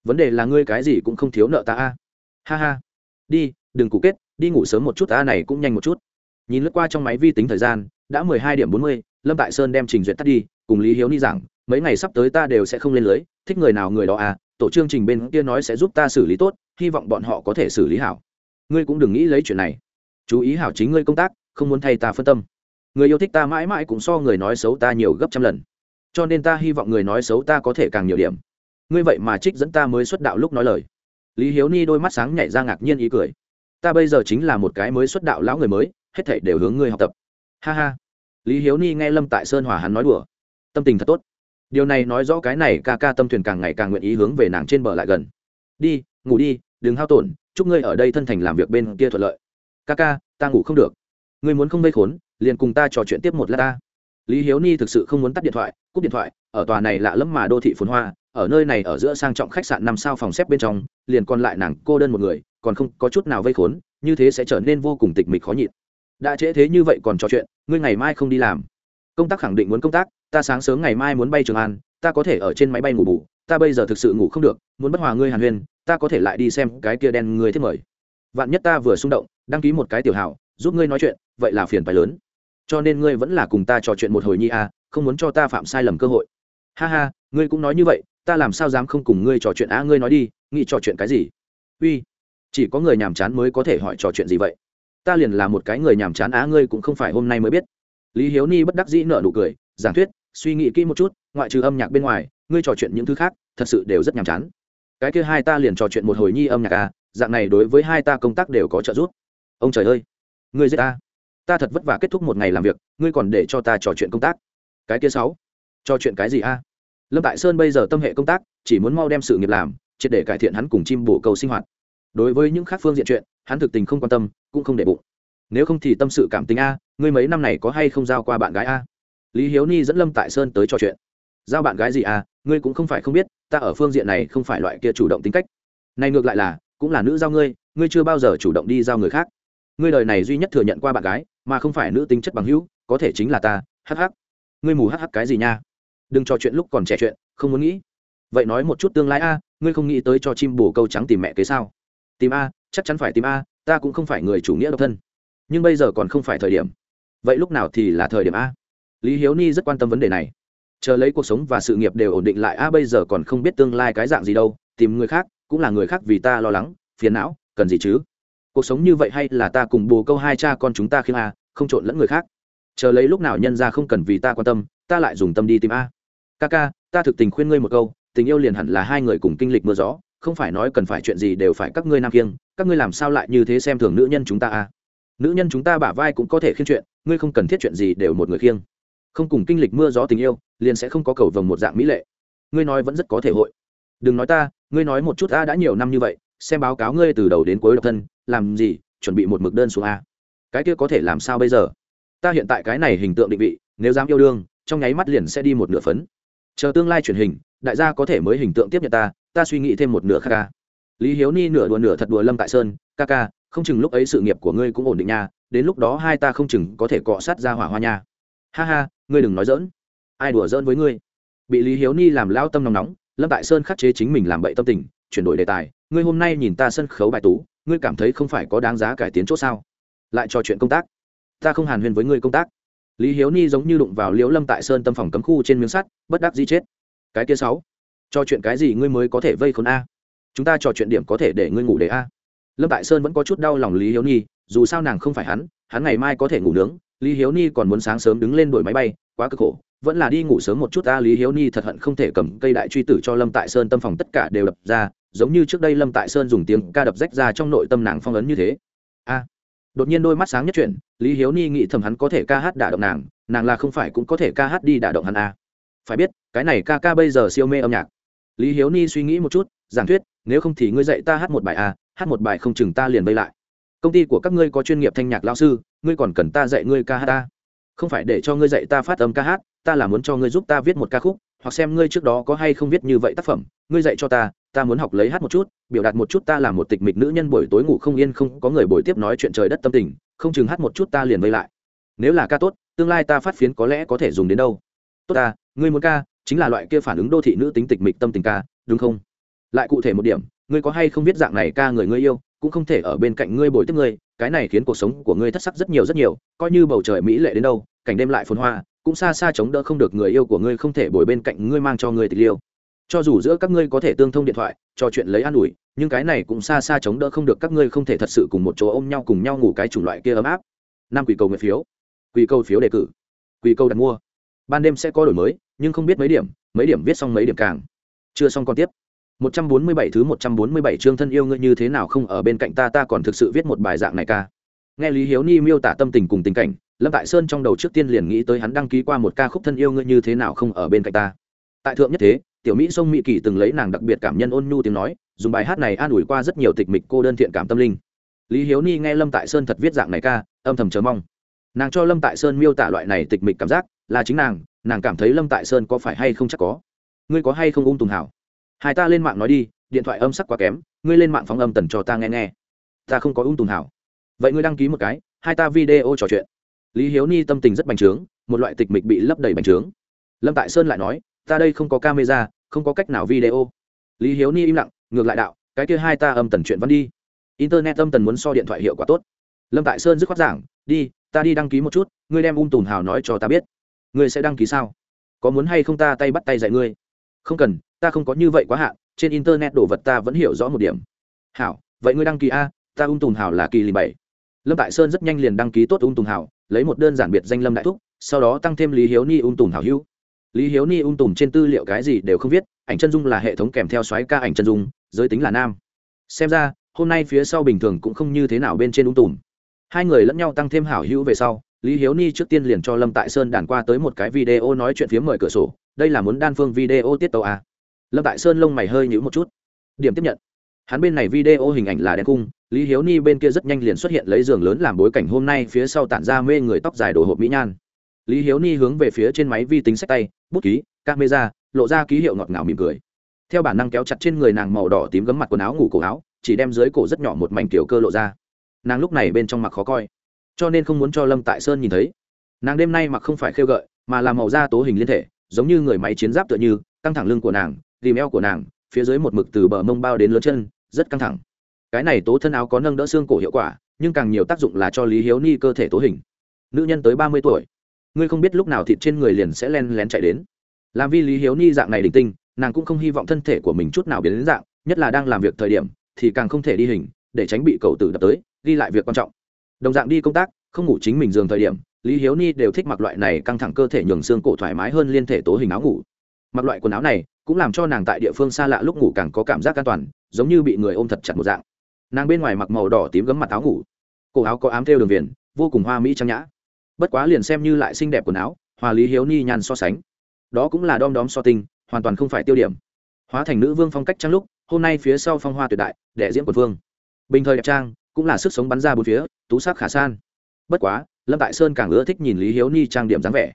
Vấn đề là ngươi cái gì cũng không thiếu nợ ta a. Ha ha. Đi, đừng cụ kết, đi ngủ sớm một chút, ta này cũng nhanh một chút. Nhìn lướt qua trong máy vi tính thời gian, đã mười hai điểm bốn mươi, lâm tại sơn đem trình duyệt tắt đi, cùng lý hiếu ni rằng mấy ngày sắp tới ta đều sẽ không lên lưới, thích người nào người đó à tổ chương trình bên kia nói sẽ giúp ta xử lý tốt, hy vọng bọn họ có thể xử lý hảo. Ngươi cũng đừng nghĩ lấy chuyện này. Chú ý hảo chính ngươi công tác, không muốn thay ta phân tâm. Người yêu thích ta mãi mãi cũng so người nói xấu ta nhiều gấp trăm lần cho nên ta hy vọng người nói xấu ta có thể càng nhiều điểm. Ngươi vậy mà trích dẫn ta mới xuất đạo lúc nói lời. Lý hiếu ni đôi mắt sáng nhảy ra ngạc nhiên ý cười. Ta bây giờ chính là một cái mới xuất đạo lão người mới, hết thảy đều hướng ngươi học tập. Ha ha. Lý hiếu ni nghe lâm tại sơn hòa hắn nói đùa. Tâm tình thật tốt. Điều này nói rõ cái này ca ca tâm thuyền càng ngày càng nguyện ý hướng về nàng trên bờ lại gần. Đi, ngủ đi, đừng hao tổn, chúc ngươi ở đây thân thành làm việc bên kia thuận lợi. Ca ca, ta ngủ không được. Ngươi muốn không vây khốn, liền cùng ta trò chuyện tiếp một lát ta lý hiếu ni thực sự không muốn tắt điện thoại, cúp điện thoại, ở tòa này lạ lẫm mà đô thị phồn hoa, ở nơi này ở giữa sang trọng khách sạn năm sao phòng xếp bên trong, liền còn lại nàng cô đơn một người, còn không có chút nào vây khốn, như thế sẽ trở nên vô cùng tịch mịch khó nhịn. Đã trễ thế như vậy còn trò chuyện, ngươi ngày mai không đi làm. Công tác khẳng định muốn công tác, ta sáng sớm ngày mai muốn bay trường an, ta có thể ở trên máy bay ngủ bù, ta bây giờ thực sự ngủ không được, muốn bất hòa ngươi hàn huyên, ta có thể lại đi xem cái kia đen ngươi thiết mời. Vạn nhất ta vừa xung động, đăng ký một cái tiểu hảo, giúp ngươi nói chuyện, vậy là phiền phái lớn cho nên ngươi vẫn là cùng ta trò chuyện một hồi nhi à không muốn cho ta phạm sai lầm cơ hội. Ha ha, ngươi cũng nói như vậy, ta làm sao dám không cùng ngươi trò chuyện á, ngươi nói đi, nghĩ trò chuyện cái gì? Uy, chỉ có người nhàm chán mới có thể hỏi trò chuyện gì vậy? Ta liền là một cái người nhàm chán á, ngươi cũng không phải hôm nay mới biết. Lý hiếu ni bất đắc dĩ nợ nụ cười, giảng thuyết, suy nghĩ kỹ một chút, ngoại trừ âm nhạc bên ngoài, ngươi trò chuyện những thứ khác, thật sự đều rất nhàm chán. Cái kia hai ta liền trò chuyện một hồi nhi âm nhạc à dạng này đối với hai ta công tác đều có trợ giúp. Ông trời ơi, ngươi giết ta ta thật vất vả kết thúc một ngày làm việc, ngươi còn để cho ta trò chuyện công tác. Cái kia sáu, trò chuyện cái gì a? Lâm tại sơn bây giờ tâm hệ công tác, chỉ muốn mau đem sự nghiệp làm, triệt để cải thiện hắn cùng chim bổ cầu sinh hoạt. Đối với những khác phương diện chuyện, hắn thực tình không quan tâm, cũng không để bụng. Nếu không thì tâm sự cảm tình a, ngươi mấy năm này có hay không giao qua bạn gái a? Lý hiếu ni dẫn lâm tại sơn tới trò chuyện. Giao bạn gái gì a? Ngươi cũng không phải không biết, ta ở phương diện này không phải loại kia chủ động tính cách. Này ngược lại là, cũng là nữ giao ngươi ngươi chưa bao giờ chủ động đi giao người khác. Ngươi đời này duy nhất thừa nhận qua bạn gái mà không phải nữ tính chất bằng hữu, có thể chính là ta hh ngươi mù hh cái gì nha? Đừng trò chuyện lúc còn trẻ chuyện, không muốn nghĩ. Vậy nói một chút tương lai a, ngươi không nghĩ tới cho chim bồ câu trắng tìm mẹ kế sao? Tìm a, chắc chắn phải tìm a, ta cũng không phải người chủ nghĩa độc thân. Nhưng bây giờ còn không phải thời điểm. Vậy lúc nào thì là thời điểm a? Lý hiếu ni rất quan tâm vấn đề này. Chờ lấy cuộc sống và sự nghiệp đều ổn định lại a, bây giờ còn không biết tương lai cái dạng gì đâu, tìm người khác, cũng là người khác vì ta lo lắng, phiền não, cần gì chứ? Cuộc sống như vậy hay là ta cùng bồ câu hai cha con chúng ta khiêng a, không trộn lẫn người khác. Chờ lấy lúc nào nhân ra không cần vì ta quan tâm, ta lại dùng tâm đi tìm a. Ca ca ta thực tình khuyên ngươi một câu, tình yêu liền hẳn là hai người cùng kinh lịch mưa gió, không phải nói cần phải chuyện gì đều phải các ngươi nam kiêng, các ngươi làm sao lại như thế xem thường nữ nhân chúng ta a? Nữ nhân chúng ta bả vai cũng có thể khiêng chuyện, ngươi không cần thiết chuyện gì đều một người khiêng. Không cùng kinh lịch mưa gió tình yêu, liền sẽ không có cầu vồng một dạng mỹ lệ. Ngươi nói vẫn rất có thể hội. Đừng nói ta, ngươi nói một chút ta đã nhiều năm như vậy, xem báo cáo ngươi từ đầu đến cuối độc thân làm gì, chuẩn bị một mực đơn xuống a. Cái kia có thể làm sao bây giờ? Ta hiện tại cái này hình tượng định vị, nếu dám yêu đương, trong nháy mắt liền sẽ đi một nửa phấn. Chờ tương lai truyền hình, đại gia có thể mới hình tượng tiếp nhận ta ta suy nghĩ thêm một nửa khác ca lý hiếu ni nửa đùa nửa thật đùa lâm tại sơn, ca ca, không chừng lúc ấy sự nghiệp của ngươi cũng ổn định nha, đến lúc đó hai ta không chừng có thể cọ sát ra hỏa hoa nha. Ha ha, ngươi đừng nói dỡn ai đùa dỡn với ngươi? Bị lý hiếu ni làm lao tâm nóng nóng, lâm tại sơn khắc chế chính mình làm bậy tâm tình, chuyển đổi đề tài ngươi hôm nay nhìn ta sân khấu bài tú, ngươi cảm thấy không phải có đáng giá cải tiến c h ỗ sao? Lại trò chuyện công tác. Ta không hàn huyên với ngươi công tác. Lý hiếu ni giống như đụng vào liễu lâm tại sơn tâm phòng cấm khu trên miếng sắt, bất đắc di chết. Cái kia sáu, trò chuyện cái gì ngươi mới có thể vây khốn a? Chúng ta trò chuyện điểm có thể để ngươi ngủ để a. Lâm tại sơn vẫn có chút đau lòng lý hiếu ni, dù sao nàng không phải hắn hắn ngày mai có thể ngủ nướng. Lý hiếu ni còn muốn sáng sớm đứng lên đổi máy bay, quá cực khổ. Vẫn là đi ngủ sớm một chút ta lý hiếu ni thật hận không thể cầm cây đại truy tử cho lâm tại sơn tâm phòng tất cả đều đập ra giống như trước đây lâm tại sơn dùng tiếng ca đập rách ra trong nội tâm nàng phong ấn như thế. A, đột nhiên đôi mắt sáng nhất chuyển, lý hiếu ni nghĩ thầm hắn có thể ca hát đả động nàng nàng là không phải cũng có thể ca hát đi đả động hắn a. Phải biết, cái này ca ca bây giờ siêu mê âm nhạc. Lý hiếu ni suy nghĩ một chút, giảng thuyết, nếu không thì ngươi dạy ta hát một bài a, hát một bài không chừng ta liền vây lại. Công ty của các ngươi có chuyên nghiệp thanh nhạc lao sư, ngươi còn cần ta dạy ngươi ca hát ta không phải để cho ngươi dạy ta phát âm ca hát, ta là muốn cho ngươi giúp ta viết một ca khúc, hoặc xem ngươi trước đó có hay không viết như vậy tác phẩm, ngươi dạy cho ta ta muốn học lấy hát một chút, biểu đạt một chút ta là một tịch mịch nữ nhân buổi tối ngủ không yên không có người buổi tiếp nói chuyện trời đất tâm tình, không chừng hát một chút ta liền vây lại. Nếu là ca tốt, tương lai ta phát phiến có lẽ có thể dùng đến đâu. Tốt ta, ngươi muốn ca, chính là loại kia phản ứng đô thị nữ tính tịch mịch tâm tình ca, đúng không? Lại cụ thể một điểm, ngươi có hay không biết dạng này ca người ngươi yêu, cũng không thể ở bên cạnh ngươi bồi tiếp ngươi, cái này khiến cuộc sống của ngươi thất sắc rất nhiều rất nhiều, coi như bầu trời mỹ lệ đến đâu, cảnh đêm lại phồn hoa, cũng xa xa chống đỡ không được người yêu của ngươi không thể bồi bên cạnh ngươi mang cho ngươi tịch liêu cho dù giữa các ngươi có thể tương thông điện thoại, trò chuyện lấy an ủi, nhưng cái này cũng xa xa chống đỡ không được các ngươi không thể thật sự cùng một chỗ ôm nhau, cùng nhau ngủ cái chủng loại kia ấm áp. Năm quỷ cầu nguyện phiếu. Quỷ cầu phiếu đề cử. Quỷ cầu đặt mua. Ban đêm sẽ có đổi mới, nhưng không biết mấy điểm mấy điểm viết xong mấy điểm càng. Chưa xong còn tiếp. 147 thứ 147 chương thân yêu ngươi như thế nào không ở bên cạnh ta ta còn thực sự viết một bài dạng này ca. Nghe lý hiếu ni miêu tả tâm tình cùng tình cảnh, lâm tại sơn trong đầu trước tiên liền nghĩ tới hắn đăng ký qua một ca khúc thân yêu ngươi như thế nào không ở bên cạnh ta. Tại thượng nhất thế tiểu mỹ sông mỹ kỳ từng lấy nàng đặc biệt cảm nhân ôn nhu tiếng nói, dùng bài hát này an ủi qua rất nhiều tịch mịch cô đơn thiện cảm tâm linh. Lý hiếu ni nghe lâm tại sơn thật viết dạng này ca, âm thầm chờ mong. Nàng cho lâm tại sơn miêu tả loại này tịch mịch cảm giác, là chính nàng nàng cảm thấy lâm tại sơn có phải hay không chắc có. Ngươi có hay không ung tùng hảo? Hai ta lên mạng nói đi, điện thoại âm sắc quá kém, ngươi lên mạng phóng âm tần cho ta nghe nghe. Ta không có ung tùng hảo. Vậy ngươi đăng ký một cái, hai ta video trò chuyện. Lý hiếu ni tâm tình rất bành trướng, một loại tịch mịch bị lấp đầy bành trướng. Lâm tại sơn lại nói ta đây không có camera, không có cách nào video. Lý hiếu ni im lặng, ngược lại đạo, cái kia hai ta âm tần chuyện văn đi. Internet âm tần muốn so điện thoại hiệu quả tốt. Lâm tại sơn dứt khoát giảng, đi, ta đi đăng ký một chút, ngươi đem ung tùm hào nói cho ta biết. Ngươi sẽ đăng ký sao? Có muốn hay không ta tay bắt tay dạy ngươi? Không cần, ta không có như vậy quá hạn, trên internet đồ vật ta vẫn hiểu rõ một điểm. Hảo, vậy ngươi đăng ký a, ta ung tùm hào là kỳ lì bảy. Lâm tại sơn rất nhanh liền đăng ký tốt ung tùm hào, lấy một đơn giản biệt danh lâm đại thúc, sau đó tăng thêm lý hiếu ni ung tùm hào hữu lý hiếu ni ung tùm trên tư liệu cái gì đều không viết, ảnh chân dung là hệ thống kèm theo xoáy ca ảnh chân dung, giới tính là nam. Xem ra, hôm nay phía sau bình thường cũng không như thế nào bên trên ung tùm. Hai người lẫn nhau tăng thêm hảo hữu về sau, lý hiếu ni trước tiên liền cho lâm tại sơn đàn qua tới một cái video nói chuyện phía mời cửa sổ, đây là muốn đan phương video tiết tàu à. lâm tại sơn lông mày hơi nhữ một chút. Điểm tiếp nhận. Hắn bên này video hình ảnh là đen cung, lý hiếu ni bên kia rất nhanh liền xuất hiện lấy giường lớn làm bối cảnh hôm nay phía sau tản ra mê người tóc dài đồ hộp mỹ nhan lý hiếu ni hướng về phía trên máy vi tính sách tay, bút ký, camera, lộ ra ký hiệu ngọt ngào mỉm cười. Theo bản năng kéo chặt trên người nàng màu đỏ tím gấm mặt quần áo ngủ cổ áo, chỉ đem dưới cổ rất nhỏ một mảnh kiểu cơ lộ ra. Nàng lúc này bên trong mặc khó coi, cho nên không muốn cho lâm tại sơn nhìn thấy. Nàng đêm nay mặc không phải khêu gợi, mà là màu da tố hình liên thể, giống như người máy chiến giáp tựa như, căng thẳng lưng của nàng tìm eo của nàng, phía dưới một mực từ bờ mông bao đến lớn chân, rất căng thẳng. Cái này tố thân áo có nâng đỡ xương cổ hiệu quả, nhưng càng nhiều tác dụng là cho lý hiếu ni cơ thể tố hình. Nữ nhân tới ba mươi tuổi ngươi không biết lúc nào thịt trên người liền sẽ len lén chạy đến. Làm Vi lý hiếu ni dạng này đình tinh, nàng cũng không hy vọng thân thể của mình chút nào biến đến dạng, nhất là đang làm việc thời điểm, thì càng không thể đi hình, để tránh bị cầu tử đập tới, ghi lại việc quan trọng. Đồng dạng đi công tác, không ngủ chính mình giường thời điểm, lý hiếu ni đều thích mặc loại này căng thẳng cơ thể nhường xương cổ thoải mái hơn liên thể tố hình áo ngủ. Mặc loại quần áo này, cũng làm cho nàng tại địa phương xa lạ lúc ngủ càng có cảm giác an toàn, giống như bị người ôm thật chặt một dạng. Nàng bên ngoài mặc màu đỏ tím gấm mặt áo ngủ. Cổ áo có ám theo đường viền, vô cùng hoa mỹ trang nhã bất quá liền xem như lại xinh đẹp quần áo, hòa lý hiếu ni nhàn so sánh. Đó cũng là đom đóm so tinh hoàn toàn không phải tiêu điểm. Hóa thành nữ vương phong cách trang lúc, hôm nay phía sau phong hoa tuyệt đại đệ diễn quần vương. Bình thời đẹp trang, cũng là sức sống bắn ra bốn phía, tú sắc khả san. Bất quá, lâm tại sơn càng ưa thích nhìn lý hiếu ni trang điểm dáng vẻ.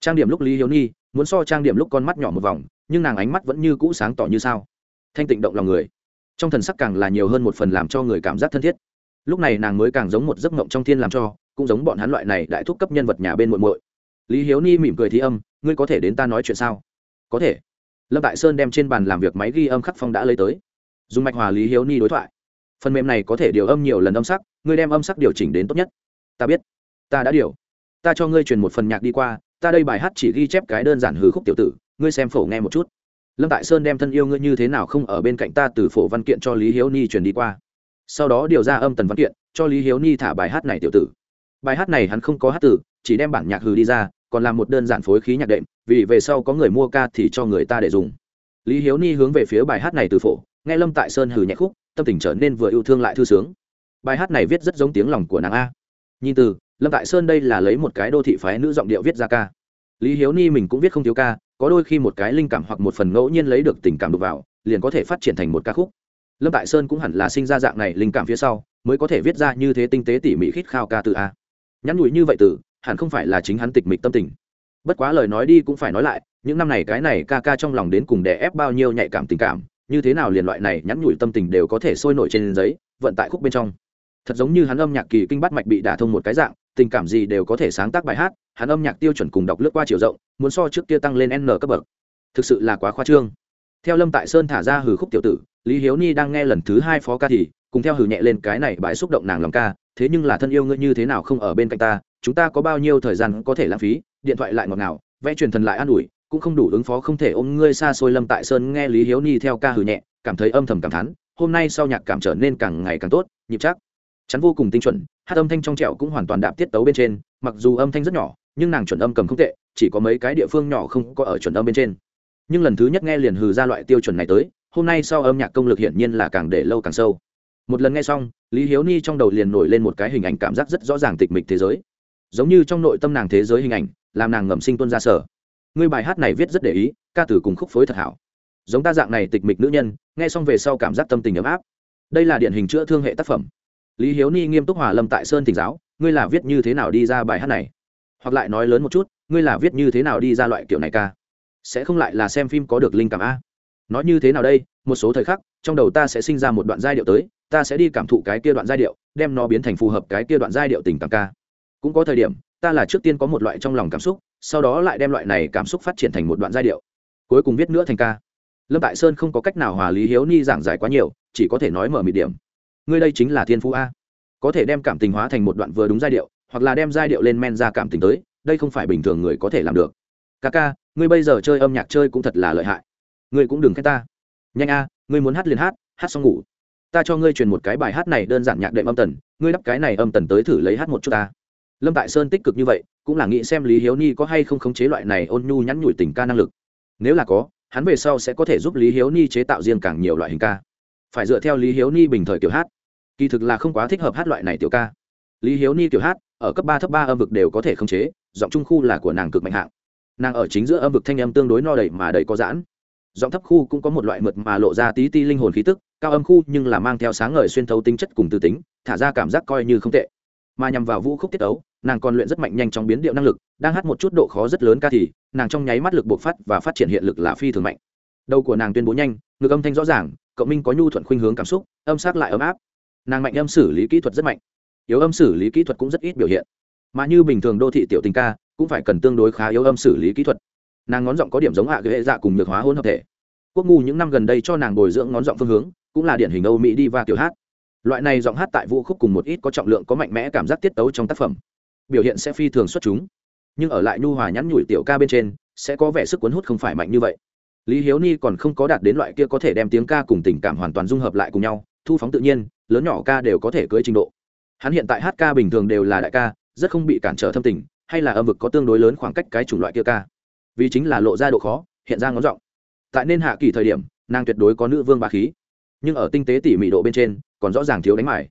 Trang điểm lúc lý hiếu ni, muốn so trang điểm lúc con mắt nhỏ một vòng, nhưng nàng ánh mắt vẫn như cũ sáng tỏ như sao. Thanh tịnh động lòng người. Trong thần sắc càng là nhiều hơn một phần làm cho người cảm giác thân thiết. Lúc này nàng mới càng giống một giấc mộng trong thiên làm cho cũng giống bọn hắn loại này đại thúc cấp nhân vật nhà bên muộn muội. Lý hiếu ni mỉm cười thi âm, ngươi có thể đến ta nói chuyện sao? Có thể. Lâm tại sơn đem trên bàn làm việc máy ghi âm khắc phong đã lấy tới. Dùng mạch hòa lý hiếu ni đối thoại. Phần mềm này có thể điều âm nhiều lần âm sắc, ngươi đem âm sắc điều chỉnh đến tốt nhất. Ta biết. Ta đã điều. Ta cho ngươi truyền một phần nhạc đi qua, ta đây bài hát chỉ ghi chép cái đơn giản hư khúc tiểu tử, ngươi xem phổ nghe một chút. Lâm tại sơn đem thân yêu ngươi như thế nào không ở bên cạnh ta từ phổ văn kiện cho lý hiếu ni truyền đi qua. Sau đó điều ra âm tần văn kiện, cho lý hiếu ni thả bài hát này tiểu tử bài hát này hắn không có hát tử chỉ đem bản nhạc hư đi ra, còn làm một đơn giản phối khí nhạc đệm, vì về sau có người mua ca thì cho người ta để dùng. Lý hiếu ni hướng về phía bài hát này từ phổ, nghe lâm tại sơn hừ nhẹ khúc, tâm tình trở nên vừa yêu thương lại thư sướng. Bài hát này viết rất giống tiếng lòng của nàng a. Nhìn từ, lâm tại sơn đây là lấy một cái đô thị phái nữ giọng điệu viết ra ca. Lý hiếu ni mình cũng viết không thiếu ca, có đôi khi một cái linh cảm hoặc một phần ngẫu nhiên lấy được tình cảm đục vào, liền có thể phát triển thành một ca khúc. Lâm tại sơn cũng hẳn là sinh ra dạng này linh cảm phía sau, mới có thể viết ra như thế tinh tế tỉ mỉ khít khao ca từ a nhắn nhủi như vậy từ, hẳn không phải là chính hắn tịch mịch tâm tình. Bất quá lời nói đi cũng phải nói lại, những năm này cái này ca ca trong lòng đến cùng đè ép bao nhiêu nhạy cảm tình cảm, như thế nào liền loại này nhắn nhủi tâm tình đều có thể sôi nổi trên giấy, vận tại khúc bên trong. Thật giống như hắn âm nhạc kỳ kinh bắt mạch bị đả thông một cái dạng, tình cảm gì đều có thể sáng tác bài hát, hắn âm nhạc tiêu chuẩn cùng đọc lướt qua chiều rộng, muốn so trước kia tăng lên n cấp bậc. Thực sự là quá khoa trương. Theo lâm tại sơn thả ra hừ khúc tiểu tử, lý hiếu ni đang nghe lần thứ hai phó ca thì cùng theo hử nhẹ lên cái này bãi xúc động nàng lòng ca, thế nhưng là thân yêu ngươi như thế nào không ở bên cạnh ta, chúng ta có bao nhiêu thời gian có thể lãng phí, điện thoại lại ngọt ngào, vẽ truyền thần lại an ủi, cũng không đủ ứng phó không thể ôm ngươi xa xôi lâm tại sơn nghe lý hiếu ni theo ca hử nhẹ, cảm thấy âm thầm cảm thán, hôm nay sau nhạc cảm trở nên càng ngày càng tốt, nhịp chắc. Chắn vô cùng tinh chuẩn, hát âm thanh trong trẹo cũng hoàn toàn đạp tiết tấu bên trên, mặc dù âm thanh rất nhỏ, nhưng nàng chuẩn âm cầm không tệ, chỉ có mấy cái địa phương nhỏ không có ở chuẩn âm bên trên. Nhưng lần thứ nhất nghe liền hừ ra loại tiêu chuẩn này tới, hôm nay sau âm nhạc công lực hiển nhiên là càng để lâu càng sâu một lần nghe xong, lý hiếu ni trong đầu liền nổi lên một cái hình ảnh cảm giác rất rõ ràng tịch mịch thế giới. Giống như trong nội tâm nàng thế giới hình ảnh, làm nàng ngầm sinh tuân ra sở. Ngươi bài hát này viết rất để ý, ca tử cùng khúc phối thật hảo. Giống ta dạng này tịch mịch nữ nhân, nghe xong về sau cảm giác tâm tình ấm áp. Đây là điển hình chữa thương hệ tác phẩm. Lý hiếu ni nghiêm túc hòa lâm tại sơn thỉnh giáo, ngươi là viết như thế nào đi ra bài hát này? Hoặc lại nói lớn một chút, ngươi là viết như thế nào đi ra loại kiểu này ca? Sẽ không lại là xem phim có được linh cảm a nói như thế nào đây, một số thời khắc, trong đầu ta sẽ sinh ra một đoạn giai điệu tới, ta sẽ đi cảm thụ cái kia đoạn giai điệu, đem nó biến thành phù hợp cái kia đoạn giai điệu tình cảm ca. Cũng có thời điểm, ta là trước tiên có một loại trong lòng cảm xúc, sau đó lại đem loại này cảm xúc phát triển thành một đoạn giai điệu. Cuối cùng viết nữa thành ca. Lâm tại sơn không có cách nào hòa lý hiếu ni giảng giải quá nhiều, chỉ có thể nói mở mịt điểm. Ngươi đây chính là thiên phú a. Có thể đem cảm tình hóa thành một đoạn vừa đúng giai điệu, hoặc là đem giai điệu lên men ra cảm tình tới, đây không phải bình thường người có thể làm được. Ca ca, ngươi bây giờ chơi âm nhạc chơi cũng thật là lợi hại ngươi cũng đừng khen ta. Nhanh a, ngươi muốn hát liền hát hát xong ngủ. Ta cho ngươi truyền một cái bài hát này đơn giản nhạc đệm âm tần, ngươi đắp cái này âm tần tới thử lấy hát một chút ta. Lâm tại sơn tích cực như vậy, cũng là nghĩ xem lý hiếu ni có hay không khống chế loại này ôn nhu nhắn nhủi tình ca năng lực. Nếu là có, hắn về sau sẽ có thể giúp lý hiếu ni chế tạo riêng càng nhiều loại hình ca. Phải dựa theo lý hiếu ni bình thời kiểu hát. Kỳ thực là không quá thích hợp hát loại này tiểu ca. Lý hiếu ni kiểu hát, ở cấp ba, thấp ba âm vực đều có thể khống chế, giọng trung khu là của nàng cực mạnh hạng. Nàng ở chính giữa âm vực thanh âm tương đối no đầy mà đầy có giãn giọng thấp khu cũng có một loại mượt mà lộ ra tí ti linh hồn khí tức, cao âm khu nhưng là mang theo sáng ngời xuyên thấu tính chất cùng tư tính, thả ra cảm giác coi như không tệ. Mà nhằm vào vũ khúc tiết ấu nàng còn luyện rất mạnh nhanh trong biến điệu năng lực, đang hát một chút độ khó rất lớn ca thì, nàng trong nháy mắt lực bộc phát và phát triển hiện lực là phi thường mạnh. Đầu của nàng tuyên bố nhanh, ngực âm thanh rõ ràng, cộng minh có nhu thuận khuynh hướng cảm xúc, âm sát lại ấm áp. Nàng mạnh âm xử lý kỹ thuật rất mạnh, yếu âm xử lý kỹ thuật cũng rất ít biểu hiện. Mà như bình thường đô thị tiểu tình ca, cũng phải cần tương đối khá yếu âm xử lý kỹ thuật nàng ngón giọng có điểm giống hạ cái hệ dạ cùng nhược hóa hôn hợp thể. Quốc ngu những năm gần đây cho nàng bồi dưỡng ngón giọng phương hướng, cũng là điển hình âu mỹ đi và kiểu hát. Loại này giọng hát tại vũ khúc cùng một ít có trọng lượng có mạnh mẽ cảm giác tiết tấu trong tác phẩm, biểu hiện sẽ phi thường xuất chúng. Nhưng ở lại nhu hòa nhắn nhủi tiểu ca bên trên, sẽ có vẻ sức cuốn hút không phải mạnh như vậy. Lý hiếu ni còn không có đạt đến loại kia có thể đem tiếng ca cùng tình cảm hoàn toàn dung hợp lại cùng nhau, thu phóng tự nhiên, lớn nhỏ ca đều có thể cưới trình độ. Hắn hiện tại hát ca bình thường đều là đại ca, rất không bị cản trở thâm tình, hay là âm vực có tương đối lớn khoảng cách cái chủng loại kia ca vì chính là lộ ra độ khó, hiện ra ngón giọng. Tại nên hạ kỳ thời điểm, nàng tuyệt đối có nữ vương bà khí. Nhưng ở tinh tế tỉ mỉ độ bên trên, còn rõ ràng thiếu đánh mải.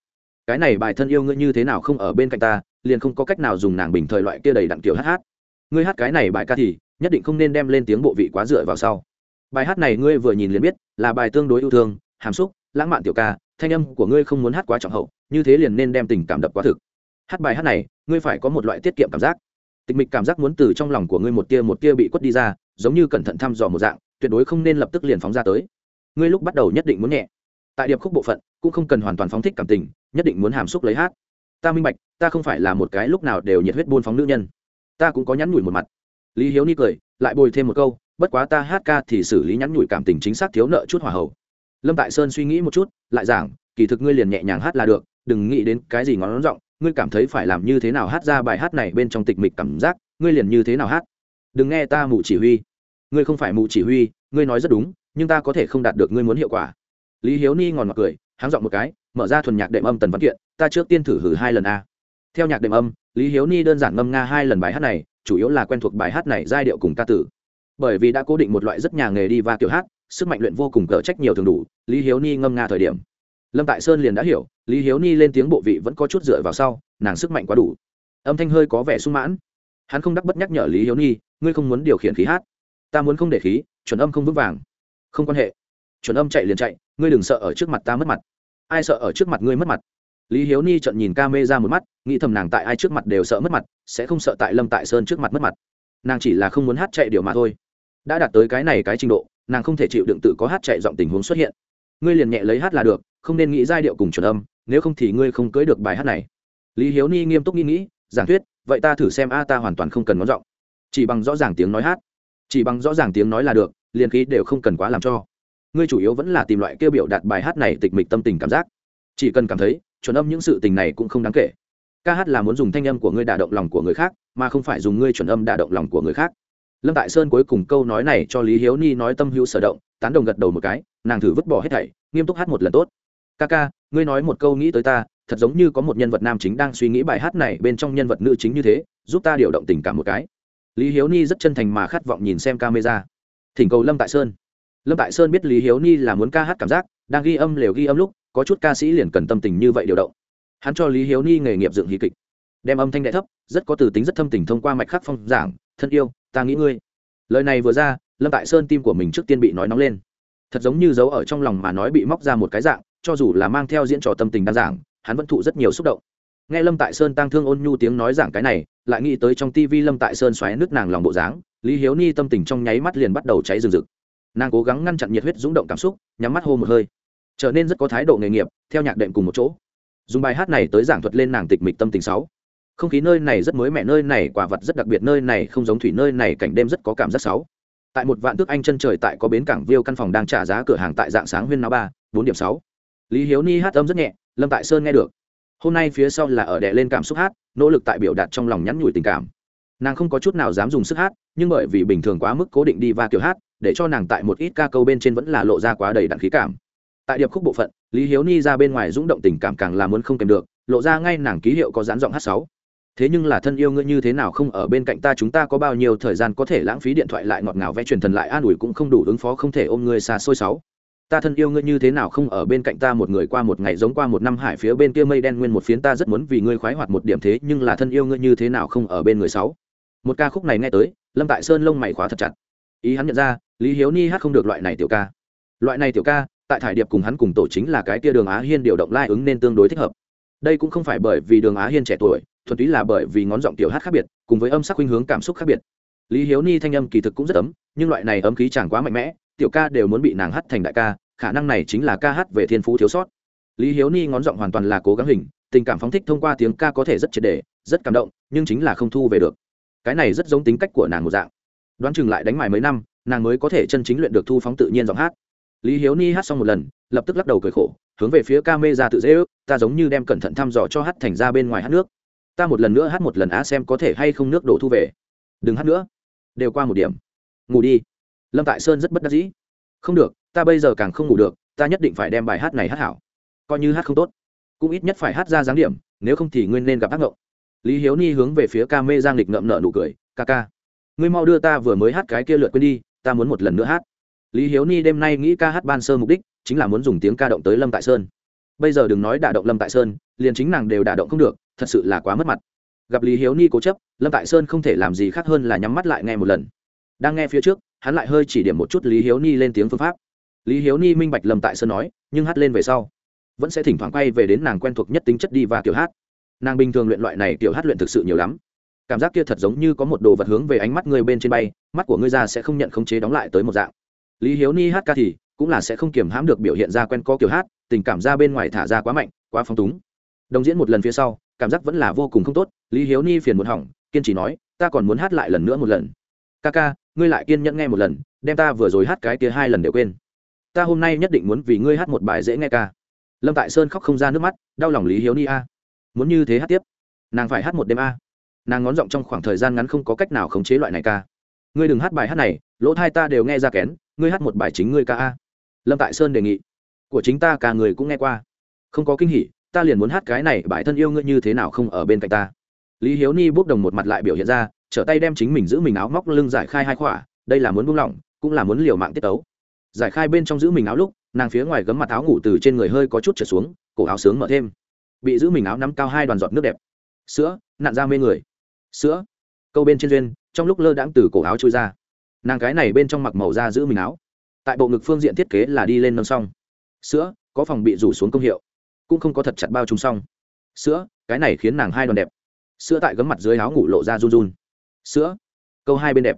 Cái này bài thân yêu ngươi như thế nào không ở bên cạnh ta, liền không có cách nào dùng nàng bình thời loại kia đầy đặn kiểu hát hát. Ngươi hát cái này bài ca thì, nhất định không nên đem lên tiếng bộ vị quá dựa vào sau. Bài hát này ngươi vừa nhìn liền biết, là bài tương đối yêu thương, hàm xúc, lãng mạn tiểu ca, thanh âm của ngươi không muốn hát quá trọng hậu, như thế liền nên đem tình cảm đập quá thực. Hát bài hát này, ngươi phải có một loại tiết kiệm cảm giác tịch mịch cảm giác muốn từ trong lòng của ngươi một tia một tia bị quất đi ra, giống như cẩn thận thăm dò một dạng, tuyệt đối không nên lập tức liền phóng ra tới. Ngươi lúc bắt đầu nhất định muốn nhẹ. Tại điệp khúc bộ phận, cũng không cần hoàn toàn phóng thích cảm tình, nhất định muốn hàm xúc lấy hát. Ta minh bạch, ta không phải là một cái lúc nào đều nhiệt huyết buôn phóng nữ nhân. Ta cũng có nhắn nhủi một mặt. Lý hiếu ni cười, lại bồi thêm một câu, bất quá ta hát ca thì xử lý nhắn nhủi cảm tình chính xác thiếu nợ chút hỏa hậu. Lâm tại sơn suy nghĩ một chút, lại giảng, kỳ thực ngươi liền nhẹ nhàng hát là được, đừng nghĩ đến cái gì ngón giọng ngươi cảm thấy phải làm như thế nào hát ra bài hát này bên trong tịch mịch cảm giác, ngươi liền như thế nào hát? Đừng nghe ta mụ chỉ huy. Ngươi không phải mụ chỉ huy, ngươi nói rất đúng, nhưng ta có thể không đạt được ngươi muốn hiệu quả. Lý hiếu ni ngòn mặt cười, háng dọn một cái, mở ra thuần nhạc đệm âm tần văn kiện, ta trước tiên thử hử hai lần a. Theo nhạc đệm âm, lý hiếu ni đơn giản ngâm nga hai lần bài hát này, chủ yếu là quen thuộc bài hát này giai điệu cùng ca tử. Bởi vì đã cố định một loại rất nhà nghề đi và kiểu hát, sức mạnh luyện vô cùng cỡ trách nhiều thường đủ, lý hiếu ni ngâm nga thời điểm lâm tại sơn liền đã hiểu, lý hiếu ni lên tiếng bộ vị vẫn có chút dựa vào sau, nàng sức mạnh quá đủ. Âm thanh hơi có vẻ sung mãn. Hắn không đắc bất nhắc nhở lý hiếu ni, ngươi không muốn điều khiển khí hát. Ta muốn không để khí, chuẩn âm không vững vàng. Không quan hệ. Chuẩn âm chạy liền chạy, ngươi đừng sợ ở trước mặt ta mất mặt. Ai sợ ở trước mặt ngươi mất mặt? Lý hiếu ni trận nhìn ca mê ra một mắt, nghĩ thầm nàng tại ai trước mặt đều sợ mất mặt, sẽ không sợ tại lâm tại sơn trước mặt mất mặt. Nàng chỉ là không muốn hát chạy điều mà thôi. Đã đạt tới cái này cái trình độ, nàng không thể chịu đựng tự có hát chạy giọng tình huống xuất hiện. Ngươi liền nhẹ lấy hát là được không nên nghĩ giai điệu cùng chuẩn âm, nếu không thì ngươi không cưới được bài hát này. Lý hiếu ni nghiêm túc nghĩ nghĩ, giảng thuyết, vậy ta thử xem a ta hoàn toàn không cần ngón giọng. Chỉ bằng rõ ràng tiếng nói hát. Chỉ bằng rõ ràng tiếng nói là được, liền khí đều không cần quá làm cho. Ngươi chủ yếu vẫn là tìm loại kêu biểu đạt bài hát này tịch mịch tâm tình cảm giác. Chỉ cần cảm thấy, chuẩn âm những sự tình này cũng không đáng kể. Ca hát là muốn dùng thanh âm của ngươi đả động lòng của người khác, mà không phải dùng ngươi chuẩn âm đả động lòng của người khác. Lâm tại sơn cuối cùng câu nói này cho lý hiếu ni nói tâm hữu sở động, tán đồng gật đầu một cái, nàng thử vứt bỏ hết thảy, nghiêm túc hát một lần tốt ca ca, ngươi nói một câu nghĩ tới ta, thật giống như có một nhân vật nam chính đang suy nghĩ bài hát này bên trong nhân vật nữ chính như thế, giúp ta điều động tình cảm một cái. Lý hiếu ni rất chân thành mà khát vọng nhìn xem camera. Thỉnh cầu lâm tại sơn. Lâm tại sơn biết lý hiếu ni là muốn ca hát cảm giác, đang ghi âm lều ghi âm lúc, có chút ca sĩ liền cần tâm tình như vậy điều động. Hắn cho lý hiếu ni nghề nghiệp dựng hí kịch. Đem âm thanh đại thấp, rất có từ tính rất thâm tình thông qua mạch khắc phong giảng, thân yêu, ta nghĩ ngươi. Lời này vừa ra, lâm tại sơn tim của mình trước tiên bị nói nóng lên. Thật giống như giấu ở trong lòng mà nói bị móc ra một cái dạng cho dù là mang theo diễn trò tâm tình đa giảng hắn vẫn thụ rất nhiều xúc động. Nghe lâm tại sơn tăng thương ôn nhu tiếng nói giảng cái này, lại nghĩ tới trong tivi lâm tại sơn xoáy nước nàng lòng bộ dáng, lý hiếu ni tâm tình trong nháy mắt liền bắt đầu cháy rừng rực. Nàng cố gắng ngăn chặn nhiệt huyết rúng động cảm xúc, nhắm mắt hô một hơi. Trở nên rất có thái độ nghề nghiệp, theo nhạc đệm cùng một chỗ. Dùng bài hát này tới giảng thuật lên nàng tịch mịch tâm tình sáu. Không khí nơi này rất mới mẻ, nơi này quả vật rất đặc biệt, nơi này không giống thủy, nơi này cảnh đêm rất có cảm giác sáu. Tại một vạn tước anh chân trời tại có bến cảng viêu căn phòng đang trả giá cửa hàng tại dạng sáng huyên náo ba, bốn điểm sáu lý hiếu ni hát âm rất nhẹ, lâm tại sơn nghe được. Hôm nay phía sau là ở đè lên cảm xúc hát, nỗ lực tại biểu đạt trong lòng nhắn nhủi tình cảm. Nàng không có chút nào dám dùng sức hát, nhưng bởi vì bình thường quá mức cố định đi và kiểu hát, để cho nàng tại một ít ca câu bên trên vẫn là lộ ra quá đầy đặn khí cảm. Tại điệp khúc bộ phận, lý hiếu ni ra bên ngoài rung động tình cảm càng là muốn không kèm được, lộ ra ngay nàng ký hiệu có dán giọng hát sáu. Thế nhưng là thân yêu ngươi như thế nào không ở bên cạnh ta chúng ta có bao nhiêu thời gian có thể lãng phí điện thoại lại ngọt ngào vẽ truyền thần lại an ủi cũng không đủ ứng phó không thể ôm ngươi xa xôi sáu ta thân yêu ngươi như thế nào không ở bên cạnh ta một người qua một ngày giống qua một năm hải phía bên kia mây đen nguyên một phiến ta rất muốn vì ngươi khoái hoạt một điểm thế nhưng là thân yêu ngươi như thế nào không ở bên người sáu. Một ca khúc này nghe tới, lâm tại sơn lông mày khóa thật chặt. Ý hắn nhận ra, lý hiếu ni hát không được loại này tiểu ca. Loại này tiểu ca, tại thải điệp cùng hắn cùng tổ chính là cái kia đường á hiên điều động lai ứng nên tương đối thích hợp. Đây cũng không phải bởi vì đường á hiên trẻ tuổi, thuần túy là bởi vì ngón giọng tiểu hát khác biệt, cùng với âm sắc khuynh hướng cảm xúc khác biệt. Lý hiếu ni thanh âm kỳ thực cũng rất ấm, nhưng loại này ấm khí chẳng quá mạnh mẽ tiểu ca đều muốn bị nàng hát thành đại ca, khả năng này chính là ca hát về thiên phú thiếu sót. Lý hiếu ni ngón giọng hoàn toàn là cố gắng hình, tình cảm phóng thích thông qua tiếng ca có thể rất triệt đề rất cảm động, nhưng chính là không thu về được. Cái này rất giống tính cách của nàng một dạng. Đoán chừng lại đánh mài mấy năm, nàng mới có thể chân chính luyện được thu phóng tự nhiên giọng hát. Lý hiếu ni hát xong một lần, lập tức lắc đầu cười khổ, hướng về phía ca mê ra tự dễ ước, ta giống như đem cẩn thận thăm dò cho hát thành ra bên ngoài hát nước. Ta một lần nữa hát một lần á xem có thể hay không nước đổ thu về. Đừng hát nữa. Đều qua một điểm. Ngủ đi lâm tại sơn rất bất đắc dĩ. Không được, ta bây giờ càng không ngủ được, ta nhất định phải đem bài hát này hát hảo. Coi như hát không tốt, cũng ít nhất phải hát ra dáng điểm, nếu không thì nguyên nên gặp ác ngộng. Lý hiếu ni hướng về phía ca mê giang lịch ngậm nợ nụ cười, ca ca, ngươi mau đưa ta vừa mới hát cái kia lượt quên đi, ta muốn một lần nữa hát. Lý hiếu ni đêm nay nghĩ ca hát ban sơ mục đích, chính là muốn dùng tiếng ca động tới lâm tại sơn. Bây giờ đừng nói đả động lâm tại sơn, liền chính nàng đều đả động không được, thật sự là quá mất mặt. Gặp lý hiếu ni cố chấp, lâm tại sơn không thể làm gì khác hơn là nhắm mắt lại nghe một lần. Đang nghe phía trước hắn lại hơi chỉ điểm một chút lý hiếu ni lên tiếng phương pháp. Lý hiếu ni minh bạch lầm tại sơn nói, nhưng hát lên về sau, vẫn sẽ thỉnh thoảng quay về đến nàng quen thuộc nhất tính chất đi và kiểu hát. Nàng bình thường luyện loại này kiểu hát luyện thực sự nhiều lắm. Cảm giác kia thật giống như có một đồ vật hướng về ánh mắt người bên trên bay, mắt của ngươi ra sẽ không nhận khống chế đóng lại tới một dạng. Lý hiếu ni hát ca thì cũng là sẽ không kiềm hãm được biểu hiện ra quen có kiểu hát, tình cảm ra bên ngoài thả ra quá mạnh, quá phong túng. Đồng diễn một lần phía sau, cảm giác vẫn là vô cùng không tốt, lý hiếu ni phiền muốn hỏng, kiên trì nói, ta còn muốn hát lại lần nữa một lần. Ca ca ngươi lại kiên nhẫn nghe một lần, đem ta vừa rồi hát cái kia hai lần đều quên. Ta hôm nay nhất định muốn vì ngươi hát một bài dễ nghe ca. Lâm tại sơn khóc không ra nước mắt, đau lòng lý hiếu ni a. Muốn như thế hát tiếp, nàng phải hát một đêm a. Nàng ngón giọng trong khoảng thời gian ngắn không có cách nào khống chế loại này ca. Ngươi đừng hát bài hát này, lỗ thai ta đều nghe ra kén, ngươi hát một bài chính ngươi ca a. Lâm tại sơn đề nghị. Của chính ta cả người cũng nghe qua. Không có kinh hỉ, ta liền muốn hát cái này bài thân yêu ngươi như thế nào không ở bên cạnh ta. Lý hiếu ni bốc đồng một mặt lại biểu hiện ra trở tay đem chính mình giữ mình áo móc lưng giải khai hai khỏa, đây là muốn buông lỏng, cũng là muốn liều mạng tiết tấu. Giải khai bên trong giữ mình áo lúc, nàng phía ngoài gấm mặt áo ngủ từ trên người hơi có chút trở xuống, cổ áo sướng mở thêm. Bị giữ mình áo nắm cao hai đoàn giọt nước đẹp. Sữa, nặn ra mê người. Sữa. Câu bên trên duyên, trong lúc lơ đãng từ cổ áo trôi ra. Nàng cái này bên trong mặc màu da giữ mình áo. Tại bộ ngực phương diện thiết kế là đi lên nâng xong. Sữa, có phòng bị rủ xuống công hiệu. Cũng không có thật chặt bao trùng xong. Sữa, cái này khiến nàng hai đoàn đẹp. Sữa tại gấm mặt dưới áo ngủ lộ ra run run sữa. Câu hai bên đẹp.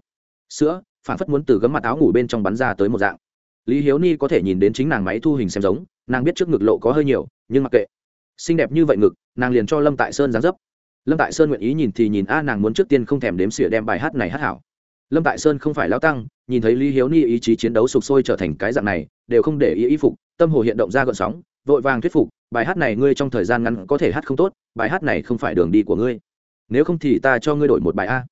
Sữa phản phất muốn từ gấm mặt áo ngủ bên trong bắn ra tới một dạng. Lý hiếu ni có thể nhìn đến chính nàng máy thu hình xem giống, nàng biết trước ngực lộ có hơi nhiều, nhưng mặc kệ. Xinh đẹp như vậy ngực, nàng liền cho lâm tại sơn dáng dấp. Lâm tại sơn nguyện ý nhìn thì nhìn, a, nàng muốn trước tiên không thèm đếm xỉa đem bài hát này hát hảo. Lâm tại sơn không phải lao tăng, nhìn thấy lý hiếu ni ý chí chiến đấu sụp sôi trở thành cái dạng này, đều không để ý ý phục, tâm hồ hiện động ra gợn sóng, vội vàng thuyết phục, bài hát này ngươi trong thời gian ngắn có thể hát không tốt, bài hát này không phải đường đi của ngươi. Nếu không thì ta cho ngươi đổi một bài a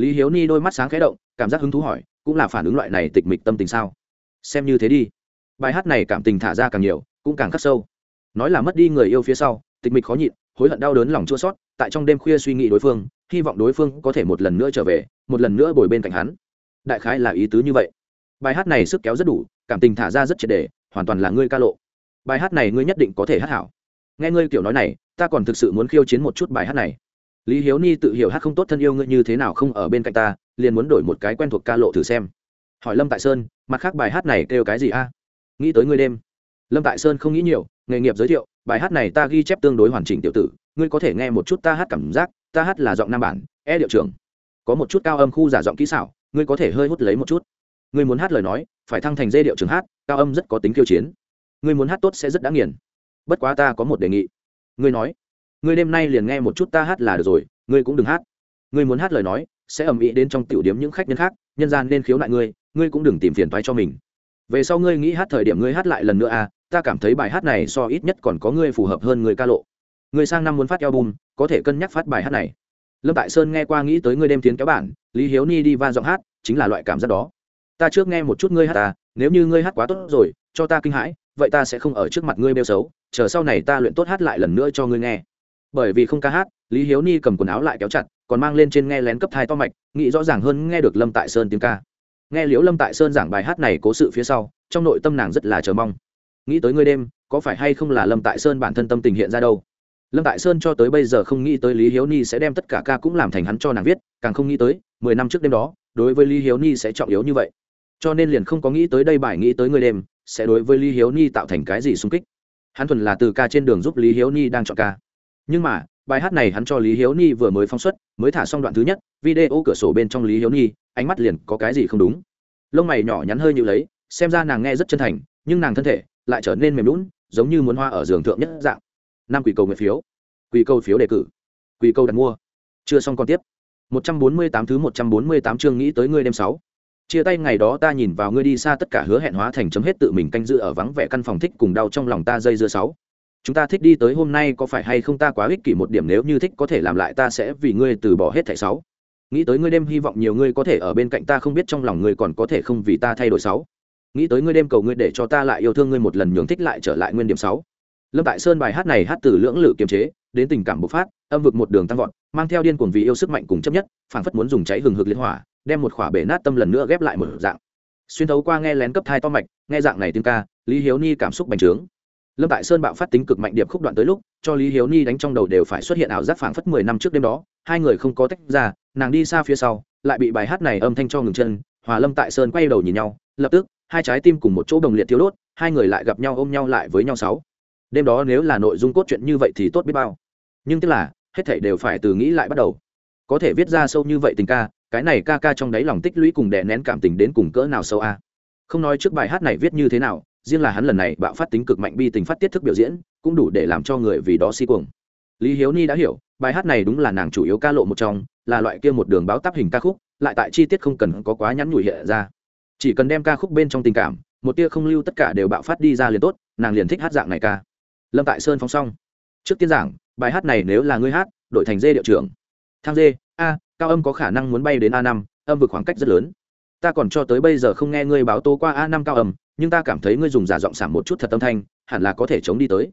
lý hiếu ni đôi mắt sáng khẽ động, cảm giác hứng thú hỏi, cũng là phản ứng loại này tịch mịch tâm tình sao? Xem như thế đi. Bài hát này cảm tình thả ra càng nhiều, cũng càng khắc sâu. Nói là mất đi người yêu phía sau, tịch mịch khó nhịn, hối hận đau đớn lòng chua sót, tại trong đêm khuya suy nghĩ đối phương, hy vọng đối phương có thể một lần nữa trở về, một lần nữa bồi bên cạnh hắn. Đại khái là ý tứ như vậy. Bài hát này sức kéo rất đủ, cảm tình thả ra rất triệt đề hoàn toàn là ngươi ca lộ. Bài hát này ngươi nhất định có thể hát hảo. Nghe ngươi kiểu nói này, ta còn thực sự muốn khiêu chiến một chút bài hát này lý hiếu ni tự hiểu hát không tốt thân yêu ngươi như thế nào không ở bên cạnh ta, liền muốn đổi một cái quen thuộc ca lộ thử xem. Hỏi lâm tại sơn, mặt khác bài hát này kêu cái gì a? Nghĩ tới ngươi đêm. Lâm tại sơn không nghĩ nhiều, nghề nghiệp giới thiệu, bài hát này ta ghi chép tương đối hoàn chỉnh tiểu tử, ngươi có thể nghe một chút ta hát cảm giác, ta hát là giọng nam bản e điệu trưởng. Có một chút cao âm khu giả giọng kỹ xảo, ngươi có thể hơi hút lấy một chút. Ngươi muốn hát lời nói, phải thăng thành dê điệu trường hát, cao âm rất có tính kiêu chiến. Ngươi muốn hát tốt sẽ rất đã nghiền. Bất quá ta có một đề nghị. Ngươi nói ngươi đêm nay liền nghe một chút ta hát là được rồi, ngươi cũng đừng hát. Ngươi muốn hát lời nói, sẽ ầm ĩ đến trong tiểu điểm những khách nhân khác, nhân gian nên khiếu nại ngươi ngươi cũng đừng tìm phiền toái cho mình. Về sau ngươi nghĩ hát thời điểm ngươi hát lại lần nữa à ta cảm thấy bài hát này so ít nhất còn có ngươi phù hợp hơn người ca lộ. Người sang năm muốn phát album, có thể cân nhắc phát bài hát này. Lâm tại sơn nghe qua nghĩ tới ngươi đêm tiến kéo bản, lý hiếu ni đi va giọng hát, chính là loại cảm giác đó. Ta trước nghe một chút ngươi hát ta nếu như ngươi hát quá tốt rồi, cho ta kinh hãi, vậy ta sẽ không ở trước mặt ngươi bêu xấu, chờ sau này ta luyện tốt hát lại lần nữa cho ngươi nghe bởi vì không ca hát, lý hiếu ni cầm quần áo lại kéo chặt, còn mang lên trên nghe lén cấp thai to mạch, nghĩ rõ ràng hơn nghe được lâm tại sơn tiếng ca. Nghe liễu lâm tại sơn giảng bài hát này cố sự phía sau, trong nội tâm nàng rất là chờ mong. Nghĩ tới ngươi đêm, có phải hay không là lâm tại sơn bản thân tâm tình hiện ra đâu? Lâm tại sơn cho tới bây giờ không nghĩ tới lý hiếu ni sẽ đem tất cả ca cũng làm thành hắn cho nàng viết, càng không nghĩ tới, mười năm trước đêm đó, đối với lý hiếu ni sẽ trọng yếu như vậy. Cho nên liền không có nghĩ tới đây bài nghĩ tới người đêm, sẽ đối với lý hiếu ni tạo thành cái gì xung kích. Hắn thuần là từ ca trên đường giúp lý hiếu ni đang chọn ca nhưng mà, bài hát này hắn cho lý hiếu ni vừa mới phóng xuất, mới thả xong đoạn thứ nhất, video cửa sổ bên trong lý hiếu ni ánh mắt liền có cái gì không đúng. Lông mày nhỏ nhắn hơi như lấy, xem ra nàng nghe rất chân thành, nhưng nàng thân thể lại trở nên mềm lún giống như muốn hoa ở giường thượng nhất dạng. Năm quỷ cầu nguyện phiếu. Quỷ cầu phiếu đề cử. Quỷ cầu đặt mua. Chưa xong còn tiếp. Một trăm bốn mươi tám thứ một trăm bốn mươi tám chương nghĩ tới ngươi đêm sáu. Chia tay ngày đó ta nhìn vào ngươi đi xa tất cả hứa hẹn hóa thành chấm hết tự mình canh giữ ở vắng vẻ căn phòng thích cùng đau trong lòng ta dây dưa sáu chúng ta thích đi tới hôm nay có phải hay không ta quá ích kỷ một điểm nếu như thích có thể làm lại ta sẽ vì ngươi từ bỏ hết thảy sáu. Nghĩ tới ngươi đêm hy vọng nhiều ngươi có thể ở bên cạnh ta không biết trong lòng ngươi còn có thể không vì ta thay đổi sáu. Nghĩ tới ngươi đêm cầu ngươi để cho ta lại yêu thương ngươi một lần nhường thích lại trở lại nguyên điểm sáu. Lâm tại sơn bài hát này hát từ lưỡng lự kiềm chế, đến tình cảm bộc phát, âm vực một đường tăng vọt, mang theo điên cuồng vì yêu sức mạnh cùng chấp nhất, phảng phất muốn dùng cháy hừng hực liên hỏa, đem một khỏa bể nát tâm lần nữa ghép lại một dạng. Xuyên thấu qua nghe lén cấp thai to mạch, nghe dạng này tiếng ca, lý hiếu ni cảm xúc bành trướng lâm tại sơn bạo phát tính cực mạnh điệp khúc đoạn tới lúc, cho lý hiếu ni đánh trong đầu đều phải xuất hiện ảo giác phảng phất mười năm trước đêm đó, hai người không có tách ra, nàng đi xa phía sau, lại bị bài hát này âm thanh cho ngừng chân, hòa lâm tại sơn quay đầu nhìn nhau, lập tức, hai trái tim cùng một chỗ đồng liệt thiếu đốt, hai người lại gặp nhau ôm nhau lại với nhau sáu. Đêm đó nếu là nội dung cốt truyện như vậy thì tốt biết bao. Nhưng tức là, hết thảy đều phải từ nghĩ lại bắt đầu. Có thể viết ra sâu như vậy tình ca, cái này ca ca trong đáy lòng tích lũy cùng đè nén cảm tình đến cùng cỡ nào sâu a? Không nói trước bài hát này viết như thế nào riêng là hắn lần này bạo phát tính cực mạnh bi tình phát tiết thức biểu diễn, cũng đủ để làm cho người vì đó si cuồng. Lý hiếu ni đã hiểu, bài hát này đúng là nàng chủ yếu ca lộ một trong, là loại kia một đường báo tắp hình ca khúc, lại tại chi tiết không cần có quá nhắn nhủi hiện ra. Chỉ cần đem ca khúc bên trong tình cảm, một tia không lưu tất cả đều bạo phát đi ra liền tốt, nàng liền thích hát dạng này ca. Lâm tại sơn phóng xong. Trước tiên giảng, bài hát này nếu là ngươi hát đổi thành dê điệu trưởng. Thang dê, a, cao âm có khả năng muốn bay đến a năm, âm vực khoảng cách rất lớn ta còn cho tới bây giờ không nghe ngươi báo tố qua a năm cao âm, nhưng ta cảm thấy ngươi dùng giả giọng giảm một chút thật âm thanh, hẳn là có thể chống đi tới.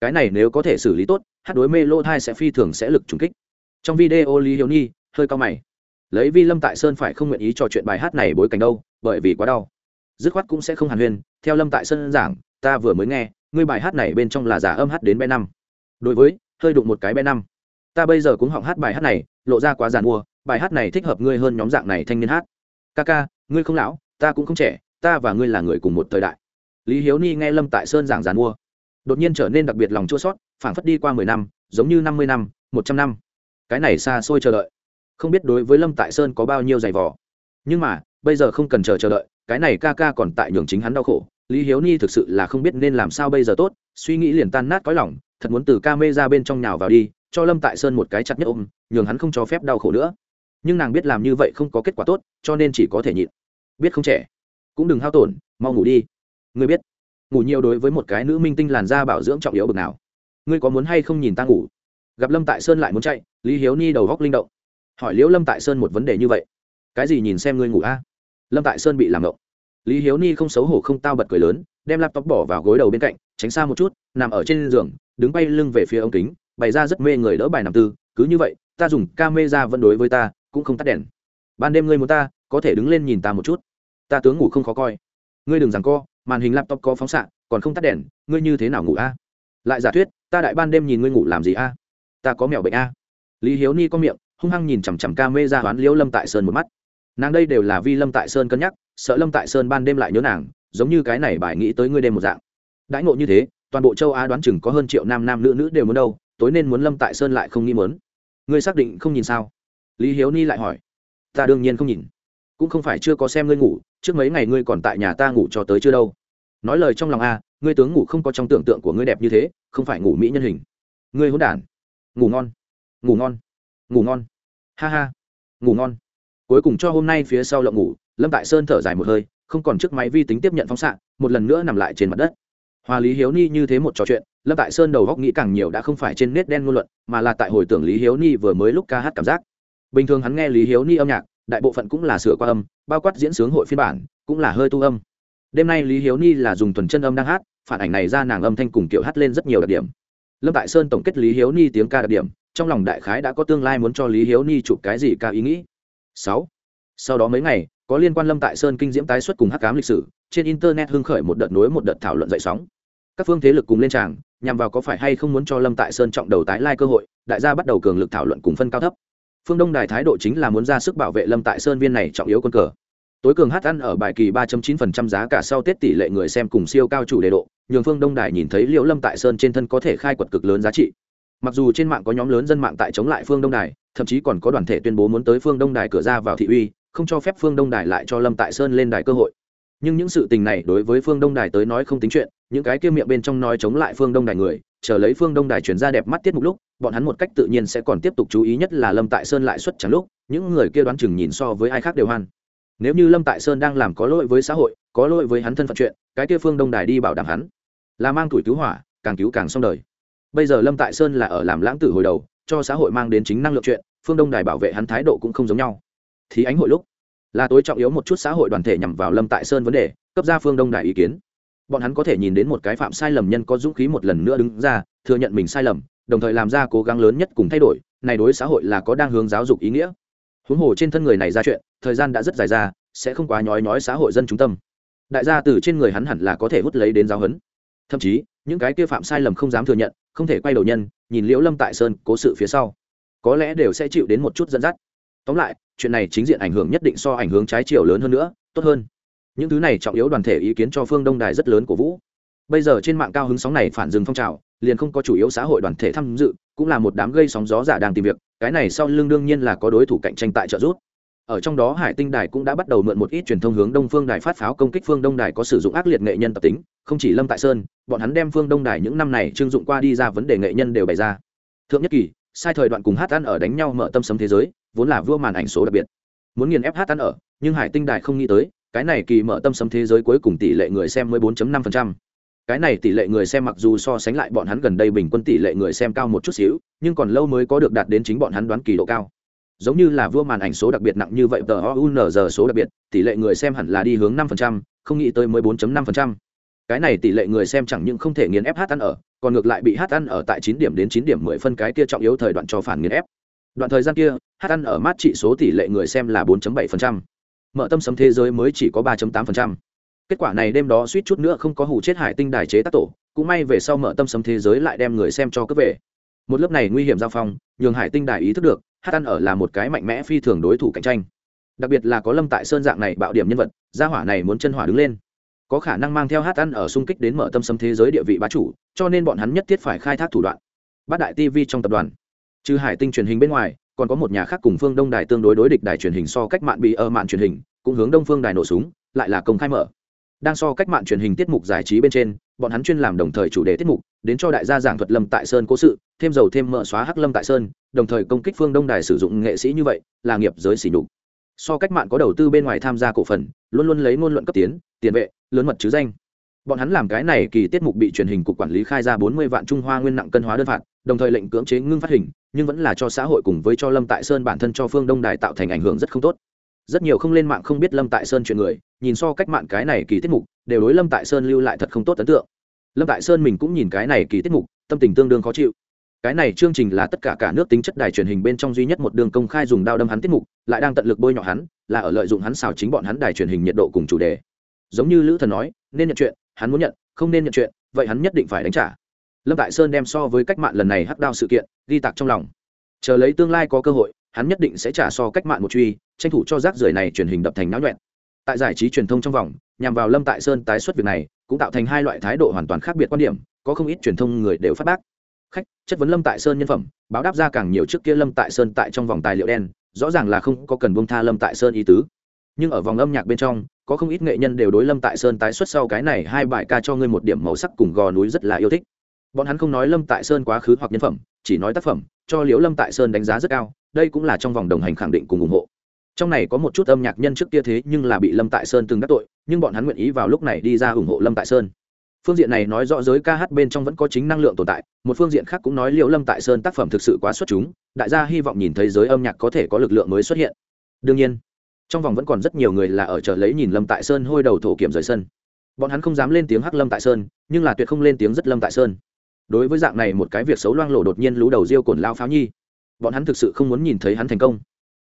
Cái này nếu có thể xử lý tốt, hát đối mê lô thai sẽ phi thường sẽ lực trùng kích. Trong video lý hiếu nhi, hơi cao mày. Lấy vi lâm tại sơn phải không nguyện ý trò chuyện bài hát này bối cảnh đâu, bởi vì quá đau. Dứt khoát cũng sẽ không hàn huyên, theo lâm tại sơn giảng, ta vừa mới nghe, ngươi bài hát này bên trong là giả âm hát đến b năm. Đối với, hơi đụng một cái b năm. Ta bây giờ cũng họng hát bài hát này, lộ ra quá giàn mua, bài hát này thích hợp ngươi hơn nhóm dạng này thanh niên hát ca ca, ngươi không lão, ta cũng không trẻ, ta và ngươi là người cùng một thời đại. Lý hiếu ni nghe lâm tại sơn giảng giàn mua. Đột nhiên trở nên đặc biệt lòng chua sót phảng phất đi qua mười năm, giống như năm mươi năm, một trăm năm. Cái này xa xôi chờ đợi. Không biết đối với lâm tại sơn có bao nhiêu giày vò. Nhưng mà, bây giờ không cần chờ chờ đợi, cái này ca ca còn tại nhường chính hắn đau khổ. Lý hiếu ni thực sự là không biết nên làm sao bây giờ tốt, suy nghĩ liền tan nát cõi lòng, thật muốn từ ca mê ra bên trong nhào vào đi, cho lâm tại sơn một cái chặt nhất ôm, nhường hắn không cho phép đau khổ nữa nhưng nàng biết làm như vậy không có kết quả tốt, cho nên chỉ có thể nhịn. Biết không trẻ, cũng đừng hao tổn, mau ngủ đi. Ngươi biết, ngủ nhiều đối với một cái nữ minh tinh làn da bảo dưỡng trọng yếu bực nào. Ngươi có muốn hay không nhìn ta ngủ? Gặp lâm tại sơn lại muốn chạy, lý hiếu ni đầu góc linh động. Hỏi liễu lâm tại sơn một vấn đề như vậy. Cái gì nhìn xem ngươi ngủ a? Lâm tại sơn bị làm động. Lý hiếu ni không xấu hổ không tao bật cười lớn, đem laptop bỏ vào gối đầu bên cạnh, tránh xa một chút, nằm ở trên giường, đứng bay lưng về phía ống kính, bày ra rất mê người đỡ bài nằm tư. Cứ như vậy, ta dùng ca mê ra vẫn đối với ta cũng không tắt đèn. Ban đêm ngươi muốn ta, có thể đứng lên nhìn ta một chút. Ta tướng ngủ không khó coi. Ngươi đừng rằng co, màn hình laptop có phóng xạ, còn không tắt đèn, ngươi như thế nào ngủ a? Lại giả thuyết, ta đại ban đêm nhìn ngươi ngủ làm gì a? Ta có mèo bệnh a. Lý hiếu ni có miệng, hung hăng nhìn chằm chằm ca mê ra hoán liễu lâm tại sơn một mắt. Nàng đây đều là vi lâm tại sơn cân nhắc, sợ lâm tại sơn ban đêm lại nhớ nàng, giống như cái này bài nghĩ tới ngươi đêm một dạng. Đãi ngộ như thế, toàn bộ châu á đoán chừng có hơn triệu nam nam nữ nữ đều muốn đâu, tối nên muốn lâm tại sơn lại không nghĩ muốn. Ngươi xác định không nhìn sao? Lý hiếu ni lại hỏi. Ta đương nhiên không nhìn. Cũng không phải chưa có xem ngươi ngủ, trước mấy ngày ngươi còn tại nhà ta ngủ cho tới chưa đâu. Nói lời trong lòng a, ngươi tướng ngủ không có trong tưởng tượng của ngươi đẹp như thế, không phải ngủ mỹ nhân hình. Ngươi hôn đản. Ngủ ngon. Ngủ ngon. Ngủ ngon. Ha ha. Ngủ ngon. Cuối cùng cho hôm nay phía sau lộng ngủ, lâm tại sơn thở dài một hơi, không còn chiếc máy vi tính tiếp nhận phóng xạ, một lần nữa nằm lại trên mặt đất. Hòa lý hiếu ni như thế một trò chuyện, lâm tại sơn đầu góc nghĩ càng nhiều đã không phải trên nét đen ngôn luận, mà là tại hồi tưởng lý hiếu ni vừa mới lúc ca hát cảm giác bình thường hắn nghe lý hiếu ni âm nhạc, đại bộ phận cũng là sửa qua âm, bao quát diễn sướng hội phiên bản, cũng là hơi tu âm. Đêm nay lý hiếu ni là dùng thuần chân âm đang hát, phản ảnh này ra nàng âm thanh cùng kiểu hát lên rất nhiều đặc điểm. Lâm tại sơn tổng kết lý hiếu ni tiếng ca đặc điểm, trong lòng đại khái đã có tương lai muốn cho lý hiếu ni chụp cái gì ca ý nghĩ. Sáu. Sau đó mấy ngày, có liên quan lâm tại sơn kinh diễm tái xuất cùng hát cám lịch sử, trên internet hưng khởi một đợt nối một đợt thảo luận dậy sóng. Các phương thế lực cùng lên tràng, nhằm vào có phải hay không muốn cho lâm tại sơn trọng đầu tái lai cơ hội, đại gia bắt đầu cường lực thảo luận cùng phân cao thấp phương đông đài thái độ chính là muốn ra sức bảo vệ lâm tại sơn viên này trọng yếu quân cờ. Tối cường hát ăn ở bài kỳ 3.9% giá cả sau tết tỷ lệ người xem cùng siêu cao chủ đề độ, nhường phương đông đài nhìn thấy liệu lâm tại sơn trên thân có thể khai quật cực lớn giá trị. Mặc dù trên mạng có nhóm lớn dân mạng tại chống lại phương đông đài, thậm chí còn có đoàn thể tuyên bố muốn tới phương đông đài cửa ra vào thị uy, không cho phép phương đông đài lại cho lâm tại sơn lên đài cơ hội nhưng những sự tình này đối với phương đông đài tới nói không tính chuyện, những cái kia miệng bên trong nói chống lại phương đông đài người, chờ lấy phương đông đài chuyển ra đẹp mắt tiết mục lúc, bọn hắn một cách tự nhiên sẽ còn tiếp tục chú ý nhất là lâm tại sơn lại xuất chẳng lúc, những người kia đoán chừng nhìn so với ai khác đều hoan. Nếu như lâm tại sơn đang làm có lỗi với xã hội, có lỗi với hắn thân phận chuyện, cái kia phương đông đài đi bảo đảm hắn. Là mang tuổi cứu hỏa, càng cứu càng xong đời. Bây giờ lâm tại sơn là ở làm lãng tử hồi đầu, cho xã hội mang đến chính năng lượng chuyện, phương đông đài bảo vệ hắn thái độ cũng không giống nhau. Thì ánh hội lúc là tối trọng yếu một chút xã hội đoàn thể nhằm vào lâm tại sơn vấn đề, cấp ra phương đông đài ý kiến. Bọn hắn có thể nhìn đến một cái phạm sai lầm nhân có dũng khí một lần nữa đứng ra, thừa nhận mình sai lầm, đồng thời làm ra cố gắng lớn nhất cùng thay đổi, này đối xã hội là có đang hướng giáo dục ý nghĩa. Huống hồ trên thân người này ra chuyện, thời gian đã rất dài ra, sẽ không quá nhói nhói xã hội dân trung tâm. Đại gia từ trên người hắn hẳn là có thể hút lấy đến giáo huấn. Thậm chí, những cái kia phạm sai lầm không dám thừa nhận, không thể quay đầu nhân, nhìn liễu lâm tại sơn cố sự phía sau. Có lẽ đều sẽ chịu đến một chút dẫn dắt. Tóm lại chuyện này chính diện ảnh hưởng nhất định so ảnh hưởng trái chiều lớn hơn nữa, tốt hơn. Những thứ này trọng yếu đoàn thể ý kiến cho phương đông đài rất lớn của vũ. Bây giờ trên mạng cao hứng sóng này phản dừng phong trào, liền không có chủ yếu xã hội đoàn thể tham dự, cũng là một đám gây sóng gió giả đang tìm việc, cái này sau lưng đương nhiên là có đối thủ cạnh tranh tại trợ rút ở trong đó hải tinh đài cũng đã bắt đầu mượn một ít truyền thông hướng đông phương đài phát pháo công kích phương đông đài có sử dụng ác liệt nghệ nhân tập tính, không chỉ lâm tại sơn, bọn hắn đem phương đông đài những năm này trưng dụng qua đi ra vấn đề nghệ nhân đều bày ra. Thượng nhất kỳ sai thời đoạn cùng hát ăn ở đánh nhau mở tâm sấm thế giới vốn là vua màn ảnh số đặc biệt muốn nghiền ép hát ăn ở nhưng hải tinh đài không nghĩ tới cái này kỳ mở tâm sấm thế giới cuối cùng tỷ lệ người xem 14.5%. cái này tỷ lệ người xem mặc dù so sánh lại bọn hắn gần đây bình quân tỷ lệ người xem cao một chút xíu nhưng còn lâu mới có được đạt đến chính bọn hắn đoán kỳ độ cao giống như là vua màn ảnh số đặc biệt nặng như vậy tờ Unr số đặc biệt tỷ lệ người xem hẳn là đi hướng 5%, không nghĩ tới 14.5% cái này tỷ lệ người xem chẳng những không thể nghiền ép hát ăn ở, còn ngược lại bị hát ăn ở tại chín điểm đến chín điểm 10 phân cái kia trọng yếu thời đoạn cho phản nghiền ép đoạn thời gian kia, hát ăn ở mát trị số tỷ lệ người xem là 4.7%. mở tâm sấm thế giới mới chỉ có 3.8%. kết quả này đêm đó suýt chút nữa không có hủ chết hải tinh đài chế tác tổ, cũng may về sau mở tâm sấm thế giới lại đem người xem cho cướp về một lớp này nguy hiểm giao phong, nhường hải tinh đài ý thức được, hát ăn ở là một cái mạnh mẽ phi thường đối thủ cạnh tranh đặc biệt là có lâm tại sơn dạng này bạo điểm nhân vật, gia hỏa này muốn chân hỏa đứng lên có khả năng mang theo hát ăn ở xung kích đến mở tâm sấm thế giới địa vị bá chủ, cho nên bọn hắn nhất thiết phải khai thác thủ đoạn. Bát đại tv trong tập đoàn, trừ hải tinh truyền hình bên ngoài, còn có một nhà khác cùng phương đông đài tương đối đối địch đài truyền hình so cách mạng bị ở mạng truyền hình, cũng hướng đông phương đài nổ súng, lại là công khai mở. Đang so cách mạng truyền hình tiết mục giải trí bên trên, bọn hắn chuyên làm đồng thời chủ đề tiết mục, đến cho đại gia giảng thuật lâm tại sơn cố sự, thêm dầu thêm mỡ xóa hắc lâm tại sơn, đồng thời công kích phương đông đài sử dụng nghệ sĩ như vậy, là nghiệp giới xỉ nhục. So cách mạng có đầu tư bên ngoài tham gia cổ phần, luôn luôn lấy ngôn luận cấp tiến tiền vệ, lớn mật chứ danh. Bọn hắn làm cái này kỳ tiết mục bị truyền hình cục quản lý khai ra bốn mươi vạn trung hoa nguyên nặng cân hóa đơn phạt, đồng thời lệnh cưỡng chế ngưng phát hình, nhưng vẫn là cho xã hội cùng với cho lâm tại sơn bản thân cho phương đông đài tạo thành ảnh hưởng rất không tốt. Rất nhiều không lên mạng không biết lâm tại sơn chuyện người, nhìn so cách mạng cái này kỳ tiết mục, đều đối lâm tại sơn lưu lại thật không tốt ấn tượng. Lâm tại sơn mình cũng nhìn cái này kỳ tiết mục, tâm tình tương đương khó chịu. Cái này chương trình là tất cả cả nước tính chất đài truyền hình bên trong duy nhất một đường công khai dùng đao đâm hắn tiết mục, lại đang tận lực bôi nhọ hắn, là ở lợi dụng hắn xào chính bọn hắn đài truyền hình nhiệt độ cùng chủ đề giống như lữ thần nói, nên nhận chuyện, hắn muốn nhận, không nên nhận chuyện, vậy hắn nhất định phải đánh trả. Lâm tại sơn đem so với cách mạng lần này hắc đao sự kiện ghi tạc trong lòng. Chờ lấy tương lai có cơ hội, hắn nhất định sẽ trả so cách mạng một truy, tranh thủ cho rác rưởi này truyền hình đập thành náo nhuẹn tại giải trí truyền thông trong vòng, nhằm vào lâm tại sơn tái xuất việc này, cũng tạo thành hai loại thái độ hoàn toàn khác biệt quan điểm, có không ít truyền thông người đều phát bác. Khách, chất vấn lâm tại sơn nhân phẩm, báo đáp ra càng nhiều trước kia lâm tại sơn tại trong vòng tài liệu đen, rõ ràng là không có cần bông tha lâm tại sơn ý tứ nhưng ở vòng âm nhạc bên trong, có không ít nghệ nhân đều đối lâm tại sơn tái xuất sau cái này hai bài ca cho ngươi một điểm màu sắc cùng gò núi rất là yêu thích. Bọn hắn không nói lâm tại sơn quá khứ hoặc nhân phẩm, chỉ nói tác phẩm, cho liễu lâm tại sơn đánh giá rất cao, đây cũng là trong vòng đồng hành khẳng định cùng ủng hộ. Trong này có một chút âm nhạc nhân trước kia thế nhưng là bị lâm tại sơn từng đắc tội, nhưng bọn hắn nguyện ý vào lúc này đi ra ủng hộ lâm tại sơn. Phương diện này nói rõ giới ca hát bên trong vẫn có chính năng lượng tồn tại, một phương diện khác cũng nói liệu lâm tại sơn tác phẩm thực sự quá xuất chúng, đại gia hy vọng nhìn thấy giới âm nhạc có thể có lực lượng mới xuất hiện. Đương nhiên trong vòng vẫn còn rất nhiều người là ở chợ lấy nhìn lâm tại sơn hôi đầu thổ kiểm rời sân. Bọn hắn không dám lên tiếng hắc lâm tại sơn, nhưng là tuyệt không lên tiếng rất lâm tại sơn. Đối với dạng này một cái việc xấu loang lộ đột nhiên lũ đầu riêu cồn lao pháo nhi, bọn hắn thực sự không muốn nhìn thấy hắn thành công.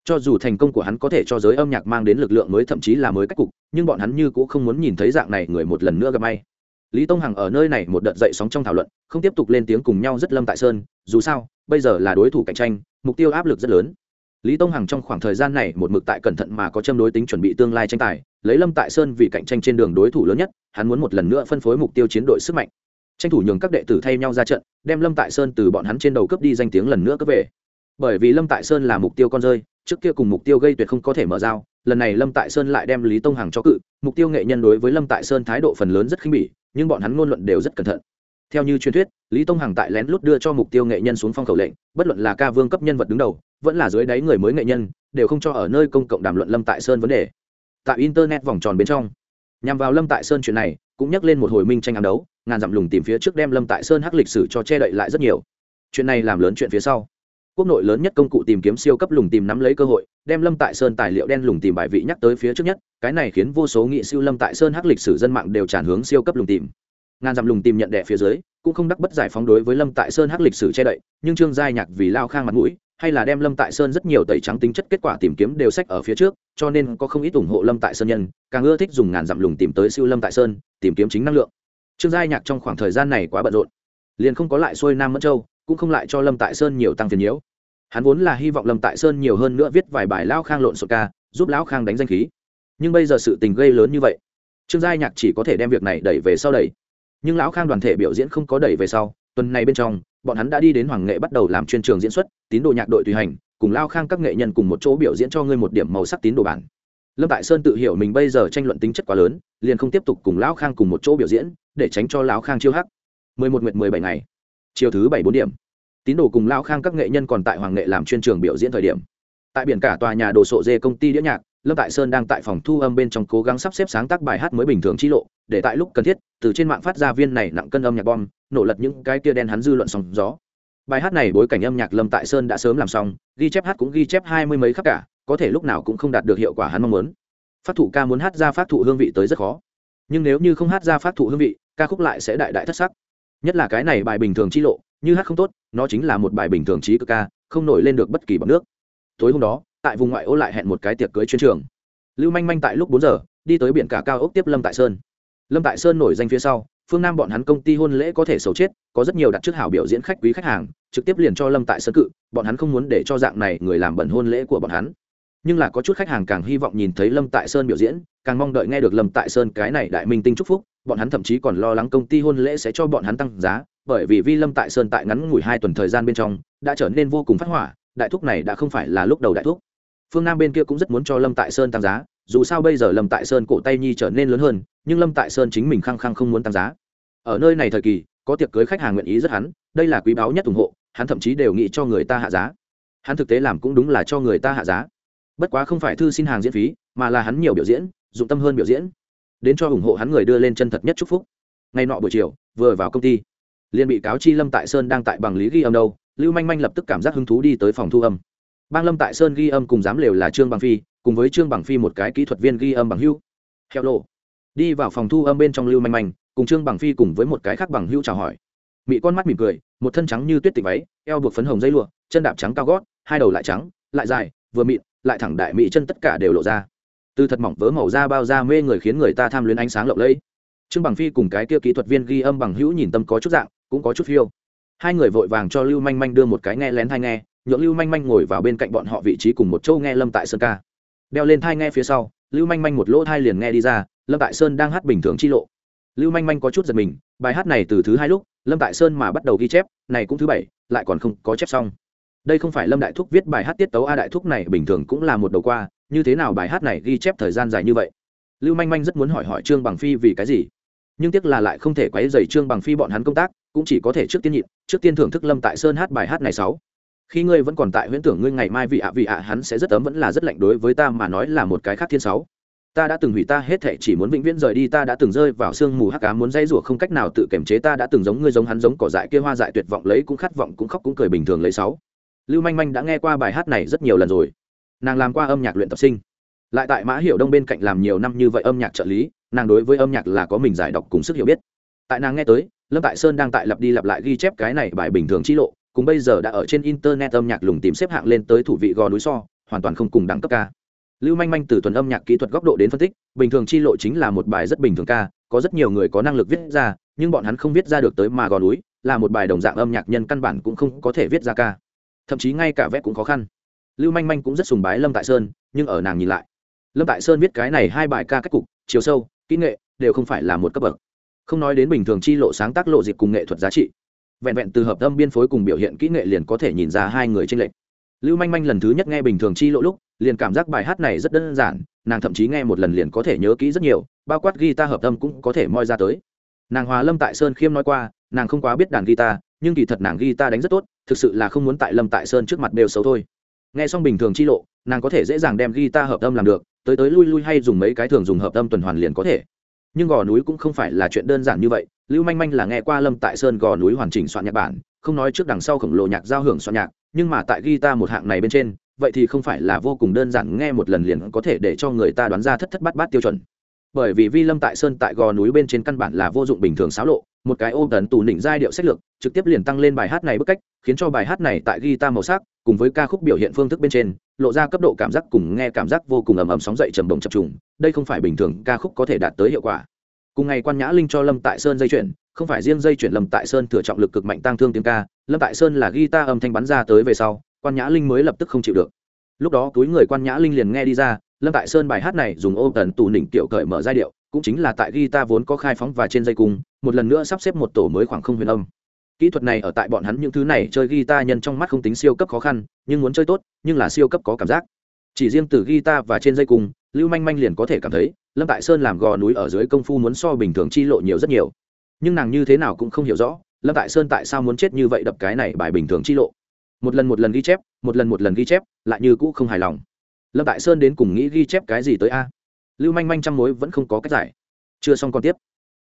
Cho dù thành công của hắn có thể cho giới âm nhạc mang đến lực lượng mới thậm chí là mới cách cục, nhưng bọn hắn như cũng không muốn nhìn thấy dạng này người một lần nữa gặp may. Lý tông hằng ở nơi này một đợt dậy sóng trong thảo luận, không tiếp tục lên tiếng cùng nhau rất lâm tại sơn, dù sao, bây giờ là đối thủ cạnh tranh, mục tiêu áp lực rất lớn lý tông hằng trong khoảng thời gian này một mực tại cẩn thận mà có châm đối tính chuẩn bị tương lai tranh tài, lấy lâm tại sơn vì cạnh tranh trên đường đối thủ lớn nhất, hắn muốn một lần nữa phân phối mục tiêu chiến đội sức mạnh. Tranh thủ nhường các đệ tử thay nhau ra trận, đem lâm tại sơn từ bọn hắn trên đầu cướp đi danh tiếng lần nữa cướp về. Bởi vì lâm tại sơn là mục tiêu con rơi, trước kia cùng mục tiêu gây tuyệt không có thể mở dao lần này lâm tại sơn lại đem lý tông hằng cho cự, mục tiêu nghệ nhân đối với lâm tại sơn thái độ phần lớn rất khinh bỉ, nhưng bọn hắn ngôn luận đều rất cẩn thận. Theo như truyền thuyết, lý tông hằng tại lén lút đưa cho mục tiêu nghệ nhân xuống phong khẩu lệnh, bất luận là ca vương cấp nhân vật đứng đầu vẫn là dưới đáy người mới nghệ nhân, đều không cho ở nơi công cộng đàm luận lâm tại sơn vấn đề. Tại internet vòng tròn bên trong, nhằm vào lâm tại sơn chuyện này, cũng nhắc lên một hồi minh tranh ám đấu, ngàn dặm lùng tìm phía trước đem lâm tại sơn hắc lịch sử cho che đậy lại rất nhiều. Chuyện này làm lớn chuyện phía sau. Quốc nội lớn nhất công cụ tìm kiếm siêu cấp lùng tìm nắm lấy cơ hội, đem lâm tại sơn tài liệu đen lùng tìm bài vị nhắc tới phía trước nhất, cái này khiến vô số nghị siêu lâm tại sơn hắc lịch sử dân mạng đều tràn hướng siêu cấp lùng tìm. Ngàn dặm lùng tìm nhận đệ phía dưới, cũng không đắc bất giải phóng đối với lâm tại sơn hắc lịch sử che đậy, nhưng trương giai nhạc vì lao khang mặt mũi hay là đem lâm tại sơn rất nhiều tẩy trắng tính chất kết quả tìm kiếm đều sách ở phía trước, cho nên có không ít ủng hộ lâm tại sơn nhân, càng ưa thích dùng ngàn dặm lùng tìm tới siêu lâm tại sơn, tìm kiếm chính năng lượng. Trương giai nhạc trong khoảng thời gian này quá bận rộn, liền không có lại xuôi nam mẫn châu, cũng không lại cho lâm tại sơn nhiều tăng phiền nhiễu. Hắn vốn là hy vọng lâm tại sơn nhiều hơn nữa viết vài bài lao khang lộn xộn ca, giúp lão khang đánh danh khí. Nhưng bây giờ sự tình gây lớn như vậy, trương giai nhạc chỉ có thể đem việc này đẩy về sau đẩy. Nhưng lão khang đoàn thể biểu diễn không có đẩy về sau, tuần này bên trong bọn hắn đã đi đến hoàng nghệ bắt đầu làm chuyên trường diễn xuất, tín đồ nhạc đội tùy hành, cùng lao khang các nghệ nhân cùng một chỗ biểu diễn cho ngươi một điểm màu sắc tín đồ bản. Lâm tại sơn tự hiểu mình bây giờ tranh luận tính chất quá lớn, liền không tiếp tục cùng lão khang cùng một chỗ biểu diễn, để tránh cho lão khang chiêu hắc. Mười một nguyệt mười bảy ngày, chiều thứ bảy bốn điểm. Tín đồ cùng lao khang các nghệ nhân còn tại hoàng nghệ làm chuyên trường biểu diễn thời điểm. Tại biển cả tòa nhà đồ sộ dê công ty đĩa nhạc lâm tại sơn đang tại phòng thu âm bên trong cố gắng sắp xếp sáng tác bài hát mới bình thường chi lộ, để tại lúc cần thiết, từ trên mạng phát ra viên này nặng cân âm nhạc bom, nổ lật những cái tia đen hắn dư luận sóng gió. Bài hát này bối cảnh âm nhạc lâm tại sơn đã sớm làm xong, ghi chép hát cũng ghi chép hai mươi mấy khắc cả, có thể lúc nào cũng không đạt được hiệu quả hắn mong muốn. Phát thủ ca muốn hát ra phát thụ hương vị tới rất khó. Nhưng nếu như không hát ra phát thụ hương vị, ca khúc lại sẽ đại đại thất sắc. Nhất là cái này bài bình thường chi lộ, như hát không tốt, nó chính là một bài bình thường trí cực ca, không nổi lên được bất kỳ bằng nước. Tối hôm đó tại vùng ngoại ô lại hẹn một cái tiệc cưới chuyên trường. Lưu manh manh tại lúc bốn giờ, đi tới biển cả cao ốc tiếp lâm tại sơn. Lâm tại sơn nổi danh phía sau, phương nam bọn hắn công ty hôn lễ có thể xấu chết, có rất nhiều đặt trước hảo biểu diễn khách quý khách hàng, trực tiếp liền cho lâm tại sơn cự, bọn hắn không muốn để cho dạng này người làm bẩn hôn lễ của bọn hắn. Nhưng là có chút khách hàng càng hy vọng nhìn thấy lâm tại sơn biểu diễn, càng mong đợi nghe được lâm tại sơn cái này đại minh tinh chúc phúc, bọn hắn thậm chí còn lo lắng công ty hôn lễ sẽ cho bọn hắn tăng giá, bởi vì vi lâm tại sơn tại ngắn ngủi hai tuần thời gian bên trong, đã trở nên vô cùng phát hỏa, đại thúc này đã không phải là lúc đầu đại thúc phương nam bên kia cũng rất muốn cho lâm tại sơn tăng giá, dù sao bây giờ lâm tại sơn cổ tay nhi trở nên lớn hơn, nhưng lâm tại sơn chính mình khăng khăng không muốn tăng giá. Ở nơi này thời kỳ, có tiệc cưới khách hàng nguyện ý rất hắn, đây là quý báu nhất ủng hộ, hắn thậm chí đều nghĩ cho người ta hạ giá. Hắn thực tế làm cũng đúng là cho người ta hạ giá. Bất quá không phải thư xin hàng diễn phí, mà là hắn nhiều biểu diễn, dụng tâm hơn biểu diễn. Đến cho ủng hộ hắn người đưa lên chân thật nhất chúc phúc. Ngày nọ buổi chiều, vừa vào công ty, liền bị cáo chi lâm tại sơn đang tại bằng lý ghi âm đâu, lưu manh manh lập tức cảm giác hứng thú đi tới phòng thu âm bang lâm tại sơn ghi âm cùng giám lều là trương bằng phi, cùng với trương bằng phi một cái kỹ thuật viên ghi âm bằng hưu heo lộ đi vào phòng thu âm bên trong lưu manh manh, cùng trương bằng phi cùng với một cái khác bằng hưu chào hỏi. Mị con mắt mỉm cười, một thân trắng như tuyết tịch váy, eo buộc phấn hồng dây lụa, chân đạp trắng cao gót, hai đầu lại trắng, lại dài, vừa mịn, lại thẳng đại mị chân tất cả đều lộ ra. Từ thật mỏng vớ màu da bao da mê người khiến người ta tham luyến ánh sáng lộng lẫy. Trương bằng phi cùng cái kia kỹ thuật viên ghi âm bằng hữu nhìn tâm có chút dạng, cũng có chút phiêu. Hai người vội vàng cho lưu manh manh đưa một cái nghe lén thai nghe nhượng lưu manh manh ngồi vào bên cạnh bọn họ vị trí cùng một châu nghe lâm tại sơn ca. Đeo lên thai nghe phía sau, lưu manh manh một lỗ thai liền nghe đi ra, lâm tại sơn đang hát bình thường chi lộ. Lưu manh manh có chút giật mình, bài hát này từ thứ hai lúc, lâm tại sơn mà bắt đầu ghi chép, này cũng thứ bảy, lại còn không có chép xong. Đây không phải lâm đại thúc viết bài hát tiết tấu a đại thúc này bình thường cũng là một đầu qua, như thế nào bài hát này ghi chép thời gian dài như vậy? Lưu manh manh rất muốn hỏi hỏi trương bằng phi vì cái gì? Nhưng tiếc là lại không thể quấy dày trương bằng phi bọn hắn công tác, cũng chỉ có thể trước tiên nhịn, trước tiên thưởng thức lâm tại sơn hát bài hát này sáu khi ngươi vẫn còn tại huyễn tưởng ngươi ngày mai vị ạ vị ạ, hắn sẽ rất ấm, vẫn là rất lạnh đối với ta mà nói là một cái khác thiên sáu. Ta đã từng hủy ta hết thệ, chỉ muốn vĩnh viễn rời đi, ta đã từng rơi vào sương mù hắc cá muốn dây rủa không cách nào tự kiềm chế, ta đã từng giống ngươi giống hắn giống cỏ dại kia hoa dại tuyệt vọng, lấy cũng khát vọng, cũng khóc cũng cười bình thường lấy sáu. Lưu manh manh đã nghe qua bài hát này rất nhiều lần rồi. Nàng làm qua âm nhạc luyện tập sinh. Lại tại mã hiểu đông bên cạnh làm nhiều năm như vậy âm nhạc trợ lý, nàng đối với âm nhạc là có mình giải đọc cùng sức hiểu biết. Tại nàng nghe tới, lâm tại sơn đang tại lặp đi lặp lại ghi chép cái này bài bình thường chi lộ cùng bây giờ đã ở trên internet âm nhạc lùng tìm xếp hạng lên tới thủ vị gò núi so, hoàn toàn không cùng đẳng cấp ca. Lưu manh manh từ thuần âm nhạc kỹ thuật góc độ đến phân tích, bình thường chi lộ chính là một bài rất bình thường ca, có rất nhiều người có năng lực viết ra, nhưng bọn hắn không viết ra được tới mà gò núi, là một bài đồng dạng âm nhạc nhân căn bản cũng không có thể viết ra ca. Thậm chí ngay cả vẽ cũng khó khăn. Lưu manh manh cũng rất sùng bái lâm tại sơn, nhưng ở nàng nhìn lại, lâm tại sơn viết cái này hai bài ca cách cục, chiều sâu, kỹ nghệ, đều không phải là một cấp bậc. Không nói đến bình thường chi lộ sáng tác lộ dịp cùng nghệ thuật giá trị vẹn vẹn từ hợp âm biên phối cùng biểu hiện kỹ nghệ liền có thể nhìn ra hai người trên lệnh lưu manh manh lần thứ nhất nghe bình thường chi lộ lúc, liền cảm giác bài hát này rất đơn giản, nàng thậm chí nghe một lần liền có thể nhớ kỹ rất nhiều, bao quát guitar hợp âm cũng có thể moi ra tới. Nàng hòa lâm tại sơn khiêm nói qua, nàng không quá biết đàn guitar, nhưng kỳ thật nàng guitar đánh rất tốt, thực sự là không muốn tại lâm tại sơn trước mặt đều xấu thôi. Nghe xong bình thường chi lộ, nàng có thể dễ dàng đem guitar hợp âm làm được, tới tới lui lui hay dùng mấy cái thường dùng hợp âm tuần hoàn liền có thể nhưng gò núi cũng không phải là chuyện đơn giản như vậy. Lưu manh manh là nghe qua lâm tại sơn gò núi hoàn chỉnh soạn nhạc bản, không nói trước đằng sau khổng lồ nhạc giao hưởng soạn nhạc, nhưng mà tại guitar một hạng này bên trên, vậy thì không phải là vô cùng đơn giản, nghe một lần liền có thể để cho người ta đoán ra thất thất bát bát tiêu chuẩn. Bởi vì vi lâm tại sơn tại gò núi bên trên căn bản là vô dụng bình thường xáo lộ, một cái ôm tấn tù nỉnh giai điệu sách lược, trực tiếp liền tăng lên bài hát này bức cách, khiến cho bài hát này tại guitar màu sắc, cùng với ca khúc biểu hiện phương thức bên trên lộ ra cấp độ cảm giác cùng nghe cảm giác vô cùng ầm ầm sóng dậy trầm bồng chập trùng, đây không phải bình thường ca khúc có thể đạt tới hiệu quả. Cùng ngày quan nhã linh cho lâm tại sơn dây chuyển, không phải riêng dây chuyển lâm tại sơn thừa trọng lực cực mạnh tăng thương tiếng ca, lâm tại sơn là guitar âm thanh bắn ra tới về sau, quan nhã linh mới lập tức không chịu được. Lúc đó túi người quan nhã linh liền nghe đi ra, lâm tại sơn bài hát này dùng ô tần tù nỉnh tiểu cởi mở giai điệu, cũng chính là tại guitar vốn có khai phóng và trên dây cung, một lần nữa sắp xếp một tổ mới khoảng không huyền âm kỹ thuật này ở tại bọn hắn những thứ này chơi guitar nhân trong mắt không tính siêu cấp khó khăn, nhưng muốn chơi tốt, nhưng là siêu cấp có cảm giác. Chỉ riêng từ guitar và trên dây cung lưu manh manh liền có thể cảm thấy, lâm tại sơn làm gò núi ở dưới công phu muốn so bình thường chi lộ nhiều rất nhiều. Nhưng nàng như thế nào cũng không hiểu rõ, lâm tại sơn tại sao muốn chết như vậy đập cái này bài bình thường chi lộ. Một lần một lần ghi chép, một lần một lần ghi chép, lại như cũ không hài lòng. Lâm tại sơn đến cùng nghĩ ghi chép cái gì tới a? Lưu manh manh trăm mối vẫn không có cách giải. Chưa xong còn tiếp.